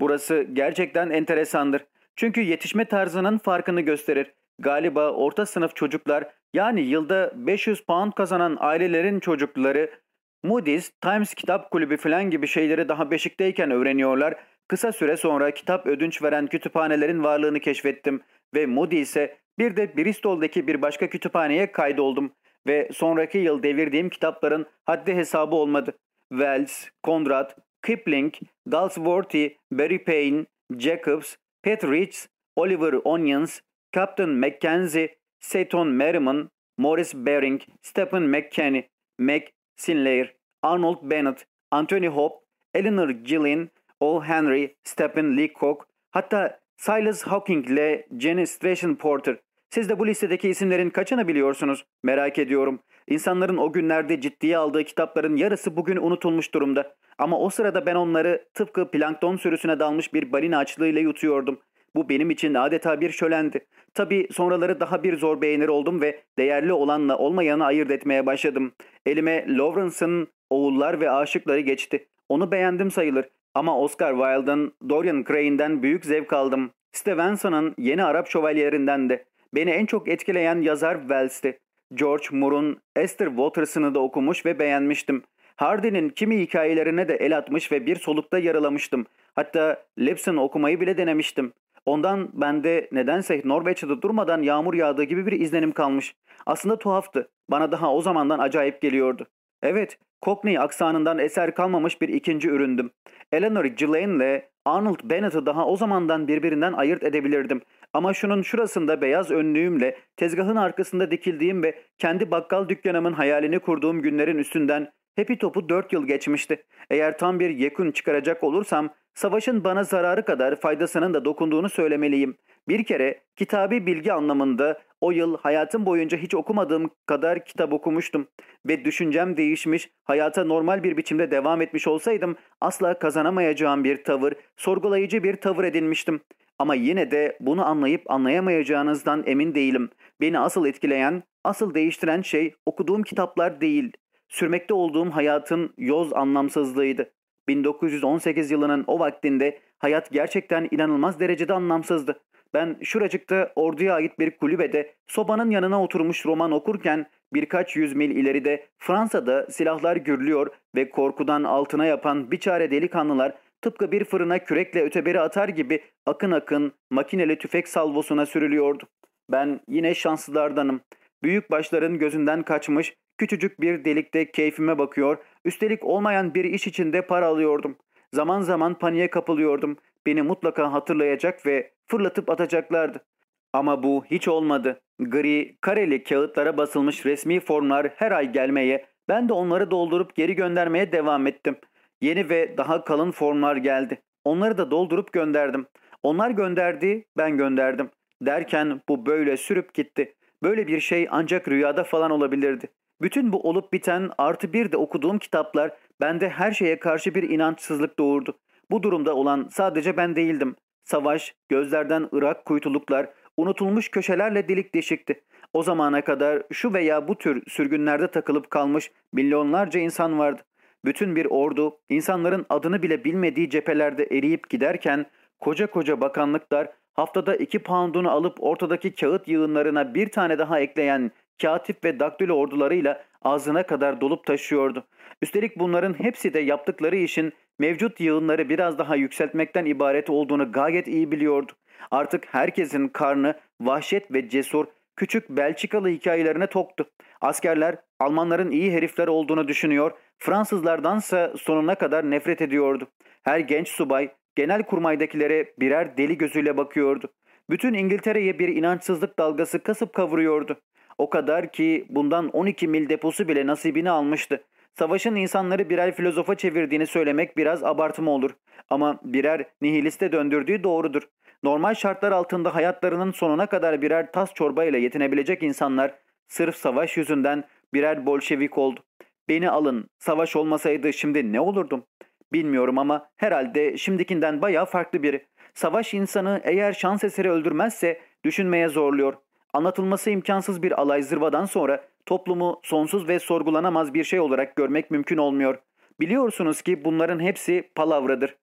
A: Burası gerçekten enteresandır. Çünkü yetişme tarzının farkını gösterir. Galiba orta sınıf çocuklar yani yılda 500 pound kazanan ailelerin çocukları Moody's, Times Kitap Kulübü falan gibi şeyleri daha beşikteyken öğreniyorlar. Kısa süre sonra kitap ödünç veren kütüphanelerin varlığını keşfettim ve Moody ise bir de Bristol'daki bir başka kütüphaneye kaydoldum ve sonraki yıl devirdiğim kitapların haddi hesabı olmadı. Wells, Conrad, Kipling, Galsworthy, Barry Payne, Jacobs, Pat Rich, Oliver Onions, Captain Mackenzie, Seton Merriman, Morris Bering, Stephen McKenney, Mac Sinclair, Arnold Bennett, Anthony Hope, Eleanor Gillen, O. Henry, Stephen Leacock, hatta Silas Hawking ile Jenny Strachan Porter. Siz de bu listedeki isimlerin kaçını biliyorsunuz? Merak ediyorum. İnsanların o günlerde ciddiye aldığı kitapların yarısı bugün unutulmuş durumda. Ama o sırada ben onları tıpkı plankton sürüsüne dalmış bir balina açlığıyla yutuyordum. Bu benim için adeta bir şölendi. Tabii sonraları daha bir zor beğenir oldum ve değerli olanla olmayanı ayırt etmeye başladım. Elime Lawrence'ın Oğullar ve Aşıkları geçti. Onu beğendim sayılır. Ama Oscar Wilde'ın Dorian Gray'den büyük zevk aldım. Stevenson'ın Yeni Arap Şövalyelerinden de. Beni en çok etkileyen yazar Wells'ti. George Moore'un Esther Waters'ını da okumuş ve beğenmiştim. Hardy'nin kimi hikayelerine de el atmış ve bir solukta yaralamıştım. Hatta Lipson okumayı bile denemiştim. Ondan bende nedense Norveç'te durmadan yağmur yağdığı gibi bir izlenim kalmış. Aslında tuhaftı. Bana daha o zamandan acayip geliyordu. Evet, Cockney aksanından eser kalmamış bir ikinci üründüm. Eleanor Gillane ile Arnold Bennett'ı daha o zamandan birbirinden ayırt edebilirdim. Ama şunun şurasında beyaz önlüğümle tezgahın arkasında dikildiğim ve kendi bakkal dükkanımın hayalini kurduğum günlerin üstünden hepi topu dört yıl geçmişti. Eğer tam bir yekun çıkaracak olursam savaşın bana zararı kadar faydasının da dokunduğunu söylemeliyim. Bir kere kitabi bilgi anlamında o yıl hayatım boyunca hiç okumadığım kadar kitap okumuştum ve düşüncem değişmiş, hayata normal bir biçimde devam etmiş olsaydım asla kazanamayacağım bir tavır, sorgulayıcı bir tavır edinmiştim. Ama yine de bunu anlayıp anlayamayacağınızdan emin değilim. Beni asıl etkileyen, asıl değiştiren şey okuduğum kitaplar değil, sürmekte olduğum hayatın yoz anlamsızlığıydı. 1918 yılının o vaktinde hayat gerçekten inanılmaz derecede anlamsızdı. Ben şuracıkta orduya ait bir kulübede sobanın yanına oturmuş roman okurken birkaç yüz mil ileride Fransa'da silahlar gürlüyor ve korkudan altına yapan biçare delikanlılar tıpkı bir fırına kürekle öteberi atar gibi akın akın makineli tüfek salvosuna sürülüyordu. Ben yine şanslılardanım. Büyük başların gözünden kaçmış küçücük bir delikte keyfime bakıyor, üstelik olmayan bir iş içinde para alıyordum. Zaman zaman paniğe kapılıyordum. Beni mutlaka hatırlayacak ve fırlatıp atacaklardı. Ama bu hiç olmadı. Gri, kareli kağıtlara basılmış resmi formlar her ay gelmeye, ben de onları doldurup geri göndermeye devam ettim. Yeni ve daha kalın formlar geldi. Onları da doldurup gönderdim. Onlar gönderdi, ben gönderdim. Derken bu böyle sürüp gitti. Böyle bir şey ancak rüyada falan olabilirdi. Bütün bu olup biten artı bir de okuduğum kitaplar bende her şeye karşı bir inançsızlık doğurdu. Bu durumda olan sadece ben değildim. Savaş, gözlerden ırak kuytuluklar, unutulmuş köşelerle delik deşikti. O zamana kadar şu veya bu tür sürgünlerde takılıp kalmış milyonlarca insan vardı. Bütün bir ordu insanların adını bile bilmediği cephelerde eriyip giderken koca koca bakanlıklar haftada iki poundunu alıp ortadaki kağıt yığınlarına bir tane daha ekleyen katip ve daktilo ordularıyla ağzına kadar dolup taşıyordu. Üstelik bunların hepsi de yaptıkları işin mevcut yığınları biraz daha yükseltmekten ibaret olduğunu gayet iyi biliyordu. Artık herkesin karnı vahşet ve cesur küçük Belçikalı hikayelerine toktu. Askerler Almanların iyi herifler olduğunu düşünüyor, Fransızlardansa sonuna kadar nefret ediyordu. Her genç subay genel kurmaydakilere birer deli gözüyle bakıyordu. Bütün İngiltere'ye bir inançsızlık dalgası kasıp kavuruyordu. O kadar ki bundan 12 mil deposu bile nasibini almıştı. Savaşın insanları birer filozofa çevirdiğini söylemek biraz abartma olur. Ama birer nihiliste döndürdüğü doğrudur. Normal şartlar altında hayatlarının sonuna kadar birer tas çorba ile yetinebilecek insanlar sırf savaş yüzünden birer bolşevik oldu. Beni alın, savaş olmasaydı şimdi ne olurdum? Bilmiyorum ama herhalde şimdikinden baya farklı biri. Savaş insanı eğer şans eseri öldürmezse düşünmeye zorluyor. Anlatılması imkansız bir alay zırvadan sonra toplumu sonsuz ve sorgulanamaz bir şey olarak görmek mümkün olmuyor. Biliyorsunuz ki bunların hepsi palavradır.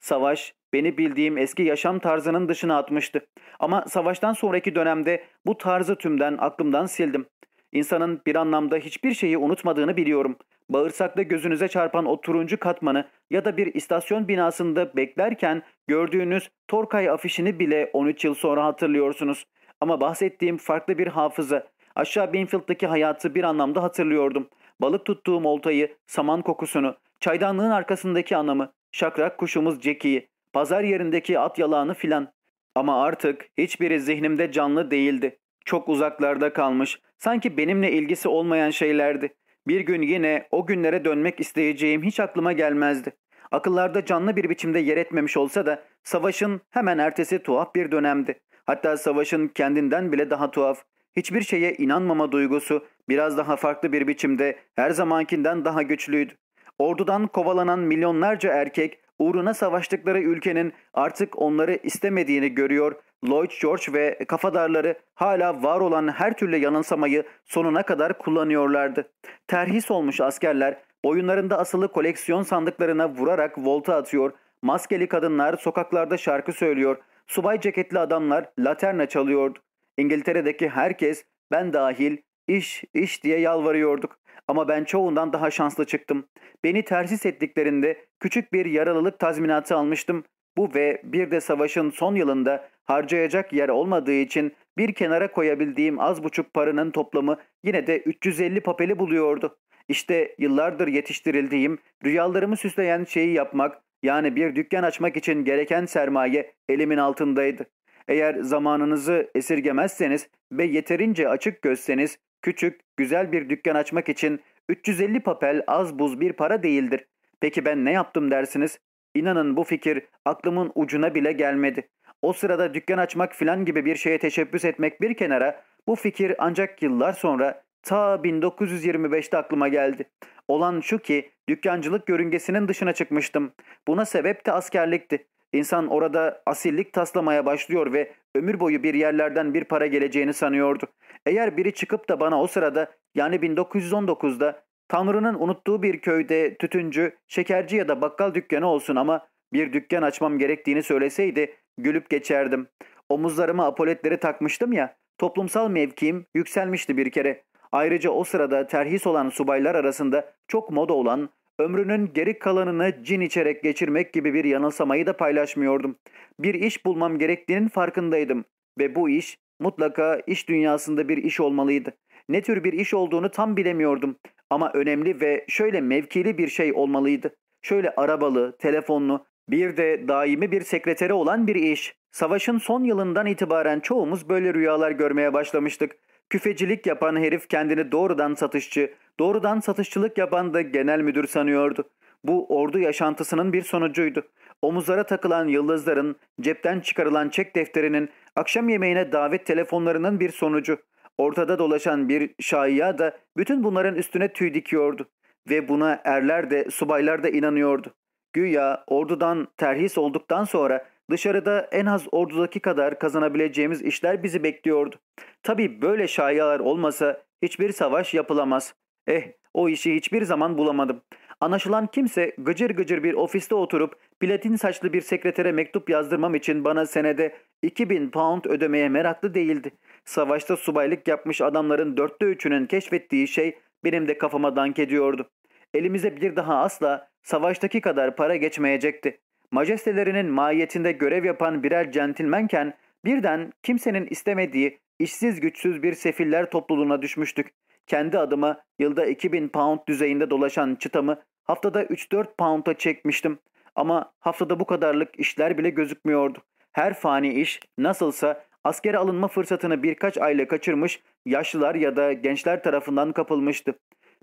A: Savaş beni bildiğim eski yaşam tarzının dışına atmıştı. Ama savaştan sonraki dönemde bu tarzı tümden aklımdan sildim. İnsanın bir anlamda hiçbir şeyi unutmadığını biliyorum. Bağırsakta gözünüze çarpan o turuncu katmanı ya da bir istasyon binasında beklerken gördüğünüz Torkay afişini bile 13 yıl sonra hatırlıyorsunuz. Ama bahsettiğim farklı bir hafıza. Aşağı Binfield'daki hayatı bir anlamda hatırlıyordum. Balık tuttuğum oltayı, saman kokusunu, çaydanlığın arkasındaki anamı, şakrak kuşumuz Jackie'yi, pazar yerindeki at yalağını filan. Ama artık hiçbiri zihnimde canlı değildi. Çok uzaklarda kalmış, sanki benimle ilgisi olmayan şeylerdi. Bir gün yine o günlere dönmek isteyeceğim hiç aklıma gelmezdi. Akıllarda canlı bir biçimde yer etmemiş olsa da savaşın hemen ertesi tuhaf bir dönemdi. Hatta savaşın kendinden bile daha tuhaf. Hiçbir şeye inanmama duygusu biraz daha farklı bir biçimde her zamankinden daha güçlüydü. Ordudan kovalanan milyonlarca erkek uğruna savaştıkları ülkenin artık onları istemediğini görüyor, Lloyd George ve kafadarları hala var olan her türlü yanılsamayı sonuna kadar kullanıyorlardı. Terhis olmuş askerler boyunlarında asılı koleksiyon sandıklarına vurarak volta atıyor, maskeli kadınlar sokaklarda şarkı söylüyor, subay ceketli adamlar laterna çalıyordu. İngiltere'deki herkes ben dahil iş iş diye yalvarıyorduk. Ama ben çoğundan daha şanslı çıktım. Beni tersis ettiklerinde küçük bir yaralılık tazminatı almıştım. Bu ve bir de savaşın son yılında harcayacak yer olmadığı için bir kenara koyabildiğim az buçuk paranın toplamı yine de 350 papeli buluyordu. İşte yıllardır yetiştirildiğim, rüyalarımı süsleyen şeyi yapmak, yani bir dükkan açmak için gereken sermaye elimin altındaydı. Eğer zamanınızı esirgemezseniz ve yeterince açık gözseniz küçük, güzel bir dükkan açmak için 350 papel az buz bir para değildir. Peki ben ne yaptım dersiniz? İnanın bu fikir aklımın ucuna bile gelmedi. O sırada dükkan açmak filan gibi bir şeye teşebbüs etmek bir kenara bu fikir ancak yıllar sonra ta 1925'te aklıma geldi. Olan şu ki dükkancılık yörüngesinin dışına çıkmıştım. Buna sebep de askerlikti. İnsan orada asillik taslamaya başlıyor ve ömür boyu bir yerlerden bir para geleceğini sanıyordu. Eğer biri çıkıp da bana o sırada yani 1919'da Tanrı'nın unuttuğu bir köyde tütüncü, şekerci ya da bakkal dükkanı olsun ama bir dükkan açmam gerektiğini söyleseydi gülüp geçerdim. Omuzlarıma apoletleri takmıştım ya, toplumsal mevkiim yükselmişti bir kere. Ayrıca o sırada terhis olan subaylar arasında çok moda olan ömrünün geri kalanını cin içerek geçirmek gibi bir yanılsamayı da paylaşmıyordum. Bir iş bulmam gerektiğinin farkındaydım ve bu iş mutlaka iş dünyasında bir iş olmalıydı. Ne tür bir iş olduğunu tam bilemiyordum ama önemli ve şöyle mevkili bir şey olmalıydı. Şöyle arabalı, telefonlu, bir de daimi bir sekreteri olan bir iş. Savaşın son yılından itibaren çoğumuz böyle rüyalar görmeye başlamıştık. Küfecilik yapan herif kendini doğrudan satışçı, doğrudan satışçılık yapan da genel müdür sanıyordu. Bu ordu yaşantısının bir sonucuydu. Omuzlara takılan yıldızların, cepten çıkarılan çek defterinin, akşam yemeğine davet telefonlarının bir sonucu. Ortada dolaşan bir şaiya da bütün bunların üstüne tüy dikiyordu. Ve buna erler de subaylar da inanıyordu. Güya ordudan terhis olduktan sonra dışarıda en az ordudaki kadar kazanabileceğimiz işler bizi bekliyordu. Tabi böyle şayialar olmasa hiçbir savaş yapılamaz. Eh o işi hiçbir zaman bulamadım. Anlaşılan kimse gıcır gıcır bir ofiste oturup platin saçlı bir sekretere mektup yazdırmam için bana senede 2000 pound ödemeye meraklı değildi. Savaşta subaylık yapmış adamların dörtte üçünün keşfettiği şey benim de kafama dank ediyordu. Elimize bir daha asla savaştaki kadar para geçmeyecekti. Majestelerinin mahiyetinde görev yapan birer centilmenken birden kimsenin istemediği işsiz güçsüz bir sefiller topluluğuna düşmüştük. Kendi adıma yılda 2000 pound düzeyinde dolaşan çıtamı haftada 3-4 pound'a çekmiştim. Ama haftada bu kadarlık işler bile gözükmüyordu. Her fani iş nasılsa askere alınma fırsatını birkaç ayla kaçırmış yaşlılar ya da gençler tarafından kapılmıştı.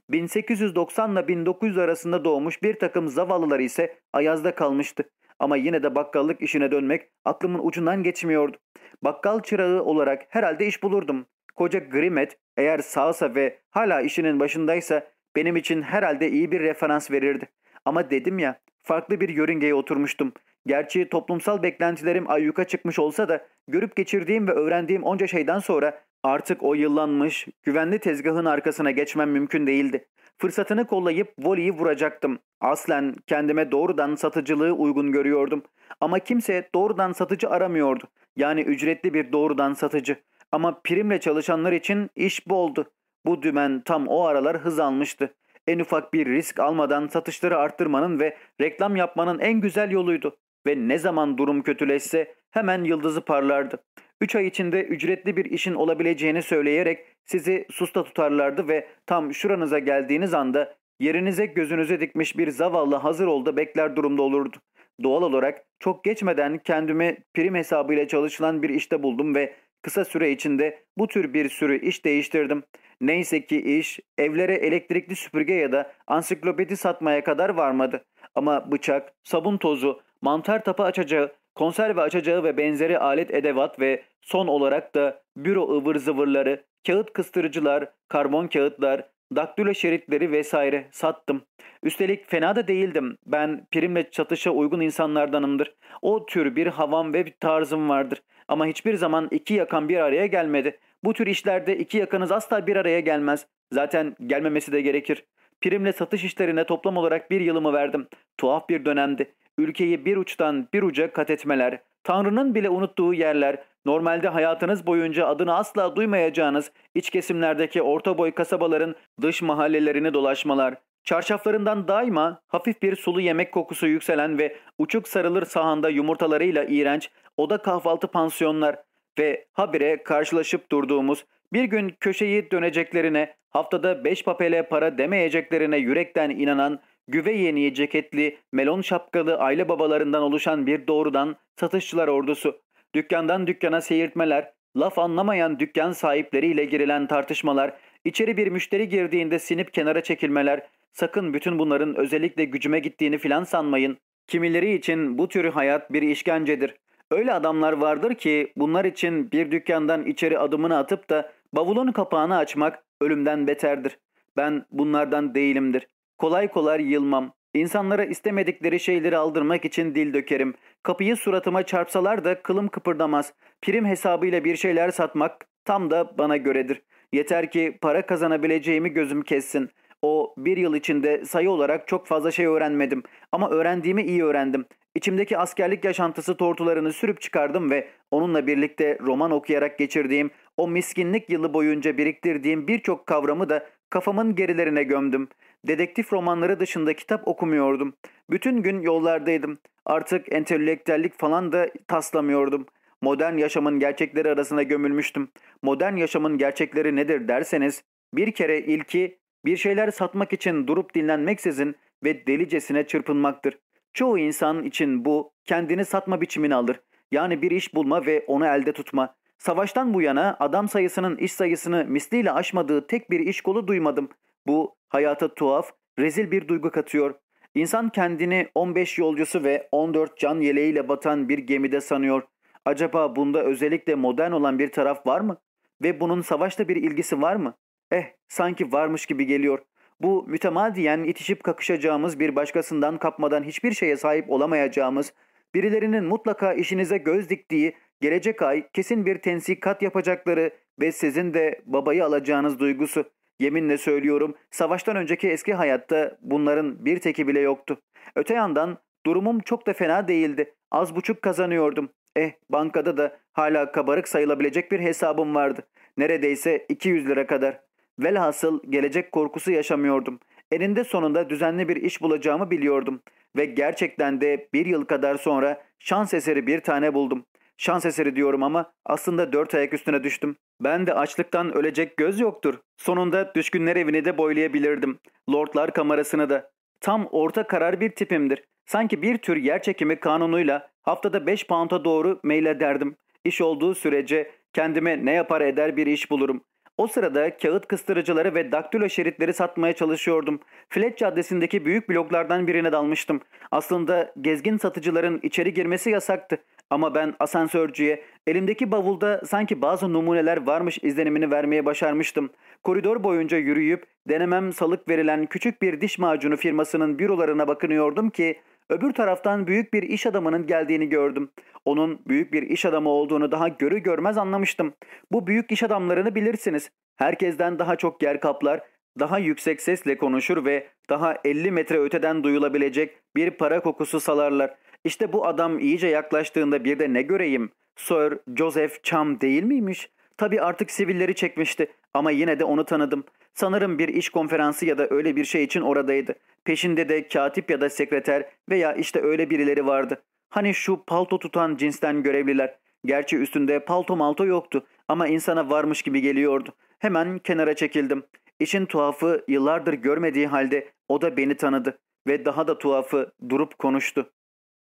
A: 1890 ile 1900 arasında doğmuş bir takım zavallılar ise ayazda kalmıştı. Ama yine de bakkallık işine dönmek aklımın ucundan geçmiyordu. Bakkal çırağı olarak herhalde iş bulurdum. Koca Grimet eğer sağsa ve hala işinin başındaysa benim için herhalde iyi bir referans verirdi. Ama dedim ya farklı bir yörüngeye oturmuştum. Gerçi toplumsal beklentilerim ayyuka çıkmış olsa da görüp geçirdiğim ve öğrendiğim onca şeyden sonra artık o yıllanmış, güvenli tezgahın arkasına geçmem mümkün değildi. Fırsatını kollayıp voleyi vuracaktım. Aslen kendime doğrudan satıcılığı uygun görüyordum. Ama kimse doğrudan satıcı aramıyordu. Yani ücretli bir doğrudan satıcı. Ama primle çalışanlar için iş boldu. Bu dümen tam o aralar hız almıştı. En ufak bir risk almadan satışları arttırmanın ve reklam yapmanın en güzel yoluydu. Ve ne zaman durum kötüleşse hemen yıldızı parlardı. 3 ay içinde ücretli bir işin olabileceğini söyleyerek sizi susta tutarlardı ve tam şuranıza geldiğiniz anda yerinize gözünüze dikmiş bir zavallı hazır oldu bekler durumda olurdu. Doğal olarak çok geçmeden kendimi prim hesabıyla çalışılan bir işte buldum ve Kısa süre içinde bu tür bir sürü iş değiştirdim. Neyse ki iş evlere elektrikli süpürge ya da ansiklopedi satmaya kadar varmadı. Ama bıçak, sabun tozu, mantar tapı açacağı, konserve açacağı ve benzeri alet edevat ve son olarak da büro ıvır zıvırları, kağıt kıstırıcılar, karbon kağıtlar, daktilo şeritleri vesaire sattım. Üstelik fena da değildim. Ben primle çatışa uygun insanlardanımdır. O tür bir havam ve bir tarzım vardır. Ama hiçbir zaman iki yakan bir araya gelmedi. Bu tür işlerde iki yakanız asla bir araya gelmez. Zaten gelmemesi de gerekir. Primle satış işlerine toplam olarak bir yılımı verdim. Tuhaf bir dönemdi. Ülkeyi bir uçtan bir uca kat etmeler, Tanrı'nın bile unuttuğu yerler, normalde hayatınız boyunca adını asla duymayacağınız iç kesimlerdeki orta boy kasabaların dış mahallelerini dolaşmalar, çarşaflarından daima hafif bir sulu yemek kokusu yükselen ve uçuk sarılır sahanda yumurtalarıyla iğrenç oda kahvaltı pansiyonlar ve habire karşılaşıp durduğumuz bir gün köşeyi döneceklerine, haftada beş papele para demeyeceklerine yürekten inanan güve yeniği ceketli, melon şapkalı aile babalarından oluşan bir doğrudan satışçılar ordusu. Dükkandan dükkana seyirtmeler, laf anlamayan dükkan sahipleriyle girilen tartışmalar, içeri bir müşteri girdiğinde sinip kenara çekilmeler, sakın bütün bunların özellikle gücüme gittiğini filan sanmayın. Kimileri için bu tür hayat bir işkencedir. Öyle adamlar vardır ki bunlar için bir dükkandan içeri adımını atıp da bavulun kapağını açmak ölümden beterdir. Ben bunlardan değilimdir. Kolay kolay yılmam. İnsanlara istemedikleri şeyleri aldırmak için dil dökerim. Kapıyı suratıma çarpsalar da kılım kıpırdamaz. Prim hesabıyla bir şeyler satmak tam da bana göredir. Yeter ki para kazanabileceğimi gözüm kessin. O bir yıl içinde sayı olarak çok fazla şey öğrenmedim. Ama öğrendiğimi iyi öğrendim. İçimdeki askerlik yaşantısı tortularını sürüp çıkardım ve onunla birlikte roman okuyarak geçirdiğim o miskinlik yılı boyunca biriktirdiğim birçok kavramı da kafamın gerilerine gömdüm. Dedektif romanları dışında kitap okumuyordum. Bütün gün yollardaydım. Artık entelektüellik falan da taslamıyordum. Modern yaşamın gerçekleri arasına gömülmüştüm. Modern yaşamın gerçekleri nedir derseniz bir kere ilki bir şeyler satmak için durup dinlenmeksizin ve delicesine çırpınmaktır. Çoğu insan için bu kendini satma biçimini alır. Yani bir iş bulma ve onu elde tutma. Savaştan bu yana adam sayısının iş sayısını misliyle aşmadığı tek bir iş kolu duymadım. Bu hayata tuhaf, rezil bir duygu katıyor. İnsan kendini 15 yolcusu ve 14 can yeleğiyle batan bir gemide sanıyor. Acaba bunda özellikle modern olan bir taraf var mı? Ve bunun savaşla bir ilgisi var mı? Eh, sanki varmış gibi geliyor. Bu mütemadiyen itişip kakışacağımız bir başkasından kapmadan hiçbir şeye sahip olamayacağımız, birilerinin mutlaka işinize göz diktiği, gelecek ay kesin bir tensikat yapacakları ve sizin de babayı alacağınız duygusu. Yeminle söylüyorum savaştan önceki eski hayatta bunların bir teki bile yoktu. Öte yandan durumum çok da fena değildi. Az buçuk kazanıyordum. Eh bankada da hala kabarık sayılabilecek bir hesabım vardı. Neredeyse 200 lira kadar. Velhasıl gelecek korkusu yaşamıyordum. Eninde sonunda düzenli bir iş bulacağımı biliyordum. Ve gerçekten de bir yıl kadar sonra şans eseri bir tane buldum. Şans eseri diyorum ama aslında dört ayak üstüne düştüm. Ben de açlıktan ölecek göz yoktur. Sonunda düşkünler evini de boylayabilirdim. Lordlar kamerasını da. Tam orta karar bir tipimdir. Sanki bir tür yer çekimi kanunuyla haftada 5 pound'a doğru meylederdim. İş olduğu sürece kendime ne yapar eder bir iş bulurum. O sırada kağıt kıstırıcıları ve daktilo şeritleri satmaya çalışıyordum. Flet Caddesi'ndeki büyük bloklardan birine dalmıştım. Aslında gezgin satıcıların içeri girmesi yasaktı. Ama ben asansörcüye elimdeki bavulda sanki bazı numuneler varmış izlenimini vermeye başarmıştım. Koridor boyunca yürüyüp denemem salık verilen küçük bir diş macunu firmasının bürolarına bakınıyordum ki öbür taraftan büyük bir iş adamının geldiğini gördüm. Onun büyük bir iş adamı olduğunu daha görü görmez anlamıştım. Bu büyük iş adamlarını bilirsiniz. Herkesten daha çok yer kaplar, daha yüksek sesle konuşur ve daha 50 metre öteden duyulabilecek bir para kokusu salarlar. İşte bu adam iyice yaklaştığında bir de ne göreyim? Sir Joseph Cham değil miymiş? Tabii artık sivilleri çekmişti ama yine de onu tanıdım. Sanırım bir iş konferansı ya da öyle bir şey için oradaydı. Peşinde de katip ya da sekreter veya işte öyle birileri vardı. Hani şu palto tutan cinsten görevliler. Gerçi üstünde palto malto yoktu ama insana varmış gibi geliyordu. Hemen kenara çekildim. İşin tuhafı yıllardır görmediği halde o da beni tanıdı ve daha da tuhafı durup konuştu.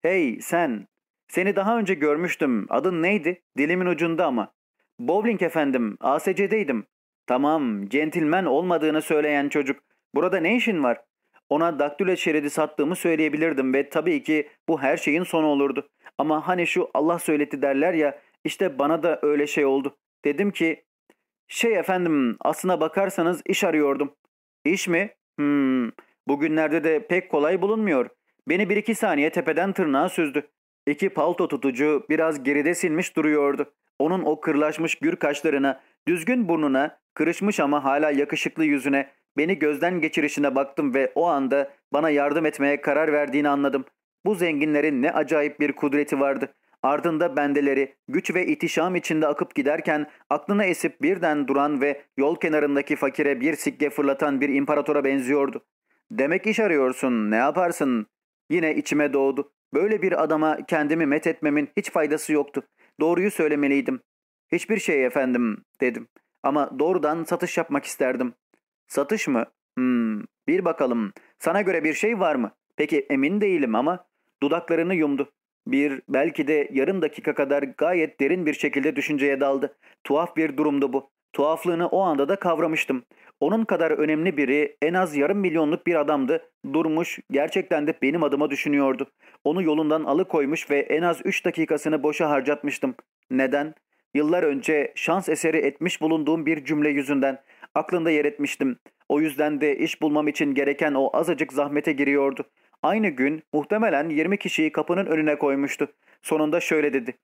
A: Hey sen! Seni daha önce görmüştüm. Adın neydi? Dilimin ucunda ama. Bowling efendim, ASC'deydim. Tamam, centilmen olmadığını söyleyen çocuk. Burada ne işin var? Ona daktilo şeridi sattığımı söyleyebilirdim ve tabii ki bu her şeyin sonu olurdu. Ama hani şu Allah söyletti derler ya, işte bana da öyle şey oldu. Dedim ki, şey efendim aslına bakarsanız iş arıyordum. İş mi? Hmm, bugünlerde de pek kolay bulunmuyor. Beni bir iki saniye tepeden tırnağa süzdü. İki palto tutucu biraz geride silmiş duruyordu. Onun o kırlaşmış gür kaşlarına, düzgün burnuna, kırışmış ama hala yakışıklı yüzüne, beni gözden geçirişine baktım ve o anda bana yardım etmeye karar verdiğini anladım. Bu zenginlerin ne acayip bir kudreti vardı. Ardında bendeleri güç ve itişam içinde akıp giderken aklına esip birden duran ve yol kenarındaki fakire bir sikke fırlatan bir imparatora benziyordu. Demek iş arıyorsun ne yaparsın? Yine içime doğdu. Böyle bir adama kendimi met etmemin hiç faydası yoktu. Doğruyu söylemeliydim. Hiçbir şey efendim dedim. Ama doğrudan satış yapmak isterdim. Satış mı? Hmm, bir bakalım. Sana göre bir şey var mı? Peki emin değilim ama dudaklarını yumdu. Bir belki de yarım dakika kadar gayet derin bir şekilde düşünceye daldı. Tuhaf bir durumdu bu. Tuhaflığını o anda da kavramıştım. Onun kadar önemli biri en az yarım milyonluk bir adamdı. Durmuş gerçekten de benim adıma düşünüyordu. Onu yolundan alıkoymuş ve en az 3 dakikasını boşa harcatmıştım. Neden? Yıllar önce şans eseri etmiş bulunduğum bir cümle yüzünden. Aklında yer etmiştim. O yüzden de iş bulmam için gereken o azıcık zahmete giriyordu. Aynı gün muhtemelen 20 kişiyi kapının önüne koymuştu. Sonunda şöyle dedi.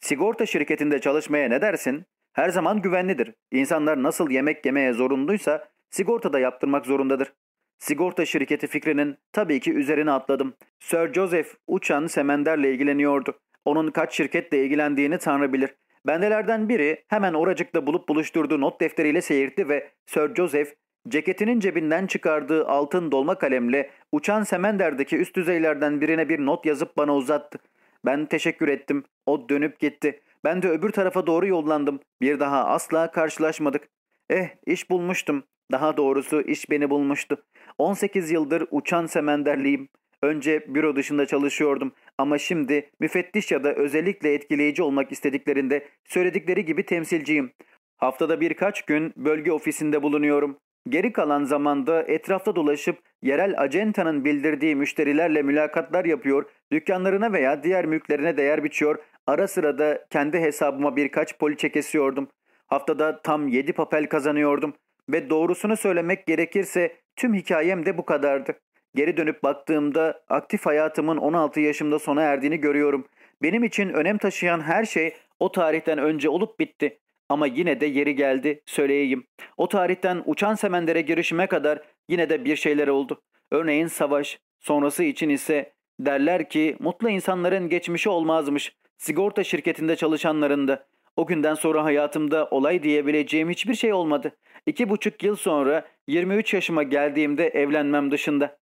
A: Sigorta şirketinde çalışmaya ne dersin? Her zaman güvenlidir. İnsanlar nasıl yemek yemeye zorunluysa sigorta da yaptırmak zorundadır. Sigorta şirketi fikrinin tabii ki üzerine atladım. Sir Joseph uçan semenderle ilgileniyordu. Onun kaç şirketle ilgilendiğini Tanrı bilir. Bendelerden biri hemen oracıkta bulup buluşturduğu not defteriyle seyirtti ve Sir Joseph ceketinin cebinden çıkardığı altın dolma kalemle uçan semenderdeki üst düzeylerden birine bir not yazıp bana uzattı. Ben teşekkür ettim. O dönüp gitti. Ben de öbür tarafa doğru yollandım. Bir daha asla karşılaşmadık. Eh iş bulmuştum. Daha doğrusu iş beni bulmuştu. 18 yıldır uçan semenderliyim. Önce büro dışında çalışıyordum ama şimdi müfettiş ya da özellikle etkileyici olmak istediklerinde söyledikleri gibi temsilciyim. Haftada birkaç gün bölge ofisinde bulunuyorum. Geri kalan zamanda etrafta dolaşıp yerel acentanın bildirdiği müşterilerle mülakatlar yapıyor, dükkanlarına veya diğer mülklerine değer biçiyor, ara sıra da kendi hesabıma birkaç poliçe kesiyordum. Haftada tam 7 papel kazanıyordum ve doğrusunu söylemek gerekirse tüm hikayem de bu kadardı. Geri dönüp baktığımda aktif hayatımın 16 yaşımda sona erdiğini görüyorum. Benim için önem taşıyan her şey o tarihten önce olup bitti. Ama yine de yeri geldi söyleyeyim. O tarihten uçan semendere girişime kadar yine de bir şeyler oldu. Örneğin savaş, sonrası için ise derler ki mutlu insanların geçmişi olmazmış. Sigorta şirketinde çalışanların da. O günden sonra hayatımda olay diyebileceğim hiçbir şey olmadı. İki buçuk yıl sonra 23 yaşıma geldiğimde evlenmem dışında.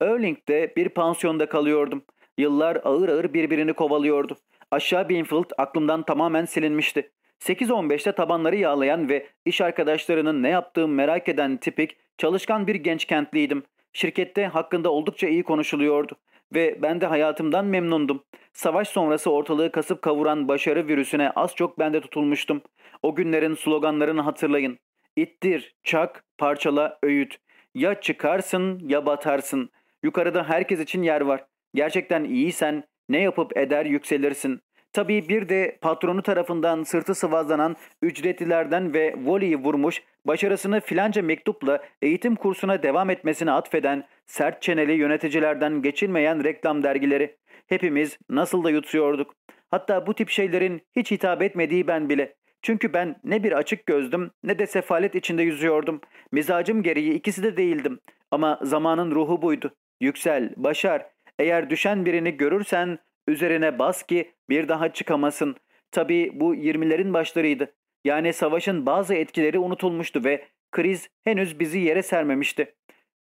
A: Erling'de bir pansiyonda kalıyordum. Yıllar ağır ağır birbirini kovalıyordu. Aşağı Binfield aklımdan tamamen silinmişti. 8-15'te tabanları yağlayan ve iş arkadaşlarının ne yaptığımı merak eden tipik, çalışkan bir genç kentliydim. Şirkette hakkında oldukça iyi konuşuluyordu ve ben de hayatımdan memnundum. Savaş sonrası ortalığı kasıp kavuran başarı virüsüne az çok bende tutulmuştum. O günlerin sloganlarını hatırlayın. İttir, çak, parçala, öğüt. Ya çıkarsın ya batarsın. Yukarıda herkes için yer var. Gerçekten iyiysen ne yapıp eder yükselirsin. Tabii bir de patronu tarafından sırtı sıvazlanan ücretlilerden ve voleyi vurmuş, başarısını filanca mektupla eğitim kursuna devam etmesine atfeden sert çeneli yöneticilerden geçilmeyen reklam dergileri. Hepimiz nasıl da yutuyorduk. Hatta bu tip şeylerin hiç hitap etmediği ben bile. Çünkü ben ne bir açık gözdüm ne de sefalet içinde yüzüyordum. Mizacım gereği ikisi de değildim. Ama zamanın ruhu buydu. Yüksel, başar. Eğer düşen birini görürsen üzerine bas ki bir daha çıkamasın. Tabii bu 20'lerin başlarıydı. Yani savaşın bazı etkileri unutulmuştu ve kriz henüz bizi yere sermemişti.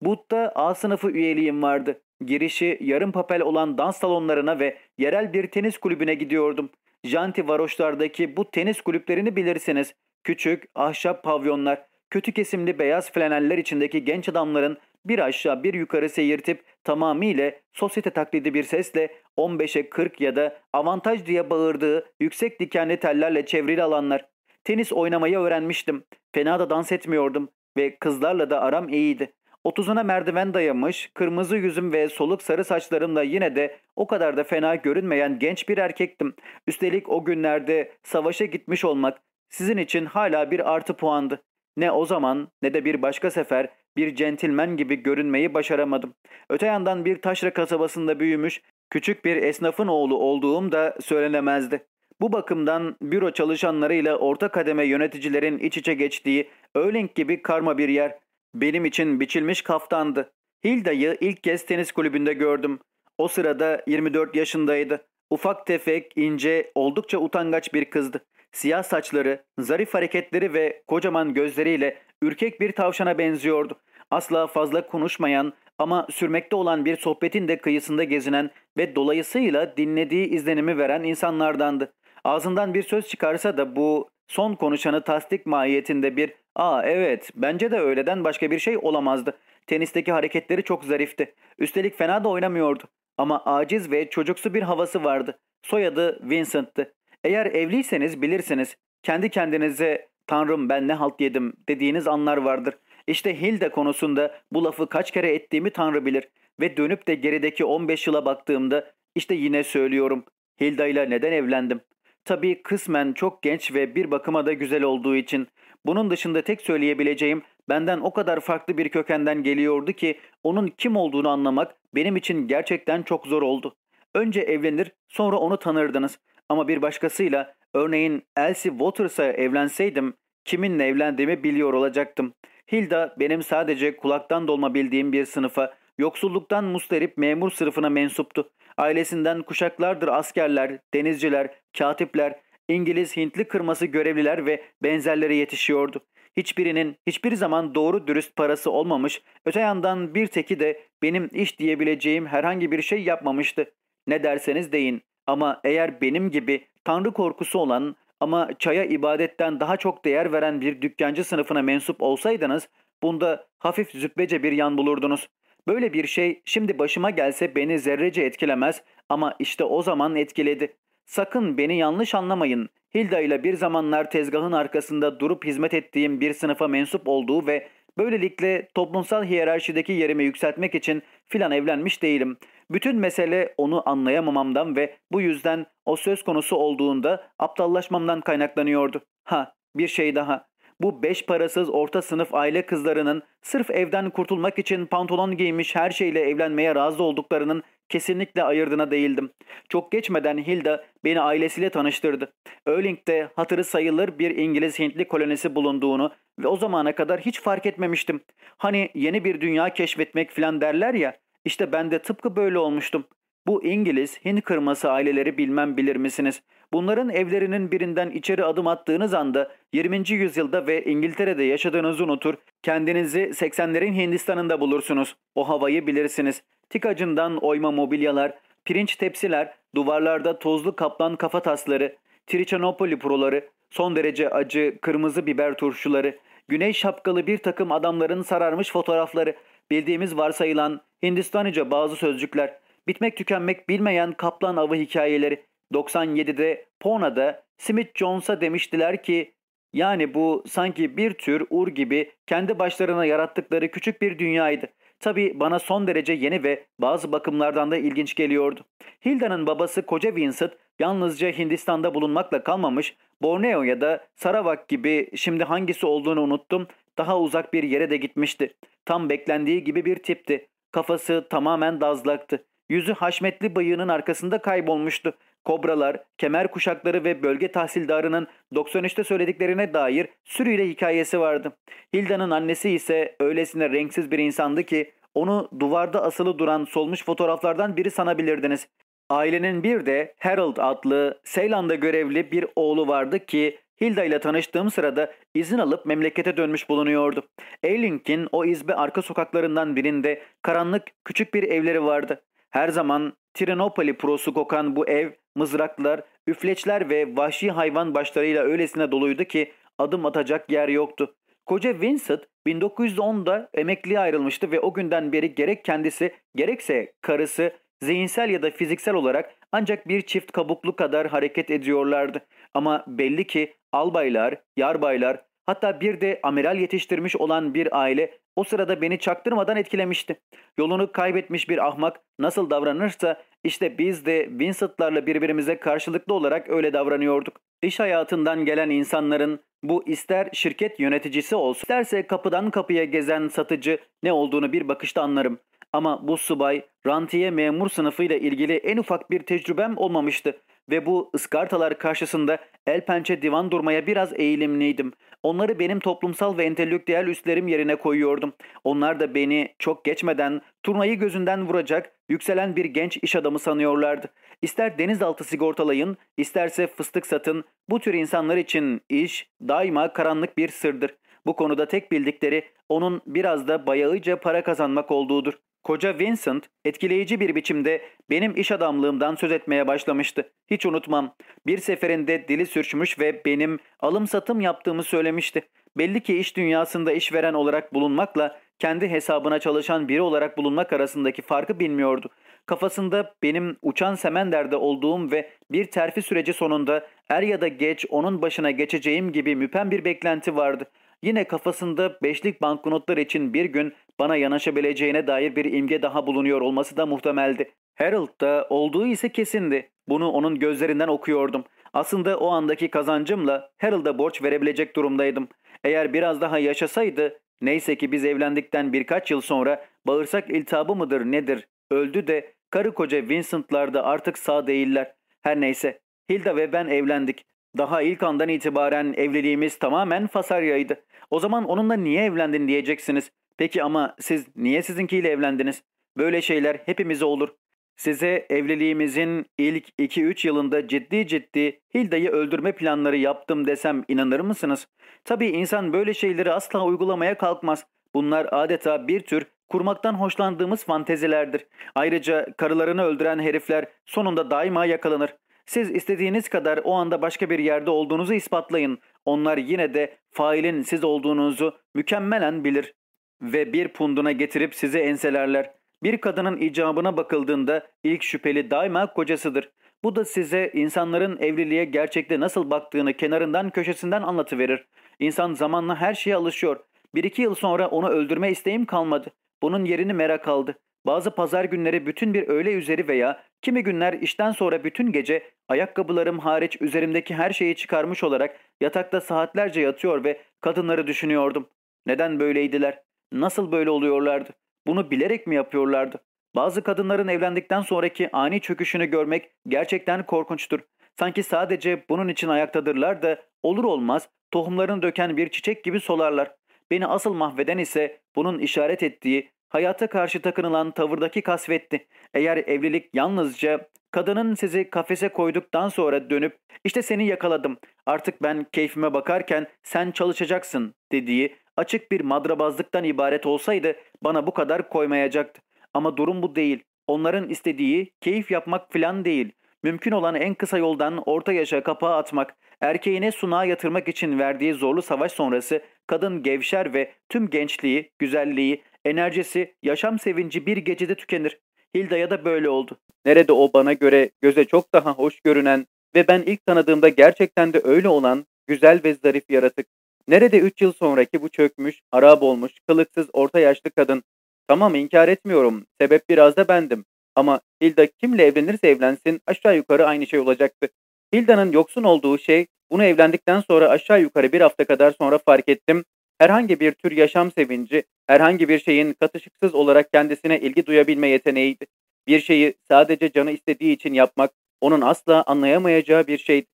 A: Bud'da A sınıfı üyeliğim vardı. Girişi yarım papel olan dans salonlarına ve yerel bir tenis kulübüne gidiyordum. Janti varoşlardaki bu tenis kulüplerini bilirsiniz. Küçük, ahşap pavyonlar, kötü kesimli beyaz flaneller içindeki genç adamların bir aşağı bir yukarı seyirtip tamamıyla sosyete taklidi bir sesle 15'e 40 ya da avantaj diye bağırdığı yüksek dikenli tellerle çevrili alanlar. Tenis oynamayı öğrenmiştim. Fena da dans etmiyordum ve kızlarla da aram iyiydi. Otuzuna merdiven dayamış, kırmızı yüzüm ve soluk sarı saçlarımla yine de o kadar da fena görünmeyen genç bir erkektim. Üstelik o günlerde savaşa gitmiş olmak sizin için hala bir artı puandı. Ne o zaman ne de bir başka sefer bir centilmen gibi görünmeyi başaramadım. Öte yandan bir taşra kasabasında büyümüş, küçük bir esnafın oğlu olduğum da söylenemezdi. Bu bakımdan büro çalışanlarıyla orta kademe yöneticilerin iç içe geçtiği Öğlenk gibi karma bir yer. Benim için biçilmiş kaftandı. Hilda'yı ilk kez tenis kulübünde gördüm. O sırada 24 yaşındaydı. Ufak tefek, ince, oldukça utangaç bir kızdı. Siyah saçları, zarif hareketleri ve kocaman gözleriyle ürkek bir tavşana benziyordu. Asla fazla konuşmayan ama sürmekte olan bir sohbetin de kıyısında gezinen ve dolayısıyla dinlediği izlenimi veren insanlardandı. Ağzından bir söz çıkarsa da bu son konuşanı tasdik mahiyetinde bir ''Aa evet bence de öyleden başka bir şey olamazdı. Tenisteki hareketleri çok zarifti. Üstelik fena da oynamıyordu. Ama aciz ve çocuksu bir havası vardı. Soyadı Vincent'tı. Eğer evliyseniz bilirsiniz. Kendi kendinize Tanrım ben ne halt yedim dediğiniz anlar vardır. İşte Hilda konusunda bu lafı kaç kere ettiğimi Tanrı bilir. Ve dönüp de gerideki 15 yıla baktığımda işte yine söylüyorum. Hilda ile neden evlendim? Tabii kısmen çok genç ve bir bakıma da güzel olduğu için. Bunun dışında tek söyleyebileceğim benden o kadar farklı bir kökenden geliyordu ki onun kim olduğunu anlamak benim için gerçekten çok zor oldu. Önce evlenir sonra onu tanırdınız. Ama bir başkasıyla örneğin Elsie Waters'a evlenseydim kiminle evlendiğimi biliyor olacaktım. Hilda benim sadece kulaktan dolma bildiğim bir sınıfa, yoksulluktan mustarip memur sınıfına mensuptu. Ailesinden kuşaklardır askerler, denizciler, katipler, İngiliz Hintli kırması görevliler ve benzerleri yetişiyordu. Hiçbirinin hiçbir zaman doğru dürüst parası olmamış, öte yandan bir teki de benim iş diyebileceğim herhangi bir şey yapmamıştı. Ne derseniz deyin ama eğer benim gibi tanrı korkusu olan ama çaya ibadetten daha çok değer veren bir dükkancı sınıfına mensup olsaydınız bunda hafif züppece bir yan bulurdunuz. Böyle bir şey şimdi başıma gelse beni zerrece etkilemez ama işte o zaman etkiledi. Sakın beni yanlış anlamayın. Hilda ile bir zamanlar tezgahın arkasında durup hizmet ettiğim bir sınıfa mensup olduğu ve böylelikle toplumsal hiyerarşideki yerimi yükseltmek için filan evlenmiş değilim. Bütün mesele onu anlayamamamdan ve bu yüzden o söz konusu olduğunda aptallaşmamdan kaynaklanıyordu. Ha bir şey daha. Bu beş parasız orta sınıf aile kızlarının sırf evden kurtulmak için pantolon giymiş her şeyle evlenmeye razı olduklarının kesinlikle ayırdığına değildim. Çok geçmeden Hilda beni ailesiyle tanıştırdı. Öhling'de hatırı sayılır bir İngiliz Hintli kolonisi bulunduğunu ve o zamana kadar hiç fark etmemiştim. Hani yeni bir dünya keşfetmek falan derler ya, işte ben de tıpkı böyle olmuştum. Bu İngiliz, Hint kırması aileleri bilmem bilir misiniz? Bunların evlerinin birinden içeri adım attığınız anda 20. yüzyılda ve İngiltere'de yaşadığınızı unutur, kendinizi 80'lerin Hindistan'ında bulursunuz. O havayı bilirsiniz. Tikacından oyma mobilyalar, pirinç tepsiler, duvarlarda tozlu kaplan kafa tasları, Trichanopoli proları, son derece acı kırmızı biber turşuları, güneş şapkalı bir takım adamların sararmış fotoğrafları, bildiğimiz varsayılan Hindistanice bazı sözcükler, bitmek tükenmek bilmeyen kaplan avı hikayeleri, 97'de Pona'da Smith Jones'a demiştiler ki yani bu sanki bir tür ur gibi kendi başlarına yarattıkları küçük bir dünyaydı. Tabi bana son derece yeni ve bazı bakımlardan da ilginç geliyordu. Hilda'nın babası koca Vincent yalnızca Hindistan'da bulunmakla kalmamış, Borneo ya da Sarawak gibi şimdi hangisi olduğunu unuttum, daha uzak bir yere de gitmişti. Tam beklendiği gibi bir tipti. Kafası tamamen dazlaktı. Yüzü haşmetli bıyığının arkasında kaybolmuştu. Kobralar, kemer kuşakları ve bölge tahsildarının 93'te söylediklerine dair sürüyle hikayesi vardı. Hilda'nın annesi ise öylesine renksiz bir insandı ki onu duvarda asılı duran solmuş fotoğraflardan biri sanabilirdiniz. Ailenin bir de Harold adlı Seylan'da görevli bir oğlu vardı ki Hilda ile tanıştığım sırada izin alıp memlekete dönmüş bulunuyordu. Eiling'in o izbe arka sokaklarından birinde karanlık küçük bir evleri vardı. Her zaman Trinopoli prosu kokan bu ev mızraklar, üfleçler ve vahşi hayvan başlarıyla öylesine doluydu ki adım atacak yer yoktu. Koca Vincent 1910'da emekliye ayrılmıştı ve o günden beri gerek kendisi gerekse karısı zihinsel ya da fiziksel olarak ancak bir çift kabuklu kadar hareket ediyorlardı. Ama belli ki albaylar, yarbaylar, hatta bir de amiral yetiştirmiş olan bir aile o sırada beni çaktırmadan etkilemişti. Yolunu kaybetmiş bir ahmak nasıl davranırsa işte biz de Vincent'larla birbirimize karşılıklı olarak öyle davranıyorduk. İş hayatından gelen insanların bu ister şirket yöneticisi olsun, isterse kapıdan kapıya gezen satıcı ne olduğunu bir bakışta anlarım. Ama bu subay, rantiye memur sınıfıyla ilgili en ufak bir tecrübem olmamıştı ve bu ıskartalar karşısında el pençe divan durmaya biraz eğilimliydim. Onları benim toplumsal ve entelektüel üstlerim yerine koyuyordum. Onlar da beni çok geçmeden turnayı gözünden vuracak yükselen bir genç iş adamı sanıyorlardı. İster denizaltı sigortalayın, isterse fıstık satın, bu tür insanlar için iş daima karanlık bir sırdır. Bu konuda tek bildikleri onun biraz da bayağıca para kazanmak olduğudur. Koca Vincent etkileyici bir biçimde benim iş adamlığımdan söz etmeye başlamıştı. Hiç unutmam. Bir seferinde dili sürçmüş ve benim alım satım yaptığımı söylemişti. Belli ki iş dünyasında işveren olarak bulunmakla kendi hesabına çalışan biri olarak bulunmak arasındaki farkı bilmiyordu. Kafasında benim uçan semenderde olduğum ve bir terfi süreci sonunda er ya da geç onun başına geçeceğim gibi müpem bir beklenti vardı. Yine kafasında beşlik banknotlar için bir gün bana yanaşabileceğine dair bir imge daha bulunuyor olması da muhtemeldi. Harold'da olduğu ise kesindi. Bunu onun gözlerinden okuyordum. Aslında o andaki kazancımla Harold'a borç verebilecek durumdaydım. Eğer biraz daha yaşasaydı, neyse ki biz evlendikten birkaç yıl sonra bağırsak iltihabı mıdır nedir öldü de karı koca Vincent'lar da artık sağ değiller. Her neyse Hilda ve ben evlendik. Daha ilk andan itibaren evliliğimiz tamamen fasaryaydı. O zaman onunla niye evlendin diyeceksiniz. Peki ama siz niye sizinkiyle evlendiniz? Böyle şeyler hepimize olur. Size evliliğimizin ilk 2-3 yılında ciddi ciddi Hilda'yı öldürme planları yaptım desem inanır mısınız? Tabii insan böyle şeyleri asla uygulamaya kalkmaz. Bunlar adeta bir tür kurmaktan hoşlandığımız fantezilerdir. Ayrıca karılarını öldüren herifler sonunda daima yakalanır. Siz istediğiniz kadar o anda başka bir yerde olduğunuzu ispatlayın. Onlar yine de failin siz olduğunuzu mükemmelen bilir ve bir punduna getirip sizi enselerler. Bir kadının icabına bakıldığında ilk şüpheli daima kocasıdır. Bu da size insanların evliliğe gerçekte nasıl baktığını kenarından köşesinden anlatıverir. İnsan zamanla her şeye alışıyor. Bir iki yıl sonra onu öldürme isteğim kalmadı. Bunun yerini merak aldı. Bazı pazar günleri bütün bir öğle üzeri veya kimi günler işten sonra bütün gece ayakkabılarım hariç üzerimdeki her şeyi çıkarmış olarak yatakta saatlerce yatıyor ve kadınları düşünüyordum. Neden böyleydiler? Nasıl böyle oluyorlardı? Bunu bilerek mi yapıyorlardı? Bazı kadınların evlendikten sonraki ani çöküşünü görmek gerçekten korkunçtur. Sanki sadece bunun için ayaktadırlar da olur olmaz tohumlarını döken bir çiçek gibi solarlar. Beni asıl mahveden ise bunun işaret ettiği hayata karşı takınılan tavırdaki kasvetti. Eğer evlilik yalnızca kadının sizi kafese koyduktan sonra dönüp işte seni yakaladım artık ben keyfime bakarken sen çalışacaksın dediği açık bir madrabazlıktan ibaret olsaydı bana bu kadar koymayacaktı. Ama durum bu değil. Onların istediği keyif yapmak filan değil. Mümkün olan en kısa yoldan orta yaşa kapağı atmak, erkeğine sunağa yatırmak için verdiği zorlu savaş sonrası kadın gevşer ve tüm gençliği, güzelliği, enerjisi, yaşam sevinci bir gecede tükenir. Hilda'ya da böyle oldu. Nerede o bana göre göze çok daha hoş görünen ve ben ilk tanıdığımda gerçekten de öyle olan güzel ve zarif yaratık. Nerede üç yıl sonraki bu çökmüş, harap olmuş, kılıksız orta yaşlı kadın? Tamam inkar etmiyorum. Sebep biraz da bendim. Ama Hilda kimle evlenirse evlensin aşağı yukarı aynı şey olacaktı. Hilda'nın yoksun olduğu şey bunu evlendikten sonra aşağı yukarı bir hafta kadar sonra fark ettim. Herhangi bir tür yaşam sevinci, herhangi bir şeyin katışıksız olarak kendisine ilgi duyabilme yeteneğiydi. Bir şeyi sadece canı istediği için yapmak onun asla anlayamayacağı bir şeydi.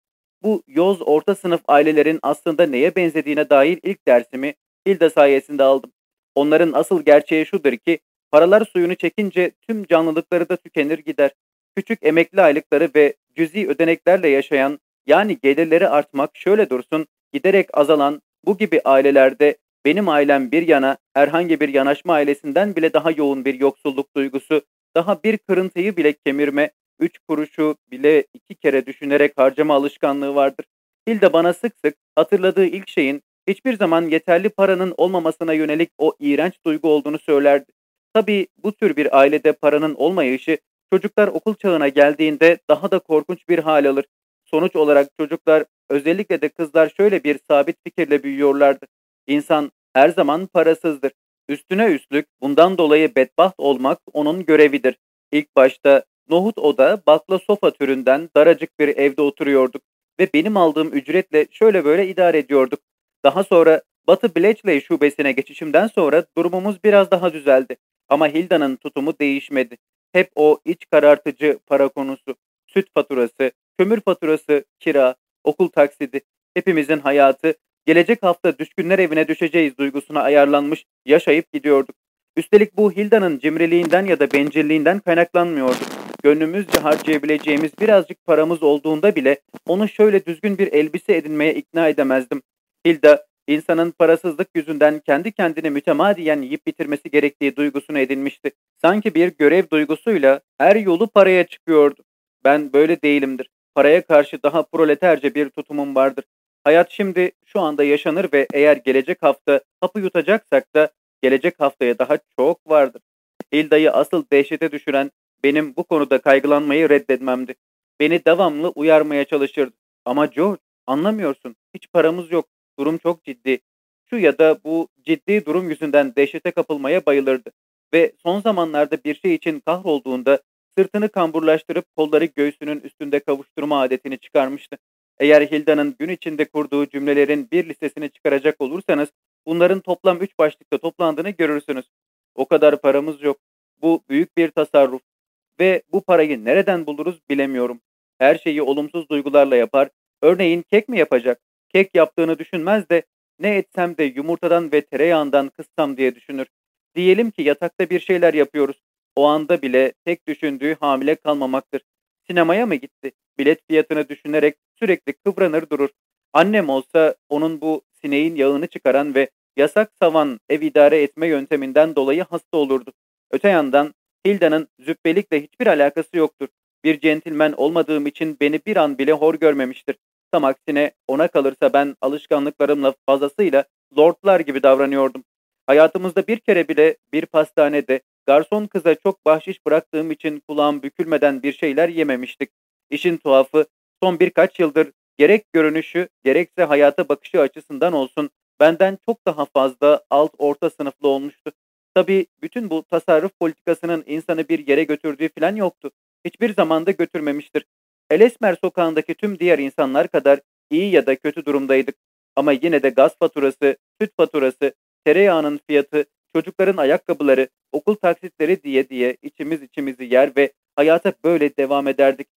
A: Bu yoz orta sınıf ailelerin aslında neye benzediğine dair ilk dersimi Hilda sayesinde aldım. Onların asıl gerçeği şudur ki paralar suyunu çekince tüm canlılıkları da tükenir gider. Küçük emekli aylıkları ve cüzi ödeneklerle yaşayan yani gelirleri artmak şöyle dursun giderek azalan bu gibi ailelerde benim ailem bir yana herhangi bir yanaşma ailesinden bile daha yoğun bir yoksulluk duygusu, daha bir kırıntıyı bile kemirme, üç kuruşu bile iki kere düşünerek harcama alışkanlığı vardır. Hilda bana sık sık hatırladığı ilk şeyin hiçbir zaman yeterli paranın olmamasına yönelik o iğrenç duygu olduğunu söylerdi. Tabii bu tür bir ailede paranın olmayışı çocuklar okul çağına geldiğinde daha da korkunç bir hal alır. Sonuç olarak çocuklar, özellikle de kızlar şöyle bir sabit fikirle büyüyorlardı. İnsan her zaman parasızdır. Üstüne üstlük bundan dolayı bedbaht olmak onun görevidir. İlk başta nohut oda bakla sofa türünden daracık bir evde oturuyorduk ve benim aldığım ücretle şöyle böyle idare ediyorduk. Daha sonra Batı Bletchley şubesine geçişimden sonra durumumuz biraz daha düzeldi. Ama Hilda'nın tutumu değişmedi. Hep o iç karartıcı para konusu, süt faturası, kömür faturası, kira, okul taksidi, hepimizin hayatı, gelecek hafta düşkünler evine düşeceğiz duygusuna ayarlanmış, yaşayıp gidiyorduk. Üstelik bu Hilda'nın cimriliğinden ya da bencilliğinden kaynaklanmıyordu. Gönlümüzce harcayabileceğimiz birazcık paramız olduğunda bile onu şöyle düzgün bir elbise edinmeye ikna edemezdim. Hilda, insanın parasızlık yüzünden kendi kendini mütemadiyen yiyip bitirmesi gerektiği duygusunu edinmişti. Sanki bir görev duygusuyla her yolu paraya çıkıyordu. Ben böyle değilimdir. Paraya karşı daha proleterce bir tutumum vardır. Hayat şimdi şu anda yaşanır ve eğer gelecek hafta hapı yutacaksak da gelecek haftaya daha çok vardır. Hilda'yı asıl dehşete düşüren benim bu konuda kaygılanmayı reddetmemdi. Beni devamlı uyarmaya çalışırdı. Ama George anlamıyorsun. Hiç paramız yok. Durum çok ciddi. Şu ya da bu ciddi durum yüzünden dehşete kapılmaya bayılırdı. Ve son zamanlarda bir şey için kahrolduğunda sırtını kamburlaştırıp kolları göğsünün üstünde kavuşturma adetini çıkarmıştı. Eğer Hilda'nın gün içinde kurduğu cümlelerin bir listesini çıkaracak olursanız bunların toplam üç başlıkta toplandığını görürsünüz. O kadar paramız yok. Bu büyük bir tasarruf. Ve bu parayı nereden buluruz bilemiyorum. Her şeyi olumsuz duygularla yapar. Örneğin kek mi yapacak? Kek yaptığını düşünmez de ne etsem de yumurtadan ve tereyağından kıssam diye düşünür. Diyelim ki yatakta bir şeyler yapıyoruz. O anda bile tek düşündüğü hamile kalmamaktır. Sinemaya mı gitti? Bilet fiyatını düşünerek sürekli kıvranır durur. Annem olsa onun bu sineğin yağını çıkaran ve yasak savan ev idare etme yönteminden dolayı hasta olurdu. Öte yandan Hilda'nın züppelikle hiçbir alakası yoktur. Bir centilmen olmadığım için beni bir an bile hor görmemiştir. Tam aksine ona kalırsa ben alışkanlıklarımla fazlasıyla lordlar gibi davranıyordum. Hayatımızda bir kere bile bir pastanede garson kıza çok bahşiş bıraktığım için kulağım bükülmeden bir şeyler yememiştik. İşin tuhafı son birkaç yıldır gerek görünüşü gerekse hayata bakışı açısından olsun benden çok daha fazla alt orta sınıflı olmuştu. Tabii bütün bu tasarruf politikasının insanı bir yere götürdüğü falan yoktu. Hiçbir zamanda götürmemiştir. Elesmer sokağındaki tüm diğer insanlar kadar iyi ya da kötü durumdaydık. Ama yine de gaz faturası, süt faturası, tereyağının fiyatı, çocukların ayakkabıları, okul taksitleri diye diye içimiz içimizi yer ve hayata böyle devam ederdik.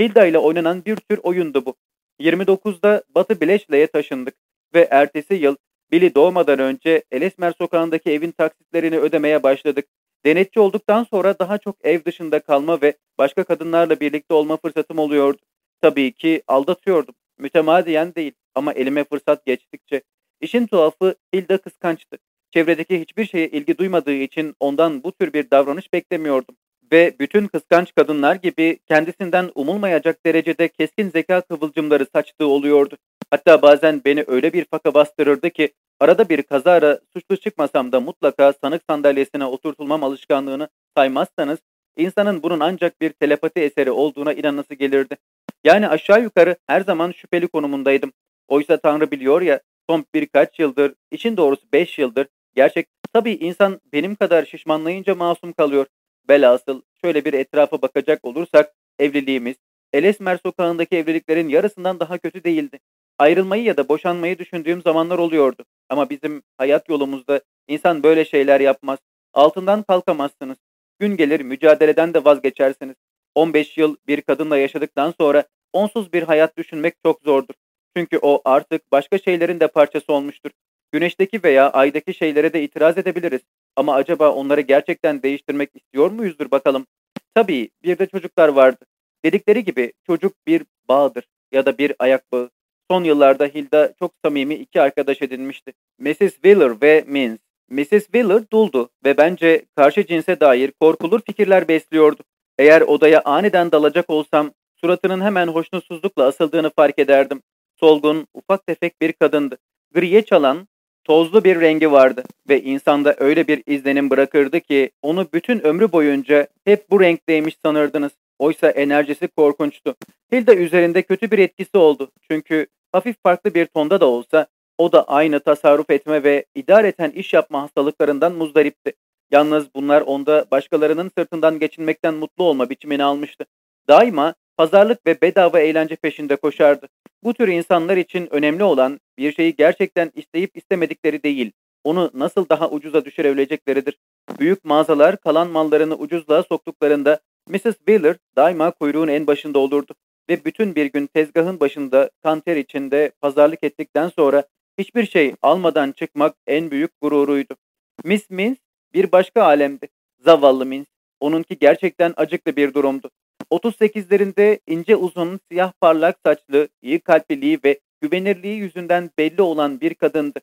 A: Hilda ile oynanan bir tür oyundu bu. 29'da Batı Bileşle'ye taşındık ve ertesi yıl Billy doğmadan önce Elesmer sokağındaki evin taksitlerini ödemeye başladık. Denetçi olduktan sonra daha çok ev dışında kalma ve başka kadınlarla birlikte olma fırsatım oluyordu. Tabii ki aldatıyordum. Mütemadiyen değil ama elime fırsat geçtikçe. İşin tuhafı Hilda kıskançtı. Çevredeki hiçbir şeye ilgi duymadığı için ondan bu tür bir davranış beklemiyordum. Ve bütün kıskanç kadınlar gibi kendisinden umulmayacak derecede keskin zeka kıvılcımları saçtığı oluyordu. Hatta bazen beni öyle bir faka bastırırdı ki arada bir kazara suçlu çıkmasam da mutlaka sanık sandalyesine oturtulmam alışkanlığını saymazsanız insanın bunun ancak bir telepati eseri olduğuna inanması gelirdi. Yani aşağı yukarı her zaman şüpheli konumundaydım. Oysa Tanrı biliyor ya son birkaç yıldır, işin doğrusu beş yıldır gerçek tabii insan benim kadar şişmanlayınca masum kalıyor. Velhasıl şöyle bir etrafa bakacak olursak evliliğimiz Elesmer sokağındaki evliliklerin yarısından daha kötü değildi. Ayrılmayı ya da boşanmayı düşündüğüm zamanlar oluyordu. Ama bizim hayat yolumuzda insan böyle şeyler yapmaz. Altından kalkamazsınız. Gün gelir mücadeleden de vazgeçersiniz. 15 yıl bir kadınla yaşadıktan sonra onsuz bir hayat düşünmek çok zordur. Çünkü o artık başka şeylerin de parçası olmuştur. Güneşteki veya aydaki şeylere de itiraz edebiliriz. Ama acaba onları gerçekten değiştirmek istiyor muyuzdur bakalım. Tabii bir de çocuklar vardı. Dedikleri gibi çocuk bir bağdır ya da bir ayak bağı. Son yıllarda Hilda çok samimi iki arkadaş edinmişti. Mrs. Wheeler ve Mins. Mrs. Wheeler duldu ve bence karşı cinse dair korkulur fikirler besliyordu. Eğer odaya aniden dalacak olsam suratının hemen hoşnutsuzlukla asıldığını fark ederdim. Solgun, ufak tefek bir kadındı. Griye çalan, tozlu bir rengi vardı ve insanda öyle bir izlenim bırakırdı ki onu bütün ömrü boyunca hep bu renkteymiş sanırdınız. Oysa enerjisi korkunçtu. Hilda üzerinde kötü bir etkisi oldu. Çünkü hafif farklı bir tonda da olsa o da aynı tasarruf etme ve idareten iş yapma hastalıklarından muzdaripti. Yalnız bunlar onda başkalarının sırtından geçinmekten mutlu olma biçimini almıştı. Daima pazarlık ve bedava eğlence peşinde koşardı. Bu tür insanlar için önemli olan bir şeyi gerçekten isteyip istemedikleri değil, onu nasıl daha ucuza düşürebilecekleridir. Büyük mağazalar kalan mallarını ucuzluğa soktuklarında Mrs. Wheeler daima kuyruğun en başında olurdu ve bütün bir gün tezgahın başında kanter içinde pazarlık ettikten sonra hiçbir şey almadan çıkmak en büyük gururuydu. Miss Mins bir başka alemdi. Zavallı Mins. Onunki gerçekten acıklı bir durumdu. 38'lerinde ince uzun, siyah parlak saçlı, iyi kalpliliği ve güvenirliği yüzünden belli olan bir kadındı.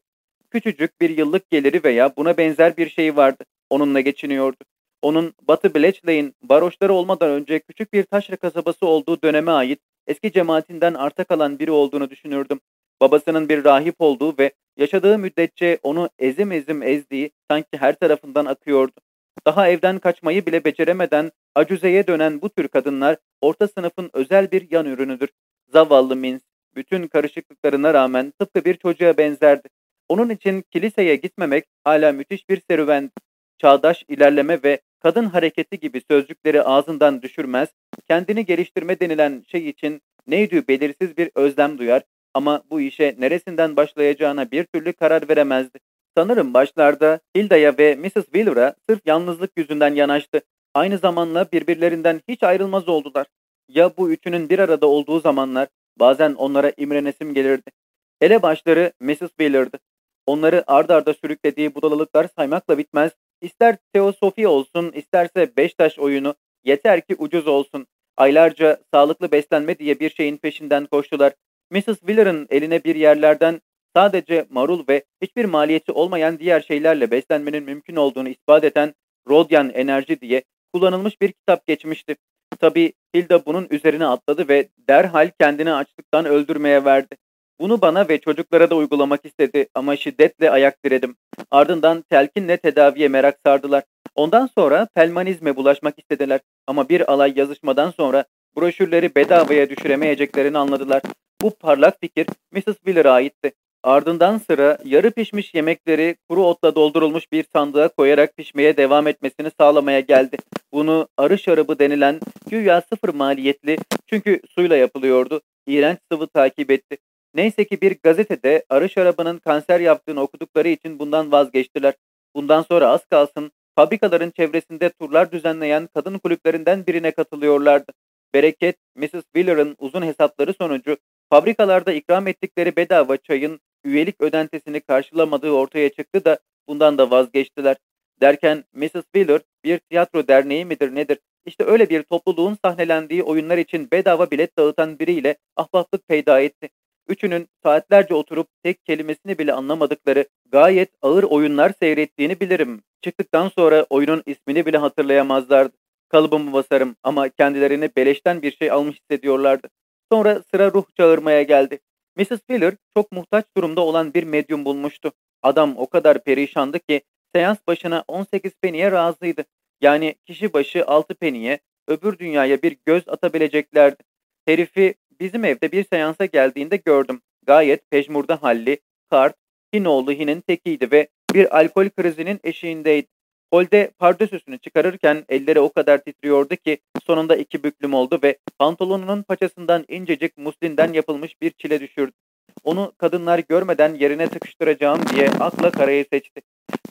A: Küçücük bir yıllık geliri veya buna benzer bir şey vardı. Onunla geçiniyordu. Onun Batı Bletchley'in varoşları olmadan önce küçük bir taşra kasabası olduğu döneme ait eski cemaatinden arta kalan biri olduğunu düşünürdüm. Babasının bir rahip olduğu ve yaşadığı müddetçe onu ezim ezim ezdiği sanki her tarafından akıyordu. Daha evden kaçmayı bile beceremeden acuzeye dönen bu tür kadınlar orta sınıfın özel bir yan ürünüdür. Zavallı Mins, bütün karışıklıklarına rağmen tıpkı bir çocuğa benzerdi. Onun için kiliseye gitmemek hala müthiş bir serüvendi. Çağdaş ilerleme ve kadın hareketi gibi sözcükleri ağzından düşürmez, kendini geliştirme denilen şey için neydi belirsiz bir özlem duyar ama bu işe neresinden başlayacağına bir türlü karar veremezdi. Sanırım başlarda Hilda'ya ve Mrs. Wheeler'a sırf yalnızlık yüzünden yanaştı. Aynı zamanla birbirlerinden hiç ayrılmaz oldular. Ya bu üçünün bir arada olduğu zamanlar bazen onlara imrenesim gelirdi. Hele başları Mrs. Wheeler'dı. Onları ard arda sürüklediği budalalıklar saymakla bitmez. İster teosofi olsun, isterse beş taş oyunu, yeter ki ucuz olsun. Aylarca sağlıklı beslenme diye bir şeyin peşinden koştular. Mrs. Wheeler'ın eline bir yerlerden sadece marul ve hiçbir maliyeti olmayan diğer şeylerle beslenmenin mümkün olduğunu ispat eden Rodian Enerji diye kullanılmış bir kitap geçmişti. Tabi Hilda bunun üzerine atladı ve derhal kendini açlıktan öldürmeye verdi. Bunu bana ve çocuklara da uygulamak istedi ama şiddetle ayak diredim. Ardından telkinle tedaviye merak sardılar. Ondan sonra pelmanizme bulaşmak istediler ama bir alay yazışmadan sonra broşürleri bedavaya düşüremeyeceklerini anladılar. Bu parlak fikir Mrs. Wheeler'a aitti. Ardından sıra yarı pişmiş yemekleri kuru otla doldurulmuş bir sandığa koyarak pişmeye devam etmesini sağlamaya geldi. Bunu arı şarabı denilen güya sıfır maliyetli çünkü suyla yapılıyordu. İğrenç sıvı takip etti. Neyse ki bir gazetede arı şarabının kanser yaptığını okudukları için bundan vazgeçtiler. Bundan sonra az kalsın fabrikaların çevresinde turlar düzenleyen kadın kulüplerinden birine katılıyorlardı. Bereket, Mrs. Wheeler'ın uzun hesapları sonucu fabrikalarda ikram ettikleri bedava çayın üyelik ödentesini karşılamadığı ortaya çıktı da bundan da vazgeçtiler. Derken Mrs. Wheeler bir tiyatro derneği midir nedir? İşte öyle bir topluluğun sahnelendiği oyunlar için bedava bilet dağıtan biriyle ahbaplık peyda etti. Üçünün saatlerce oturup tek kelimesini bile anlamadıkları gayet ağır oyunlar seyrettiğini bilirim. Çıktıktan sonra oyunun ismini bile hatırlayamazlardı. Kalıbımı basarım ama kendilerini beleşten bir şey almış hissediyorlardı. Sonra sıra ruh çağırmaya geldi. Mrs. Wheeler çok muhtaç durumda olan bir medyum bulmuştu. Adam o kadar perişandı ki seans başına 18 peniye razıydı. Yani kişi başı 6 peniye öbür dünyaya bir göz atabileceklerdi. Herifi bizim evde bir seansa geldiğinde gördüm. Gayet pejmurda halli, kart, Hinoğlu Hin'in tekiydi ve bir alkol krizinin eşiğindeydi. Holde pardösüsünü çıkarırken elleri o kadar titriyordu ki sonunda iki büklüm oldu ve pantolonunun paçasından incecik muslinden yapılmış bir çile düşürdü. Onu kadınlar görmeden yerine sıkıştıracağım diye akla karayı seçti.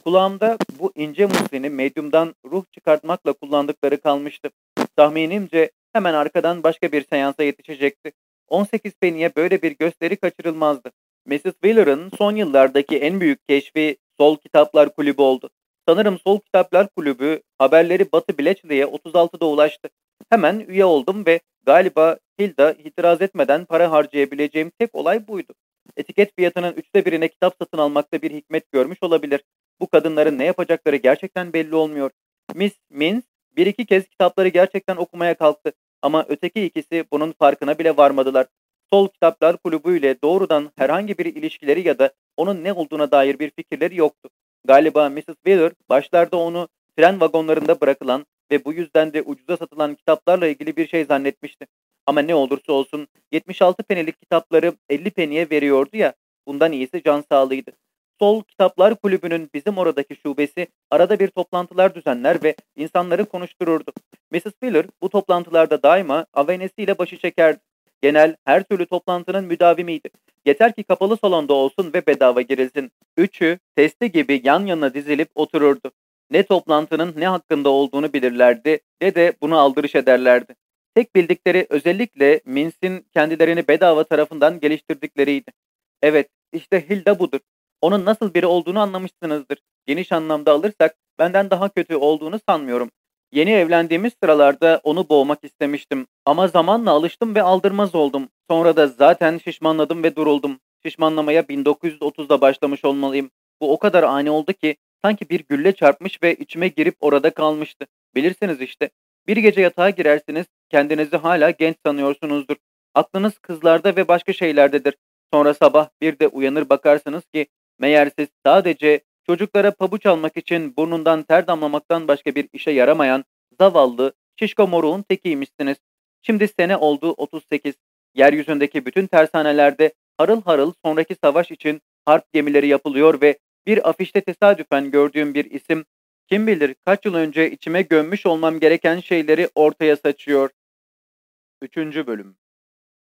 A: Kulağımda bu ince muslini medyumdan ruh çıkartmakla kullandıkları kalmıştı. Tahminimce hemen arkadan başka bir seansa yetişecekti. 18 peniye böyle bir gösteri kaçırılmazdı. Mrs. Wheeler'ın son yıllardaki en büyük keşfi Sol Kitaplar Kulübü oldu. Sanırım Sol Kitaplar Kulübü haberleri Batı Bletchley'e 36'da ulaştı. Hemen üye oldum ve galiba Hilda itiraz etmeden para harcayabileceğim tek olay buydu. Etiket fiyatının üçte birine kitap satın almakta bir hikmet görmüş olabilir. Bu kadınların ne yapacakları gerçekten belli olmuyor. Miss Mins bir iki kez kitapları gerçekten okumaya kalktı ama öteki ikisi bunun farkına bile varmadılar. Sol Kitaplar Kulübü ile doğrudan herhangi bir ilişkileri ya da onun ne olduğuna dair bir fikirleri yoktu. Galiba Mrs. Wheeler başlarda onu tren vagonlarında bırakılan ve bu yüzden de ucuza satılan kitaplarla ilgili bir şey zannetmişti. Ama ne olursa olsun 76 penilik kitapları 50 peniye veriyordu ya, bundan iyisi can sağlığıydı. Sol Kitaplar Kulübü'nün bizim oradaki şubesi arada bir toplantılar düzenler ve insanları konuştururdu. Mrs. Wheeler bu toplantılarda daima avenesiyle başı çekerdi. Genel her türlü toplantının müdavimiydi. Yeter ki kapalı salonda olsun ve bedava girilsin. Üçü testi gibi yan yana dizilip otururdu. Ne toplantının ne hakkında olduğunu bilirlerdi ne de bunu aldırış ederlerdi. Tek bildikleri özellikle Mince'in kendilerini bedava tarafından geliştirdikleriydi. Evet, işte Hilda budur. Onun nasıl biri olduğunu anlamışsınızdır. Geniş anlamda alırsak benden daha kötü olduğunu sanmıyorum. Yeni evlendiğimiz sıralarda onu boğmak istemiştim. Ama zamanla alıştım ve aldırmaz oldum. Sonra da zaten şişmanladım ve duruldum. Şişmanlamaya 1930'da başlamış olmalıyım. Bu o kadar ani oldu ki sanki bir gülle çarpmış ve içime girip orada kalmıştı. Bilirsiniz işte. Bir gece yatağa girersiniz, kendinizi hala genç sanıyorsunuzdur. Aklınız kızlarda ve başka şeylerdedir. Sonra sabah bir de uyanır bakarsınız ki meğer siz sadece çocuklara pabuç almak için burnundan ter damlamaktan başka bir işe yaramayan zavallı şişko moruğun tekiymişsiniz. Şimdi sene oldu 38. Yeryüzündeki bütün tersanelerde harıl harıl sonraki savaş için harp gemileri yapılıyor ve bir afişte tesadüfen gördüğüm bir isim kim bilir kaç yıl önce içime gömmüş olmam gereken şeyleri ortaya saçıyor. 3. Bölüm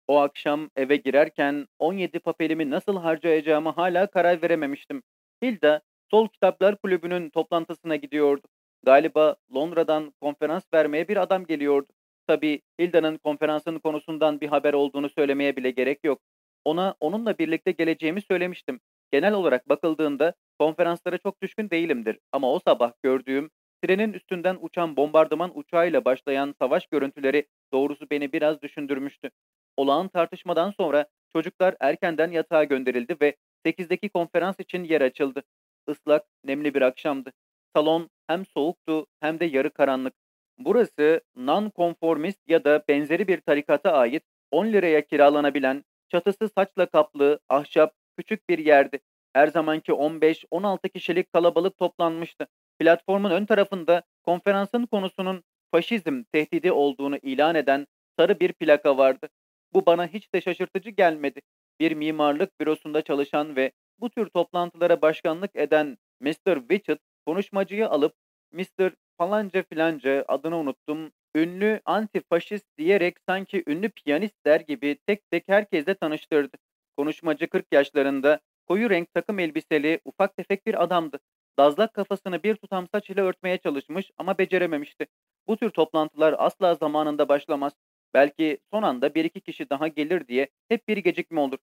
A: O akşam eve girerken 17 papelimi nasıl harcayacağımı hala karar verememiştim. Hilda, Sol Kitaplar Kulübü'nün toplantısına gidiyordu. Galiba Londra'dan konferans vermeye bir adam geliyordu. Tabii Hilda'nın konferansın konusundan bir haber olduğunu söylemeye bile gerek yok. Ona onunla birlikte geleceğimi söylemiştim. Genel olarak bakıldığında konferanslara çok düşkün değilimdir ama o sabah gördüğüm trenin üstünden uçan bombardıman uçağıyla başlayan savaş görüntüleri doğrusu beni biraz düşündürmüştü. Olağan tartışmadan sonra çocuklar erkenden yatağa gönderildi ve 8'deki konferans için yer açıldı. Islak, nemli bir akşamdı. Salon hem soğuktu hem de yarı karanlık. Burası non-konformist ya da benzeri bir tarikata ait 10 liraya kiralanabilen, çatısı saçla kaplı, ahşap, küçük bir yerdi. Her zamanki 15-16 kişilik kalabalık toplanmıştı. Platformun ön tarafında konferansın konusunun faşizm tehdidi olduğunu ilan eden sarı bir plaka vardı. Bu bana hiç de şaşırtıcı gelmedi. Bir mimarlık bürosunda çalışan ve bu tür toplantılara başkanlık eden Mr. Witchett konuşmacıyı alıp Mr. falanca filanca adını unuttum, ünlü antifaşist diyerek sanki ünlü piyanist der gibi tek tek herkesle tanıştırdı. Konuşmacı 40 yaşlarında, koyu renk takım elbiseli, ufak tefek bir adamdı. Dazlak kafasını bir tutam saç ile örtmeye çalışmış ama becerememişti. Bu tür toplantılar asla zamanında başlamaz. Belki son anda bir iki kişi daha gelir diye hep bir gecikme olur.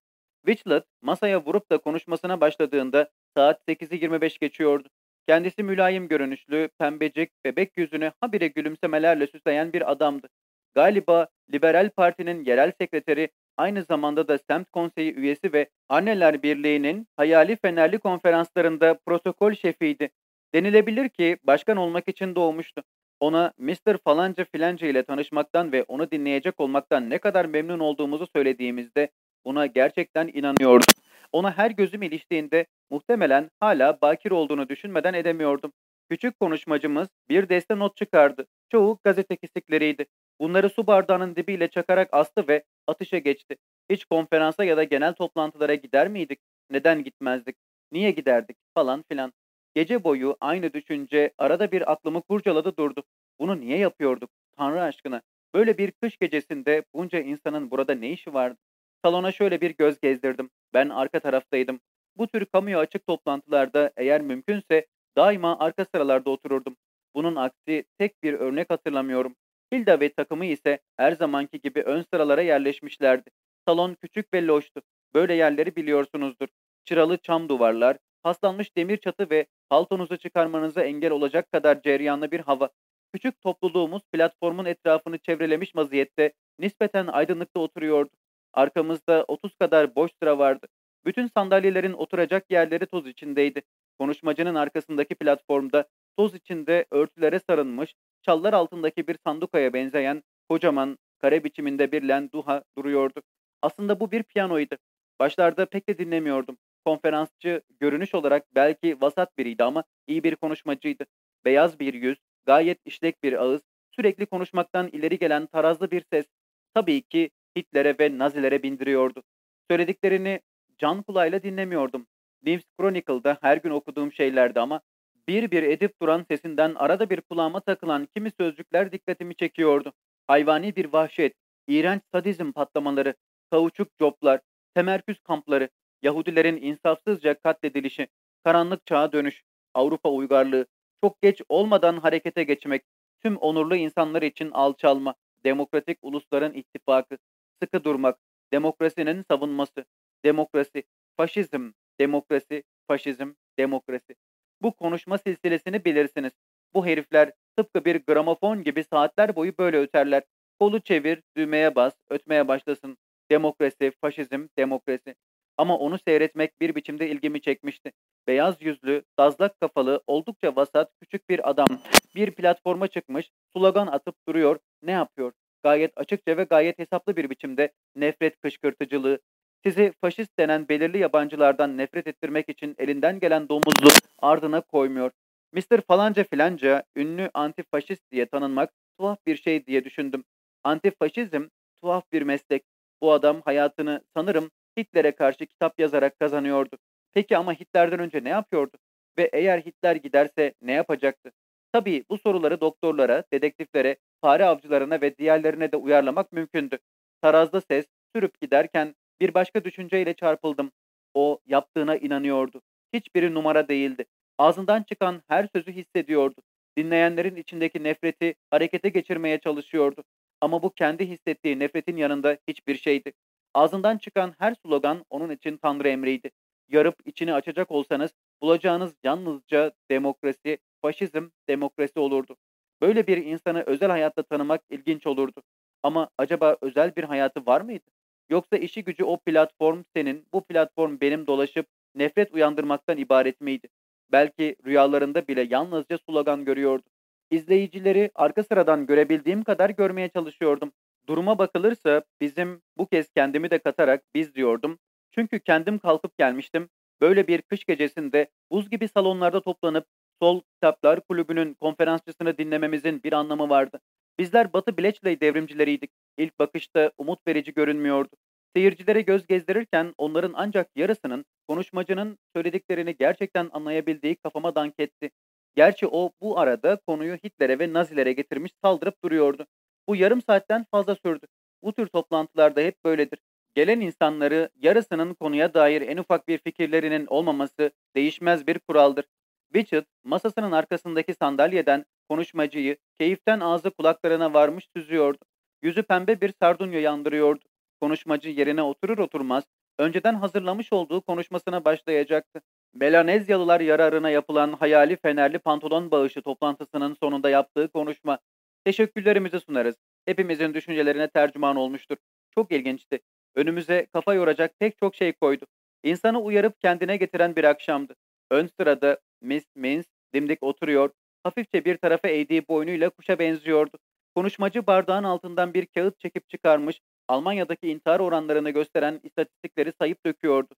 A: Witchlet masaya vurup da konuşmasına başladığında saat 8'i 25 geçiyordu. Kendisi mülayim görünüşlü, pembecik, bebek yüzünü habire gülümsemelerle süsleyen bir adamdı. Galiba Liberal Parti'nin yerel sekreteri, aynı zamanda da semt konseyi üyesi ve Anneler Birliği'nin hayali fenerli konferanslarında protokol şefiydi. Denilebilir ki başkan olmak için doğmuştu. Ona Mr. falanca filanca ile tanışmaktan ve onu dinleyecek olmaktan ne kadar memnun olduğumuzu söylediğimizde buna gerçekten inanıyordum. Ona her gözüm iliştiğinde muhtemelen hala bakir olduğunu düşünmeden edemiyordum. Küçük konuşmacımız bir deste not çıkardı. Çoğu gazete kesikleriydi. Bunları su bardağının dibiyle çakarak astı ve atışa geçti. Hiç konferansa ya da genel toplantılara gider miydik? Neden gitmezdik? Niye giderdik? Falan filan. Gece boyu aynı düşünce arada bir aklımı kurcaladı durdu. Bunu niye yapıyorduk? Tanrı aşkına. Böyle bir kış gecesinde bunca insanın burada ne işi vardı? Salona şöyle bir göz gezdirdim. Ben arka taraftaydım. Bu tür kamuya açık toplantılarda eğer mümkünse daima arka sıralarda otururdum. Bunun aksi tek bir örnek hatırlamıyorum. Hilda ve takımı ise her zamanki gibi ön sıralara yerleşmişlerdi. Salon küçük ve loştu. Böyle yerleri biliyorsunuzdur. Çıralı çam duvarlar, paslanmış demir çatı ve paltonuzu çıkarmanıza engel olacak kadar ceryanlı bir hava. Küçük topluluğumuz platformun etrafını çevrelemiş vaziyette nispeten aydınlıkta oturuyordu. Arkamızda 30 kadar boş sıra vardı. Bütün sandalyelerin oturacak yerleri toz içindeydi. Konuşmacının arkasındaki platformda toz içinde örtülere sarılmış, çallar altındaki bir sandukaya benzeyen kocaman kare biçiminde bir lenduha duruyordu. Aslında bu bir piyanoydu. Başlarda pek de dinlemiyordum. Konferansçı görünüş olarak belki vasat biriydi ama iyi bir konuşmacıydı. Beyaz bir yüz, gayet işlek bir ağız, sürekli konuşmaktan ileri gelen tarazlı bir ses tabii ki Hitler'e ve Nazilere bindiriyordu. Söylediklerini can kulağıyla dinlemiyordum. News Chronicle'da her gün okuduğum şeylerdi ama bir bir edip duran sesinden arada bir kulağıma takılan kimi sözcükler dikkatimi çekiyordu. Hayvani bir vahşet, iğrenç sadizm patlamaları, kauçuk coplar, temerküz kampları, Yahudilerin insafsızca katledilişi, karanlık çağa dönüş, Avrupa uygarlığı, çok geç olmadan harekete geçmek, tüm onurlu insanlar için alçalma, demokratik ulusların ittifakı, sıkı durmak, demokrasinin savunması, demokrasi, faşizm, demokrasi, faşizm, demokrasi. Bu konuşma silsilesini bilirsiniz. Bu herifler tıpkı bir gramofon gibi saatler boyu böyle öterler. Kolu çevir, düğmeye bas, ötmeye başlasın. Demokrasi, faşizm, demokrasi. Ama onu seyretmek bir biçimde ilgimi çekmişti. Beyaz yüzlü, dazlak kafalı, oldukça vasat, küçük bir adam bir platforma çıkmış, slogan atıp duruyor. Ne yapıyor? Gayet açıkça ve gayet hesaplı bir biçimde nefret kışkırtıcılığı, sizi faşist denen belirli yabancılardan nefret ettirmek için elinden gelen domuzlu ardına koymuyor. Mr. falanca filanca ünlü antifaşist diye tanınmak tuhaf bir şey diye düşündüm. Antifaşizm tuhaf bir meslek. Bu adam hayatını sanırım Hitler'e karşı kitap yazarak kazanıyordu. Peki ama Hitler'den önce ne yapıyordu? Ve eğer Hitler giderse ne yapacaktı? Tabii bu soruları doktorlara, dedektiflere, fare avcılarına ve diğerlerine de uyarlamak mümkündü. Tarazda ses sürüp giderken bir başka düşünceyle çarpıldım. O yaptığına inanıyordu. Hiçbiri numara değildi. Ağzından çıkan her sözü hissediyordu. Dinleyenlerin içindeki nefreti harekete geçirmeye çalışıyordu. Ama bu kendi hissettiği nefretin yanında hiçbir şeydi. Ağzından çıkan her slogan onun için Tanrı emriydi. Yarıp içini açacak olsanız bulacağınız yalnızca demokrasi, faşizm, demokrasi olurdu. Böyle bir insanı özel hayatta tanımak ilginç olurdu. Ama acaba özel bir hayatı var mıydı? Yoksa işi gücü o platform senin, bu platform benim dolaşıp nefret uyandırmaktan ibaret miydi? Belki rüyalarında bile yalnızca slogan görüyordu. İzleyicileri arka sıradan görebildiğim kadar görmeye çalışıyordum. Duruma bakılırsa bizim bu kez kendimi de katarak biz diyordum. Çünkü kendim kalkıp gelmiştim. Böyle bir kış gecesinde buz gibi salonlarda toplanıp Sol Kitaplar Kulübü'nün konferansçısını dinlememizin bir anlamı vardı. Bizler Batı Bletchley devrimcileriydik. İlk bakışta umut verici görünmüyordu. Seyircilere göz gezdirirken onların ancak yarısının konuşmacının söylediklerini gerçekten anlayabildiği kafama dank etti. Gerçi o bu arada konuyu Hitler'e ve Nazilere getirmiş saldırıp duruyordu. Bu yarım saatten fazla sürdü. Bu tür toplantılarda hep böyledir. Gelen insanları yarısının konuya dair en ufak bir fikirlerinin olmaması değişmez bir kuraldır. Richard masasının arkasındaki sandalyeden konuşmacıyı keyiften ağzı kulaklarına varmış süzüyordu. Yüzü pembe bir sardunya yandırıyordu. Konuşmacı yerine oturur oturmaz önceden hazırlamış olduğu konuşmasına başlayacaktı. Melanezyalılar yararına yapılan hayali fenerli pantolon bağışı toplantısının sonunda yaptığı konuşma. Teşekkürlerimizi sunarız. Hepimizin düşüncelerine tercüman olmuştur. Çok ilginçti. Önümüze kafa yoracak pek çok şey koydu. İnsanı uyarıp kendine getiren bir akşamdı. Ön sırada Miss Mins dimdik oturuyor, hafifçe bir tarafa eğdiği boynuyla kuşa benziyordu. Konuşmacı bardağın altından bir kağıt çekip çıkarmış, Almanya'daki intihar oranlarını gösteren istatistikleri sayıp döküyordu.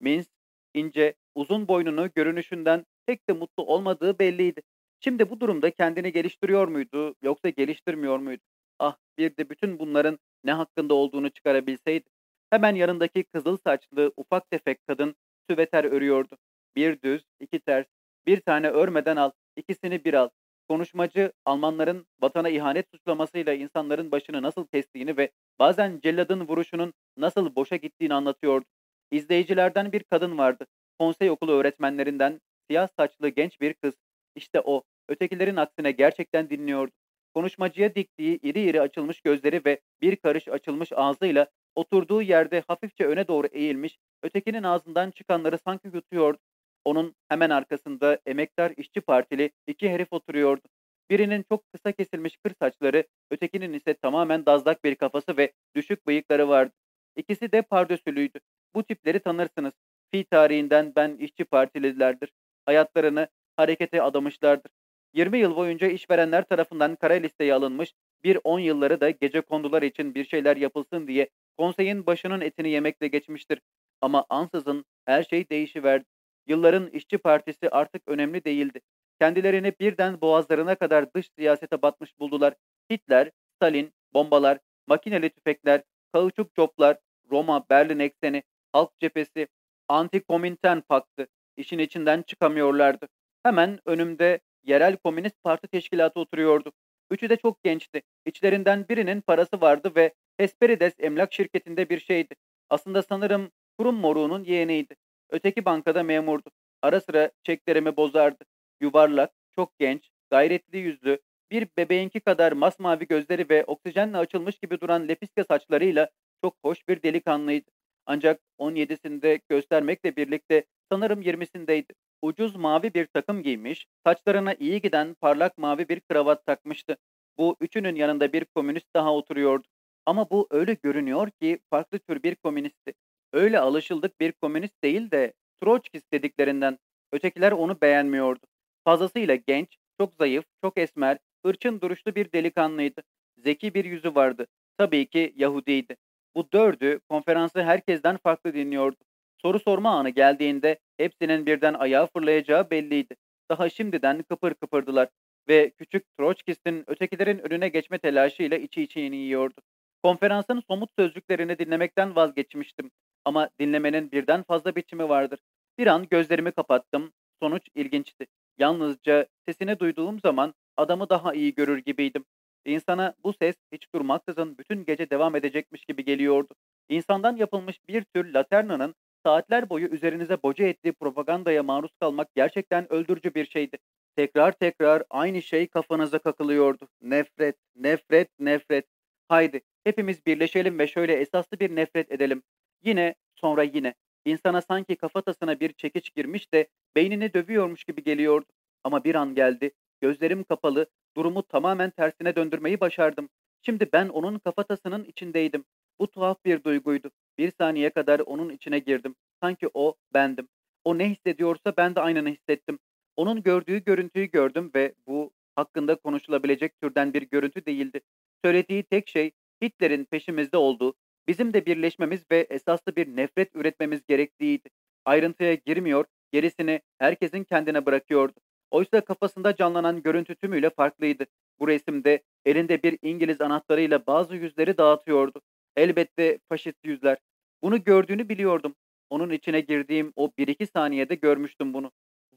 A: Mins, ince, uzun boynunu görünüşünden pek de mutlu olmadığı belliydi. Şimdi bu durumda kendini geliştiriyor muydu yoksa geliştirmiyor muydu? Ah bir de bütün bunların ne hakkında olduğunu çıkarabilseydi. Hemen yanındaki kızıl saçlı ufak tefek kadın süveter örüyordu. Bir düz, iki ters, bir tane örmeden al, ikisini bir al. Konuşmacı Almanların vatana ihanet suçlamasıyla insanların başını nasıl kestiğini ve bazen celladın vuruşunun nasıl boşa gittiğini anlatıyordu. İzleyicilerden bir kadın vardı. Konsey okulu öğretmenlerinden siyah saçlı genç bir kız. İşte o, ötekilerin aksine gerçekten dinliyordu. Konuşmacıya diktiği iri iri açılmış gözleri ve bir karış açılmış ağzıyla oturduğu yerde hafifçe öne doğru eğilmiş, ötekinin ağzından çıkanları sanki yutuyordu. Onun hemen arkasında emektar işçi partili iki herif oturuyordu. Birinin çok kısa kesilmiş kır saçları, ötekinin ise tamamen dazlak bir kafası ve düşük bıyıkları vardı. İkisi de pardösülüydü. Bu tipleri tanırsınız. Fi tarihinden ben işçi partililerdir. Hayatlarını harekete adamışlardır. 20 yıl boyunca işverenler tarafından kara listeye alınmış, bir 10 yılları da gece kondular için bir şeyler yapılsın diye konseyin başının etini yemekle geçmiştir. Ama ansızın her şey değişiverdi. Yılların işçi partisi artık önemli değildi. Kendilerini birden boğazlarına kadar dış siyasete batmış buldular. Hitler, Stalin, bombalar, makineli tüfekler, kauçuk coplar, Roma, Berlin ekseni, halk cephesi, anti-komintern paktı. İşin içinden çıkamıyorlardı. Hemen önümde yerel komünist parti teşkilatı oturuyordu. Üçü de çok gençti. İçlerinden birinin parası vardı ve Hesperides emlak şirketinde bir şeydi. Aslında sanırım kurum moruğunun yeğeniydi. Öteki bankada memurdu. Ara sıra çeklerimi bozardı. Yuvarlak, çok genç, gayretli yüzlü, bir bebeğinki kadar masmavi gözleri ve oksijenle açılmış gibi duran lepiske saçlarıyla çok hoş bir delikanlıydı. Ancak 17'sinde göstermekle birlikte sanırım 20'sindeydi. Ucuz mavi bir takım giymiş, saçlarına iyi giden parlak mavi bir kravat takmıştı. Bu üçünün yanında bir komünist daha oturuyordu. Ama bu öyle görünüyor ki farklı tür bir komünistti. Öyle alışıldık bir komünist değil de Troçkist dediklerinden. Ötekiler onu beğenmiyordu. Fazlasıyla genç, çok zayıf, çok esmer, hırçın duruşlu bir delikanlıydı. Zeki bir yüzü vardı. Tabii ki Yahudiydi. Bu dördü konferansı herkesten farklı dinliyordu. Soru sorma anı geldiğinde hepsinin birden ayağa fırlayacağı belliydi. Daha şimdiden kıpır kıpırdılar ve küçük Troçkist'in ötekilerin önüne geçme telaşıyla içi içini yiyordu. Konferansın somut sözcüklerini dinlemekten vazgeçmiştim ama dinlemenin birden fazla biçimi vardır. Bir an gözlerimi kapattım. Sonuç ilginçti. Yalnızca sesini duyduğum zaman adamı daha iyi görür gibiydim. İnsana bu ses hiç durmaksızın bütün gece devam edecekmiş gibi geliyordu. İnsandan yapılmış bir tür laternanın saatler boyu üzerinize boca ettiği propagandaya maruz kalmak gerçekten öldürücü bir şeydi. Tekrar tekrar aynı şey kafanıza kakılıyordu. Nefret, nefret, nefret. Haydi hepimiz birleşelim ve şöyle esaslı bir nefret edelim. Yine, sonra yine. İnsana sanki kafatasına bir çekiç girmiş de beynini dövüyormuş gibi geliyordu. Ama bir an geldi, gözlerim kapalı, durumu tamamen tersine döndürmeyi başardım. Şimdi ben onun kafatasının içindeydim. Bu tuhaf bir duyguydu. Bir saniye kadar onun içine girdim. Sanki o bendim. O ne hissediyorsa ben de aynını hissettim. Onun gördüğü görüntüyü gördüm ve bu hakkında konuşulabilecek türden bir görüntü değildi. Söylediği tek şey Hitler'in peşimizde olduğu, bizim de birleşmemiz ve esaslı bir nefret üretmemiz gerektiğiydi. Ayrıntıya girmiyor, gerisini herkesin kendine bırakıyordu. Oysa kafasında canlanan görüntü tümüyle farklıydı. Bu resimde elinde bir İngiliz anahtarıyla bazı yüzleri dağıtıyordu. Elbette faşist yüzler. Bunu gördüğünü biliyordum. Onun içine girdiğim o bir iki saniyede görmüştüm bunu.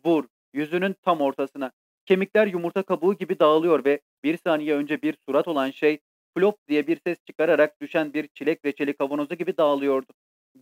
A: Vur, yüzünün tam ortasına. Kemikler yumurta kabuğu gibi dağılıyor ve bir saniye önce bir surat olan şey flop diye bir ses çıkararak düşen bir çilek reçeli kavanozu gibi dağılıyordu.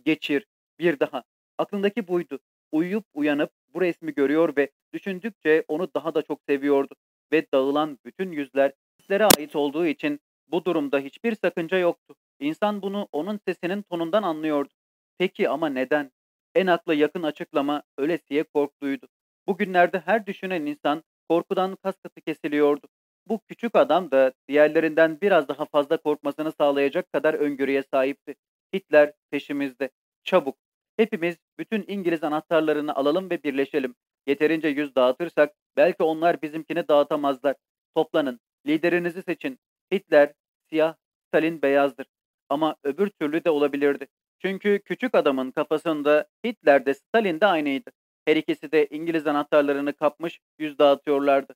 A: Geçir, bir daha. Aklındaki buydu. Uyuyup uyanıp bu resmi görüyor ve düşündükçe onu daha da çok seviyordu. Ve dağılan bütün yüzler hislere ait olduğu için bu durumda hiçbir sakınca yoktu. İnsan bunu onun sesinin tonundan anlıyordu. Peki ama neden? En akla yakın açıklama ölesiye korkluydu. Bugünlerde her düşünen insan korkudan kas katı kesiliyordu. Bu küçük adam da diğerlerinden biraz daha fazla korkmasını sağlayacak kadar öngörüye sahipti. Hitler peşimizde. Çabuk. Hepimiz bütün İngiliz anahtarlarını alalım ve birleşelim. Yeterince yüz dağıtırsak belki onlar bizimkini dağıtamazlar. Toplanın. Liderinizi seçin. Hitler siyah, Stalin beyazdır. Ama öbür türlü de olabilirdi. Çünkü küçük adamın kafasında Hitler de Stalin de aynıydı. Her ikisi de İngiliz anahtarlarını kapmış yüz dağıtıyorlardı.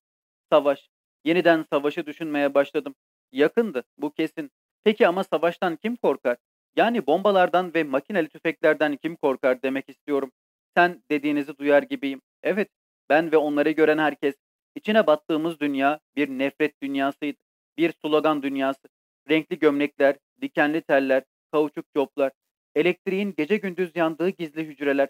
A: Savaş. Yeniden savaşı düşünmeye başladım. Yakındı, bu kesin. Peki ama savaştan kim korkar? Yani bombalardan ve makineli tüfeklerden kim korkar demek istiyorum. Sen dediğinizi duyar gibiyim. Evet, ben ve onları gören herkes. İçine battığımız dünya bir nefret dünyasıydı. Bir slogan dünyası. Renkli gömlekler, dikenli teller, kauçuk coplar, elektriğin gece gündüz yandığı gizli hücreler,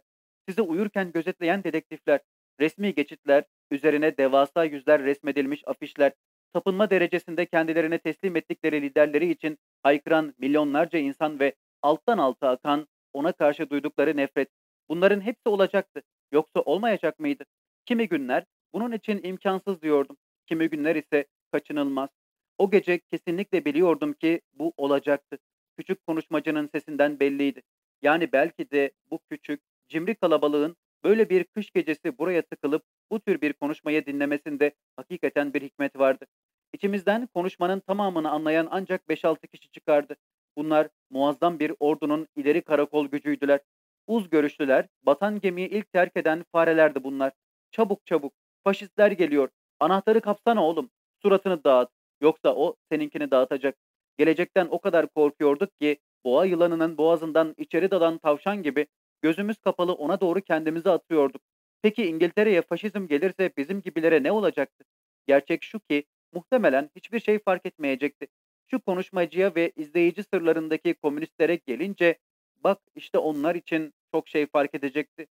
A: sizi uyurken gözetleyen dedektifler, resmi geçitler, üzerine devasa yüzler resmedilmiş afişler, tapınma derecesinde kendilerine teslim ettikleri liderleri için haykıran milyonlarca insan ve alttan alta akan ona karşı duydukları nefret. Bunların hepsi olacaktı. Yoksa olmayacak mıydı? Kimi günler bunun için imkansız diyordum. Kimi günler ise kaçınılmaz. O gece kesinlikle biliyordum ki bu olacaktı. Küçük konuşmacının sesinden belliydi. Yani belki de bu küçük, cimri kalabalığın böyle bir kış gecesi buraya tıkılıp bu tür bir konuşmayı dinlemesinde hakikaten bir hikmet vardı. İçimizden konuşmanın tamamını anlayan ancak 5-6 kişi çıkardı. Bunlar muazzam bir ordunun ileri karakol gücüydüler. Uz görüşlüler, batan gemiyi ilk terk eden farelerdi bunlar. Çabuk çabuk, Faşistler geliyor. Anahtarı kapsana oğlum. Suratını dağıt. Yoksa o seninkini dağıtacak. Gelecekten o kadar korkuyorduk ki boğa yılanının boğazından içeri dalan tavşan gibi gözümüz kapalı ona doğru kendimizi atıyorduk. Peki İngiltere'ye faşizm gelirse bizim gibilere ne olacaktı? Gerçek şu ki muhtemelen hiçbir şey fark etmeyecekti. Şu konuşmacıya ve izleyici sırlarındaki komünistlere gelince bak işte onlar için çok şey fark edecekti.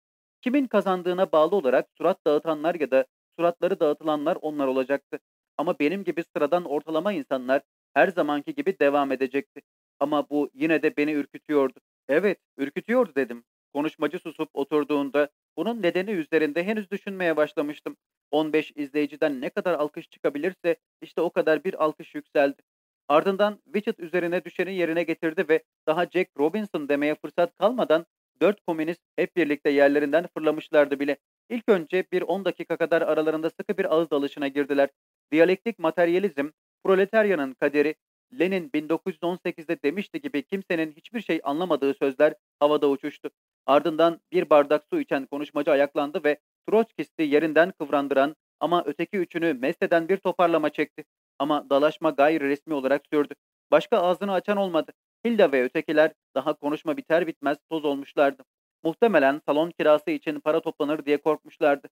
A: Kimin kazandığına bağlı olarak surat dağıtanlar ya da suratları dağıtılanlar onlar olacaktı. Ama benim gibi sıradan ortalama insanlar her zamanki gibi devam edecekti. Ama bu yine de beni ürkütüyordu. Evet, ürkütüyordu dedim. Konuşmacı susup oturduğunda bunun nedeni üzerinde henüz düşünmeye başlamıştım. 15 izleyiciden ne kadar alkış çıkabilirse işte o kadar bir alkış yükseldi. Ardından Widget üzerine düşeni yerine getirdi ve daha Jack Robinson demeye fırsat kalmadan dört komünist hep birlikte yerlerinden fırlamışlardı bile. İlk önce bir 10 dakika kadar aralarında sıkı bir ağız dalışına girdiler. Diyalektik materyalizm, proletaryanın kaderi, Lenin 1918'de demişti gibi kimsenin hiçbir şey anlamadığı sözler havada uçuştu. Ardından bir bardak su içen konuşmacı ayaklandı ve Troçkist'i yerinden kıvrandıran ama öteki üçünü mest eden bir toparlama çekti. Ama dalaşma gayri resmi olarak sürdü. Başka ağzını açan olmadı. Hilda ve ötekiler daha konuşma biter bitmez toz olmuşlardı. Muhtemelen salon kirası için para toplanır diye korkmuşlardı.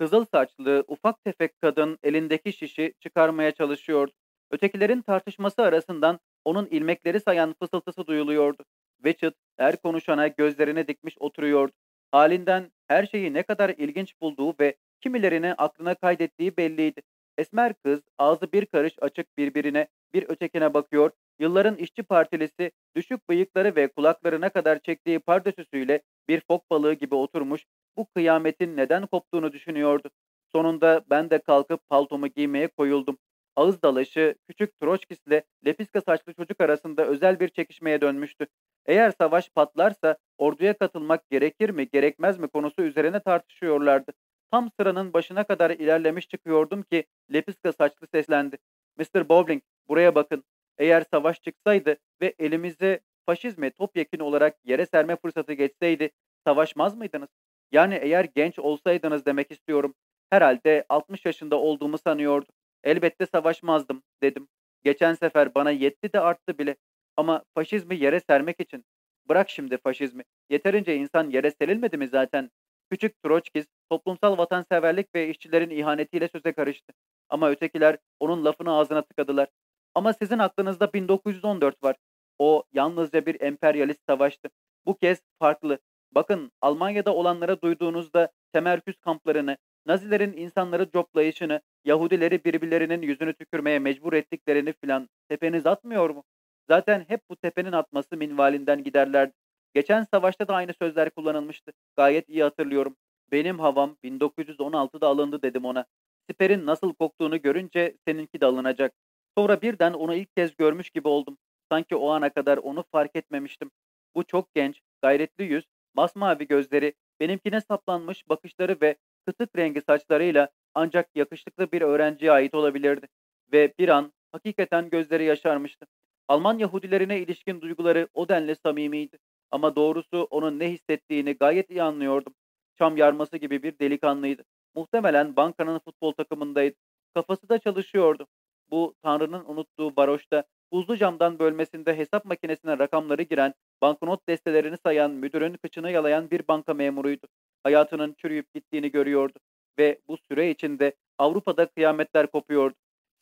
A: Kızıl saçlı, ufak tefek kadın elindeki şişi çıkarmaya çalışıyordu. Ötekilerin tartışması arasından onun ilmekleri sayan fısıltısı duyuluyordu. Witchett her konuşana gözlerini dikmiş oturuyordu. Halinden her şeyi ne kadar ilginç bulduğu ve kimilerini aklına kaydettiği belliydi. Esmer kız ağzı bir karış açık birbirine bir ötekine bakıyor, yılların işçi partilisi düşük bıyıkları ve kulaklarına kadar çektiği pardösüsüyle bir fok balığı gibi oturmuş bu kıyametin neden koptuğunu düşünüyordu. Sonunda ben de kalkıp paltomu giymeye koyuldum. Ağız dalaşı küçük Troçkis'le Lepiska saçlı çocuk arasında özel bir çekişmeye dönmüştü. Eğer savaş patlarsa orduya katılmak gerekir mi gerekmez mi konusu üzerine tartışıyorlardı. Tam sıranın başına kadar ilerlemiş çıkıyordum ki Lepiska saçlı seslendi. Mr. Bowling buraya bakın. Eğer savaş çıksaydı ve elimize faşizme topyekun olarak yere serme fırsatı geçseydi savaşmaz mıydınız? Yani eğer genç olsaydınız demek istiyorum. Herhalde 60 yaşında olduğumu sanıyordu. Elbette savaşmazdım dedim. Geçen sefer bana yetti de arttı bile. Ama faşizmi yere sermek için. Bırak şimdi faşizmi. Yeterince insan yere serilmedi mi zaten? Küçük Troçkis toplumsal vatanseverlik ve işçilerin ihanetiyle söze karıştı. Ama ötekiler onun lafını ağzına tıkadılar. Ama sizin aklınızda 1914 var. O yalnızca bir emperyalist savaştı. Bu kez farklı. Bakın Almanya'da olanlara duyduğunuzda temerküz kamplarını, Nazilerin insanları coplayışını, Yahudileri birbirlerinin yüzünü tükürmeye mecbur ettiklerini filan tepeniz atmıyor mu? Zaten hep bu tepenin atması minvalinden giderlerdi. Geçen savaşta da aynı sözler kullanılmıştı. Gayet iyi hatırlıyorum. Benim havam 1916'da alındı dedim ona. Siperin nasıl koktuğunu görünce seninki de alınacak. Sonra birden onu ilk kez görmüş gibi oldum. Sanki o ana kadar onu fark etmemiştim. Bu çok genç, gayretli yüz, masmavi gözleri, benimkine saplanmış bakışları ve kıtık rengi saçlarıyla ancak yakışıklı bir öğrenciye ait olabilirdi. Ve bir an hakikaten gözleri yaşarmıştı. Alman Yahudilerine ilişkin duyguları o denli samimiydi. Ama doğrusu onun ne hissettiğini gayet iyi anlıyordum. Çam yarması gibi bir delikanlıydı. Muhtemelen bankanın futbol takımındaydı. Kafası da çalışıyordu. Bu Tanrı'nın unuttuğu varoşta buzlu camdan bölmesinde hesap makinesine rakamları giren, banknot destelerini sayan, müdürün kıçını yalayan bir banka memuruydu. Hayatının çürüyüp gittiğini görüyordu ve bu süre içinde Avrupa'da kıyametler kopuyordu.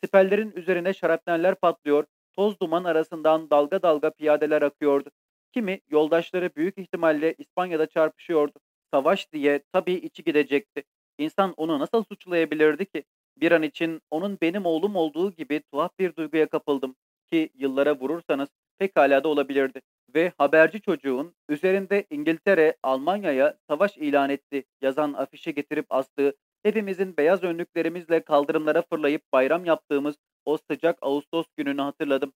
A: Siperlerin üzerine şarapneller patlıyor, toz duman arasından dalga dalga piyadeler akıyordu. Kimi yoldaşları büyük ihtimalle İspanya'da çarpışıyordu. Savaş diye tabii içi gidecekti. İnsan onu nasıl suçlayabilirdi ki? Bir an için onun benim oğlum olduğu gibi tuhaf bir duyguya kapıldım ki yıllara vurursanız pekala da olabilirdi. Ve haberci çocuğun üzerinde İngiltere Almanya'ya savaş ilan etti yazan afişe getirip astığı hepimizin beyaz önlüklerimizle kaldırımlara fırlayıp bayram yaptığımız o sıcak Ağustos gününü hatırladım.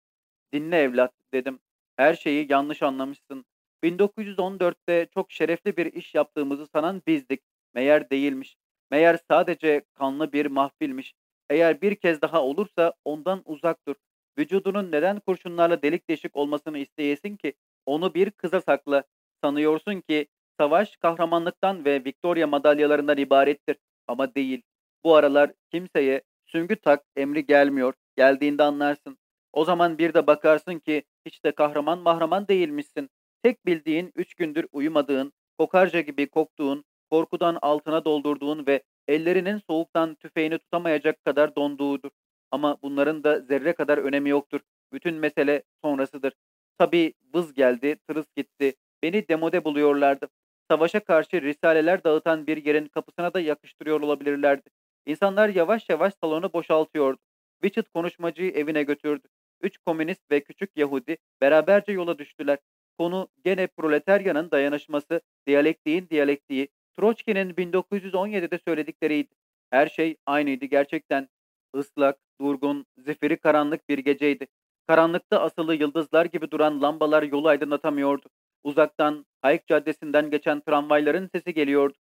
A: Dinle evlat dedim. Her şeyi yanlış anlamışsın. 1914'te çok şerefli bir iş yaptığımızı sanan bizdik. Meğer değilmiş. Meğer sadece kanlı bir mahfilmiş. Eğer bir kez daha olursa ondan uzak dur. Vücudunun neden kurşunlarla delik deşik olmasını isteyesin ki? Onu bir kıza sakla. Sanıyorsun ki savaş kahramanlıktan ve Victoria madalyalarından ibarettir. Ama değil.
B: Bu aralar kimseye süngü tak emri gelmiyor. Geldiğinde anlarsın. O zaman bir de bakarsın ki hiç de kahraman mahraman değilmişsin. Tek bildiğin üç gündür uyumadığın, kokarca gibi koktuğun, korkudan altına doldurduğun ve ellerinin soğuktan tüfeğini tutamayacak kadar donduğudur. Ama bunların da zerre kadar önemi yoktur. Bütün mesele sonrasıdır. Tabii vız geldi, tırıs gitti. Beni demode buluyorlardı. Savaşa karşı risaleler dağıtan bir yerin kapısına da yakıştırıyor olabilirlerdi. İnsanlar yavaş yavaş salonu boşaltıyordu. Richard konuşmacıyı evine götürdü. Üç komünist ve küçük Yahudi beraberce yola düştüler. Konu gene proletaryanın dayanışması, diyalektiğin diyalektiği, Troçki'nin 1917'de söyledikleriydi. Her şey aynıydı gerçekten. Islak, durgun, zifiri karanlık bir geceydi. Karanlıkta asılı yıldızlar gibi duran lambalar yolu aydınlatamıyordu. Uzaktan Hayk Caddesi'nden geçen tramvayların sesi geliyordu.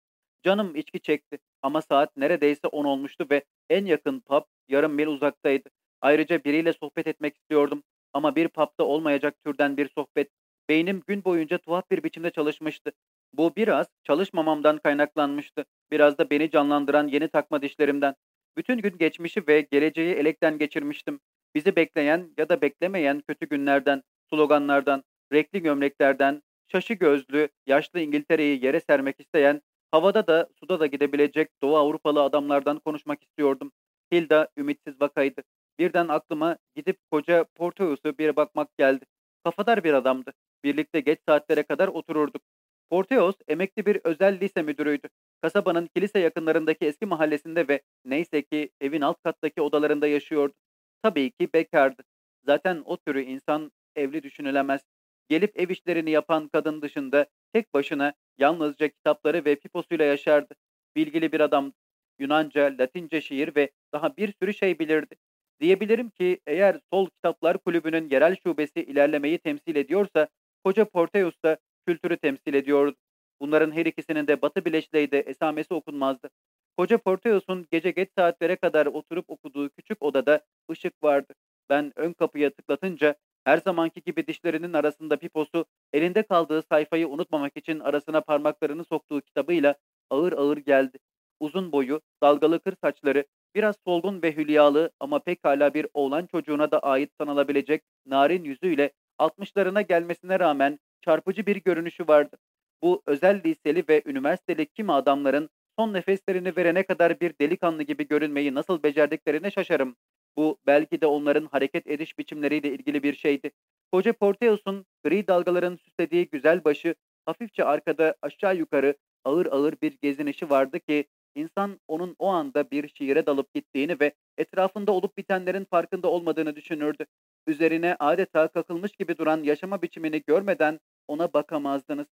B: Canım içki çekti ama saat neredeyse on olmuştu ve en yakın pub yarım mil uzaktaydı. Ayrıca biriyle sohbet etmek istiyordum ama bir pub'da olmayacak türden bir sohbet. Beynim gün boyunca tuhaf bir biçimde çalışmıştı. Bu biraz çalışmamamdan kaynaklanmıştı. Biraz da beni canlandıran yeni takma dişlerimden. Bütün gün geçmişi ve geleceği elekten geçirmiştim. Bizi bekleyen ya da beklemeyen kötü günlerden, sloganlardan, renkli gömleklerden, şaşı gözlü, yaşlı İngiltere'yi yere sermek isteyen, havada da suda da gidebilecek Doğu Avrupalı adamlardan konuşmak istiyordum. Hilda ümitsiz vakaydı. Birden aklıma gidip koca Porteus'u bir bakmak geldi. Kafadar bir adamdı. Birlikte geç saatlere kadar otururduk. Porteos emekli bir özel lise müdürüydü. Kasabanın kilise yakınlarındaki eski mahallesinde ve neyse ki evin alt kattaki odalarında yaşıyordu. Tabii ki bekardı. Zaten o türü insan evli düşünülemez. Gelip ev işlerini yapan kadın dışında tek başına yalnızca kitapları ve piposuyla yaşardı. Bilgili bir adamdı. Yunanca, Latince şiir ve daha bir sürü şey bilirdi. Diyebilirim ki eğer Sol Kitaplar Kulübü'nün yerel şubesi ilerlemeyi temsil ediyorsa, koca Porteus da kültürü temsil ediyordu. Bunların her ikisinin de Batı Bileş'teydi esamesi okunmazdı. Koca Porteus'un gece geç saatlere kadar oturup okuduğu küçük odada ışık vardı. Ben ön kapıya tıklatınca her zamanki gibi dişlerinin arasında piposu, elinde kaldığı sayfayı unutmamak için arasına parmaklarını soktuğu kitabıyla ağır ağır geldi. Uzun boyu, dalgalı kır saçları, biraz solgun ve hülyalı ama pekala bir oğlan çocuğuna da ait sanılabilecek narin yüzüyle altmışlarına gelmesine rağmen çarpıcı bir görünüşü vardı. Bu özel liseli ve üniversiteli kimi adamların son nefeslerini verene kadar bir delikanlı gibi görünmeyi nasıl becerdiklerine şaşarım. Bu belki de onların hareket ediş biçimleriyle ilgili bir şeydi. Koca Porteus'un gri dalgaların süslediği güzel başı hafifçe arkada aşağı yukarı ağır ağır bir gezinişi vardı ki insan onun o anda bir şiire dalıp gittiğini ve etrafında olup bitenlerin farkında olmadığını düşünürdü. Üzerine adeta kakılmış gibi duran yaşama biçimini görmeden ona bakamazdınız.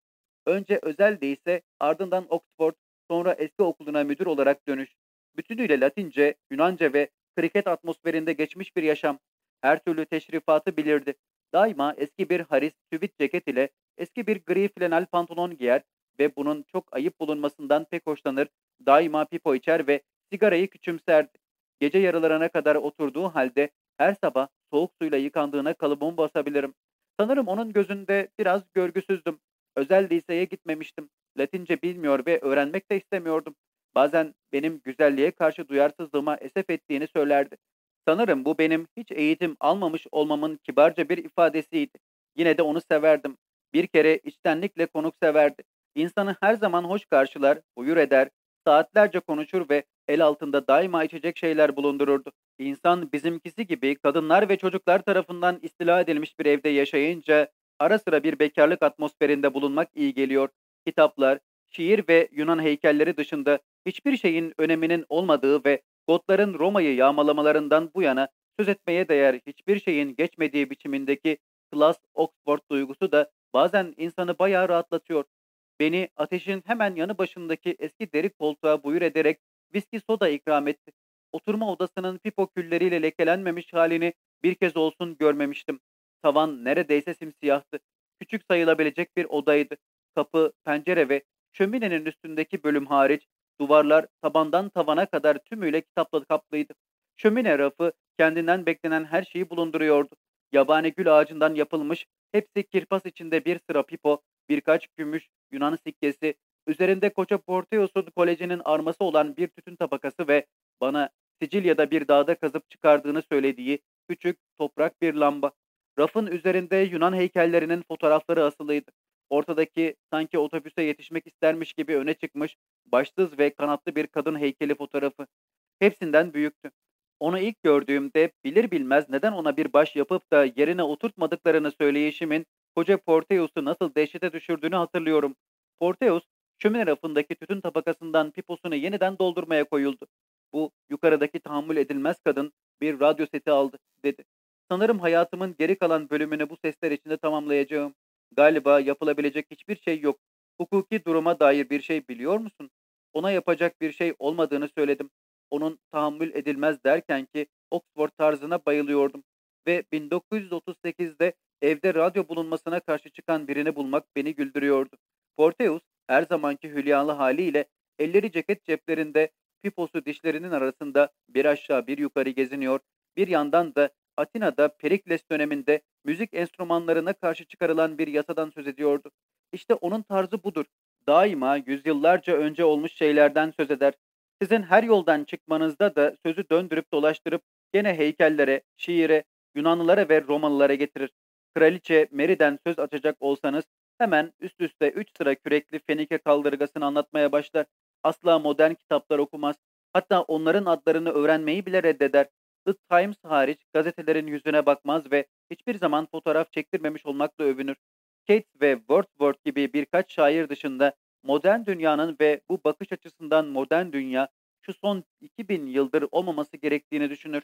B: Önce özel değilse ardından Oxford, sonra eski okuluna müdür olarak dönüş. Bütünüyle Latince, Yunanca ve kriket atmosferinde geçmiş bir yaşam. Her türlü teşrifatı bilirdi. Daima eski bir haris tüvit ceket ile eski bir gri flanel pantolon giyer ve bunun çok ayıp bulunmasından pek hoşlanır. Daima pipo içer ve sigarayı küçümserdi. Gece yarılarına kadar oturduğu halde her sabah soğuk suyla yıkandığına kalıbımı basabilirim. Sanırım onun gözünde biraz görgüsüzdüm. Özel liseye gitmemiştim. Latince bilmiyor ve öğrenmek de istemiyordum. Bazen benim güzelliğe karşı duyarsızlığıma esef ettiğini söylerdi. Sanırım bu benim hiç eğitim almamış olmamın kibarca bir ifadesiydi. Yine de onu severdim. Bir kere içtenlikle konuk severdi. İnsanı her zaman hoş karşılar, buyur eder, saatlerce konuşur ve el altında daima içecek şeyler bulundururdu. İnsan bizimkisi gibi kadınlar ve çocuklar tarafından istila edilmiş bir evde yaşayınca ara sıra bir bekarlık atmosferinde bulunmak iyi geliyor. Kitaplar, şiir ve Yunan heykelleri dışında hiçbir şeyin öneminin olmadığı ve Gotların Roma'yı yağmalamalarından bu yana söz etmeye değer hiçbir şeyin geçmediği biçimindeki Klas Oxford duygusu da bazen insanı bayağı rahatlatıyor. Beni ateşin hemen yanı başındaki eski deri koltuğa buyur ederek viski soda ikram etti. Oturma odasının pipo külleriyle lekelenmemiş halini bir kez olsun görmemiştim. Tavan neredeyse simsiyahtı. Küçük sayılabilecek bir odaydı. Kapı, pencere ve şöminenin üstündeki bölüm hariç duvarlar tabandan tavana kadar tümüyle kitapla kaplıydı. Şömine rafı kendinden beklenen her şeyi bulunduruyordu. Yabani gül ağacından yapılmış, hepsi kirpas içinde bir sıra pipo, birkaç gümüş, Yunan sikkesi, üzerinde Koça Porteos'un kolejinin arması olan bir tütün tabakası ve bana Sicilya'da bir dağda kazıp çıkardığını söylediği küçük toprak bir lamba. Rafın üzerinde Yunan heykellerinin fotoğrafları asılıydı. Ortadaki sanki otobüse yetişmek istermiş gibi öne çıkmış başsız ve kanatlı bir kadın heykeli fotoğrafı. Hepsinden büyüktü. Onu ilk gördüğümde bilir bilmez neden ona bir baş yapıp da yerine oturtmadıklarını söyleyişimin koca Porteus'u nasıl dehşete düşürdüğünü hatırlıyorum. Porteus, şömine rafındaki tütün tabakasından piposunu yeniden doldurmaya koyuldu. Bu yukarıdaki tahammül edilmez kadın bir radyo seti aldı, dedi. Sanırım hayatımın geri kalan bölümünü bu sesler içinde tamamlayacağım. Galiba yapılabilecek hiçbir şey yok. Hukuki duruma dair bir şey biliyor musun? Ona yapacak bir şey olmadığını söyledim. Onun tahammül edilmez derken ki Oxford tarzına bayılıyordum. Ve 1938'de evde radyo bulunmasına karşı çıkan birini bulmak beni güldürüyordu. Porteus her zamanki hülyalı haliyle elleri ceket ceplerinde piposu dişlerinin arasında bir aşağı bir yukarı geziniyor. Bir yandan da Atina'da Perikles döneminde müzik enstrümanlarına karşı çıkarılan bir yasadan söz ediyordu. İşte onun tarzı budur. Daima yüzyıllarca önce olmuş şeylerden söz eder. Sizin her yoldan çıkmanızda da sözü döndürüp dolaştırıp gene heykellere, şiire, Yunanlılara ve Romalılara getirir. Kraliçe Mary'den söz açacak olsanız hemen üst üste üç sıra kürekli Fenike kaldırgasını anlatmaya başlar. Asla modern kitaplar okumaz. Hatta onların adlarını öğrenmeyi bile reddeder. The Times hariç gazetelerin yüzüne bakmaz ve hiçbir zaman fotoğraf çektirmemiş olmakla övünür. Keats ve Wordsworth gibi birkaç şair dışında modern dünyanın ve bu bakış açısından modern dünya şu son 2000 yıldır olmaması gerektiğini düşünür.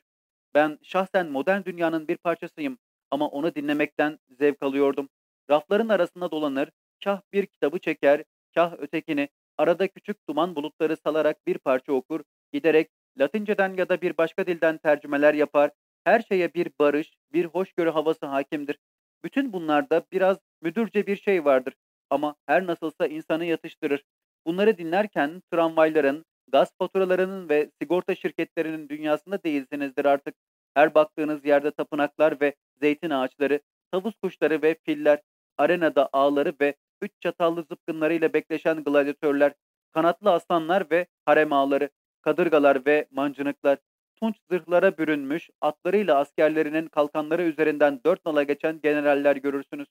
B: Ben şahsen modern dünyanın bir parçasıyım ama onu dinlemekten zevk alıyordum. Rafların arasında dolanır, kah bir kitabı çeker, kah ötekini, arada küçük duman bulutları salarak bir parça okur, giderek Latinceden ya da bir başka dilden tercümeler yapar, her şeye bir barış, bir hoşgörü havası hakimdir. Bütün bunlarda biraz müdürce bir şey vardır ama her nasılsa insanı yatıştırır. Bunları dinlerken tramvayların, gaz faturalarının ve sigorta şirketlerinin dünyasında değilsinizdir artık. Her baktığınız yerde tapınaklar ve zeytin ağaçları, tavus kuşları ve filler, arenada ağları ve üç çatallı zıpkınlarıyla bekleşen gladyatörler, kanatlı aslanlar ve harem ağları, kadırgalar ve mancınıklar, tunç zırhlara bürünmüş, atlarıyla askerlerinin kalkanları üzerinden dört nala geçen generaller görürsünüz.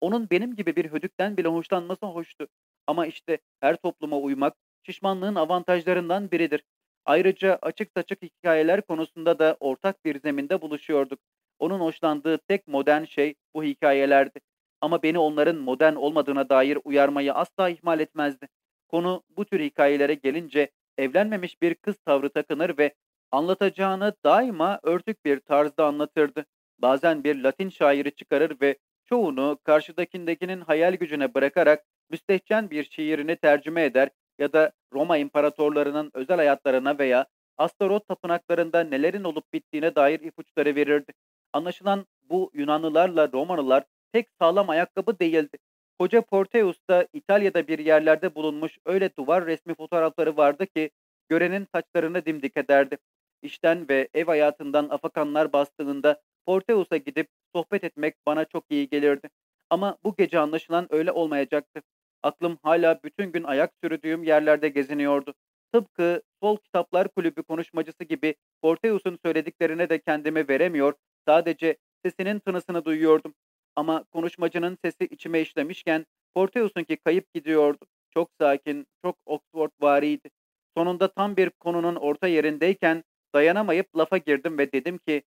B: Onun benim gibi bir hödükten bile hoşlanması hoştu. Ama işte her topluma uymak, şişmanlığın avantajlarından biridir. Ayrıca açık saçık hikayeler konusunda da ortak bir zeminde buluşuyorduk. Onun hoşlandığı tek modern şey bu hikayelerdi. Ama beni onların modern olmadığına dair uyarmayı asla ihmal etmezdi. Konu bu tür hikayelere gelince evlenmemiş bir kız tavrı takınır ve anlatacağını daima örtük bir tarzda anlatırdı. Bazen bir Latin şairi çıkarır ve çoğunu karşıdakindekinin hayal gücüne bırakarak müstehcen bir şiirini tercüme eder ya da Roma imparatorlarının özel hayatlarına veya Astarot tapınaklarında nelerin olup bittiğine dair ipuçları verirdi. Anlaşılan bu Yunanlılarla Romalılar pek sağlam ayakkabı değildi. Koca Porteus'ta İtalya'da bir yerlerde bulunmuş öyle duvar resmi fotoğrafları vardı ki görenin saçlarını dimdik ederdi. İşten ve ev hayatından afakanlar bastığında Porteus'a gidip sohbet etmek bana çok iyi gelirdi. Ama bu gece anlaşılan öyle olmayacaktı. Aklım hala bütün gün ayak sürdüğüm yerlerde geziniyordu. Tıpkı Sol Kitaplar Kulübü konuşmacısı gibi Porteus'un söylediklerine de kendimi veremiyor, sadece sesinin tınısını duyuyordum. Ama konuşmacının sesi içime işlemişken Porteus'unki kayıp gidiyordu. Çok sakin, çok Oxford variydi. Sonunda tam bir konunun orta yerindeyken dayanamayıp lafa girdim ve dedim ki,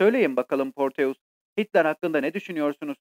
B: söyleyin bakalım Porteus, Hitler hakkında ne düşünüyorsunuz?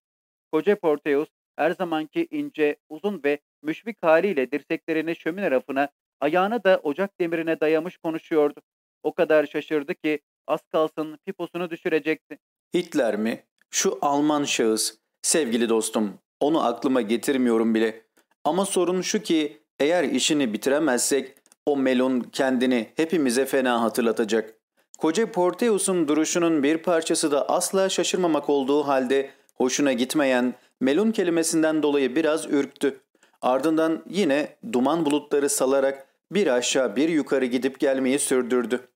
B: Koca Porteus her zamanki ince, uzun ve müşfik haliyle dirseklerini şömine rafına, ayağını da ocak demirine dayamış konuşuyordu. O kadar şaşırdı ki az kalsın piposunu düşürecekti.
A: Hitler mi? Şu Alman şahıs. Sevgili dostum, onu aklıma getirmiyorum bile. Ama sorun şu ki eğer işini bitiremezsek o melon kendini hepimize fena hatırlatacak. Koca Porteus'un duruşunun bir parçası da asla şaşırmamak olduğu halde hoşuna gitmeyen melun kelimesinden dolayı biraz ürktü. Ardından yine duman bulutları salarak bir aşağı bir yukarı gidip gelmeyi sürdürdü.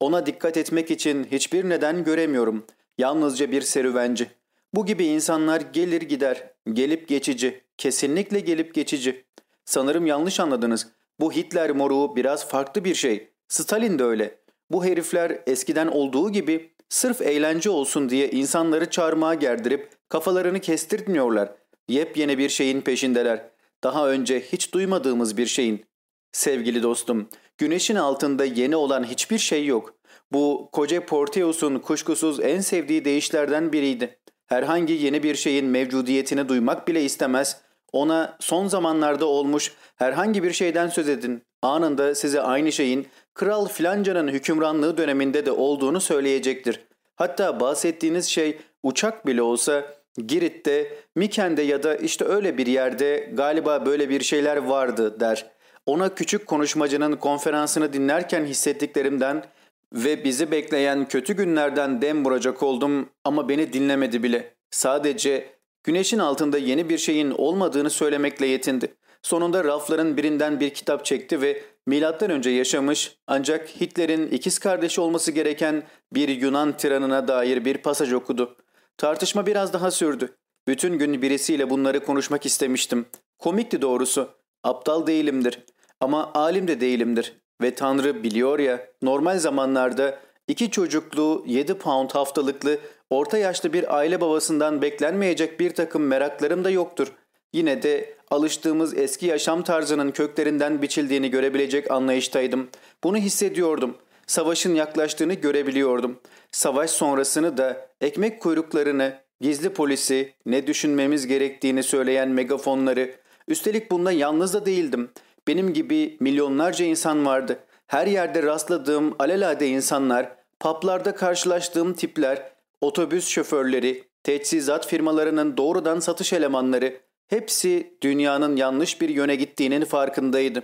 A: Ona dikkat etmek için hiçbir neden göremiyorum. Yalnızca bir serüvenci. Bu gibi insanlar gelir gider, gelip geçici, kesinlikle gelip geçici. Sanırım yanlış anladınız. Bu Hitler moruğu biraz farklı bir şey. Stalin de öyle. Bu herifler eskiden olduğu gibi sırf eğlence olsun diye insanları çarmıha gerdirip kafalarını kestirtmiyorlar. Yepyeni bir şeyin peşindeler. Daha önce hiç duymadığımız bir şeyin. Sevgili dostum, güneşin altında yeni olan hiçbir şey yok. Bu koca Porteus'un kuşkusuz en sevdiği deyişlerden biriydi. Herhangi yeni bir şeyin mevcudiyetini duymak bile istemez. Ona son zamanlarda olmuş herhangi bir şeyden söz edin. Anında size aynı şeyin Kral filancanın hükümranlığı döneminde de olduğunu söyleyecektir. Hatta bahsettiğiniz şey uçak bile olsa Girit'te, Miken'de ya da işte öyle bir yerde galiba böyle bir şeyler vardı der. Ona küçük konuşmacının konferansını dinlerken hissettiklerimden ve bizi bekleyen kötü günlerden dem vuracak oldum ama beni dinlemedi bile. Sadece güneşin altında yeni bir şeyin olmadığını söylemekle yetindi. Sonunda rafların birinden bir kitap çekti ve milattan önce yaşamış ancak Hitler'in ikiz kardeşi olması gereken bir Yunan tiranına dair bir pasaj okudu. Tartışma biraz daha sürdü. Bütün gün birisiyle bunları konuşmak istemiştim. Komikti doğrusu. Aptal değilimdir. Ama alim de değilimdir. Ve Tanrı biliyor ya normal zamanlarda iki çocuklu 7 pound haftalıklı orta yaşlı bir aile babasından beklenmeyecek bir takım meraklarım da yoktur. Yine de alıştığımız eski yaşam tarzının köklerinden biçildiğini görebilecek anlayıştaydım. Bunu hissediyordum. Savaşın yaklaştığını görebiliyordum. Savaş sonrasını da ekmek kuyruklarını, gizli polisi, ne düşünmemiz gerektiğini söyleyen megafonları, üstelik bunda yalnız da değildim. Benim gibi milyonlarca insan vardı. Her yerde rastladığım alelade insanlar, paplarda karşılaştığım tipler, otobüs şoförleri, teçhizat firmalarının doğrudan satış elemanları, hepsi dünyanın yanlış bir yöne gittiğinin farkındaydı.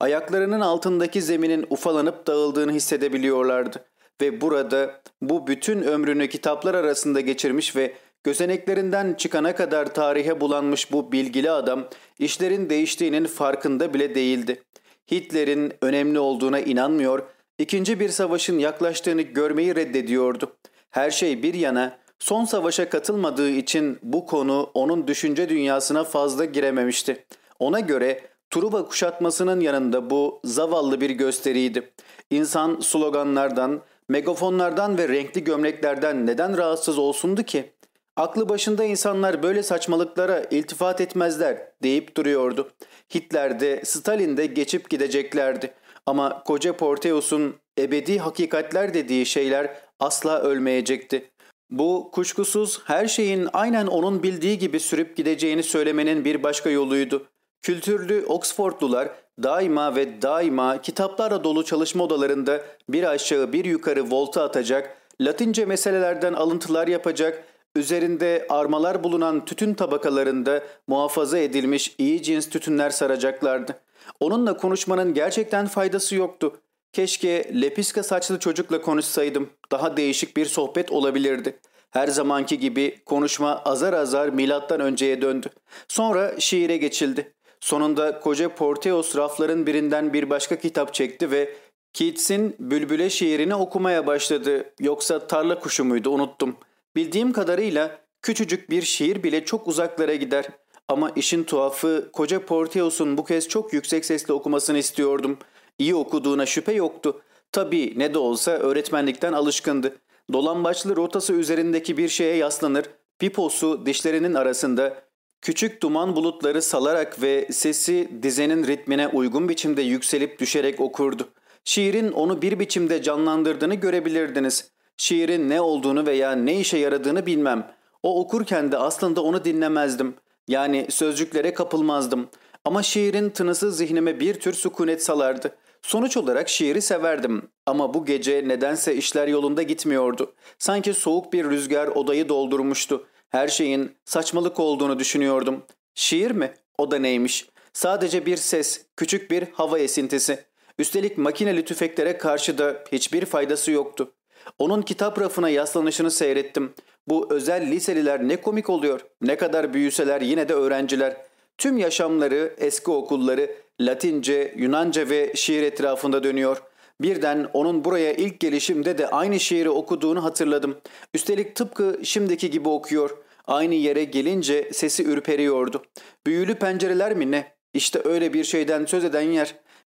A: Ayaklarının altındaki zeminin ufalanıp dağıldığını hissedebiliyorlardı. Ve burada bu bütün ömrünü kitaplar arasında geçirmiş ve gözeneklerinden çıkana kadar tarihe bulanmış bu bilgili adam işlerin değiştiğinin farkında bile değildi. Hitler'in önemli olduğuna inanmıyor, ikinci bir savaşın yaklaştığını görmeyi reddediyordu. Her şey bir yana son savaşa katılmadığı için bu konu onun düşünce dünyasına fazla girememişti. Ona göre Truva kuşatmasının yanında bu zavallı bir gösteriydi. İnsan sloganlardan, megafonlardan ve renkli gömleklerden neden rahatsız olsundu ki? Aklı başında insanlar böyle saçmalıklara iltifat etmezler deyip duruyordu. Hitler de Stalin de geçip gideceklerdi. Ama koca Porteus'un ebedi hakikatler dediği şeyler asla ölmeyecekti. Bu kuşkusuz her şeyin aynen onun bildiği gibi sürüp gideceğini söylemenin bir başka yoluydu. Kültürlü Oxfordlular daima ve daima kitaplarla dolu çalışma odalarında bir aşağı bir yukarı volta atacak, Latince meselelerden alıntılar yapacak, üzerinde armalar bulunan tütün tabakalarında muhafaza edilmiş iyi cins tütünler saracaklardı. Onunla konuşmanın gerçekten faydası yoktu. Keşke lepiska saçlı çocukla konuşsaydım. Daha değişik bir sohbet olabilirdi. Her zamanki gibi konuşma azar azar milattan önceye döndü. Sonra şiire geçildi. Sonunda koca Porteos rafların birinden bir başka kitap çekti ve Keats'in Bülbüle şiirini okumaya başladı. Yoksa tarla kuşu muydu unuttum. Bildiğim kadarıyla küçücük bir şiir bile çok uzaklara gider. Ama işin tuhafı koca Porteos'un bu kez çok yüksek sesle okumasını istiyordum. İyi okuduğuna şüphe yoktu. Tabii ne de olsa öğretmenlikten alışkındı. Dolambaçlı rotası üzerindeki bir şeye yaslanır, piposu dişlerinin arasında Küçük duman bulutları salarak ve sesi dizenin ritmine uygun biçimde yükselip düşerek okurdu. Şiirin onu bir biçimde canlandırdığını görebilirdiniz. Şiirin ne olduğunu veya ne işe yaradığını bilmem. O okurken de aslında onu dinlemezdim. Yani sözcüklere kapılmazdım. Ama şiirin tınısı zihnime bir tür sükunet salardı. Sonuç olarak şiiri severdim ama bu gece nedense işler yolunda gitmiyordu. Sanki soğuk bir rüzgar odayı doldurmuştu. Her şeyin saçmalık olduğunu düşünüyordum. Şiir mi? O da neymiş? Sadece bir ses, küçük bir hava esintisi. Üstelik makineli tüfeklere karşı da hiçbir faydası yoktu. Onun kitap rafına yaslanışını seyrettim. Bu özel liseliler ne komik oluyor. Ne kadar büyüseler yine de öğrenciler. Tüm yaşamları, eski okulları, Latince, Yunanca ve şiir etrafında dönüyor. Birden onun buraya ilk gelişimde de aynı şiiri okuduğunu hatırladım. Üstelik tıpkı şimdiki gibi okuyor. Aynı yere gelince sesi ürperiyordu. Büyülü pencereler mi ne? İşte öyle bir şeyden söz eden yer.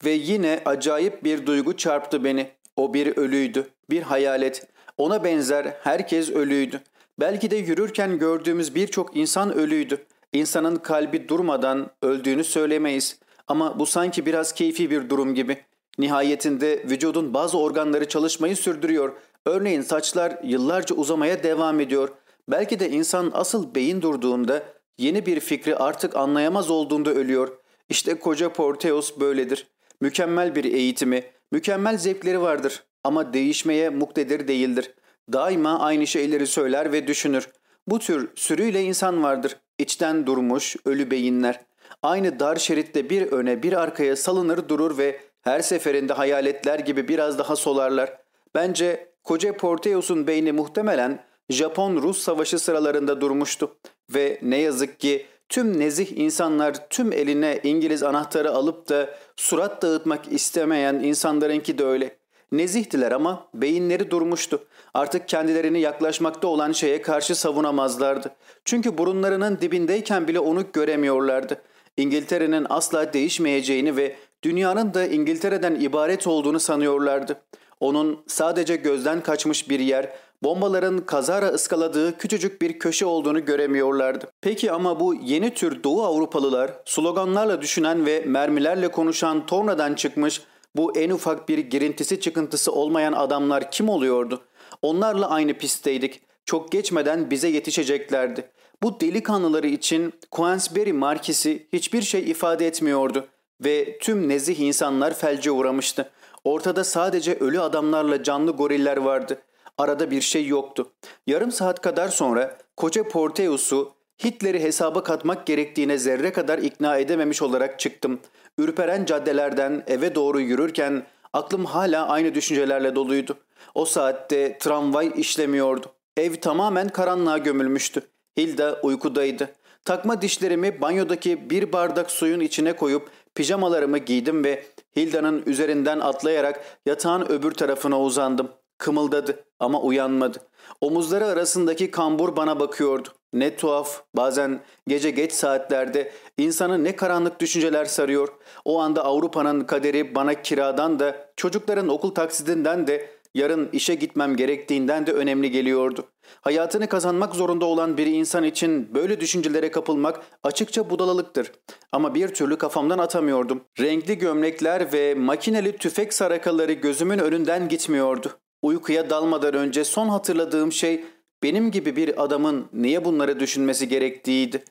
A: Ve yine acayip bir duygu çarptı beni. O bir ölüydü, bir hayalet. Ona benzer herkes ölüydü. Belki de yürürken gördüğümüz birçok insan ölüydü. İnsanın kalbi durmadan öldüğünü söylemeyiz. Ama bu sanki biraz keyfi bir durum gibi. Nihayetinde vücudun bazı organları çalışmayı sürdürüyor. Örneğin saçlar yıllarca uzamaya devam ediyor. Belki de insan asıl beyin durduğunda yeni bir fikri artık anlayamaz olduğunda ölüyor. İşte koca Porteos böyledir. Mükemmel bir eğitimi, mükemmel zevkleri vardır ama değişmeye muktedir değildir. Daima aynı şeyleri söyler ve düşünür. Bu tür sürüyle insan vardır. İçten durmuş, ölü beyinler. Aynı dar şeritte bir öne bir arkaya salınır durur ve her seferinde hayaletler gibi biraz daha solarlar. Bence koca Porteos'un beyni muhtemelen Japon-Rus savaşı sıralarında durmuştu. Ve ne yazık ki tüm nezih insanlar tüm eline İngiliz anahtarı alıp da surat dağıtmak istemeyen insanlarınki de öyle. Nezihtiler ama beyinleri durmuştu. Artık kendilerini yaklaşmakta olan şeye karşı savunamazlardı. Çünkü burunlarının dibindeyken bile onu göremiyorlardı. İngiltere'nin asla değişmeyeceğini ve dünyanın da İngiltere'den ibaret olduğunu sanıyorlardı. Onun sadece gözden kaçmış bir yer, bombaların kazara ıskaladığı küçücük bir köşe olduğunu göremiyorlardı. Peki ama bu yeni tür Doğu Avrupalılar, sloganlarla düşünen ve mermilerle konuşan tornadan çıkmış bu en ufak bir girintisi çıkıntısı olmayan adamlar kim oluyordu? Onlarla aynı pistteydik. Çok geçmeden bize yetişeceklerdi. Bu delikanlıları için Queensberry markisi hiçbir şey ifade etmiyordu ve tüm nezih insanlar felce uğramıştı. Ortada sadece ölü adamlarla canlı goriller vardı. Arada bir şey yoktu. Yarım saat kadar sonra koca Porteus'u Hitler'i hesaba katmak gerektiğine zerre kadar ikna edememiş olarak çıktım. Ürperen caddelerden eve doğru yürürken aklım hala aynı düşüncelerle doluydu. O saatte tramvay işlemiyordu. Ev tamamen karanlığa gömülmüştü. Hilda uykudaydı. Takma dişlerimi banyodaki bir bardak suyun içine koyup pijamalarımı giydim ve Hilda'nın üzerinden atlayarak yatağın öbür tarafına uzandım. Kımıldadı ama uyanmadı. Omuzları arasındaki kambur bana bakıyordu. Ne tuhaf, bazen gece geç saatlerde insanı ne karanlık düşünceler sarıyor. O anda Avrupa'nın kaderi bana kiradan da, çocukların okul taksidinden de, yarın işe gitmem gerektiğinden de önemli geliyordu. Hayatını kazanmak zorunda olan bir insan için böyle düşüncelere kapılmak açıkça budalalıktır. Ama bir türlü kafamdan atamıyordum. Renkli gömlekler ve makineli tüfek sarakaları gözümün önünden gitmiyordu. Uykuya dalmadan önce son hatırladığım şey benim gibi bir adamın niye bunları düşünmesi gerektiğiydi.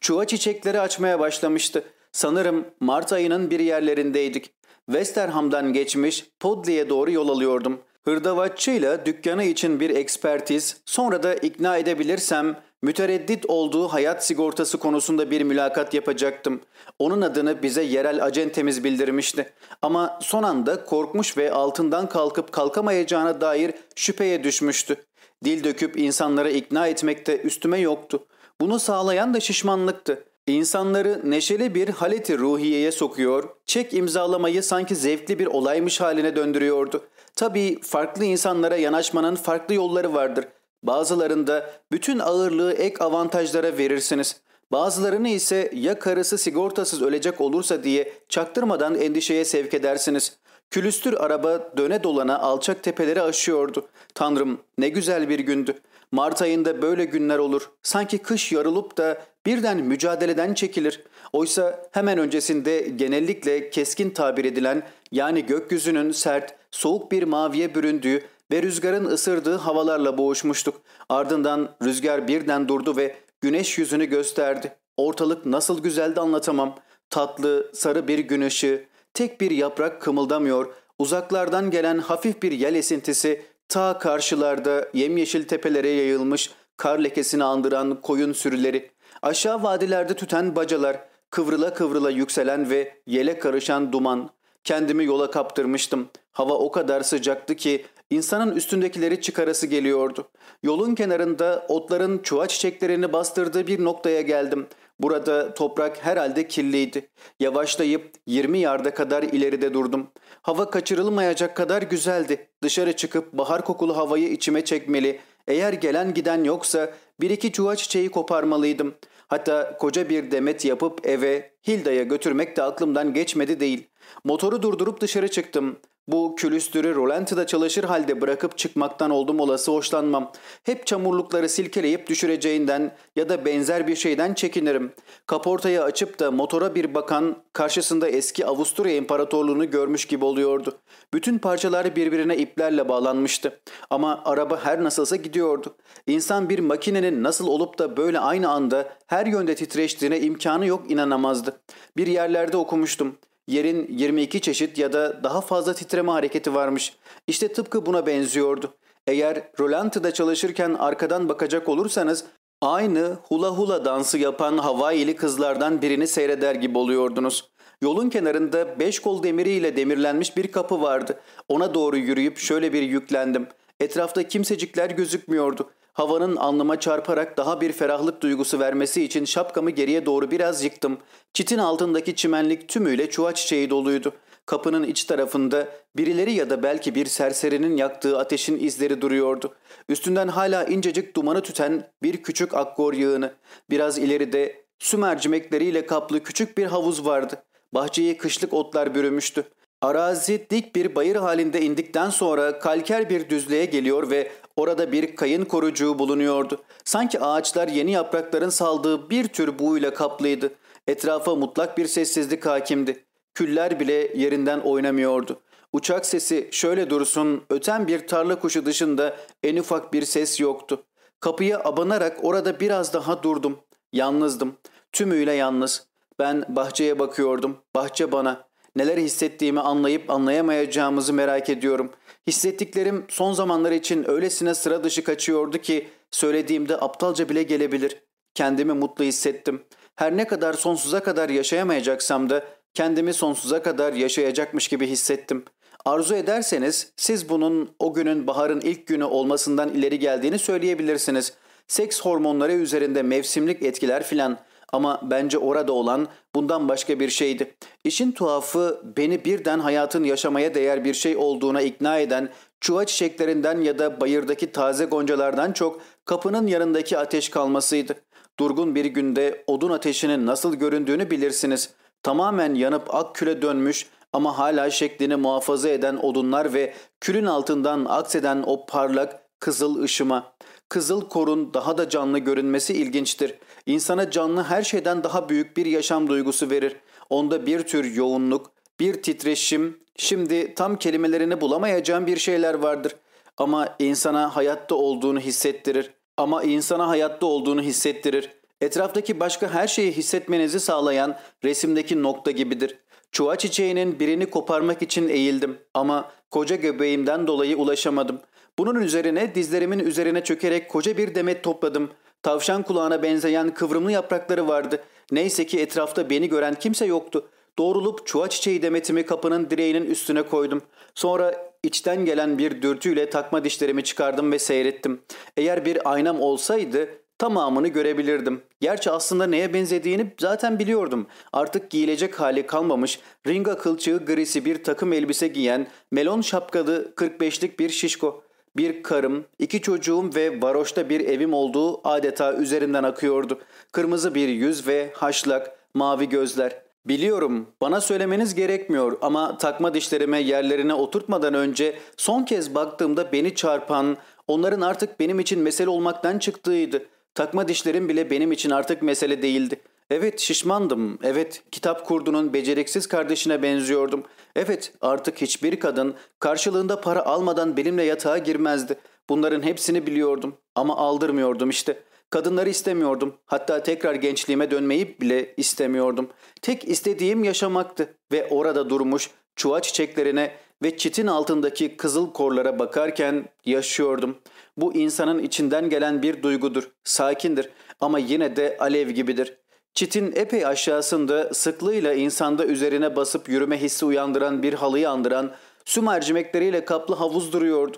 A: Çuva çiçekleri açmaya başlamıştı. Sanırım Mart ayının bir yerlerindeydik. Westerham'dan geçmiş Podley'e doğru yol alıyordum. Hırdavatçıyla dükkanı için bir ekspertiz, sonra da ikna edebilirsem mütereddit olduğu hayat sigortası konusunda bir mülakat yapacaktım. Onun adını bize yerel acentemiz bildirmişti. Ama son anda korkmuş ve altından kalkıp kalkamayacağına dair şüpheye düşmüştü. Dil döküp insanları ikna etmekte üstüme yoktu. Bunu sağlayan da şişmanlıktı. İnsanları neşeli bir haleti ruhiyeye sokuyor, çek imzalamayı sanki zevkli bir olaymış haline döndürüyordu. Tabii farklı insanlara yanaşmanın farklı yolları vardır. Bazılarında bütün ağırlığı ek avantajlara verirsiniz. Bazılarını ise ya karısı sigortasız ölecek olursa diye çaktırmadan endişeye sevk edersiniz. Külüstür araba döne dolana alçak tepeleri aşıyordu. Tanrım ne güzel bir gündü. Mart ayında böyle günler olur. Sanki kış yarılıp da birden mücadeleden çekilir. Oysa hemen öncesinde genellikle keskin tabir edilen yani gökyüzünün sert, soğuk bir maviye büründüğü ve rüzgarın ısırdığı havalarla boğuşmuştuk. Ardından rüzgar birden durdu ve güneş yüzünü gösterdi. Ortalık nasıl güzeldi anlatamam. Tatlı, sarı bir gün ışığı, tek bir yaprak kımıldamıyor, uzaklardan gelen hafif bir yel esintisi ta karşılarda yemyeşil tepelere yayılmış kar lekesini andıran koyun sürüleri, aşağı vadilerde tüten bacalar, kıvrıla kıvrıla yükselen ve yele karışan duman. Kendimi yola kaptırmıştım. Hava o kadar sıcaktı ki insanın üstündekileri çıkarası geliyordu. Yolun kenarında otların çuha çiçeklerini bastırdığı bir noktaya geldim. Burada toprak herhalde kirliydi. Yavaşlayıp 20 yarda kadar ileride durdum. Hava kaçırılmayacak kadar güzeldi. Dışarı çıkıp bahar kokulu havayı içime çekmeli. Eğer gelen giden yoksa bir iki çuha çiçeği koparmalıydım. Hatta koca bir demet yapıp eve Hilda'ya götürmek de aklımdan geçmedi değil. Motoru durdurup dışarı çıktım. Bu külüstürü rolantıda çalışır halde bırakıp çıkmaktan oldum olası hoşlanmam. Hep çamurlukları silkeleyip düşüreceğinden ya da benzer bir şeyden çekinirim. Kaportayı açıp da motora bir bakan karşısında eski Avusturya İmparatorluğunu görmüş gibi oluyordu. Bütün parçalar birbirine iplerle bağlanmıştı. Ama araba her nasılsa gidiyordu. İnsan bir makinenin nasıl olup da böyle aynı anda her yönde titreştiğine imkanı yok inanamazdı. Bir yerlerde okumuştum. Yerin 22 çeşit ya da daha fazla titreme hareketi varmış. İşte tıpkı buna benziyordu. Eğer rolantıda çalışırken arkadan bakacak olursanız aynı hula hula dansı yapan Havaili kızlardan birini seyreder gibi oluyordunuz. Yolun kenarında beş kol demiriyle demirlenmiş bir kapı vardı. Ona doğru yürüyüp şöyle bir yüklendim. Etrafta kimsecikler gözükmüyordu. Havanın alnıma çarparak daha bir ferahlık duygusu vermesi için şapkamı geriye doğru biraz yıktım. Çitin altındaki çimenlik tümüyle çuha çiçeği doluydu. Kapının iç tarafında birileri ya da belki bir serserinin yaktığı ateşin izleri duruyordu. Üstünden hala incecik dumanı tüten bir küçük akkor yığını. Biraz ileride su mercimekleriyle kaplı küçük bir havuz vardı. Bahçeyi kışlık otlar bürümüştü. Arazi dik bir bayır halinde indikten sonra kalker bir düzlüğe geliyor ve orada bir kayın korucuğu bulunuyordu. Sanki ağaçlar yeni yaprakların saldığı bir tür buğuyla kaplıydı. Etrafa mutlak bir sessizlik hakimdi. Küller bile yerinden oynamıyordu. Uçak sesi şöyle dursun öten bir tarla kuşu dışında en ufak bir ses yoktu. Kapıya abanarak orada biraz daha durdum. Yalnızdım. Tümüyle yalnız. Ben bahçeye bakıyordum. Bahçe bana. Neler hissettiğimi anlayıp anlayamayacağımızı merak ediyorum. Hissettiklerim son zamanlar için öylesine sıra dışı kaçıyordu ki söylediğimde aptalca bile gelebilir. Kendimi mutlu hissettim. Her ne kadar sonsuza kadar yaşayamayacaksam da kendimi sonsuza kadar yaşayacakmış gibi hissettim. Arzu ederseniz siz bunun o günün baharın ilk günü olmasından ileri geldiğini söyleyebilirsiniz. Seks hormonları üzerinde mevsimlik etkiler filan. Ama bence orada olan bundan başka bir şeydi. İşin tuhafı beni birden hayatın yaşamaya değer bir şey olduğuna ikna eden çuha çiçeklerinden ya da bayırdaki taze goncalardan çok kapının yanındaki ateş kalmasıydı. Durgun bir günde odun ateşinin nasıl göründüğünü bilirsiniz. Tamamen yanıp ak küle dönmüş ama hala şeklini muhafaza eden odunlar ve külün altından akseden o parlak kızıl ışıma. Kızıl korun daha da canlı görünmesi ilginçtir. İnsana canlı her şeyden daha büyük bir yaşam duygusu verir. Onda bir tür yoğunluk, bir titreşim, şimdi tam kelimelerini bulamayacağım bir şeyler vardır. Ama insana hayatta olduğunu hissettirir. Ama insana hayatta olduğunu hissettirir. Etraftaki başka her şeyi hissetmenizi sağlayan resimdeki nokta gibidir. Çuha çiçeğinin birini koparmak için eğildim ama koca göbeğimden dolayı ulaşamadım. Bunun üzerine dizlerimin üzerine çökerek koca bir demet topladım. Tavşan kulağına benzeyen kıvrımlı yaprakları vardı. Neyse ki etrafta beni gören kimse yoktu. Doğrulup çuha çiçeği demetimi kapının direğinin üstüne koydum. Sonra içten gelen bir dürtüyle takma dişlerimi çıkardım ve seyrettim. Eğer bir aynam olsaydı tamamını görebilirdim. Gerçi aslında neye benzediğini zaten biliyordum. Artık giyilecek hali kalmamış, ringa kılçığı grisi bir takım elbise giyen, melon şapkalı 45'lik bir şişko. Bir karım, iki çocuğum ve varoşta bir evim olduğu adeta üzerinden akıyordu. Kırmızı bir yüz ve haşlak, mavi gözler. Biliyorum bana söylemeniz gerekmiyor ama takma dişlerime yerlerine oturtmadan önce son kez baktığımda beni çarpan, onların artık benim için mesele olmaktan çıktığıydı. Takma dişlerim bile benim için artık mesele değildi. Evet şişmandım. Evet kitap kurdunun beceriksiz kardeşine benziyordum. Evet artık hiçbir kadın karşılığında para almadan benimle yatağa girmezdi. Bunların hepsini biliyordum ama aldırmıyordum işte. Kadınları istemiyordum. Hatta tekrar gençliğime dönmeyi bile istemiyordum. Tek istediğim yaşamaktı ve orada durmuş çuha çiçeklerine ve çitin altındaki kızıl korlara bakarken yaşıyordum. Bu insanın içinden gelen bir duygudur, sakindir ama yine de alev gibidir. Çitin epey aşağısında sıklığıyla insanda üzerine basıp yürüme hissi uyandıran bir halıyı andıran su mercimekleriyle kaplı havuz duruyordu.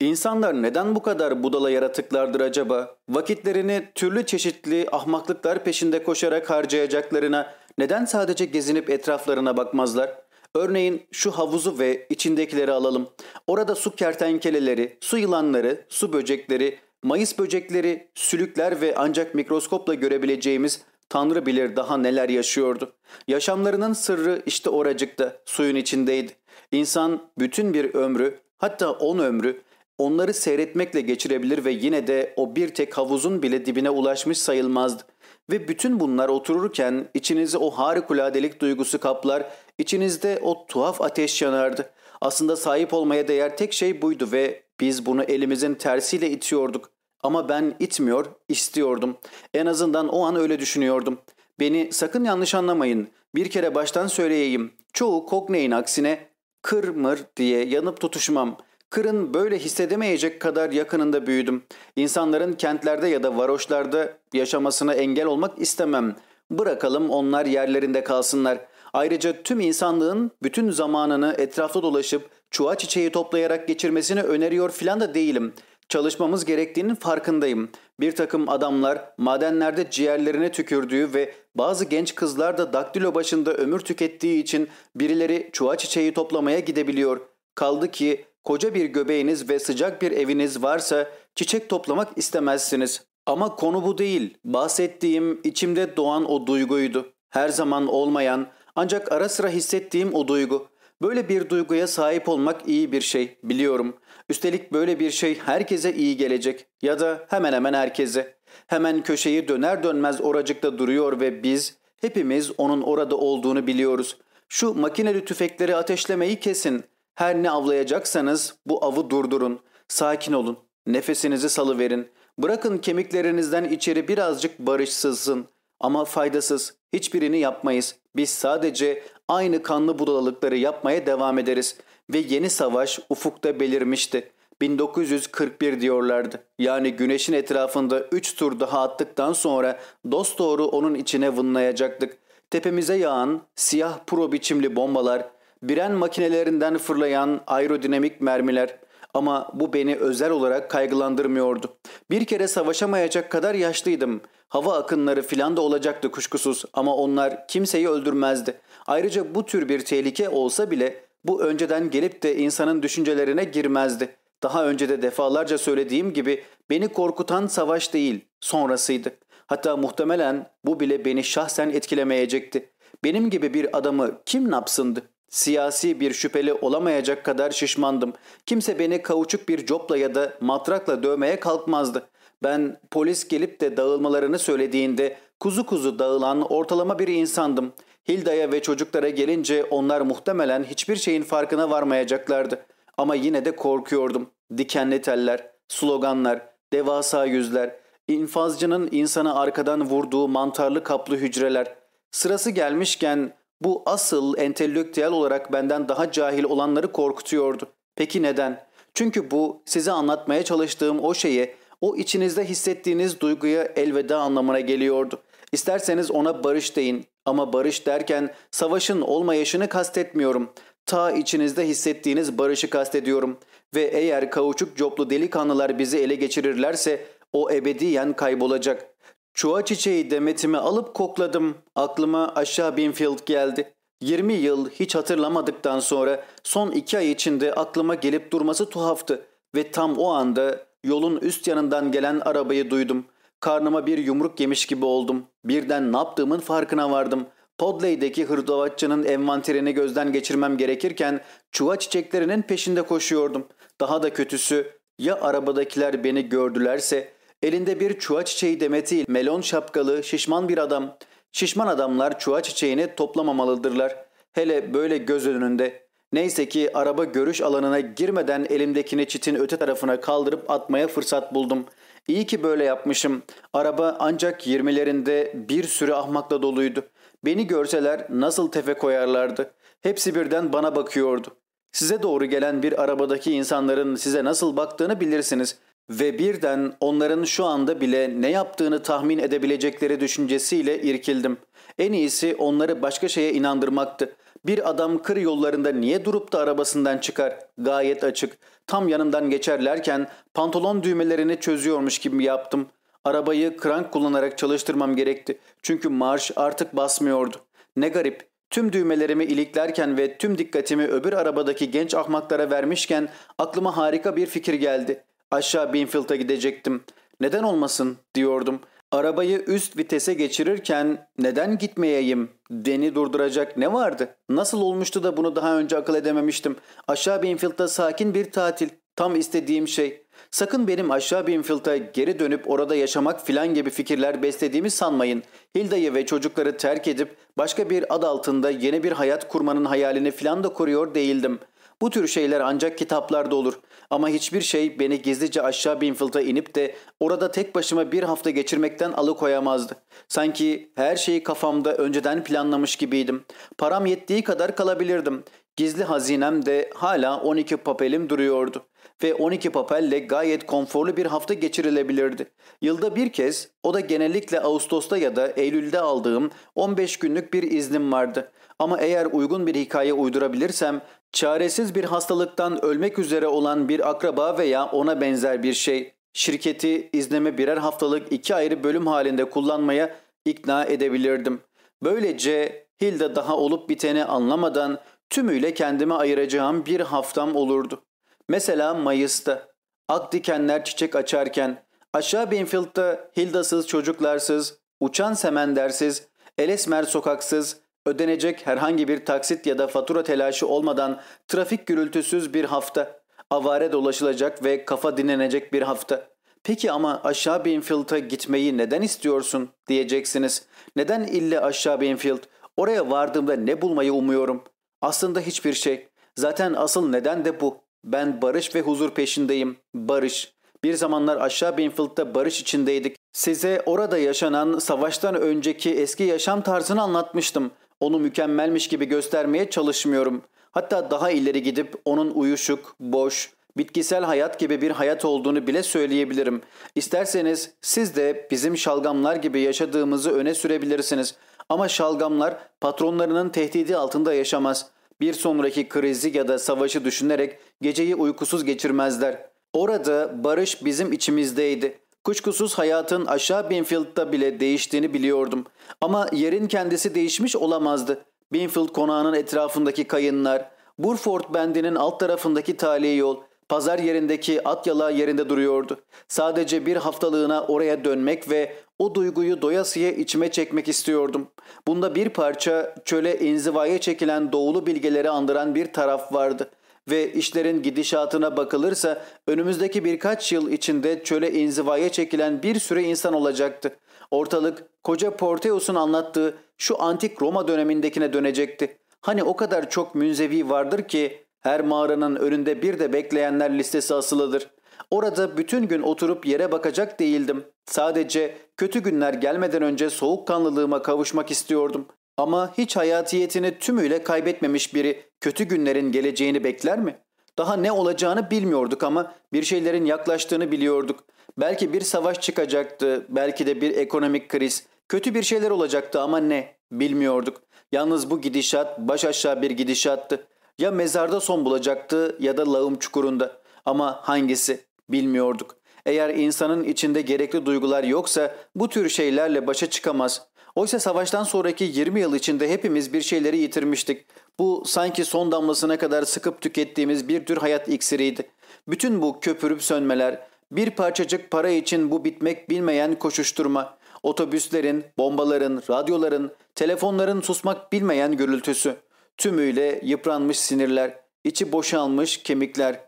A: İnsanlar neden bu kadar budala yaratıklardır acaba? Vakitlerini türlü çeşitli ahmaklıklar peşinde koşarak harcayacaklarına neden sadece gezinip etraflarına bakmazlar? Örneğin şu havuzu ve içindekileri alalım. Orada su kertenkeleleri, su yılanları, su böcekleri, mayıs böcekleri, sülükler ve ancak mikroskopla görebileceğimiz Tanrı bilir daha neler yaşıyordu. Yaşamlarının sırrı işte oracıkta, suyun içindeydi. İnsan bütün bir ömrü, hatta on ömrü onları seyretmekle geçirebilir ve yine de o bir tek havuzun bile dibine ulaşmış sayılmazdı. Ve bütün bunlar otururken içinizi o harikuladelik duygusu kaplar, içinizde o tuhaf ateş yanardı. Aslında sahip olmaya değer tek şey buydu ve biz bunu elimizin tersiyle itiyorduk. Ama ben itmiyor, istiyordum. En azından o an öyle düşünüyordum. Beni sakın yanlış anlamayın. Bir kere baştan söyleyeyim. Çoğu Cockney'in aksine kır mır diye yanıp tutuşmam. Kırın böyle hissedemeyecek kadar yakınında büyüdüm. İnsanların kentlerde ya da varoşlarda yaşamasına engel olmak istemem. Bırakalım onlar yerlerinde kalsınlar. Ayrıca tüm insanlığın bütün zamanını etrafta dolaşıp çuha çiçeği toplayarak geçirmesini öneriyor filan da değilim. Çalışmamız gerektiğinin farkındayım. Bir takım adamlar madenlerde ciğerlerine tükürdüğü ve bazı genç kızlar da daktilo başında ömür tükettiği için birileri çuha çiçeği toplamaya gidebiliyor. Kaldı ki koca bir göbeğiniz ve sıcak bir eviniz varsa çiçek toplamak istemezsiniz. Ama konu bu değil. Bahsettiğim içimde doğan o duyguydu. Her zaman olmayan ancak ara sıra hissettiğim o duygu. Böyle bir duyguya sahip olmak iyi bir şey biliyorum. Üstelik böyle bir şey herkese iyi gelecek ya da hemen hemen herkese. Hemen köşeyi döner dönmez oracıkta duruyor ve biz hepimiz onun orada olduğunu biliyoruz. Şu makineli tüfekleri ateşlemeyi kesin. Her ne avlayacaksanız bu avı durdurun. Sakin olun. Nefesinizi salıverin. Bırakın kemiklerinizden içeri birazcık barış sızsın. Ama faydasız. Hiçbirini yapmayız. Biz sadece aynı kanlı budalalıkları yapmaya devam ederiz. Ve yeni savaş ufukta belirmişti. 1941 diyorlardı. Yani güneşin etrafında 3 tur daha attıktan sonra dosdoğru onun içine vınlayacaktık. Tepemize yağan siyah pro biçimli bombalar, biren makinelerinden fırlayan aerodinamik mermiler. Ama bu beni özel olarak kaygılandırmıyordu. Bir kere savaşamayacak kadar yaşlıydım. Hava akınları filan da olacaktı kuşkusuz ama onlar kimseyi öldürmezdi. Ayrıca bu tür bir tehlike olsa bile bu önceden gelip de insanın düşüncelerine girmezdi. Daha önce de defalarca söylediğim gibi beni korkutan savaş değil, sonrasıydı. Hatta muhtemelen bu bile beni şahsen etkilemeyecekti. Benim gibi bir adamı kim napsındı? Siyasi bir şüpheli olamayacak kadar şişmandım. Kimse beni kauçuk bir copla ya da matrakla dövmeye kalkmazdı. Ben polis gelip de dağılmalarını söylediğinde kuzu kuzu dağılan ortalama bir insandım. Hilda'ya ve çocuklara gelince onlar muhtemelen hiçbir şeyin farkına varmayacaklardı. Ama yine de korkuyordum. Dikenli teller, sloganlar, devasa yüzler, infazcının insanı arkadan vurduğu mantarlı kaplı hücreler. Sırası gelmişken bu asıl entelektüel olarak benden daha cahil olanları korkutuyordu. Peki neden? Çünkü bu size anlatmaya çalıştığım o şeye, o içinizde hissettiğiniz duyguya elveda anlamına geliyordu. İsterseniz ona barış deyin ama barış derken savaşın olmayışını kastetmiyorum. Ta içinizde hissettiğiniz barışı kastediyorum. Ve eğer kauçuk coplu delikanlılar bizi ele geçirirlerse o ebediyen kaybolacak. Çuha çiçeği demetimi alıp kokladım. Aklıma aşağı Binfield geldi. 20 yıl hiç hatırlamadıktan sonra son iki ay içinde aklıma gelip durması tuhaftı. Ve tam o anda yolun üst yanından gelen arabayı duydum. Karnıma bir yumruk yemiş gibi oldum. Birden ne yaptığımın farkına vardım. Podley'deki hırdavatçının envanterini gözden geçirmem gerekirken çuva çiçeklerinin peşinde koşuyordum. Daha da kötüsü ya arabadakiler beni gördülerse elinde bir çuva çiçeği demeti melon şapkalı şişman bir adam. Şişman adamlar çuva çiçeğini toplamamalıdırlar. Hele böyle göz önünde. Neyse ki araba görüş alanına girmeden elimdekini çitin öte tarafına kaldırıp atmaya fırsat buldum. İyi ki böyle yapmışım. Araba ancak yirmilerinde bir sürü ahmakla doluydu. Beni görseler nasıl tefe koyarlardı. Hepsi birden bana bakıyordu. Size doğru gelen bir arabadaki insanların size nasıl baktığını bilirsiniz. Ve birden onların şu anda bile ne yaptığını tahmin edebilecekleri düşüncesiyle irkildim. En iyisi onları başka şeye inandırmaktı. Bir adam kır yollarında niye durup da arabasından çıkar? Gayet açık. Tam yanından geçerlerken pantolon düğmelerini çözüyormuş gibi yaptım. Arabayı krank kullanarak çalıştırmam gerekti. Çünkü marş artık basmıyordu. Ne garip. Tüm düğmelerimi iliklerken ve tüm dikkatimi öbür arabadaki genç ahmaklara vermişken aklıma harika bir fikir geldi. Aşağı Binfield'a gidecektim. Neden olmasın diyordum. Arabayı üst vitese geçirirken neden gitmeyeyim? Deni durduracak ne vardı? Nasıl olmuştu da bunu daha önce akıl edememiştim. Aşağı Binfield'da sakin bir tatil. Tam istediğim şey. Sakın benim aşağı Binfield'a geri dönüp orada yaşamak filan gibi fikirler beslediğimi sanmayın. Hilda'yı ve çocukları terk edip başka bir ad altında yeni bir hayat kurmanın hayalini filan da kuruyor değildim. Bu tür şeyler ancak kitaplarda olur. Ama hiçbir şey beni gizlice aşağı Binfield'a inip de orada tek başıma bir hafta geçirmekten alıkoyamazdı. Sanki her şeyi kafamda önceden planlamış gibiydim. Param yettiği kadar kalabilirdim. Gizli hazinem de hala 12 papelim duruyordu. Ve 12 papelle gayet konforlu bir hafta geçirilebilirdi. Yılda bir kez o da genellikle Ağustos'ta ya da Eylül'de aldığım 15 günlük bir iznim vardı. Ama eğer uygun bir hikaye uydurabilirsem çaresiz bir hastalıktan ölmek üzere olan bir akraba veya ona benzer bir şey şirketi iznimi birer haftalık iki ayrı bölüm halinde kullanmaya ikna edebilirdim. Böylece Hilda daha olup biteni anlamadan tümüyle kendime ayıracağım bir haftam olurdu. Mesela Mayıs'ta ak dikenler çiçek açarken aşağı Binfield'da Hilda'sız çocuklarsız, uçan semendersiz, elesmer sokaksız, ödenecek herhangi bir taksit ya da fatura telaşı olmadan trafik gürültüsüz bir hafta, avare dolaşılacak ve kafa dinlenecek bir hafta. Peki ama aşağı Binfield'a gitmeyi neden istiyorsun diyeceksiniz. Neden ille aşağı Binfield? Oraya vardığımda ne bulmayı umuyorum? Aslında hiçbir şey. Zaten asıl neden de bu. Ben barış ve huzur peşindeyim. Barış. Bir zamanlar aşağı Binfield'da barış içindeydik. Size orada yaşanan savaştan önceki eski yaşam tarzını anlatmıştım. Onu mükemmelmiş gibi göstermeye çalışmıyorum. Hatta daha ileri gidip onun uyuşuk, boş, bitkisel hayat gibi bir hayat olduğunu bile söyleyebilirim. İsterseniz siz de bizim şalgamlar gibi yaşadığımızı öne sürebilirsiniz. Ama şalgamlar patronlarının tehdidi altında yaşamaz. Bir sonraki krizi ya da savaşı düşünerek geceyi uykusuz geçirmezler. Orada barış bizim içimizdeydi. Kuşkusuz hayatın aşağı Binfield'da bile değiştiğini biliyordum. Ama yerin kendisi değişmiş olamazdı. Binfield konağının etrafındaki kayınlar, Burford bendinin alt tarafındaki tali yol, pazar yerindeki at yalağı yerinde duruyordu. Sadece bir haftalığına oraya dönmek ve o duyguyu doyasıya içime çekmek istiyordum. Bunda bir parça çöle inzivaya çekilen doğulu bilgeleri andıran bir taraf vardı ve işlerin gidişatına bakılırsa önümüzdeki birkaç yıl içinde çöle inzivaya çekilen bir sürü insan olacaktı. Ortalık koca Porteus'un anlattığı şu antik Roma dönemindekine dönecekti. Hani o kadar çok münzevi vardır ki her mağaranın önünde bir de bekleyenler listesi asılıdır. Orada bütün gün oturup yere bakacak değildim. Sadece kötü günler gelmeden önce soğukkanlılığıma kavuşmak istiyordum. Ama hiç hayatiyetini tümüyle kaybetmemiş biri kötü günlerin geleceğini bekler mi? Daha ne olacağını bilmiyorduk ama bir şeylerin yaklaştığını biliyorduk. Belki bir savaş çıkacaktı, belki de bir ekonomik kriz. Kötü bir şeyler olacaktı ama ne? Bilmiyorduk. Yalnız bu gidişat baş aşağı bir gidişattı. Ya mezarda son bulacaktı ya da lağım çukurunda. Ama hangisi? Bilmiyorduk. Eğer insanın içinde gerekli duygular yoksa bu tür şeylerle başa çıkamaz. Oysa savaştan sonraki 20 yıl içinde hepimiz bir şeyleri yitirmiştik. Bu sanki son damlasına kadar sıkıp tükettiğimiz bir tür hayat iksiriydi. Bütün bu köpürüp sönmeler, bir parçacık para için bu bitmek bilmeyen koşuşturma, otobüslerin, bombaların, radyoların, telefonların susmak bilmeyen gürültüsü, tümüyle yıpranmış sinirler, içi boşalmış kemikler.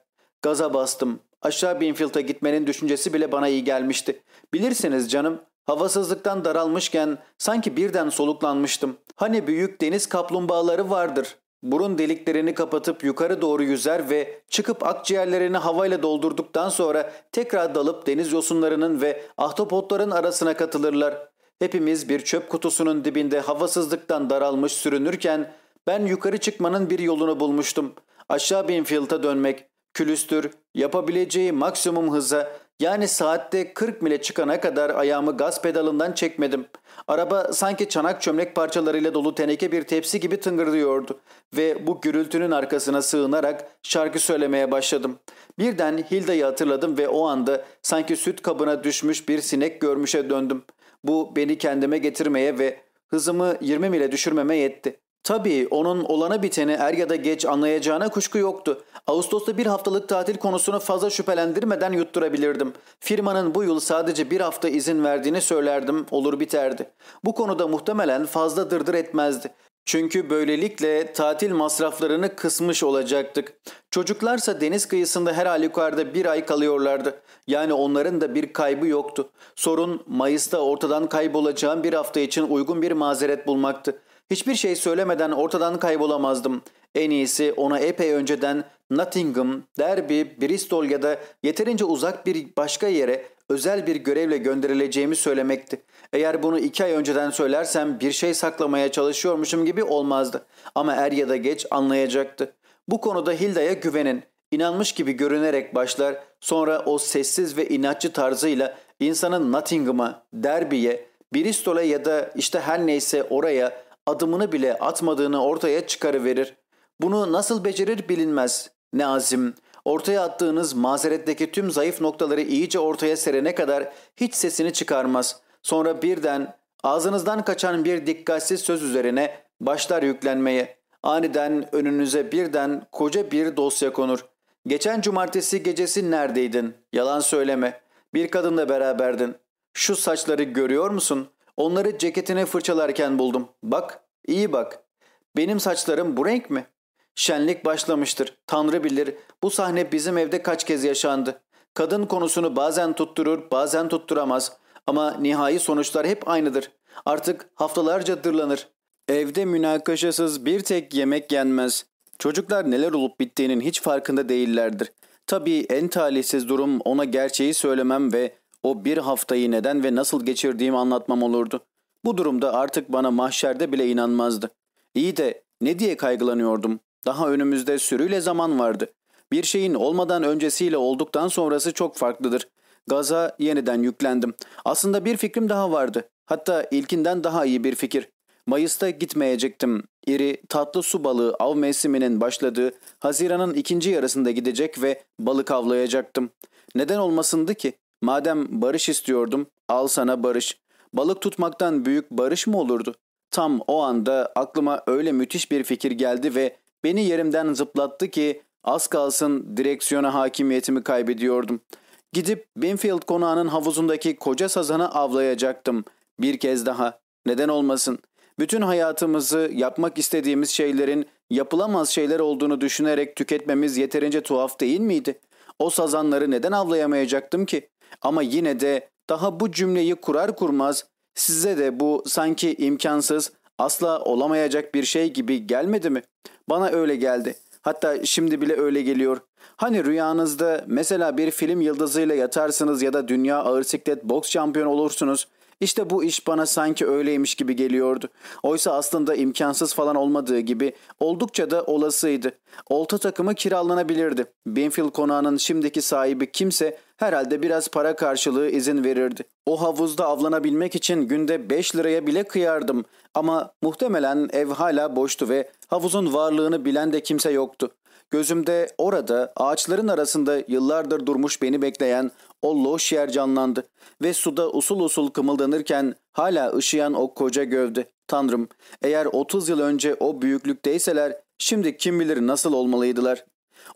A: Gaza bastım. Aşağı Binfield'a gitmenin düşüncesi bile bana iyi gelmişti. Bilirsiniz canım, Havasızlıktan daralmışken sanki birden soluklanmıştım. Hani büyük deniz kaplumbağaları vardır. Burun deliklerini kapatıp yukarı doğru yüzer ve çıkıp akciğerlerini havayla doldurduktan sonra tekrar dalıp deniz yosunlarının ve ahtapotların arasına katılırlar. Hepimiz bir çöp kutusunun dibinde havasızlıktan daralmış sürünürken ben yukarı çıkmanın bir yolunu bulmuştum. Aşağı Binfield'a dönmek, külüstür, yapabileceği maksimum hıza yani saatte 40 mile çıkana kadar ayağımı gaz pedalından çekmedim. Araba sanki çanak çömlek parçalarıyla dolu teneke bir tepsi gibi tıngırdıyordu. Ve bu gürültünün arkasına sığınarak şarkı söylemeye başladım. Birden Hilda'yı hatırladım ve o anda sanki süt kabına düşmüş bir sinek görmüşe döndüm. Bu beni kendime getirmeye ve hızımı 20 mile düşürmeme yetti. Tabii onun olana biteni er ya da geç anlayacağına kuşku yoktu. Ağustos'ta bir haftalık tatil konusunu fazla şüphelendirmeden yutturabilirdim. Firmanın bu yıl sadece bir hafta izin verdiğini söylerdim, olur biterdi. Bu konuda muhtemelen fazla dırdır etmezdi. Çünkü böylelikle tatil masraflarını kısmış olacaktık. Çocuklarsa deniz kıyısında her halükarda bir ay kalıyorlardı. Yani onların da bir kaybı yoktu. Sorun Mayıs'ta ortadan kaybolacağım bir hafta için uygun bir mazeret bulmaktı. Hiçbir şey söylemeden ortadan kaybolamazdım. En iyisi ona epey önceden Nottingham, Derby, Bristol ya da yeterince uzak bir başka yere özel bir görevle gönderileceğimi söylemekti. Eğer bunu iki ay önceden söylersem bir şey saklamaya çalışıyormuşum gibi olmazdı. Ama er ya da geç anlayacaktı. Bu konuda Hilda'ya güvenin. İnanmış gibi görünerek başlar, sonra o sessiz ve inatçı tarzıyla insanın Nottingham'a, Derby'ye, Bristol'a ya da işte her neyse oraya adımını bile atmadığını ortaya çıkarıverir. Bunu nasıl becerir bilinmez. Ne azim. Ortaya attığınız mazeretteki tüm zayıf noktaları iyice ortaya serene kadar hiç sesini çıkarmaz. Sonra birden ağzınızdan kaçan bir dikkatsiz söz üzerine başlar yüklenmeye. Aniden önünüze birden koca bir dosya konur. Geçen cumartesi gecesi neredeydin? Yalan söyleme. Bir kadınla beraberdin. Şu saçları görüyor musun? Onları ceketine fırçalarken buldum. Bak, iyi bak. Benim saçlarım bu renk mi? Şenlik başlamıştır. Tanrı bilir bu sahne bizim evde kaç kez yaşandı. Kadın konusunu bazen tutturur, bazen tutturamaz. Ama nihai sonuçlar hep aynıdır. Artık haftalarca dırlanır. Evde münakaşasız bir tek yemek yenmez. Çocuklar neler olup bittiğinin hiç farkında değillerdir. Tabii en talihsiz durum ona gerçeği söylemem ve o bir haftayı neden ve nasıl geçirdiğimi anlatmam olurdu. Bu durumda artık bana mahşerde bile inanmazdı. İyi de ne diye kaygılanıyordum? Daha önümüzde sürüyle zaman vardı. Bir şeyin olmadan öncesiyle olduktan sonrası çok farklıdır. Gaza yeniden yüklendim. Aslında bir fikrim daha vardı. Hatta ilkinden daha iyi bir fikir. Mayıs'ta gitmeyecektim. İri, tatlı su balığı av mevsiminin başladığı Haziran'ın ikinci yarısında gidecek ve balık avlayacaktım. Neden olmasındı ki? Madem barış istiyordum, al sana barış. Balık tutmaktan büyük barış mı olurdu? Tam o anda aklıma öyle müthiş bir fikir geldi ve beni yerimden zıplattı ki az kalsın direksiyona hakimiyetimi kaybediyordum. Gidip Binfield konağının havuzundaki koca sazanı avlayacaktım. Bir kez daha. Neden olmasın? Bütün hayatımızı yapmak istediğimiz şeylerin yapılamaz şeyler olduğunu düşünerek tüketmemiz yeterince tuhaf değil miydi? O sazanları neden avlayamayacaktım ki? Ama yine de daha bu cümleyi kurar kurmaz size de bu sanki imkansız, asla olamayacak bir şey gibi gelmedi mi? Bana öyle geldi. Hatta şimdi bile öyle geliyor. Hani rüyanızda mesela bir film yıldızıyla yatarsınız ya da dünya ağır siklet boks şampiyonu olursunuz. İşte bu iş bana sanki öyleymiş gibi geliyordu. Oysa aslında imkansız falan olmadığı gibi oldukça da olasıydı. Olta takımı kiralanabilirdi. Binfield konağının şimdiki sahibi kimse herhalde biraz para karşılığı izin verirdi. O havuzda avlanabilmek için günde 5 liraya bile kıyardım. Ama muhtemelen ev hala boştu ve havuzun varlığını bilen de kimse yoktu. Gözümde orada ağaçların arasında yıllardır durmuş beni bekleyen o loş yer canlandı ve suda usul usul kımıldanırken hala ışıyan o koca gövde. Tanrım eğer 30 yıl önce o büyüklükteyseler şimdi kim bilir nasıl olmalıydılar.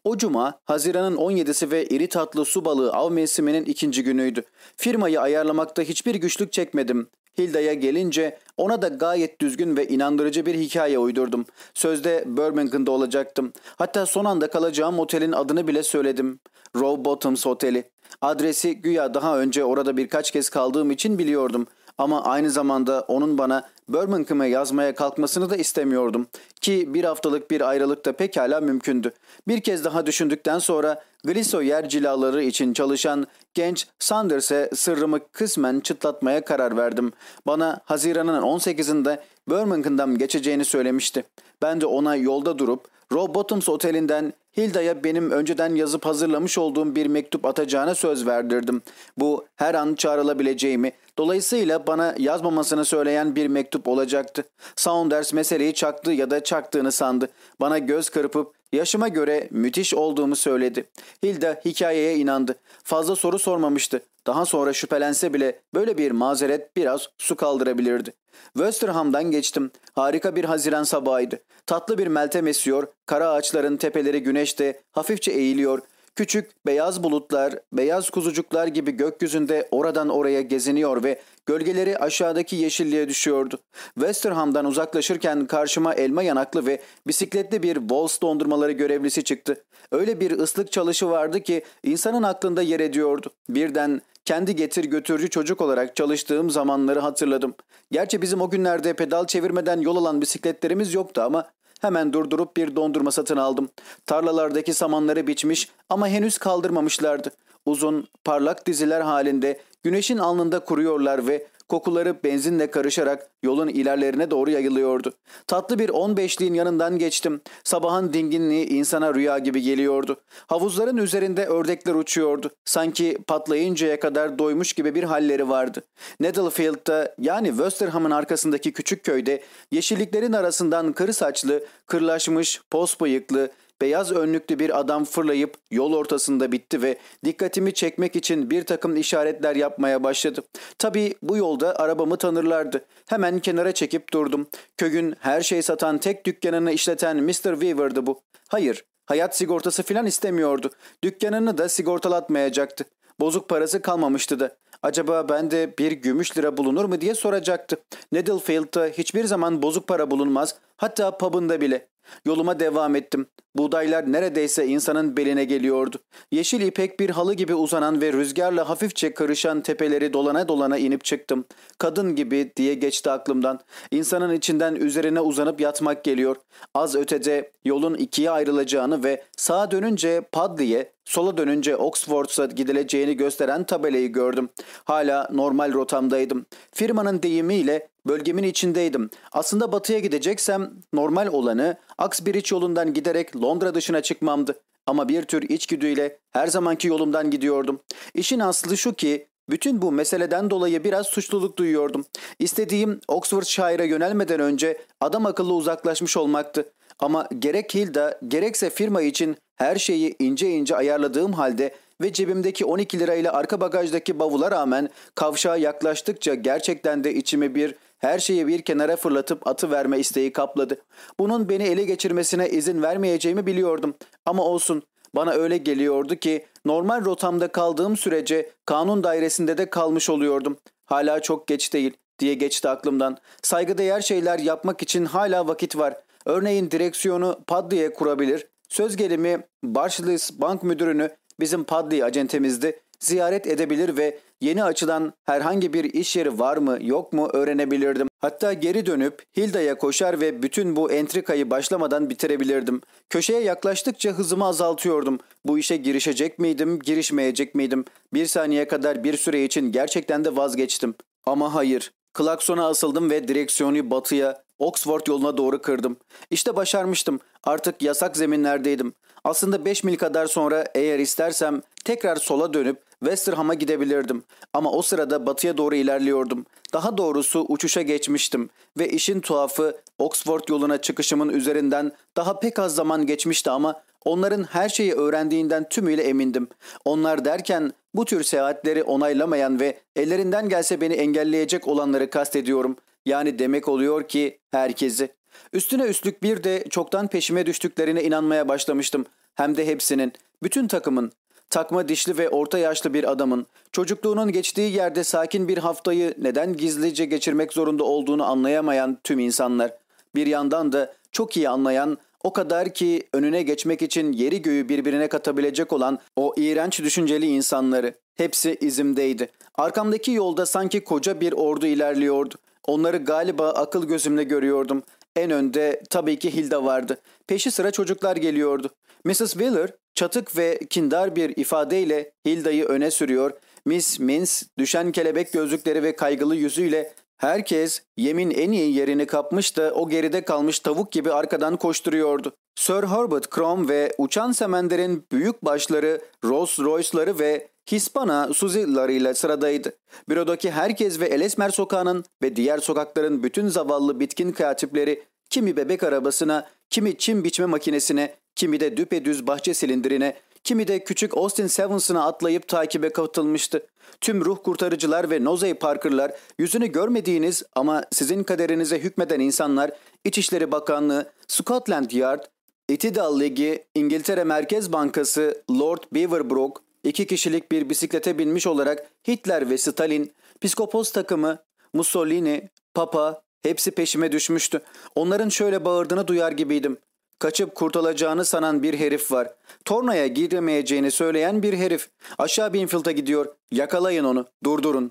A: O cuma Haziran'ın 17'si ve iri tatlı su balığı av mevsiminin ikinci günüydü. Firmayı ayarlamakta hiçbir güçlük çekmedim. Hilda'ya gelince ona da gayet düzgün ve inandırıcı bir hikaye uydurdum. Sözde Birmingham'da olacaktım. Hatta son anda kalacağım otelin adını bile söyledim. Row Bottoms Oteli. Adresi güya daha önce orada birkaç kez kaldığım için biliyordum. Ama aynı zamanda onun bana Birmingham'a yazmaya kalkmasını da istemiyordum. Ki bir haftalık bir ayrılık da pekala mümkündü. Bir kez daha düşündükten sonra Gliso yer cilaları için çalışan genç Sanders'e sırrımı kısmen çıtlatmaya karar verdim. Bana Haziran'ın 18'inde Birmingham'dan geçeceğini söylemişti. Ben de ona yolda durup Row Bottoms otelinden Hilda'ya benim önceden yazıp hazırlamış olduğum bir mektup atacağına söz verdirdim. Bu her an çağrılabileceğimi,
C: Dolayısıyla bana yazmamasını söyleyen bir mektup olacaktı. Saunders meseleyi çaktı ya da çaktığını sandı. Bana göz kırpıp yaşıma göre müthiş olduğumu söyledi. Hilda hikayeye inandı. Fazla soru sormamıştı. Daha sonra şüphelense bile böyle bir mazeret biraz su kaldırabilirdi. Westerham'dan geçtim. Harika bir haziran sabahıydı. Tatlı bir meltem esiyor, kara ağaçların tepeleri güneşte hafifçe eğiliyor, Küçük beyaz bulutlar, beyaz kuzucuklar gibi gökyüzünde oradan oraya geziniyor ve gölgeleri aşağıdaki yeşilliğe düşüyordu. Westerham'dan uzaklaşırken karşıma elma yanaklı ve bisikletli bir Walls dondurmaları görevlisi çıktı. Öyle bir ıslık çalışı vardı ki insanın aklında yer ediyordu. Birden kendi getir götürücü çocuk olarak çalıştığım zamanları hatırladım. Gerçi bizim o günlerde pedal çevirmeden yol alan bisikletlerimiz yoktu ama Hemen durdurup bir dondurma satın aldım. Tarlalardaki samanları biçmiş ama henüz kaldırmamışlardı. Uzun, parlak diziler halinde güneşin alnında kuruyorlar ve Kokuları benzinle karışarak yolun ilerlerine doğru yayılıyordu. Tatlı bir 15'liğin yanından geçtim. Sabahın dinginliği insana rüya gibi geliyordu. Havuzların üzerinde ördekler uçuyordu. Sanki patlayıncaya kadar doymuş gibi bir halleri vardı. Nettlefield'da yani Westerham'ın arkasındaki küçük köyde yeşilliklerin arasından kırı saçlı, kırlaşmış, pos bıyıklı, beyaz önlüklü bir adam fırlayıp yol ortasında bitti ve dikkatimi çekmek için bir takım işaretler yapmaya başladı. Tabii bu yolda arabamı tanırlardı. Hemen kenara çekip durdum. Köyün her şey satan tek dükkanını işleten Mr. Weaver'dı bu. Hayır, hayat sigortası filan istemiyordu. Dükkanını da sigortalatmayacaktı. Bozuk parası kalmamıştı da. Acaba bende bir gümüş lira bulunur mu diye soracaktı. Nettlefield'da hiçbir zaman bozuk para bulunmaz. Hatta pub'ında bile. Yoluma devam ettim. Buğdaylar neredeyse insanın beline geliyordu. Yeşil ipek bir halı gibi uzanan ve rüzgarla hafifçe karışan tepeleri dolana dolana inip çıktım. Kadın gibi diye geçti aklımdan. İnsanın içinden üzerine uzanıp yatmak geliyor. Az ötede yolun ikiye ayrılacağını ve sağa dönünce Padley'e, sola dönünce Oxford'a gidileceğini gösteren tabelayı gördüm. Hala normal rotamdaydım. Firmanın deyimiyle Bölgemin içindeydim. Aslında batıya gideceksem normal olanı Axbridge yolundan giderek Londra dışına çıkmamdı. Ama bir tür içgüdüyle her zamanki yolumdan gidiyordum. İşin aslı şu ki bütün bu meseleden dolayı biraz suçluluk duyuyordum. İstediğim Oxfordshire'a yönelmeden önce adam akıllı uzaklaşmış olmaktı. Ama gerek Hilda gerekse firma için her şeyi ince ince ayarladığım halde ve cebimdeki 12 lirayla arka bagajdaki bavula rağmen kavşağa yaklaştıkça gerçekten de içimi bir her şeyi bir kenara fırlatıp atı verme isteği kapladı. Bunun beni ele geçirmesine izin vermeyeceğimi biliyordum. Ama olsun bana öyle geliyordu ki normal rotamda kaldığım sürece kanun dairesinde de kalmış oluyordum. Hala çok geç değil diye geçti aklımdan. Saygıdeğer şeyler yapmak için hala vakit var. Örneğin direksiyonu Padley'e kurabilir. Söz gelimi Barclays Bank Müdürünü bizim Padley acentemizdi ziyaret edebilir ve yeni açılan herhangi bir iş yeri var mı yok mu öğrenebilirdim. Hatta geri dönüp Hilda'ya koşar ve bütün bu entrikayı başlamadan bitirebilirdim. Köşeye yaklaştıkça hızımı azaltıyordum. Bu işe girişecek miydim, girişmeyecek miydim? Bir saniye kadar bir süre için gerçekten de vazgeçtim. Ama hayır. Klaksona asıldım ve direksiyonu batıya, Oxford yoluna doğru kırdım. İşte başarmıştım. Artık yasak zeminlerdeydim. Aslında 5 mil kadar sonra eğer istersem tekrar sola dönüp Westerham'a gidebilirdim. Ama o sırada batıya doğru ilerliyordum. Daha doğrusu uçuşa geçmiştim ve işin tuhafı Oxford yoluna çıkışımın üzerinden daha pek az zaman geçmişti ama onların her şeyi öğrendiğinden tümüyle emindim. Onlar derken bu tür seyahatleri onaylamayan ve ellerinden gelse beni engelleyecek olanları kastediyorum. Yani demek oluyor ki herkesi. Üstüne üstlük bir de çoktan peşime düştüklerine inanmaya başlamıştım. Hem de hepsinin, bütün takımın, takma dişli ve orta yaşlı bir adamın çocukluğunun geçtiği yerde sakin bir haftayı neden gizlice geçirmek zorunda olduğunu anlayamayan tüm insanlar. Bir yandan da çok iyi anlayan, o kadar ki önüne geçmek için yeri göğü birbirine katabilecek olan o iğrenç düşünceli insanları. Hepsi izimdeydi. Arkamdaki yolda sanki koca bir ordu ilerliyordu. Onları galiba akıl gözümle görüyordum. En önde tabii ki Hilda vardı. Peşi sıra çocuklar geliyordu. Mrs. Wheeler çatık ve kindar bir ifadeyle Hilda'yı öne sürüyor. Miss Mins düşen kelebek gözlükleri ve kaygılı yüzüyle herkes yemin en iyi yerini kapmış da o geride kalmış tavuk gibi arkadan koşturuyordu. Sir Herbert Cromb ve uçan semenderin büyük başları, Rolls Royce'ları ve Hispana Suzi'larıyla sıradaydı. Bürodaki herkes ve Elesmer sokağının ve diğer sokakların bütün zavallı bitkin katipleri kimi bebek arabasına, kimi çim biçme makinesine, kimi de düpedüz bahçe silindirine, kimi de küçük Austin Sevens'ına atlayıp takibe katılmıştı. Tüm ruh kurtarıcılar ve Nozey Parker'lar, yüzünü görmediğiniz ama sizin kaderinize hükmeden insanlar, İçişleri Bakanlığı, Scotland Yard, İtidal Ligi, İngiltere Merkez Bankası, Lord Beaverbrook, iki kişilik bir bisiklete binmiş olarak Hitler ve Stalin, Piskopos takımı, Mussolini, Papa hepsi peşime düşmüştü. Onların şöyle bağırdığını duyar gibiydim. Kaçıp kurtulacağını sanan bir herif var. Tornaya giremeyeceğini söyleyen bir herif. Aşağı Binfield'a gidiyor. Yakalayın onu. Durdurun.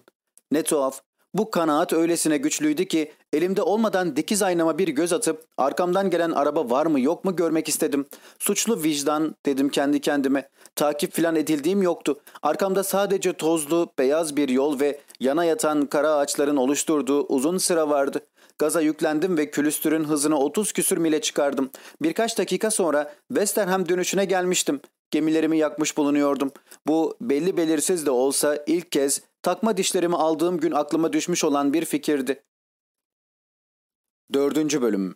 C: Ne tuhaf. Bu kanaat öylesine güçlüydü ki elimde olmadan dikiz aynama bir göz atıp arkamdan gelen araba var mı yok mu görmek istedim. Suçlu vicdan dedim kendi kendime. Takip filan edildiğim yoktu. Arkamda sadece tozlu, beyaz bir yol ve yana yatan kara ağaçların oluşturduğu uzun sıra vardı. Gaza yüklendim ve külüstürün hızını 30 küsür mile çıkardım. Birkaç dakika sonra Westerham dönüşüne gelmiştim. Gemilerimi yakmış bulunuyordum. Bu belli belirsiz de olsa ilk kez takma dişlerimi aldığım gün aklıma düşmüş olan bir fikirdi. Dördüncü bölüm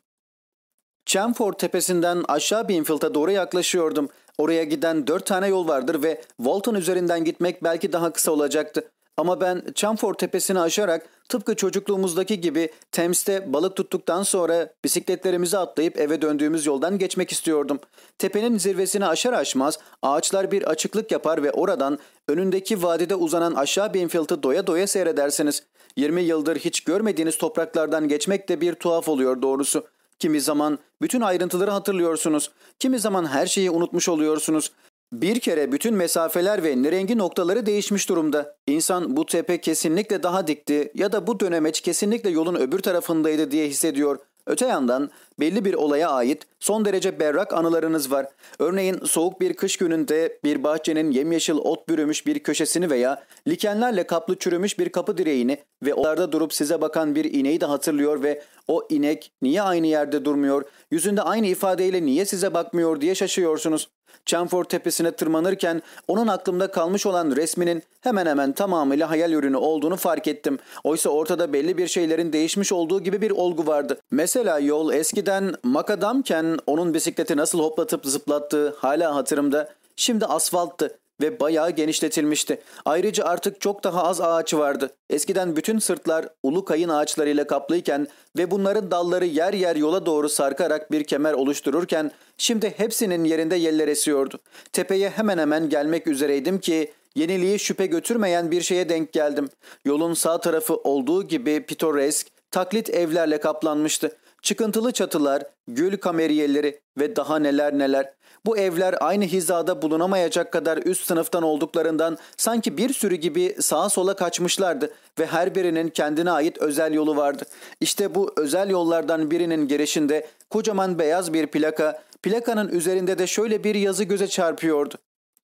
C: Chamford tepesinden aşağı Binfield'a doğru yaklaşıyordum. Oraya giden dört tane yol vardır ve Walton üzerinden gitmek belki daha kısa olacaktı. Ama ben Chamford tepesini aşarak tıpkı çocukluğumuzdaki gibi Thames'te balık tuttuktan sonra bisikletlerimizi atlayıp eve döndüğümüz yoldan geçmek istiyordum. Tepenin zirvesini aşar aşmaz ağaçlar bir açıklık yapar ve oradan önündeki vadide uzanan aşağı Binfield'ı doya doya seyredersiniz. 20 yıldır hiç görmediğiniz topraklardan geçmek de bir tuhaf oluyor doğrusu. Kimi zaman bütün ayrıntıları hatırlıyorsunuz. Kimi zaman her şeyi unutmuş oluyorsunuz. Bir kere bütün mesafeler ve rengi noktaları değişmiş durumda. İnsan bu tepe kesinlikle daha dikti ya da bu dönemeç kesinlikle yolun öbür tarafındaydı diye hissediyor. Öte yandan belli bir olaya ait son derece berrak anılarınız var. Örneğin soğuk bir kış gününde bir bahçenin yemyeşil ot bürümüş bir köşesini veya likenlerle kaplı çürümüş bir kapı direğini ve onlarda durup size bakan bir ineği de hatırlıyor ve o inek niye aynı yerde durmuyor, yüzünde aynı ifadeyle niye size bakmıyor diye şaşıyorsunuz. Chamford tepesine tırmanırken onun aklımda kalmış olan resminin hemen hemen tamamıyla hayal ürünü olduğunu fark ettim. Oysa ortada belli bir şeylerin değişmiş olduğu gibi bir olgu vardı. Mesela yol eskiden makadamken onun bisikleti nasıl hoplatıp zıplattığı hala hatırımda. Şimdi asfalttı ve bayağı genişletilmişti. Ayrıca artık çok daha az ağaç vardı. Eskiden bütün sırtlar ulu kayın ağaçlarıyla kaplıyken ve bunların dalları yer yer yola doğru sarkarak bir kemer oluştururken şimdi hepsinin yerinde yeller esiyordu. Tepeye hemen hemen gelmek üzereydim ki yeniliği şüphe götürmeyen bir şeye denk geldim. Yolun sağ tarafı olduğu gibi pitoresk, taklit evlerle kaplanmıştı. Çıkıntılı çatılar, gül kameriyeleri ve daha neler neler. Bu evler aynı hizada bulunamayacak kadar üst sınıftan olduklarından sanki bir sürü gibi sağa sola kaçmışlardı ve her birinin kendine ait özel yolu vardı. İşte bu özel yollardan birinin girişinde kocaman beyaz bir plaka, plakanın üzerinde de şöyle bir yazı göze çarpıyordu.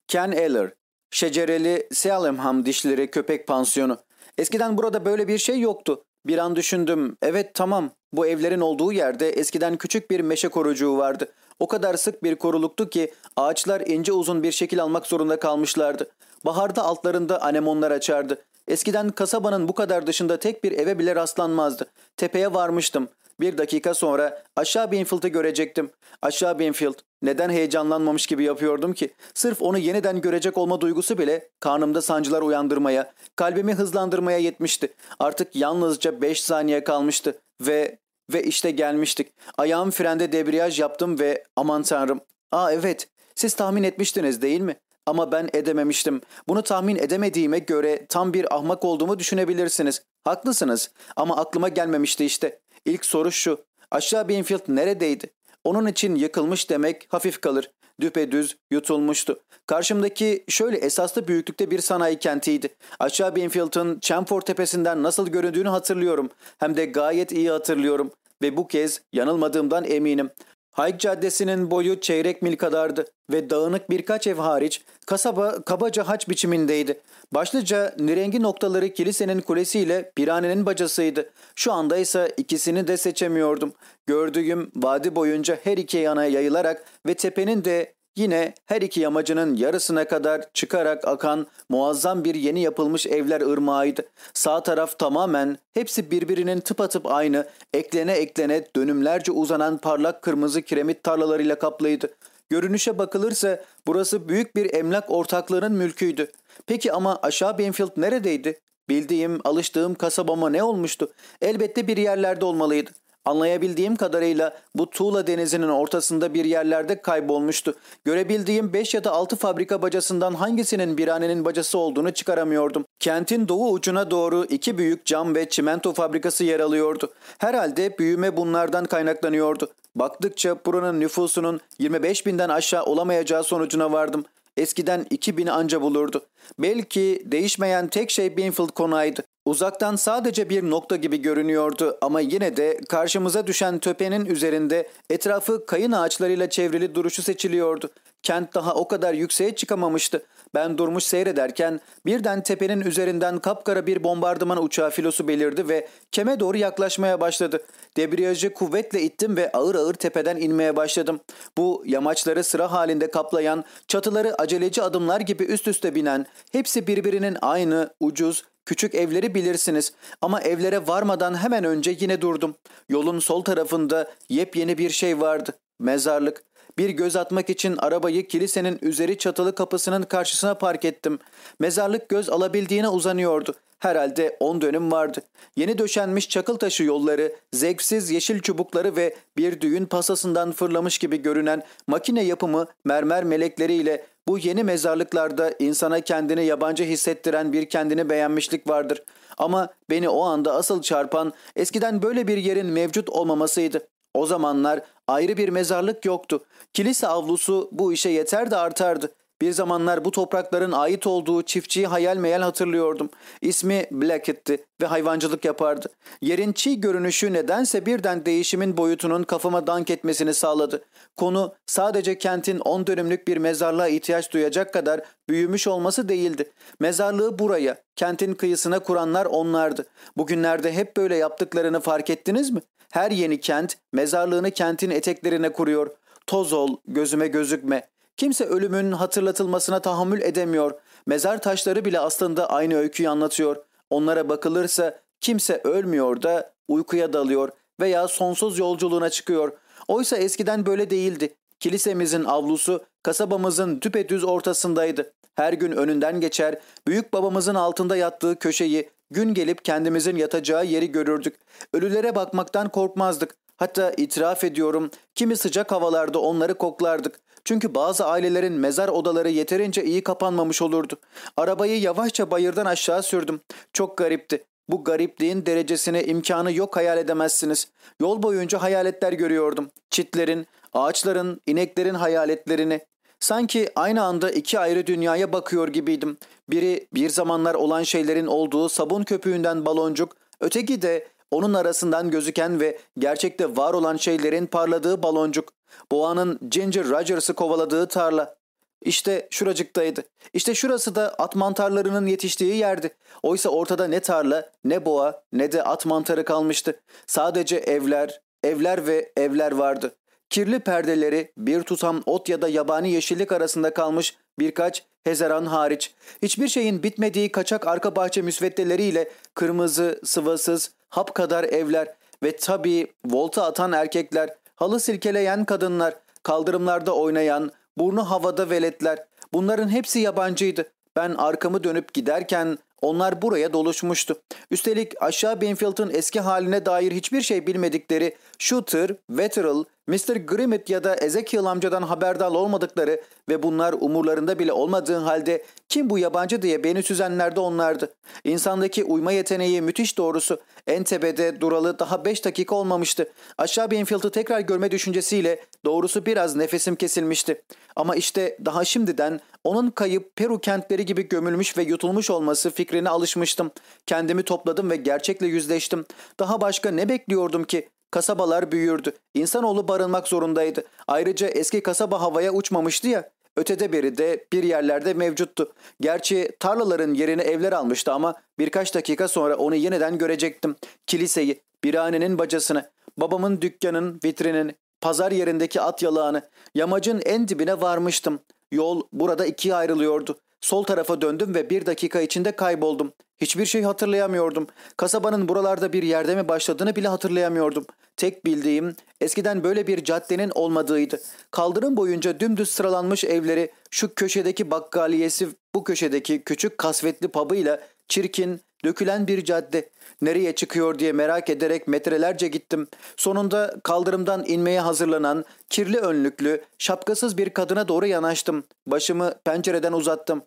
C: Ken Eller, Şecereli Salemham dişleri köpek pansiyonu. Eskiden burada böyle bir şey yoktu. Bir an düşündüm. Evet tamam. Bu evlerin olduğu yerde eskiden küçük bir meşe korucuğu vardı. O kadar sık bir koruluktu ki ağaçlar ince uzun bir şekil almak zorunda kalmışlardı. Baharda altlarında anemonlar açardı. Eskiden kasabanın bu kadar dışında tek bir eve bile rastlanmazdı. Tepeye varmıştım. Bir dakika sonra aşağı Binfield'ı görecektim. Aşağı Binfield. Neden heyecanlanmamış gibi yapıyordum ki? Sırf onu yeniden görecek olma duygusu bile karnımda sancılar uyandırmaya, kalbimi hızlandırmaya yetmişti. Artık yalnızca 5 saniye kalmıştı ve ve işte gelmiştik. Ayağım frende debriyaj yaptım ve aman tanrım. Aa evet siz tahmin etmiştiniz değil mi? Ama ben edememiştim. Bunu tahmin edemediğime göre tam bir ahmak olduğumu düşünebilirsiniz. Haklısınız ama aklıma gelmemişti işte. İlk soru şu. Aşağı Binfield neredeydi? Onun için yıkılmış demek hafif kalır. Düpedüz yutulmuştu. Karşımdaki şöyle esaslı büyüklükte bir sanayi kentiydi. Aşağı Binfield'ın Chamford tepesinden nasıl göründüğünü hatırlıyorum. Hem de gayet iyi hatırlıyorum. Ve bu kez yanılmadığımdan eminim. Hayk Caddesi'nin boyu çeyrek mil kadardı ve dağınık birkaç ev hariç kasaba kabaca haç biçimindeydi. Başlıca nirengi noktaları kilisenin kulesiyle piranenin bacasıydı. Şu anda ise ikisini de seçemiyordum. Gördüğüm vadi boyunca her iki yana yayılarak ve tepenin de Yine her iki yamacının yarısına kadar çıkarak akan muazzam bir yeni yapılmış evler ırmağıydı. Sağ taraf tamamen hepsi birbirinin tıpatıp aynı, eklene eklene dönümlerce uzanan parlak kırmızı kiremit tarlalarıyla kaplıydı. Görünüşe bakılırsa burası büyük bir emlak ortaklığının mülküydü. Peki ama aşağı Benfield neredeydi? Bildiğim, alıştığım kasabama ne olmuştu? Elbette bir yerlerde olmalıydı. Anlayabildiğim kadarıyla bu Tuğla denizinin ortasında bir yerlerde kaybolmuştu. Görebildiğim 5 ya da 6 fabrika bacasından hangisinin biranenin bacası olduğunu çıkaramıyordum. Kentin doğu ucuna doğru iki büyük cam ve çimento fabrikası yer alıyordu. Herhalde büyüme bunlardan kaynaklanıyordu. Baktıkça buranın nüfusunun 25 binden aşağı olamayacağı sonucuna vardım. Eskiden 2000'i anca bulurdu. Belki değişmeyen tek şey Binfield konağıydı. Uzaktan sadece bir nokta gibi görünüyordu ama yine de karşımıza düşen töpenin üzerinde etrafı kayın ağaçlarıyla çevrili duruşu seçiliyordu. Kent daha o kadar yükseğe çıkamamıştı. Ben durmuş seyrederken birden tepenin üzerinden kapkara bir bombardıman uçağı filosu belirdi ve keme doğru yaklaşmaya başladı. Debriyajı kuvvetle ittim ve ağır ağır tepeden inmeye başladım. Bu yamaçları sıra halinde kaplayan, çatıları aceleci adımlar gibi üst üste binen, hepsi birbirinin aynı, ucuz, Küçük evleri bilirsiniz ama evlere varmadan hemen önce yine durdum. Yolun sol tarafında yepyeni bir şey vardı. Mezarlık. Bir göz atmak için arabayı kilisenin üzeri çatılı kapısının karşısına park ettim. Mezarlık göz alabildiğine uzanıyordu. Herhalde on dönüm vardı. Yeni döşenmiş çakıl taşı yolları, zevksiz yeşil çubukları ve bir düğün pasasından fırlamış gibi görünen makine yapımı mermer melekleriyle bu yeni mezarlıklarda insana kendini yabancı hissettiren bir kendini beğenmişlik vardır. Ama beni o anda asıl çarpan eskiden böyle bir yerin mevcut olmamasıydı. O zamanlar ayrı bir mezarlık yoktu. Kilise avlusu bu işe yeter de artardı. Bir zamanlar bu toprakların ait olduğu çiftçiyi hayal meyal hatırlıyordum. İsmi Blackett'ti ve hayvancılık yapardı. Yerin çiğ görünüşü nedense birden değişimin boyutunun kafama dank etmesini sağladı. Konu sadece kentin on dönümlük bir mezarlığa ihtiyaç duyacak kadar büyümüş olması değildi. Mezarlığı buraya, kentin kıyısına kuranlar onlardı. Bugünlerde hep böyle yaptıklarını fark ettiniz mi? Her yeni kent mezarlığını kentin eteklerine kuruyor. Toz ol, gözüme gözükme. Kimse ölümün hatırlatılmasına tahammül edemiyor. Mezar taşları bile aslında aynı öyküyü anlatıyor. Onlara bakılırsa kimse ölmüyor da uykuya dalıyor veya sonsuz yolculuğuna çıkıyor. Oysa eskiden böyle değildi. Kilisemizin avlusu kasabamızın düpedüz ortasındaydı. Her gün önünden geçer, büyük babamızın altında yattığı köşeyi, gün gelip kendimizin yatacağı yeri görürdük. Ölülere bakmaktan korkmazdık. Hatta itiraf ediyorum, kimi sıcak havalarda onları koklardık. Çünkü bazı ailelerin mezar odaları yeterince iyi kapanmamış olurdu. Arabayı yavaşça bayırdan aşağı sürdüm. Çok garipti. Bu garipliğin derecesine imkanı yok hayal edemezsiniz. Yol boyunca hayaletler görüyordum. Çitlerin, ağaçların, ineklerin hayaletlerini. Sanki aynı anda iki ayrı dünyaya bakıyor gibiydim. Biri bir zamanlar olan şeylerin olduğu sabun köpüğünden baloncuk, öteki de onun arasından gözüken ve gerçekte var olan şeylerin parladığı baloncuk. Boğanın Ginger Rogers'ı kovaladığı tarla. İşte şuracıktaydı. İşte şurası da at mantarlarının yetiştiği yerdi. Oysa ortada ne tarla, ne boğa, ne de at mantarı kalmıştı. Sadece evler, evler ve evler vardı. Kirli perdeleri bir tutam ot ya da yabani yeşillik arasında kalmış birkaç hezeran hariç. Hiçbir şeyin bitmediği kaçak arka bahçe müsveddeleriyle kırmızı, sıvasız, hap kadar evler ve tabii volta atan erkekler, halı silkeleyen kadınlar, kaldırımlarda oynayan, burnu havada veletler. Bunların hepsi yabancıydı. Ben arkamı dönüp giderken onlar buraya doluşmuştu. Üstelik aşağı Benfield'ın eski haline dair hiçbir şey bilmedikleri Shooter, Wetterell, Mr. Grimmett ya da Ezekiel amcadan haberdar olmadıkları ve bunlar umurlarında bile olmadığı halde kim bu yabancı diye beni süzenler de onlardı. İnsandaki uyma yeteneği müthiş doğrusu. En tepede duralı daha 5 dakika olmamıştı. Aşağı Benfield'ı tekrar görme düşüncesiyle doğrusu biraz nefesim kesilmişti. Ama işte daha şimdiden onun kayıp Peru kentleri gibi gömülmüş ve yutulmuş olması fikrine alışmıştım. Kendimi topladım ve gerçekle yüzleştim. Daha başka ne bekliyordum ki? Kasabalar büyürdü. İnsanoğlu barınmak zorundaydı. Ayrıca eski kasaba havaya uçmamıştı ya. Ötede beri de bir yerlerde mevcuttu. Gerçi tarlaların yerine evler almıştı ama birkaç dakika sonra onu yeniden görecektim. Kiliseyi, birhanenin bacasını, babamın dükkanın, vitrinin, Pazar yerindeki at yalağını. Yamacın en dibine varmıştım. Yol burada ikiye ayrılıyordu. Sol tarafa döndüm ve bir dakika içinde kayboldum. Hiçbir şey hatırlayamıyordum. Kasabanın buralarda bir yerde mi başladığını bile hatırlayamıyordum. Tek bildiğim eskiden böyle bir caddenin olmadığıydı. Kaldırım boyunca dümdüz sıralanmış evleri, şu köşedeki bakkaliyesi, bu köşedeki küçük kasvetli pubıyla çirkin, dökülen bir cadde. Nereye çıkıyor diye merak ederek metrelerce gittim. Sonunda kaldırımdan inmeye hazırlanan, kirli önlüklü, şapkasız bir kadına doğru yanaştım. Başımı pencereden uzattım.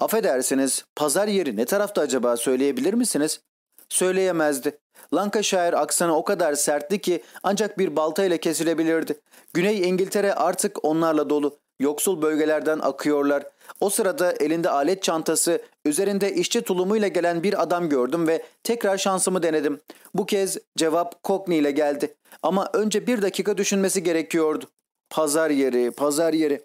C: Affedersiniz, pazar yeri ne tarafta acaba söyleyebilir misiniz? Söyleyemezdi. Lancashire aksanı o kadar sertti ki ancak bir baltayla kesilebilirdi. Güney İngiltere artık onlarla dolu. Yoksul bölgelerden akıyorlar. O sırada elinde alet çantası, üzerinde işçi tulumuyla gelen bir adam gördüm ve tekrar şansımı denedim. Bu kez cevap Cockney ile geldi. Ama önce bir dakika düşünmesi gerekiyordu. Pazar yeri, pazar yeri.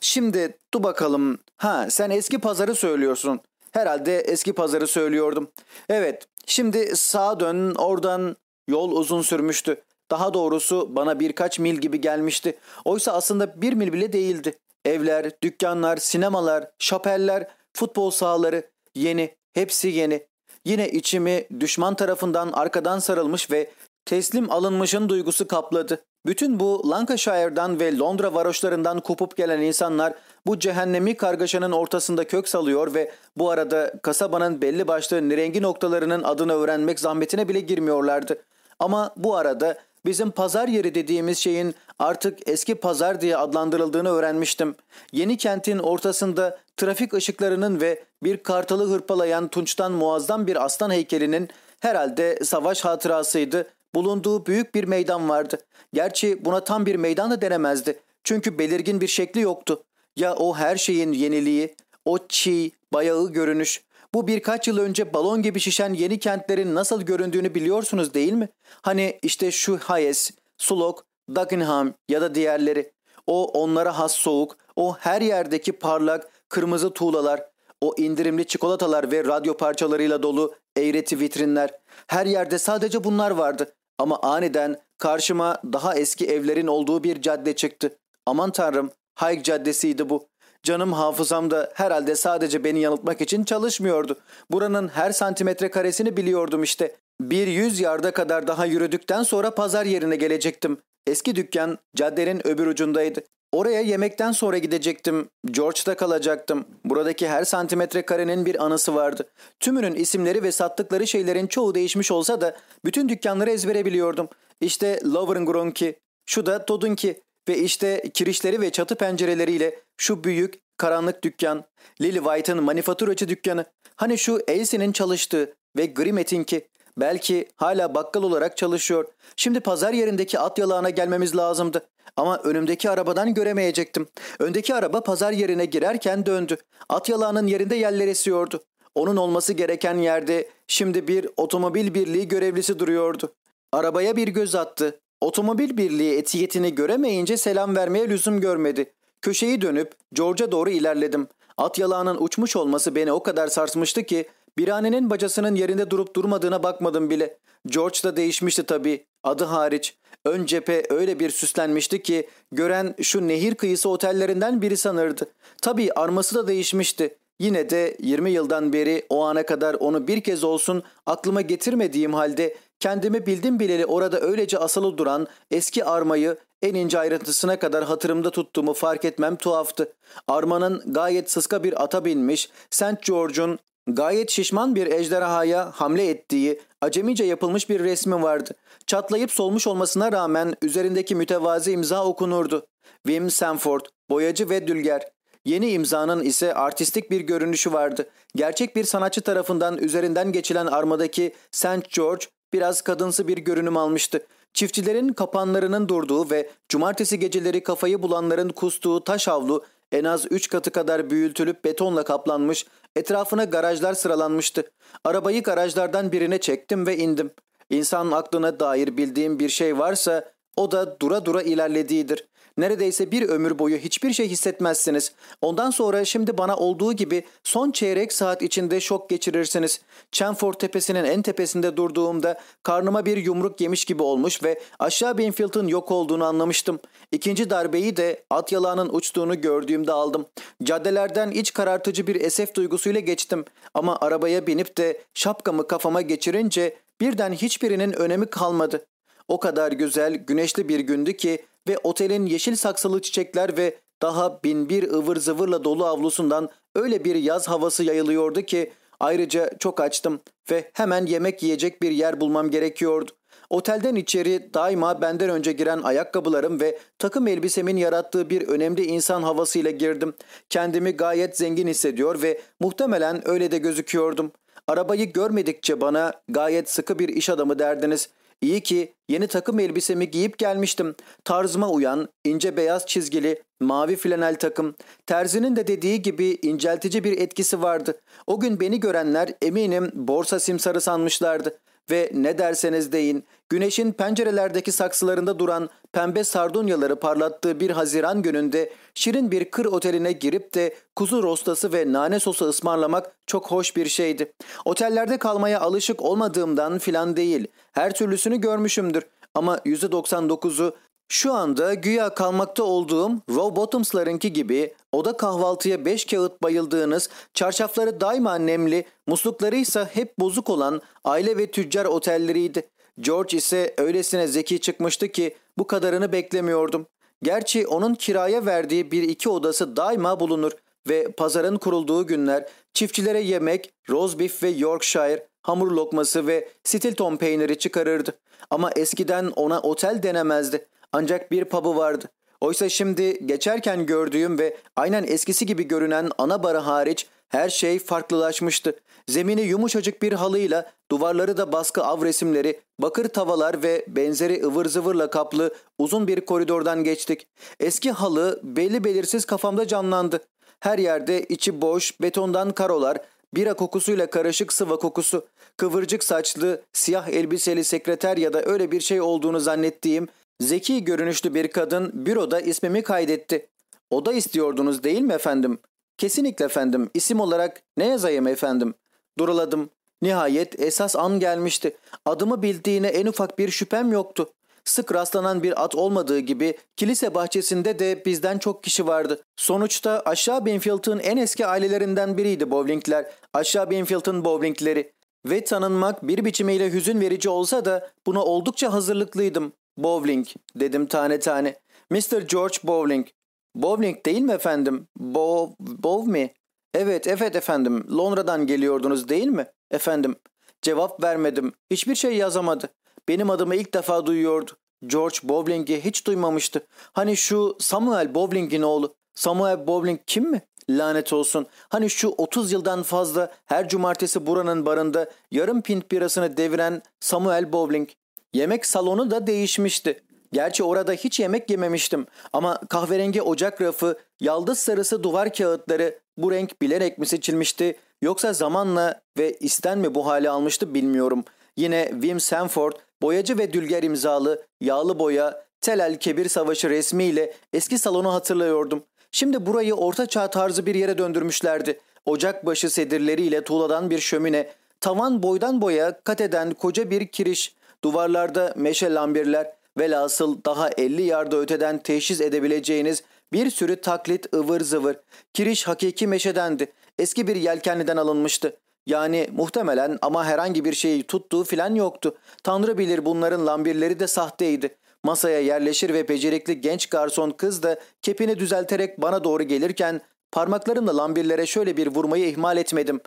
C: Şimdi dur bakalım. Ha sen eski pazarı söylüyorsun. Herhalde eski pazarı söylüyordum. Evet şimdi sağa dön oradan yol uzun sürmüştü. Daha doğrusu bana birkaç mil gibi gelmişti. Oysa aslında bir mil bile değildi. Evler, dükkanlar, sinemalar, şapeller, futbol sahaları yeni, hepsi yeni. Yine içimi düşman tarafından arkadan sarılmış ve teslim alınmışın duygusu kapladı. Bütün bu Lancashire'dan ve Londra varoşlarından kopup gelen insanlar bu cehennemi kargaşanın ortasında kök salıyor ve bu arada kasabanın belli başlı nirengi noktalarının adını öğrenmek zahmetine bile girmiyorlardı. Ama bu arada bizim pazar yeri dediğimiz şeyin artık eski pazar diye adlandırıldığını öğrenmiştim. Yeni kentin ortasında trafik ışıklarının ve bir kartalı hırpalayan tunçtan muazzam bir aslan heykelinin herhalde savaş hatırasıydı bulunduğu büyük bir meydan vardı. Gerçi buna tam bir meydan da denemezdi. Çünkü belirgin bir şekli yoktu. Ya o her şeyin yeniliği, o çiğ, bayağı görünüş. Bu birkaç yıl önce balon gibi şişen yeni kentlerin nasıl göründüğünü biliyorsunuz değil mi? Hani işte şu Hayes, Sulok, Dagenham ya da diğerleri. O onlara has soğuk, o her yerdeki parlak, kırmızı tuğlalar, o indirimli çikolatalar ve radyo parçalarıyla dolu eğreti vitrinler. Her yerde sadece bunlar vardı. Ama aniden karşıma daha eski evlerin olduğu bir cadde çıktı. Aman tanrım, Hayk Caddesi'ydi bu. Canım hafızamda herhalde sadece beni yanıltmak için çalışmıyordu. Buranın her santimetre karesini biliyordum işte. Bir yüz yarda kadar daha yürüdükten sonra pazar yerine gelecektim. Eski dükkan caddenin öbür ucundaydı. Oraya yemekten sonra gidecektim. George'da kalacaktım. Buradaki her santimetre karenin bir anısı vardı. Tümünün isimleri ve sattıkları şeylerin çoğu değişmiş olsa da bütün dükkanları ezbere biliyordum. İşte Loverngronki, şu da Todd'unki ve işte kirişleri ve çatı pencereleriyle şu büyük karanlık dükkan. Lily White'ın manifaturacı dükkanı. Hani şu Elsie'nin çalıştığı ve Grimet'inki. Belki hala bakkal olarak çalışıyor. Şimdi pazar yerindeki at yalağına gelmemiz lazımdı. Ama önümdeki arabadan göremeyecektim. Öndeki araba pazar yerine girerken döndü. At yalağının yerinde yerler esiyordu. Onun olması gereken yerde şimdi bir otomobil birliği görevlisi duruyordu. Arabaya bir göz attı. Otomobil birliği etiketini göremeyince selam vermeye lüzum görmedi. Köşeyi dönüp George'a doğru ilerledim. At yalağının uçmuş olması beni o kadar sarsmıştı ki Biranenin bacasının yerinde durup durmadığına bakmadım bile. George da değişmişti tabii. Adı hariç. Ön cephe öyle bir süslenmişti ki gören şu nehir kıyısı otellerinden biri sanırdı. Tabii arması da değişmişti. Yine de 20 yıldan beri o ana kadar onu bir kez olsun aklıma getirmediğim halde kendimi bildim bileli orada öylece asılı duran eski armayı en ince ayrıntısına kadar hatırımda tuttuğumu fark etmem tuhaftı. Armanın gayet sıska bir ata binmiş, St. George'un Gayet şişman bir ejderhaya hamle ettiği acemice yapılmış bir resmi vardı. Çatlayıp solmuş olmasına rağmen üzerindeki mütevazi imza okunurdu. Wim Sanford, boyacı ve dülger. Yeni imzanın ise artistik bir görünüşü vardı. Gerçek bir sanatçı tarafından üzerinden geçilen armadaki St. George biraz kadınsı bir görünüm almıştı. Çiftçilerin kapanlarının durduğu ve cumartesi geceleri kafayı bulanların kustuğu taş havlu en az üç katı kadar büyültülüp betonla kaplanmış, etrafına garajlar sıralanmıştı. Arabayı garajlardan birine çektim ve indim. İnsanın aklına dair bildiğim bir şey varsa o da dura dura ilerlediğidir. Neredeyse bir ömür boyu hiçbir şey hissetmezsiniz. Ondan sonra şimdi bana olduğu gibi son çeyrek saat içinde şok geçirirsiniz. Chenford tepesinin en tepesinde durduğumda karnıma bir yumruk yemiş gibi olmuş ve aşağı Binfield'ın yok olduğunu anlamıştım. İkinci darbeyi de at yalağının uçtuğunu gördüğümde aldım. Caddelerden iç karartıcı bir esef duygusuyla geçtim. Ama arabaya binip de şapkamı kafama geçirince birden hiçbirinin önemi kalmadı. O kadar güzel, güneşli bir gündü ki ve otelin yeşil saksılı çiçekler ve daha bin bir ıvır zıvırla dolu avlusundan öyle bir yaz havası yayılıyordu ki ayrıca çok açtım ve hemen yemek yiyecek bir yer bulmam gerekiyordu. Otelden içeri daima benden önce giren ayakkabılarım ve takım elbisemin yarattığı bir önemli insan havasıyla girdim. Kendimi gayet zengin hissediyor ve muhtemelen öyle de gözüküyordum. Arabayı görmedikçe bana gayet sıkı bir iş adamı derdiniz. İyi ki yeni takım elbisemi giyip gelmiştim. Tarzıma uyan, ince beyaz çizgili, mavi flanel takım. Terzinin de dediği gibi inceltici bir etkisi vardı. O gün beni görenler eminim borsa simsarı sanmışlardı. Ve ne derseniz deyin, güneşin pencerelerdeki saksılarında duran pembe sardunyaları parlattığı bir haziran gününde şirin bir kır oteline girip de kuzu rostası ve nane sosu ısmarlamak çok hoş bir şeydi. Otellerde kalmaya alışık olmadığımdan filan değil. Her türlüsünü görmüşümdür. Ama %99'u şu anda güya kalmakta olduğum Row Bottoms'larınki gibi oda kahvaltıya beş kağıt bayıldığınız, çarşafları daima nemli, muslukları ise hep bozuk olan aile ve tüccar otelleriydi. George ise öylesine zeki çıkmıştı ki bu kadarını beklemiyordum. Gerçi onun kiraya verdiği bir iki odası daima bulunur ve pazarın kurulduğu günler çiftçilere yemek, roast ve Yorkshire, hamur lokması ve Stilton peyniri çıkarırdı. Ama eskiden ona otel denemezdi. Ancak bir pub'ı vardı. Oysa şimdi geçerken gördüğüm ve aynen eskisi gibi görünen ana barı hariç her şey farklılaşmıştı. Zemini yumuşacık bir halıyla, duvarları da baskı av resimleri, bakır tavalar ve benzeri ıvır zıvırla kaplı uzun bir koridordan geçtik. Eski halı belli belirsiz kafamda canlandı. Her yerde içi boş, betondan karolar, bira kokusuyla karışık sıva kokusu, kıvırcık saçlı, siyah elbiseli sekreter ya da öyle bir şey olduğunu zannettiğim Zeki görünüşlü bir kadın büroda ismimi kaydetti. Oda istiyordunuz değil mi efendim? Kesinlikle efendim. İsim olarak ne yazayım efendim? Duruladım. Nihayet esas an gelmişti. Adımı bildiğine en ufak bir şüphem yoktu. Sık rastlanan bir at olmadığı gibi kilise bahçesinde de bizden çok kişi vardı. Sonuçta aşağı Benfield'ın en eski ailelerinden biriydi bowlingler. Aşağı Benfield'ın bowlingleri. Ve tanınmak bir biçimiyle hüzün verici olsa da buna oldukça hazırlıklıydım. Bowling dedim tane tane. Mr. George Bowling. Bowling değil mi efendim? Bo Bow mi? Evet, evet efendim. Londra'dan geliyordunuz değil mi? Efendim. Cevap vermedim. Hiçbir şey yazamadı. Benim adımı ilk defa duyuyordu. George Bowling'i hiç duymamıştı. Hani şu Samuel Bowling'in oğlu. Samuel Bowling kim mi? Lanet olsun. Hani şu 30 yıldan fazla her cumartesi buranın barında yarım pint birasını deviren Samuel Bowling. Yemek salonu da değişmişti. Gerçi orada hiç yemek yememiştim ama kahverengi ocak rafı, yaldız sarısı duvar kağıtları bu renk bilerek mi seçilmişti yoksa zamanla ve isten mi bu hale almıştı bilmiyorum. Yine Wim Sanford boyacı ve dülger imzalı yağlı boya Telel Kebir Savaşı resmiyle eski salonu hatırlıyordum. Şimdi burayı orta çağ tarzı bir yere döndürmüşlerdi. Ocakbaşı sedirleriyle tuğladan bir şömine, tavan boydan boya kat eden koca bir kiriş, Duvarlarda meşe lambirler velhasıl daha 50 yarda öteden teşhis edebileceğiniz bir sürü taklit ıvır zıvır. Kiriş hakiki meşedendi. Eski bir yelkenliden alınmıştı. Yani muhtemelen ama herhangi bir şeyi tuttuğu filan yoktu. Tanrı bilir bunların lambirleri de sahteydi. Masaya yerleşir ve becerikli genç garson kız da kepini düzelterek bana doğru gelirken parmaklarımla lambirlere şöyle bir vurmayı ihmal etmedim.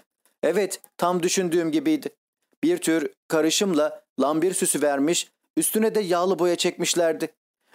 C: Evet, tam düşündüğüm gibiydi. Bir tür karışımla lambir süsü vermiş, üstüne de yağlı boya çekmişlerdi.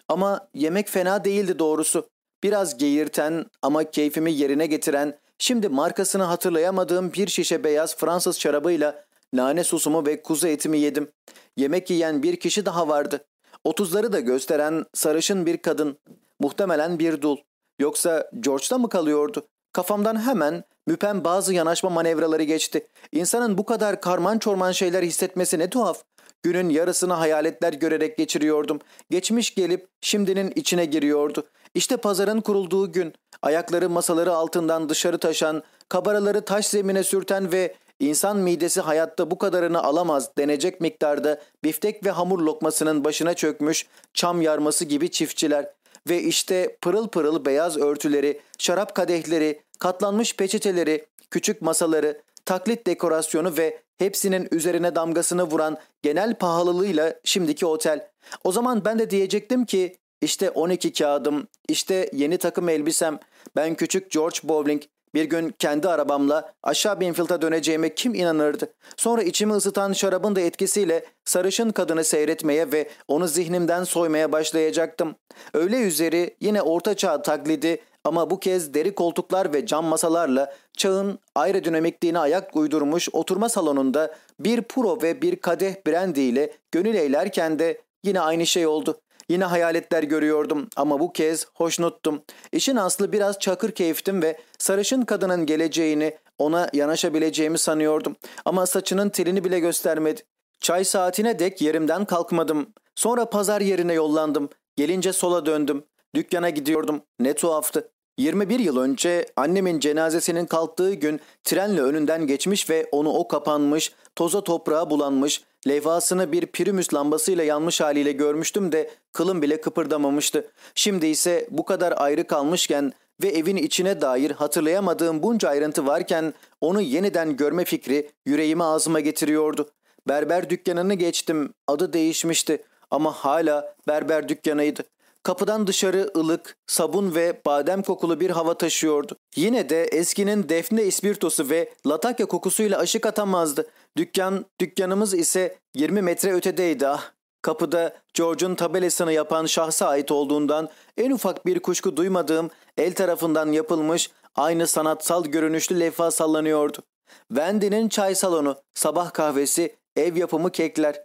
C: Ama yemek fena değildi doğrusu. Biraz geğirten ama keyfimi yerine getiren, şimdi markasını hatırlayamadığım bir şişe beyaz Fransız şarabıyla nane sosumu ve kuzu etimi yedim. Yemek yiyen bir kişi daha vardı. Otuzları da gösteren sarışın bir kadın. Muhtemelen bir dul. Yoksa George'da mı kalıyordu? Kafamdan hemen müpem bazı yanaşma manevraları geçti. İnsanın bu kadar karman çorman şeyler hissetmesi ne tuhaf. Günün yarısını hayaletler görerek geçiriyordum. Geçmiş gelip şimdinin içine giriyordu. İşte pazarın kurulduğu gün. Ayakları masaları altından dışarı taşan, kabaraları taş zemine sürten ve insan midesi hayatta bu kadarını alamaz denecek miktarda biftek ve hamur lokmasının başına çökmüş çam yarması gibi çiftçiler. Ve işte pırıl pırıl beyaz örtüleri, şarap kadehleri, katlanmış peçeteleri, küçük masaları, taklit dekorasyonu ve hepsinin üzerine damgasını vuran genel pahalılığıyla şimdiki otel. O zaman ben de diyecektim ki işte 12 kağıdım, işte yeni takım elbisem, ben küçük George Bowling, bir gün kendi arabamla aşağı Binfield'a döneceğime kim inanırdı? Sonra içimi ısıtan şarabın da etkisiyle sarışın kadını seyretmeye ve onu zihnimden soymaya başlayacaktım. Öyle üzeri yine ortaçağ taklidi ama bu kez deri koltuklar ve cam masalarla çağın aerodinamikliğine ayak uydurmuş oturma salonunda bir puro ve bir kadeh brandy ile gönül eğlerken de yine aynı şey oldu. Yine hayaletler görüyordum ama bu kez hoşnuttum. İşin aslı biraz çakır keyiftim ve sarışın kadının geleceğini ona yanaşabileceğimi sanıyordum. Ama saçının telini bile göstermedi. Çay saatine dek yerimden kalkmadım. Sonra pazar yerine yollandım. Gelince sola döndüm. Dükkana gidiyordum. Ne tuhaftı. 21 yıl önce annemin cenazesinin kalktığı gün trenle önünden geçmiş ve onu o kapanmış, toza toprağa bulanmış, levhasını bir pirimüs lambasıyla yanmış haliyle görmüştüm de kılım bile kıpırdamamıştı. Şimdi ise bu kadar ayrı kalmışken ve evin içine dair hatırlayamadığım bunca ayrıntı varken onu yeniden görme fikri yüreğimi ağzıma getiriyordu. Berber dükkanını geçtim. Adı değişmişti ama hala berber dükkanıydı. Kapıdan dışarı ılık, sabun ve badem kokulu bir hava taşıyordu. Yine de eskinin defne ispirtosu ve latakya kokusuyla aşık atamazdı. Dükkan, dükkanımız ise 20 metre ötedeydi ah. Kapıda George'un tabelasını yapan şahsa ait olduğundan en ufak bir kuşku duymadığım el tarafından yapılmış aynı sanatsal görünüşlü levha sallanıyordu. Wendy'nin çay salonu, sabah kahvesi, ev yapımı kekler.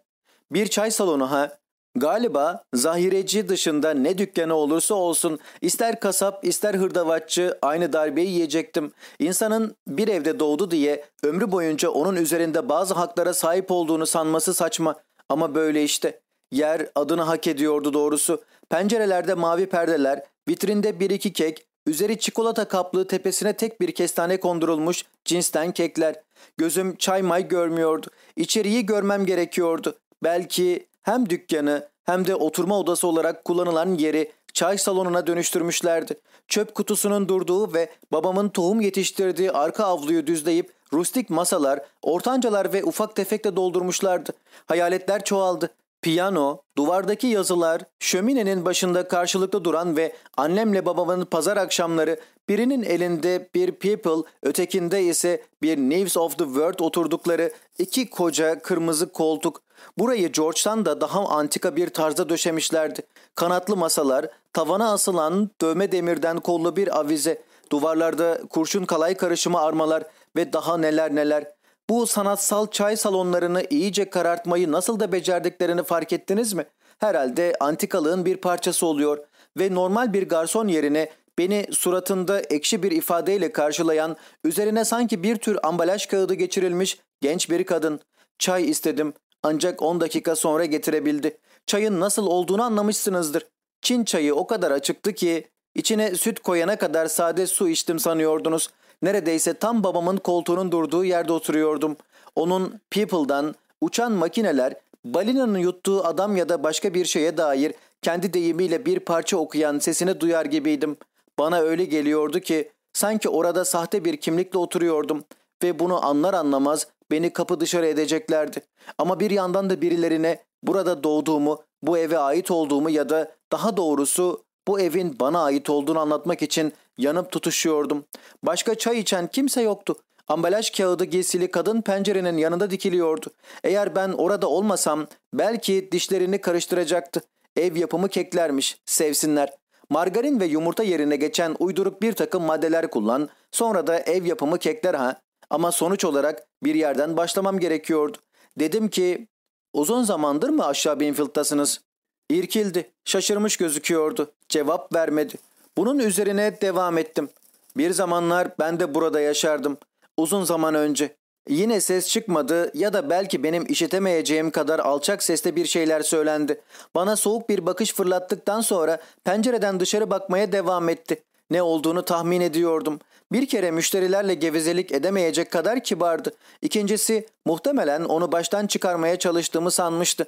C: Bir çay salonu ha. Galiba zahireci dışında ne dükkanı olursa olsun ister kasap ister hırdavatçı aynı darbeyi yiyecektim. İnsanın bir evde doğdu diye ömrü boyunca onun üzerinde bazı haklara sahip olduğunu sanması saçma. Ama böyle işte. Yer adını hak ediyordu doğrusu. Pencerelerde mavi perdeler, vitrinde bir iki kek, üzeri çikolata kaplı tepesine tek bir kestane kondurulmuş cinsten kekler. Gözüm çay may görmüyordu. İçeriği görmem gerekiyordu. Belki hem dükkanı hem de oturma odası olarak kullanılan yeri çay salonuna dönüştürmüşlerdi. Çöp kutusunun durduğu ve babamın tohum yetiştirdiği arka avluyu düzleyip rustik masalar, ortancalar ve ufak tefekle doldurmuşlardı. Hayaletler çoğaldı. Piyano, duvardaki yazılar, şöminenin başında karşılıklı duran ve annemle babamın pazar akşamları birinin elinde bir People, ötekinde ise bir News of the World oturdukları iki koca kırmızı koltuk. Burayı George'tan da daha antika bir tarzda döşemişlerdi. Kanatlı masalar, tavana asılan dövme demirden kollu bir avize, duvarlarda kurşun kalay karışımı armalar ve daha neler neler. Bu sanatsal çay salonlarını iyice karartmayı nasıl da becerdiklerini fark ettiniz mi? Herhalde antikalığın bir parçası oluyor ve normal bir garson yerine beni suratında ekşi bir ifadeyle karşılayan, üzerine sanki bir tür ambalaj kağıdı geçirilmiş genç bir kadın. Çay istedim ancak 10 dakika sonra getirebildi. Çayın nasıl olduğunu anlamışsınızdır. Çin çayı o kadar açıktı ki içine süt koyana kadar sade su içtim sanıyordunuz. Neredeyse tam babamın koltuğunun durduğu yerde oturuyordum. Onun People'dan uçan makineler, balinanın yuttuğu adam ya da başka bir şeye dair kendi deyimiyle bir parça okuyan sesini duyar gibiydim. Bana öyle geliyordu ki sanki orada sahte bir kimlikle oturuyordum ve bunu anlar anlamaz beni kapı dışarı edeceklerdi. Ama bir yandan da birilerine burada doğduğumu, bu eve ait olduğumu ya da daha doğrusu bu evin bana ait olduğunu anlatmak için yanıp tutuşuyordum. Başka çay içen kimse yoktu. Ambalaj kağıdı giysili kadın pencerenin yanında dikiliyordu. Eğer ben orada olmasam belki dişlerini karıştıracaktı. Ev yapımı keklermiş, sevsinler. Margarin ve yumurta yerine geçen uyduruk bir takım maddeler kullan, sonra da ev yapımı kekler ha. Ama sonuç olarak bir yerden başlamam gerekiyordu. Dedim ki, uzun zamandır mı aşağı Binfield'tasınız? İrkildi, şaşırmış gözüküyordu. Cevap vermedi. Bunun üzerine devam ettim. Bir zamanlar ben de burada yaşardım. Uzun zaman önce. Yine ses çıkmadı ya da belki benim işitemeyeceğim kadar alçak sesle bir şeyler söylendi. Bana soğuk bir bakış fırlattıktan sonra pencereden dışarı bakmaya devam etti. Ne olduğunu tahmin ediyordum. Bir kere müşterilerle gevezelik edemeyecek kadar kibardı. İkincisi muhtemelen onu baştan çıkarmaya çalıştığımı sanmıştı.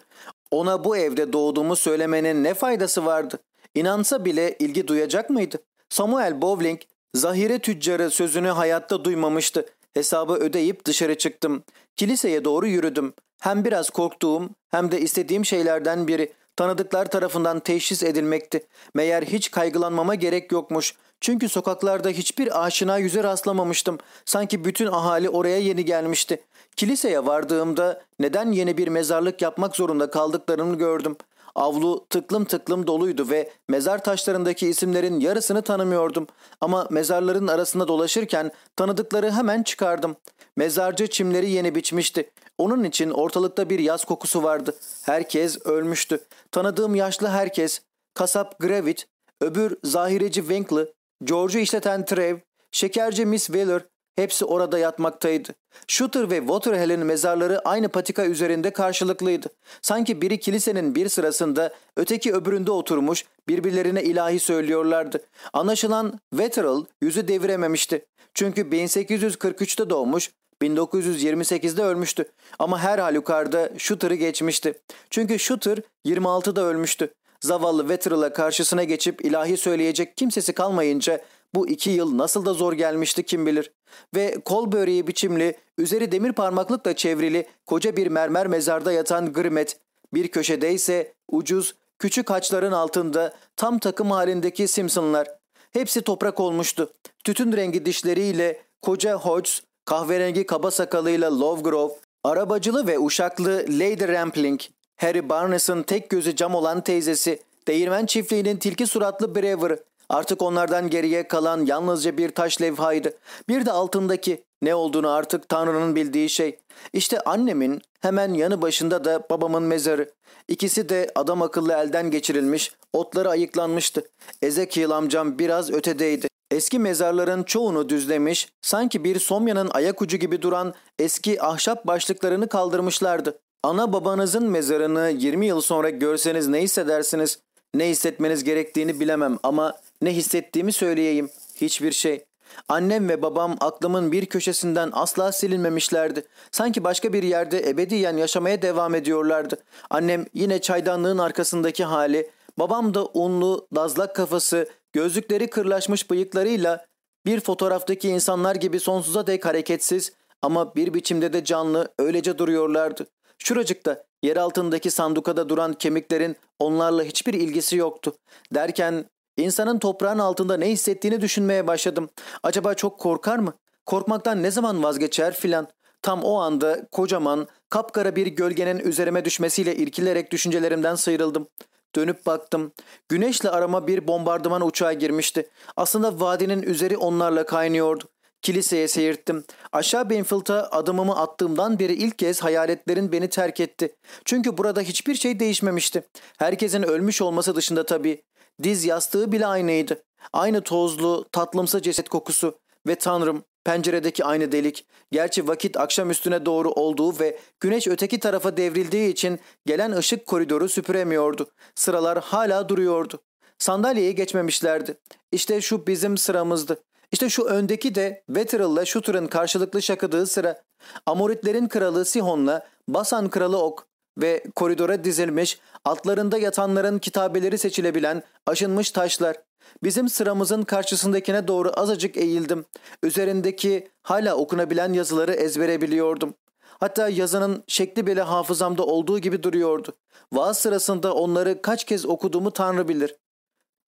C: Ona bu evde doğduğumu söylemenin ne faydası vardı? İnansa bile ilgi duyacak mıydı? Samuel Bowling, zahire tüccarı sözünü hayatta duymamıştı. Hesabı ödeyip dışarı çıktım. Kiliseye doğru yürüdüm. Hem biraz korktuğum hem de istediğim şeylerden biri tanıdıklar tarafından teşhis edilmekti. Meğer hiç kaygılanmama gerek yokmuş. Çünkü sokaklarda hiçbir aşina yüze rastlamamıştım. Sanki bütün ahali oraya yeni gelmişti. Kiliseye vardığımda neden yeni bir mezarlık yapmak zorunda kaldıklarını gördüm. Avlu tıklım tıklım doluydu ve mezar taşlarındaki isimlerin yarısını tanımıyordum. Ama mezarların arasında dolaşırken tanıdıkları hemen çıkardım. Mezarcı çimleri yeni biçmişti. Onun için ortalıkta bir yaz kokusu vardı. Herkes ölmüştü. Tanıdığım yaşlı herkes, kasap Gravit, öbür zahireci Winkler, George'u işleten Trev, şekerci Miss Wheeler hepsi orada yatmaktaydı. Shooter ve Waterhell'in mezarları aynı patika üzerinde karşılıklıydı. Sanki biri kilisenin bir sırasında öteki öbüründe oturmuş birbirlerine ilahi söylüyorlardı. Anlaşılan Waterhell yüzü devirememişti. Çünkü 1843'te doğmuş 1928'de ölmüştü. Ama her halükarda Shooter'ı geçmişti. Çünkü Shooter 26'da ölmüştü. Zavallı Wetterell'a karşısına geçip ilahi söyleyecek kimsesi kalmayınca bu iki yıl nasıl da zor gelmişti kim bilir. Ve kol böreği biçimli, üzeri demir parmaklıkla çevrili koca bir mermer mezarda yatan Grimet, bir köşede ise ucuz, küçük haçların altında tam takım halindeki Simpsonlar. Hepsi toprak olmuştu. Tütün rengi dişleriyle koca Hodges, kahverengi kaba sakalıyla Lovegrove, arabacılı ve uşaklı Lady Rampling, Harry Barnes'ın tek gözü cam olan teyzesi, değirmen çiftliğinin tilki suratlı Brewer'ı, Artık onlardan geriye kalan yalnızca bir taş levhaydı. Bir de altındaki ne olduğunu artık Tanrı'nın bildiği şey. İşte annemin hemen yanı başında da babamın mezarı. İkisi de adam akıllı elden geçirilmiş, otları ayıklanmıştı. Ezekiel amcam biraz ötedeydi. Eski mezarların çoğunu düzlemiş, sanki bir somyanın ayak ucu gibi duran eski ahşap başlıklarını kaldırmışlardı. Ana babanızın mezarını 20 yıl sonra görseniz ne hissedersiniz? Ne hissetmeniz gerektiğini bilemem ama ne hissettiğimi söyleyeyim. Hiçbir şey. Annem ve babam aklımın bir köşesinden asla silinmemişlerdi. Sanki başka bir yerde ebediyen yaşamaya devam ediyorlardı. Annem yine çaydanlığın arkasındaki hali, babam da unlu, dazlak kafası, gözlükleri kırlaşmış bıyıklarıyla bir fotoğraftaki insanlar gibi sonsuza dek hareketsiz ama bir biçimde de canlı öylece duruyorlardı. Şuracıkta yer altındaki sandukada duran kemiklerin onlarla hiçbir ilgisi yoktu. Derken İnsanın toprağın altında ne hissettiğini düşünmeye başladım. Acaba çok korkar mı? Korkmaktan ne zaman vazgeçer filan. Tam o anda kocaman, kapkara bir gölgenin üzerime düşmesiyle irkilerek düşüncelerimden sıyrıldım. Dönüp baktım. Güneşle arama bir bombardıman uçağı girmişti. Aslında vadinin üzeri onlarla kaynıyordu. Kiliseye seyirttim. Aşağı Benfield'a adımımı attığımdan beri ilk kez hayaletlerin beni terk etti. Çünkü burada hiçbir şey değişmemişti. Herkesin ölmüş olması dışında tabii. Diz yastığı bile aynıydı. Aynı tozlu, tatlımsı ceset kokusu ve tanrım penceredeki aynı delik. Gerçi vakit akşam üstüne doğru olduğu ve güneş öteki tarafa devrildiği için gelen ışık koridoru süpüremiyordu. Sıralar hala duruyordu. Sandalyeye geçmemişlerdi. İşte şu bizim sıramızdı. İşte şu öndeki de Veteral'la Shooter'ın karşılıklı şakıdığı sıra. Amoritlerin kralı Sihon'la Basan kralı Ok ve koridora dizilmiş, altlarında yatanların kitabeleri seçilebilen aşınmış taşlar. Bizim sıramızın karşısındakine doğru azıcık eğildim. Üzerindeki hala okunabilen yazıları ezbere biliyordum. Hatta yazının şekli bile hafızamda olduğu gibi duruyordu. Vaaz sırasında onları kaç kez okuduğumu Tanrı bilir.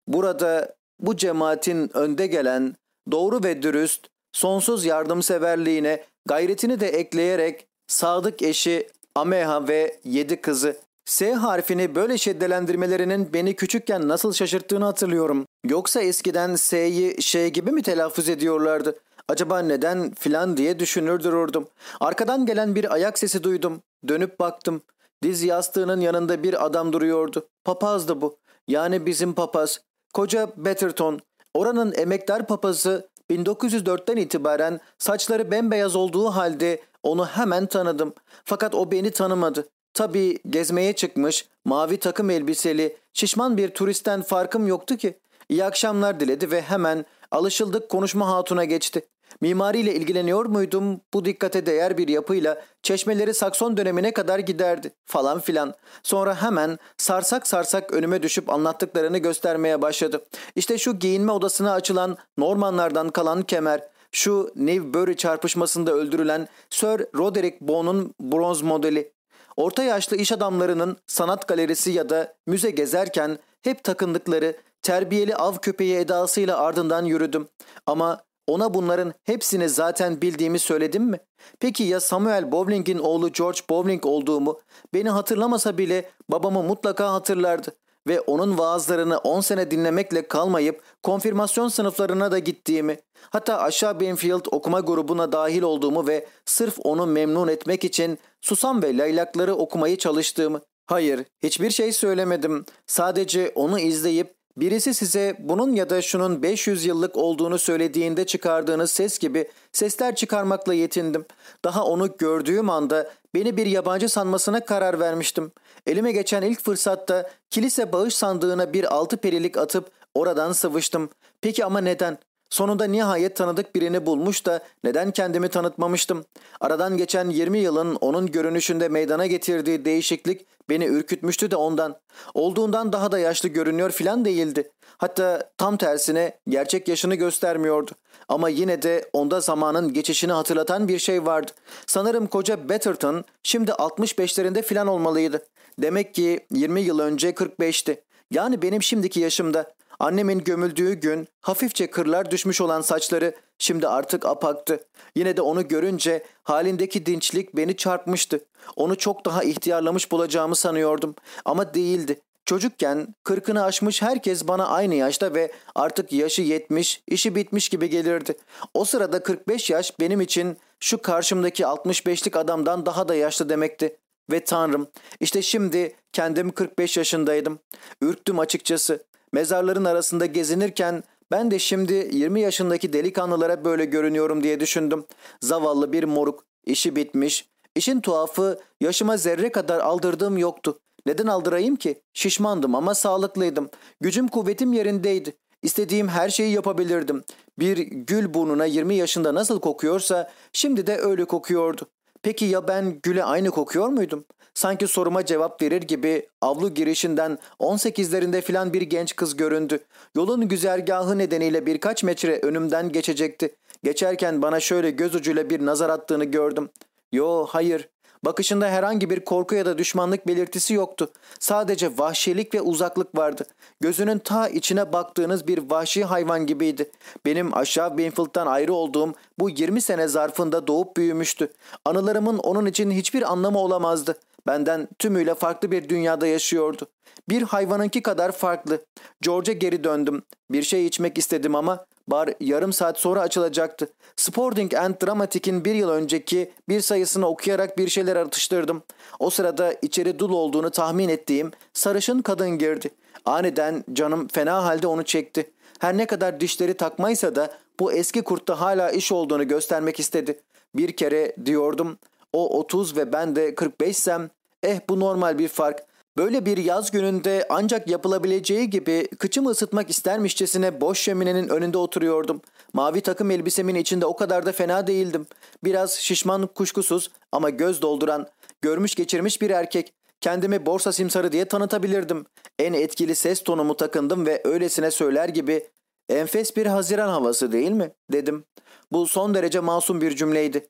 C: Burada bu cemaatin önde gelen, doğru ve dürüst, sonsuz yardımseverliğine gayretini de ekleyerek sadık eşi Ameha ve yedi kızı. S harfini böyle şeddelendirmelerinin beni küçükken nasıl şaşırttığını hatırlıyorum. Yoksa eskiden S'yi şey gibi mi telaffuz ediyorlardı? Acaba neden filan diye düşünür dururdum. Arkadan gelen bir ayak sesi duydum. Dönüp baktım. Diz yastığının yanında bir adam duruyordu. Papazdı bu. Yani bizim papaz. Koca Betterton. Oranın emektar papazı 1904'ten itibaren saçları bembeyaz olduğu halde Onu hemen tanıdım. Fakat o beni tanımadı. Tabii gezmeye çıkmış, mavi takım elbiseli, şişman bir turistten farkım yoktu ki. İyi akşamlar diledi ve hemen alışıldık konuşma hatuna geçti. Mimariyle ilgileniyor muydum? Bu dikkate değer bir yapıyla çeşmeleri Sakson dönemine kadar giderdi falan filan. Sonra hemen sarsak sarsak önüme düşüp anlattıklarını göstermeye başladı. İşte şu giyinme odasına açılan Normanlardan kalan kemer, şu Newbury çarpışmasında öldürülen Sir Roderick Bone'un bronz modeli. Orta yaşlı iş adamlarının sanat galerisi ya da müze gezerken hep takındıkları terbiyeli av köpeği edasıyla ardından yürüdüm. Ama ona bunların hepsini zaten bildiğimi söyledim mi? Peki ya Samuel Bowling'in oğlu George Bowling olduğumu? Beni hatırlamasa bile babamı mutlaka hatırlardı. Ve onun vaazlarını 10 sene dinlemekle kalmayıp konfirmasyon sınıflarına da gittiğimi, hatta aşağı Benfield okuma grubuna dahil olduğumu ve sırf onu memnun etmek için Susam ve Laylakları okumayı çalıştığımı. Hayır, hiçbir şey söylemedim. Sadece onu izleyip Birisi size bunun ya da şunun 500 yıllık olduğunu söylediğinde çıkardığınız ses gibi sesler çıkarmakla yetindim. Daha onu gördüğüm anda beni bir yabancı sanmasına karar vermiştim. Elime geçen ilk fırsatta kilise bağış sandığına bir altı perilik atıp oradan sıvıştım. Peki ama neden? Sonunda nihayet tanıdık birini bulmuş da neden kendimi tanıtmamıştım? Aradan geçen 20 yılın onun görünüşünde meydana getirdiği değişiklik beni ürkütmüştü de ondan. Olduğundan daha da yaşlı görünüyor filan değildi. Hatta tam tersine gerçek yaşını göstermiyordu. Ama yine de onda zamanın geçişini hatırlatan bir şey vardı. Sanırım koca Betterton şimdi 65'lerinde filan olmalıydı. Demek ki 20 yıl önce 45'ti. Yani benim şimdiki yaşımda. Annemin gömüldüğü gün hafifçe kırlar düşmüş olan saçları şimdi artık apaktı. Yine de onu görünce halindeki dinçlik beni çarpmıştı. Onu çok daha ihtiyarlamış bulacağımı sanıyordum ama değildi. Çocukken kırkını aşmış herkes bana aynı yaşta ve artık yaşı yetmiş, işi bitmiş gibi gelirdi. O sırada 45 yaş benim için şu karşımdaki 65'lik adamdan daha da yaşlı demekti. Ve tanrım işte şimdi kendim 45 yaşındaydım. Ürktüm açıkçası. Mezarların arasında gezinirken ben de şimdi 20 yaşındaki delikanlılara böyle görünüyorum diye düşündüm. Zavallı bir moruk. işi bitmiş. İşin tuhafı yaşıma zerre kadar aldırdığım yoktu. Neden aldırayım ki? Şişmandım ama sağlıklıydım. Gücüm kuvvetim yerindeydi. İstediğim her şeyi yapabilirdim. Bir gül burnuna 20 yaşında nasıl kokuyorsa şimdi de öyle kokuyordu. Peki ya ben güle aynı kokuyor muydum? Sanki soruma cevap verir gibi avlu girişinden 18'lerinde filan bir genç kız göründü. Yolun güzergahı nedeniyle birkaç metre önümden geçecekti. Geçerken bana şöyle göz ucuyla bir nazar attığını gördüm. Yo hayır. Bakışında herhangi bir korku ya da düşmanlık belirtisi yoktu. Sadece vahşilik ve uzaklık vardı. Gözünün ta içine baktığınız bir vahşi hayvan gibiydi. Benim aşağı Benfield'dan ayrı olduğum bu 20 sene zarfında doğup büyümüştü. Anılarımın onun için hiçbir anlamı olamazdı. Benden tümüyle farklı bir dünyada yaşıyordu. Bir hayvanınki kadar farklı. George'a geri döndüm. Bir şey içmek istedim ama bar yarım saat sonra açılacaktı. Sporting and Dramatic'in bir yıl önceki bir sayısını okuyarak bir şeyler atıştırdım. O sırada içeri dul olduğunu tahmin ettiğim sarışın kadın girdi. Aniden canım fena halde onu çekti. Her ne kadar dişleri takmaysa da bu eski kurtta hala iş olduğunu göstermek istedi. Bir kere diyordum o 30 ve ben de 45'sem eh bu normal bir fark. Böyle bir yaz gününde ancak yapılabileceği gibi kıçımı ısıtmak istermişçesine boş şöminenin önünde oturuyordum. Mavi takım elbisemin içinde o kadar da fena değildim. Biraz şişman kuşkusuz ama göz dolduran, görmüş geçirmiş bir erkek. Kendimi borsa simsarı diye tanıtabilirdim. En etkili ses tonumu takındım ve öylesine söyler gibi enfes bir haziran havası değil mi dedim. Bu son derece masum bir cümleydi.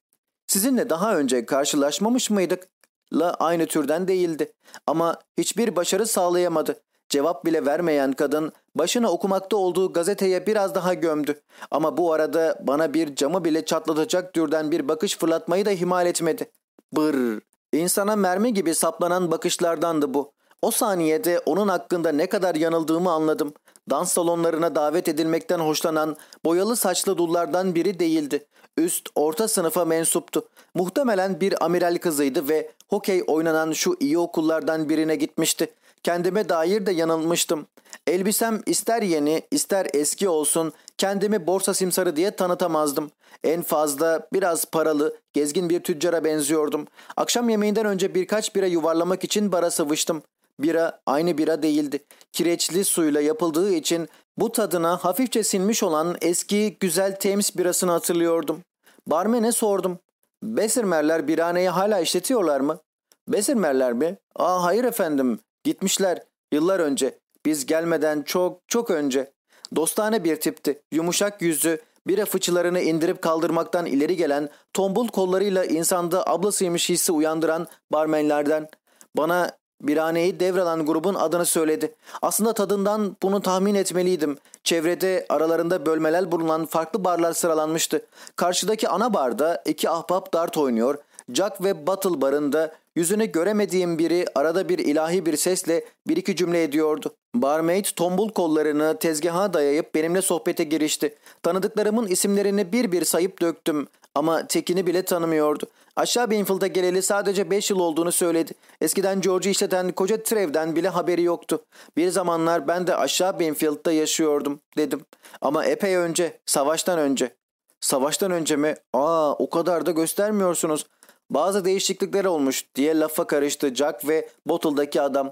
C: Sizinle daha önce karşılaşmamış mıydık? La aynı türden değildi. Ama hiçbir başarı sağlayamadı. Cevap bile vermeyen kadın başına okumakta olduğu gazeteye biraz daha gömdü. Ama bu arada bana bir camı bile çatlatacak türden bir bakış fırlatmayı da ihmal etmedi. Bır. İnsana mermi gibi saplanan bakışlardandı bu. O saniyede onun hakkında ne kadar yanıldığımı anladım. Dans salonlarına davet edilmekten hoşlanan boyalı saçlı dullardan biri değildi. Üst orta sınıfa mensuptu. Muhtemelen bir amiral kızıydı ve hokey oynanan şu iyi okullardan birine gitmişti. Kendime dair de yanılmıştım. Elbisem ister yeni ister eski olsun kendimi borsa simsarı diye tanıtamazdım. En fazla biraz paralı, gezgin bir tüccara benziyordum. Akşam yemeğinden önce birkaç bira yuvarlamak için bara sıvıştım. Bira aynı bira değildi. Kireçli suyla yapıldığı için bu tadına hafifçe sinmiş olan eski güzel Thames birasını hatırlıyordum. Barmen'e sordum. Besirmerler biraneyi hala işletiyorlar mı? Besirmerler mi? Aa hayır efendim. Gitmişler. Yıllar önce. Biz gelmeden çok çok önce. Dostane bir tipti. Yumuşak yüzü, bira fıçılarını indirip kaldırmaktan ileri gelen, tombul kollarıyla insanda ablasıymış hissi uyandıran barmenlerden. Bana biraneyi devralan grubun adını söyledi. Aslında tadından bunu tahmin etmeliydim. Çevrede aralarında bölmeler bulunan farklı barlar sıralanmıştı. Karşıdaki ana barda iki ahbap dart oynuyor. Jack ve Battle barında yüzünü göremediğim biri arada bir ilahi bir sesle bir iki cümle ediyordu. Barmaid tombul kollarını tezgaha dayayıp benimle sohbete girişti. Tanıdıklarımın isimlerini bir bir sayıp döktüm. Ama tekini bile tanımıyordu. Aşağı Benfield'a geleli sadece 5 yıl olduğunu söyledi. Eskiden George'u işleten koca Trev'den bile haberi yoktu. Bir zamanlar ben de aşağı Benfield'da yaşıyordum dedim. Ama epey önce, savaştan önce. Savaştan önce mi? Aa o kadar da göstermiyorsunuz. Bazı değişiklikler olmuş diye lafa karıştı Jack ve Bottle'daki adam.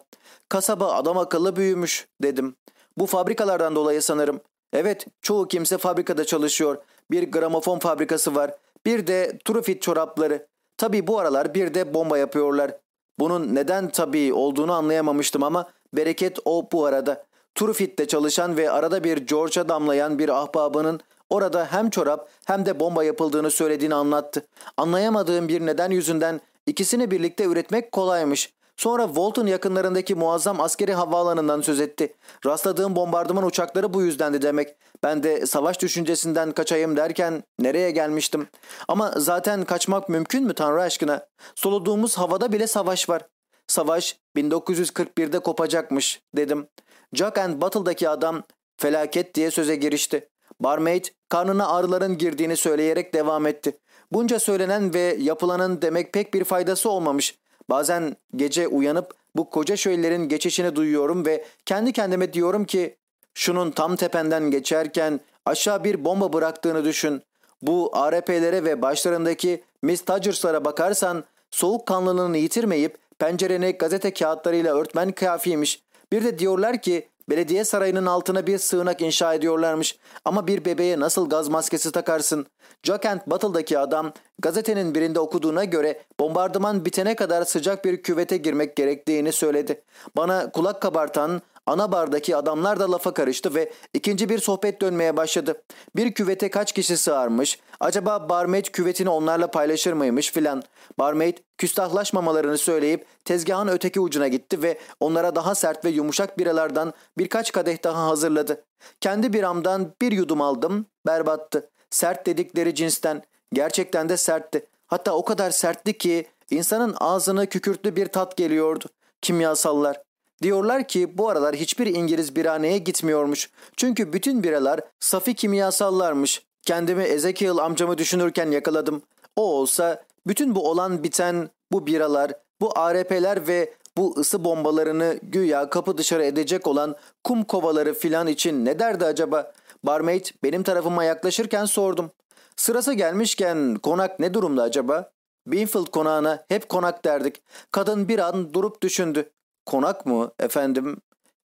C: Kasaba adam akıllı büyümüş dedim. Bu fabrikalardan dolayı sanırım. Evet çoğu kimse fabrikada çalışıyor. Bir gramofon fabrikası var. Bir de Trufit çorapları. Tabii bu aralar bir de bomba yapıyorlar. Bunun neden tabii olduğunu anlayamamıştım ama bereket o bu arada. Trufit'te çalışan ve arada bir George'a damlayan bir ahbabının orada hem çorap hem de bomba yapıldığını söylediğini anlattı. Anlayamadığım bir neden yüzünden ikisini birlikte üretmek kolaymış. Sonra Walton yakınlarındaki muazzam askeri havaalanından söz etti. Rastladığım bombardıman uçakları bu yüzdendi demek. Ben de savaş düşüncesinden kaçayım derken nereye gelmiştim? Ama zaten kaçmak mümkün mü Tanrı aşkına? Soluduğumuz havada bile savaş var. Savaş 1941'de kopacakmış dedim. Jack and Battle'daki adam felaket diye söze girişti. Barmaid karnına ağrıların girdiğini söyleyerek devam etti. Bunca söylenen ve yapılanın demek pek bir faydası olmamış. Bazen gece uyanıp bu koca şöylerin geçişini duyuyorum ve kendi kendime diyorum ki şunun tam tependen geçerken aşağı bir bomba bıraktığını düşün. Bu ARP'lere ve başlarındaki Miss Todgers'lara bakarsan soğukkanlılığını yitirmeyip pencereni gazete kağıtlarıyla örtmen kafiymiş. Bir de diyorlar ki belediye sarayının altına bir sığınak inşa ediyorlarmış. Ama bir bebeğe nasıl gaz maskesi takarsın? Jack and Battle'daki adam gazetenin birinde okuduğuna göre bombardıman bitene kadar sıcak bir küvete girmek gerektiğini söyledi. Bana kulak kabartan ana bardaki adamlar da lafa karıştı ve ikinci bir sohbet dönmeye başladı. Bir küvete kaç kişi sığarmış? Acaba barmaid küvetini onlarla paylaşır mıymış filan. Barmaid küstahlaşmamalarını söyleyip tezgahın öteki ucuna gitti ve onlara daha sert ve yumuşak biralardan birkaç kadeh daha hazırladı. Kendi biramdan bir yudum aldım, berbattı. Sert dedikleri cinsten. Gerçekten de sertti. Hatta o kadar sertti ki insanın ağzını kükürtlü bir tat geliyordu. Kimyasallar. Diyorlar ki bu aralar hiçbir İngiliz biraneye gitmiyormuş. Çünkü bütün biralar safi kimyasallarmış. Kendimi Ezekiel amcamı düşünürken yakaladım. O olsa bütün bu olan biten bu biralar, bu ARP'ler ve bu ısı bombalarını güya kapı dışarı edecek olan kum kovaları filan için ne derdi acaba? Barmaid benim tarafıma yaklaşırken sordum. Sırası gelmişken konak ne durumda acaba? Binfield konağına hep konak derdik. Kadın bir an durup düşündü. Konak mı efendim?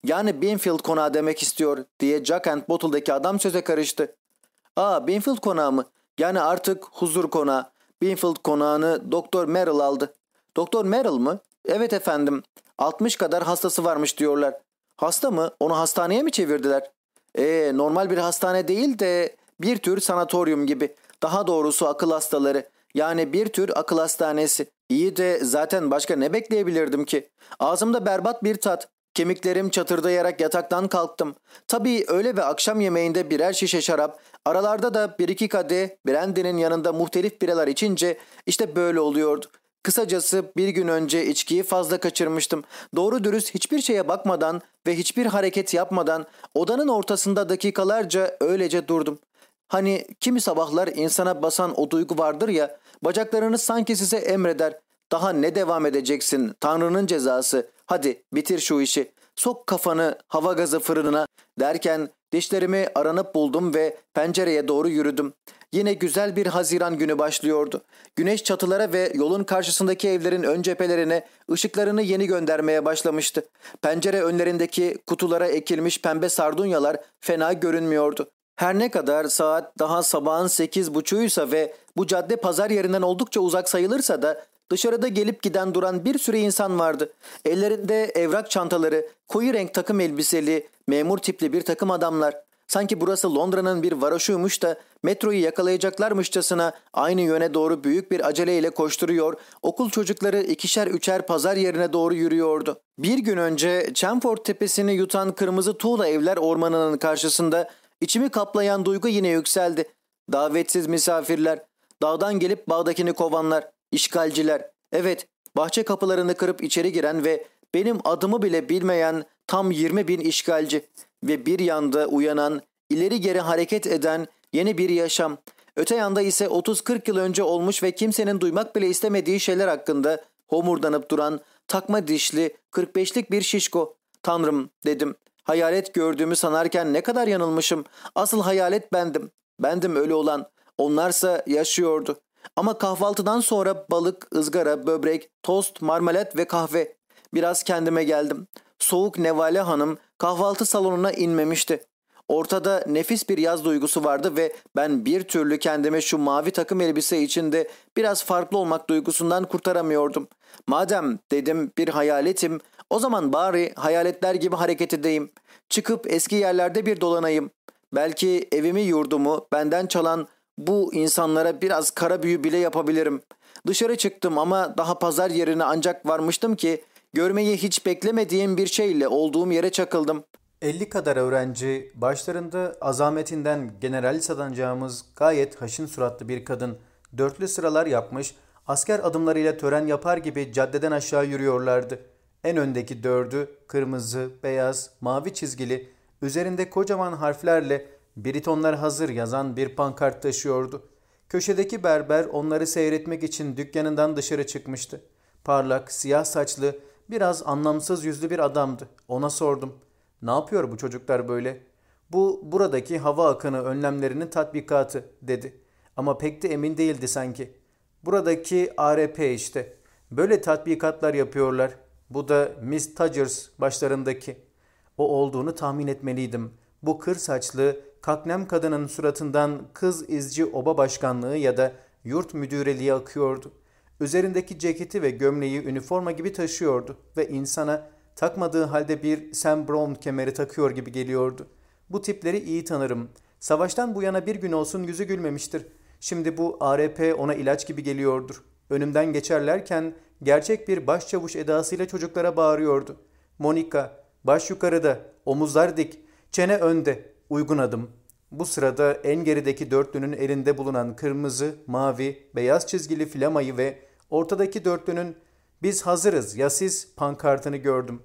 C: Yani Binfield konağı demek istiyor diye Jack and Bottle'daki adam söze karıştı. Aa Binfield konağı mı? Yani artık huzur konağı. Binfield konağını Doktor Merrill aldı. Doktor Merrill mı? Evet efendim. 60 kadar hastası varmış diyorlar. Hasta mı? Onu hastaneye mi çevirdiler? Ee, normal bir hastane değil de bir tür sanatoryum gibi. Daha doğrusu akıl hastaları. Yani bir tür akıl hastanesi. İyi de zaten başka ne bekleyebilirdim ki? Ağzımda berbat bir tat. Kemiklerim çatırdayarak yataktan kalktım. Tabii öğle ve akşam yemeğinde birer şişe şarap, aralarda da bir iki kadeh, brandy'nin yanında muhtelif biralar içince işte böyle oluyordu. Kısacası bir gün önce içkiyi fazla kaçırmıştım. Doğru dürüst hiçbir şeye bakmadan ve hiçbir hareket yapmadan odanın ortasında dakikalarca öylece durdum. Hani kimi sabahlar insana basan o duygu vardır ya, bacaklarınız sanki size emreder. Daha ne devam edeceksin? Tanrı'nın cezası. Hadi bitir şu işi. Sok kafanı hava gazı fırınına derken dişlerimi aranıp buldum ve pencereye doğru yürüdüm. Yine güzel bir Haziran günü başlıyordu. Güneş çatılara ve yolun karşısındaki evlerin ön cephelerine ışıklarını yeni göndermeye başlamıştı. Pencere önlerindeki kutulara ekilmiş pembe sardunyalar fena görünmüyordu. Her ne kadar saat daha sabahın sekiz buçuğuysa ve bu cadde pazar yerinden oldukça uzak sayılırsa da dışarıda gelip giden duran bir sürü insan vardı. Ellerinde evrak çantaları, koyu renk takım elbiseli, memur tipli bir takım adamlar. Sanki burası Londra'nın bir varoşuymuş da metroyu yakalayacaklarmışçasına aynı yöne doğru büyük bir aceleyle koşturuyor, okul çocukları ikişer üçer pazar yerine doğru yürüyordu. Bir gün önce Chamford tepesini yutan kırmızı tuğla evler ormanının karşısında içimi kaplayan duygu yine yükseldi. Davetsiz misafirler, dağdan gelip bağdakini kovanlar, işgalciler, evet bahçe kapılarını kırıp içeri giren ve benim adımı bile bilmeyen tam 20 bin işgalci ve bir yanda uyanan, ileri geri hareket eden yeni bir yaşam. Öte yanda ise 30-40 yıl önce olmuş ve kimsenin duymak bile istemediği şeyler hakkında homurdanıp duran takma dişli 45'lik bir şişko. Tanrım dedim. Hayalet gördüğümü sanarken ne kadar yanılmışım. Asıl hayalet bendim. Bendim ölü olan. Onlarsa yaşıyordu. Ama kahvaltıdan sonra balık, ızgara, böbrek, tost, marmelat ve kahve. Biraz kendime geldim. Soğuk Nevale Hanım kahvaltı salonuna inmemişti. Ortada nefis bir yaz duygusu vardı ve ben bir türlü kendimi şu mavi takım elbise içinde biraz farklı olmak duygusundan kurtaramıyordum. Madem dedim bir hayaletim o zaman bari hayaletler gibi hareket edeyim. Çıkıp eski yerlerde bir dolanayım. Belki evimi yurdumu benden çalan bu insanlara biraz kara büyü bile yapabilirim. Dışarı çıktım ama daha pazar yerine ancak varmıştım ki görmeyi hiç beklemediğim bir şeyle olduğum yere çakıldım.
D: 50 kadar öğrenci, başlarında azametinden general sadanacağımız gayet haşin suratlı bir kadın dörtlü sıralar yapmış, asker adımlarıyla tören yapar gibi caddeden aşağı yürüyorlardı. En öndeki dördü kırmızı, beyaz, mavi çizgili, üzerinde kocaman harflerle Britonlar hazır yazan bir pankart taşıyordu. Köşedeki berber onları seyretmek için dükkanından dışarı çıkmıştı. Parlak, siyah saçlı, biraz anlamsız yüzlü bir adamdı. Ona sordum. Ne yapıyor bu çocuklar böyle? Bu buradaki hava akını önlemlerinin tatbikatı dedi. Ama pek de emin değildi sanki. Buradaki ARP işte. Böyle tatbikatlar yapıyorlar. Bu da Miss Todgers başlarındaki. O olduğunu tahmin etmeliydim. Bu kır saçlı, kaknem kadının suratından kız izci oba başkanlığı ya da yurt müdüreliği akıyordu. Üzerindeki ceketi ve gömleği üniforma gibi taşıyordu ve insana takmadığı halde bir Sam Brown kemeri takıyor gibi geliyordu. Bu tipleri iyi tanırım. Savaştan bu yana bir gün olsun yüzü gülmemiştir. Şimdi bu ARP ona ilaç gibi geliyordur. Önümden geçerlerken gerçek bir başçavuş edasıyla çocuklara bağırıyordu. Monika, baş yukarıda, omuzlar dik, çene önde, uygun adım. Bu sırada en gerideki dörtlünün elinde bulunan kırmızı, mavi, beyaz çizgili flamayı ve ortadaki dörtlünün biz hazırız ya siz pankartını gördüm.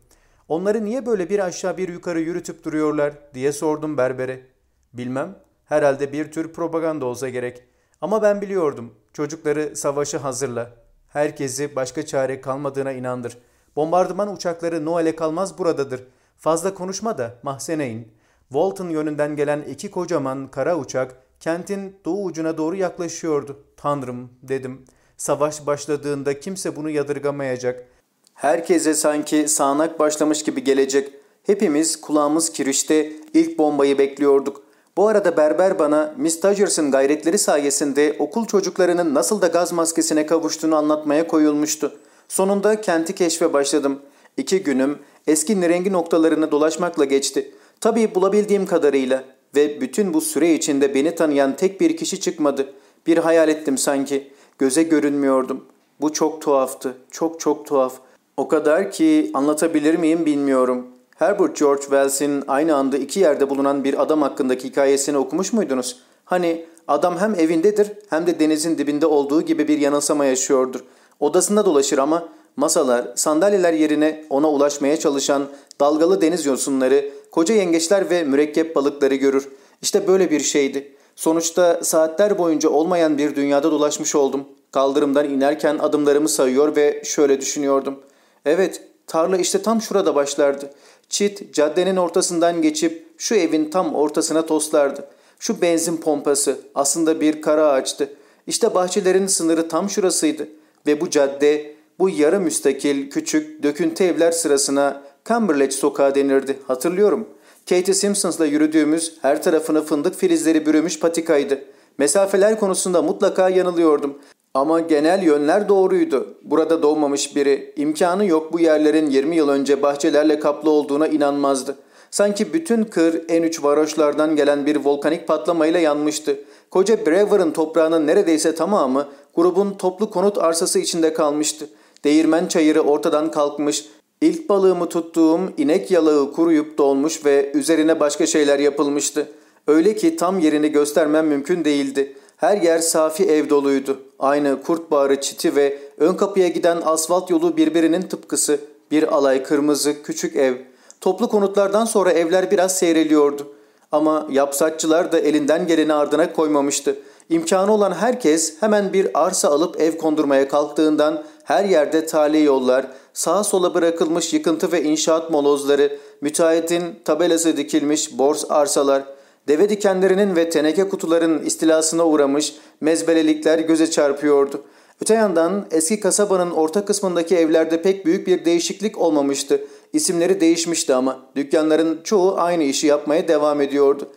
D: Onları niye böyle bir aşağı bir yukarı yürütüp duruyorlar diye sordum berbere. Bilmem, herhalde bir tür propaganda olsa gerek. Ama ben biliyordum, çocukları savaşı hazırla. Herkesi başka çare kalmadığına inandır. Bombardıman uçakları Noel'e kalmaz buradadır. Fazla konuşma da mahzene in. Walton yönünden gelen iki kocaman kara uçak kentin doğu ucuna doğru yaklaşıyordu. Tanrım dedim. Savaş başladığında kimse bunu yadırgamayacak. Herkese sanki sağanak başlamış gibi gelecek. Hepimiz kulağımız kirişte ilk bombayı bekliyorduk. Bu arada berber bana Miss Todgers'ın gayretleri sayesinde okul çocuklarının nasıl da gaz maskesine kavuştuğunu anlatmaya koyulmuştu. Sonunda kenti keşfe başladım. İki günüm eski nirengi noktalarını dolaşmakla geçti. Tabii bulabildiğim kadarıyla ve bütün bu süre içinde beni tanıyan tek bir kişi çıkmadı. Bir hayal ettim sanki. Göze görünmüyordum. Bu çok tuhaftı. Çok çok tuhaf. O kadar ki anlatabilir miyim bilmiyorum. Herbert George Wells'in aynı anda iki yerde bulunan bir adam hakkındaki hikayesini okumuş muydunuz? Hani adam hem evindedir hem de denizin dibinde olduğu gibi bir yanılsama yaşıyordur. Odasında dolaşır ama masalar, sandalyeler yerine ona ulaşmaya çalışan dalgalı deniz yosunları, koca yengeçler ve mürekkep balıkları görür. İşte böyle bir şeydi. Sonuçta saatler boyunca olmayan bir dünyada dolaşmış oldum.
C: Kaldırımdan inerken adımlarımı sayıyor ve şöyle düşünüyordum. Evet, tarla işte tam şurada başlardı. Çit caddenin ortasından geçip şu evin tam ortasına toslardı. Şu benzin pompası aslında bir kara ağaçtı. İşte bahçelerin sınırı tam şurasıydı. Ve bu cadde, bu yarı müstakil, küçük, döküntü evler sırasına Cumberledge sokağı denirdi. Hatırlıyorum. Katie Simpsons'la yürüdüğümüz her tarafını fındık filizleri bürümüş patikaydı. Mesafeler konusunda mutlaka yanılıyordum. Ama genel yönler doğruydu. Burada doğmamış biri imkanı yok bu yerlerin 20 yıl önce bahçelerle kaplı olduğuna inanmazdı. Sanki bütün kır en üç varoşlardan gelen bir volkanik patlamayla yanmıştı. Koca Brewer'ın toprağının neredeyse tamamı grubun toplu konut arsası içinde kalmıştı. Değirmen çayırı ortadan kalkmış, İlk balığımı tuttuğum inek yalağı kuruyup dolmuş ve üzerine başka şeyler yapılmıştı. Öyle ki tam yerini göstermem mümkün değildi. Her yer safi ev doluydu. Aynı kurt bağrı çiti ve ön kapıya giden asfalt yolu birbirinin tıpkısı. Bir alay kırmızı küçük ev. Toplu konutlardan sonra evler biraz seyreliyordu. Ama yapsatçılar da elinden geleni ardına koymamıştı. İmkanı olan herkes hemen bir arsa alıp ev kondurmaya kalktığından her yerde tali yollar, sağa sola bırakılmış yıkıntı ve inşaat molozları, müteahhitin tabelası dikilmiş bors arsalar, deve dikenlerinin ve teneke kutuların istilasına uğramış mezbelelikler göze çarpıyordu. Öte yandan eski kasabanın orta kısmındaki evlerde pek büyük bir değişiklik olmamıştı. İsimleri değişmişti ama dükkanların çoğu aynı işi yapmaya devam ediyordu.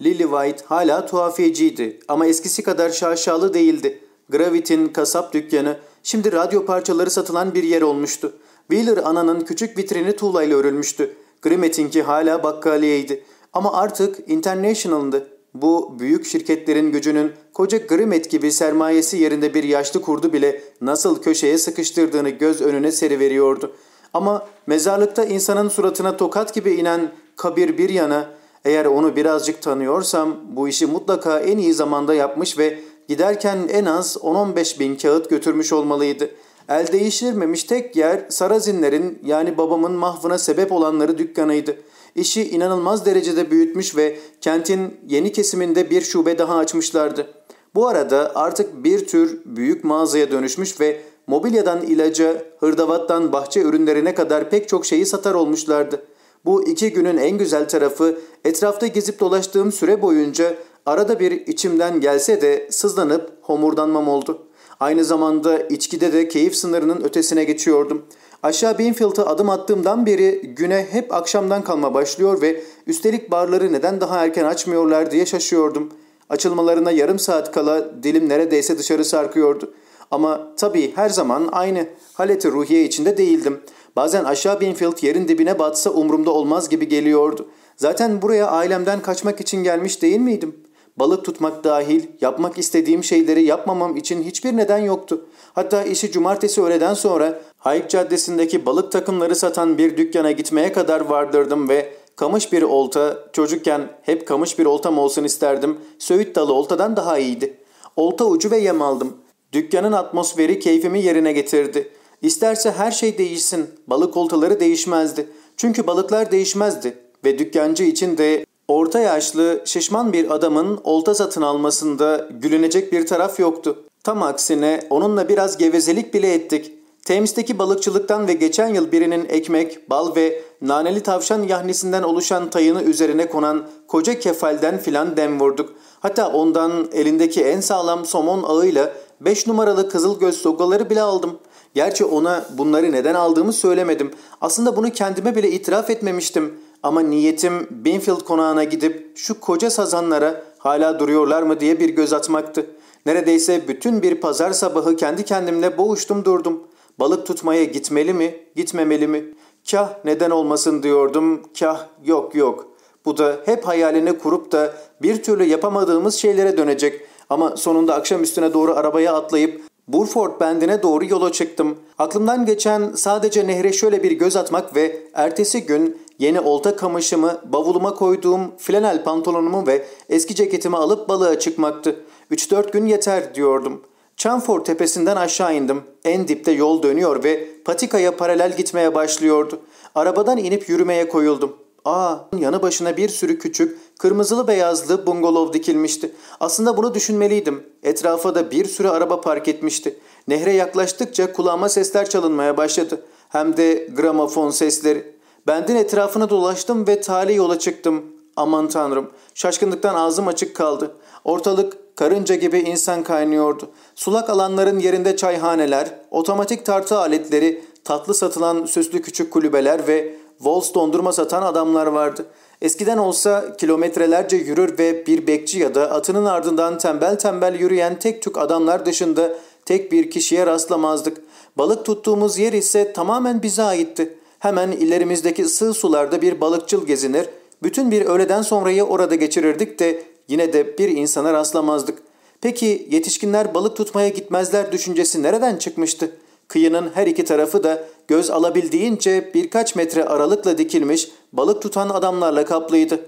C: Lily White hala tuhafiyeciydi ama eskisi kadar şaşalı değildi. Gravit'in kasap dükkanı şimdi radyo parçaları satılan bir yer olmuştu. Wheeler ananın küçük vitrini tuğlayla örülmüştü. Grimet'inki hala bakkaliyeydi. Ama artık International'dı. Bu büyük şirketlerin gücünün koca Grimet gibi sermayesi yerinde bir yaşlı kurdu bile nasıl köşeye sıkıştırdığını göz önüne seriveriyordu. Ama mezarlıkta insanın suratına tokat gibi inen kabir bir yana eğer onu birazcık tanıyorsam bu işi mutlaka en iyi zamanda yapmış ve giderken en az 10-15 bin kağıt götürmüş olmalıydı. El değiştirmemiş tek yer Sarazinlerin yani babamın mahvına sebep olanları dükkanıydı. İşi inanılmaz derecede büyütmüş ve kentin yeni kesiminde bir şube daha açmışlardı. Bu arada artık bir tür büyük mağazaya dönüşmüş ve mobilyadan ilaca, hırdavattan bahçe ürünlerine kadar pek çok şeyi satar olmuşlardı. Bu iki günün en güzel tarafı etrafta gezip dolaştığım süre boyunca arada bir içimden gelse de sızlanıp homurdanmam oldu. Aynı zamanda içkide de keyif sınırının ötesine geçiyordum. Aşağı Binfield'a adım attığımdan beri güne hep akşamdan kalma başlıyor ve üstelik barları neden daha erken açmıyorlar diye şaşıyordum. Açılmalarına yarım saat kala dilim neredeyse dışarı sarkıyordu. Ama tabii her zaman aynı haleti ruhiye içinde değildim. Bazen aşağı Binfield yerin dibine batsa umurumda olmaz gibi geliyordu. Zaten buraya ailemden kaçmak için gelmiş değil miydim? Balık tutmak dahil yapmak istediğim şeyleri yapmamam için hiçbir neden yoktu. Hatta işi cumartesi öğleden sonra Hayk Caddesi'ndeki balık takımları satan bir dükkana gitmeye kadar vardırdım ve kamış bir olta, çocukken hep kamış bir oltam olsun isterdim, söğüt dalı oltadan daha iyiydi. Olta ucu ve yem aldım. Dükkanın atmosferi keyfimi yerine getirdi. İsterse her şey değişsin, balık oltaları değişmezdi. Çünkü balıklar değişmezdi ve dükkancı için de orta yaşlı, şişman bir adamın olta satın almasında gülünecek bir taraf yoktu. Tam aksine onunla biraz gevezelik bile ettik. Tems'teki balıkçılıktan ve geçen yıl birinin ekmek, bal ve naneli tavşan yahnisinden oluşan tayını üzerine konan koca kefalden filan dem vurduk. Hatta ondan elindeki en sağlam somon ağıyla 5 numaralı kızıl göz sogaları bile aldım. Gerçi ona bunları neden aldığımı söylemedim. Aslında bunu kendime bile itiraf etmemiştim. Ama niyetim Binfield konağına gidip şu koca sazanlara hala duruyorlar mı diye bir göz atmaktı. Neredeyse bütün bir pazar sabahı kendi kendimle boğuştum durdum. Balık tutmaya gitmeli mi, gitmemeli mi? Kah neden olmasın diyordum, kah yok yok. Bu da hep hayalini kurup da bir türlü yapamadığımız şeylere dönecek. Ama sonunda akşam üstüne doğru arabaya atlayıp Burford bendine doğru yola çıktım. Aklımdan geçen sadece nehre şöyle bir göz atmak ve ertesi gün yeni olta kamışımı, bavuluma koyduğum flanel pantolonumu ve eski ceketimi alıp balığa çıkmaktı. 3-4 gün yeter diyordum. Chanford tepesinden aşağı indim. En dipte yol dönüyor ve patikaya paralel gitmeye başlıyordu. Arabadan inip yürümeye koyuldum. Aa, yanı başına bir sürü küçük, Kırmızılı beyazlı bungalov dikilmişti. Aslında bunu düşünmeliydim. Etrafa da bir sürü araba park etmişti. Nehre yaklaştıkça kulağıma sesler çalınmaya başladı. Hem de gramofon sesleri. Bendin etrafını dolaştım ve tali yola çıktım. Aman tanrım. Şaşkınlıktan ağzım açık kaldı. Ortalık karınca gibi insan kaynıyordu. Sulak alanların yerinde çayhaneler, otomatik tartı aletleri, tatlı satılan süslü küçük kulübeler ve Vols dondurma satan adamlar vardı. Eskiden olsa kilometrelerce yürür ve bir bekçi ya da atının ardından tembel tembel yürüyen tek tük adamlar dışında tek bir kişiye rastlamazdık. Balık tuttuğumuz yer ise tamamen bize aitti. Hemen ilerimizdeki sığ sularda bir balıkçıl gezinir, bütün bir öğleden sonrayı orada geçirirdik de yine de bir insana rastlamazdık. Peki yetişkinler balık tutmaya gitmezler düşüncesi nereden çıkmıştı? Kıyının her iki tarafı da göz alabildiğince birkaç metre aralıkla dikilmiş balık tutan adamlarla kaplıydı.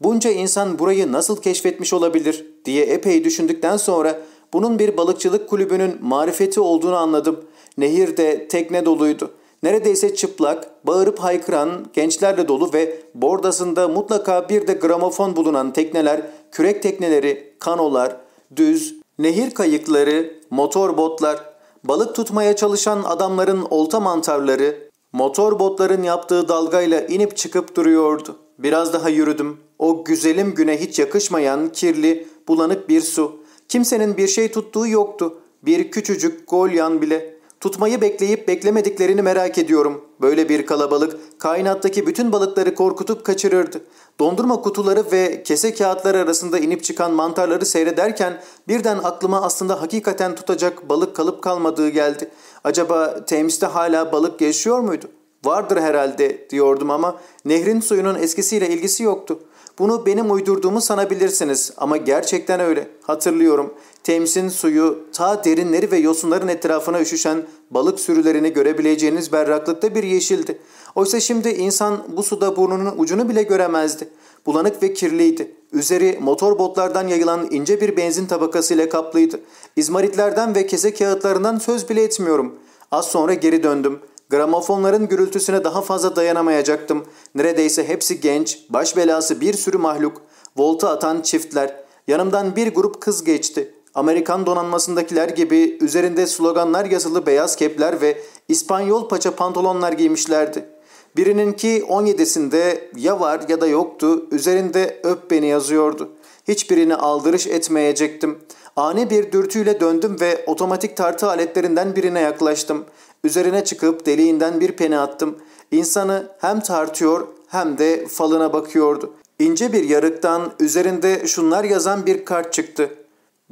C: Bunca insan burayı nasıl keşfetmiş olabilir diye epey düşündükten sonra bunun bir balıkçılık kulübünün marifeti olduğunu anladım. Nehir de tekne doluydu. Neredeyse çıplak, bağırıp haykıran gençlerle dolu ve bordasında mutlaka bir de gramofon bulunan tekneler, kürek tekneleri, kanolar, düz, nehir kayıkları, motor botlar, balık tutmaya çalışan adamların olta mantarları, motor botların yaptığı dalgayla inip çıkıp duruyordu. Biraz daha yürüdüm. O güzelim güne hiç yakışmayan, kirli, bulanık bir su. Kimsenin bir şey tuttuğu yoktu. Bir küçücük golyan bile. Tutmayı bekleyip beklemediklerini merak ediyorum. Böyle bir kalabalık kainattaki bütün balıkları korkutup kaçırırdı. Dondurma kutuları ve kese kağıtları arasında inip çıkan mantarları seyrederken birden aklıma aslında hakikaten tutacak balık kalıp kalmadığı geldi. Acaba Thames'te hala balık yaşıyor muydu? Vardır herhalde diyordum ama nehrin suyunun eskisiyle ilgisi yoktu. Bunu benim uydurduğumu sanabilirsiniz ama gerçekten öyle. Hatırlıyorum. Thames'in suyu ta derinleri ve yosunların etrafına üşüşen balık sürülerini görebileceğiniz berraklıkta bir yeşildi. Oysa şimdi insan bu suda burnunun ucunu bile göremezdi. Bulanık ve kirliydi. Üzeri motor botlardan yayılan ince bir benzin tabakası ile kaplıydı. İzmaritlerden ve kese kağıtlarından söz bile etmiyorum. Az sonra geri döndüm. Gramofonların gürültüsüne daha fazla dayanamayacaktım. Neredeyse hepsi genç, baş belası bir sürü mahluk. Volta atan çiftler. Yanımdan bir grup kız geçti. Amerikan donanmasındakiler gibi üzerinde sloganlar yazılı beyaz kepler ve İspanyol paça pantolonlar giymişlerdi. Birininki 17'sinde ya var ya da yoktu, üzerinde öp beni yazıyordu. Hiçbirini aldırış etmeyecektim. Ani bir dürtüyle döndüm ve otomatik tartı aletlerinden birine yaklaştım. Üzerine çıkıp deliğinden bir peni attım. İnsanı hem tartıyor hem de falına bakıyordu. İnce bir yarıktan üzerinde şunlar yazan bir kart çıktı.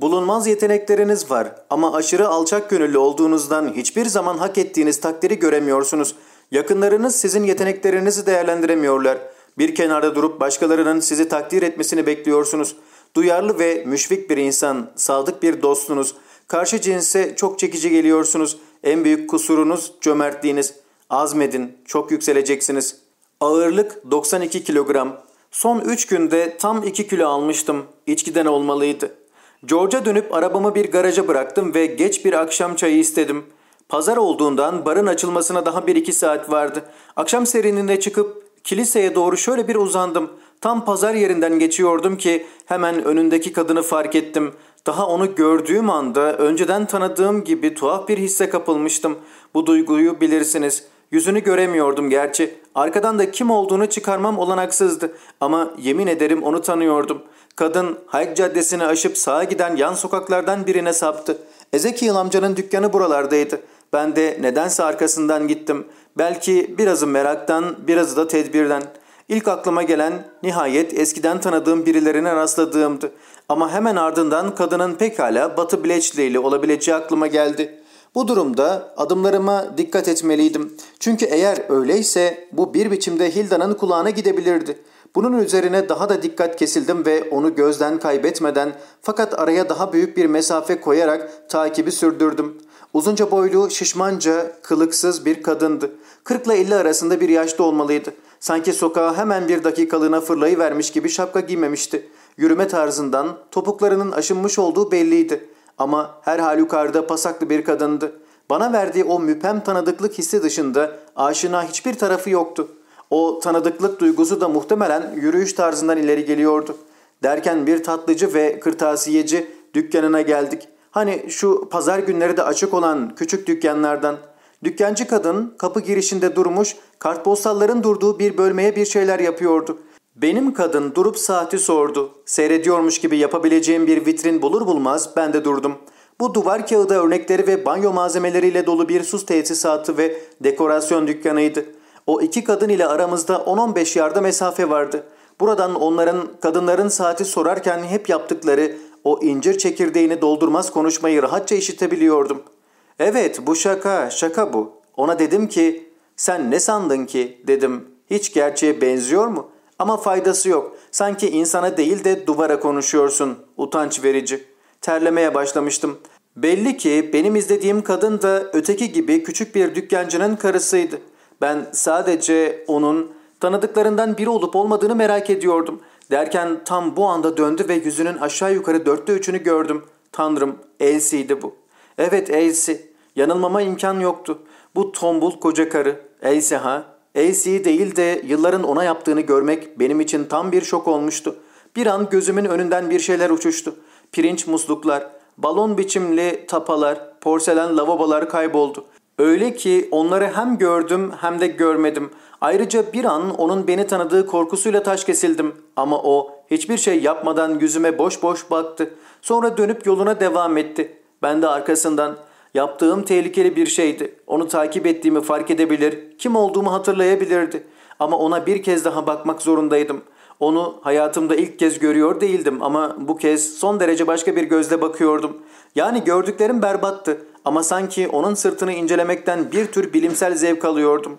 C: Bulunmaz yetenekleriniz var ama aşırı alçak gönüllü olduğunuzdan hiçbir zaman hak ettiğiniz takdiri göremiyorsunuz. Yakınlarınız sizin yeteneklerinizi değerlendiremiyorlar. Bir kenarda durup başkalarının sizi takdir etmesini bekliyorsunuz. Duyarlı ve müşfik bir insan, sadık bir dostunuz. Karşı cinse çok çekici geliyorsunuz. En büyük kusurunuz cömertliğiniz. Azmedin, çok yükseleceksiniz. Ağırlık 92 kilogram. Son 3 günde tam 2 kilo almıştım. İçkiden olmalıydı. George'a dönüp arabamı bir garaja bıraktım ve geç bir akşam çayı istedim. Pazar olduğundan barın açılmasına daha bir iki saat vardı. Akşam serinliğinde çıkıp kiliseye doğru şöyle bir uzandım. Tam pazar yerinden geçiyordum ki hemen önündeki kadını fark ettim. Daha onu gördüğüm anda önceden tanıdığım gibi tuhaf bir hisse kapılmıştım. Bu duyguyu bilirsiniz. Yüzünü göremiyordum gerçi. Arkadan da kim olduğunu çıkarmam olanaksızdı. Ama yemin ederim onu tanıyordum. Kadın Hayk Caddesi'ni aşıp sağa giden yan sokaklardan birine saptı. Ezekiel amcanın dükkanı buralardaydı. Ben de nedense arkasından gittim. Belki birazı meraktan, birazı da tedbirden. İlk aklıma gelen nihayet eskiden tanıdığım birilerine rastladığımdı. Ama hemen ardından kadının pekala Batı Bletchley ile olabileceği aklıma geldi. Bu durumda adımlarıma dikkat etmeliydim. Çünkü eğer öyleyse bu bir biçimde Hilda'nın kulağına gidebilirdi. Bunun üzerine daha da dikkat kesildim ve onu gözden kaybetmeden fakat araya daha büyük bir mesafe koyarak takibi sürdürdüm. Uzunca boylu, şişmanca, kılıksız bir kadındı. 40 ile 50 arasında bir yaşta olmalıydı. Sanki sokağa hemen bir dakikalığına fırlayıvermiş gibi şapka giymemişti. Yürüme tarzından topuklarının aşınmış olduğu belliydi. Ama her halükarda pasaklı bir kadındı. Bana verdiği o müpem tanıdıklık hissi dışında aşina hiçbir tarafı yoktu. O tanıdıklık duygusu da muhtemelen yürüyüş tarzından ileri geliyordu. Derken bir tatlıcı ve kırtasiyeci dükkanına geldik. Hani şu pazar günleri de açık olan küçük dükkanlardan. Dükkancı kadın kapı girişinde durmuş kartpostalların durduğu bir bölmeye bir şeyler yapıyordu. Benim kadın durup saati sordu. Seyrediyormuş gibi yapabileceğim bir vitrin bulur bulmaz ben de durdum. Bu duvar kağıdı örnekleri ve banyo malzemeleriyle dolu bir sus tesisatı ve dekorasyon dükkanıydı. O iki kadın ile aramızda 10-15 yarda mesafe vardı. Buradan onların kadınların saati sorarken hep yaptıkları o incir çekirdeğini doldurmaz konuşmayı rahatça işitebiliyordum. Evet bu şaka, şaka bu. Ona dedim ki sen ne sandın ki dedim. Hiç gerçeğe benziyor mu? Ama faydası yok. Sanki insana değil de duvara konuşuyorsun. Utanç verici. Terlemeye başlamıştım. Belli ki benim izlediğim kadın da öteki gibi küçük bir dükkancının karısıydı. Ben sadece onun tanıdıklarından biri olup olmadığını merak ediyordum. Derken tam bu anda döndü ve yüzünün aşağı yukarı dörtte üçünü gördüm. Tanrım, Elsie'ydi bu. Evet Elsie. Yanılmama imkan yoktu. Bu tombul koca karı. Elsie ha? Elsie'yi değil de yılların ona yaptığını görmek benim için tam bir şok olmuştu. Bir an gözümün önünden bir şeyler uçuştu. Pirinç musluklar, balon biçimli tapalar, porselen lavabolar kayboldu. Öyle ki onları hem gördüm hem de görmedim. Ayrıca bir an onun beni tanıdığı korkusuyla taş kesildim. Ama o hiçbir şey yapmadan yüzüme boş boş baktı. Sonra dönüp yoluna devam etti. Ben de arkasından yaptığım tehlikeli bir şeydi. Onu takip ettiğimi fark edebilir, kim olduğumu hatırlayabilirdi. Ama ona bir kez daha bakmak zorundaydım. Onu hayatımda ilk kez görüyor değildim ama bu kez son derece başka bir gözle bakıyordum. Yani gördüklerim berbattı ama sanki onun sırtını incelemekten bir tür bilimsel zevk alıyordum.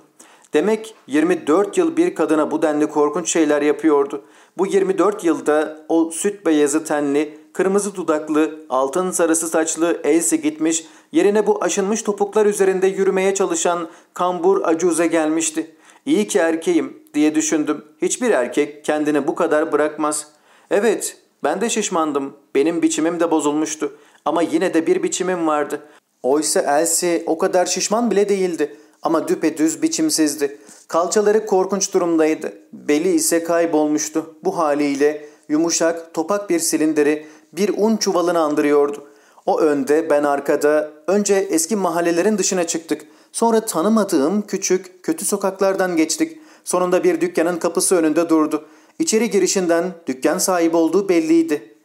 C: Demek 24 yıl bir kadına bu denli korkunç şeyler yapıyordu. Bu 24 yılda o süt beyazı tenli, kırmızı dudaklı, altın sarısı saçlı Elsie gitmiş, yerine bu aşınmış topuklar üzerinde yürümeye çalışan kambur acuze gelmişti. İyi ki erkeğim diye düşündüm. Hiçbir erkek kendini bu kadar bırakmaz. Evet, ben de şişmandım. Benim biçimim de bozulmuştu. Ama yine de bir biçimim vardı. Oysa Elsie o kadar şişman bile değildi. Ama düpedüz biçimsizdi. Kalçaları korkunç durumdaydı. Beli ise kaybolmuştu. Bu haliyle yumuşak, topak bir silindiri bir un çuvalını andırıyordu. O önde, ben arkada. Önce eski mahallelerin dışına çıktık. Sonra tanımadığım küçük, kötü sokaklardan geçtik. Sonunda bir dükkanın kapısı önünde durdu. İçeri girişinden dükkan sahibi olduğu belliydi.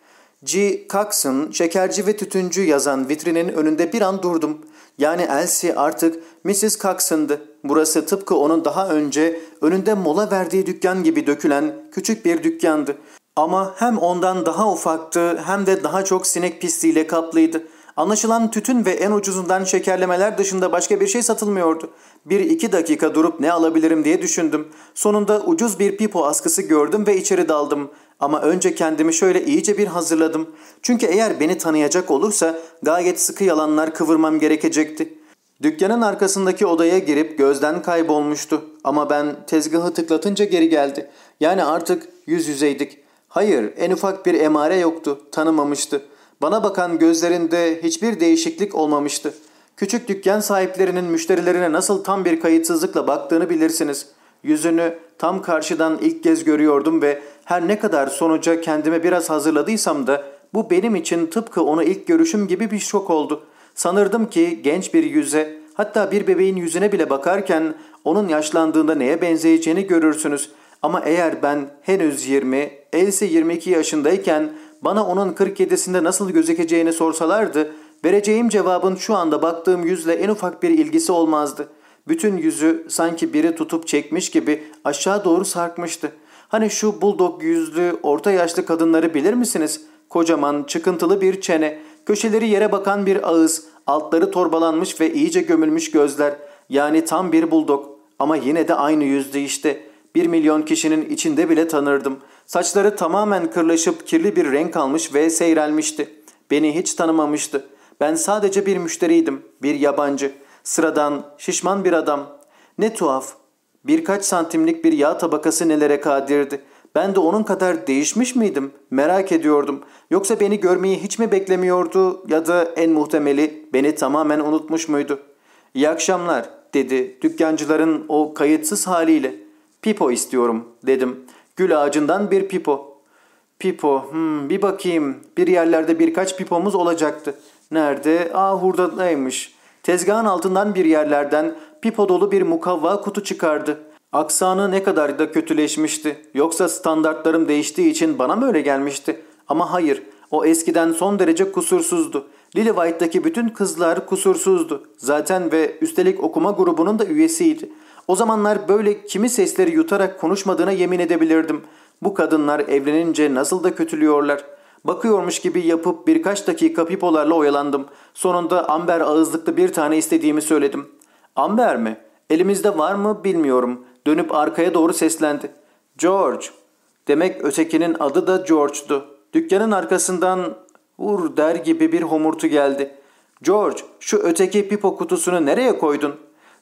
C: G. Coxon, şekerci ve tütüncü yazan vitrinin önünde bir an durdum. Yani Elsie artık Mrs. Coxon'dı. Burası tıpkı onun daha önce önünde mola verdiği dükkan gibi dökülen küçük bir dükkandı. Ama hem ondan daha ufaktı hem de daha çok sinek pisliğiyle kaplıydı. Anlaşılan tütün ve en ucuzundan şekerlemeler dışında başka bir şey satılmıyordu. Bir iki dakika durup ne alabilirim diye düşündüm. Sonunda ucuz bir pipo askısı gördüm ve içeri daldım. Ama önce kendimi şöyle iyice bir hazırladım. Çünkü eğer beni tanıyacak olursa gayet sıkı yalanlar kıvırmam gerekecekti. Dükkanın arkasındaki odaya girip gözden kaybolmuştu. Ama ben tezgahı tıklatınca geri geldi. Yani artık yüz yüzeydik. Hayır, en ufak bir emare yoktu. Tanımamıştı. Bana bakan gözlerinde hiçbir değişiklik olmamıştı. Küçük dükkan sahiplerinin müşterilerine nasıl tam bir kayıtsızlıkla baktığını bilirsiniz. Yüzünü tam karşıdan ilk kez görüyordum ve her ne kadar sonuca kendime biraz hazırladıysam da bu benim için tıpkı onu ilk görüşüm gibi bir şok oldu. Sanırdım ki genç bir yüze hatta bir bebeğin yüzüne bile bakarken onun yaşlandığında neye benzeyeceğini görürsünüz. Ama eğer ben henüz 20, Elsie 22 yaşındayken bana onun 47'sinde nasıl gözükeceğini sorsalardı, vereceğim cevabın şu anda baktığım yüzle en ufak bir ilgisi olmazdı. Bütün yüzü sanki biri tutup çekmiş gibi aşağı doğru sarkmıştı. Hani şu buldog yüzlü, orta yaşlı kadınları bilir misiniz? Kocaman, çıkıntılı bir çene, köşeleri yere bakan bir ağız, altları torbalanmış ve iyice gömülmüş gözler. Yani tam bir buldog. Ama yine de aynı yüzdü işte. Bir milyon kişinin içinde bile tanırdım. Saçları tamamen kırlaşıp kirli bir renk almış ve seyrelmişti. Beni hiç tanımamıştı. Ben sadece bir müşteriydim, bir yabancı. Sıradan, şişman bir adam. Ne tuhaf. Birkaç santimlik bir yağ tabakası nelere kadirdi. Ben de onun kadar değişmiş miydim? Merak ediyordum. Yoksa beni görmeyi hiç mi beklemiyordu ya da en muhtemeli beni tamamen unutmuş muydu? İyi akşamlar dedi dükkancıların o kayıtsız haliyle. Pipo istiyorum dedim. Gül ağacından bir pipo. Pipo, hmm, bir bakayım. Bir yerlerde birkaç pipomuz olacaktı. Nerede? Aa hurdadaymış. Tezgahın altından bir yerlerden pipo dolu bir mukavva kutu çıkardı. Aksanı ne kadar da kötüleşmişti. Yoksa standartlarım değiştiği için bana mı öyle gelmişti? Ama hayır, o eskiden son derece kusursuzdu. Lily White'daki bütün kızlar kusursuzdu. Zaten ve üstelik okuma grubunun da üyesiydi. O zamanlar böyle kimi sesleri yutarak konuşmadığına yemin edebilirdim. Bu kadınlar evlenince nasıl da kötülüyorlar. Bakıyormuş gibi yapıp birkaç dakika pipolarla oyalandım. Sonunda amber ağızlıklı bir tane istediğimi söyledim. Amber mi? Elimizde var mı bilmiyorum. Dönüp arkaya doğru seslendi. George. Demek ötekinin adı da George'du. Dükkanın arkasından vur der gibi bir homurtu geldi. George şu öteki pipo kutusunu nereye koydun?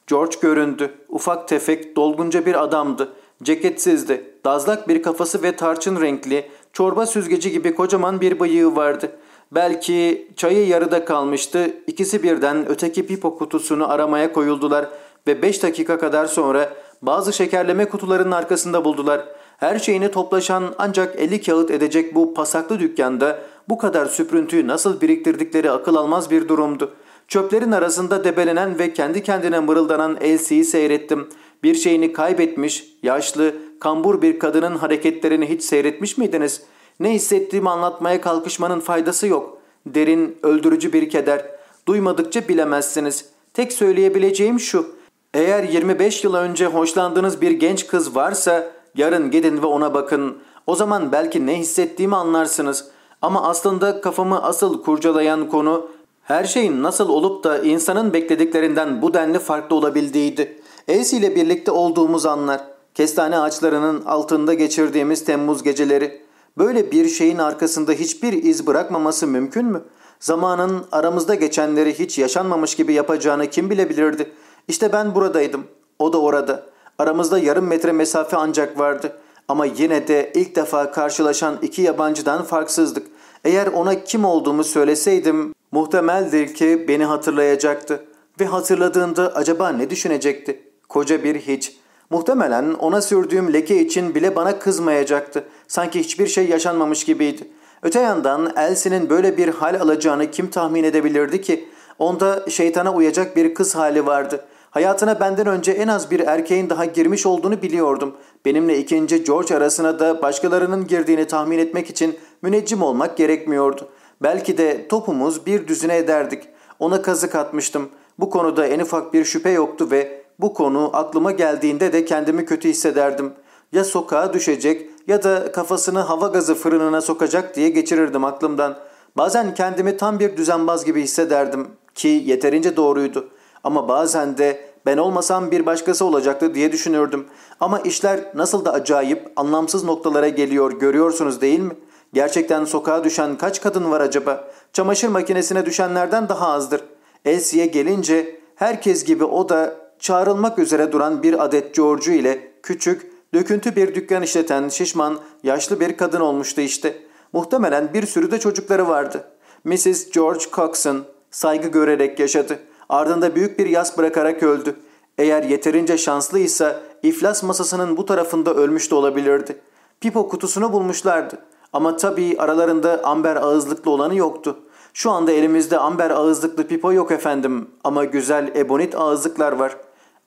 C: George göründü. Ufak tefek dolgunca bir adamdı. Ceketsizdi. Dazlak bir kafası ve tarçın renkli, çorba süzgeci gibi kocaman bir bıyığı vardı. Belki çayı yarıda kalmıştı. İkisi birden öteki pipo kutusunu aramaya koyuldular ve 5 dakika kadar sonra bazı şekerleme kutularının arkasında buldular. Her şeyini toplaşan ancak 50 kağıt edecek bu pasaklı dükkanda bu kadar süprüntüyü nasıl biriktirdikleri akıl almaz bir durumdu. Çöplerin arasında debelenen ve kendi kendine mırıldanan Elsie'yi seyrettim. Bir şeyini kaybetmiş, yaşlı, kambur bir kadının hareketlerini hiç seyretmiş miydiniz? Ne hissettiğimi anlatmaya kalkışmanın faydası yok. Derin, öldürücü bir keder. Duymadıkça bilemezsiniz. Tek söyleyebileceğim şu. Eğer 25 yıl önce hoşlandığınız bir genç kız varsa yarın gidin ve ona bakın. O zaman belki ne hissettiğimi anlarsınız. Ama aslında kafamı asıl kurcalayan konu her şeyin nasıl olup da insanın beklediklerinden bu denli farklı olabildiğiydi. Elsie ile birlikte olduğumuz anlar, kestane ağaçlarının altında geçirdiğimiz Temmuz geceleri. Böyle bir şeyin arkasında hiçbir iz bırakmaması mümkün mü? Zamanın aramızda geçenleri hiç yaşanmamış gibi yapacağını kim bilebilirdi? İşte ben buradaydım. O da orada. Aramızda yarım metre mesafe ancak vardı. Ama yine de ilk defa karşılaşan iki yabancıdan farksızdık. Eğer ona kim olduğumu söyleseydim muhtemeldir ki beni hatırlayacaktı. Ve hatırladığında acaba ne düşünecekti? Koca bir hiç. Muhtemelen ona sürdüğüm leke için bile bana kızmayacaktı. Sanki hiçbir şey yaşanmamış gibiydi. Öte yandan Elsie'nin böyle bir hal alacağını kim tahmin edebilirdi ki? Onda şeytana uyacak bir kız hali vardı. Hayatına benden önce en az bir erkeğin daha girmiş olduğunu biliyordum. Benimle ikinci George arasına da başkalarının girdiğini tahmin etmek için müneccim olmak gerekmiyordu. Belki de topumuz bir düzine ederdik. Ona kazık atmıştım. Bu konuda en ufak bir şüphe yoktu ve bu konu aklıma geldiğinde de kendimi kötü hissederdim. Ya sokağa düşecek ya da kafasını hava gazı fırınına sokacak diye geçirirdim aklımdan. Bazen kendimi tam bir düzenbaz gibi hissederdim ki yeterince doğruydu. Ama bazen de ben olmasam bir başkası olacaktı diye düşünürdüm. Ama işler nasıl da acayip, anlamsız noktalara geliyor görüyorsunuz değil mi? Gerçekten sokağa düşen kaç kadın var acaba? Çamaşır makinesine düşenlerden daha azdır. Elsie'ye gelince herkes gibi o da çağrılmak üzere duran bir adet George'u ile küçük, döküntü bir dükkan işleten şişman, yaşlı bir kadın olmuştu işte. Muhtemelen bir sürü de çocukları vardı. Mrs. George Coxon saygı görerek yaşadı. Ardında büyük bir yas bırakarak öldü. Eğer yeterince şanslıysa iflas masasının bu tarafında ölmüş de olabilirdi. Pipo kutusunu bulmuşlardı. Ama tabii aralarında amber ağızlıklı olanı yoktu. Şu anda elimizde amber ağızlıklı pipo yok efendim ama güzel ebonit ağızlıklar var.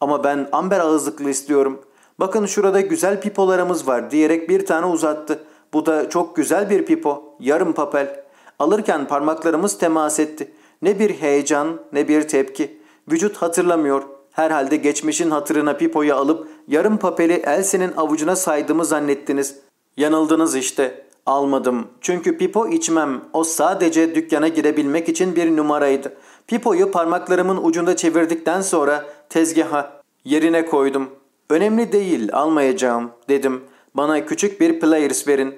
C: Ama ben amber ağızlıklı istiyorum. Bakın şurada güzel pipolarımız var diyerek bir tane uzattı. Bu da çok güzel bir pipo. Yarım papel. Alırken parmaklarımız temas etti. Ne bir heyecan ne bir tepki. Vücut hatırlamıyor. Herhalde geçmişin hatırına pipoyu alıp yarım papeli Elsie'nin avucuna saydığımı zannettiniz. Yanıldınız işte. Almadım. Çünkü pipo içmem. O sadece dükkana girebilmek için bir numaraydı. Pipoyu parmaklarımın ucunda çevirdikten sonra tezgaha yerine koydum. Önemli değil almayacağım dedim. Bana küçük bir players verin.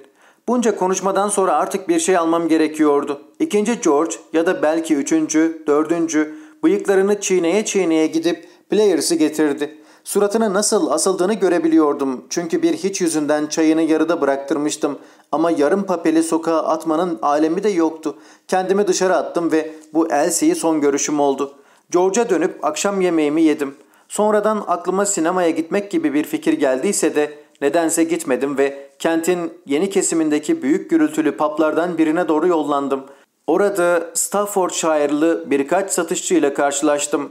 C: Bunca konuşmadan sonra artık bir şey almam gerekiyordu. İkinci George ya da belki üçüncü, dördüncü bıyıklarını çiğneye çiğneye gidip Players'ı getirdi. Suratını nasıl asıldığını görebiliyordum. Çünkü bir hiç yüzünden çayını yarıda bıraktırmıştım. Ama yarım papeli sokağa atmanın alemi de yoktu. Kendimi dışarı attım ve bu Elsie'yi son görüşüm oldu. George'a dönüp akşam yemeğimi yedim. Sonradan aklıma sinemaya gitmek gibi bir fikir geldiyse de nedense gitmedim ve kentin yeni kesimindeki büyük gürültülü paplardan birine doğru yollandım. Orada Staffordshire'lı birkaç satışçıyla karşılaştım.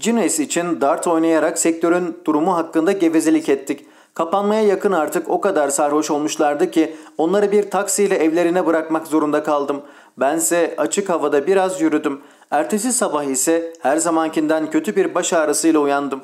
C: Guinness için dart oynayarak sektörün durumu hakkında gevezelik ettik. Kapanmaya yakın artık o kadar sarhoş olmuşlardı ki onları bir taksiyle evlerine bırakmak zorunda kaldım. Bense açık havada biraz yürüdüm. Ertesi sabah ise her zamankinden kötü bir baş ağrısıyla uyandım.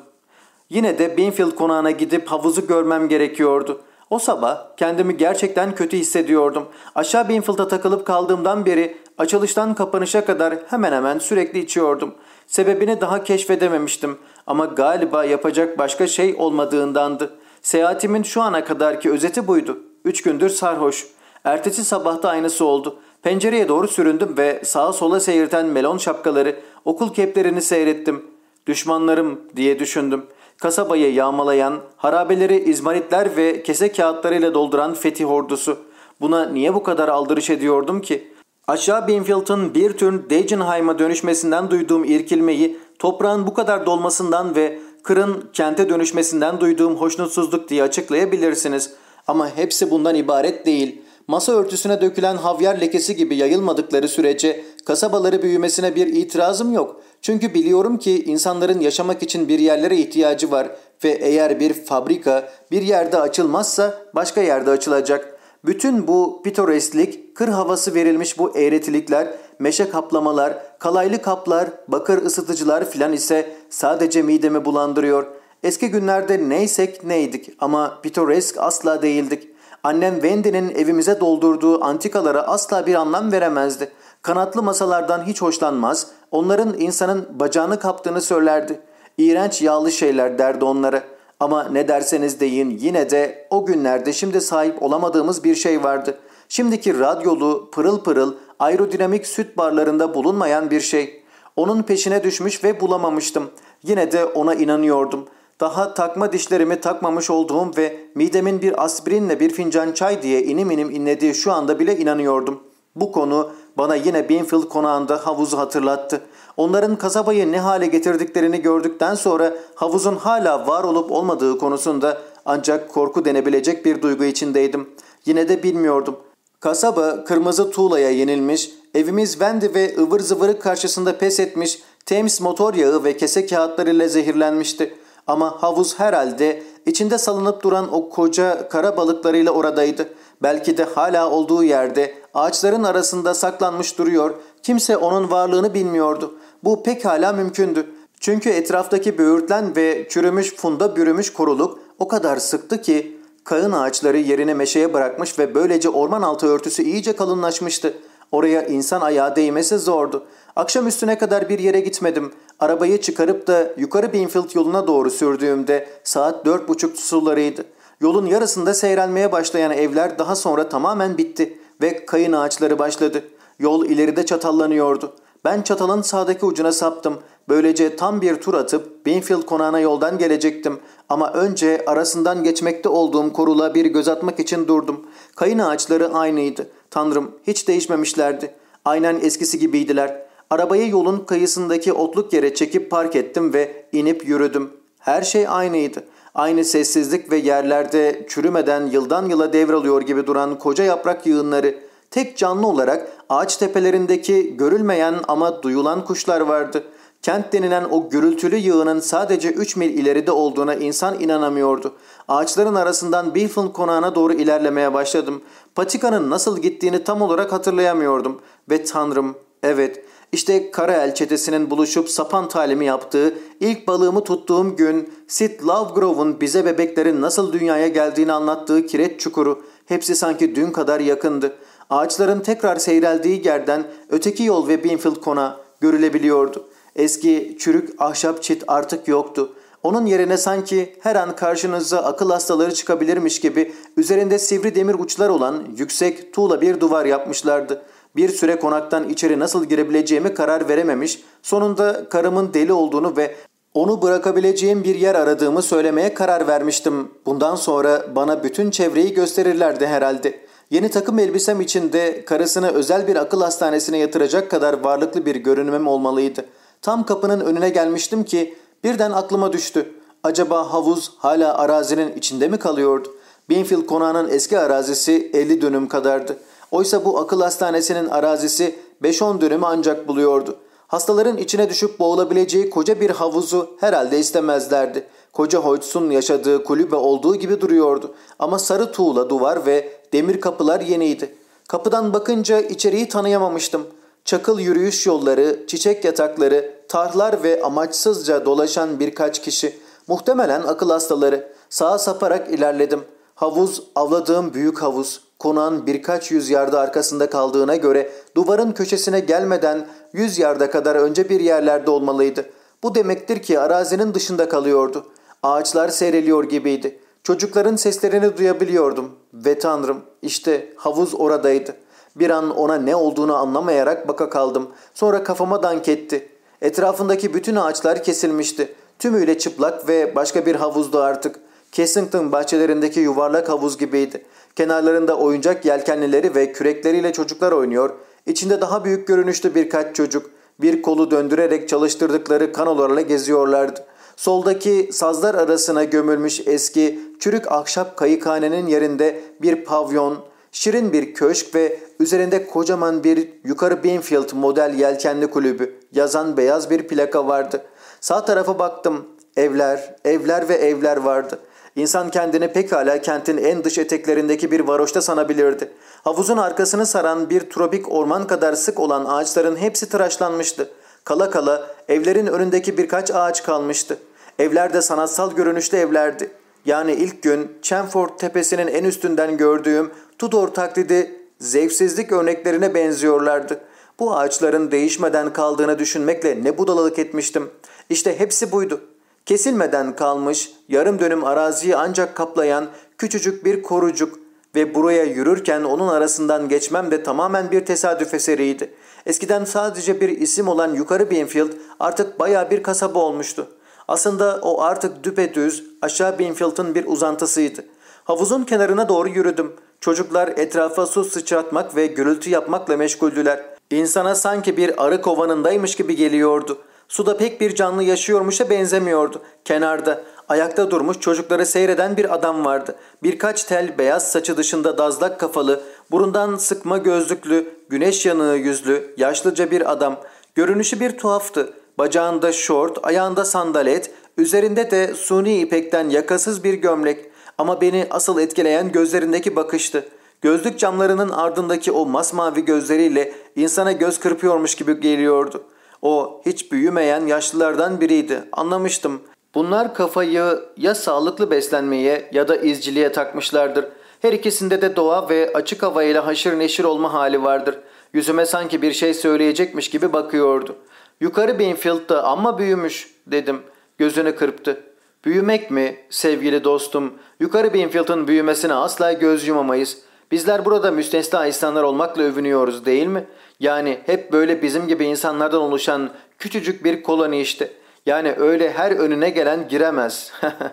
C: Yine de Binfield konağına gidip havuzu görmem gerekiyordu. O sabah kendimi gerçekten kötü hissediyordum. Aşağı Binfield'a takılıp kaldığımdan beri açılıştan kapanışa kadar hemen hemen sürekli içiyordum. Sebebini daha keşfedememiştim ama galiba yapacak başka şey olmadığındandı. Seyahatimin şu ana kadarki özeti buydu. Üç gündür sarhoş. Ertesi sabahta aynısı oldu. Pencereye doğru süründüm ve sağa sola seyirten melon şapkaları, okul keplerini seyrettim. Düşmanlarım diye düşündüm. Kasabayı yağmalayan, harabeleri izmaritler ve kese kağıtlarıyla dolduran fetih ordusu. Buna niye bu kadar aldırış ediyordum ki? Aşağı Binfield'ın bir tür Degenheim'a dönüşmesinden duyduğum irkilmeyi, toprağın bu kadar dolmasından ve kırın kente dönüşmesinden duyduğum hoşnutsuzluk diye açıklayabilirsiniz. Ama hepsi bundan ibaret değil. Masa örtüsüne dökülen havyar lekesi gibi yayılmadıkları sürece kasabaları büyümesine bir itirazım yok. Çünkü biliyorum ki insanların yaşamak için bir yerlere ihtiyacı var ve eğer bir fabrika bir yerde açılmazsa başka yerde açılacak. Bütün bu pitoresklik, kır havası verilmiş bu eğretilikler, meşe kaplamalar, kalaylı kaplar, bakır ısıtıcılar filan ise sadece midemi bulandırıyor. Eski günlerde neysek neydik ama pitoresk asla değildik. Annem Wendy'nin evimize doldurduğu antikalara asla bir anlam veremezdi. Kanatlı masalardan hiç hoşlanmaz, onların insanın bacağını kaptığını söylerdi. İğrenç yağlı şeyler derdi onlara. Ama ne derseniz deyin yine de o günlerde şimdi sahip olamadığımız bir şey vardı. Şimdiki radyolu, pırıl pırıl, aerodinamik süt barlarında bulunmayan bir şey. Onun peşine düşmüş ve bulamamıştım. Yine de ona inanıyordum. Daha takma dişlerimi takmamış olduğum ve midemin bir aspirinle bir fincan çay diye inim inim inlediği şu anda bile inanıyordum. Bu konu bana yine Binfield konağında havuzu hatırlattı. Onların kasabayı ne hale getirdiklerini gördükten sonra havuzun hala var olup olmadığı konusunda ancak korku denebilecek bir duygu içindeydim. Yine de bilmiyordum. Kasaba kırmızı tuğlaya yenilmiş, evimiz Vendi ve ıvır zıvırı karşısında pes etmiş, Thames motor yağı ve kese kağıtlarıyla zehirlenmişti. Ama havuz herhalde içinde salınıp duran o koca kara balıklarıyla oradaydı. Belki de hala olduğu yerde ağaçların arasında saklanmış duruyor. Kimse onun varlığını bilmiyordu. Bu pekala mümkündü. Çünkü etraftaki böğürtlen ve çürümüş funda bürümüş koruluk o kadar sıktı ki kayın ağaçları yerine meşeye bırakmış ve böylece orman altı örtüsü iyice kalınlaşmıştı. Oraya insan ayağı değmesi zordu. Akşam üstüne kadar bir yere gitmedim. Arabayı çıkarıp da yukarı Binfield yoluna doğru sürdüğümde saat dört buçuk sularıydı. Yolun yarısında seyrelmeye başlayan evler daha sonra tamamen bitti ve kayın ağaçları başladı. Yol ileride çatallanıyordu. Ben çatalın sağdaki ucuna saptım. Böylece tam bir tur atıp Binfield konağına yoldan gelecektim. Ama önce arasından geçmekte olduğum korula bir göz atmak için durdum. Kayın ağaçları aynıydı. Tanrım hiç değişmemişlerdi. Aynen eskisi gibiydiler. Arabayı yolun kıyısındaki otluk yere çekip park ettim ve inip yürüdüm. Her şey aynıydı. Aynı sessizlik ve yerlerde çürümeden yıldan yıla devralıyor gibi duran koca yaprak yığınları. Tek canlı olarak ağaç tepelerindeki görülmeyen ama duyulan kuşlar vardı. Kent denilen o gürültülü yığının sadece 3 mil ileride olduğuna insan inanamıyordu. Ağaçların arasından Bilfin konağına doğru ilerlemeye başladım. Patikanın nasıl gittiğini tam olarak hatırlayamıyordum. Ve tanrım, evet işte Karael çetesinin buluşup sapan talimi yaptığı, ilk balığımı tuttuğum gün Sid Lovegrove'un bize bebeklerin nasıl dünyaya geldiğini anlattığı kireç çukuru hepsi sanki dün kadar yakındı. Ağaçların tekrar seyreldiği yerden öteki yol ve Binfield kona görülebiliyordu. Eski çürük ahşap çit artık yoktu. Onun yerine sanki her an karşınıza akıl hastaları çıkabilirmiş gibi üzerinde sivri demir uçlar olan yüksek tuğla bir duvar yapmışlardı. Bir süre konaktan içeri nasıl girebileceğimi karar verememiş, sonunda karımın deli olduğunu ve onu bırakabileceğim bir yer aradığımı söylemeye karar vermiştim. Bundan sonra bana bütün çevreyi gösterirlerdi herhalde. Yeni takım elbisem içinde karısını özel bir akıl hastanesine yatıracak kadar varlıklı bir görünümüm olmalıydı. Tam kapının önüne gelmiştim ki birden aklıma düştü. Acaba havuz hala arazinin içinde mi kalıyordu? Binfield konağının eski arazisi 50 dönüm kadardı. Oysa bu akıl hastanesinin arazisi 5-10 dönümü ancak buluyordu. Hastaların içine düşüp boğulabileceği koca bir havuzu herhalde istemezlerdi. Koca Hoyts'un yaşadığı kulübe olduğu gibi duruyordu. Ama sarı tuğla duvar ve demir kapılar yeniydi. Kapıdan bakınca içeriği tanıyamamıştım. Çakıl yürüyüş yolları, çiçek yatakları, tarhlar ve amaçsızca dolaşan birkaç kişi. Muhtemelen akıl hastaları. Sağa saparak ilerledim. Havuz, avladığım büyük havuz. Konağın birkaç yüz yarda arkasında kaldığına göre duvarın köşesine gelmeden yüz yarda kadar önce bir yerlerde olmalıydı. Bu demektir ki arazinin dışında kalıyordu. Ağaçlar seyreliyor gibiydi. Çocukların seslerini duyabiliyordum. Ve tanrım işte havuz oradaydı. Bir an ona ne olduğunu anlamayarak baka kaldım. Sonra kafama dank etti. Etrafındaki bütün ağaçlar kesilmişti. Tümüyle çıplak ve başka bir havuzdu artık. Kensington bahçelerindeki yuvarlak havuz gibiydi. Kenarlarında oyuncak yelkenlileri ve kürekleriyle çocuklar oynuyor. İçinde daha büyük görünüşlü birkaç çocuk. Bir kolu döndürerek çalıştırdıkları kanolarla geziyorlardı. Soldaki sazlar arasına gömülmüş eski çürük ahşap kayıkhanenin yerinde bir pavyon, şirin bir köşk ve üzerinde kocaman bir yukarı Binfield model yelkenli kulübü yazan beyaz bir plaka vardı. Sağ tarafa baktım. Evler, evler ve evler vardı. İnsan kendini pekala kentin en dış eteklerindeki bir varoşta sanabilirdi. Havuzun arkasını saran bir tropik orman kadar sık olan ağaçların hepsi tıraşlanmıştı. Kala kala evlerin önündeki birkaç ağaç kalmıştı. Evler de sanatsal görünüşlü evlerdi. Yani ilk gün Chenford tepesinin en üstünden gördüğüm Tudor taklidi zevksizlik örneklerine benziyorlardı. Bu ağaçların değişmeden kaldığını düşünmekle ne budalalık etmiştim. İşte hepsi buydu. Kesilmeden kalmış, yarım dönüm araziyi ancak kaplayan küçücük bir korucuk ve buraya yürürken onun arasından geçmem de tamamen bir tesadüf eseriydi. Eskiden sadece bir isim olan Yukarı Binfield artık baya bir kasaba olmuştu. Aslında o artık düpedüz aşağı Binfield'ın bir uzantısıydı. Havuzun kenarına doğru yürüdüm. Çocuklar etrafa su sıçratmak ve gürültü yapmakla meşguldüler. İnsana sanki bir arı kovanındaymış gibi geliyordu. Suda pek bir canlı yaşıyormuşa benzemiyordu. Kenarda, ayakta durmuş çocukları seyreden bir adam vardı. Birkaç tel beyaz saçı dışında dazlak kafalı, burundan sıkma gözlüklü, güneş yanığı yüzlü, yaşlıca bir adam. Görünüşü bir tuhaftı. Bacağında şort, ayağında sandalet, üzerinde de suni ipekten yakasız bir gömlek. Ama beni asıl etkileyen gözlerindeki bakıştı. Gözlük camlarının ardındaki o masmavi gözleriyle insana göz kırpıyormuş gibi geliyordu. O hiç büyümeyen yaşlılardan biriydi. Anlamıştım. Bunlar kafayı ya sağlıklı beslenmeye ya da izciliğe takmışlardır. Her ikisinde de doğa ve açık havayla haşır neşir olma hali vardır. Yüzüme sanki bir şey söyleyecekmiş gibi bakıyordu. Yukarı Binfield'da amma büyümüş dedim. Gözünü kırptı. Büyümek mi sevgili dostum? Yukarı Binfield'ın büyümesine asla göz yumamayız. Bizler burada müstesna insanlar olmakla övünüyoruz değil mi? Yani hep böyle bizim gibi insanlardan oluşan küçücük bir koloni işte. Yani öyle her önüne gelen giremez.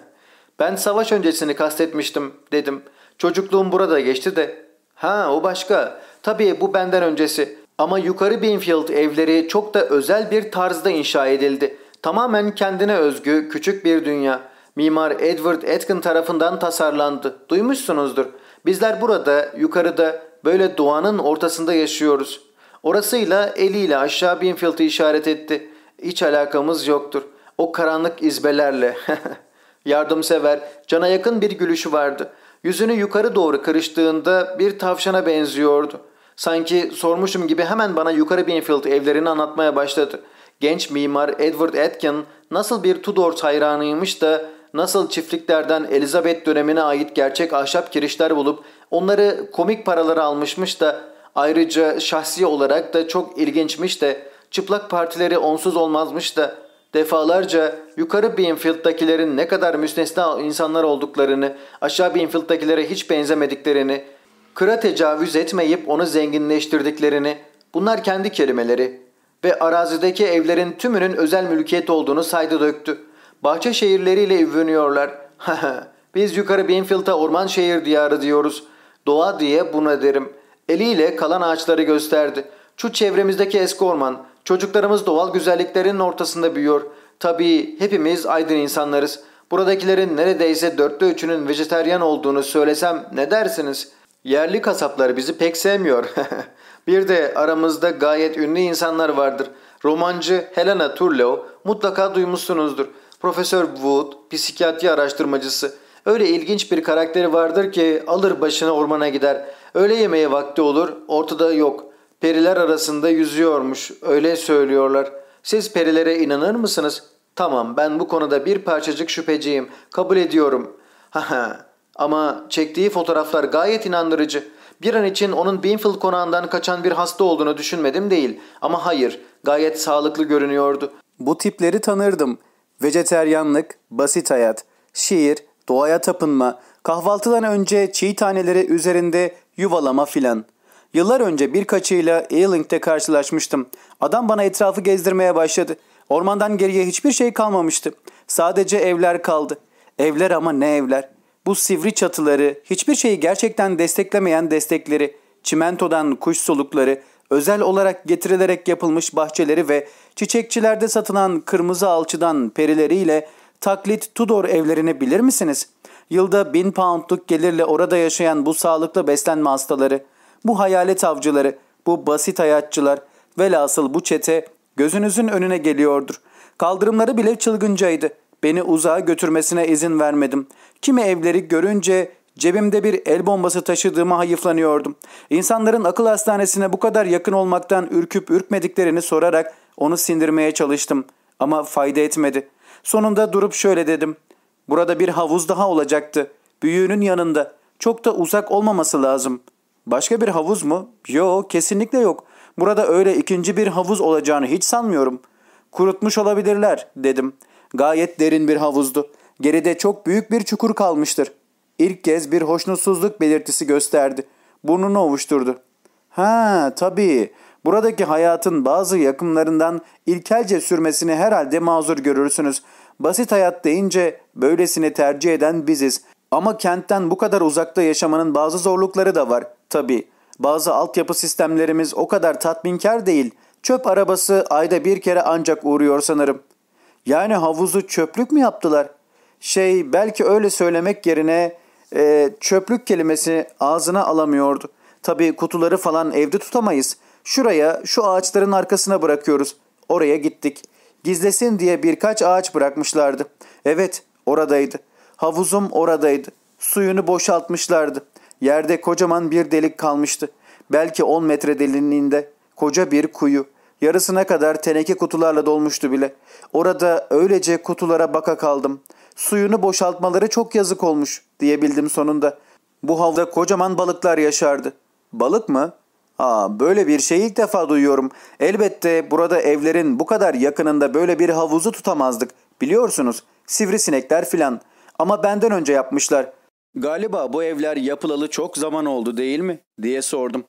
C: ben savaş öncesini kastetmiştim dedim. Çocukluğum burada geçti de. Ha o başka. Tabii bu benden öncesi. Ama yukarı Binfield evleri çok da özel bir tarzda inşa edildi. Tamamen kendine özgü küçük bir dünya. Mimar Edward Atkin tarafından tasarlandı. Duymuşsunuzdur. Bizler burada yukarıda böyle doğanın ortasında yaşıyoruz. Orasıyla eliyle aşağı Binfield'ı işaret etti. Hiç alakamız yoktur. O karanlık izbelerle. Yardımsever, cana yakın bir gülüşü vardı. Yüzünü yukarı doğru kırıştığında bir tavşana benziyordu. Sanki sormuşum gibi hemen bana yukarı Binfield evlerini anlatmaya başladı. Genç mimar Edward Atkin nasıl bir Tudor hayranıymış da nasıl çiftliklerden Elizabeth dönemine ait gerçek ahşap kirişler bulup onları komik paraları almışmış da ayrıca şahsi olarak da çok ilginçmiş de çıplak partileri onsuz olmazmış da defalarca yukarı Binfield'dakilerin ne kadar müstesna insanlar olduklarını, aşağı Binfield'dakilere hiç benzemediklerini, kıra tecavüz etmeyip onu zenginleştirdiklerini, bunlar kendi kelimeleri ve arazideki evlerin tümünün özel mülkiyet olduğunu saydı döktü. Bahçe şehirleriyle övünüyorlar. Biz yukarı Binfield'a orman şehir diyarı diyoruz. Doğa diye buna derim. Eliyle kalan ağaçları gösterdi. Şu çevremizdeki eski orman. Çocuklarımız doğal güzelliklerin ortasında büyüyor. Tabii hepimiz aydın insanlarız. Buradakilerin neredeyse dörtte üçünün vejeteryan olduğunu söylesem ne dersiniz? Yerli kasaplar bizi pek sevmiyor. bir de aramızda gayet ünlü insanlar vardır. Romancı Helena Turlow mutlaka duymuşsunuzdur. Profesör Wood, psikiyatri araştırmacısı. Öyle ilginç bir karakteri vardır ki alır başına ormana gider. Öğle yemeğe vakti olur, ortada yok. Periler arasında yüzüyormuş, öyle söylüyorlar. Siz perilere inanır mısınız? Tamam, ben bu konuda bir parçacık şüpheciyim. Kabul ediyorum. Haha. Ama çektiği fotoğraflar gayet inandırıcı. Bir an için onun Binfield konağından kaçan bir hasta olduğunu düşünmedim değil. Ama hayır, gayet sağlıklı görünüyordu.
D: Bu tipleri tanırdım. Vejeteryanlık, basit hayat, şiir, doğaya tapınma, kahvaltıdan önce çiğ taneleri üzerinde yuvalama filan. Yıllar önce birkaçıyla Ealing'de karşılaşmıştım. Adam bana etrafı gezdirmeye başladı. Ormandan geriye hiçbir şey kalmamıştı. Sadece evler kaldı. Evler ama ne evler. Bu sivri çatıları, hiçbir şeyi gerçekten desteklemeyen destekleri, çimentodan kuş solukları, özel olarak getirilerek yapılmış bahçeleri ve çiçekçilerde satılan kırmızı alçıdan perileriyle taklit Tudor evlerini bilir misiniz? Yılda bin poundluk gelirle orada yaşayan bu sağlıklı beslenme hastaları, bu hayalet avcıları, bu basit hayatçılar, velhasıl bu çete gözünüzün önüne geliyordur. Kaldırımları bile çılgıncaydı. Beni uzağa götürmesine izin vermedim. Kimi evleri görünce cebimde bir el bombası taşıdığıma hayıflanıyordum. İnsanların akıl hastanesine bu kadar yakın olmaktan ürküp ürkmediklerini sorarak onu sindirmeye çalıştım. Ama fayda etmedi. Sonunda durup şöyle dedim. Burada bir havuz daha olacaktı. Büyüğünün yanında. Çok da uzak olmaması lazım. Başka bir havuz mu? Yok, kesinlikle yok. Burada öyle ikinci bir havuz olacağını hiç sanmıyorum. Kurutmuş olabilirler dedim. Gayet derin bir havuzdu. Geride çok büyük bir çukur kalmıştır. İlk kez bir hoşnutsuzluk belirtisi gösterdi. Burnunu ovuşturdu. Ha tabii. Buradaki hayatın bazı yakımlarından ilkelce sürmesini herhalde mazur görürsünüz. Basit hayat deyince böylesini tercih eden biziz. Ama kentten bu kadar uzakta yaşamanın bazı zorlukları da var. Tabii. Bazı altyapı sistemlerimiz o kadar tatminkar değil. Çöp arabası ayda bir kere ancak uğruyor sanırım. Yani havuzu çöplük mü yaptılar? Şey belki öyle söylemek yerine e, çöplük kelimesini ağzına alamıyordu. Tabii kutuları falan evde tutamayız. Şuraya şu ağaçların arkasına bırakıyoruz. Oraya gittik. Gizlesin diye birkaç ağaç bırakmışlardı. Evet oradaydı. Havuzum oradaydı. Suyunu boşaltmışlardı. Yerde kocaman bir delik kalmıştı. Belki 10 metre derinliğinde. Koca bir kuyu. Yarısına kadar teneke kutularla dolmuştu bile. Orada öylece kutulara baka kaldım. Suyunu boşaltmaları çok yazık olmuş diyebildim sonunda. Bu havda kocaman balıklar yaşardı. Balık mı? Aa, böyle bir şeyi ilk defa duyuyorum. Elbette burada evlerin bu kadar yakınında böyle bir havuzu tutamazdık. Biliyorsunuz sivrisinekler filan. Ama benden önce yapmışlar. Galiba bu evler yapılalı çok zaman oldu değil mi? diye sordum.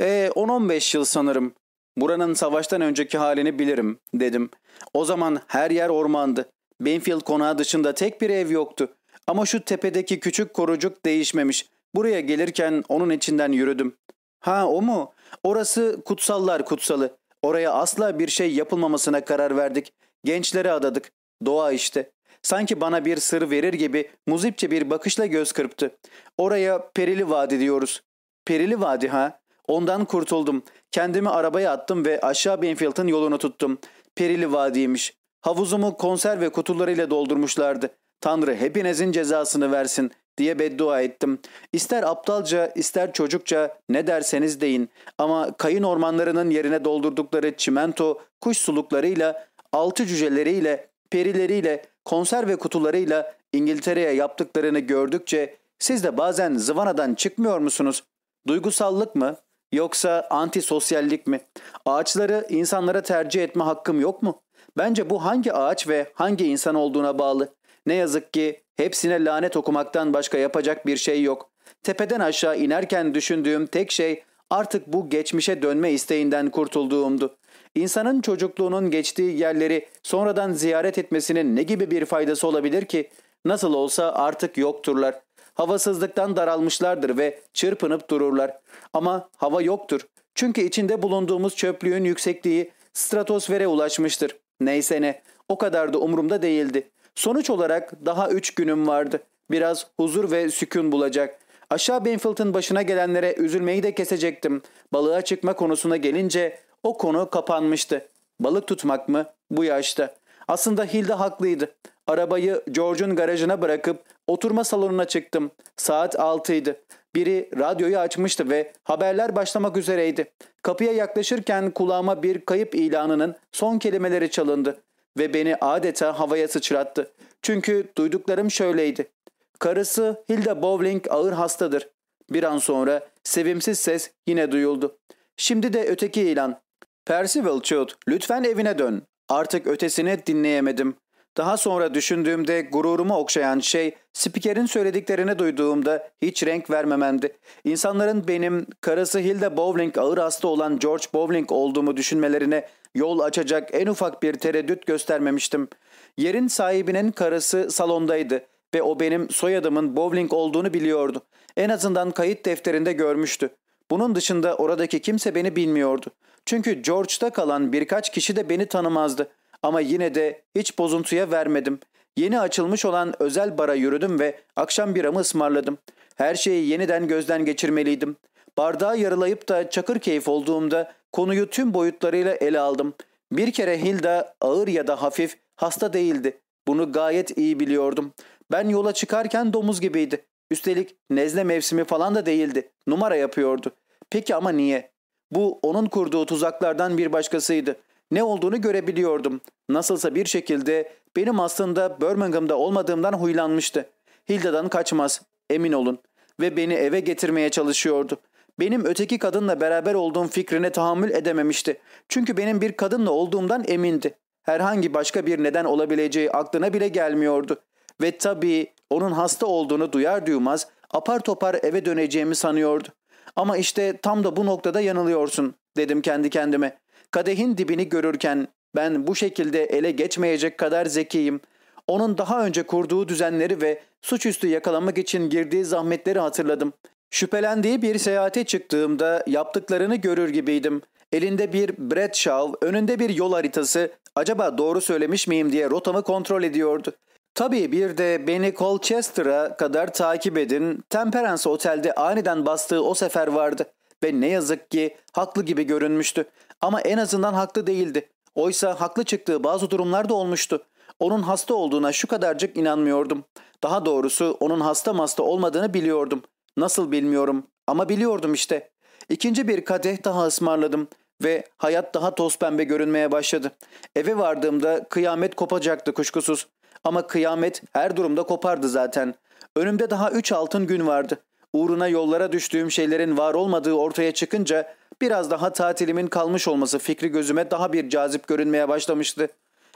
D: E 10-15 yıl sanırım. Buranın savaştan önceki halini bilirim dedim. O zaman her yer ormandı. Benfield konağı dışında tek bir ev yoktu. Ama şu tepedeki küçük korucuk değişmemiş. Buraya gelirken onun içinden yürüdüm. Ha o mu? Orası kutsallar kutsalı. Oraya asla bir şey yapılmamasına karar verdik. Gençlere adadık. Doğa işte. Sanki bana bir sır verir gibi muzipçe bir bakışla göz kırptı. Oraya Perili Vadi diyoruz. Perili Vadi ha? Ondan kurtuldum. Kendimi arabaya attım ve aşağı Benfield'ın yolunu tuttum. Perili Vadi'ymiş. Havuzumu konserve kutularıyla doldurmuşlardı. Tanrı hepinizin cezasını versin diye beddua ettim. İster aptalca ister çocukça ne derseniz deyin ama kayın ormanlarının yerine doldurdukları çimento, kuş suluklarıyla, altı cüceleriyle, perileriyle, konserve kutularıyla İngiltere'ye yaptıklarını gördükçe siz de bazen zıvanadan çıkmıyor musunuz? Duygusallık mı? Yoksa antisosyallik mi? Ağaçları insanlara tercih etme hakkım yok mu? Bence bu hangi ağaç ve hangi insan olduğuna bağlı. Ne yazık ki hepsine lanet okumaktan başka yapacak bir şey yok. Tepeden aşağı inerken düşündüğüm tek şey artık bu geçmişe dönme isteğinden kurtulduğumdu. İnsanın çocukluğunun geçtiği yerleri sonradan ziyaret etmesinin ne gibi bir faydası olabilir ki? Nasıl olsa artık yokturlar. Havasızlıktan daralmışlardır ve çırpınıp dururlar. Ama hava yoktur. Çünkü içinde bulunduğumuz çöplüğün yüksekliği stratosfere ulaşmıştır. Neyse ne, o kadar da umurumda değildi.
C: Sonuç olarak daha üç günüm vardı. Biraz huzur ve sükun bulacak. Aşağı Benfield'ın başına gelenlere üzülmeyi de kesecektim. Balığa çıkma konusuna gelince o konu kapanmıştı. Balık tutmak mı? Bu yaşta. Aslında Hilda haklıydı. Arabayı George'un garajına bırakıp oturma salonuna çıktım. Saat 6'ydı. Biri radyoyu açmıştı ve haberler başlamak üzereydi. Kapıya yaklaşırken kulağıma bir kayıp ilanının son kelimeleri çalındı ve beni adeta havaya sıçrattı. Çünkü duyduklarım şöyleydi. Karısı Hilda Bowling ağır hastadır. Bir an sonra sevimsiz ses yine duyuldu. Şimdi de öteki ilan. Percival Chud, lütfen evine dön. Artık ötesini dinleyemedim. Daha sonra düşündüğümde gururumu okşayan şey spikerin söylediklerini duyduğumda hiç renk vermememdi. İnsanların benim karısı Hilda Bowling ağır hasta olan George Bowling olduğumu düşünmelerine yol açacak en ufak bir tereddüt göstermemiştim. Yerin sahibinin karısı salondaydı ve o benim soyadımın Bowling olduğunu biliyordu. En azından kayıt defterinde görmüştü. Bunun dışında oradaki kimse beni bilmiyordu. Çünkü George'da kalan birkaç kişi de beni tanımazdı. Ama yine de hiç bozuntuya vermedim. Yeni açılmış olan özel bara yürüdüm ve akşam biramı ısmarladım. Her şeyi yeniden gözden geçirmeliydim. Bardağı yarılayıp da çakır keyif olduğumda konuyu tüm boyutlarıyla ele aldım. Bir kere Hilda ağır ya da hafif hasta değildi. Bunu gayet iyi biliyordum. Ben yola çıkarken domuz gibiydi. Üstelik nezle mevsimi falan da değildi. Numara yapıyordu. Peki ama niye? Bu onun kurduğu tuzaklardan bir başkasıydı. Ne olduğunu görebiliyordum. Nasılsa bir şekilde benim aslında Birmingham'da olmadığımdan huylanmıştı. Hilda'dan kaçmaz, emin olun. Ve beni eve getirmeye çalışıyordu. Benim öteki kadınla beraber olduğum fikrine tahammül edememişti. Çünkü benim bir kadınla olduğumdan emindi. Herhangi başka bir neden olabileceği aklına bile gelmiyordu. Ve tabii onun hasta olduğunu duyar duymaz apar topar eve döneceğimi sanıyordu. Ama işte tam da bu noktada yanılıyorsun dedim kendi kendime. Kadehin dibini görürken ben bu şekilde ele geçmeyecek kadar zekiyim. Onun daha önce kurduğu düzenleri ve suçüstü yakalamak için girdiği zahmetleri hatırladım. Şüphelendiği bir seyahate çıktığımda yaptıklarını görür gibiydim. Elinde bir Bradshaw, önünde bir yol haritası, acaba doğru söylemiş miyim diye rotamı kontrol ediyordu. Tabii bir de beni Colchester'a kadar takip edin. Temperance Otel'de aniden bastığı o sefer vardı. Ve ne yazık ki haklı gibi görünmüştü. Ama en azından haklı değildi. Oysa haklı çıktığı bazı durumlar da olmuştu. Onun hasta olduğuna şu kadarcık inanmıyordum. Daha doğrusu onun hasta hasta olmadığını biliyordum. Nasıl bilmiyorum ama biliyordum işte. İkinci bir kadeh daha ısmarladım ve hayat daha toz pembe görünmeye başladı. Eve vardığımda kıyamet kopacaktı kuşkusuz. Ama kıyamet her durumda kopardı zaten. Önümde daha üç altın gün vardı. Uğruna yollara düştüğüm şeylerin var olmadığı ortaya çıkınca biraz daha tatilimin kalmış olması fikri gözüme daha bir cazip görünmeye başlamıştı.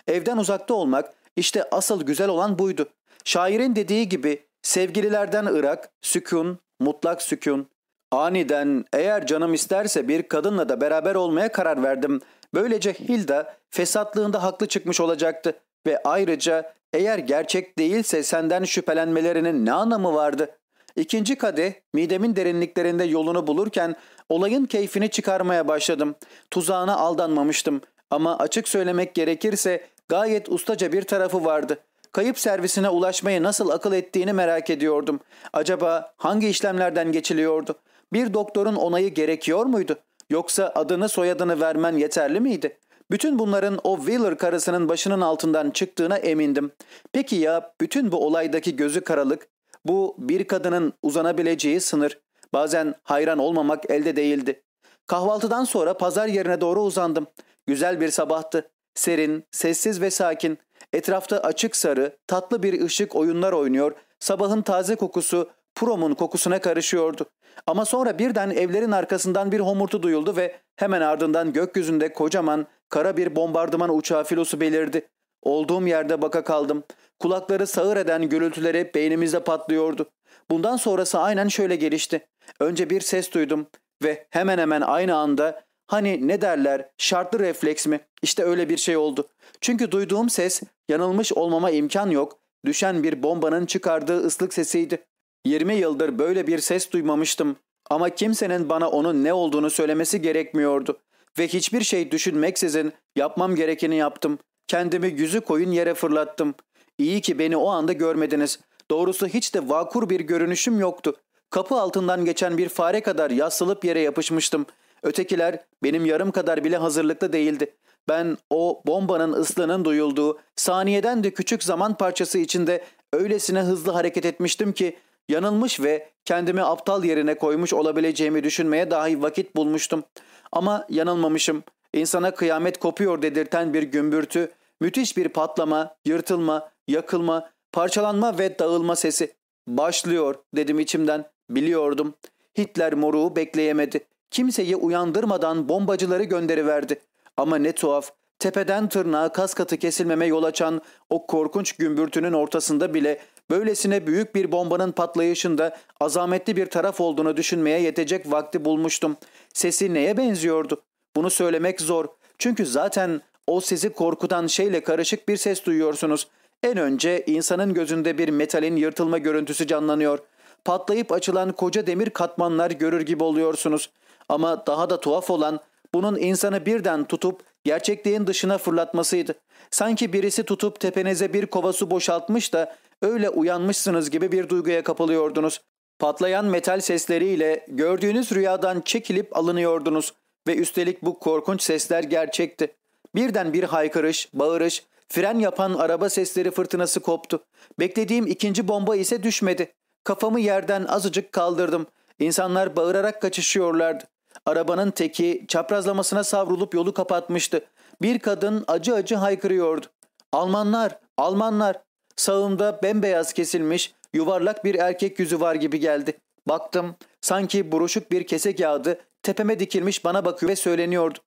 C: Evden uzakta olmak işte asıl güzel olan buydu. Şairin dediği gibi sevgililerden ırak, sükun, mutlak sükun. Aniden eğer canım isterse bir kadınla da beraber olmaya karar verdim. Böylece Hilda fesatlığında haklı çıkmış olacaktı. Ve ayrıca eğer gerçek değilse senden şüphelenmelerinin ne anlamı vardı? İkinci kadeh midemin derinliklerinde yolunu bulurken olayın keyfini çıkarmaya başladım. Tuzağına aldanmamıştım. Ama açık söylemek gerekirse gayet ustaca bir tarafı vardı. Kayıp servisine ulaşmayı nasıl akıl ettiğini merak ediyordum. Acaba hangi işlemlerden geçiliyordu? Bir doktorun onayı gerekiyor muydu? Yoksa adını soyadını vermen yeterli miydi? Bütün bunların o Wheeler karısının başının altından çıktığına emindim. Peki ya bütün bu olaydaki gözü karalık? Bu bir kadının uzanabileceği sınır. Bazen hayran olmamak elde değildi. Kahvaltıdan sonra pazar yerine doğru uzandım. Güzel bir sabahtı. Serin, sessiz ve sakin. Etrafta açık sarı, tatlı bir ışık oyunlar oynuyor. Sabahın taze kokusu Prom'un kokusuna karışıyordu. Ama sonra birden evlerin arkasından bir homurtu duyuldu ve hemen ardından gökyüzünde kocaman kara bir bombardıman uçağı filosu belirdi. Olduğum yerde baka kaldım. Kulakları sağır eden gürültüleri beynimizde patlıyordu. Bundan sonrası aynen şöyle gelişti. Önce bir ses duydum ve hemen hemen aynı anda hani ne derler şartlı refleks mi? İşte öyle bir şey oldu. Çünkü duyduğum ses yanılmış olmama imkan yok. Düşen bir bombanın çıkardığı ıslık sesiydi. 20 yıldır böyle bir ses duymamıştım. Ama kimsenin bana onun ne olduğunu söylemesi gerekmiyordu. Ve hiçbir şey düşünmeksizin yapmam gerekeni yaptım. Kendimi yüzü koyun yere fırlattım. İyi ki beni o anda görmediniz. Doğrusu hiç de vakur bir görünüşüm yoktu. Kapı altından geçen bir fare kadar yassılıp yere yapışmıştım. Ötekiler benim yarım kadar bile hazırlıklı değildi. Ben o bombanın ıslığının duyulduğu saniyeden de küçük zaman parçası içinde öylesine hızlı hareket etmiştim ki yanılmış ve kendimi aptal yerine koymuş olabileceğimi düşünmeye dahi vakit bulmuştum. Ama yanılmamışım. İnsana kıyamet kopuyor dedirten bir gümbürtü, müthiş bir patlama, yırtılma, yakılma, parçalanma ve dağılma sesi. Başlıyor dedim içimden. Biliyordum. Hitler moruğu bekleyemedi. Kimseyi uyandırmadan bombacıları gönderiverdi. Ama ne tuhaf, tepeden tırnağa kas katı kesilmeme yol açan o korkunç gümbürtünün ortasında bile böylesine büyük bir bombanın patlayışında azametli bir taraf olduğunu düşünmeye yetecek vakti bulmuştum. Sesi neye benziyordu? Bunu söylemek zor. Çünkü zaten o sizi korkutan şeyle karışık bir ses duyuyorsunuz. En önce insanın gözünde bir metalin yırtılma görüntüsü canlanıyor. Patlayıp açılan koca demir katmanlar görür gibi oluyorsunuz. Ama daha da tuhaf olan bunun insanı birden tutup gerçekliğin dışına fırlatmasıydı. Sanki birisi tutup tepenize bir kova su boşaltmış da öyle uyanmışsınız gibi bir duyguya kapılıyordunuz. Patlayan metal sesleriyle gördüğünüz rüyadan çekilip alınıyordunuz ve üstelik bu korkunç sesler gerçekti. Birden bir haykırış, bağırış, fren yapan araba sesleri fırtınası koptu. Beklediğim ikinci bomba ise düşmedi. Kafamı yerden azıcık kaldırdım. İnsanlar bağırarak kaçışıyorlardı. Arabanın teki çaprazlamasına savrulup yolu kapatmıştı. Bir kadın acı acı haykırıyordu. Almanlar, Almanlar. Sağımda bembeyaz kesilmiş, yuvarlak bir erkek yüzü var gibi geldi. Baktım, sanki buruşuk bir kese kağıdı tepeme dikilmiş bana bakıyor ve söyleniyordu.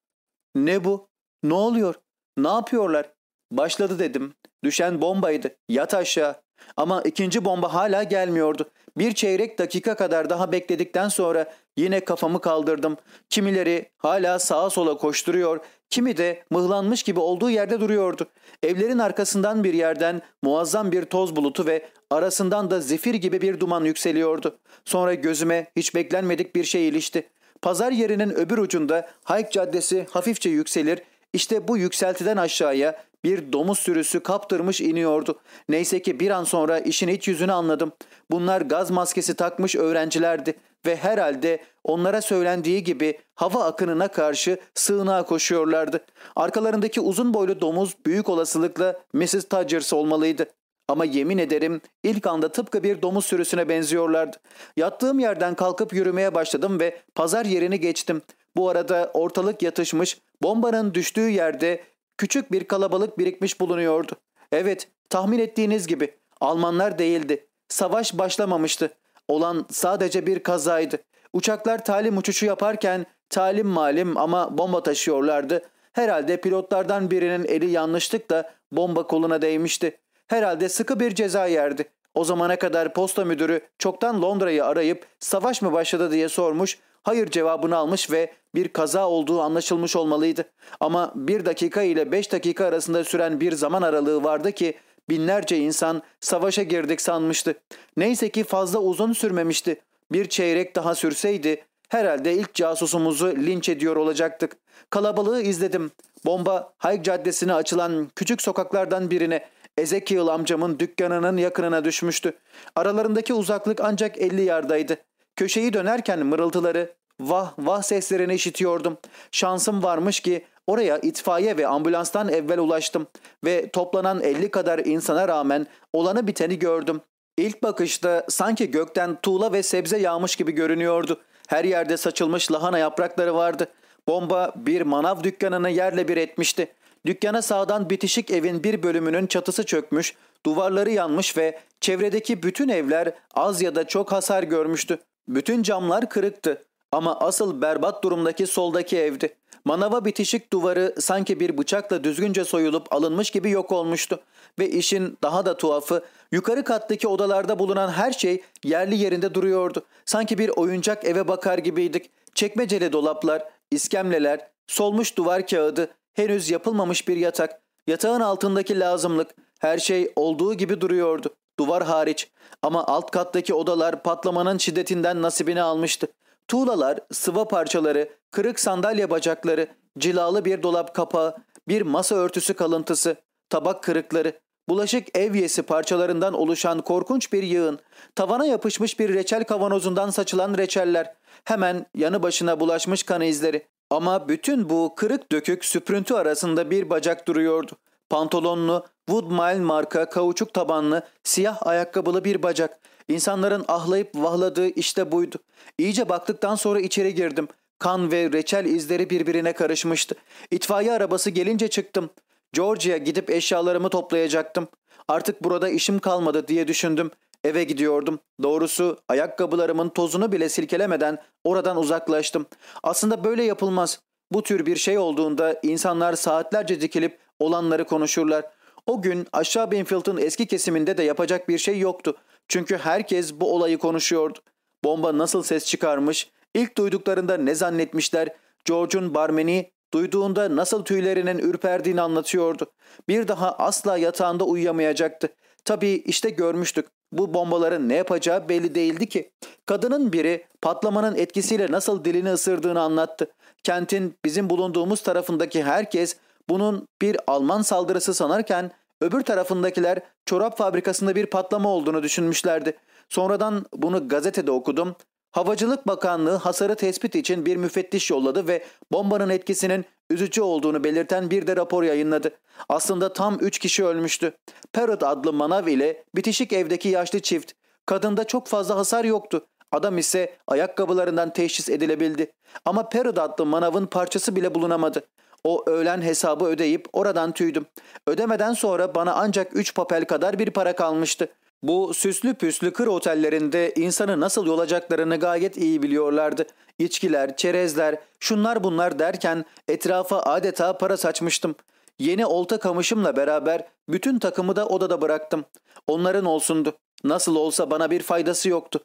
C: Ne bu? Ne oluyor? Ne yapıyorlar? Başladı dedim. Düşen bombaydı. Yat aşağı. Ama ikinci bomba hala gelmiyordu. Bir çeyrek dakika kadar daha bekledikten sonra yine kafamı kaldırdım. Kimileri hala sağa sola koşturuyor, kimi de mıhlanmış gibi olduğu yerde duruyordu. Evlerin arkasından bir yerden muazzam bir toz bulutu ve arasından da zifir gibi bir duman yükseliyordu. Sonra gözüme hiç beklenmedik bir şey ilişti. Pazar yerinin öbür ucunda Hayk Caddesi hafifçe yükselir, işte bu yükseltiden aşağıya bir domuz sürüsü kaptırmış iniyordu. Neyse ki bir an sonra işin iç yüzünü anladım. Bunlar gaz maskesi takmış öğrencilerdi ve herhalde onlara söylendiği gibi hava akınına karşı sığınağa koşuyorlardı. Arkalarındaki uzun boylu domuz büyük olasılıkla Mrs. Todgers olmalıydı. Ama yemin ederim ilk anda tıpkı bir domuz sürüsüne benziyorlardı. Yattığım yerden kalkıp yürümeye başladım ve pazar yerini geçtim. Bu arada ortalık yatışmış, bombanın düştüğü yerde küçük bir kalabalık birikmiş bulunuyordu. Evet, tahmin ettiğiniz gibi Almanlar değildi. Savaş başlamamıştı. Olan sadece bir kazaydı. Uçaklar talim uçuşu yaparken talim malim ama bomba taşıyorlardı. Herhalde pilotlardan birinin eli yanlışlıkla bomba koluna değmişti. Herhalde sıkı bir ceza yerdi. O zamana kadar posta müdürü çoktan Londra'yı arayıp savaş mı başladı diye sormuş, hayır cevabını almış ve bir kaza olduğu anlaşılmış olmalıydı. Ama bir dakika ile beş dakika arasında süren bir zaman aralığı vardı ki binlerce insan savaşa girdik sanmıştı. Neyse ki fazla uzun sürmemişti. Bir çeyrek daha sürseydi herhalde ilk casusumuzu linç ediyor olacaktık. Kalabalığı izledim. Bomba Hayk Caddesi'ne açılan küçük sokaklardan birine Ezekiel amcamın dükkanının yakınına düşmüştü. Aralarındaki uzaklık ancak 50 yardaydı. Köşeyi dönerken mırıltıları, vah vah seslerini işitiyordum. Şansım varmış ki oraya itfaiye ve ambulanstan evvel ulaştım ve toplanan 50 kadar insana rağmen olanı biteni gördüm. İlk bakışta sanki gökten tuğla ve sebze yağmış gibi görünüyordu. Her yerde saçılmış lahana yaprakları vardı. Bomba bir manav dükkanını yerle bir etmişti. Dükkana sağdan bitişik evin bir bölümünün çatısı çökmüş, duvarları yanmış ve çevredeki bütün evler az ya da çok hasar görmüştü. Bütün camlar kırıktı ama asıl berbat durumdaki soldaki evdi. Manava bitişik duvarı sanki bir bıçakla düzgünce soyulup alınmış gibi yok olmuştu. Ve işin daha da tuhafı yukarı kattaki odalarda bulunan her şey yerli yerinde duruyordu. Sanki bir oyuncak eve bakar gibiydik. Çekmeceli dolaplar, iskemleler, solmuş duvar kağıdı, henüz yapılmamış bir yatak, yatağın altındaki lazımlık, her şey olduğu gibi duruyordu. Duvar hariç ama alt kattaki odalar patlamanın şiddetinden nasibini almıştı. Tuğlalar, sıva parçaları, kırık sandalye bacakları, cilalı bir dolap kapağı, bir masa örtüsü kalıntısı, tabak kırıkları, Bulaşık evyesi parçalarından oluşan korkunç bir yığın. Tavana yapışmış bir reçel kavanozundan saçılan reçeller. Hemen yanı başına bulaşmış kan izleri. Ama bütün bu kırık dökük süprüntü arasında bir bacak duruyordu. Pantolonlu, Woodmile marka kauçuk tabanlı, siyah ayakkabılı bir bacak. İnsanların ahlayıp vahladığı işte buydu. İyice baktıktan sonra içeri girdim. Kan ve reçel izleri birbirine karışmıştı. İtfaiye arabası gelince çıktım. George'ya gidip eşyalarımı toplayacaktım. Artık burada işim kalmadı diye düşündüm. Eve gidiyordum. Doğrusu ayakkabılarımın tozunu bile silkelemeden oradan uzaklaştım. Aslında böyle yapılmaz. Bu tür bir şey olduğunda insanlar saatlerce dikilip olanları konuşurlar. O gün aşağı Benfield'ın eski kesiminde de yapacak bir şey yoktu. Çünkü herkes bu olayı konuşuyordu. Bomba nasıl ses çıkarmış, ilk duyduklarında ne zannetmişler, George'un barmeni duyduğunda nasıl tüylerinin ürperdiğini anlatıyordu. Bir daha asla yatağında uyuyamayacaktı. Tabii işte görmüştük. Bu bombaların ne yapacağı belli değildi ki. Kadının biri patlamanın etkisiyle nasıl dilini ısırdığını anlattı. Kentin bizim bulunduğumuz tarafındaki herkes bunun bir Alman saldırısı sanarken öbür tarafındakiler çorap fabrikasında bir patlama olduğunu düşünmüşlerdi. Sonradan bunu gazetede okudum. Havacılık Bakanlığı hasarı tespit için bir müfettiş yolladı ve bombanın etkisinin üzücü olduğunu belirten bir de rapor yayınladı. Aslında tam 3 kişi ölmüştü. Parrot adlı manav ile bitişik evdeki yaşlı çift. Kadında çok fazla hasar yoktu. Adam ise ayakkabılarından teşhis edilebildi. Ama Parrot adlı manavın parçası bile bulunamadı. O öğlen hesabı ödeyip oradan tüydüm. Ödemeden sonra bana ancak 3 papel kadar bir para kalmıştı. Bu süslü püslü kır otellerinde insanı nasıl yolacaklarını gayet iyi biliyorlardı. İçkiler, çerezler, şunlar bunlar derken etrafa adeta para saçmıştım. Yeni olta kamışımla beraber bütün takımı da odada bıraktım. Onların olsundu. Nasıl olsa bana bir faydası yoktu.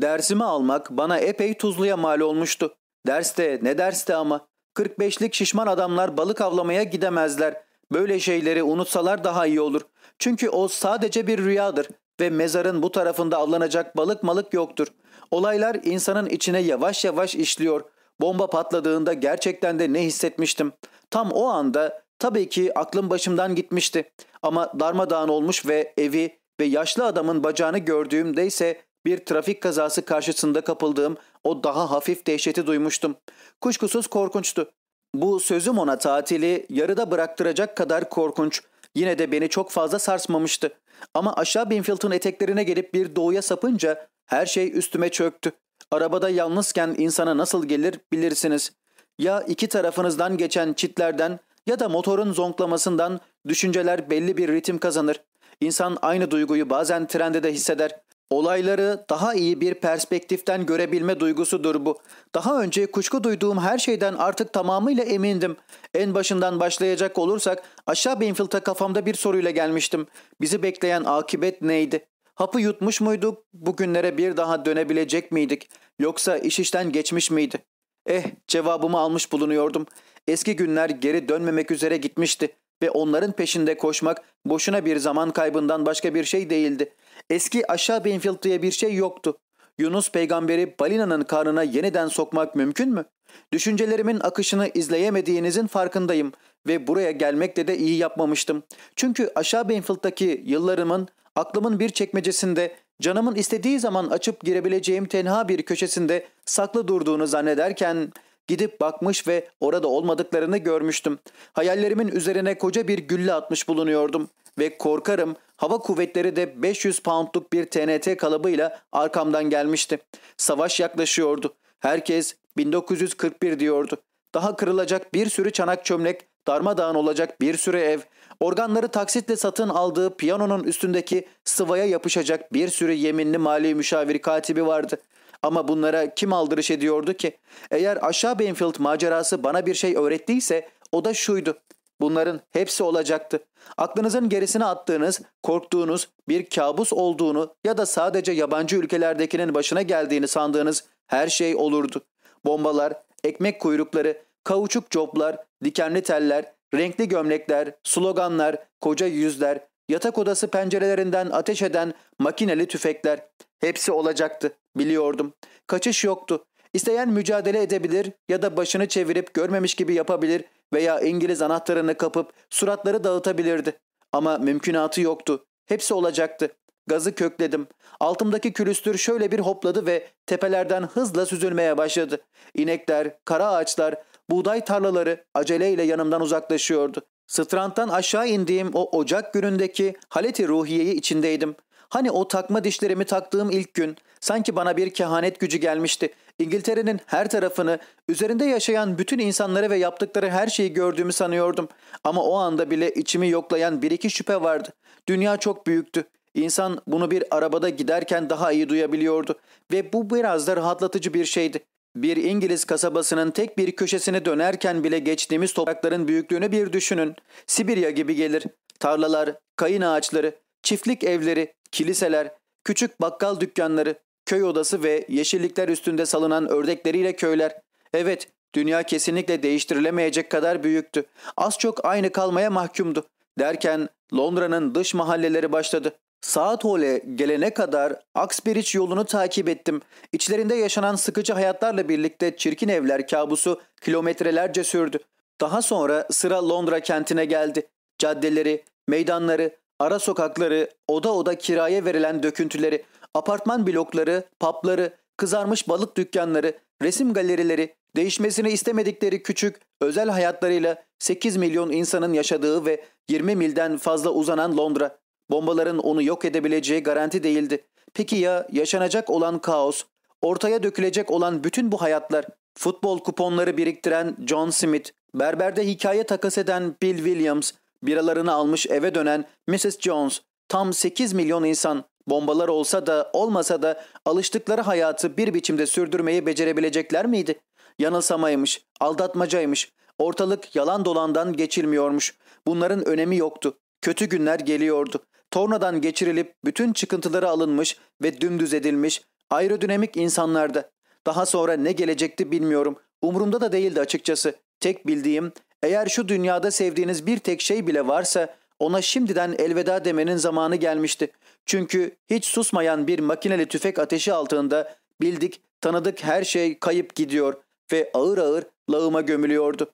C: Dersimi almak bana epey tuzluya mal olmuştu. Derste ne derste ama. 45'lik şişman adamlar balık avlamaya gidemezler. Böyle şeyleri unutsalar daha iyi olur. Çünkü o sadece bir rüyadır ve mezarın bu tarafında avlanacak balık malık yoktur. Olaylar insanın içine yavaş yavaş işliyor. Bomba patladığında gerçekten de ne hissetmiştim. Tam o anda tabii ki aklım başımdan gitmişti. Ama darmadağın olmuş ve evi ve yaşlı adamın bacağını gördüğümde ise bir trafik kazası karşısında kapıldığım o daha hafif dehşeti duymuştum. Kuşkusuz korkunçtu. Bu sözüm ona tatili yarıda bıraktıracak kadar korkunç. Yine de beni çok fazla sarsmamıştı. Ama aşağı Binfield'ın eteklerine gelip bir doğuya sapınca her şey üstüme çöktü. Arabada yalnızken insana nasıl gelir bilirsiniz. Ya iki tarafınızdan geçen çitlerden ya da motorun zonklamasından düşünceler belli bir ritim kazanır. İnsan aynı duyguyu bazen trende de hisseder. Olayları daha iyi bir perspektiften görebilme duygusudur bu. Daha önce kuşku duyduğum her şeyden artık tamamıyla emindim. En başından başlayacak olursak aşağı Benfield'a kafamda bir soruyla gelmiştim. Bizi bekleyen akibet neydi? Hapı yutmuş muyduk? Bugünlere bir daha dönebilecek miydik? Yoksa iş işten geçmiş miydi? Eh cevabımı almış bulunuyordum. Eski günler geri dönmemek üzere gitmişti ve onların peşinde koşmak boşuna bir zaman kaybından başka bir şey değildi. Eski aşağı Benfield diye bir şey yoktu. Yunus peygamberi balinanın karnına yeniden sokmak mümkün mü? Düşüncelerimin akışını izleyemediğinizin farkındayım ve buraya gelmekte de iyi yapmamıştım. Çünkü aşağı Benfield'daki yıllarımın aklımın bir çekmecesinde canımın istediği zaman açıp girebileceğim tenha bir köşesinde saklı durduğunu zannederken gidip bakmış ve orada olmadıklarını görmüştüm. Hayallerimin üzerine koca bir gülle atmış bulunuyordum ve korkarım hava kuvvetleri de 500 poundluk bir TNT kalıbıyla arkamdan gelmişti. Savaş yaklaşıyordu. Herkes 1941 diyordu. Daha kırılacak bir sürü çanak çömlek, darmadağın olacak bir sürü ev, organları taksitle satın aldığı piyanonun üstündeki sıvaya yapışacak bir sürü yeminli mali müşavir katibi vardı. Ama bunlara kim aldırış ediyordu ki? Eğer aşağı Benfield macerası bana bir şey öğrettiyse o da şuydu. Bunların hepsi olacaktı. Aklınızın gerisine attığınız, korktuğunuz bir kabus olduğunu ya da sadece yabancı ülkelerdekinin başına geldiğini sandığınız her şey olurdu. Bombalar, ekmek kuyrukları, kauçuk coplar, dikenli teller, renkli gömlekler, sloganlar, koca yüzler, yatak odası pencerelerinden ateş eden makineli tüfekler. Hepsi olacaktı, biliyordum. Kaçış yoktu. İsteyen mücadele edebilir ya da başını çevirip görmemiş gibi yapabilir veya İngiliz anahtarını kapıp suratları dağıtabilirdi. Ama mümkünatı yoktu. Hepsi olacaktı. Gazı kökledim. Altımdaki külüstür şöyle bir hopladı ve tepelerden hızla süzülmeye başladı. İnekler, kara ağaçlar, buğday tarlaları aceleyle yanımdan uzaklaşıyordu. Strandtan aşağı indiğim o ocak günündeki haleti ruhiyeyi içindeydim. Hani o takma dişlerimi taktığım ilk gün sanki bana bir kehanet gücü gelmişti. İngiltere'nin her tarafını, üzerinde yaşayan bütün insanları ve yaptıkları her şeyi gördüğümü sanıyordum. Ama o anda bile içimi yoklayan bir iki şüphe vardı. Dünya çok büyüktü. İnsan bunu bir arabada giderken daha iyi duyabiliyordu. Ve bu biraz da rahatlatıcı bir şeydi. Bir İngiliz kasabasının tek bir köşesini dönerken bile geçtiğimiz toprakların büyüklüğünü bir düşünün. Sibirya gibi gelir. Tarlalar, kayın ağaçları, çiftlik evleri, kiliseler, küçük bakkal dükkanları, köy odası ve yeşillikler üstünde salınan ördekleriyle köyler. Evet, dünya kesinlikle değiştirilemeyecek kadar büyüktü. Az çok aynı kalmaya mahkumdu. Derken Londra'nın dış mahalleleri başladı. Saat Hall'e gelene kadar Uxbridge yolunu takip ettim. İçlerinde yaşanan sıkıcı hayatlarla birlikte çirkin evler kabusu kilometrelerce sürdü. Daha sonra sıra Londra kentine geldi. Caddeleri, meydanları, ara sokakları, oda oda kiraya verilen döküntüleri, apartman blokları, papları, kızarmış balık dükkanları, resim galerileri, değişmesini istemedikleri küçük, özel hayatlarıyla 8 milyon insanın yaşadığı ve 20 milden fazla uzanan Londra. Bombaların onu yok edebileceği garanti değildi. Peki ya yaşanacak olan kaos, ortaya dökülecek olan bütün bu hayatlar, futbol kuponları biriktiren John Smith, berberde hikaye takas eden Bill Williams, biralarını almış eve dönen Mrs. Jones, tam 8 milyon insan bombalar olsa da olmasa da alıştıkları hayatı bir biçimde sürdürmeyi becerebilecekler miydi? Yanılsamaymış, aldatmacaymış, ortalık yalan dolandan geçilmiyormuş. Bunların önemi yoktu. Kötü günler geliyordu. Tornadan geçirilip bütün çıkıntıları alınmış ve dümdüz edilmiş aerodinamik insanlarda. Daha sonra ne gelecekti bilmiyorum. Umurumda da değildi açıkçası. Tek bildiğim eğer şu dünyada sevdiğiniz bir tek şey bile varsa ona şimdiden elveda demenin zamanı gelmişti. Çünkü hiç susmayan bir makineli tüfek ateşi altında bildik, tanıdık her şey kayıp gidiyor ve ağır ağır lağıma gömülüyordu.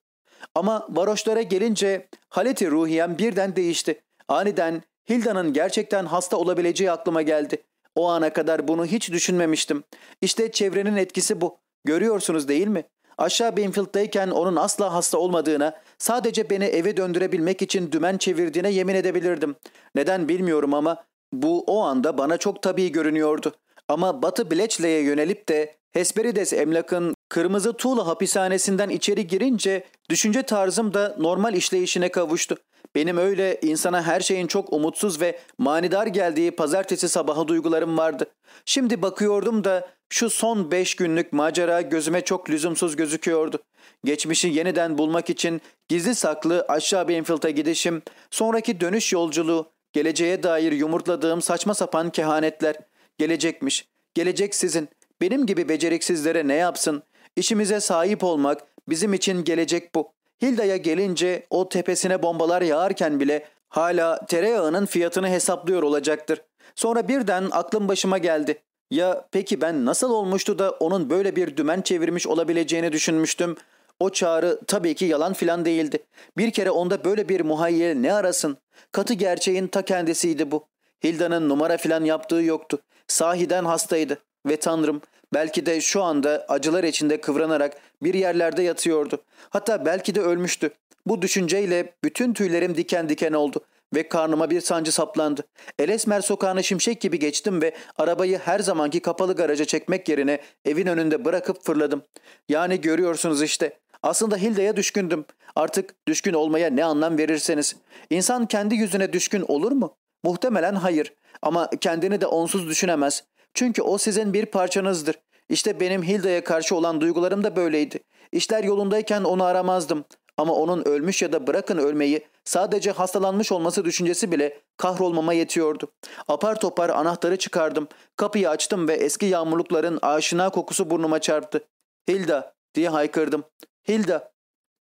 C: Ama varoşlara gelince haleti ruhiyem birden değişti. Aniden Hilda'nın gerçekten hasta olabileceği aklıma geldi. O ana kadar bunu hiç düşünmemiştim. İşte çevrenin etkisi bu. Görüyorsunuz değil mi? Aşağı Benfield'dayken onun asla hasta olmadığına, sadece beni eve döndürebilmek için dümen çevirdiğine yemin edebilirdim. Neden bilmiyorum ama bu o anda bana çok tabii görünüyordu. Ama Batı Bletchley'e yönelip de Hesperides emlakın kırmızı tuğla hapishanesinden içeri girince düşünce tarzım da normal işleyişine kavuştu. Benim öyle insana her şeyin çok umutsuz ve manidar geldiği pazartesi sabahı duygularım vardı. Şimdi bakıyordum da şu son beş günlük macera gözüme çok lüzumsuz gözüküyordu. Geçmişi yeniden bulmak için gizli saklı aşağı Benfield'a gidişim, sonraki dönüş yolculuğu, geleceğe dair yumurtladığım saçma sapan kehanetler. Gelecekmiş, gelecek sizin. Benim gibi beceriksizlere ne yapsın? İşimize sahip olmak, bizim için gelecek bu. Hilda'ya gelince o tepesine bombalar yağarken bile hala tereyağının fiyatını hesaplıyor olacaktır. Sonra birden aklım başıma geldi. Ya peki ben nasıl olmuştu da onun böyle bir dümen çevirmiş olabileceğini düşünmüştüm. O çağrı tabii ki yalan filan değildi. Bir kere onda böyle bir muhayyel ne arasın? Katı gerçeğin ta kendisiydi bu. Hilda'nın numara filan yaptığı yoktu. Sahiden hastaydı. Ve tanrım belki de şu anda acılar içinde kıvranarak bir yerlerde yatıyordu. Hatta belki de ölmüştü. Bu düşünceyle bütün tüylerim diken diken oldu ve karnıma bir sancı saplandı. Elesmer sokağını şimşek gibi geçtim ve arabayı her zamanki kapalı garaja çekmek yerine evin önünde bırakıp fırladım. Yani görüyorsunuz işte. Aslında Hilda'ya düşkündüm. Artık düşkün olmaya ne anlam verirseniz. İnsan kendi yüzüne düşkün olur mu? Muhtemelen hayır. Ama kendini de onsuz düşünemez. Çünkü o sizin bir parçanızdır. İşte benim Hilda'ya karşı olan duygularım da böyleydi. İşler yolundayken onu aramazdım. Ama onun ölmüş ya da bırakın ölmeyi sadece hastalanmış olması düşüncesi bile kahrolmama yetiyordu. Apar topar anahtarı çıkardım. Kapıyı açtım ve eski yağmurlukların aşina kokusu burnuma çarptı. Hilda diye haykırdım. Hilda.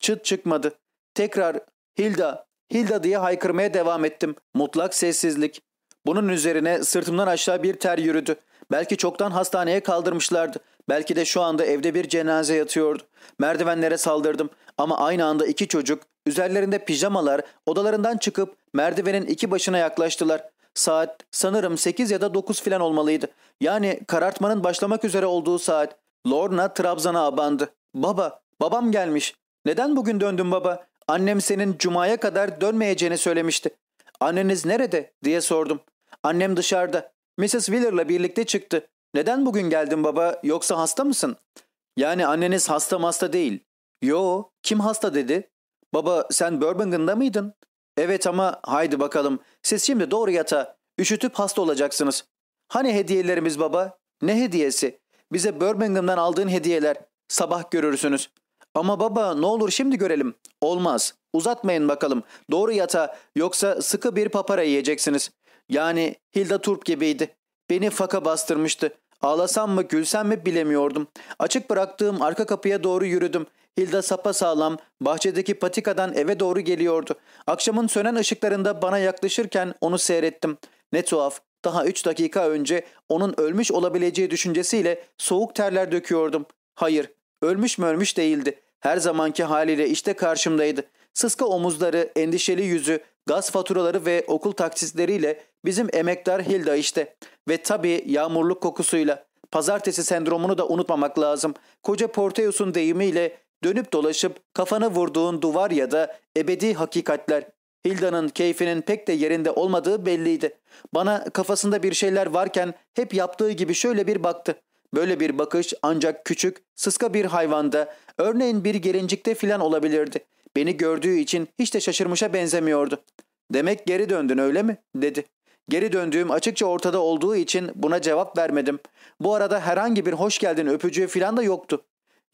C: Çıt çıkmadı. Tekrar Hilda, Hilda diye haykırmaya devam ettim. Mutlak sessizlik. Bunun üzerine sırtımdan aşağı bir ter yürüdü. Belki çoktan hastaneye kaldırmışlardı. Belki de şu anda evde bir cenaze yatıyordu. Merdivenlere saldırdım ama aynı anda iki çocuk üzerlerinde pijamalar odalarından çıkıp Merdivenin iki başına yaklaştılar. Saat sanırım 8 ya da 9 filan olmalıydı. Yani karartmanın başlamak üzere olduğu saat. Lorna Trabzan'a abandı. Baba, babam gelmiş. Neden bugün döndün baba? Annem senin cumaya kadar dönmeyeceğini söylemişti. Anneniz nerede diye sordum. Annem dışarıda. Mrs. Wheeler'la birlikte çıktı. Neden bugün geldin baba yoksa hasta mısın? Yani anneniz hasta hasta değil. Yo kim hasta dedi? Baba sen Birmingham'da mıydın? Evet ama haydi bakalım siz şimdi doğru yata. Üşütüp hasta olacaksınız. Hani hediyelerimiz baba? Ne hediyesi? Bize Birmingham'dan aldığın hediyeler. Sabah görürsünüz. Ama baba ne olur şimdi görelim. Olmaz. Uzatmayın bakalım. Doğru yata yoksa sıkı bir papara yiyeceksiniz. Yani Hilda Turp gibiydi. Beni faka bastırmıştı. Ağlasam mı gülsem mi bilemiyordum. Açık bıraktığım arka kapıya doğru yürüdüm. Hilda sapa sağlam bahçedeki patikadan eve doğru geliyordu. Akşamın sönen ışıklarında bana yaklaşırken onu seyrettim. Ne tuhaf. Daha üç dakika önce onun ölmüş olabileceği düşüncesiyle soğuk terler döküyordum. Hayır, ölmüş mü ölmüş değildi. Her zamanki haliyle işte karşımdaydı. Sıska omuzları, endişeli yüzü, gaz faturaları ve okul taksitleriyle bizim emektar Hilda işte. Ve tabii yağmurluk kokusuyla. Pazartesi sendromunu da unutmamak lazım. Koca Porteus'un deyimiyle dönüp dolaşıp kafanı vurduğun duvar ya da ebedi hakikatler. Hilda'nın keyfinin pek de yerinde olmadığı belliydi. Bana kafasında bir şeyler varken hep yaptığı gibi şöyle bir baktı. Böyle bir bakış ancak küçük, sıska bir hayvanda, örneğin bir gelincikte filan olabilirdi. Beni gördüğü için hiç de şaşırmışa benzemiyordu. Demek geri döndün öyle mi? dedi. Geri döndüğüm açıkça ortada olduğu için buna cevap vermedim. Bu arada herhangi bir hoş geldin öpücüğü filan da yoktu.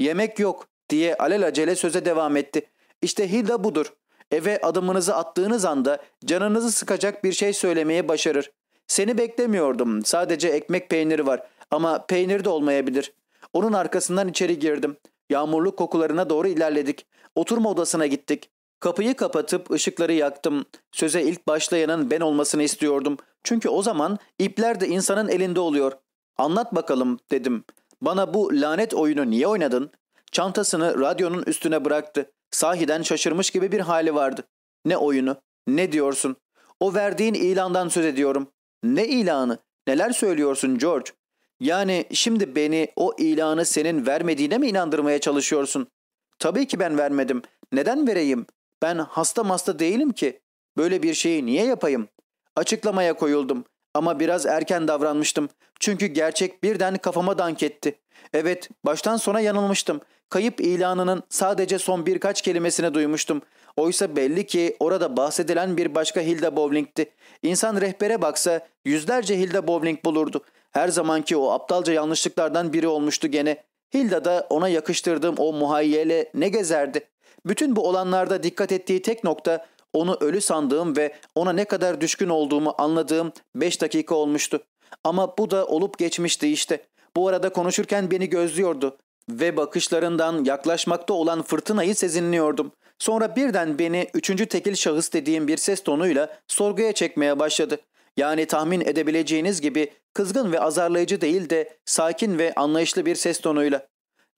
C: Yemek yok diye alelacele söze devam etti. İşte Hilda budur. Eve adımınızı attığınız anda canınızı sıkacak bir şey söylemeye başarır. Seni beklemiyordum. Sadece ekmek peyniri var. Ama peynir de olmayabilir. Onun arkasından içeri girdim. Yağmurlu kokularına doğru ilerledik. Oturma odasına gittik. Kapıyı kapatıp ışıkları yaktım. Söze ilk başlayanın ben olmasını istiyordum. Çünkü o zaman ipler de insanın elinde oluyor. Anlat bakalım dedim. Bana bu lanet oyunu niye oynadın? Çantasını radyonun üstüne bıraktı. Sahiden şaşırmış gibi bir hali vardı. Ne oyunu? Ne diyorsun? O verdiğin ilandan söz ediyorum. Ne ilanı? Neler söylüyorsun George? Yani şimdi beni o ilanı senin vermediğine mi inandırmaya çalışıyorsun? Tabii ki ben vermedim. Neden vereyim? Ben hasta hasta değilim ki. Böyle bir şeyi niye yapayım? Açıklamaya koyuldum. Ama biraz erken davranmıştım. Çünkü gerçek birden kafama dank etti. Evet, baştan sona yanılmıştım. Kayıp ilanının sadece son birkaç kelimesini duymuştum. Oysa belli ki orada bahsedilen bir başka Hilda Bowling'ti. İnsan rehbere baksa yüzlerce Hilda Bowling bulurdu. Her zamanki o aptalca yanlışlıklardan biri olmuştu gene. Hilda da ona yakıştırdığım o muhayyele ne gezerdi. Bütün bu olanlarda dikkat ettiği tek nokta onu ölü sandığım ve ona ne kadar düşkün olduğumu anladığım 5 dakika olmuştu. Ama bu da olup geçmişti işte. Bu arada konuşurken beni gözlüyordu ve bakışlarından yaklaşmakta olan fırtınayı sezinliyordum. Sonra birden beni üçüncü tekil şahıs dediğim bir ses tonuyla sorguya çekmeye başladı. Yani tahmin edebileceğiniz gibi kızgın ve azarlayıcı değil de sakin ve anlayışlı bir ses tonuyla.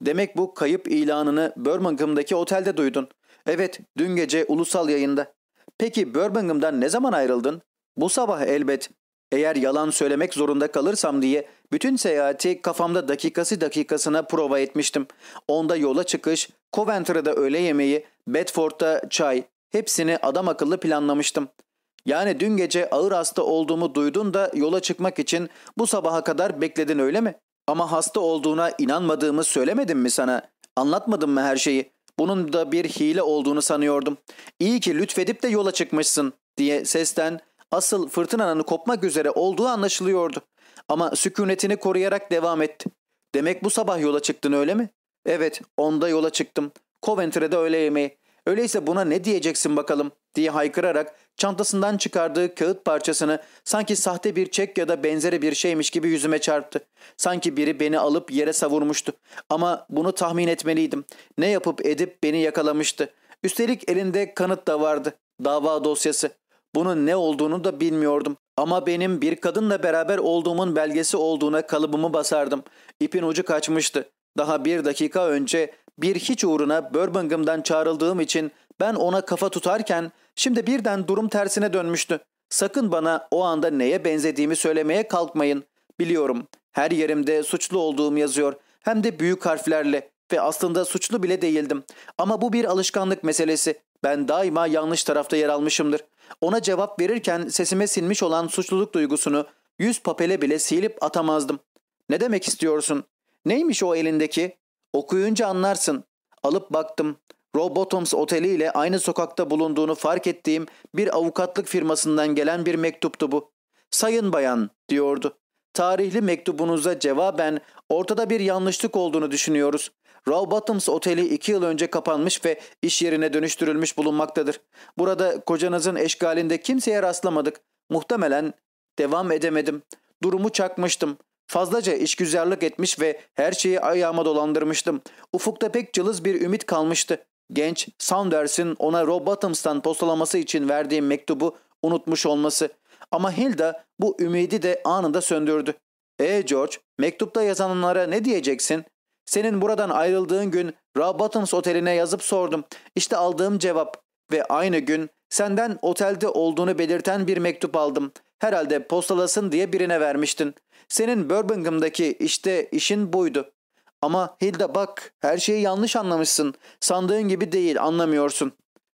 C: Demek bu kayıp ilanını Birmingham'daki otelde duydun. Evet, dün gece ulusal yayında. Peki Birmingham'dan ne zaman ayrıldın? Bu sabah elbet. Eğer yalan söylemek zorunda kalırsam diye bütün seyahati kafamda dakikası dakikasına prova etmiştim. Onda yola çıkış, Coventry'de öğle yemeği, Bedford'da çay, hepsini adam akıllı planlamıştım. Yani dün gece ağır hasta olduğumu duydun da yola çıkmak için bu sabaha kadar bekledin öyle mi? Ama hasta olduğuna inanmadığımı söylemedim mi sana? Anlatmadım mı her şeyi? Bunun da bir hile olduğunu sanıyordum. İyi ki lütfedip de yola çıkmışsın diye sesten asıl fırtınanın kopmak üzere olduğu anlaşılıyordu. Ama sükunetini koruyarak devam etti. Demek bu sabah yola çıktın öyle mi? Evet, onda yola çıktım. Coventry'de öğle yemeği. Öyleyse buna ne diyeceksin bakalım diye haykırarak çantasından çıkardığı kağıt parçasını sanki sahte bir çek ya da benzeri bir şeymiş gibi yüzüme çarptı. Sanki biri beni alıp yere savurmuştu. Ama bunu tahmin etmeliydim. Ne yapıp edip beni yakalamıştı. Üstelik elinde kanıt da vardı. Dava dosyası. Bunun ne olduğunu da bilmiyordum. Ama benim bir kadınla beraber olduğumun belgesi olduğuna kalıbımı basardım. İpin ucu kaçmıştı. Daha bir dakika önce bir hiç uğruna Birmingham'dan çağrıldığım için Ben ona kafa tutarken şimdi birden durum tersine dönmüştü. Sakın bana o anda neye benzediğimi söylemeye kalkmayın. Biliyorum her yerimde suçlu olduğum yazıyor. Hem de büyük harflerle ve aslında suçlu bile değildim. Ama bu bir alışkanlık meselesi. Ben daima yanlış tarafta yer almışımdır. Ona cevap verirken sesime sinmiş olan suçluluk duygusunu yüz papele bile silip atamazdım. Ne demek istiyorsun? Neymiş o elindeki? Okuyunca anlarsın. Alıp baktım. Row Bottoms Oteli ile aynı sokakta bulunduğunu fark ettiğim bir avukatlık firmasından gelen bir mektuptu bu. Sayın bayan diyordu. Tarihli mektubunuza cevaben ortada bir yanlışlık olduğunu düşünüyoruz. Row Oteli iki yıl önce kapanmış ve iş yerine dönüştürülmüş bulunmaktadır. Burada kocanızın eşgalinde kimseye rastlamadık. Muhtemelen devam edemedim. Durumu çakmıştım. Fazlaca işgüzarlık etmiş ve her şeyi ayağıma dolandırmıştım. Ufukta pek cılız bir ümit kalmıştı. Genç Saunders'in ona Rob Bottoms'tan postalaması için verdiğim mektubu unutmuş olması. Ama Hilda bu ümidi de anında söndürdü. E George, mektupta yazanlara ne diyeceksin? Senin buradan ayrıldığın gün Rob Bottoms oteline yazıp sordum. İşte aldığım cevap. Ve aynı gün senden otelde olduğunu belirten bir mektup aldım. Herhalde postalasın diye birine vermiştin. Senin Birmingham'daki işte işin buydu. Ama Hilda bak her şeyi yanlış anlamışsın. Sandığın gibi değil anlamıyorsun.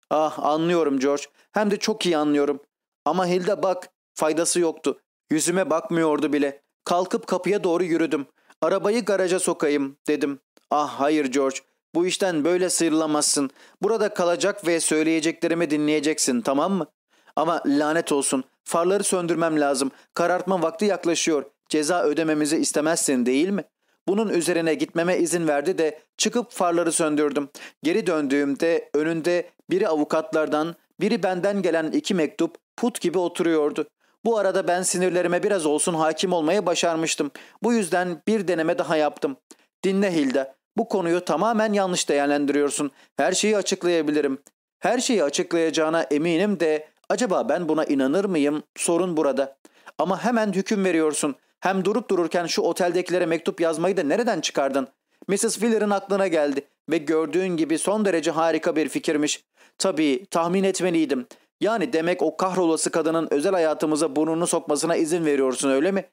C: Ah anlıyorum George. Hem de çok iyi anlıyorum. Ama Hilda bak faydası yoktu. Yüzüme bakmıyordu bile. Kalkıp kapıya doğru yürüdüm. Arabayı garaja sokayım dedim. Ah hayır George. Bu işten böyle sıyrılamazsın. Burada kalacak ve söyleyeceklerimi dinleyeceksin tamam mı? Ama lanet olsun. Farları söndürmem lazım. Karartma vakti yaklaşıyor. Ceza ödememizi istemezsin değil mi? Bunun üzerine gitmeme izin verdi de çıkıp farları söndürdüm. Geri döndüğümde önünde biri avukatlardan, biri benden gelen iki mektup put gibi oturuyordu. Bu arada ben sinirlerime biraz olsun hakim olmaya başarmıştım. Bu yüzden bir deneme daha yaptım. Dinle Hilda. Bu konuyu tamamen yanlış değerlendiriyorsun. Her şeyi açıklayabilirim. Her şeyi açıklayacağına eminim de acaba ben buna inanır mıyım? Sorun burada. Ama hemen hüküm veriyorsun. Hem durup dururken şu oteldekilere mektup yazmayı da nereden çıkardın? Mrs. Wheeler'ın aklına geldi ve gördüğün gibi son derece harika bir fikirmiş. Tabii tahmin etmeliydim. Yani demek o kahrolası kadının özel hayatımıza burnunu sokmasına izin veriyorsun öyle mi?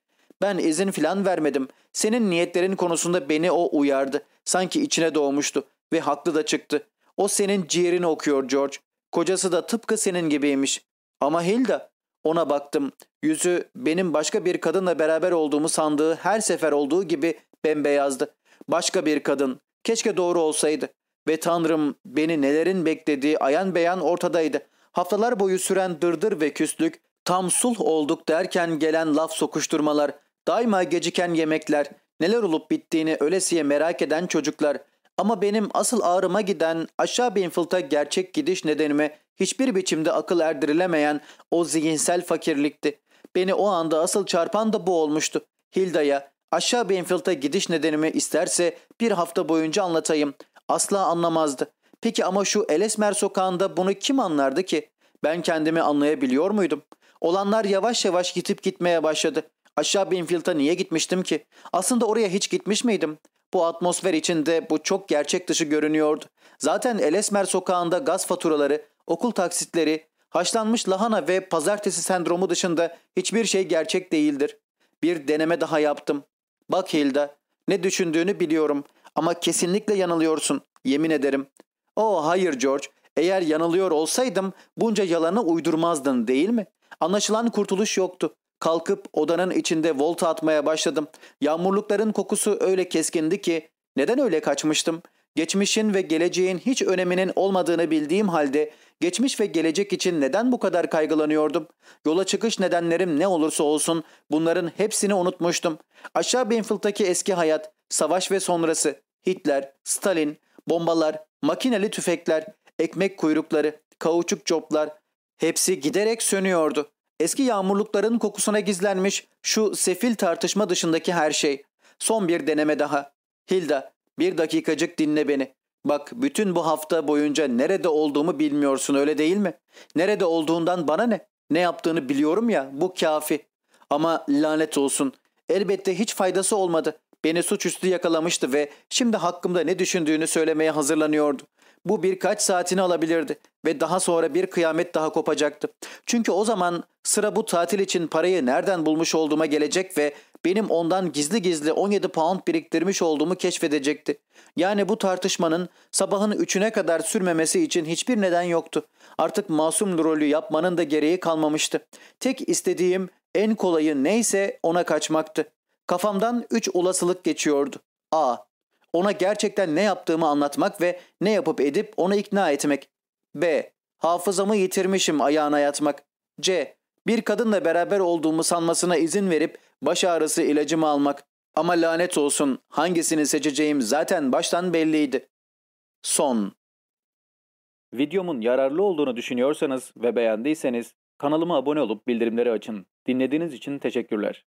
C: Ben izin filan vermedim. Senin niyetlerin konusunda beni o uyardı. Sanki içine doğmuştu ve haklı da çıktı. O senin ciğerini okuyor George. Kocası da tıpkı senin gibiymiş. Ama Hilda ona baktım. Yüzü benim başka bir kadınla beraber olduğumu sandığı her sefer olduğu gibi bembeyazdı. Başka bir kadın. Keşke doğru olsaydı. Ve Tanrım beni nelerin beklediği ayan beyan ortadaydı. Haftalar boyu süren dırdır ve küslük, tam sulh olduk derken gelen laf sokuşturmalar, daima geciken yemekler, neler olup bittiğini ölesiye merak eden çocuklar. Ama benim asıl ağrıma giden aşağı Binfield'a gerçek gidiş nedenime hiçbir biçimde akıl erdirilemeyen o zihinsel fakirlikti. Beni o anda asıl çarpan da bu olmuştu. Hilda'ya aşağı Benfield'a gidiş nedenimi isterse bir hafta boyunca anlatayım. Asla anlamazdı. Peki ama şu Elesmer sokağında bunu kim anlardı ki? Ben kendimi anlayabiliyor muydum? Olanlar yavaş yavaş gitip gitmeye başladı. Aşağı Benfield'a niye gitmiştim ki? Aslında oraya hiç gitmiş miydim? Bu atmosfer içinde bu çok gerçek dışı görünüyordu. Zaten Elesmer sokağında gaz faturaları, okul taksitleri, haşlanmış lahana ve pazartesi sendromu dışında hiçbir şey gerçek değildir. Bir deneme daha yaptım. Bak Hilda, ne düşündüğünü biliyorum ama kesinlikle yanılıyorsun. Yemin ederim. Oh hayır George, eğer yanılıyor olsaydım bunca yalanı uydurmazdın değil mi? Anlaşılan kurtuluş yoktu. Kalkıp odanın içinde volta atmaya başladım. Yağmurlukların kokusu öyle keskindi ki neden öyle kaçmıştım? Geçmişin ve geleceğin hiç öneminin olmadığını bildiğim halde geçmiş ve gelecek için neden bu kadar kaygılanıyordum? Yola çıkış nedenlerim ne olursa olsun bunların hepsini unutmuştum. Aşağı Benfield'daki eski hayat, savaş ve sonrası, Hitler, Stalin, bombalar, makineli tüfekler, ekmek kuyrukları, kauçuk coplar hepsi giderek sönüyordu. Eski yağmurlukların kokusuna gizlenmiş şu sefil tartışma dışındaki her şey. Son bir deneme daha. Hilda, bir dakikacık dinle beni. Bak bütün bu hafta boyunca nerede olduğumu bilmiyorsun öyle değil mi? Nerede olduğundan bana ne? Ne yaptığını biliyorum ya bu kafi. Ama lanet olsun. Elbette hiç faydası olmadı. Beni suçüstü yakalamıştı ve şimdi hakkımda ne düşündüğünü söylemeye hazırlanıyordu. Bu birkaç saatini alabilirdi ve daha sonra bir kıyamet daha kopacaktı. Çünkü o zaman sıra bu tatil için parayı nereden bulmuş olduğuma gelecek ve benim ondan gizli gizli 17 pound biriktirmiş olduğumu keşfedecekti. Yani bu tartışmanın sabahın üçüne kadar sürmemesi için hiçbir neden yoktu. Artık masum rolü yapmanın da gereği kalmamıştı. Tek istediğim en kolayı neyse ona kaçmaktı. Kafamdan üç olasılık geçiyordu. A. Ona gerçekten ne yaptığımı anlatmak ve ne yapıp edip onu ikna etmek. B. Hafızamı yitirmişim ayağına yatmak. C. Bir kadınla beraber olduğumu sanmasına izin verip baş ağrısı ilacımı almak. Ama lanet olsun hangisini seçeceğim zaten baştan belliydi. Son.
A: Videomun yararlı olduğunu düşünüyorsanız ve beğendiyseniz kanalıma abone olup bildirimleri açın. Dinlediğiniz için teşekkürler.